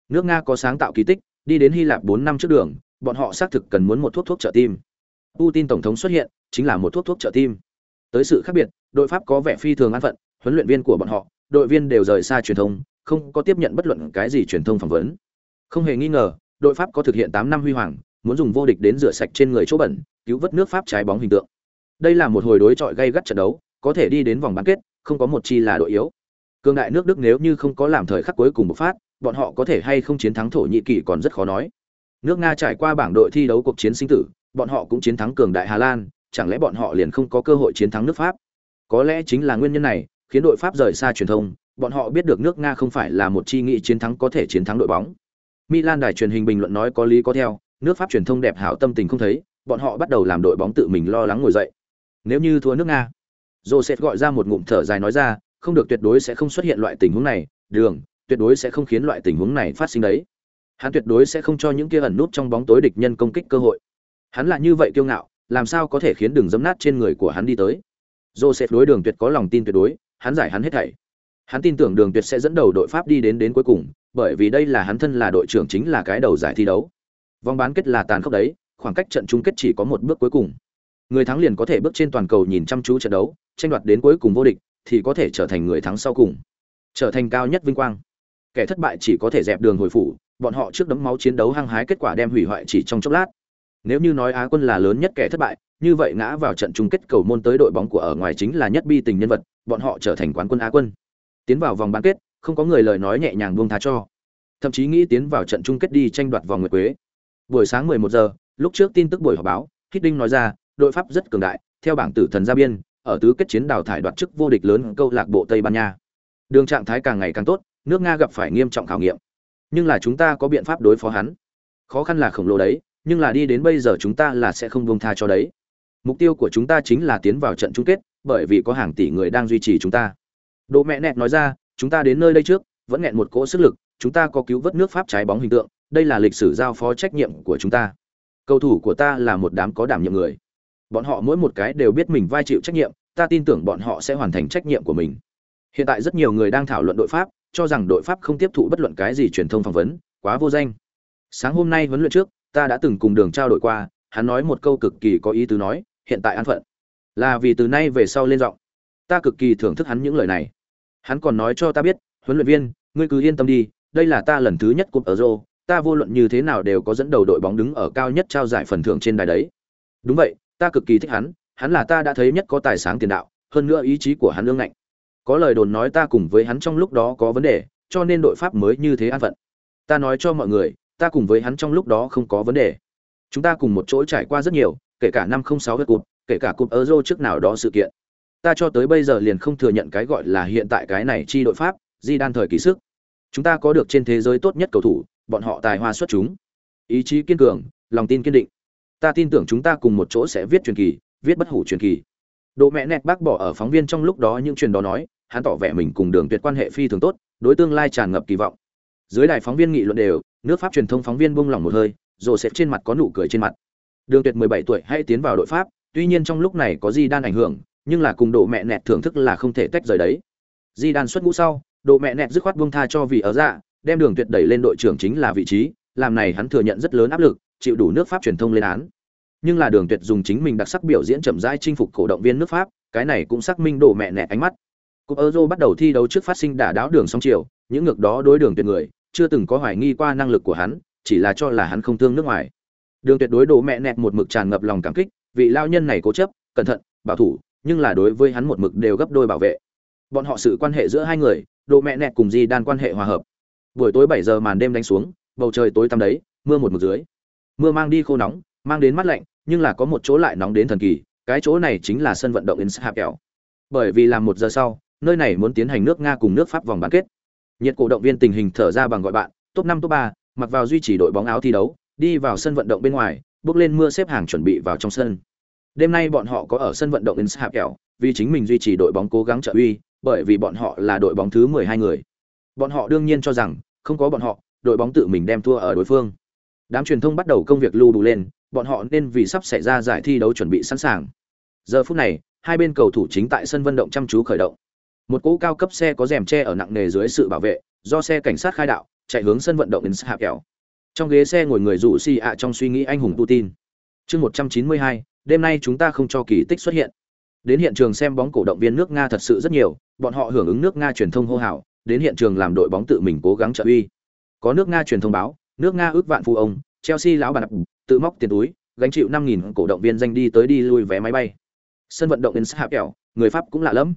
Nước Nga có sáng tạo kỳ tích, đi đến Hy Lạp 4 năm trước đường, bọn họ xác thực cần muốn một thuốc thuốc trợ tim. Putin tổng thống xuất hiện, chính là một thuốc thuốc trợ tim. Tới sự khác biệt, đội Pháp có vẻ phi thường an phận, huấn luyện viên của bọn họ, đội viên đều rời xa truyền thông, không có tiếp nhận bất luận cái gì truyền thông phỏng vấn. Không hề nghi ngờ, đội Pháp có thực hiện 8 năm huy hoàng, muốn dùng vô địch đến rửa sạch trên người chỗ bẩn, cứu vớt nước Pháp trái bóng hình tượng. Đây là một hồi đối chọi gay gắt trận đấu, có thể đi đến vòng bán kết, không có một chi là đội yếu. Cương đại nước Đức nếu như không có làm thời khắc cuối cùng bộc phát, bọn họ có thể hay không chiến thắng Thổ Nhĩ Kỳ còn rất khó nói. Nước Nga trải qua bảng đội thi đấu cuộc chiến sinh tử, bọn họ cũng chiến thắng cường đại Hà Lan, chẳng lẽ bọn họ liền không có cơ hội chiến thắng nước Pháp? Có lẽ chính là nguyên nhân này, khiến đội Pháp rời xa truyền thông, bọn họ biết được nước Nga không phải là một chi nghị chiến thắng có thể chiến thắng đội bóng. Milan đài truyền hình bình luận nói có lý có theo, nước Pháp truyền thông đẹp hảo tâm tình không thấy, bọn họ bắt đầu làm đội bóng tự mình lo lắng ngồi dậy. Nếu như thua nước Nga, Joseph gọi ra một ngụm thở dài nói ra, không được tuyệt đối sẽ không xuất hiện loại tình huống này, đường, tuyệt đối sẽ không khiến loại tình huống này phát sinh đấy. Hắn tuyệt đối sẽ không cho những kia ẩn nút trong bóng tối địch nhân công kích cơ hội. Hắn là như vậy kiêu ngạo, làm sao có thể khiến đường dẫm nát trên người của hắn đi tới. Joseph đối đường tuyệt có lòng tin tuyệt đối, hắn giải hắn hết thảy. Hắn tin tưởng đường tuyệt sẽ dẫn đầu đội Pháp đi đến đến cuối cùng, bởi vì đây là hắn thân là đội trưởng chính là cái đầu giải thi đấu. Vòng bán kết là tàn khốc đấy, khoảng cách trận chung kết chỉ có một bước cuối cùng. Người thắng liền có thể bước trên toàn cầu nhìn chăm chú trận đấu, tranh đoạt đến cuối cùng vô địch, thì có thể trở thành người thắng sau cùng, trở thành cao nhất vinh quang. Kẻ thất bại chỉ có thể dẹp đường hồi phủ, bọn họ trước đấm máu chiến đấu hăng hái kết quả đem hủy hoại chỉ trong chốc lát. Nếu như nói Á quân là lớn nhất kẻ thất bại, như vậy ngã vào trận chung kết cầu môn tới đội bóng của ở ngoài chính là nhất bi tình nhân vật, bọn họ trở thành quán quân Á quân. Tiến vào vòng bán kết, không có người lời nói nhẹ nhàng buông tha cho. Thậm chí nghĩ tiến vào trận chung kết đi tranh đoạt vòng nguyệt quế. Buổi sáng 11 giờ, lúc trước tin tức buổi họp báo, Hiddink nói ra, đội Pháp rất cường đại, theo bảng tử thần ra biên, ở tứ kết chiến đào thải đoạt chức vô địch lớn câu lạc bộ Tây Ban Nha. Đường trạng thái càng ngày càng tốt, nước Nga gặp phải nghiêm trọng khảo nghiệm. Nhưng là chúng ta có biện pháp đối phó hắn. Khó khăn là khổng lồ đấy, nhưng là đi đến bây giờ chúng ta là sẽ không buông tha cho đấy. Mục tiêu của chúng ta chính là tiến vào trận chung kết, bởi vì có hàng tỷ người đang duy trì chúng ta. Đỗ mẹ nẹt nói ra, chúng ta đến nơi đây trước, vẫn nghẹn một cỗ sức lực, chúng ta có cứu vớt nước Pháp trái bóng hình tượng, đây là lịch sử giao phó trách nhiệm của chúng ta. Cầu thủ của ta là một đám có đảm nhiệm người. Bọn họ mỗi một cái đều biết mình vai chịu trách nhiệm, ta tin tưởng bọn họ sẽ hoàn thành trách nhiệm của mình. Hiện tại rất nhiều người đang thảo luận đội Pháp, cho rằng đội Pháp không tiếp thụ bất luận cái gì truyền thông phỏng vấn, quá vô danh. Sáng hôm nay huấn luyện trước, ta đã từng cùng Đường trao đổi qua, hắn nói một câu cực kỳ có ý tứ nói, hiện tại an phận, là vì từ nay về sau lên giọng. Ta cực kỳ thưởng thức hắn những lời này. Hắn còn nói cho ta biết, huấn luyện viên, ngươi cứ yên tâm đi, đây là ta lần thứ nhất cúp Euro, ta vô luận như thế nào đều có dẫn đầu đội bóng đứng ở cao nhất trao giải phần thưởng trên đài đấy. Đúng vậy, ta cực kỳ thích hắn, hắn là ta đã thấy nhất có tài sáng tiền đạo, hơn nữa ý chí của hắn lương ngạnh. Có lời đồn nói ta cùng với hắn trong lúc đó có vấn đề, cho nên đội Pháp mới như thế an phận. Ta nói cho mọi người, ta cùng với hắn trong lúc đó không có vấn đề. Chúng ta cùng một chỗ trải qua rất nhiều, kể cả năm 06 vượt Cup, kể cả cúp Euro trước nào đó sự kiện. Ta cho tới bây giờ liền không thừa nhận cái gọi là hiện tại cái này chi đội Pháp, di đan thời kỳ sức. Chúng ta có được trên thế giới tốt nhất cầu thủ, bọn họ tài hoa xuất chúng. Ý chí kiên cường, lòng tin kiên định. Ta tin tưởng chúng ta cùng một chỗ sẽ viết truyền kỳ, viết bất hủ truyền kỳ. Độ mẹ nẹt bác bỏ ở phóng viên trong lúc đó những chuyện đó nói, hắn tỏ vẻ mình cùng Đường Tuyệt quan hệ phi thường tốt, đối tương lai tràn ngập kỳ vọng. Dưới đài phóng viên nghị luận đều, nước Pháp truyền thông phóng viên buông lỏng một hơi, rồi xếp trên mặt có nụ cười trên mặt. Đường Tuyệt 17 tuổi hay tiến vào đội Pháp, tuy nhiên trong lúc này có Di đan ảnh hưởng, nhưng là cùng độ mẹ nẹt thưởng thức là không thể tách rời đấy. Di đan xuất ngũ sau, độ mẹ nẹt dứt khoát buông tha cho vị ở dạ, đem Đường Tuyệt đẩy lên đội trưởng chính là vị trí, làm này hắn thừa nhận rất lớn áp lực, chịu đủ nước Pháp truyền thông lên án. Nhưng là Đường Tuyệt dùng chính mình đặc sắc biểu diễn chậm rãi chinh phục cổ động viên nước Pháp, cái này cũng xác minh đổ mẹ nẹt ánh mắt. Cúp Euro bắt đầu thi đấu trước phát sinh đả đáo đường song chiều, những ngược đó đối đường tuyệt người, chưa từng có hoài nghi qua năng lực của hắn, chỉ là cho là hắn không thương nước ngoài. Đường tuyệt đối đổ mẹ nẹt một mực tràn ngập lòng cảm kích, vị lao nhân này cố chấp cẩn thận bảo thủ nhưng là đối với hắn một mực đều gấp đôi bảo vệ bọn họ sự quan hệ giữa hai người đồ mẹ nẹt cùng di đan quan hệ hòa hợp buổi tối bảy giờ màn đêm đánh xuống bầu trời tối tăm đấy mưa một mực dưới mưa mang đi khô nóng mang đến mát lạnh nhưng là có một chỗ lại nóng đến thần kỳ cái chỗ này chính là sân vận động Inshapel. Bởi vì làm một giờ sau, nơi này muốn tiến hành nước Nga cùng nước Pháp vòng bán kết. Nhiệt cổ động viên tình hình thở ra bằng gọi bạn, top năm top ba, mặc vào duy trì đội bóng áo thi đấu, đi vào sân vận động bên ngoài, bước lên mưa xếp hàng chuẩn bị vào trong sân. Đêm nay bọn họ có ở sân vận động Inshapel, vì chính mình duy trì đội bóng cố gắng trợ uy, bởi vì bọn họ là đội bóng thứ 12 người. Bọn họ đương nhiên cho rằng, không có bọn họ, đội bóng tự mình đem thua ở đối phương. Đám truyền thông bắt đầu công việc lưu đủ lên, bọn họ nên vì sắp xảy ra giải thi đấu chuẩn bị sẵn sàng. Giờ phút này, hai bên cầu thủ chính tại sân vận động chăm chú khởi động. Một cỗ cao cấp xe có rèm che ở nặng nề dưới sự bảo vệ, do xe cảnh sát khai đạo, chạy hướng sân vận động đến Hạ Kẹo. Trong ghế xe ngồi người rủ xì ạ trong suy nghĩ anh hùng Putin. Chương 192, đêm nay chúng ta không cho kỳ tích xuất hiện. Đến hiện trường xem bóng cổ động viên nước Nga thật sự rất nhiều, bọn họ hưởng ứng nước Nga truyền thông hô hào, đến hiện trường làm đội bóng tự mình cố gắng trợ uy. Có nước Nga truyền thông báo, nước Nga ước vạn phụ ông, Chelsea lão bản tự móc tiền túi, gánh chịu 5000 cổ động viên danh đi tới đi lui vé máy bay. Sân vận động đến Hạ Kẹo, người Pháp cũng lạ lắm.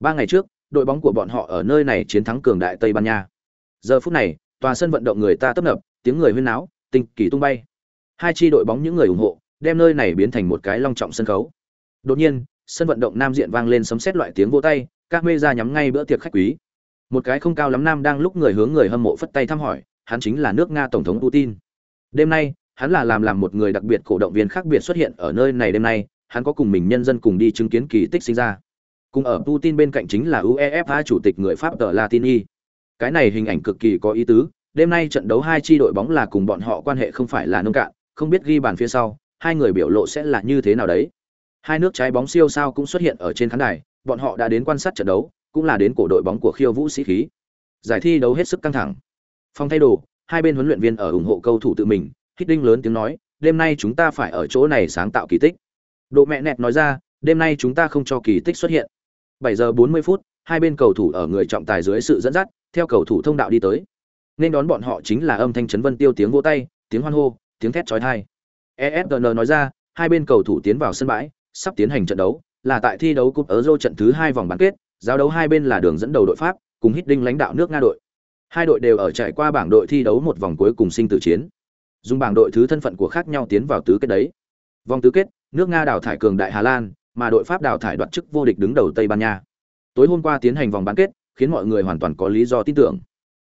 Ba ngày trước, đội bóng của bọn họ ở nơi này chiến thắng cường đại Tây Ban Nha. Giờ phút này, tòa sân vận động người ta tấp nập, tiếng người huyên náo, tinh kỳ tung bay. Hai chi đội bóng những người ủng hộ, đem nơi này biến thành một cái long trọng sân khấu. Đột nhiên, sân vận động nam diện vang lên sấm sét loại tiếng vỗ tay, các mê ra nhắm ngay bữa tiệc khách quý. Một cái không cao lắm nam đang lúc người hướng người hâm mộ phất tay thăm hỏi, hắn chính là nước Nga tổng thống Putin. Đêm nay, hắn là làm làm một người đặc biệt cổ động viên khác biệt xuất hiện ở nơi này đêm nay, hắn có cùng mình nhân dân cùng đi chứng kiến kỳ tích sinh ra. Cùng ở Putin bên cạnh chính là UEFA chủ tịch người Pháp tờ Latini. Cái này hình ảnh cực kỳ có ý tứ, đêm nay trận đấu hai chi đội bóng là cùng bọn họ quan hệ không phải là nông cạn, không biết ghi bàn phía sau, hai người biểu lộ sẽ là như thế nào đấy. Hai nước trái bóng siêu sao cũng xuất hiện ở trên khán đài, bọn họ đã đến quan sát trận đấu, cũng là đến cổ đội bóng của khiêu vũ sĩ khí. Giải thi đấu hết sức căng thẳng. Phong thay đồ, hai bên huấn luyện viên ở ủng hộ cầu thủ tự mình, hít đinh lớn tiếng nói, đêm nay chúng ta phải ở chỗ này sáng tạo kỳ tích. Độ mẹ nẹt nói ra, đêm nay chúng ta không cho kỳ tích xuất hiện. 7 giờ 40 phút, hai bên cầu thủ ở người trọng tài dưới sự dẫn dắt, theo cầu thủ thông đạo đi tới. Nên đón bọn họ chính là âm thanh chấn vân tiêu tiếng vỗ tay, tiếng hoan hô, tiếng thét chói tai. ESPN nói ra, hai bên cầu thủ tiến vào sân bãi, sắp tiến hành trận đấu, là tại thi đấu cúp Euro trận thứ 2 vòng bán kết, giao đấu hai bên là đường dẫn đầu đội Pháp, cùng hít đinh lãnh đạo nước Nga đội. Hai đội đều ở trải qua bảng đội thi đấu một vòng cuối cùng sinh tử chiến. Dùng bảng đội thứ thân phận của khác nhau tiến vào tứ kết đấy. Vòng tứ kết, nước Nga đào thải cường đại Hà Lan, mà đội Pháp đào thải đoạt chức vô địch đứng đầu Tây Ban Nha. Tối hôm qua tiến hành vòng bán kết, khiến mọi người hoàn toàn có lý do tin tưởng.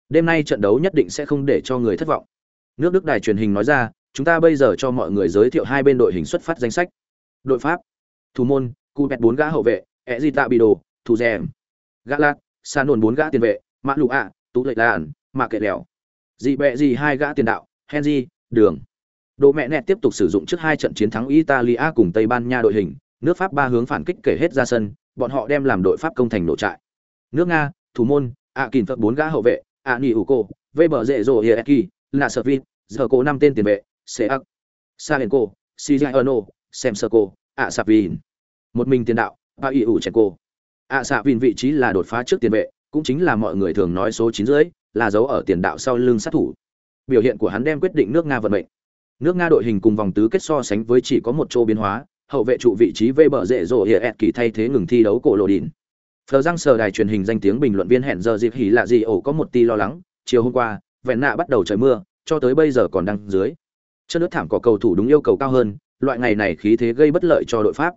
Đêm nay trận đấu nhất định sẽ không để cho người thất vọng. Nước Đức đài truyền hình nói ra, chúng ta bây giờ cho mọi người giới thiệu hai bên đội hình xuất phát danh sách. Đội Pháp, thủ môn, Coobet bốn gã hậu vệ, Ezita Bido, thủ rèm. Galat, Sanon bốn gã tiền vệ, Mã Lụ ạ, Tú Lệ lạn mà Kệ lẹo Dị bẹ gì hai gã tiền đạo, Henry, Đường. Đồ mẹ nẹt tiếp tục sử dụng trước hai trận chiến thắng Italia cùng Tây Ban Nha đội hình, nước Pháp ba hướng phản kích kể hết ra sân, bọn họ đem làm đội Pháp công thành nổ trại. Nước Nga, thủ môn, ạ kìm phật bốn gã hậu vệ, ạ nỉ ủ cô, vê bờ rệ rồ hieki, là sợ vin, giờ cô năm tên tiền vệ, Seak, Salenko, sơ cô ạ sạp vin. Một mình tiền đạo, ba ỉ ủ cô. ạ sạp vin vị trí là đột phá trước tiền vệ, cũng chính là mọi người thường nói số chín rưỡi, là dấu ở tiền đạo sau lưng sát thủ. Biểu hiện của hắn đem quyết định nước Nga vận mệnh. Nước Nga đội hình cùng vòng tứ kết so sánh với chỉ có một chỗ biến hóa, hậu vệ trụ vị trí vây bờ rễ rồ hiệp kỳ thay thế ngừng thi đấu cổ lộ đỉnh. Phờ răng sờ đài truyền hình danh tiếng bình luận viên hẹn giờ dịp hỉ lạ gì ổ có một tí lo lắng, chiều hôm qua, vẹn nạ bắt đầu trời mưa, cho tới bây giờ còn đang dưới. Chân nước thảm có cầu thủ đúng yêu cầu cao hơn, loại ngày này khí thế gây bất lợi cho đội Pháp.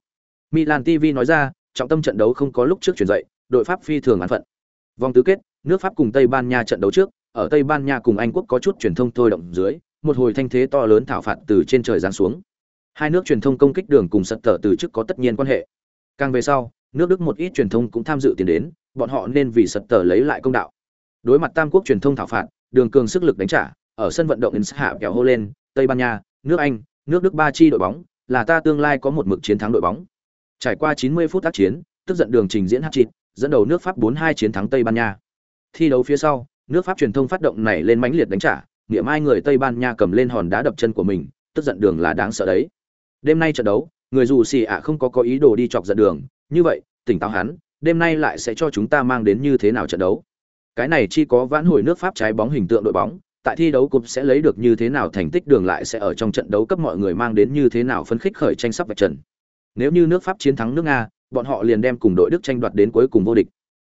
Milan TV nói ra, trọng tâm trận đấu không có lúc trước chuyển dậy, đội Pháp phi thường án phận. Vòng tứ kết, nước Pháp cùng Tây Ban Nha trận đấu trước, ở Tây Ban Nha cùng Anh quốc có chút truyền thông thôi động dưới, một hồi thanh thế to lớn thảo phạt từ trên trời giáng xuống. Hai nước truyền thông công kích đường cùng sật tở từ trước có tất nhiên quan hệ. Càng về sau, nước Đức một ít truyền thông cũng tham dự tiền đến, bọn họ nên vì sật tở lấy lại công đạo. Đối mặt Tam quốc truyền thông thảo phạt, đường cường sức lực đánh trả, ở sân vận động Inns hạ kéo hô lên, Tây Ban Nha, nước Anh, nước Đức ba chi đội bóng, là ta tương lai có một mực chiến thắng đội bóng. Trải qua 90 phút tác chiến, tức giận đường trình diễn hát chít, dẫn đầu nước Pháp 4-2 chiến thắng Tây Ban Nha. Thi đấu phía sau, nước Pháp truyền thông phát động này lên mãnh liệt đánh trả, nghĩa mai người Tây Ban Nha cầm lên hòn đá đập chân của mình, tức giận đường là đáng sợ đấy. Đêm nay trận đấu, người dù xì ạ không có có ý đồ đi chọc giận đường, như vậy, tỉnh táo hắn, đêm nay lại sẽ cho chúng ta mang đến như thế nào trận đấu. Cái này chỉ có vãn hồi nước Pháp trái bóng hình tượng đội bóng, tại thi đấu cúp sẽ lấy được như thế nào thành tích đường lại sẽ ở trong trận đấu cấp mọi người mang đến như thế nào phấn khích khởi tranh sắp vạch trần. Nếu như nước Pháp chiến thắng nước Nga, bọn họ liền đem cùng đội Đức tranh đoạt đến cuối cùng vô địch.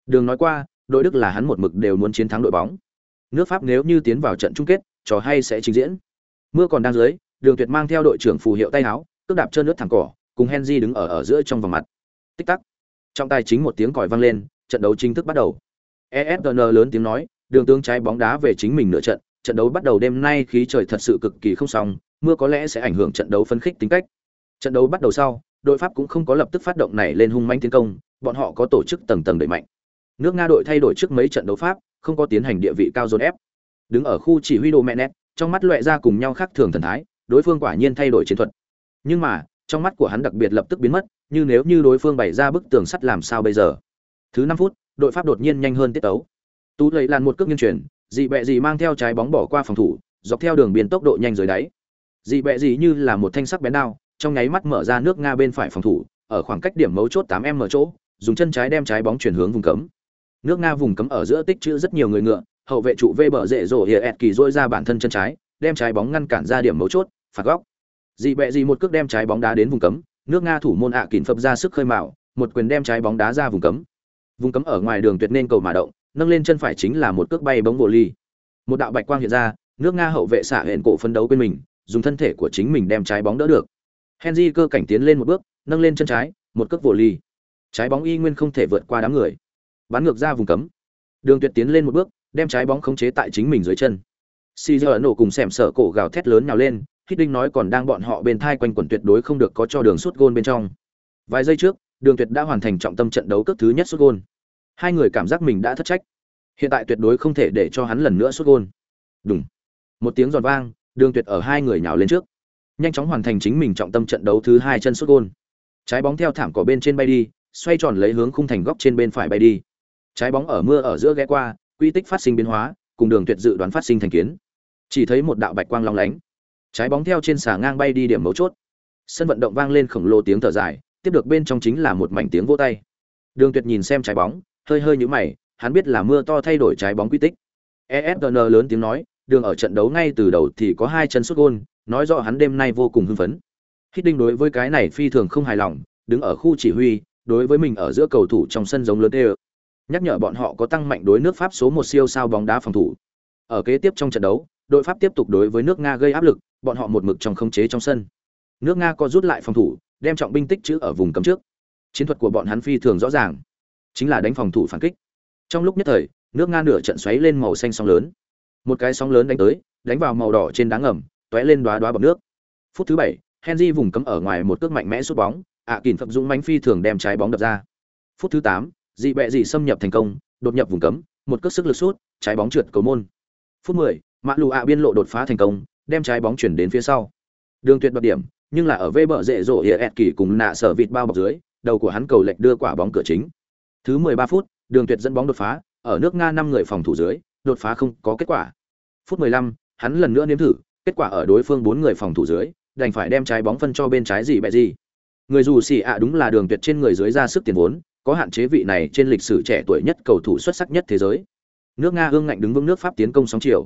Đường nói qua, đội Đức là hắn một mực đều muốn chiến thắng đội bóng. Nước Pháp nếu như tiến vào trận chung kết, trò hay sẽ trình diễn. Mưa còn đang dưới, Đường Tuyệt mang theo đội trưởng phù hiệu tay áo, cước đạp chân nước thẳng cỏ, cùng Henry đứng ở ở giữa trong vòng mặt. Tích tắc. Trong tay chính một tiếng còi vang lên, trận đấu chính thức bắt đầu. ESPN lớn tiếng nói, đường tướng trái bóng đá về chính mình nửa trận, trận đấu bắt đầu đêm nay khí trời thật sự cực kỳ không xong, mưa có lẽ sẽ ảnh hưởng trận đấu phân khích tính cách. Trận đấu bắt đầu sau, đội Pháp cũng không có lập tức phát động này lên hung manh tiến công, bọn họ có tổ chức tầng tầng đẩy mạnh. Nước Nga đội thay đổi trước mấy trận đấu Pháp, không có tiến hành địa vị cao dồn ép. Đứng ở khu chỉ huy đồ mẹ nét, trong mắt loẹt ra cùng nhau khác thường thần thái, đối phương quả nhiên thay đổi chiến thuật. Nhưng mà, trong mắt của hắn đặc biệt lập tức biến mất, như nếu như đối phương bày ra bức tường sắt làm sao bây giờ. Thứ năm phút, đội Pháp đột nhiên nhanh hơn tiết tấu. Tú lấy làn một cước nghiêng chuyển, dị bẹ dị mang theo trái bóng bỏ qua phòng thủ, dọc theo đường biên tốc độ nhanh dưới đáy. Dị bẹ dị như là một thanh sắc bén đao, trong nháy mắt mở ra nước Nga bên phải phòng thủ, ở khoảng cách điểm mấu chốt 8m chỗ, dùng chân trái đem trái bóng chuyển hướng vùng cấm. Nước Nga vùng cấm ở giữa tích trữ rất nhiều người ngựa, hậu vệ trụ vê bờ rệ rổ hiệt kỳ rôi ra bản thân chân trái, đem trái bóng ngăn cản ra điểm mấu chốt, phạt góc. Dị bẹ gì một cước đem trái bóng đá đến vùng cấm, nước Nga thủ môn ạ à phập ra sức khơi mạo, một quyền đem trái bóng đá ra vùng cấm. Vùng cấm ở ngoài đường tuyệt nên cầu mà động, nâng lên chân phải chính là một cước bay bóng vô ly. Một đạo bạch quang hiện ra, nước Nga hậu vệ xạ hẹn cổ phấn đấu bên mình, dùng thân thể của chính mình đem trái bóng đỡ được. Henry cơ cảnh tiến lên một bước, nâng lên chân trái, một cước vô ly. Trái bóng y nguyên không thể vượt qua đám người, bắn ngược ra vùng cấm. Đường Tuyệt tiến lên một bước, đem trái bóng khống chế tại chính mình dưới chân. Caesar nổ cùng xẻm sợ cổ gào thét lớn nhào lên, Hiddink nói còn đang bọn họ bên thai quanh quẩn tuyệt đối không được có cho đường sút gôn bên trong. Vài giây trước, Đường Tuyệt đã hoàn thành trọng tâm trận đấu cước thứ nhất sút gôn. Hai người cảm giác mình đã thất trách. Hiện tại tuyệt đối không thể để cho hắn lần nữa sút gôn. Đùng. Một tiếng giòn vang, Đường Tuyệt ở hai người nhào lên trước. Nhanh chóng hoàn thành chính mình trọng tâm trận đấu thứ hai chân sút gôn. Trái bóng theo thảm cỏ bên trên bay đi, xoay tròn lấy hướng khung thành góc trên bên phải bay đi. Trái bóng ở mưa ở giữa ghé qua, quy tích phát sinh biến hóa, cùng Đường Tuyệt dự đoán phát sinh thành kiến. Chỉ thấy một đạo bạch quang long lánh. Trái bóng theo trên xà ngang bay đi điểm mấu chốt. Sân vận động vang lên khổng lồ tiếng thở dài, tiếp được bên trong chính là một mảnh tiếng vỗ tay. Đường Tuyệt nhìn xem trái bóng, hơi hơi nhũ mày, hắn biết là mưa to thay đổi trái bóng quy tích. efn lớn tiếng nói, đường ở trận đấu ngay từ đầu thì có hai chân sút gôn, nói rõ hắn đêm nay vô cùng hưng phấn. Hiddink đối với cái này phi thường không hài lòng, đứng ở khu chỉ huy, đối với mình ở giữa cầu thủ trong sân giống lớn đều. nhắc nhở bọn họ có tăng mạnh đối nước Pháp số một siêu sao bóng đá phòng thủ. Ở kế tiếp trong trận đấu, đội Pháp tiếp tục đối với nước Nga gây áp lực, bọn họ một mực trong khống chế trong sân. Nước Nga có rút lại phòng thủ, đem trọng binh tích trữ ở vùng cấm trước. Chiến thuật của bọn hắn phi thường rõ ràng, chính là đánh phòng thủ phản kích. Trong lúc nhất thời, nước Nga nửa trận xoáy lên màu xanh sóng lớn. Một cái sóng lớn đánh tới, đánh vào màu đỏ trên đá ngầm, tóe lên đóa đóa bọt nước. Phút thứ bảy, Henry vùng cấm ở ngoài một cước mạnh mẽ sút bóng, ạ à, kìm phập dũng mãnh phi thường đem trái bóng đập ra. Phút thứ tám, dị bẹ dị xâm nhập thành công, đột nhập vùng cấm, một cước sức lực sút, trái bóng trượt cầu môn. Phút mười, Mã Lù ạ biên lộ đột phá thành công, đem trái bóng chuyển đến phía sau. Đường tuyệt đoạt điểm, nhưng là ở vê bờ rễ rộ hiệp kỳ cùng nạ sở vịt bao bọc dưới, đầu của hắn cầu lệch đưa quả bóng cửa chính. Thứ 13 phút, Đường Tuyệt dẫn bóng đột phá, ở nước Nga năm người phòng thủ dưới, đột phá không có kết quả. Phút 15, hắn lần nữa nếm thử, kết quả ở đối phương bốn người phòng thủ dưới, đành phải đem trái bóng phân cho bên trái gì bẹ gì. Người dù xì ạ đúng là Đường Tuyệt trên người dưới ra sức tiền vốn, có hạn chế vị này trên lịch sử trẻ tuổi nhất cầu thủ xuất sắc nhất thế giới. Nước Nga ương ngạnh đứng vững nước Pháp tiến công sóng chiều.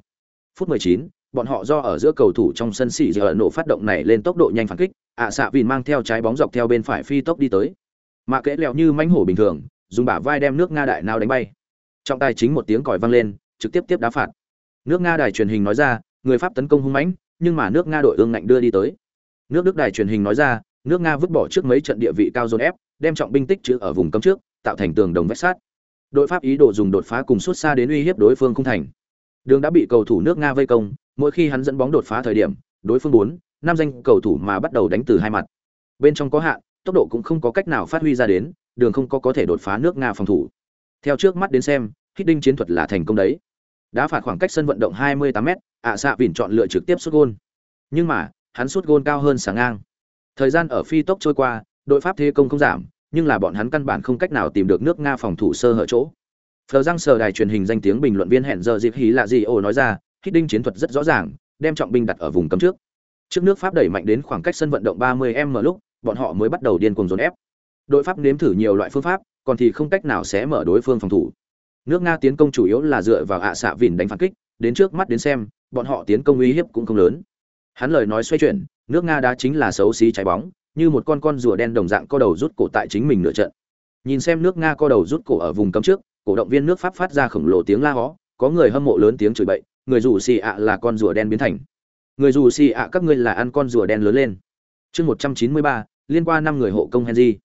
Phút 19, bọn họ do ở giữa cầu thủ trong sân xỉ giờ nổ phát động này lên tốc độ nhanh phản kích, ạ xạ vìn mang theo trái bóng dọc theo bên phải phi tốc đi tới. mà kẽ leo như mãnh hổ bình thường, dùng bả vai đem nước Nga đại nào đánh bay. Trọng tài chính một tiếng còi vang lên, trực tiếp tiếp đá phạt. Nước Nga đài truyền hình nói ra, người Pháp tấn công hung mãnh, nhưng mà nước Nga đội ương ngạnh đưa đi tới. Nước Đức đài truyền hình nói ra, nước Nga vứt bỏ trước mấy trận địa vị cao dồn ép, đem trọng binh tích trữ ở vùng cấm trước, tạo thành tường đồng vách sát. Đội Pháp ý đồ dùng đột phá cùng suốt xa đến uy hiếp đối phương không thành. Đường đã bị cầu thủ nước Nga vây công, mỗi khi hắn dẫn bóng đột phá thời điểm, đối phương bốn, năm danh cầu thủ mà bắt đầu đánh từ hai mặt. Bên trong có hạn, tốc độ cũng không có cách nào phát huy ra đến, đường không có có thể đột phá nước Nga phòng thủ. Theo trước mắt đến xem, đinh chiến thuật là thành công đấy. Đá phạt khoảng cách sân vận động 28m, ạ xạ vỉn chọn lựa trực tiếp sút gôn. Nhưng mà, hắn sút gôn cao hơn sáng ngang. Thời gian ở phi tốc trôi qua, đội Pháp thế công không giảm, nhưng là bọn hắn căn bản không cách nào tìm được nước Nga phòng thủ sơ hở chỗ. Phờ răng sờ đài truyền hình danh tiếng bình luận viên hẹn giờ dịp hí lạ gì ồ nói ra, đinh chiến thuật rất rõ ràng, đem trọng binh đặt ở vùng cấm trước. Trước nước Pháp đẩy mạnh đến khoảng cách sân vận động 30m lúc, bọn họ mới bắt đầu điên cuồng dồn ép. Đội Pháp nếm thử nhiều loại phương pháp, còn thì không cách nào sẽ mở đối phương phòng thủ. Nước Nga tiến công chủ yếu là dựa vào ạ xạ vỉn đánh phản kích, đến trước mắt đến xem, bọn họ tiến công uy hiếp cũng không lớn. Hắn lời nói xoay chuyển, nước Nga đá chính là xấu xí trái bóng, như một con con rùa đen đồng dạng co đầu rút cổ tại chính mình nửa trận. Nhìn xem nước nga co đầu rút cổ ở vùng cấm trước cổ động viên nước pháp phát ra khổng lồ tiếng la hó có người hâm mộ lớn tiếng chửi bậy người dù xì ạ là con rùa đen biến thành. Người dù xì ạ các ngươi là ăn con rùa đen lớn lên. Chương một trăm chín mươi ba liên quan năm người hộ công henry.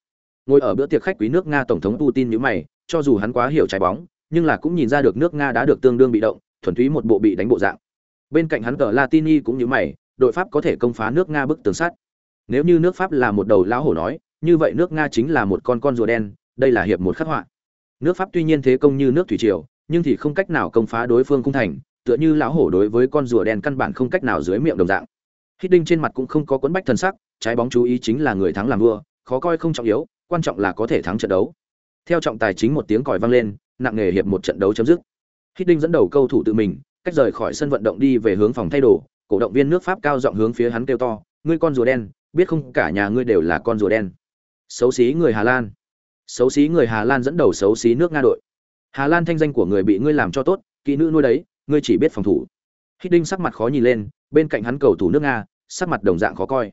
Ngồi ở bữa tiệc khách quý nước nga tổng thống putin nhữ mày cho dù hắn quá hiểu trái bóng nhưng là cũng nhìn ra được nước nga đã được tương đương bị động, thuần túy một bộ bị đánh bộ dạng. Bên cạnh hắn cờ latini cũng như mày, đội pháp có thể công phá nước nga bức tường sắt. Nếu như nước pháp là một đầu lão hổ nói, như vậy nước nga chính là một con con rùa đen, đây là hiệp một khắc họa. Nước pháp tuy nhiên thế công như nước thủy triều, nhưng thì không cách nào công phá đối phương cung thành, tựa như lão hổ đối với con rùa đen căn bản không cách nào dưới miệng đồng dạng. Hít đinh trên mặt cũng không có quấn bách thân sắc, trái bóng chú ý chính là người thắng làm vua, khó coi không trọng yếu, quan trọng là có thể thắng trận đấu. Theo trọng tài chính một tiếng còi vang lên nặng nề hiệp một trận đấu chấm dứt. Hít đinh dẫn đầu cầu thủ tự mình, cách rời khỏi sân vận động đi về hướng phòng thay đồ, cổ động viên nước pháp cao giọng hướng phía hắn kêu to, ngươi con rùa đen, biết không, cả nhà ngươi đều là con rùa đen. Xấu xí người hà lan. Xấu xí người hà lan dẫn đầu xấu xí nước nga đội. Hà lan thanh danh của người bị ngươi làm cho tốt, kỹ nữ nuôi đấy, ngươi chỉ biết phòng thủ. Hít đinh sắc mặt khó nhìn lên, bên cạnh hắn cầu thủ nước nga, sắc mặt đồng dạng khó coi.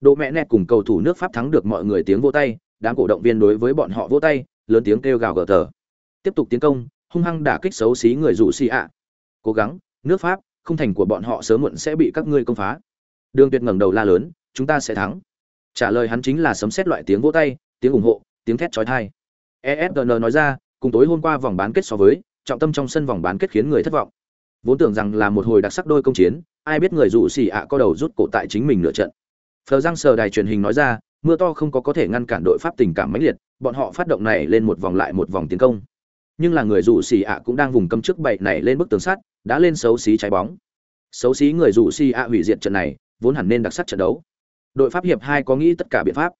Độ mẹ nẹt cùng cầu thủ nước pháp thắng được mọi người tiếng vỗ tay, đám cổ động viên đối với bọn họ vỗ tay, lớn tiếng kêu gào gở tờ tiếp tục tiến công, hung hăng đả kích xấu xí người rủ xì ạ. Cố gắng, nước pháp, không thành của bọn họ sớm muộn sẽ bị các ngươi công phá. Đường tuyệt ngẩng đầu la lớn, chúng ta sẽ thắng. Trả lời hắn chính là sấm xét loại tiếng vỗ tay, tiếng ủng hộ, tiếng thét chói tai. Efn nói ra, cùng tối hôm qua vòng bán kết so với, trọng tâm trong sân vòng bán kết khiến người thất vọng. Vốn tưởng rằng là một hồi đặc sắc đôi công chiến, ai biết người rủ xì ạ co đầu rút cổ tại chính mình nửa trận. Phờ giang sờ đài truyền hình nói ra, mưa to không có có thể ngăn cản đội pháp tình cảm mãnh liệt, bọn họ phát động này lên một vòng lại một vòng tiến công nhưng là người rủ xì ạ cũng đang vùng cấm trước bậy này lên bức tường sắt, đã lên xấu xí trái bóng. Xấu xí người rủ xì ạ hủy diệt trận này, vốn hẳn nên đặc sắc trận đấu. Đội pháp hiệp hai có nghĩ tất cả biện pháp.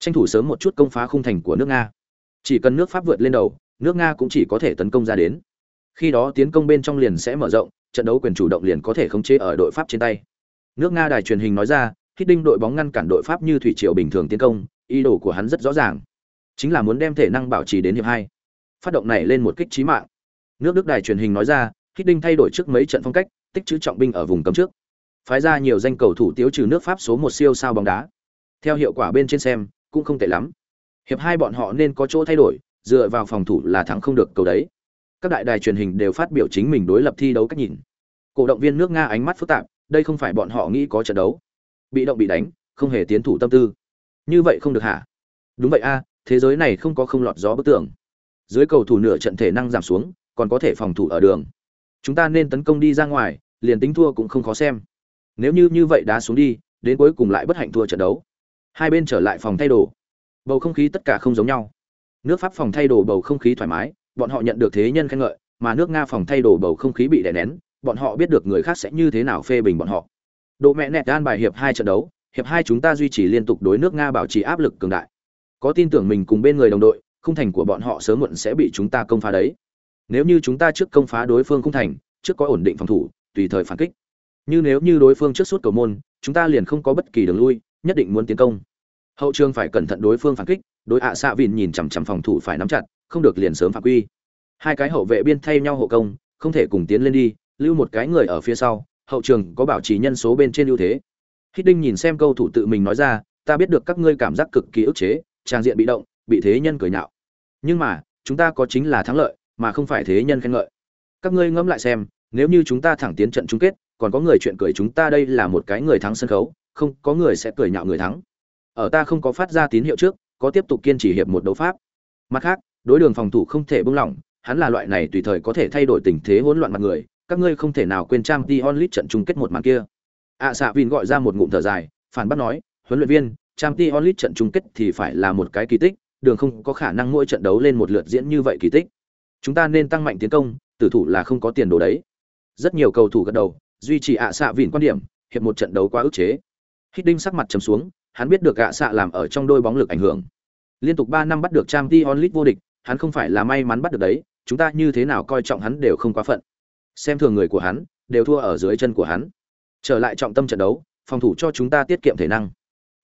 Tranh thủ sớm một chút công phá khung thành của nước nga. Chỉ cần nước pháp vượt lên đầu, nước nga cũng chỉ có thể tấn công ra đến. Khi đó tiến công bên trong liền sẽ mở rộng, trận đấu quyền chủ động liền có thể khống chế ở đội pháp trên tay. Nước nga đài truyền hình nói ra, hít đinh đội bóng ngăn cản đội pháp như thủy triều bình thường tiến công, ý đồ của hắn rất rõ ràng. Chính là muốn đem thể năng bảo trì đến hiệp hai phát động này lên một kích trí mạng. Nước đức đài truyền hình nói ra hít đinh thay đổi trước mấy trận phong cách, tích trữ trọng binh ở vùng cấm trước. Phái ra nhiều danh cầu thủ tiêu trừ nước pháp số một siêu sao bóng đá. Theo hiệu quả bên trên xem, cũng không tệ lắm. Hiệp hai bọn họ nên có chỗ thay đổi, dựa vào phòng thủ là thắng không được cầu đấy. Các đại đài truyền hình đều phát biểu chính mình đối lập thi đấu cách nhìn. Cổ động viên nước nga ánh mắt phức tạp, đây không phải bọn họ nghĩ có trận đấu. Bị động bị đánh, không hề tiến thủ tâm tư. Như vậy không được hả? Đúng vậy a, thế giới này không có không lọt gió bức tường dưới cầu thủ nửa trận thể năng giảm xuống, còn có thể phòng thủ ở đường. Chúng ta nên tấn công đi ra ngoài, liền tính thua cũng không khó xem. Nếu như như vậy đá xuống đi, đến cuối cùng lại bất hạnh thua trận đấu. Hai bên trở lại phòng thay đồ. Bầu không khí tất cả không giống nhau. Nước pháp phòng thay đồ bầu không khí thoải mái, bọn họ nhận được thế nhân khen ngợi, mà nước nga phòng thay đồ bầu không khí bị đè nén, bọn họ biết được người khác sẽ như thế nào phê bình bọn họ. Độ mẹ nẹt gan bài hiệp hai trận đấu, hiệp hai chúng ta duy trì liên tục đối nước nga bảo trì áp lực cường đại. Có tin tưởng mình cùng bên người đồng đội khung thành của bọn họ sớm muộn sẽ bị chúng ta công phá đấy. Nếu như chúng ta trước công phá đối phương khung thành, trước có ổn định phòng thủ, tùy thời phản kích. Như nếu như đối phương trước suốt cầu môn, chúng ta liền không có bất kỳ đường lui, nhất định muốn tiến công. Hậu trường phải cẩn thận đối phương phản kích, đối ạ xạ vìn nhìn chằm chằm phòng thủ phải nắm chặt, không được liền sớm phạm quy. Hai cái hậu vệ biên thay nhau hộ công, không thể cùng tiến lên đi, lưu một cái người ở phía sau, hậu trường có bảo trì nhân số bên trên ưu thế. Hít đinh nhìn xem câu thủ tự mình nói ra, ta biết được các ngươi cảm giác cực kỳ ức chế, trang diện bị động, bị thế nhân cười nhạo nhưng mà chúng ta có chính là thắng lợi mà không phải thế nhân khen ngợi. Các ngươi ngẫm lại xem nếu như chúng ta thẳng tiến trận chung kết còn có người chuyện cười chúng ta đây là một cái người thắng sân khấu không có người sẽ cười nhạo người thắng. Ở ta không có phát ra tín hiệu trước có tiếp tục kiên trì hiệp một đấu pháp. Mặt khác đối đường phòng thủ không thể buông lỏng hắn là loại này tùy thời có thể thay đổi tình thế hỗn loạn mặt người các ngươi không thể nào quên trang t onlit trận chung kết một màn kia. Ạ à, xạ vin gọi ra một ngụm thở dài phản bác nói huấn luyện viên trang t onlit trận chung kết thì phải là một cái kỳ tích đường không có khả năng mỗi trận đấu lên một lượt diễn như vậy kỳ tích. Chúng ta nên tăng mạnh tiến công, tử thủ là không có tiền đồ đấy. Rất nhiều cầu thủ gật đầu, duy trì ạ à xạ vỉn quan điểm, hiệp một trận đấu quá ức chế. Hít đinh sắc mặt trầm xuống, hắn biết được ạ xạ làm ở trong đôi bóng lực ảnh hưởng. Liên tục ba năm bắt được trang t onlit vô địch, hắn không phải là may mắn bắt được đấy, chúng ta như thế nào coi trọng hắn đều không quá phận. Xem thường người của hắn, đều thua ở dưới chân của hắn. Trở lại trọng tâm trận đấu, phòng thủ cho chúng ta tiết kiệm thể năng.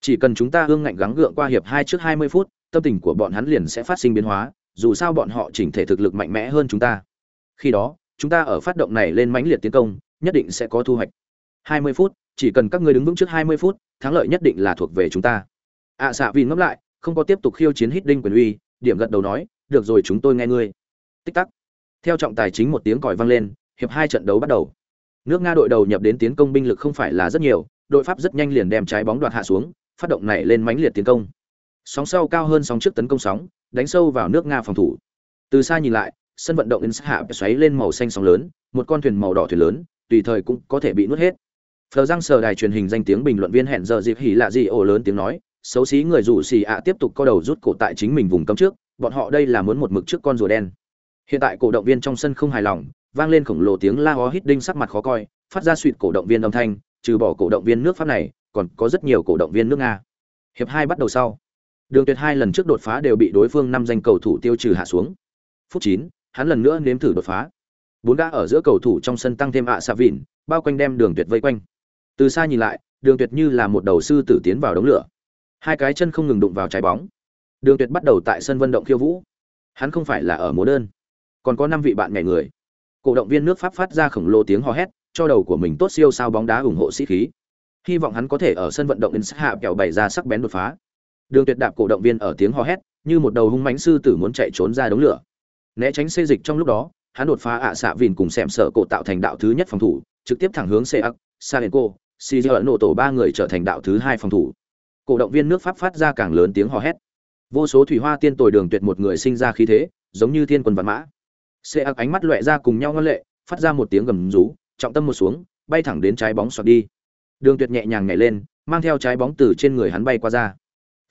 Chỉ cần chúng ta hương ngạnh gắng gượng qua hiệp hai trước hai mươi phút tâm tình của bọn hắn liền sẽ phát sinh biến hóa, dù sao bọn họ chỉnh thể thực lực mạnh mẽ hơn chúng ta. Khi đó, chúng ta ở phát động này lên mãnh liệt tiến công, nhất định sẽ có thu hoạch. Hai mươi phút, chỉ cần các ngươi đứng vững trước hai mươi phút, thắng lợi nhất định là thuộc về chúng ta. Ạ xạ vì ngẫm lại, không có tiếp tục khiêu chiến hít đinh quyền uy, điểm gật đầu nói, được rồi, chúng tôi nghe ngươi. Tích tắc. Theo trọng tài chính một tiếng còi vang lên, hiệp hai trận đấu bắt đầu. Nước nga đội đầu nhập đến tiến công binh lực không phải là rất nhiều, đội pháp rất nhanh liền đem trái bóng đoạt hạ xuống, phát động này lên mãnh liệt tiến công sóng sau cao hơn sóng trước tấn công sóng, đánh sâu vào nước nga phòng thủ. Từ xa nhìn lại, sân vận động in hạ xoáy lên màu xanh sóng lớn, một con thuyền màu đỏ thuyền lớn, tùy thời cũng có thể bị nuốt hết. Phờ răng sờ đài truyền hình danh tiếng bình luận viên hẹn giờ dịp hỉ lạ gì ồ lớn tiếng nói, xấu xí người rủ xì ạ tiếp tục co đầu rút cổ tại chính mình vùng cấm trước, bọn họ đây là muốn một mực trước con rùa đen. Hiện tại cổ động viên trong sân không hài lòng, vang lên khổng lồ tiếng la hó hít đinh sắc mặt khó coi, phát ra suỵt cổ động viên âm thanh, trừ bỏ cổ động viên nước pháp này, còn có rất nhiều cổ động viên nước nga. Hiệp hai bắt đầu sau đường tuyệt hai lần trước đột phá đều bị đối phương năm danh cầu thủ tiêu trừ hạ xuống. Phút chín, hắn lần nữa nếm thử đột phá. Bốn gã ở giữa cầu thủ trong sân tăng thêm ạ xạ vịn, bao quanh đem đường tuyệt vây quanh. Từ xa nhìn lại, đường tuyệt như là một đầu sư tử tiến vào đống lửa. Hai cái chân không ngừng đụng vào trái bóng. Đường tuyệt bắt đầu tại sân vận động khiêu vũ. Hắn không phải là ở múa đơn. Còn có năm vị bạn nhảy người. Cổ động viên nước pháp phát ra khổng lồ tiếng hò hét, cho đầu của mình tốt siêu sao bóng đá ủng hộ sĩ khí. Hy vọng hắn có thể ở sân vận động in hạ kẹo bày ra sắc bén đột phá đường tuyệt đạp cổ động viên ở tiếng hò hét, như một đầu hung mãnh sư tử muốn chạy trốn ra đống lửa. Né tránh xê dịch trong lúc đó, hắn đột phá ạ xạ vìn cùng xẻm sợ cổ tạo thành đạo thứ nhất phòng thủ, trực tiếp thẳng hướng xe ác salenko si nổ tổ ba người trở thành đạo thứ hai phòng thủ. Cổ động viên nước pháp phát ra càng lớn tiếng hò hét. Vô số thủy hoa tiên tồi đường tuyệt một người sinh ra khí thế, giống như thiên quân văn mã. Xe ác ánh mắt loẹ ra cùng nhau ngân lệ, phát ra một tiếng gầm rú, trọng tâm một xuống, bay thẳng đến trái bóng xoạc đi. Đường tuyệt nhẹ nhàng nhảy lên, mang theo trái bóng từ trên người hắn bay qua ra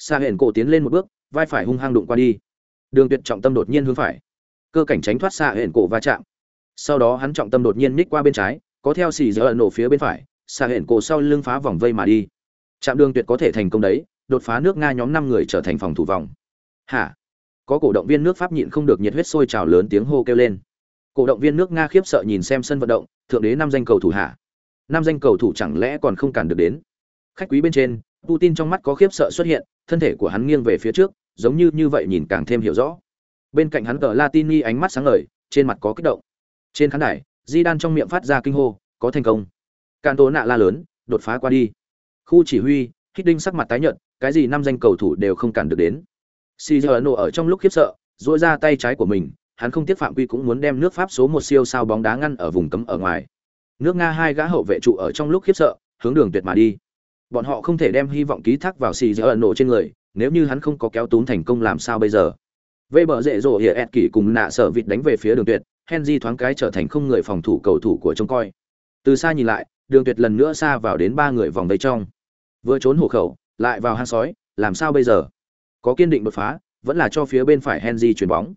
xa hển cổ tiến lên một bước, vai phải hung hăng đụng qua đi. Đường tuyệt trọng tâm đột nhiên hướng phải. Cơ cảnh tránh thoát xa hển cổ va chạm. Sau đó hắn trọng tâm đột nhiên ních qua bên trái, có theo xì dở nổ phía bên phải xa hển cổ sau lưng phá vòng vây mà đi. Chạm đường tuyệt có thể thành công đấy, đột phá nước nga nhóm năm người trở thành phòng thủ vòng. Hả? Có cổ động viên nước pháp nhịn không được nhiệt huyết sôi trào lớn tiếng hô kêu lên. Cổ động viên nước nga khiếp sợ nhìn xem sân vận động, thượng đế năm danh cầu thủ hạ năm danh cầu thủ chẳng lẽ còn không cản được đến? Khách quý bên trên, putin trong mắt có khiếp sợ xuất hiện thân thể của hắn nghiêng về phía trước, giống như như vậy nhìn càng thêm hiểu rõ. Bên cạnh hắn cờ latini ánh mắt sáng ngời, trên mặt có kích động. Trên khán đài di đan trong miệng phát ra kinh hô, có thành công. Can tố nạ la lớn, đột phá qua đi. Khu chỉ huy hít đinh sắc mặt tái nhợt, cái gì năm danh cầu thủ đều không cản được đến. Si giờ nổ ở trong lúc khiếp sợ dỗi ra tay trái của mình, hắn không tiếc phạm quy cũng muốn đem nước pháp số một siêu sao bóng đá ngăn ở vùng cấm ở ngoài. Nước nga hai gã hậu vệ trụ ở trong lúc khiếp sợ, hướng đường tuyệt mà đi bọn họ không thể đem hy vọng ký thác vào xì giờ nổ trên người, nếu như hắn không có kéo túm thành công làm sao bây giờ? Vây bờ rễ rộ hiệa ẹt kỷ cùng nạ sở vịt đánh về phía đường tuyệt, henry thoáng cái trở thành không người phòng thủ cầu thủ của trông coi. Từ xa nhìn lại, đường tuyệt lần nữa xa vào đến ba người vòng vây trong. Vừa trốn hộ khẩu, lại vào hang sói, làm sao bây giờ? Có kiên định đột phá, vẫn là cho phía bên phải henry chuyền bóng.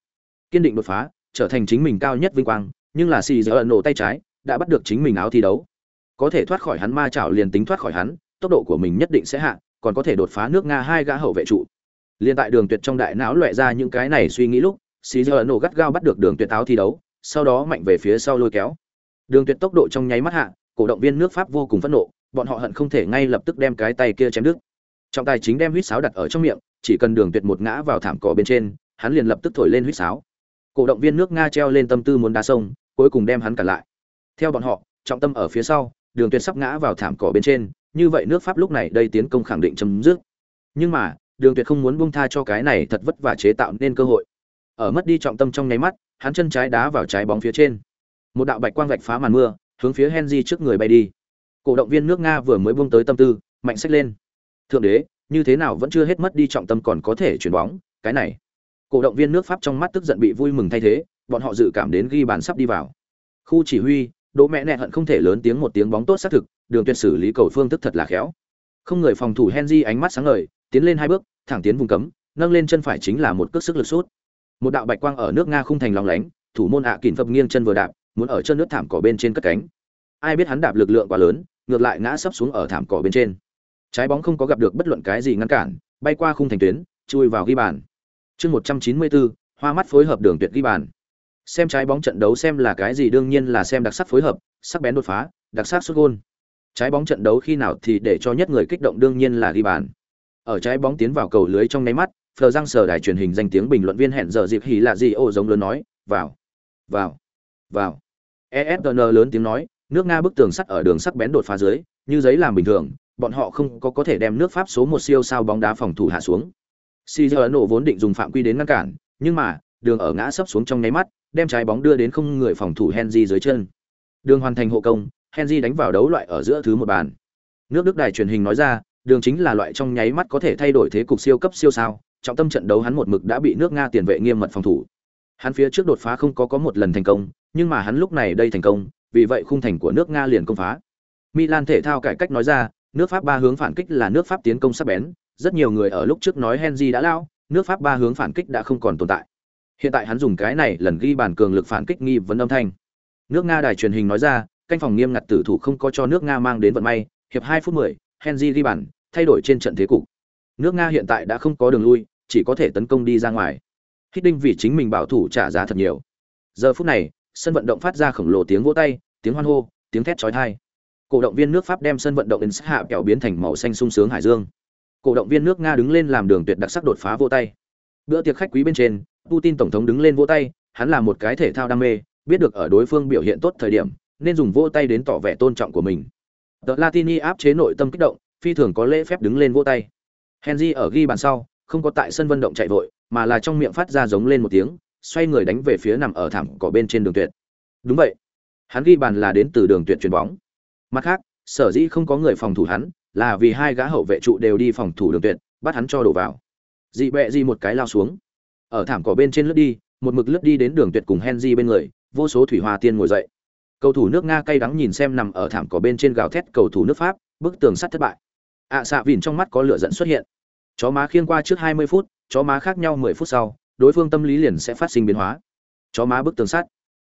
Kiên định đột phá, trở thành chính mình cao nhất vinh quang, nhưng là xì giờ nổ tay trái, đã bắt được chính mình áo thi đấu. Có thể thoát khỏi hắn ma chảo liền tính thoát khỏi hắn tốc độ của mình nhất định sẽ hạ, còn có thể đột phá nước nga hai gã hậu vệ trụ. Liên tại đường tuyệt trong đại não loẹ ra những cái này suy nghĩ lúc xì giờ nổ gắt gao bắt được đường tuyệt áo thi đấu, sau đó mạnh về phía sau lôi kéo. Đường tuyệt tốc độ trong nháy mắt hạ, cổ động viên nước pháp vô cùng phẫn nộ, bọn họ hận không thể ngay lập tức đem cái tay kia chém đứt. Trọng tài chính đem huýt sáo đặt ở trong miệng, chỉ cần đường tuyệt một ngã vào thảm cỏ bên trên, hắn liền lập tức thổi lên huýt sáo. Cổ động viên nước nga treo lên tâm tư muốn đá sông, cuối cùng đem hắn cản lại. Theo bọn họ, trọng tâm ở phía sau, đường tuyệt sắp ngã vào thảm cỏ bên trên như vậy nước pháp lúc này đây tiến công khẳng định chấm dứt. Nhưng mà, đường tuyệt không muốn buông tha cho cái này thật vất vả chế tạo nên cơ hội. Ở mất đi trọng tâm trong nháy mắt, hắn chân trái đá vào trái bóng phía trên. Một đạo bạch quang vạch phá màn mưa, hướng phía henry trước người bay đi. Cổ động viên nước nga vừa mới buông tới tâm tư, mạnh sách lên. Thượng đế, như thế nào vẫn chưa hết mất đi trọng tâm còn có thể chuyển bóng, cái này. Cổ động viên nước pháp trong mắt tức giận bị vui mừng thay thế, bọn họ dự cảm đến ghi bàn sắp đi vào. Khu chỉ huy, đỗ mẹ nẹ hận không thể lớn tiếng một tiếng bóng tốt xác thực đường tuyệt xử lý cầu phương thức thật là khéo. Không người phòng thủ henry ánh mắt sáng ngời, tiến lên hai bước, thẳng tiến vùng cấm, nâng lên chân phải chính là một cước sức lực sút. Một đạo bạch quang ở nước nga không thành lòng lánh, thủ môn ạ à kìm phập nghiêng chân vừa đạp, muốn ở chân nước thảm cỏ bên trên cất cánh. Ai biết hắn đạp lực lượng quá lớn, ngược lại ngã sấp xuống ở thảm cỏ bên trên. Trái bóng không có gặp được bất luận cái gì ngăn cản, bay qua khung thành tuyến, chui vào ghi bàn. Chương một trăm chín mươi bốn hoa mắt phối hợp đường tuyệt ghi bàn. Xem trái bóng trận đấu xem là cái gì, đương nhiên là xem đặc sắc phối hợp, sắc bén đột phá, đặc sắc xuất gôn trái bóng trận đấu khi nào thì để cho nhất người kích động đương nhiên là ghi bàn ở trái bóng tiến vào cầu lưới trong nháy mắt phờ Giang sở đài truyền hình danh tiếng bình luận viên hẹn giờ dịp hỉ là gì ô giống lớn nói vào vào vào esn lớn tiếng nói nước nga bức tường sắt ở đường sắc bén đột phá dưới như giấy làm bình thường bọn họ không có có thể đem nước Pháp số một siêu sao bóng đá phòng thủ hạ xuống. Caesar nổ vốn định dùng phạm quy đến ngăn cản, nhưng mà, đường ở ngã sấp xuống trong nháy mắt, đem trái bóng đưa đến không người phòng thủ Henry dưới chân. Đường hoàn thành hộ công, Henry đánh vào đấu loại ở giữa thứ một bàn. Nước Đức đài truyền hình nói ra, đường chính là loại trong nháy mắt có thể thay đổi thế cục siêu cấp siêu sao, trọng tâm trận đấu hắn một mực đã bị nước Nga tiền vệ nghiêm mật phòng thủ. Hắn phía trước đột phá không có có một lần thành công, nhưng mà hắn lúc này đây thành công, vì vậy khung thành của nước Nga liền công phá. Milan thể thao cải cách nói ra, nước Pháp ba hướng phản kích là nước Pháp tiến công sắc bén, rất nhiều người ở lúc trước nói Henry đã lao, nước Pháp ba hướng phản kích đã không còn tồn tại. Hiện tại hắn dùng cái này lần ghi bàn cường lực phản kích nghi vấn âm thanh. Nước Nga đài truyền hình nói ra, canh phòng nghiêm ngặt tử thủ không có cho nước Nga mang đến vận may, hiệp 2 phút 10, Henry ghi bàn, thay đổi trên trận thế cục. Nước Nga hiện tại đã không có đường lui, chỉ có thể tấn công đi ra ngoài. Hiddink vì chính mình bảo thủ trả giá thật nhiều. Giờ phút này, sân vận động phát ra khổng lồ tiếng vỗ tay, tiếng hoan hô, tiếng thét chói tai. Cổ động viên nước Pháp đem sân vận động đến hạ kẹo biến thành màu xanh sung sướng hải dương. Cổ động viên nước Nga đứng lên làm đường tuyệt đặc sắc đột phá vỗ tay. Bữa tiệc khách quý bên trên, Putin tổng thống đứng lên vỗ tay, hắn là một cái thể thao đam mê, biết được ở đối phương biểu hiện tốt thời điểm, nên dùng vỗ tay đến tỏ vẻ tôn trọng của mình. The Latini áp chế nội tâm kích động, phi thường có lễ phép đứng lên vỗ tay. Henry ở ghi bàn sau, không có tại sân vận động chạy vội, mà là trong miệng phát ra giống lên một tiếng, xoay người đánh về phía nằm ở thảm cỏ bên trên đường tuyệt. Đúng vậy, hắn ghi bàn là đến từ đường tuyệt chuyền bóng. Mặt khác, sở dĩ không có người phòng thủ hắn, là vì hai gã hậu vệ trụ đều đi phòng thủ đường tuyệt, bắt hắn cho đổ vào. Dị bẹ gì một cái lao xuống, ở thảm cỏ bên trên lướt đi, một mực lướt đi đến đường tuyệt cùng Henry bên người, vô số thủy hoa tiên ngồi dậy. Cầu thủ nước Nga cay đắng nhìn xem nằm ở thảm cỏ bên trên gào thét cầu thủ nước Pháp, bức tường sắt thất bại. ạ à, xạ vỉn trong mắt có lửa giận xuất hiện. Chó má khiêng qua trước 20 phút, chó má khác nhau 10 phút sau, đối phương tâm lý liền sẽ phát sinh biến hóa. Chó má bức tường sắt.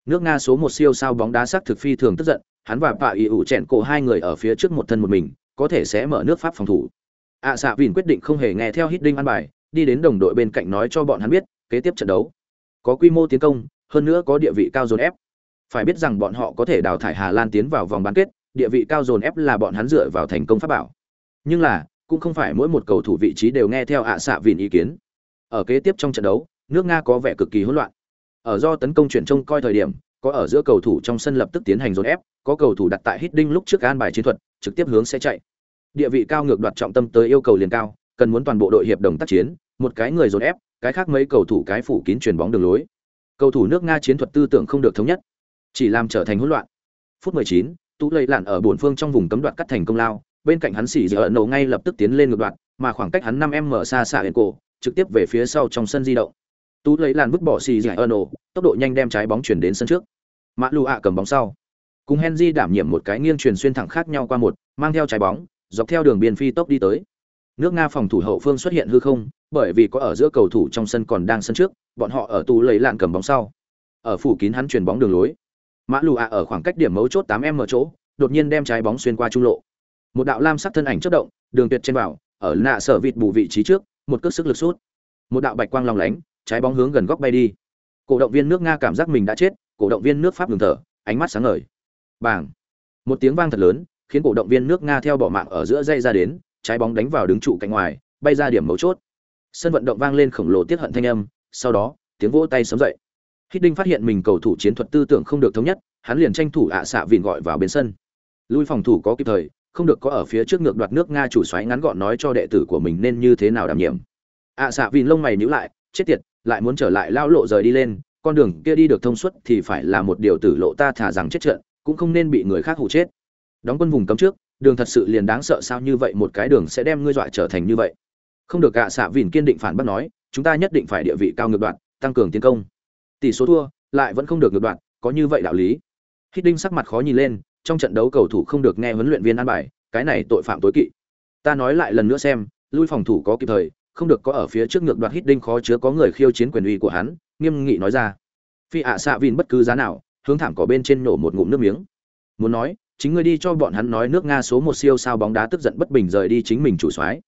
Nước Nga số một siêu sao bóng đá sắc thực phi thường tức giận, hắn và Pạ ỉ ủ chẹn cổ hai người ở phía trước một thân một mình, có thể sẽ mở nước Pháp phòng thủ. ạ à, xạ vỉn quyết định không hề nghe theo Hiddink ăn bài, đi đến đồng đội bên cạnh nói cho bọn hắn biết, kế tiếp trận đấu có quy mô tiến công, hơn nữa có địa vị cao dồn ép. Phải biết rằng bọn họ có thể đào thải Hà Lan tiến vào vòng bán kết, địa vị cao dồn ép là bọn hắn dựa vào thành công pháp bảo. Nhưng là, cũng không phải mỗi một cầu thủ vị trí đều nghe theo ạ à xạ vịn ý kiến. Ở kế tiếp trong trận đấu, nước Nga có vẻ cực kỳ hỗn loạn. Ở do tấn công chuyển trông coi thời điểm, có ở giữa cầu thủ trong sân lập tức tiến hành dồn ép, có cầu thủ đặt tại hít đinh lúc trước an bài chiến thuật, trực tiếp hướng sẽ chạy. Địa vị cao ngược đoạt trọng tâm tới yêu cầu liền cao, cần muốn toàn bộ đội hiệp đồng tác chiến, một cái người dồn ép, cái khác mấy cầu thủ cái phủ kín truyền bóng đường lối. Cầu thủ nước Nga chiến thuật tư tưởng không được thống nhất, chỉ làm trở thành hỗn loạn. Phút 19, Tú Lệ Lạn ở buồn phương trong vùng cấm đoạt cắt thành công lao, bên cạnh hắn xỉ giờ nổ ngay lập tức tiến lên ngược đoạn, mà khoảng cách hắn 5m xa xa hiện cổ, trực tiếp về phía sau trong sân di động. Tú lấy lạn vứt bỏ xì giờ nổ, tốc độ nhanh đem trái bóng chuyển đến sân trước. Mã Lù ạ cầm bóng sau, cùng Henry đảm nhiệm một cái nghiêng truyền xuyên thẳng khác nhau qua một, mang theo trái bóng, dọc theo đường biên phi tốc đi tới. Nước Nga phòng thủ hậu phương xuất hiện hư không, bởi vì có ở giữa cầu thủ trong sân còn đang sân trước, bọn họ ở tú lấy lạn cầm bóng sau. Ở phủ kín hắn chuyền bóng đường lối. Mã Lù ạ ở khoảng cách điểm mấu chốt 8m chỗ, đột nhiên đem trái bóng xuyên qua trung lộ. Một đạo lam sắc thân ảnh chất động, đường tuyệt trên vào, ở nạ sở vịt bù vị trí trước, một cước sức lực sút. Một đạo bạch quang long lánh, trái bóng hướng gần góc bay đi. Cổ động viên nước Nga cảm giác mình đã chết, cổ động viên nước Pháp ngừng thở, ánh mắt sáng ngời. Bảng. Một tiếng vang thật lớn, khiến cổ động viên nước Nga theo bỏ mạng ở giữa dây ra đến, trái bóng đánh vào đứng trụ cạnh ngoài, bay ra điểm mấu chốt. Sân vận động vang lên khổng lồ tiết hận thanh âm, sau đó, tiếng vỗ tay sớm dậy. Hít đinh phát hiện mình cầu thủ chiến thuật tư tưởng không được thống nhất, hắn liền tranh thủ ạ xạ vịn gọi vào bên sân. Lui phòng thủ có kịp thời, không được có ở phía trước ngược đoạt nước Nga chủ xoáy ngắn gọn nói cho đệ tử của mình nên như thế nào đảm nhiệm. ạ xạ vịn lông mày nhíu lại, chết tiệt, lại muốn trở lại lao lộ rời đi lên, con đường kia đi được thông suốt thì phải là một điều tử lộ ta thả rằng chết trận, cũng không nên bị người khác hù chết. Đóng quân vùng cấm trước, đường thật sự liền đáng sợ sao như vậy một cái đường sẽ đem ngươi dọa trở thành như vậy không được ạ xạ vìn kiên định phản bác nói chúng ta nhất định phải địa vị cao ngược đoạn tăng cường tiến công tỷ số thua, lại vẫn không được ngược đoạn có như vậy đạo lý. Hít đinh sắc mặt khó nhìn lên, trong trận đấu cầu thủ không được nghe huấn luyện viên an bài, cái này tội phạm tối kỵ. Ta nói lại lần nữa xem, lui phòng thủ có kịp thời, không được có ở phía trước ngược đoạn hít đinh khó chứa có người khiêu chiến quyền uy của hắn, nghiêm nghị nói ra. Phi ạ xạ vìn bất cứ giá nào, hướng thảm cỏ bên trên nổ một ngụm nước miếng. Muốn nói, chính ngươi đi cho bọn hắn nói nước nga số một siêu sao bóng đá tức giận bất bình rời đi chính mình chủ soái.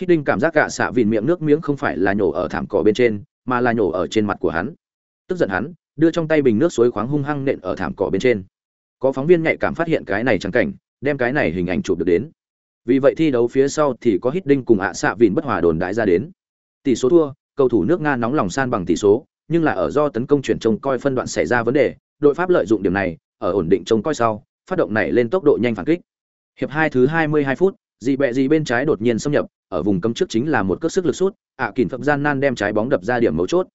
Hít đinh cảm giác gạ xạ vìn miệng nước miếng không phải là nhổ ở thảm cỏ bên trên, mà là nhổ ở trên mặt của hắn tức giận hắn đưa trong tay bình nước suối khoáng hung hăng nện ở thảm cỏ bên trên. Có phóng viên nhạy cảm phát hiện cái này trắng cảnh đem cái này hình ảnh chụp được đến. Vì vậy thi đấu phía sau thì có hít đinh cùng ạ xạ vìn bất hòa đồn đại ra đến. Tỷ số thua cầu thủ nước nga nóng lòng san bằng tỷ số nhưng là ở do tấn công chuyển trông coi phân đoạn xảy ra vấn đề đội pháp lợi dụng điểm này ở ổn định trông coi sau phát động này lên tốc độ nhanh phản kích. Hiệp hai thứ 22 phút, dị bẹ dị bên trái đột nhiên xâm nhập ở vùng cấm trước chính là một cước sức lực sút ạ à, kỳn phập gian nan đem trái bóng đập ra điểm mấu chốt.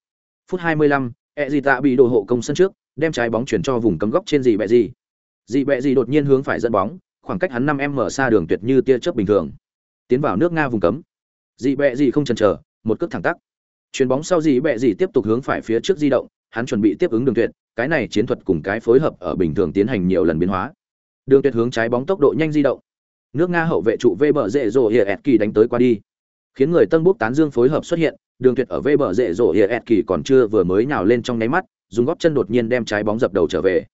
Phút 25, e gì tạ bị đồ hộ công sân trước đem trái bóng chuyển cho vùng cấm góc trên gì bẹ gì, dị bẹ gì đột nhiên hướng phải dẫn bóng khoảng cách hắn 5 m xa đường tuyệt như tia chớp bình thường. Tiến vào nước nga vùng cấm. Dị bẹ gì không chần chờ một cước thẳng tắc chuyền bóng sau dị bẹ gì tiếp tục hướng phải phía trước di động hắn chuẩn bị tiếp ứng đường tuyệt cái này chiến thuật cùng cái phối hợp ở bình thường tiến hành nhiều lần biến hóa. Đường tuyệt hướng trái bóng tốc độ nhanh di động. Nước nga hậu vệ trụ vê bờ rễ rộ hiệa kỳ đánh tới qua đi khiến người tân bốc tán dương phối hợp xuất hiện đường tuyệt ở vê bờ rệ rộ hiệa ẹt kỳ còn chưa vừa mới nhào lên trong nháy mắt, dùng góp chân đột nhiên đem trái bóng dập đầu trở về.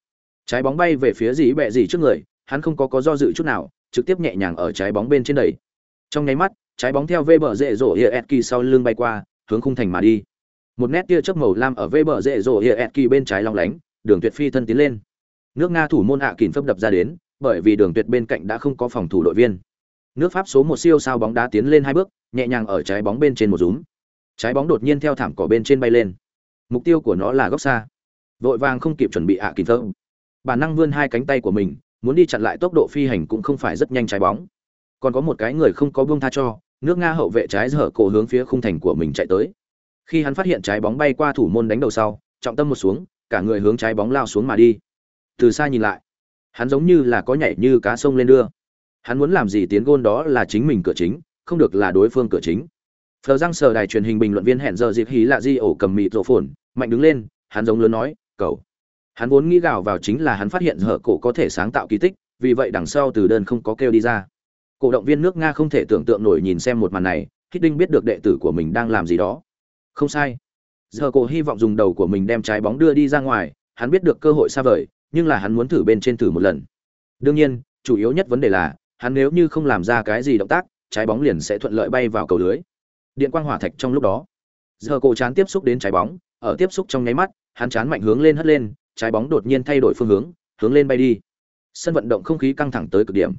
Trái bóng bay về phía dĩ bẹ gì trước người, hắn không có có do dự chút nào, trực tiếp nhẹ nhàng ở trái bóng bên trên đẩy. Trong nháy mắt, trái bóng theo vê bờ rệ rộ hiệa ẹt kỳ sau lưng bay qua, hướng khung thành mà đi. Một nét tia chớp màu lam ở vê bờ rệ rộ hiệa ẹt kỳ bên trái long lánh, đường tuyệt phi thân tiến lên. Nước nga thủ môn hạ à kỳn phấp đập ra đến, bởi vì đường tuyệt bên cạnh đã không có phòng thủ đội viên. Nước pháp số một siêu sao bóng đá tiến lên hai bước, nhẹ nhàng ở trái bóng bên trên một rúm trái bóng đột nhiên theo thảm cỏ bên trên bay lên. Mục tiêu của nó là góc xa. Vội vàng không kịp chuẩn bị ạ à kịp thơm bản năng vươn hai cánh tay của mình, muốn đi chặn lại tốc độ phi hành cũng không phải rất nhanh trái bóng. Còn có một cái người không có buông tha cho, nước nga hậu vệ trái dở cổ hướng phía khung thành của mình chạy tới. Khi hắn phát hiện trái bóng bay qua thủ môn đánh đầu sau, trọng tâm một xuống, cả người hướng trái bóng lao xuống mà đi. Từ xa nhìn lại, hắn giống như là có nhảy như cá sông lên đưa. Hắn muốn làm gì tiến gôn đó là chính mình cửa chính, không được là đối phương cửa chính phờ răng sờ đài truyền hình bình luận viên hẹn giờ dịp hí lạ di ổ cầm mịt rổ phồn, mạnh đứng lên, hắn giống lớn nói, cầu. Hắn vốn nghĩ gào vào chính là hắn phát hiện hở cổ có thể sáng tạo kỳ tích, vì vậy đằng sau từ đơn không có kêu đi ra. Cổ động viên nước nga không thể tưởng tượng nổi nhìn xem một màn này hít đinh biết được đệ tử của mình đang làm gì đó. Không sai. Giờ cổ hy vọng dùng đầu của mình đem trái bóng đưa đi ra ngoài, hắn biết được cơ hội xa vời, nhưng là hắn muốn thử bên trên thử một lần. Đương nhiên, chủ yếu nhất vấn đề là, hắn nếu như không làm ra cái gì động tác, trái bóng liền sẽ thuận lợi bay vào cầu lưới điện quang hỏa thạch trong lúc đó. Giờ cổ chán tiếp xúc đến trái bóng, ở tiếp xúc trong nháy mắt, hắn chán mạnh hướng lên hất lên, trái bóng đột nhiên thay đổi phương hướng hướng lên bay đi. Sân vận động không khí căng thẳng tới cực điểm.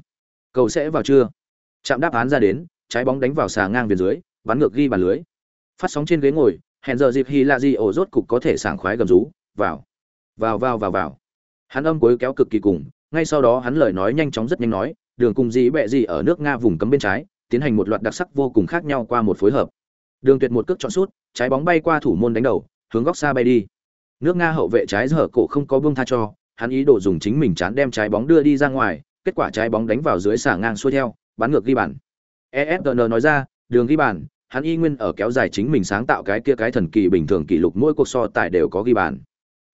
Cầu sẽ vào chưa? Chạm đáp án ra đến, trái bóng đánh vào xà ngang viền dưới ván ngược ghi bàn lưới. Phát sóng trên ghế ngồi, hẹn giờ dịp hy lạ di ổ rốt cục có thể sảng khoái gầm rú, vào. Vào vào vào vào. Hắn âm cuối kéo cực kỳ cùng, ngay sau đó hắn lời nói nhanh chóng rất nhanh nói, đường cùng dĩ bẹ gì ở nước nga vùng cấm bên trái tiến hành một loạt đặc sắc vô cùng khác nhau qua một phối hợp. Đường tuyệt một cước chọn sút trái bóng bay qua thủ môn đánh đầu hướng góc xa bay đi. Nước nga hậu vệ trái giở cổ không có buông tha cho hắn ý đồ dùng chính mình chán đem trái bóng đưa đi ra ngoài kết quả trái bóng đánh vào dưới xả ngang xuôi theo bắn ngược ghi bàn. Esn nói ra đường ghi bàn hắn y nguyên ở kéo dài chính mình sáng tạo cái kia cái thần kỳ bình thường kỷ lục mỗi cuộc so tài đều có ghi bàn.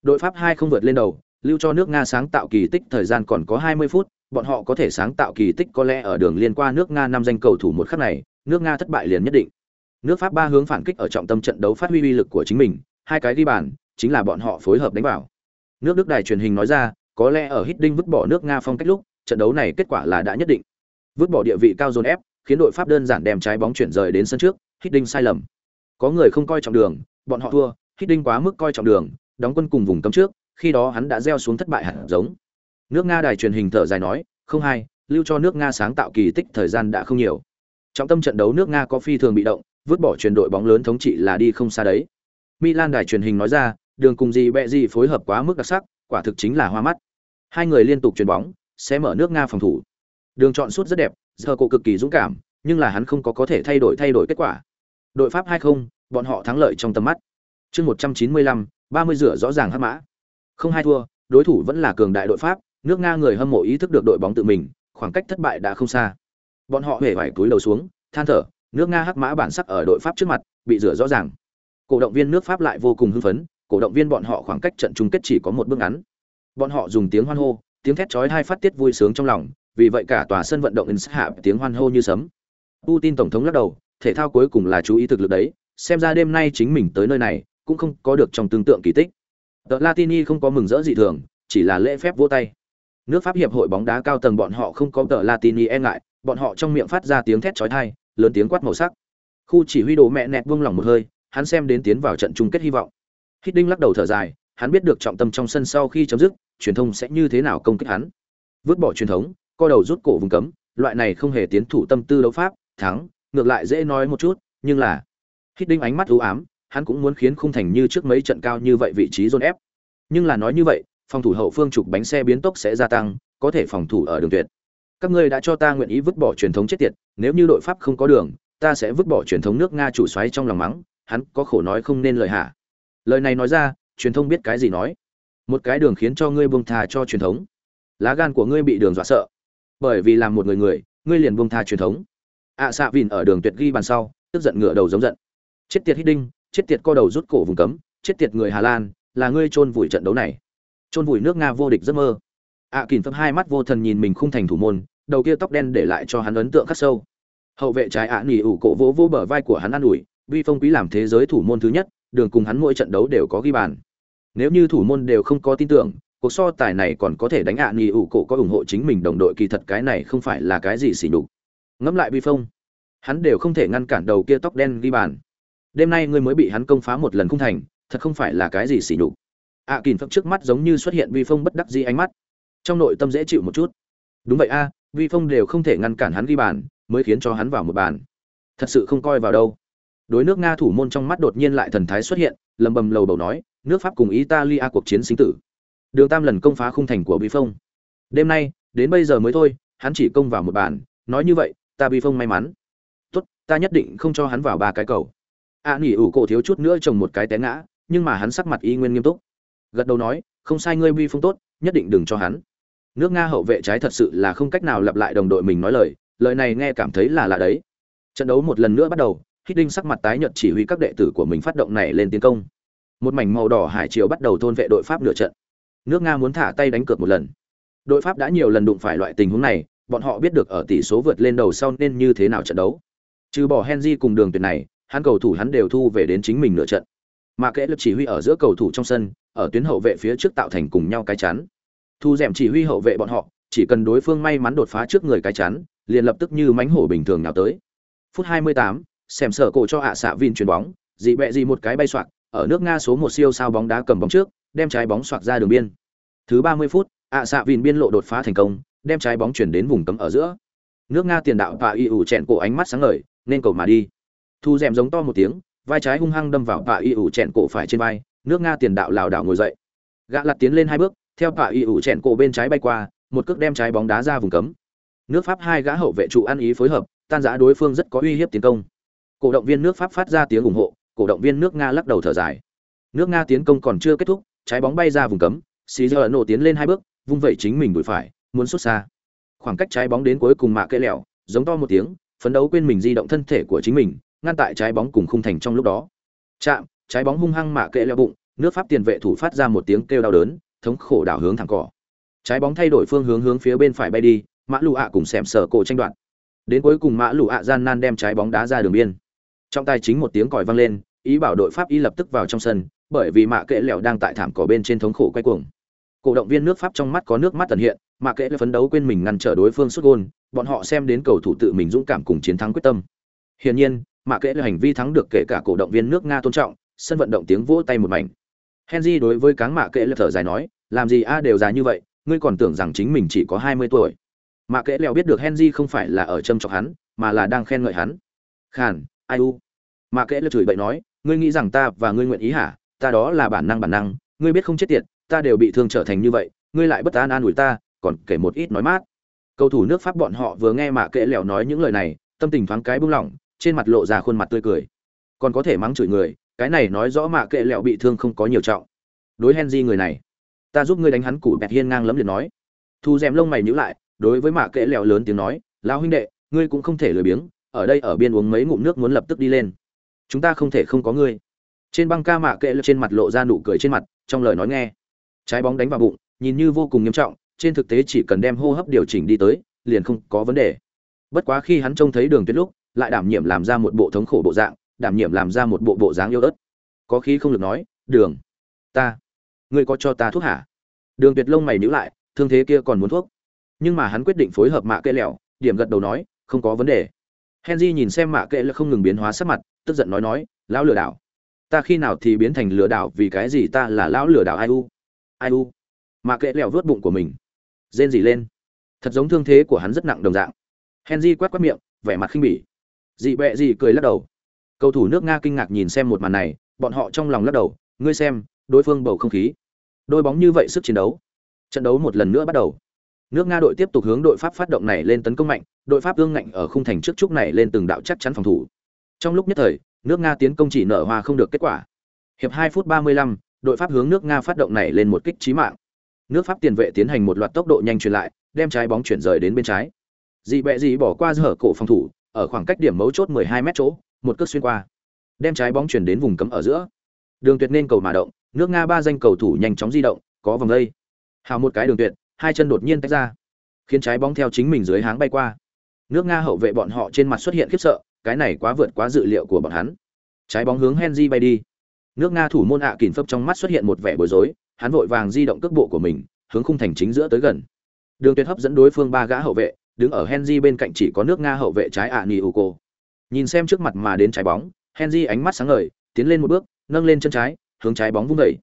Đội pháp hai không vượt lên đầu lưu cho nước Nga sáng tạo kỳ tích thời gian còn có 20 phút, bọn họ có thể sáng tạo kỳ tích có lẽ ở đường liên qua nước Nga năm danh cầu thủ một khắc này, nước Nga thất bại liền nhất định. Nước Pháp ba hướng phản kích ở trọng tâm trận đấu phát huy uy lực của chính mình, hai cái ghi bàn, chính là bọn họ phối hợp đánh vào. Nước Đức đài truyền hình nói ra, có lẽ ở Hiddink vứt bỏ nước Nga phong cách lúc, trận đấu này kết quả là đã nhất định. Vứt bỏ địa vị cao dồn ép, khiến đội Pháp đơn giản đem trái bóng chuyển rời đến sân trước, Hiddink sai lầm. Có người không coi trọng đường, bọn họ thua, Hiddink quá mức coi trọng đường, đóng quân cùng vùng cấm trước, khi đó hắn đã gieo xuống thất bại hẳn giống nước nga đài truyền hình thở dài nói không hay lưu cho nước nga sáng tạo kỳ tích thời gian đã không nhiều. Trọng tâm trận đấu nước nga có phi thường bị động vứt bỏ truyền đội bóng lớn thống trị là đi không xa đấy. Milan đài truyền hình nói ra đường cùng gì bẹ gì phối hợp quá mức đặc sắc quả thực chính là hoa mắt. Hai người liên tục chuyền bóng sẽ mở nước nga phòng thủ. Đường chọn suốt rất đẹp giờ cổ cực kỳ dũng cảm nhưng là hắn không có có thể thay đổi thay đổi kết quả. Đội pháp hai không bọn họ thắng lợi trong tầm mắt. Chương một trăm chín mươi lăm ba mươi rửa rõ ràng hắc mã. Không hai thua, đối thủ vẫn là cường đại đội Pháp, nước Nga người hâm mộ ý thức được đội bóng tự mình, khoảng cách thất bại đã không xa. Bọn họ hề vải túi đầu xuống, than thở, nước Nga hắc mã bản sắc ở đội Pháp trước mặt, bị rửa rõ ràng. Cổ động viên nước Pháp lại vô cùng hưng phấn, cổ động viên bọn họ khoảng cách trận chung kết chỉ có một bước ngắn. Bọn họ dùng tiếng hoan hô, tiếng thét chói tai phát tiết vui sướng trong lòng, vì vậy cả tòa sân vận động hạ tiếng hoan hô như sấm. Putin tổng thống lắc đầu, thể thao cuối cùng là chú ý thực lực đấy, xem ra đêm nay chính mình tới nơi này, cũng không có được trong tương tượng kỳ tích. Tờ Latini không có mừng rỡ gì thường, chỉ là lễ phép vỗ tay. Nước Pháp hiệp hội bóng đá cao tầng bọn họ không có tờ Latini e ngại, bọn họ trong miệng phát ra tiếng thét chói tai, lớn tiếng quát màu sắc. Khu chỉ huy đồ mẹ nẹt buông lòng một hơi, hắn xem đến tiến vào trận chung kết hy vọng. Hiddink lắc đầu thở dài, hắn biết được trọng tâm trong sân sau khi chấm dứt, truyền thông sẽ như thế nào công kích hắn. Vứt bỏ truyền thống, co đầu rút cổ vùng cấm, loại này không hề tiến thủ tâm tư đấu pháp, thắng, ngược lại dễ nói một chút, nhưng là Hiddink ánh mắt u ám, hắn cũng muốn khiến khung thành như trước mấy trận cao như vậy vị trí dồn ép. Nhưng là nói như vậy, phòng thủ hậu phương trục bánh xe biến tốc sẽ gia tăng, có thể phòng thủ ở đường tuyệt. các ngươi đã cho ta nguyện ý vứt bỏ truyền thống chết tiệt nếu như đội pháp không có đường ta sẽ vứt bỏ truyền thống nước nga chủ xoáy trong lòng mắng hắn có khổ nói không nên lời hả? lời này nói ra truyền thông biết cái gì nói? Một cái đường khiến cho ngươi buông thà cho truyền thống. Lá gan của ngươi bị đường dọa sợ. Bởi vì làm một người người ngươi liền buông tha truyền thống. Ạ à, xạ ở đường tuyệt ghi bàn sau tức giận ngửa đầu giống giận. Chết tiệt hít đinh chết tiệt co đầu rút cổ vùng cấm chết tiệt người hà lan là ngươi chôn vùi trận đấu này chôn vùi nước nga vô địch giấc mơ. Ạ à, kìm phấp hai mắt vô thần nhìn mình khung thành thủ môn đầu kia tóc đen để lại cho hắn ấn tượng khắc sâu. Hậu vệ trái ạ à, nỉ ủ cổ vỗ vỗ bờ vai của hắn an ủi vi phong quý làm thế giới thủ môn thứ nhất đường cùng hắn mỗi trận đấu đều có ghi bàn. Nếu như thủ môn đều không có tin tưởng cuộc so tài này còn có thể đánh ạ à, nỉ ủ cổ có ủng hộ chính mình đồng đội kỳ thật cái này không phải là cái gì xỉ nhục. Ngẫm lại vi phong hắn đều không thể ngăn cản đầu kia tóc đen ghi bàn. Đêm nay ngươi mới bị hắn công phá một lần khung thành thật không phải là cái gì xỉ nhục ạ à, kìm phấp trước mắt giống như xuất hiện vi phong bất đắc dĩ ánh mắt. Trong nội tâm dễ chịu một chút. Đúng vậy a vi phong đều không thể ngăn cản hắn ghi bàn mới khiến cho hắn vào một bàn. Thật sự không coi vào đâu. Đối nước nga thủ môn trong mắt đột nhiên lại thần thái xuất hiện lầm bầm lầu bầu nói nước pháp cùng italia cuộc chiến sinh tử. Đường tam lần công phá khung thành của vi phong đêm nay đến bây giờ mới thôi hắn chỉ công vào một bàn nói như vậy ta vi phong may mắn. Tốt ta nhất định không cho hắn vào ba cái cầu. A à, nghỉ ủ cổ thiếu chút nữa trồng một cái té ngã nhưng mà hắn sắc mặt y nguyên nghiêm túc gật đầu nói, không sai, ngươi bi phong tốt, nhất định đừng cho hắn. Nước nga hậu vệ trái thật sự là không cách nào lặp lại đồng đội mình nói lời lời này nghe cảm thấy là lạ đấy. Trận đấu một lần nữa bắt đầu hít đinh sắc mặt tái nhợt chỉ huy các đệ tử của mình phát động này lên tiến công. Một mảnh màu đỏ hải triều bắt đầu thôn vệ đội pháp nửa trận. Nước nga muốn thả tay đánh cược một lần. Đội pháp đã nhiều lần đụng phải loại tình huống này, bọn họ biết được ở tỷ số vượt lên đầu sau nên như thế nào trận đấu. Trừ bỏ henry cùng đường tuyệt này, hắn cầu thủ hắn đều thu về đến chính mình nửa trận. Mà kẽ lực chỉ huy ở giữa cầu thủ trong sân ở tuyến hậu vệ phía trước tạo thành cùng nhau cái chắn. Thu dẻm chỉ huy hậu vệ bọn họ chỉ cần đối phương may mắn đột phá trước người cái chắn liền lập tức như mánh hổ bình thường nào tới. Phút 28, xem sở cổ cho ạ xạ vin chuyền bóng dị bẹ gì một cái bay xoạc, ở nước nga số một siêu sao bóng đá cầm bóng trước đem trái bóng xoạc ra đường biên. Thứ 30 phút ạ xạ vin biên lộ đột phá thành công đem trái bóng chuyển đến vùng cấm ở giữa. Nước nga tiền đạo và y ủ chẹn cổ ánh mắt sáng ngời nên cầu mà đi. Thu dẻm giống to một tiếng vai trái hung hăng đâm vào và y ủ chẹn cổ phải trên vai nước nga tiền đạo lảo đảo ngồi dậy. Gã lặt tiến lên hai bước, theo tọa y ủ chẹn cổ bên trái bay qua, một cước đem trái bóng đá ra vùng cấm. Nước pháp hai gã hậu vệ trụ ăn ý phối hợp, tan giã đối phương rất có uy hiếp tiến công. Cổ động viên nước pháp phát ra tiếng ủng hộ, cổ động viên nước nga lắc đầu thở dài. Nước nga tiến công còn chưa kết thúc, trái bóng bay ra vùng cấm xì giờ nổ tiến lên hai bước, vung vẩy chính mình đùi phải, muốn xuất xa. Khoảng cách trái bóng đến cuối cùng mạ cây lẹo, giống to một tiếng, phấn đấu quên mình di động thân thể của chính mình, ngăn tại trái bóng cùng khung thành trong lúc đó. Chạm trái bóng hung hăng mạ kệ leo bụng, nước pháp tiền vệ thủ phát ra một tiếng kêu đau đớn, thống khổ đảo hướng thẳng cỏ. Trái bóng thay đổi phương hướng hướng phía bên phải bay đi, mã lụ ạ cùng xẻm sở cổ tranh đoạt. Đến cuối cùng mã lụ ạ gian nan đem trái bóng đá ra đường biên. Trong tay chính một tiếng còi vang lên, ý bảo đội pháp y lập tức vào trong sân, bởi vì mạ kệ lẹo đang tại thảm cỏ bên trên thống khổ quay cuồng. Cổ động viên nước pháp trong mắt có nước mắt tần hiện mạ kệ phấn đấu quên mình ngăn trở đối phương xuất gôn, bọn họ xem đến cầu thủ tự mình dũng cảm cùng chiến thắng quyết tâm. Hiển nhiên mạ kệ lẹo hành vi thắng được kể cả cổ động viên nước nga tôn trọng sân vận động tiếng vỗ tay một mảnh. Henry đối với cáng mạ kệ lật thở dài nói, làm gì a, đều già như vậy, ngươi còn tưởng rằng chính mình chỉ có hai mươi tuổi. Mạ kệ lèo biết được henry không phải là ở châm chọc hắn, mà là đang khen ngợi hắn. Khàn, ai u? Mạ kệ lật chửi bậy nói, ngươi nghĩ rằng ta và ngươi nguyện ý hả? Ta đó là bản năng bản năng, ngươi biết không chết tiệt, ta đều bị thương trở thành như vậy, ngươi lại bất an an ủi ta, còn kể một ít nói mát. Cầu thủ nước pháp bọn họ vừa nghe mạ kệ lèo nói những lời này, tâm tình thoáng cái buông lỏng, trên mặt lộ ra khuôn mặt tươi cười. Còn có thể mắng chửi người cái này nói rõ mạ kệ lẹo bị thương không có nhiều trọng. Đối henry người này, ta giúp ngươi đánh hắn củ bẹt hiên ngang lấm liệt nói. Thu rèm lông mày nhíu lại, đối với mạ kệ lẹo lớn tiếng nói, lão huynh đệ, ngươi cũng không thể lười biếng, ở đây ở biên uống mấy ngụm nước muốn lập tức đi lên. Chúng ta không thể không có ngươi. Trên băng ca mạ kệ lẹo trên mặt lộ ra nụ cười trên mặt, trong lời nói nghe. Trái bóng đánh vào bụng, nhìn như vô cùng nghiêm trọng, trên thực tế chỉ cần đem hô hấp điều chỉnh đi tới, liền không có vấn đề. Bất quá khi hắn trông thấy đường tuyết lúc, lại đảm nhiệm làm ra một bộ thống khổ bộ dạng đảm nhiệm làm ra một bộ bộ dáng yêu ớt. Có khí không được nói, đường, ta, ngươi có cho ta thuốc hả? Đường tuyệt lông mày nhữ lại, thương thế kia còn muốn thuốc. Nhưng mà hắn quyết định phối hợp mạ kệ lẹo, điểm gật đầu nói, không có vấn đề. Henry nhìn xem mạ kệ là không ngừng biến hóa sắc mặt, tức giận nói nói, lão lừa đảo. Ta khi nào thì biến thành lừa đảo vì cái gì ta là lão lừa đảo ai u? Ai u? Mạ kệ lẹo vớt bụng của mình. Rên gì lên. Thật giống thương thế của hắn rất nặng đồng dạng. Henry quét quét miệng, vẻ mặt khinh bỉ. Dị bẹ dị cười lắc đầu cầu thủ nước nga kinh ngạc nhìn xem một màn này bọn họ trong lòng lắc đầu ngươi xem đối phương bầu không khí đôi bóng như vậy sức chiến đấu trận đấu một lần nữa bắt đầu Nước Nga đội tiếp tục hướng đội Pháp phát động này lên tấn công mạnh, đội Pháp ương ngạnh ở khung thành trước trúc này lên từng đạo chắc chắn phòng thủ. Trong lúc nhất thời, nước Nga tiến công chỉ nở hoa không được kết quả. Hiệp hai phút 35, đội Pháp hướng nước Nga phát động này lên một kích chí mạng. Nước Pháp tiền vệ tiến hành một loạt tốc độ nhanh truyền lại, đem trái bóng chuyển rời đến bên trái. Dị bẹ dị bỏ qua dở cổ phòng thủ, ở khoảng cách điểm mấu chốt 12 mét chỗ, một cước xuyên qua, đem trái bóng chuyển đến vùng cấm ở giữa. Đường Tuyệt nên cầu mà động, nước Nga ba danh cầu thủ nhanh chóng di động, có vòng đây. Hào một cái đường tuyệt, hai chân đột nhiên tách ra, khiến trái bóng theo chính mình dưới háng bay qua. Nước Nga hậu vệ bọn họ trên mặt xuất hiện khiếp sợ, cái này quá vượt quá dự liệu của bọn hắn. Trái bóng hướng Henry bay đi. Nước Nga thủ môn ạ à phấp trong mắt xuất hiện một vẻ bối rối, hắn vội vàng di động cước bộ của mình, hướng khung thành chính giữa tới gần. Đường Tuyệt hấp dẫn đối phương ba gã hậu vệ, đứng ở Henry bên cạnh chỉ có nước Nga hậu vệ trái ạ Uko. Nhìn xem trước mặt mà đến trái bóng, Henry ánh mắt sáng ngời, tiến lên một bước, nâng lên chân trái, hướng trái bóng vung đẩy.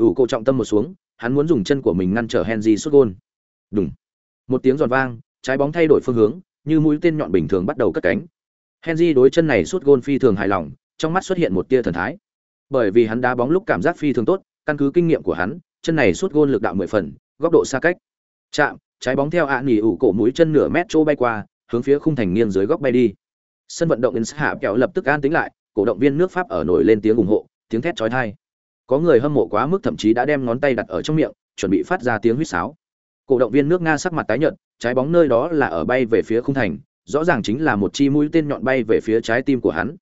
ủ cổ trọng tâm một xuống, hắn muốn dùng chân của mình ngăn trở Henry sút gôn. Đùng. Một tiếng giòn vang, trái bóng thay đổi phương hướng, như mũi tên nhọn bình thường bắt đầu cất cánh. Henry đối chân này sút gôn phi thường hài lòng, trong mắt xuất hiện một tia thần thái. Bởi vì hắn đá bóng lúc cảm giác phi thường tốt, căn cứ kinh nghiệm của hắn, chân này sút gôn lực đạo mười phần, góc độ xa cách. Chạm, trái bóng theo ạ nỉ ủ cổ mũi chân nửa mét chỗ bay qua, hướng phía khung thành nghiêng dưới góc bay đi. Sân vận động Inns hạ kẹo lập tức an tĩnh lại, cổ động viên nước Pháp ở nổi lên tiếng ủng hộ, tiếng thét chói tai. Có người hâm mộ quá mức thậm chí đã đem ngón tay đặt ở trong miệng, chuẩn bị phát ra tiếng huýt sáo. Cổ động viên nước Nga sắc mặt tái nhợt, trái bóng nơi đó là ở bay về phía khung thành, rõ ràng chính là một chi mũi tên nhọn bay về phía trái tim của hắn.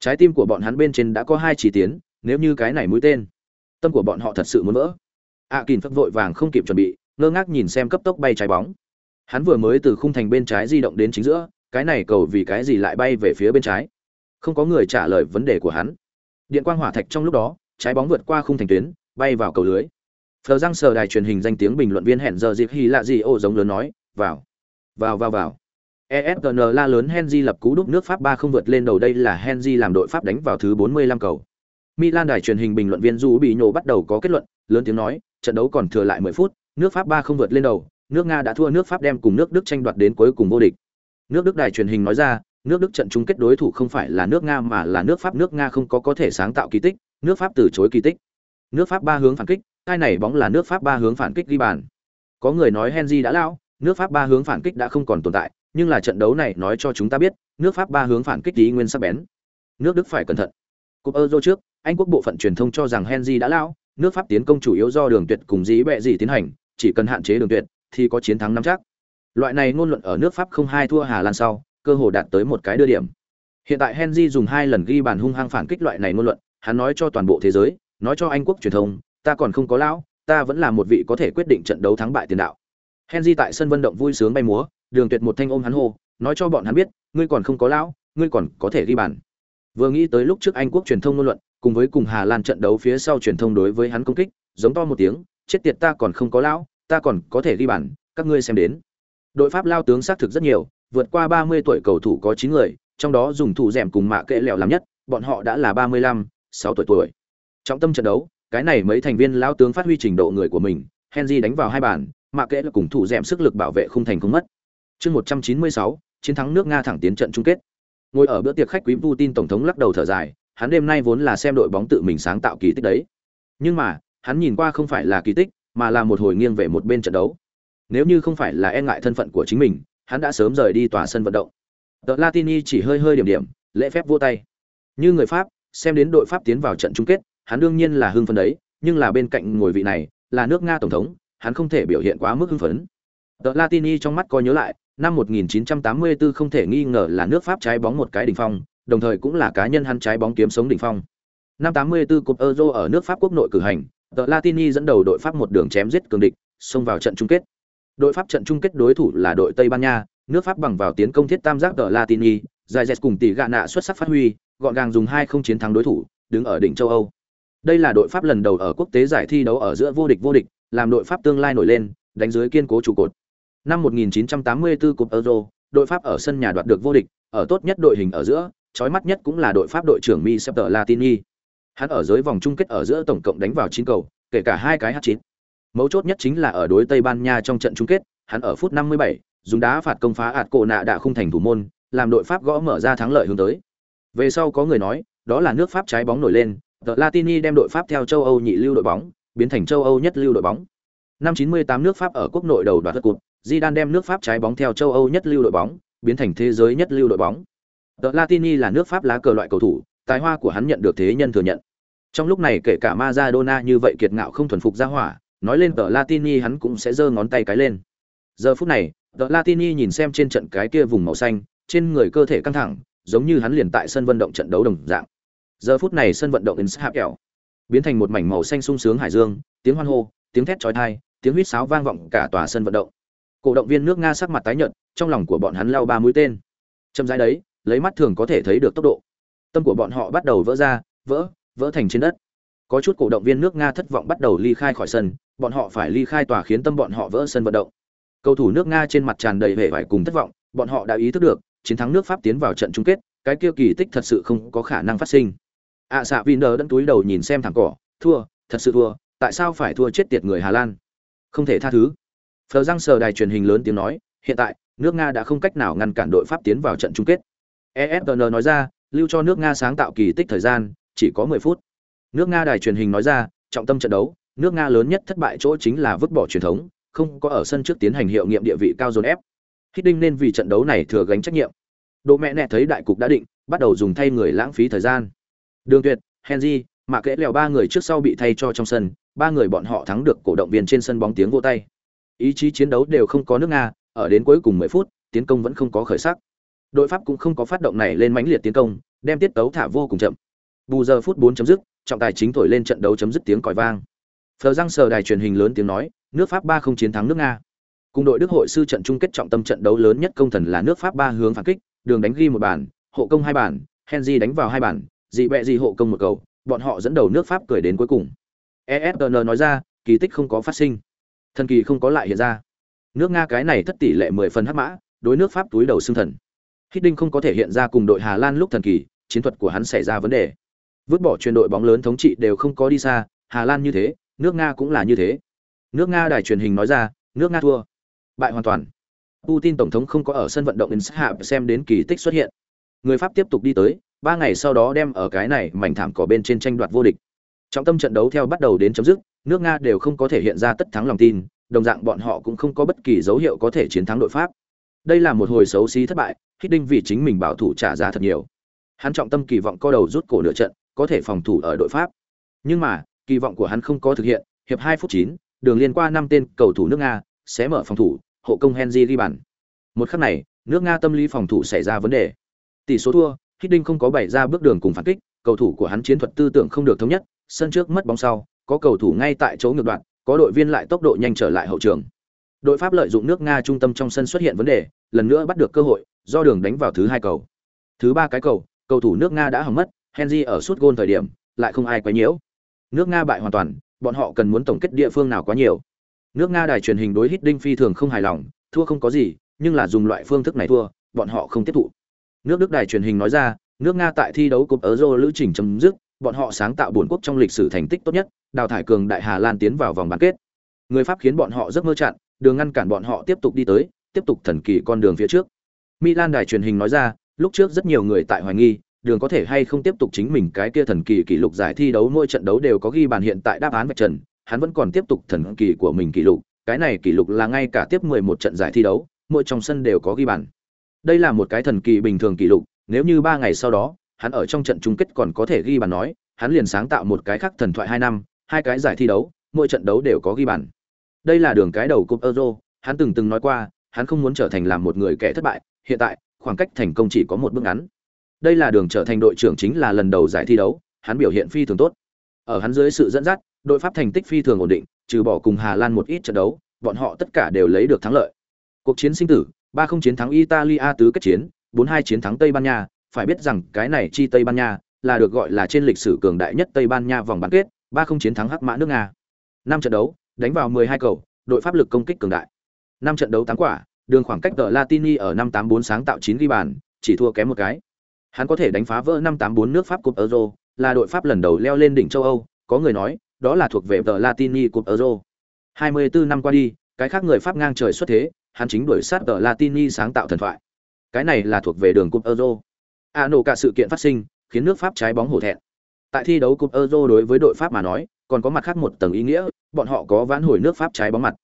Trái tim của bọn hắn bên trên đã có hai chỉ tiến, nếu như cái này mũi tên, tâm của bọn họ thật sự muốn vỡ. A à, phất vội vàng không kịp chuẩn bị, ngơ ngác nhìn xem cấp tốc bay trái bóng. Hắn vừa mới từ khung thành bên trái di động đến chính giữa, cái này cầu vì cái gì lại bay về phía bên trái? Không có người trả lời vấn đề của hắn. Điện quang hỏa thạch trong lúc đó, trái bóng vượt qua khung thành tuyến, bay vào cầu lưới. Phờ răng sờ đài truyền hình danh tiếng bình luận viên hẹn giờ dịp hy lạ gì ô giống lớn nói, vào, vào vào vào. ESPN la lớn Henry lập cú đúp nước Pháp 3 không vượt lên đầu đây là Henry làm đội Pháp đánh vào thứ 45 cầu. Milan đài truyền hình bình luận viên Du bị nhổ bắt đầu có kết luận, lớn tiếng nói, trận đấu còn thừa lại 10 phút, nước Pháp 3 không vượt lên đầu, nước Nga đã thua nước Pháp đem cùng nước Đức tranh đoạt đến cuối cùng vô địch. Nước Đức đài truyền hình nói ra, nước Đức trận chung kết đối thủ không phải là nước Nga mà là nước Pháp, nước Nga không có có thể sáng tạo kỳ tích, nước Pháp từ chối kỳ tích. Nước Pháp ba hướng phản kích, tai này bóng là nước Pháp ba hướng phản kích ghi bàn. Có người nói Henry đã lão, nước Pháp ba hướng phản kích đã không còn tồn tại, nhưng là trận đấu này nói cho chúng ta biết, nước Pháp ba hướng phản kích ý nguyên sắc bén. Nước Đức phải cẩn thận. Cúp Euro trước, Anh quốc bộ phận truyền thông cho rằng Henry đã lão, nước Pháp tiến công chủ yếu do Đường Tuyệt cùng dĩ bẹ gì tiến hành, chỉ cần hạn chế Đường Tuyệt thì có chiến thắng nắm chắc. Loại này ngôn luận ở nước Pháp không hai thua Hà Lan sau, cơ hồ đạt tới một cái đưa điểm. Hiện tại Henry dùng hai lần ghi bàn hung hăng phản kích loại này ngôn luận, hắn nói cho toàn bộ thế giới, nói cho Anh quốc truyền thông, ta còn không có lão, ta vẫn là một vị có thể quyết định trận đấu thắng bại tiền đạo. Henry tại sân vận động vui sướng bay múa, Đường Tuyệt một thanh ôm hắn hô, nói cho bọn hắn biết, ngươi còn không có lão, ngươi còn có thể ghi bàn. Vừa nghĩ tới lúc trước Anh quốc truyền thông ngôn luận, cùng với cùng Hà Lan trận đấu phía sau truyền thông đối với hắn công kích, giống to một tiếng, chết tiệt ta còn không có lão, ta còn có thể ghi bàn, các ngươi xem đến. Đội Pháp lao tướng xác thực rất nhiều, vượt qua 30 tuổi cầu thủ có 9 người, trong đó dùng thủ rèm cùng mạ kệ lẹo làm nhất, bọn họ đã là 35, 6 tuổi tuổi. Trong tâm trận đấu, cái này mấy thành viên lao tướng phát huy trình độ người của mình, Henry đánh vào hai bàn, mạ kệ là cùng thủ rèm sức lực bảo vệ không thành không mất. Chương 196, chiến thắng nước Nga thẳng tiến trận chung kết. Ngồi ở bữa tiệc khách quý Putin tổng thống lắc đầu thở dài, hắn đêm nay vốn là xem đội bóng tự mình sáng tạo kỳ tích đấy. Nhưng mà, hắn nhìn qua không phải là kỳ tích, mà là một hồi nghiêng về một bên trận đấu. Nếu như không phải là e ngại thân phận của chính mình, hắn đã sớm rời đi tòa sân vận động. Tờ Latini chỉ hơi hơi điểm điểm, lễ phép vô tay. Như người Pháp, xem đến đội Pháp tiến vào trận chung kết, hắn đương nhiên là hưng phấn đấy, nhưng là bên cạnh ngồi vị này, là nước Nga tổng thống, hắn không thể biểu hiện quá mức hưng phấn. Tờ Latini trong mắt coi nhớ lại, năm 1984 không thể nghi ngờ là nước Pháp trái bóng một cái đỉnh phong, đồng thời cũng là cá nhân hắn trái bóng kiếm sống đỉnh phong. Năm 84 cúp Euro ở nước Pháp quốc nội cử hành, The Latini dẫn đầu đội Pháp một đường chém giết cường địch, xông vào trận chung kết. Đội Pháp trận chung kết đối thủ là đội Tây Ban Nha, nước Pháp bằng vào tiến công thiết tam giác The Latini, Zayet cùng tỷ gạ nạ xuất sắc phát huy, gọn gàng dùng hai không chiến thắng đối thủ, đứng ở đỉnh châu Âu. Đây là đội Pháp lần đầu ở quốc tế giải thi đấu ở giữa vô địch vô địch, làm đội Pháp tương lai nổi lên, đánh dưới kiên cố trụ cột. Năm 1984 cúp Euro, đội Pháp ở sân nhà đoạt được vô địch, ở tốt nhất đội hình ở giữa, trói mắt nhất cũng là đội Pháp đội trưởng Michel Latini. Hắn ở dưới vòng chung kết ở giữa tổng cộng đánh vào chín cầu, kể cả hai cái h chín Mấu chốt nhất chính là ở đối Tây Ban Nha trong trận chung kết, hắn ở phút 57, dùng đá phạt công phá ạt cổ nạ đã khung thành thủ môn, làm đội Pháp gõ mở ra thắng lợi hướng tới. Về sau có người nói, đó là nước Pháp trái bóng nổi lên, The Latini đem đội Pháp theo châu Âu nhị lưu đội bóng, biến thành châu Âu nhất lưu đội bóng. Năm 98 nước Pháp ở quốc nội đầu đoạt cúp, Zidane đem nước Pháp trái bóng theo châu Âu nhất lưu đội bóng, biến thành thế giới nhất lưu đội bóng. The Latini là nước Pháp lá cờ loại cầu thủ, tài hoa của hắn nhận được thế nhân thừa nhận. Trong lúc này kể cả Maradona như vậy kiệt ngạo không thuần phục ra hỏa, nói lên tờ Latini hắn cũng sẽ giơ ngón tay cái lên. Giờ phút này, tờ Latini nhìn xem trên trận cái kia vùng màu xanh, trên người cơ thể căng thẳng, giống như hắn liền tại sân vận động trận đấu đồng dạng. Giờ phút này sân vận động Inshapel biến thành một mảnh màu xanh sung sướng hải dương, tiếng hoan hô, tiếng thét chói tai, tiếng huýt sáo vang vọng cả tòa sân vận động. Cổ động viên nước Nga sắc mặt tái nhợt, trong lòng của bọn hắn lao ba mũi tên. Châm rãi đấy, lấy mắt thường có thể thấy được tốc độ. Tâm của bọn họ bắt đầu vỡ ra, vỡ, vỡ thành trên đất. Có chút cổ động viên nước Nga thất vọng bắt đầu ly khai khỏi sân, bọn họ phải ly khai tòa khiến tâm bọn họ vỡ sân vận động. Cầu thủ nước Nga trên mặt tràn đầy vẻ vải cùng thất vọng, bọn họ đã ý thức được, chiến thắng nước Pháp tiến vào trận chung kết, cái kia kỳ tích thật sự không có khả năng phát sinh. ạ à, xạ Viner đẫn túi đầu nhìn xem thẳng cỏ, thua, thật sự thua, tại sao phải thua chết tiệt người Hà Lan? Không thể tha thứ. Phờ răng sờ đài truyền hình lớn tiếng nói, hiện tại, nước Nga đã không cách nào ngăn cản đội Pháp tiến vào trận chung kết. ESPN nói ra, lưu cho nước Nga sáng tạo kỳ tích thời gian, chỉ có 10 phút. Nước Nga đài truyền hình nói ra, trọng tâm trận đấu, nước Nga lớn nhất thất bại chỗ chính là vứt bỏ truyền thống, không có ở sân trước tiến hành hiệu nghiệm địa vị cao dồn ép. Hiddink nên vì trận đấu này thừa gánh trách nhiệm. Đỗ mẹ nẹ thấy đại cục đã định, bắt đầu dùng thay người lãng phí thời gian. Đường Tuyệt, Henry, mà kẽ lèo ba người trước sau bị thay cho trong sân, ba người bọn họ thắng được cổ động viên trên sân bóng tiếng vô tay. Ý chí chiến đấu đều không có nước Nga, ở đến cuối cùng 10 phút, tiến công vẫn không có khởi sắc. Đội Pháp cũng không có phát động này lên mãnh liệt tiến công, đem tiết tấu thả vô cùng chậm. Bù giờ phút 4 chấm dứt, trọng tài chính thổi lên trận đấu chấm dứt tiếng còi vang. Phờ răng sờ đài truyền hình lớn tiếng nói, nước Pháp 3 không chiến thắng nước Nga. Cùng đội Đức hội sư trận chung kết trọng tâm trận đấu lớn nhất công thần là nước Pháp ba hướng phản kích, đường đánh ghi một bàn, hộ công hai bàn, Henry đánh vào hai bàn, dị bẹ dị hộ công một cầu, bọn họ dẫn đầu nước Pháp cười đến cuối cùng. ESPN nói ra, kỳ tích không có phát sinh. Thần kỳ không có lại hiện ra. Nước Nga cái này thất tỷ lệ 10 phần hắc mã, đối nước Pháp túi đầu xương thần. Hiddink không có thể hiện ra cùng đội Hà Lan lúc thần kỳ, chiến thuật của hắn xảy ra vấn đề. Vứt bỏ chuyên đội bóng lớn thống trị đều không có đi xa, Hà Lan như thế, nước Nga cũng là như thế. Nước Nga đài truyền hình nói ra, nước Nga thua. Bại hoàn toàn. Putin tổng thống không có ở sân vận động Inshap xem đến kỳ tích xuất hiện. Người Pháp tiếp tục đi tới, ba ngày sau đó đem ở cái này mảnh thảm cỏ bên trên tranh đoạt vô địch. Trọng tâm trận đấu theo bắt đầu đến chấm dứt, nước Nga đều không có thể hiện ra tất thắng lòng tin, đồng dạng bọn họ cũng không có bất kỳ dấu hiệu có thể chiến thắng đội Pháp. Đây là một hồi xấu xí thất bại, Hiddink vì chính mình bảo thủ trả giá thật nhiều. Hắn trọng tâm kỳ vọng co đầu rút cổ nửa trận, có thể phòng thủ ở đội Pháp. Nhưng mà, kỳ vọng của hắn không có thực hiện, hiệp 2 phút 9, đường liên qua năm tên cầu thủ nước Nga, sẽ mở phòng thủ, hộ công Henry ghi bàn. Một khắc này, nước Nga tâm lý phòng thủ xảy ra vấn đề. Tỷ số thua, Hiddink không có bày ra bước đường cùng phản kích, cầu thủ của hắn chiến thuật tư tưởng không được thống nhất, sân trước mất bóng sau, có cầu thủ ngay tại chỗ ngược đoạn, có đội viên lại tốc độ nhanh trở lại hậu trường. Đội Pháp lợi dụng nước Nga trung tâm trong sân xuất hiện vấn đề, lần nữa bắt được cơ hội, do đường đánh vào thứ hai cầu. Thứ ba cái cầu, cầu thủ nước Nga đã hỏng mất, Henry ở suốt gôn thời điểm, lại không ai quấy nhiễu. Nước Nga bại hoàn toàn, bọn họ cần muốn tổng kết địa phương nào quá nhiều. Nước Nga đài truyền hình đối Hiddink phi thường không hài lòng, thua không có gì, nhưng là dùng loại phương thức này thua, bọn họ không tiếp thụ. Nước Đức đài truyền hình nói ra, nước Nga tại thi đấu cúp Euro lữ trình chấm dứt, bọn họ sáng tạo buồn quốc trong lịch sử thành tích tốt nhất, đào thải cường đại Hà Lan tiến vào vòng bán kết. Người Pháp khiến bọn họ rất mơ chặn, đường ngăn cản bọn họ tiếp tục đi tới, tiếp tục thần kỳ con đường phía trước. Milan đài truyền hình nói ra, lúc trước rất nhiều người tại hoài nghi, đường có thể hay không tiếp tục chính mình cái kia thần kỳ kỷ lục giải thi đấu mỗi trận đấu đều có ghi bàn hiện tại đáp án vạch trần, hắn vẫn còn tiếp tục thần kỳ của mình kỷ lục, cái này kỷ lục là ngay cả tiếp 11 trận giải thi đấu, mỗi trong sân đều có ghi bàn. Đây là một cái thần kỳ bình thường kỷ lục, nếu như 3 ngày sau đó, hắn ở trong trận chung kết còn có thể ghi bàn nói, hắn liền sáng tạo một cái khác thần thoại 2 năm, hai cái giải thi đấu, mỗi trận đấu đều có ghi bàn. Đây là đường cái đầu cúp Euro, hắn từng từng nói qua, hắn không muốn trở thành làm một người kẻ thất bại, hiện tại, khoảng cách thành công chỉ có một bước ngắn. Đây là đường trở thành đội trưởng chính là lần đầu giải thi đấu, hắn biểu hiện phi thường tốt. Ở hắn dưới sự dẫn dắt, đội Pháp thành tích phi thường ổn định, trừ bỏ cùng Hà Lan một ít trận đấu, bọn họ tất cả đều lấy được thắng lợi. Cuộc chiến sinh tử, 3-0 chiến thắng Italia tứ kết chiến, 4-2 chiến thắng Tây Ban Nha, phải biết rằng cái này chi Tây Ban Nha là được gọi là trên lịch sử cường đại nhất Tây Ban Nha vòng bán kết, 3-0 chiến thắng Hắc Mã nước Nga. Năm trận đấu, đánh vào 12 cầu, đội pháp lực công kích cường đại. Năm trận đấu tám quả, đường khoảng cách tờ Latini ở 584 sáng tạo 9 ghi bàn, chỉ thua kém một cái. Hắn có thể đánh phá vỡ 584 nước Pháp cúp Euro, là đội Pháp lần đầu leo lên đỉnh châu Âu, có người nói, đó là thuộc về tờ Latini cúp Euro. 24 năm qua đi, cái khác người Pháp ngang trời xuất thế, hắn chính đuổi sát tờ Latini sáng tạo thần thoại. Cái này là thuộc về đường cúp Euro. À nổ cả sự kiện phát sinh, khiến nước Pháp trái bóng hổ thẹn. Tại thi đấu cúp Euro đối với đội Pháp mà nói, còn có mặt khác một tầng ý nghĩa, bọn họ có vãn hồi nước Pháp trái bóng mặt.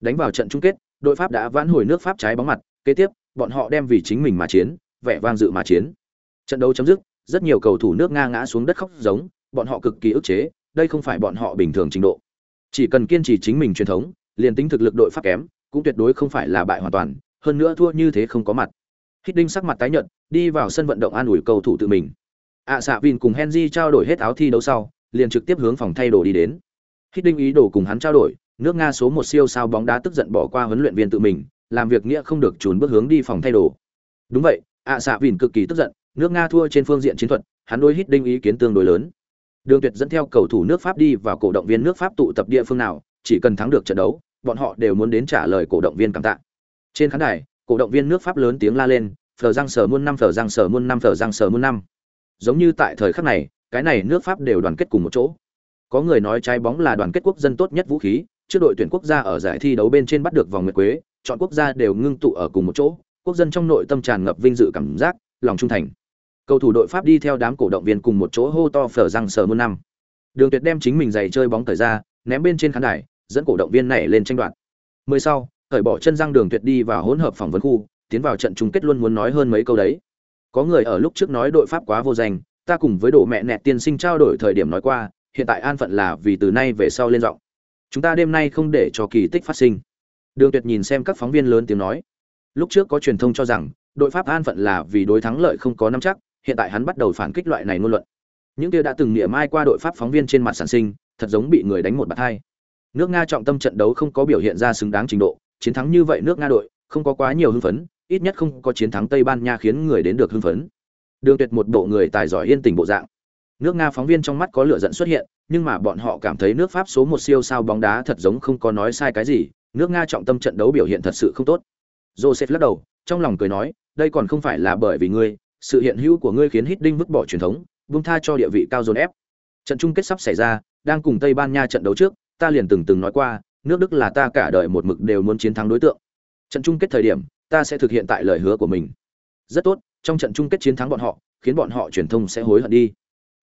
Đánh vào trận chung kết, đội Pháp đã vãn hồi nước Pháp trái bóng mặt, kế tiếp, bọn họ đem vì chính mình mà chiến, vẻ vang dự mà chiến. Trận đấu chấm dứt, rất nhiều cầu thủ nước Nga ngã xuống đất khóc giống, bọn họ cực kỳ ức chế, đây không phải bọn họ bình thường trình độ. Chỉ cần kiên trì chính mình truyền thống, liền tính thực lực đội Pháp kém, cũng tuyệt đối không phải là bại hoàn toàn, hơn nữa thua như thế không có mặt. Hiddink sắc mặt tái nhợt, đi vào sân vận động an ủi cầu thủ tự mình. ạ xạ Vin cùng Henry trao đổi hết áo thi đấu sau, liền trực tiếp hướng phòng thay đồ đi đến. Hiddink ý đồ cùng hắn trao đổi, nước Nga số một siêu sao bóng đá tức giận bỏ qua huấn luyện viên tự mình, làm việc nghĩa không được trốn bước hướng đi phòng thay đồ. Đúng vậy, ạ xạ Vin cực kỳ tức giận, nước Nga thua trên phương diện chiến thuật, hắn đối đinh ý kiến tương đối lớn. Đường Tuyệt dẫn theo cầu thủ nước Pháp đi vào cổ động viên nước Pháp tụ tập địa phương nào, chỉ cần thắng được trận đấu, bọn họ đều muốn đến trả lời cổ động viên cảm tạ. Trên khán đài, cổ động viên nước Pháp lớn tiếng la lên, phở răng sở muôn năm phở răng sở muôn năm phở răng sở muôn năm giống như tại thời khắc này cái này nước pháp đều đoàn kết cùng một chỗ có người nói trái bóng là đoàn kết quốc dân tốt nhất vũ khí trước đội tuyển quốc gia ở giải thi đấu bên trên bắt được vòng nguyệt quế chọn quốc gia đều ngưng tụ ở cùng một chỗ quốc dân trong nội tâm tràn ngập vinh dự cảm giác lòng trung thành cầu thủ đội pháp đi theo đám cổ động viên cùng một chỗ hô to phở răng sờ muôn năm. Đường tuyệt đem chính mình giày chơi bóng thời ra, ném bên trên khán đài, dẫn cổ động viên này lên tranh đoạt. Mười sau khởi bỏ chân răng đường tuyệt đi vào hỗn hợp phỏng vấn khu, tiến vào trận chung kết luôn muốn nói hơn mấy câu đấy. Có người ở lúc trước nói đội pháp quá vô danh, ta cùng với độ mẹ nẹt tiên sinh trao đổi thời điểm nói qua, hiện tại an phận là vì từ nay về sau lên giọng. Chúng ta đêm nay không để cho kỳ tích phát sinh. Đường tuyệt nhìn xem các phóng viên lớn tiếng nói. Lúc trước có truyền thông cho rằng, đội pháp an phận là vì đối thắng lợi không có nắm chắc hiện tại hắn bắt đầu phản kích loại này ngôn luận những kia đã từng nghĩa mai qua đội pháp phóng viên trên mặt sản sinh thật giống bị người đánh một bạt hai nước nga trọng tâm trận đấu không có biểu hiện ra xứng đáng trình độ chiến thắng như vậy nước nga đội không có quá nhiều hưng phấn ít nhất không có chiến thắng Tây Ban Nha khiến người đến được hưng phấn. Đường Tuyệt một bộ người tài giỏi yên tình bộ dạng. Nước Nga phóng viên trong mắt có lửa giận xuất hiện, nhưng mà bọn họ cảm thấy nước Pháp số một siêu sao bóng đá thật giống không có nói sai cái gì, nước Nga trọng tâm trận đấu biểu hiện thật sự không tốt. Joseph lắc đầu, trong lòng cười nói, đây còn không phải là bởi vì ngươi, sự hiện hữu của ngươi khiến Hít Đinh vứt bỏ truyền thống, buông tha cho địa vị cao dồn ép. Trận chung kết sắp xảy ra, đang cùng Tây Ban Nha trận đấu trước, ta liền từng từng nói qua, nước Đức là ta cả đời một mực đều muốn chiến thắng đối tượng. Trận chung kết thời điểm, ta sẽ thực hiện tại lời hứa của mình rất tốt trong trận chung kết chiến thắng bọn họ khiến bọn họ truyền thông sẽ hối hận đi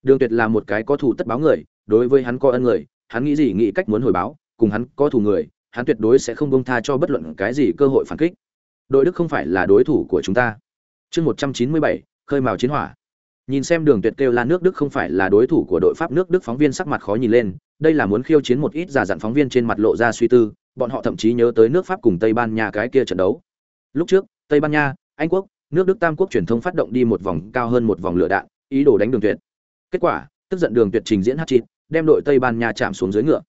đường tuyệt là một cái có thù tất báo người đối với hắn có ân người hắn nghĩ gì nghĩ cách muốn hồi báo cùng hắn có thù người hắn tuyệt đối sẽ không bông tha cho bất luận cái gì cơ hội phản kích đội đức không phải là đối thủ của chúng ta chương một trăm chín mươi bảy khơi mào chiến hỏa. Nhìn xem đường tuyệt kêu là nước đức không phải là đối thủ của đội pháp, nước đức phóng viên sắc mặt khó nhìn lên, đây là muốn khiêu chiến một ít giả dặn phóng viên trên mặt lộ ra suy tư, bọn họ thậm chí nhớ tới nước pháp cùng tây ban nha cái kia trận đấu. Lúc trước, tây ban nha, anh quốc, nước đức tam quốc truyền thông phát động đi một vòng cao hơn một vòng lửa đạn, ý đồ đánh đường tuyệt. Kết quả, tức giận đường tuyệt trình diễn hát chịt đem đội tây ban nha chạm xuống dưới ngựa.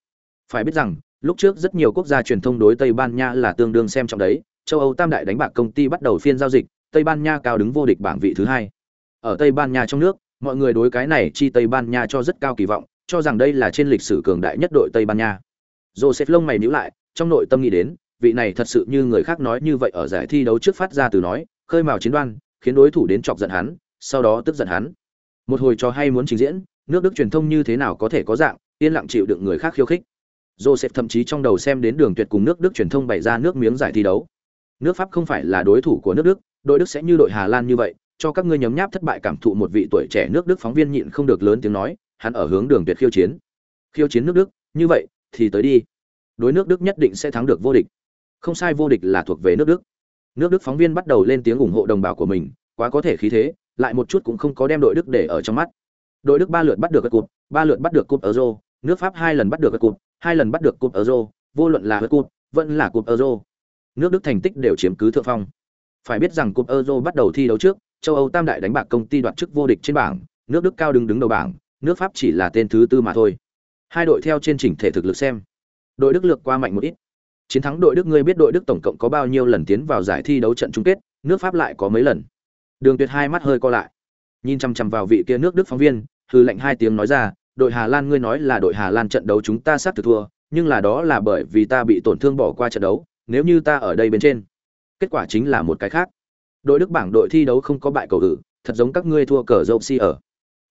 Phải biết rằng, lúc trước rất nhiều quốc gia truyền thông đối tây ban nha là tương đương xem trọng đấy, châu âu tam đại đánh bạc công ty bắt đầu phiên giao dịch tây ban nha cao đứng vô địch bảng vị thứ hai. Ở tây ban nha trong nước, mọi người đối cái này chi tây ban nha cho rất cao kỳ vọng, cho rằng đây là trên lịch sử cường đại nhất đội tây ban nha. Joseph lông mày nhíu lại, trong nội tâm nghĩ đến, vị này thật sự như người khác nói như vậy ở giải thi đấu trước phát ra từ nói, khơi mào chiến đoan, khiến đối thủ đến chọc giận hắn, sau đó tức giận hắn. Một hồi cho hay muốn trình diễn, nước đức truyền thông như thế nào có thể có dạng, yên lặng chịu đựng người khác khiêu khích. Joseph thậm chí trong đầu xem đến đường tuyệt cùng nước đức truyền thông bày ra nước miếng giải thi đấu. Nước pháp không phải là đối thủ của nước đức đội đức sẽ như đội hà lan như vậy, cho các ngươi nhấm nháp thất bại cảm thụ một vị tuổi trẻ nước đức phóng viên nhịn không được lớn tiếng nói, hắn ở hướng đường tuyệt khiêu chiến. Khiêu chiến nước đức, như vậy, thì tới đi. Đối nước đức nhất định sẽ thắng được vô địch. Không sai, vô địch là thuộc về nước đức. Nước đức phóng viên bắt đầu lên tiếng ủng hộ đồng bào của mình, quá có thể khí thế, lại một chút cũng không có đem đội đức để ở trong mắt. Đội đức ba lượt bắt được cái cụt, ba lượt bắt được cúp euro, nước pháp hai lần bắt được cái cụt, hai lần bắt được cúp euro, vô luận là cái cụt, vẫn là cúp euro. Nước đức thành tích đều chiếm cứ thượng phong phải biết rằng cúp euro bắt đầu thi đấu trước châu âu tam đại đánh bạc công ty đoạt chức vô địch trên bảng nước đức cao đứng đứng đầu bảng nước pháp chỉ là tên thứ tư mà thôi hai đội theo trên chỉnh thể thực lực xem đội đức lược qua mạnh một ít Chiến thắng đội Đức ngươi biết đội Đức tổng cộng có bao nhiêu lần tiến vào giải thi đấu trận chung kết, nước Pháp lại có mấy lần. Đường Tuyệt hai mắt hơi co lại. Nhìn chăm chăm vào vị kia nước Đức phóng viên, hư lệnh hai tiếng nói ra, đội Hà Lan ngươi nói là đội Hà Lan trận đấu chúng ta sát thực thua, nhưng là đó là bởi vì ta bị tổn thương bỏ qua trận đấu, nếu như ta ở đây bên trên. Kết quả chính là một cái khác. Đội Đức bảng đội thi đấu không có bại cầu cử, thật giống các ngươi thua cờ dâu si ở.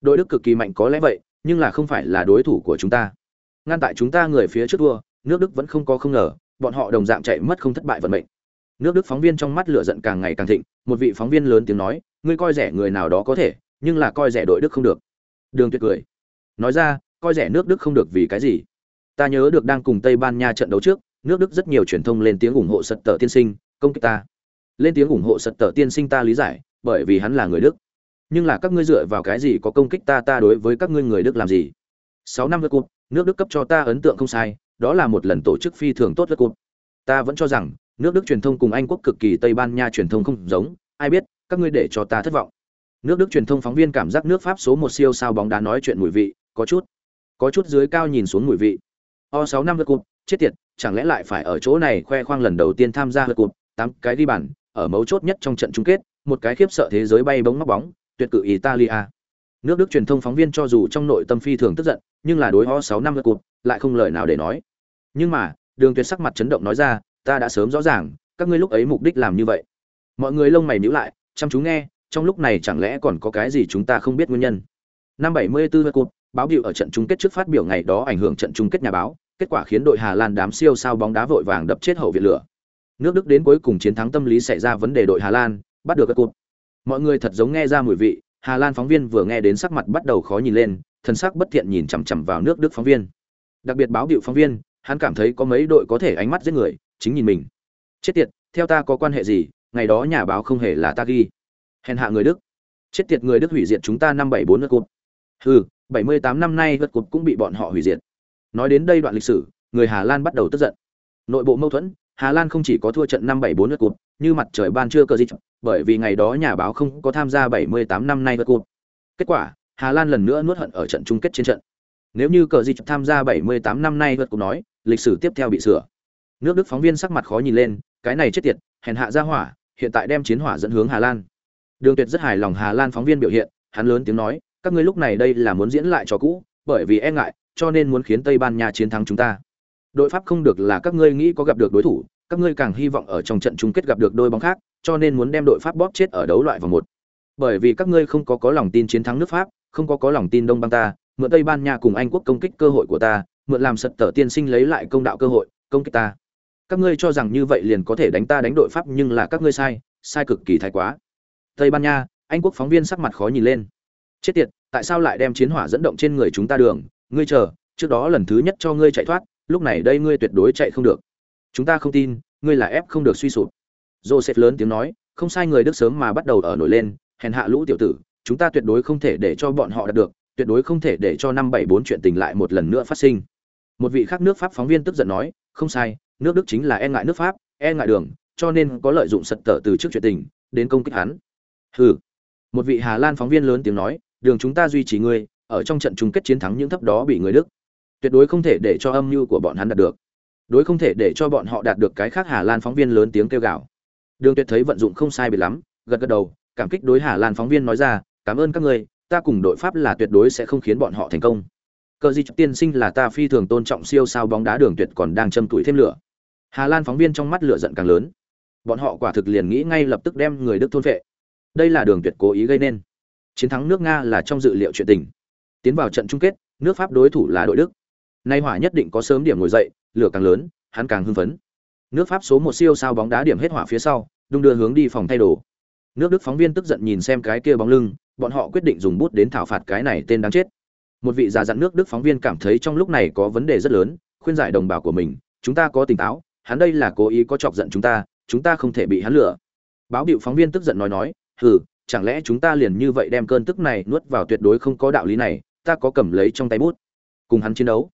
Đội Đức cực kỳ mạnh có lẽ vậy, nhưng là không phải là đối thủ của chúng ta. Ngăn tại chúng ta người phía trước thua, nước Đức vẫn không có không ngờ, bọn họ đồng dạng chạy mất không thất bại vận mệnh nước đức phóng viên trong mắt lửa giận càng ngày càng thịnh một vị phóng viên lớn tiếng nói ngươi coi rẻ người nào đó có thể nhưng là coi rẻ đội đức không được đường tuyệt cười nói ra coi rẻ nước đức không được vì cái gì ta nhớ được đang cùng tây ban nha trận đấu trước nước đức rất nhiều truyền thông lên tiếng ủng hộ sật tờ tiên sinh công kích ta. Lên tiếng ủng hộ sật tờ tiên sinh ta lý giải, bởi vì hắn là người đức. Nhưng là các ngươi dựa vào cái gì có công kích ta ta đối với các ngươi người đức làm gì? Sáu năm vượt cụt nước đức cấp cho ta ấn tượng không sai, đó là một lần tổ chức phi thường tốt vượt cụt ta vẫn cho rằng, nước đức truyền thông cùng anh quốc cực kỳ tây ban nha truyền thông không giống, ai biết, các ngươi để cho ta thất vọng. Nước đức truyền thông phóng viên cảm giác nước pháp số một siêu sao bóng đá nói chuyện mùi vị, có chút có chút dưới cao nhìn xuống mùi vị. O sáu năm vượt cụt chết tiệt, chẳng lẽ lại phải ở chỗ này khoe khoang lần đầu tiên tham gia vượt cụt tám cái đi bàn, ở mấu chốt nhất trong trận chung kết, một cái khiếp sợ thế giới bay bóng móc bóng, tuyệt cự italia. Nước đức truyền thông phóng viên cho dù trong nội tâm phi thường tức giận, nhưng là đối ho sáu năm vượt cụt lại không lời nào để nói. Nhưng mà, đường tuyệt sắc mặt chấn động nói ra, ta đã sớm rõ ràng, các ngươi lúc ấy mục đích làm như vậy. Mọi người lông mày nhíu lại, chăm chú nghe, trong lúc này chẳng lẽ còn có cái gì chúng ta không biết nguyên nhân? Năm 74 cột báo biểu ở trận chung kết trước phát biểu ngày đó ảnh hưởng trận chung kết nhà báo, kết quả khiến đội Hà Lan đám siêu sao bóng đá vội vàng đập chết hậu viện lửa nước Đức đến cuối cùng chiến thắng tâm lý xảy ra vấn đề đội Hà Lan, bắt được các cột mọi người thật giống nghe ra mùi vị, Hà Lan phóng viên vừa nghe đến sắc mặt bắt đầu khó nhìn lên thần sắc bất thiện nhìn chằm chằm vào nước Đức phóng viên. Đặc biệt báo biểu phóng viên, hắn cảm thấy có mấy đội có thể ánh mắt giết người, chính nhìn mình. Chết tiệt, theo ta có quan hệ gì, ngày đó nhà báo không hề là ta ghi. Hèn hạ người đức. Chết tiệt người đức hủy diệt chúng ta năm bảy bốn lượt cụt hừ, bảy mươi tám năm nay lượt cột cũng bị bọn họ hủy diệt. Nói đến đây đoạn lịch sử, người hà lan bắt đầu tức giận. Nội bộ mâu thuẫn hà lan không chỉ có thua trận năm bảy bốn lượt cụt như mặt trời ban trưa cờ dịch, bởi vì ngày đó nhà báo không có tham gia bảy mươi tám năm nay lượt cụt kết quả, hà lan lần nữa nuốt hận ở trận chung kết trên trận. Nếu như cờ dịch tham gia bảy mươi tám năm nay lượt cụt nói, lịch sử tiếp theo bị sửa. Nước đức phóng viên sắc mặt khó nhìn lên, cái này chết tiệt, hèn hạ ra hỏa, hiện tại đem chiến hỏa dẫn hướng hà lan. Đường tuyệt rất hài lòng hà lan phóng viên biểu hiện, hắn lớn tiếng nói, các ngươi lúc này đây là muốn diễn lại cho cũ, bởi vì e ngại, cho nên muốn khiến tây ban nha chiến thắng chúng ta đội pháp không được là các ngươi nghĩ có gặp được đối thủ, các ngươi càng hy vọng ở trong trận chung kết gặp được đôi bóng khác, cho nên muốn đem đội pháp bóp chết ở đấu loại vòng một. Bởi vì các ngươi không có có lòng tin chiến thắng nước pháp, không có có lòng tin đông băng ta, mượn tây ban nha cùng anh quốc công kích cơ hội của ta, mượn làm sật tở tiên sinh lấy lại công đạo cơ hội, công kích ta. Các ngươi cho rằng như vậy liền có thể đánh ta đánh đội pháp nhưng là các ngươi sai sai cực kỳ thái quá. Tây ban nha, anh quốc phóng viên sắc mặt khó nhìn lên. Chết tiệt, tại sao lại đem chiến hỏa dẫn động trên người chúng ta đường? Ngươi chờ, trước đó lần thứ nhất cho ngươi chạy thoát lúc này đây ngươi tuyệt đối chạy không được. Chúng ta không tin, ngươi là ép không được suy sụp. Joseph lớn tiếng nói, không sai người đức sớm mà bắt đầu ở nổi lên, hèn hạ lũ tiểu tử, chúng ta tuyệt đối không thể để cho bọn họ đạt được, tuyệt đối không thể để cho năm bảy bốn chuyện tình lại một lần nữa phát sinh. Một vị khác nước pháp phóng viên tức giận nói, không sai, nước đức chính là e ngại nước pháp e ngại đường, cho nên có lợi dụng sật tở từ trước chuyện tình, đến công kích hắn. Hừ. Một vị hà lan phóng viên lớn tiếng nói, đường chúng ta duy trì ngươi, ở trong trận chung kết chiến thắng những thấp đó bị người đức tuyệt đối không thể để cho âm mưu của bọn hắn đạt được. Đối không thể để cho bọn họ đạt được cái khác hà lan phóng viên lớn tiếng kêu gào. Đường tuyệt thấy vận dụng không sai biệt lắm gật gật đầu cảm kích đối hà lan phóng viên nói ra cảm ơn các người, ta cùng đội pháp là tuyệt đối sẽ không khiến bọn họ thành công. Cờ di tiên sinh là ta phi thường tôn trọng siêu sao bóng đá đường tuyệt còn đang châm tuổi thêm lửa. Hà lan phóng viên trong mắt lửa giận càng lớn. Bọn họ quả thực liền nghĩ ngay lập tức đem người đức thôn vệ. Đây là đường tuyệt cố ý gây nên. Chiến thắng nước nga là trong dự liệu chuyện tình. Tiến vào trận chung kết nước pháp đối thủ là đội đức nay hỏa nhất định có sớm điểm ngồi dậy, lửa càng lớn, hắn càng hưng phấn. Nước pháp số một siêu sao bóng đá điểm hết hỏa phía sau, đung đưa hướng đi phòng thay đồ. Nước đức phóng viên tức giận nhìn xem cái kia bóng lưng, bọn họ quyết định dùng bút đến thảo phạt cái này tên đáng chết. Một vị già dặn nước đức phóng viên cảm thấy trong lúc này có vấn đề rất lớn, khuyên giải đồng bào của mình, chúng ta có tỉnh táo, hắn đây là cố ý có chọc giận chúng ta chúng ta không thể bị hắn lừa. Báo điệu phóng viên tức giận nói nói, hừ, chẳng lẽ chúng ta liền như vậy đem cơn tức này nuốt vào tuyệt đối không có đạo lý này, ta có cầm lấy trong tay bút, cùng hắn chiến đấu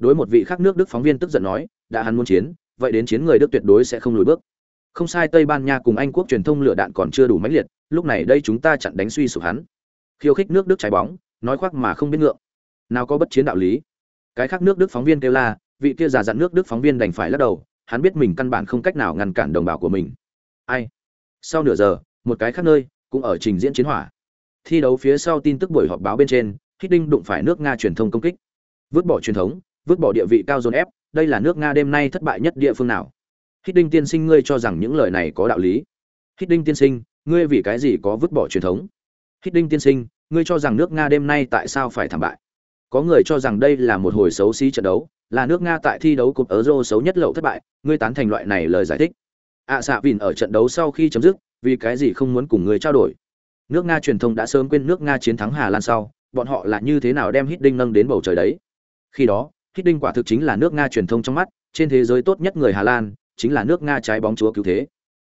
đối một vị khác nước đức phóng viên tức giận nói, đã hắn muốn chiến, vậy đến chiến người đức tuyệt đối sẽ không lùi bước. Không sai, tây ban nha cùng anh quốc truyền thông lửa đạn còn chưa đủ mãnh liệt, lúc này đây chúng ta chặn đánh suy sụp hắn. Khiêu khích nước đức trái bóng, nói khoác mà không biết ngượng. Nào có bất chiến đạo lý. Cái khác nước đức phóng viên kêu la, vị kia già dặn nước đức phóng viên đành phải lắc đầu, hắn biết mình căn bản không cách nào ngăn cản đồng bào của mình. Ai? Sau nửa giờ, một cái khác nơi, cũng ở trình diễn chiến hỏa. Thi đấu phía sau tin tức buổi họp báo bên trên, hít đinh đụng phải nước nga truyền thông công kích. Vứt bỏ truyền thống vứt bỏ địa vị cao dồn ép đây là nước nga đêm nay thất bại nhất địa phương nào? Hít đinh tiên sinh ngươi cho rằng những lời này có đạo lý. Hít đinh tiên sinh ngươi vì cái gì có vứt bỏ truyền thống? Hít đinh tiên sinh ngươi cho rằng nước nga đêm nay tại sao phải thảm bại? Có người cho rằng đây là một hồi xấu xí trận đấu là nước nga tại thi đấu cúp euro xấu nhất lậu thất bại ngươi tán thành loại này lời giải thích. Ạ à, xạ vìn ở trận đấu sau khi chấm dứt vì cái gì không muốn cùng người trao đổi? Nước nga truyền thông đã sớm quên nước nga chiến thắng hà lan sau bọn họ là như thế nào đem hít đinh nâng đến bầu trời đấy? Khi đó hít đinh quả thực chính là nước nga truyền thông trong mắt trên thế giới tốt nhất người Hà Lan chính là nước Nga trái bóng chúa cứu thế.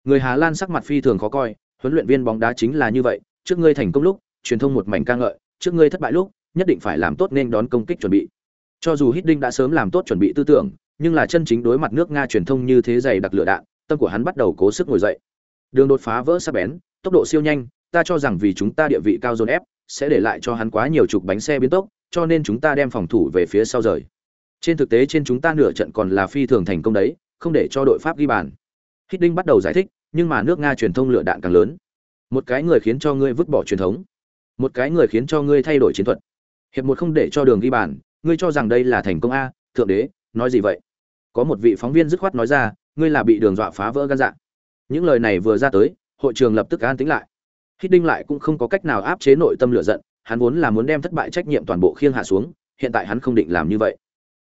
Người Hà Lan sắc mặt phi thường khó coi, huấn luyện viên bóng đá chính là như vậy, trước ngươi thành công lúc, truyền thông một mảnh ca ngợi, trước ngươi thất bại lúc, nhất định phải làm tốt nên đón công kích chuẩn bị. Cho dù Hiddink đã sớm làm tốt chuẩn bị tư tưởng, nhưng là chân chính đối mặt nước Nga truyền thông như thế dày đặc lửa đạn, tâm của hắn bắt đầu cố sức ngồi dậy. Đường đột phá vỡ sắc bén, tốc độ siêu nhanh, ta cho rằng vì chúng ta địa vị cao dồn ép, sẽ để lại cho hắn quá nhiều trục bánh xe biến tốc, cho nên chúng ta đem phòng thủ về phía sau rời. Trên thực tế trên chúng ta nửa trận còn là phi thường thành công đấy, không để cho đội Pháp ghi bàn. Hiddink bắt đầu giải thích, nhưng mà nước Nga truyền thông lựa đạn càng lớn. Một cái người khiến cho ngươi vứt bỏ truyền thống, một cái người khiến cho ngươi thay đổi chiến thuật. Hiệp một không để cho đường ghi bàn, ngươi cho rằng đây là thành công a, thượng đế, nói gì vậy? Có một vị phóng viên dứt khoát nói ra, ngươi là bị đường dọa phá vỡ gan dạ. Những lời này vừa ra tới, hội trường lập tức an tĩnh lại. Hiddink lại cũng không có cách nào áp chế nội tâm lửa giận, hắn vốn là muốn đem thất bại trách nhiệm toàn bộ khiêng hạ xuống, hiện tại hắn không định làm như vậy.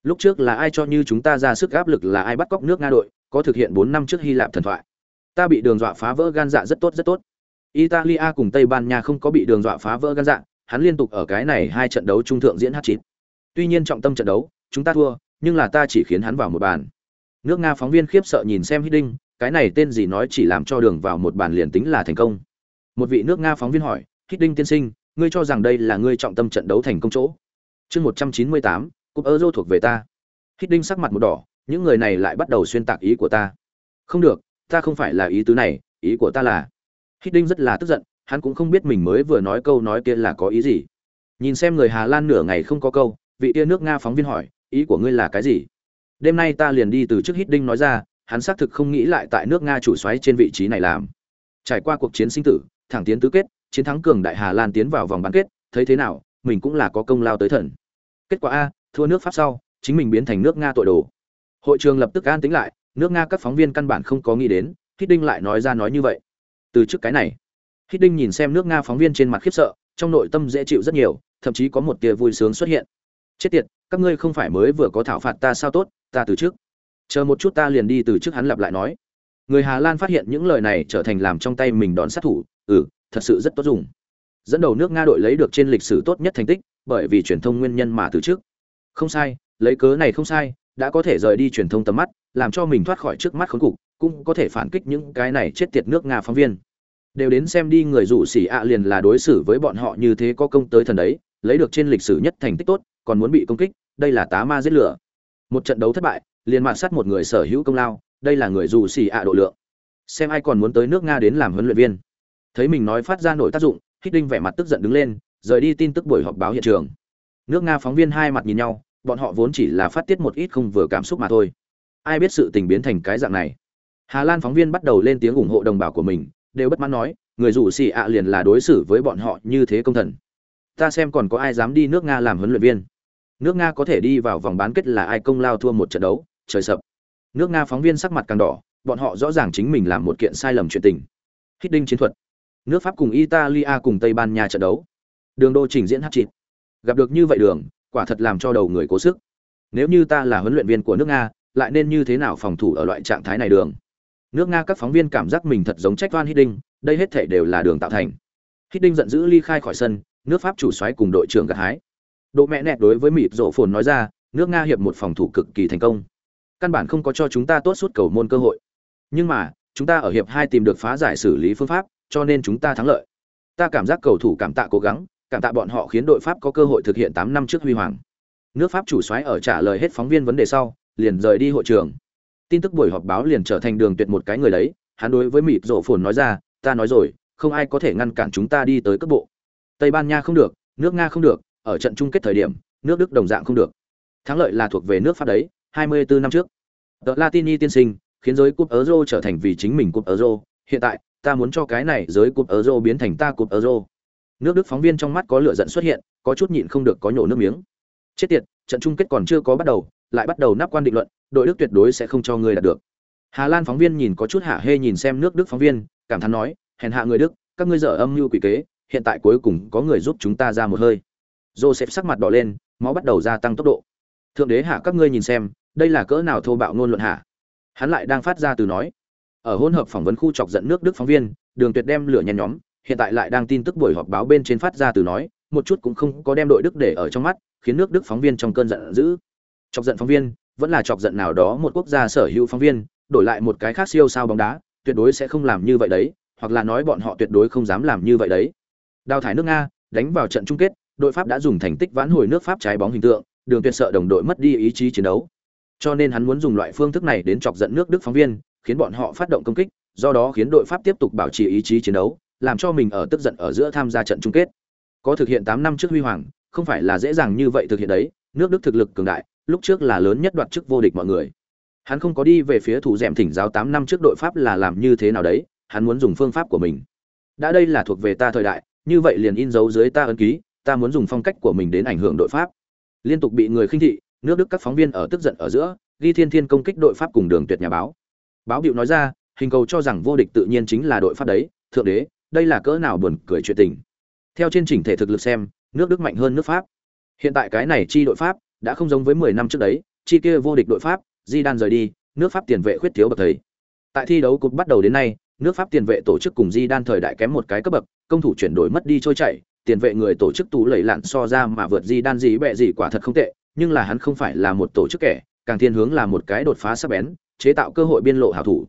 Lúc trước là ai cho như chúng ta ra sức áp lực là ai bắt cóc nước Nga đội, có thực hiện bốn năm trước Hy Lạp thần thoại. Ta bị đường dọa phá vỡ gan dạ rất tốt rất tốt. Italia cùng Tây Ban Nha không có bị đường dọa phá vỡ gan dạ, hắn liên tục ở cái này hai trận đấu trung thượng diễn h chín Tuy nhiên trọng tâm trận đấu, chúng ta thua, nhưng là ta chỉ khiến hắn vào một bàn. Nước Nga phóng viên khiếp sợ nhìn xem Hiddink, cái này tên gì nói chỉ làm cho đường vào một bàn liền tính là thành công. Một vị nước Nga phóng viên hỏi, Hiddink tiên sinh, ngươi cho rằng đây là ngươi trọng tâm trận đấu thành công chỗ? Chương 198, cúp Euro thuộc về ta. Hiddink sắc mặt một đỏ, những người này lại bắt đầu xuyên tạc ý của ta. Không được, ta không phải là ý tứ này, ý của ta là. Hiddink rất là tức giận, hắn cũng không biết mình mới vừa nói câu nói kia là có ý gì. Nhìn xem người Hà Lan nửa ngày không có câu, vị kia nước Nga phóng viên hỏi, ý của ngươi là cái gì? Đêm nay ta liền đi từ trước đinh nói ra, hắn xác thực không nghĩ lại tại nước Nga chủ soái trên vị trí này làm. Trải qua cuộc chiến sinh tử, thẳng tiến tứ kết, chiến thắng cường đại Hà Lan tiến vào vòng bán kết, thấy thế nào, mình cũng là có công lao tới thần. Kết quả a, thua nước Pháp sau, chính mình biến thành nước Nga tội đồ. Hội trường lập tức an tĩnh lại, nước Nga các phóng viên căn bản không có nghĩ đến, Hiddink lại nói ra nói như vậy. Từ trước cái này, Hiddink nhìn xem nước Nga phóng viên trên mặt khiếp sợ, trong nội tâm dễ chịu rất nhiều, thậm chí có một tia vui sướng xuất hiện. Chết tiệt, các ngươi không phải mới vừa có thảo phạt ta sao tốt, ta từ trước. Chờ một chút ta liền đi từ trước hắn lặp lại nói. Người Hà Lan phát hiện những lời này trở thành làm trong tay mình đón sát thủ, ừ, thật sự rất tốt dùng. Dẫn đầu nước Nga đội lấy được trên lịch sử tốt nhất thành tích, bởi vì truyền thông nguyên nhân mà từ trước. Không sai, lấy cớ này không sai, đã có thể rời đi truyền thông tầm mắt, làm cho mình thoát khỏi trước mắt khốn cục, cũng có thể phản kích những cái này chết tiệt nước Nga phóng viên. Đều đến xem đi người rủ xỉ ạ liền là đối xử với bọn họ như thế có công tới thần đấy, lấy được trên lịch sử nhất thành tích tốt, còn muốn bị công kích, đây là tá ma giết lửa. Một trận đấu thất bại, liền mạng sát một người sở hữu công lao, đây là người rủ xỉ ạ độ lượng. Xem ai còn muốn tới nước Nga đến làm huấn luyện viên. Thấy mình nói phát ra nổi tác dụng, Hít Đinh vẻ mặt tức giận đứng lên, rời đi tin tức buổi họp báo hiện trường. Nước Nga phóng viên hai mặt nhìn nhau, bọn họ vốn chỉ là phát tiết một ít không vừa cảm xúc mà thôi. Ai biết sự tình biến thành cái dạng này? Hà lan phóng viên bắt đầu lên tiếng ủng hộ đồng bào của mình, đều bất mãn nói, người rủ xì ạ liền là đối xử với bọn họ như thế công thần. Ta xem còn có ai dám đi nước nga làm huấn luyện viên. Nước nga có thể đi vào vòng bán kết là ai công lao thua một trận đấu, trời sập. Nước nga phóng viên sắc mặt càng đỏ, bọn họ rõ ràng chính mình làm một kiện sai lầm chuyện tình. Hít đinh chiến thuật. Nước pháp cùng italia cùng tây ban nha trận đấu. Đường đô trình diễn hát chịt. Gặp được như vậy đường quả thật làm cho đầu người cố sức. Nếu như ta là huấn luyện viên của nước nga, lại nên như thế nào phòng thủ ở loại trạng thái này đường? Nước nga các phóng viên cảm giác mình thật giống trách toan hiddink, đây hết thể đều là đường tạo thành. Hiddink giận dữ ly khai khỏi sân, nước pháp chủ soái cùng đội trưởng gặt hái. Độ mẹ nẹt đối với mịt rộ phồn nói ra, nước nga hiệp một phòng thủ cực kỳ thành công. Căn bản không có cho chúng ta tốt suốt cầu môn cơ hội. Nhưng mà, chúng ta ở hiệp hai tìm được phá giải xử lý phương pháp, cho nên chúng ta thắng lợi. Ta cảm giác cầu thủ cảm tạ cố gắng cảm tạ bọn họ khiến đội Pháp có cơ hội thực hiện 8 năm trước huy hoàng. Nước Pháp chủ soái ở trả lời hết phóng viên vấn đề sau, liền rời đi hội trường. Tin tức buổi họp báo liền trở thành đường tuyệt một cái người lấy hắn đối với mịt rộ phồn nói ra, ta nói rồi, không ai có thể ngăn cản chúng ta đi tới cấp bộ. Tây Ban Nha không được, nước Nga không được, ở trận chung kết thời điểm, nước Đức đồng dạng không được. Thắng lợi là thuộc về nước Pháp đấy, 24 năm trước. The Latini tiên sinh, khiến giới cúp Euro trở thành vì chính mình cúp Euro, hiện tại, ta muốn cho cái này giới cúp Euro biến thành ta cúp Euro nước đức phóng viên trong mắt có lửa giận xuất hiện, có chút nhịn không được có nhổ nước miếng. Chết tiệt, trận chung kết còn chưa có bắt đầu, lại bắt đầu nắp quan định luận, đội đức tuyệt đối sẽ không cho người đạt được. Hà lan phóng viên nhìn có chút hạ hê nhìn xem nước đức phóng viên, cảm thán nói, hèn hạ người đức, các ngươi dở âm mưu quỷ kế, hiện tại cuối cùng có người giúp chúng ta ra một hơi. Joseph sắc mặt đỏ lên, máu bắt đầu gia tăng tốc độ. Thượng đế hạ các ngươi nhìn xem, đây là cỡ nào thô bạo ngôn luận hạ hắn lại đang phát ra từ nói. Ở hỗn hợp phỏng vấn khu chọc giận nước đức phóng viên, đường tuyệt đem lửa nhen nhóm hiện tại lại đang tin tức buổi họp báo bên trên phát ra từ nói, một chút cũng không có đem đội Đức để ở trong mắt, khiến nước Đức phóng viên trong cơn giận dữ. Chọc giận phóng viên, vẫn là chọc giận nào đó một quốc gia sở hữu phóng viên, đổi lại một cái khác siêu sao bóng đá, tuyệt đối sẽ không làm như vậy đấy, hoặc là nói bọn họ tuyệt đối không dám làm như vậy đấy. Đào thải nước Nga, đánh vào trận chung kết, đội Pháp đã dùng thành tích vãn hồi nước Pháp trái bóng hình tượng, Đường Tuyệt sợ đồng đội mất đi ý chí chiến đấu. Cho nên hắn muốn dùng loại phương thức này đến chọc giận nước Đức phóng viên, khiến bọn họ phát động công kích, do đó khiến đội Pháp tiếp tục bảo trì ý chí chiến đấu, làm cho mình ở tức giận ở giữa tham gia trận chung kết. Có thực hiện 8 năm trước huy hoàng, không phải là dễ dàng như vậy thực hiện đấy, nước Đức thực lực cường đại, lúc trước là lớn nhất đoạt chức vô địch mọi người. Hắn không có đi về phía thủ dẻm thỉnh giáo 8 năm trước đội Pháp là làm như thế nào đấy, hắn muốn dùng phương pháp của mình. Đã đây là thuộc về ta thời đại, như vậy liền in dấu dưới ta ấn ký, ta muốn dùng phong cách của mình đến ảnh hưởng đội Pháp. Liên tục bị người khinh thị, nước Đức các phóng viên ở tức giận ở giữa, ghi thiên thiên công kích đội Pháp cùng đường tuyệt nhà báo. Báo biểu nói ra, hình cầu cho rằng vô địch tự nhiên chính là đội Pháp đấy, thượng đế, đây là cỡ nào buồn cười chuyện tình. Theo trên chỉnh thể thực lực xem, nước Đức mạnh hơn nước Pháp. Hiện tại cái này chi đội Pháp đã không giống với 10 năm trước đấy, chi kia vô địch đội Pháp, Di Đan rời đi, nước Pháp tiền vệ khuyết thiếu bậc thầy. Tại thi đấu cục bắt đầu đến nay, nước Pháp tiền vệ tổ chức cùng Di Đan thời đại kém một cái cấp bậc, công thủ chuyển đổi mất đi trôi chảy, tiền vệ người tổ chức tú lẩy lặn so ra mà vượt Di Đan gì bẹ gì quả thật không tệ, nhưng là hắn không phải là một tổ chức kẻ, càng thiên hướng là một cái đột phá sắc bén, chế tạo cơ hội biên lộ hảo thủ.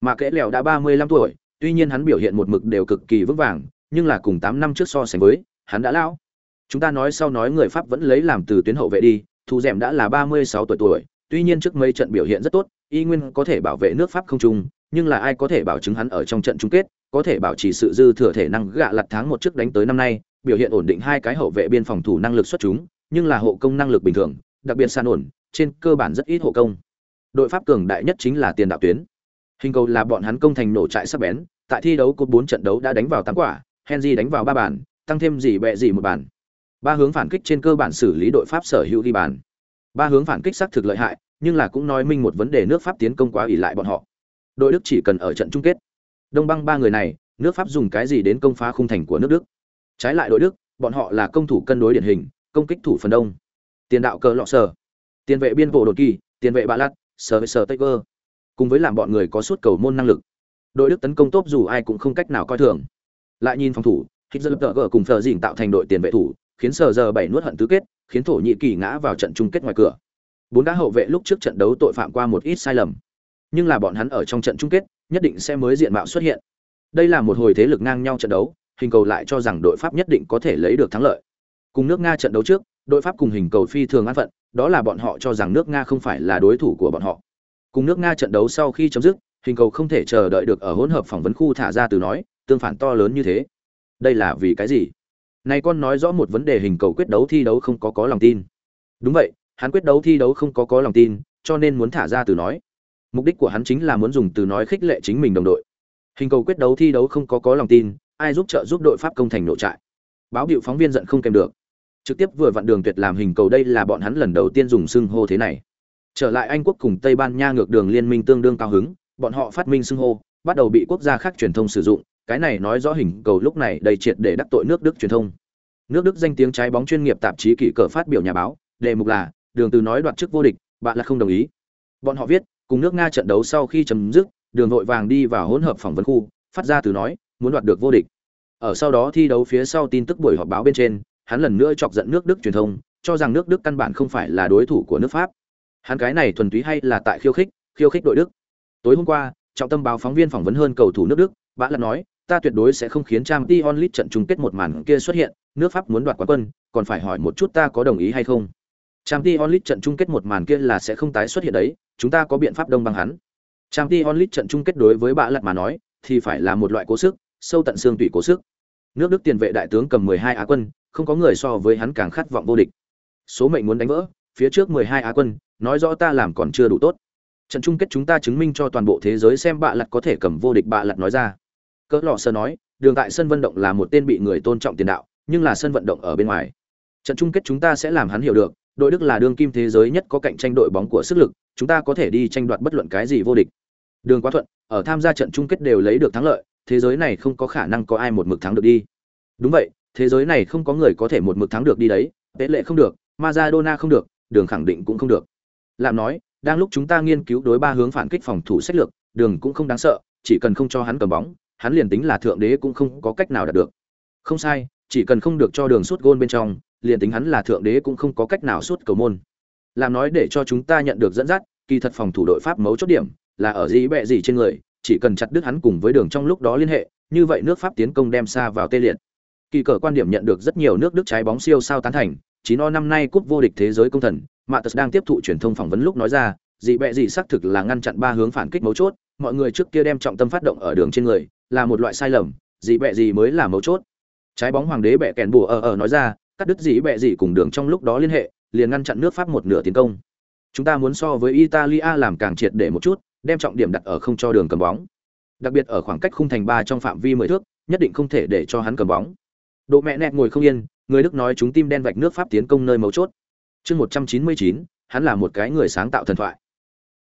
Mà kẽ lèo đã 35 tuổi, tuy nhiên hắn biểu hiện một mực đều cực kỳ vững vàng, nhưng là cùng tám năm trước so sánh với, hắn đã lão. Chúng ta nói sau nói người Pháp vẫn lấy làm từ tuyến hậu vệ đi, Thu Dẻm đã là 36 tuổi tuổi, tuy nhiên trước mấy trận biểu hiện rất tốt, y nguyên có thể bảo vệ nước Pháp không trung, nhưng là ai có thể bảo chứng hắn ở trong trận chung kết, có thể bảo trì sự dư thừa thể năng gạ lặt tháng một trước đánh tới năm nay, biểu hiện ổn định hai cái hậu vệ biên phòng thủ năng lực xuất chúng, nhưng là hộ công năng lực bình thường, đặc biệt san ổn, trên cơ bản rất ít hộ công. Đội Pháp cường đại nhất chính là tiền đạo tuyến. Hình cầu là bọn hắn công thành nổ trại sắc bén, tại thi đấu cột 4 trận đấu đã đánh vào 8 quả, Henry đánh vào 3 bàn, tăng thêm gì bẹ gì một bàn. Ba hướng phản kích trên cơ bản xử lý đội Pháp sở hữu ghi bàn. Ba hướng phản kích xác thực lợi hại, nhưng là cũng nói minh một vấn đề nước Pháp tiến công quá ỷ lại bọn họ. Đội Đức chỉ cần ở trận chung kết. Đông băng ba người này, nước Pháp dùng cái gì đến công phá khung thành của nước Đức? Trái lại đội Đức, bọn họ là công thủ cân đối điển hình, công kích thủ phần đông. Tiền đạo cờ lọ sở, tiền vệ biên bộ đột kỳ, tiền vệ bạ lát, sở sở Taker. Cùng với làm bọn người có suốt cầu môn năng lực. Đội Đức tấn công tốt dù ai cũng không cách nào coi thường. Lại nhìn phòng thủ, Hitler cùng thờ dìn tạo thành đội tiền vệ thủ, khiến sờ giờ bảy nuốt hận tứ kết, khiến thổ nhĩ kỳ ngã vào trận chung kết ngoài cửa. Bốn đá hậu vệ lúc trước trận đấu tội phạm qua một ít sai lầm, nhưng là bọn hắn ở trong trận chung kết, nhất định sẽ mới diện mạo xuất hiện. Đây là một hồi thế lực ngang nhau trận đấu, hình cầu lại cho rằng đội Pháp nhất định có thể lấy được thắng lợi. Cùng nước Nga trận đấu trước, đội Pháp cùng hình cầu phi thường an phận, đó là bọn họ cho rằng nước Nga không phải là đối thủ của bọn họ. Cùng nước Nga trận đấu sau khi chấm dứt, hình cầu không thể chờ đợi được ở hỗn hợp phỏng vấn khu thả ra từ nói, tương phản to lớn như thế. Đây là vì cái gì? Nay con nói rõ một vấn đề hình cầu quyết đấu thi đấu không có có lòng tin. Đúng vậy, hắn quyết đấu thi đấu không có có lòng tin, cho nên muốn thả ra từ nói. Mục đích của hắn chính là muốn dùng từ nói khích lệ chính mình đồng đội. Hình cầu quyết đấu thi đấu không có có lòng tin, ai giúp trợ giúp đội Pháp công thành nội trại. Báo hiệu phóng viên giận không kèm được. Trực tiếp vừa vặn đường tuyệt làm hình cầu đây là bọn hắn lần đầu tiên dùng xưng hô thế này. Trở lại Anh quốc cùng Tây Ban Nha ngược đường liên minh tương đương cao hứng, bọn họ phát minh xưng hô, bắt đầu bị quốc gia khác truyền thông sử dụng, cái này nói rõ hình cầu lúc này đầy triệt để đắc tội nước Đức truyền thông. Nước Đức danh tiếng trái bóng chuyên nghiệp tạp chí kỷ cờ phát biểu nhà báo, đề mục là đường từ nói đoạt chức vô địch, bạn là không đồng ý. Bọn họ viết, cùng nước Nga trận đấu sau khi chấm dứt, đường vội vàng đi vào hỗn hợp phỏng vấn khu, phát ra từ nói, muốn đoạt được vô địch. Ở sau đó thi đấu phía sau tin tức buổi họp báo bên trên, hắn lần nữa chọc giận nước Đức truyền thông, cho rằng nước Đức căn bản không phải là đối thủ của nước Pháp. Hắn cái này thuần túy hay là tại khiêu khích, khiêu khích đội Đức. Tối hôm qua, trọng tâm báo phóng viên phỏng vấn hơn cầu thủ nước Đức, bã lặn nói, ta tuyệt đối sẽ không khiến trang t onlit trận chung kết một màn kia xuất hiện, nước Pháp muốn đoạt quán quân, còn phải hỏi một chút ta có đồng ý hay không. trang t onlit trận chung kết một màn kia là sẽ không tái xuất hiện đấy, chúng ta có biện pháp đông bằng hắn. trang t onlit trận chung kết đối với bạ lật mà nói, thì phải là một loại cố sức, sâu tận xương tủy cố sức. Nước Đức tiền vệ đại tướng cầm 12 á quân, không có người so với hắn càng khát vọng vô địch. Số mệnh muốn đánh vỡ, phía trước 12 á quân, nói rõ ta làm còn chưa đủ tốt. Trận chung kết chúng ta chứng minh cho toàn bộ thế giới xem bạ lật có thể cầm vô địch bạ lật nói ra. Cỡ lọ sơ nói, đường tại sân vận động là một tên bị người tôn trọng tiền đạo, nhưng là sân vận động ở bên ngoài. Trận chung kết chúng ta sẽ làm hắn hiểu được, đội Đức là đương kim thế giới nhất có cạnh tranh đội bóng của sức lực, chúng ta có thể đi tranh đoạt bất luận cái gì vô địch. Đường Quá Thuận, ở tham gia trận chung kết đều lấy được thắng lợi, thế giới này không có khả năng có ai một mực thắng được đi. Đúng vậy, thế giới này không có người có thể một mực thắng được đi đấy, Tế lệ không được, Maradona không được, Đường khẳng định cũng không được. Làm nói, đang lúc chúng ta nghiên cứu đối ba hướng phản kích phòng thủ sách lược, Đường cũng không đáng sợ, chỉ cần không cho hắn cầm bóng, hắn liền tính là thượng đế cũng không có cách nào đạt được. Không sai, chỉ cần không được cho Đường sút gôn bên trong, liền tính hắn là thượng đế cũng không có cách nào sút cầu môn. làm nói để cho chúng ta nhận được dẫn dắt kỳ thật phòng thủ đội pháp mấu chốt điểm là ở dĩ bẹ gì trên người chỉ cần chặt đứt hắn cùng với đường trong lúc đó liên hệ như vậy nước pháp tiến công đem xa vào tê liệt kỳ cờ quan điểm nhận được rất nhiều nước đức trái bóng siêu sao tán thành chỉ no năm nay cúp vô địch thế giới công thần Matus đang tiếp thụ truyền thông phỏng vấn lúc nói ra, dị bẹ dị xác thực là ngăn chặn ba hướng phản kích mấu chốt, mọi người trước kia đem trọng tâm phát động ở đường trên người, là một loại sai lầm, dị bẹ dị mới là mấu chốt. Trái bóng hoàng đế bẹ kèn bùa ở ở nói ra, cắt đứt dị bẹ dị cùng đường trong lúc đó liên hệ, liền ngăn chặn nước pháp một nửa tiến công. Chúng ta muốn so với italia làm càng triệt để một chút, đem trọng điểm đặt ở không cho đường cầm bóng. Đặc biệt ở khoảng cách khung thành ba trong phạm vi mười thước, nhất định không thể để cho hắn cầm bóng. Độ mẹ nẹt ngồi không yên, người đức nói chúng tim đen vạch nước pháp tiến công nơi mấu chốt chương một trăm chín mươi chín, hắn là một cái người sáng tạo thần thoại.